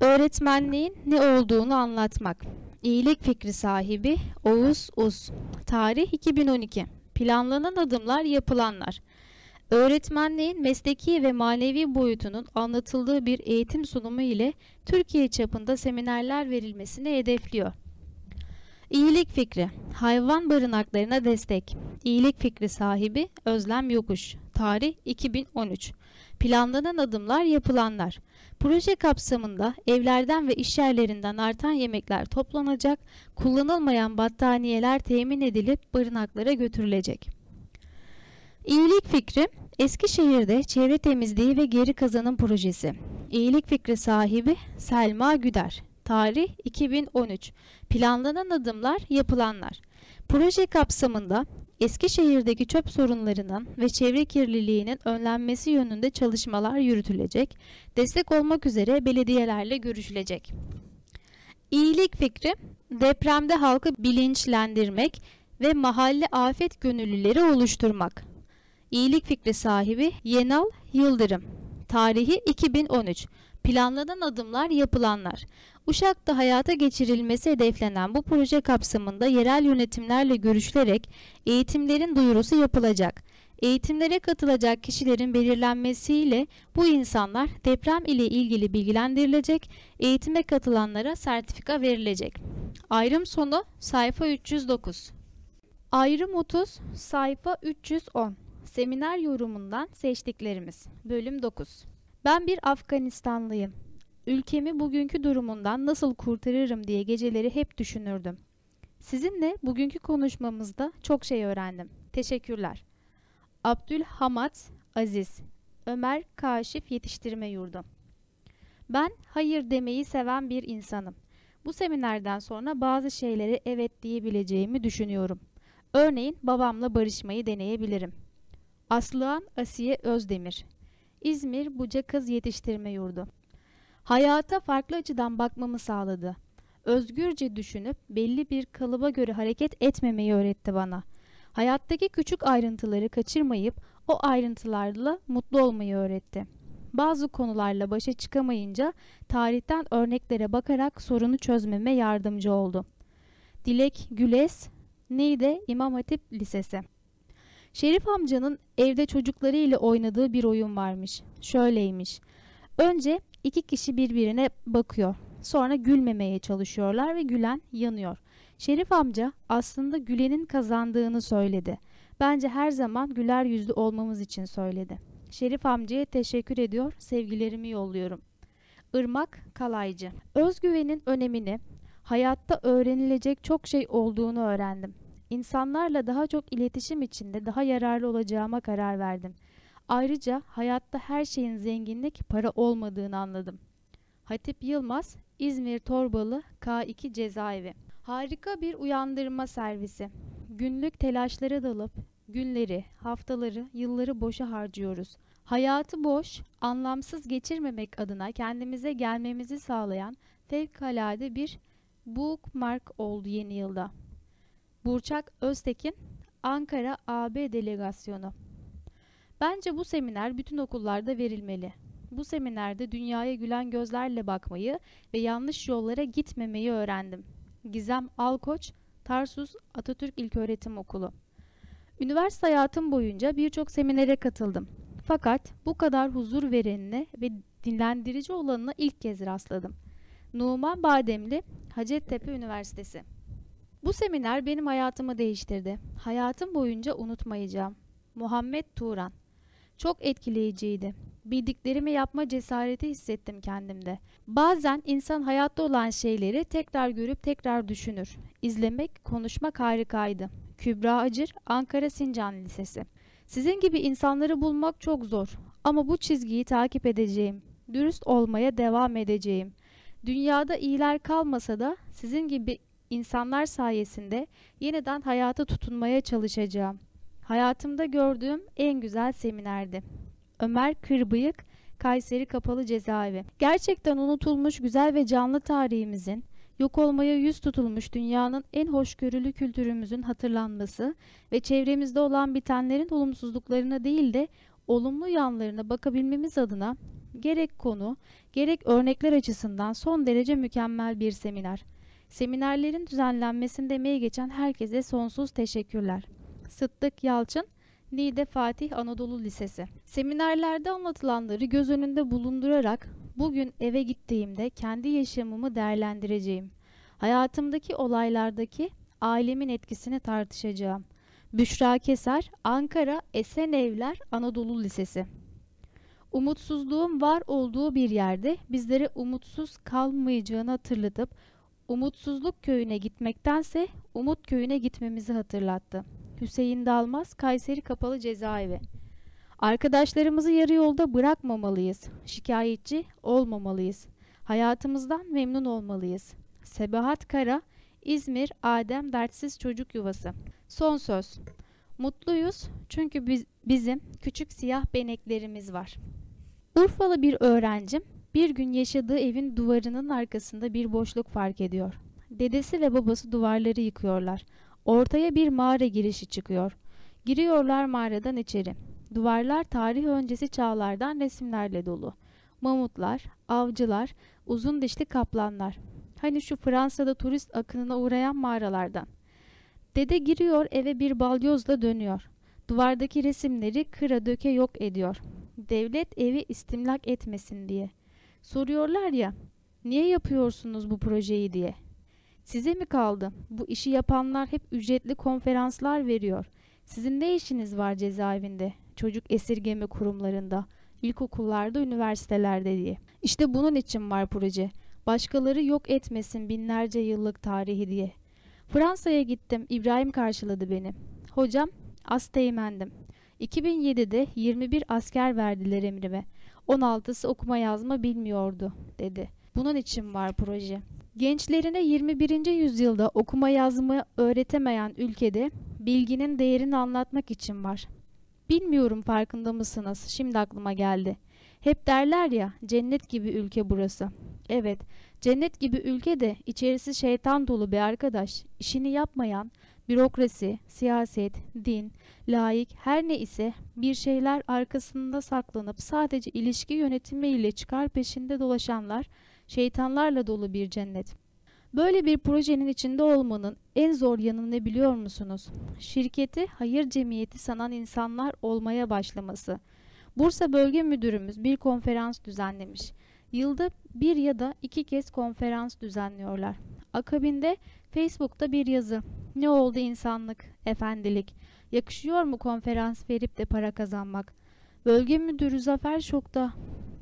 öğretmenliğin ne olduğunu anlatmak. İyilik fikri sahibi Oğuz Uz. Tarih 2012. Planlanan adımlar, yapılanlar. Öğretmenliğin mesleki ve manevi boyutunun anlatıldığı bir eğitim sunumu ile Türkiye çapında seminerler verilmesini hedefliyor. İyilik fikri, hayvan barınaklarına destek. İyilik fikri sahibi Özlem Yokuş. Tarih 2013. Planlanan adımlar yapılanlar. Proje kapsamında evlerden ve iş yerlerinden artan yemekler toplanacak, kullanılmayan battaniyeler temin edilip barınaklara götürülecek. İyilik fikri Eskişehir'de çevre temizliği ve geri kazanım projesi. İyilik fikri sahibi Selma Güder. Tarih 2013. Planlanan adımlar yapılanlar. Proje kapsamında Eskişehir'deki çöp sorunlarının ve çevre kirliliğinin önlenmesi yönünde çalışmalar yürütülecek, destek olmak üzere belediyelerle görüşülecek. İyilik fikri, depremde halkı bilinçlendirmek ve mahalle afet gönüllüleri oluşturmak. İyilik fikri sahibi Yenal Yıldırım. Tarihi 2013. Planlanan adımlar yapılanlar. Uşak'ta hayata geçirilmesi hedeflenen bu proje kapsamında yerel yönetimlerle görüşülerek eğitimlerin duyurusu yapılacak. Eğitimlere katılacak kişilerin belirlenmesiyle bu insanlar deprem ile ilgili bilgilendirilecek, eğitime katılanlara sertifika verilecek. Ayrım sonu sayfa 309. Ayrım 30 sayfa 310. Seminer yorumundan seçtiklerimiz. Bölüm 9. Ben bir Afganistanlıyım. Ülkemi bugünkü durumundan nasıl kurtarırım diye geceleri hep düşünürdüm. Sizinle bugünkü konuşmamızda çok şey öğrendim. Teşekkürler. Abdülhamad Aziz Ömer Kaşif Yetiştirme Yurdu Ben hayır demeyi seven bir insanım. Bu seminerden sonra bazı şeyleri evet diyebileceğimi düşünüyorum. Örneğin babamla barışmayı deneyebilirim. Aslıhan Asiye Özdemir İzmir Buca Kız Yetiştirme Yurdu Hayata farklı açıdan bakmamı sağladı. Özgürce düşünüp belli bir kalıba göre hareket etmemeyi öğretti bana. Hayattaki küçük ayrıntıları kaçırmayıp o ayrıntılarla mutlu olmayı öğretti. Bazı konularla başa çıkamayınca tarihten örneklere bakarak sorunu çözmeme yardımcı oldu. Dilek Güles, Neyde İmam Hatip Lisesi Şerif amcanın evde çocuklarıyla oynadığı bir oyun varmış. Şöyleymiş. Önce iki kişi birbirine bakıyor. Sonra gülmemeye çalışıyorlar ve gülen yanıyor. Şerif amca aslında gülenin kazandığını söyledi. Bence her zaman güler yüzlü olmamız için söyledi. Şerif amcaya teşekkür ediyor, sevgilerimi yolluyorum. Irmak Kalaycı Özgüvenin önemini, hayatta öğrenilecek çok şey olduğunu öğrendim. İnsanlarla daha çok iletişim içinde daha yararlı olacağıma karar verdim. Ayrıca hayatta her şeyin zenginlik para olmadığını anladım. Hatip Yılmaz, İzmir Torbalı K2 Cezaevi. Harika bir uyandırma servisi. Günlük telaşlara dalıp günleri, haftaları, yılları boşa harcıyoruz. Hayatı boş, anlamsız geçirmemek adına kendimize gelmemizi sağlayan fevkalade bir bookmark oldu yeni yılda. Burçak Öztekin, Ankara AB Delegasyonu. Bence bu seminer bütün okullarda verilmeli. Bu seminerde dünyaya gülen gözlerle bakmayı ve yanlış yollara gitmemeyi öğrendim. Gizem Alkoç, Tarsus Atatürk İlköğretim Okulu. Üniversite hayatım boyunca birçok seminere katıldım. Fakat bu kadar huzur verenine ve dinlendirici olanına ilk kez rastladım. Numan Bademli, Hacettepe Üniversitesi. Bu seminer benim hayatımı değiştirdi. Hayatım boyunca unutmayacağım. Muhammed Turan. Çok etkileyiciydi. Bildiklerimi yapma cesareti hissettim kendimde. Bazen insan hayatta olan şeyleri tekrar görüp tekrar düşünür. İzlemek, konuşmak harikaydı. Kübra Acır, Ankara Sincan Lisesi. Sizin gibi insanları bulmak çok zor ama bu çizgiyi takip edeceğim. Dürüst olmaya devam edeceğim. Dünyada iyiler kalmasa da sizin gibi insanlar sayesinde yeniden hayata tutunmaya çalışacağım. Hayatımda gördüğüm en güzel seminerdi. Ömer Kırbıyık, Kayseri Kapalı Cezaevi. Gerçekten unutulmuş güzel ve canlı tarihimizin, yok olmaya yüz tutulmuş dünyanın en hoşgörülü kültürümüzün hatırlanması ve çevremizde olan bitenlerin olumsuzluklarına değil de olumlu yanlarına bakabilmemiz adına gerek konu, gerek örnekler açısından son derece mükemmel bir seminer. Seminerlerin düzenlenmesinde emeği geçen herkese sonsuz teşekkürler. Sıddık Yalçın, Niğde Fatih Anadolu Lisesi. Seminerlerde anlatılanları göz önünde bulundurarak bugün eve gittiğimde kendi yaşamımı değerlendireceğim. Hayatımdaki olaylardaki ailemin etkisini tartışacağım. Büşra Keser, Ankara Esenevler Anadolu Lisesi. Umutsuzluğun var olduğu bir yerde bizlere umutsuz kalmayacağını hatırlatıp umutsuzluk köyüne gitmektense umut köyüne gitmemizi hatırlattı. Hüseyin Dalmaz, Kayseri Kapalı Cezaevi. Arkadaşlarımızı yarı yolda bırakmamalıyız. Şikayetçi olmamalıyız. Hayatımızdan memnun olmalıyız. Sebahat Kara, İzmir Adem Dertsiz Çocuk Yuvası. Son söz. Mutluyuz çünkü biz, bizim küçük siyah beneklerimiz var. Urfalı bir öğrencim bir gün yaşadığı evin duvarının arkasında bir boşluk fark ediyor. Dedesi ve babası duvarları yıkıyorlar. Ortaya bir mağara girişi çıkıyor. Giriyorlar mağaradan içeri. Duvarlar tarih öncesi çağlardan resimlerle dolu. Mamutlar, avcılar, uzun dişli kaplanlar. Hani şu Fransa'da turist akınına uğrayan mağaralardan. Dede giriyor eve bir balyozla dönüyor. Duvardaki resimleri kıra döke yok ediyor. Devlet evi istimlak etmesin diye. Soruyorlar ya, niye yapıyorsunuz bu projeyi diye. Size mi kaldı? Bu işi yapanlar hep ücretli konferanslar veriyor. Sizin ne işiniz var cezaevinde, çocuk esirgeme kurumlarında, ilkokullarda, üniversitelerde diye. İşte bunun için var proje. Başkaları yok etmesin binlerce yıllık tarihi diye. Fransa'ya gittim. İbrahim karşıladı beni. Hocam, asteğmendim. 2007'de 21 asker verdiler emrime. 16'sı okuma yazma bilmiyordu, dedi. Bunun için var proje. Gençlerine 21. yüzyılda okuma yazma öğretemeyen ülkede bilginin değerini anlatmak için var. Bilmiyorum farkında mısınız? Şimdi aklıma geldi. Hep derler ya cennet gibi ülke burası. Evet, cennet gibi ülke de içerisi şeytan dolu bir arkadaş. İşini yapmayan, bürokrasi, siyaset, din, layık her ne ise bir şeyler arkasında saklanıp sadece ilişki yönetimi ile çıkar peşinde dolaşanlar, şeytanlarla dolu bir cennet. Böyle bir projenin içinde olmanın en zor yanı ne biliyor musunuz? Şirketi hayır cemiyeti sanan insanlar olmaya başlaması. Bursa Bölge Müdürümüz bir konferans düzenlemiş. Yılda bir ya da iki kez konferans düzenliyorlar. Akabinde Facebook'ta bir yazı. Ne oldu insanlık, efendilik? Yakışıyor mu konferans verip de para kazanmak? Bölge müdürü Zafer şokta.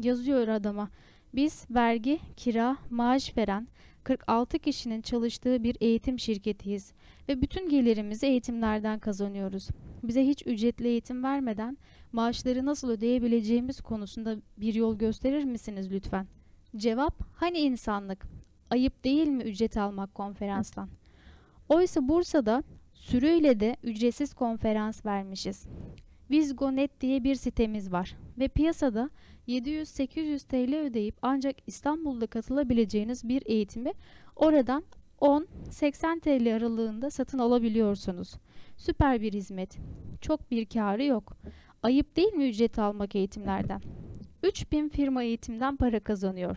Yazıyor adama. Biz vergi, kira, maaş veren 46 kişinin çalıştığı bir eğitim şirketiyiz ve bütün gelirimizi eğitimlerden kazanıyoruz. Bize hiç ücretli eğitim vermeden maaşları nasıl ödeyebileceğimiz konusunda bir yol gösterir misiniz lütfen? Cevap, hani insanlık? Ayıp değil mi ücret almak konferanstan? Oysa Bursa'da sürüyle de ücretsiz konferans vermişiz. Vizgonet diye bir sitemiz var ve piyasada 700-800 TL ödeyip ancak İstanbul'da katılabileceğiniz bir eğitimi oradan 10-80 TL aralığında satın alabiliyorsunuz. Süper bir hizmet. Çok bir karı yok. Ayıp değil mi ücret almak eğitimlerden? 3000 firma eğitimden para kazanıyor.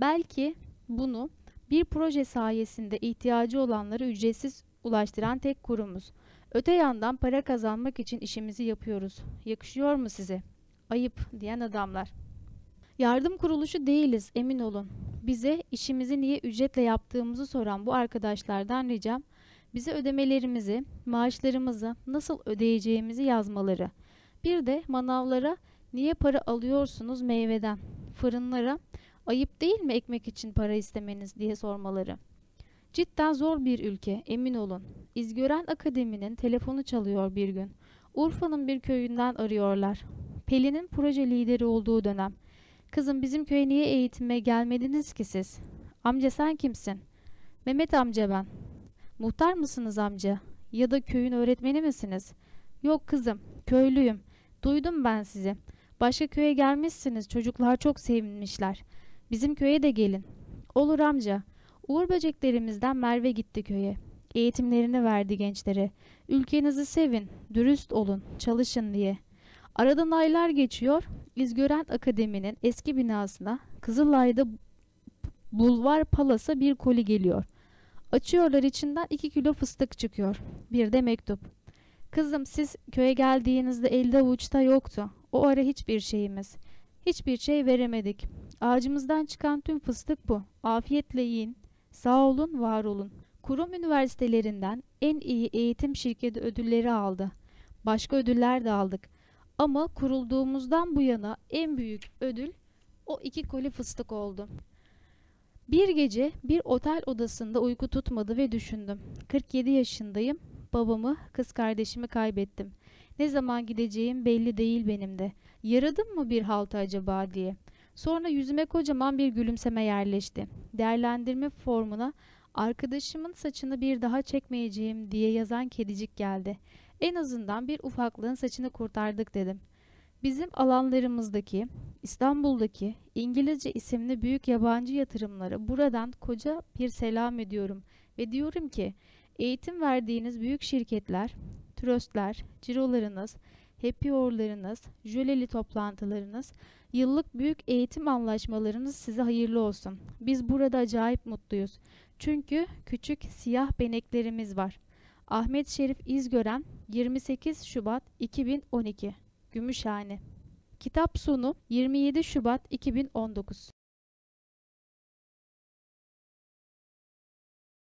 Belki bunu bir proje sayesinde ihtiyacı olanları ücretsiz ulaştıran tek kurumuz. Öte yandan para kazanmak için işimizi yapıyoruz. Yakışıyor mu size? Ayıp diyen adamlar. Yardım kuruluşu değiliz emin olun. Bize işimizi niye ücretle yaptığımızı soran bu arkadaşlardan ricam bize ödemelerimizi, maaşlarımızı nasıl ödeyeceğimizi yazmaları. Bir de manavlara niye para alıyorsunuz meyveden, fırınlara ayıp değil mi ekmek için para istemeniz diye sormaları. Cidden zor bir ülke, emin olun. İzgören Akademi'nin telefonu çalıyor bir gün. Urfa'nın bir köyünden arıyorlar. Pelin'in proje lideri olduğu dönem. Kızım bizim köye niye eğitime gelmediniz ki siz? Amca sen kimsin? Mehmet amca ben. Muhtar mısınız amca? Ya da köyün öğretmeni misiniz? Yok kızım, köylüyüm. Duydum ben sizi. Başka köye gelmişsiniz, çocuklar çok sevinmişler. Bizim köye de gelin. Olur amca. Uğur böceklerimizden Merve gitti köye. Eğitimlerini verdi gençlere. Ülkenizi sevin, dürüst olun, çalışın diye. Aradan aylar geçiyor. İzgören Akademi'nin eski binasına Kızılay'da Bulvar Palas'a bir koli geliyor. Açıyorlar içinden iki kilo fıstık çıkıyor. Bir de mektup. Kızım siz köye geldiğinizde elde avuçta yoktu. O ara hiçbir şeyimiz. Hiçbir şey veremedik. Ağacımızdan çıkan tüm fıstık bu. Afiyetle yiyin. Sağ olun, var olun. Kurum üniversitelerinden en iyi eğitim şirketi ödülleri aldı. Başka ödüller de aldık. Ama kurulduğumuzdan bu yana en büyük ödül o iki koli fıstık oldu. Bir gece bir otel odasında uyku tutmadı ve düşündüm. 47 yaşındayım. Babamı, kız kardeşimi kaybettim. Ne zaman gideceğim belli değil benim de. Yaradım mı bir halta acaba diye. Sonra yüzüme kocaman bir gülümseme yerleşti. Değerlendirme formuna arkadaşımın saçını bir daha çekmeyeceğim diye yazan kedicik geldi. En azından bir ufaklığın saçını kurtardık dedim. Bizim alanlarımızdaki, İstanbul'daki İngilizce isimli büyük yabancı yatırımlara buradan koca bir selam ediyorum ve diyorum ki eğitim verdiğiniz büyük şirketler, tröstler, cirolarınız, happy hour'larınız, jöleli toplantılarınız, yıllık büyük eğitim anlaşmalarınız size hayırlı olsun. Biz burada acayip mutluyuz. Çünkü küçük siyah beneklerimiz var. Ahmet Şerif İzgören 28 Şubat 2012 Gümüşhane Kitap sonu 27 Şubat 2019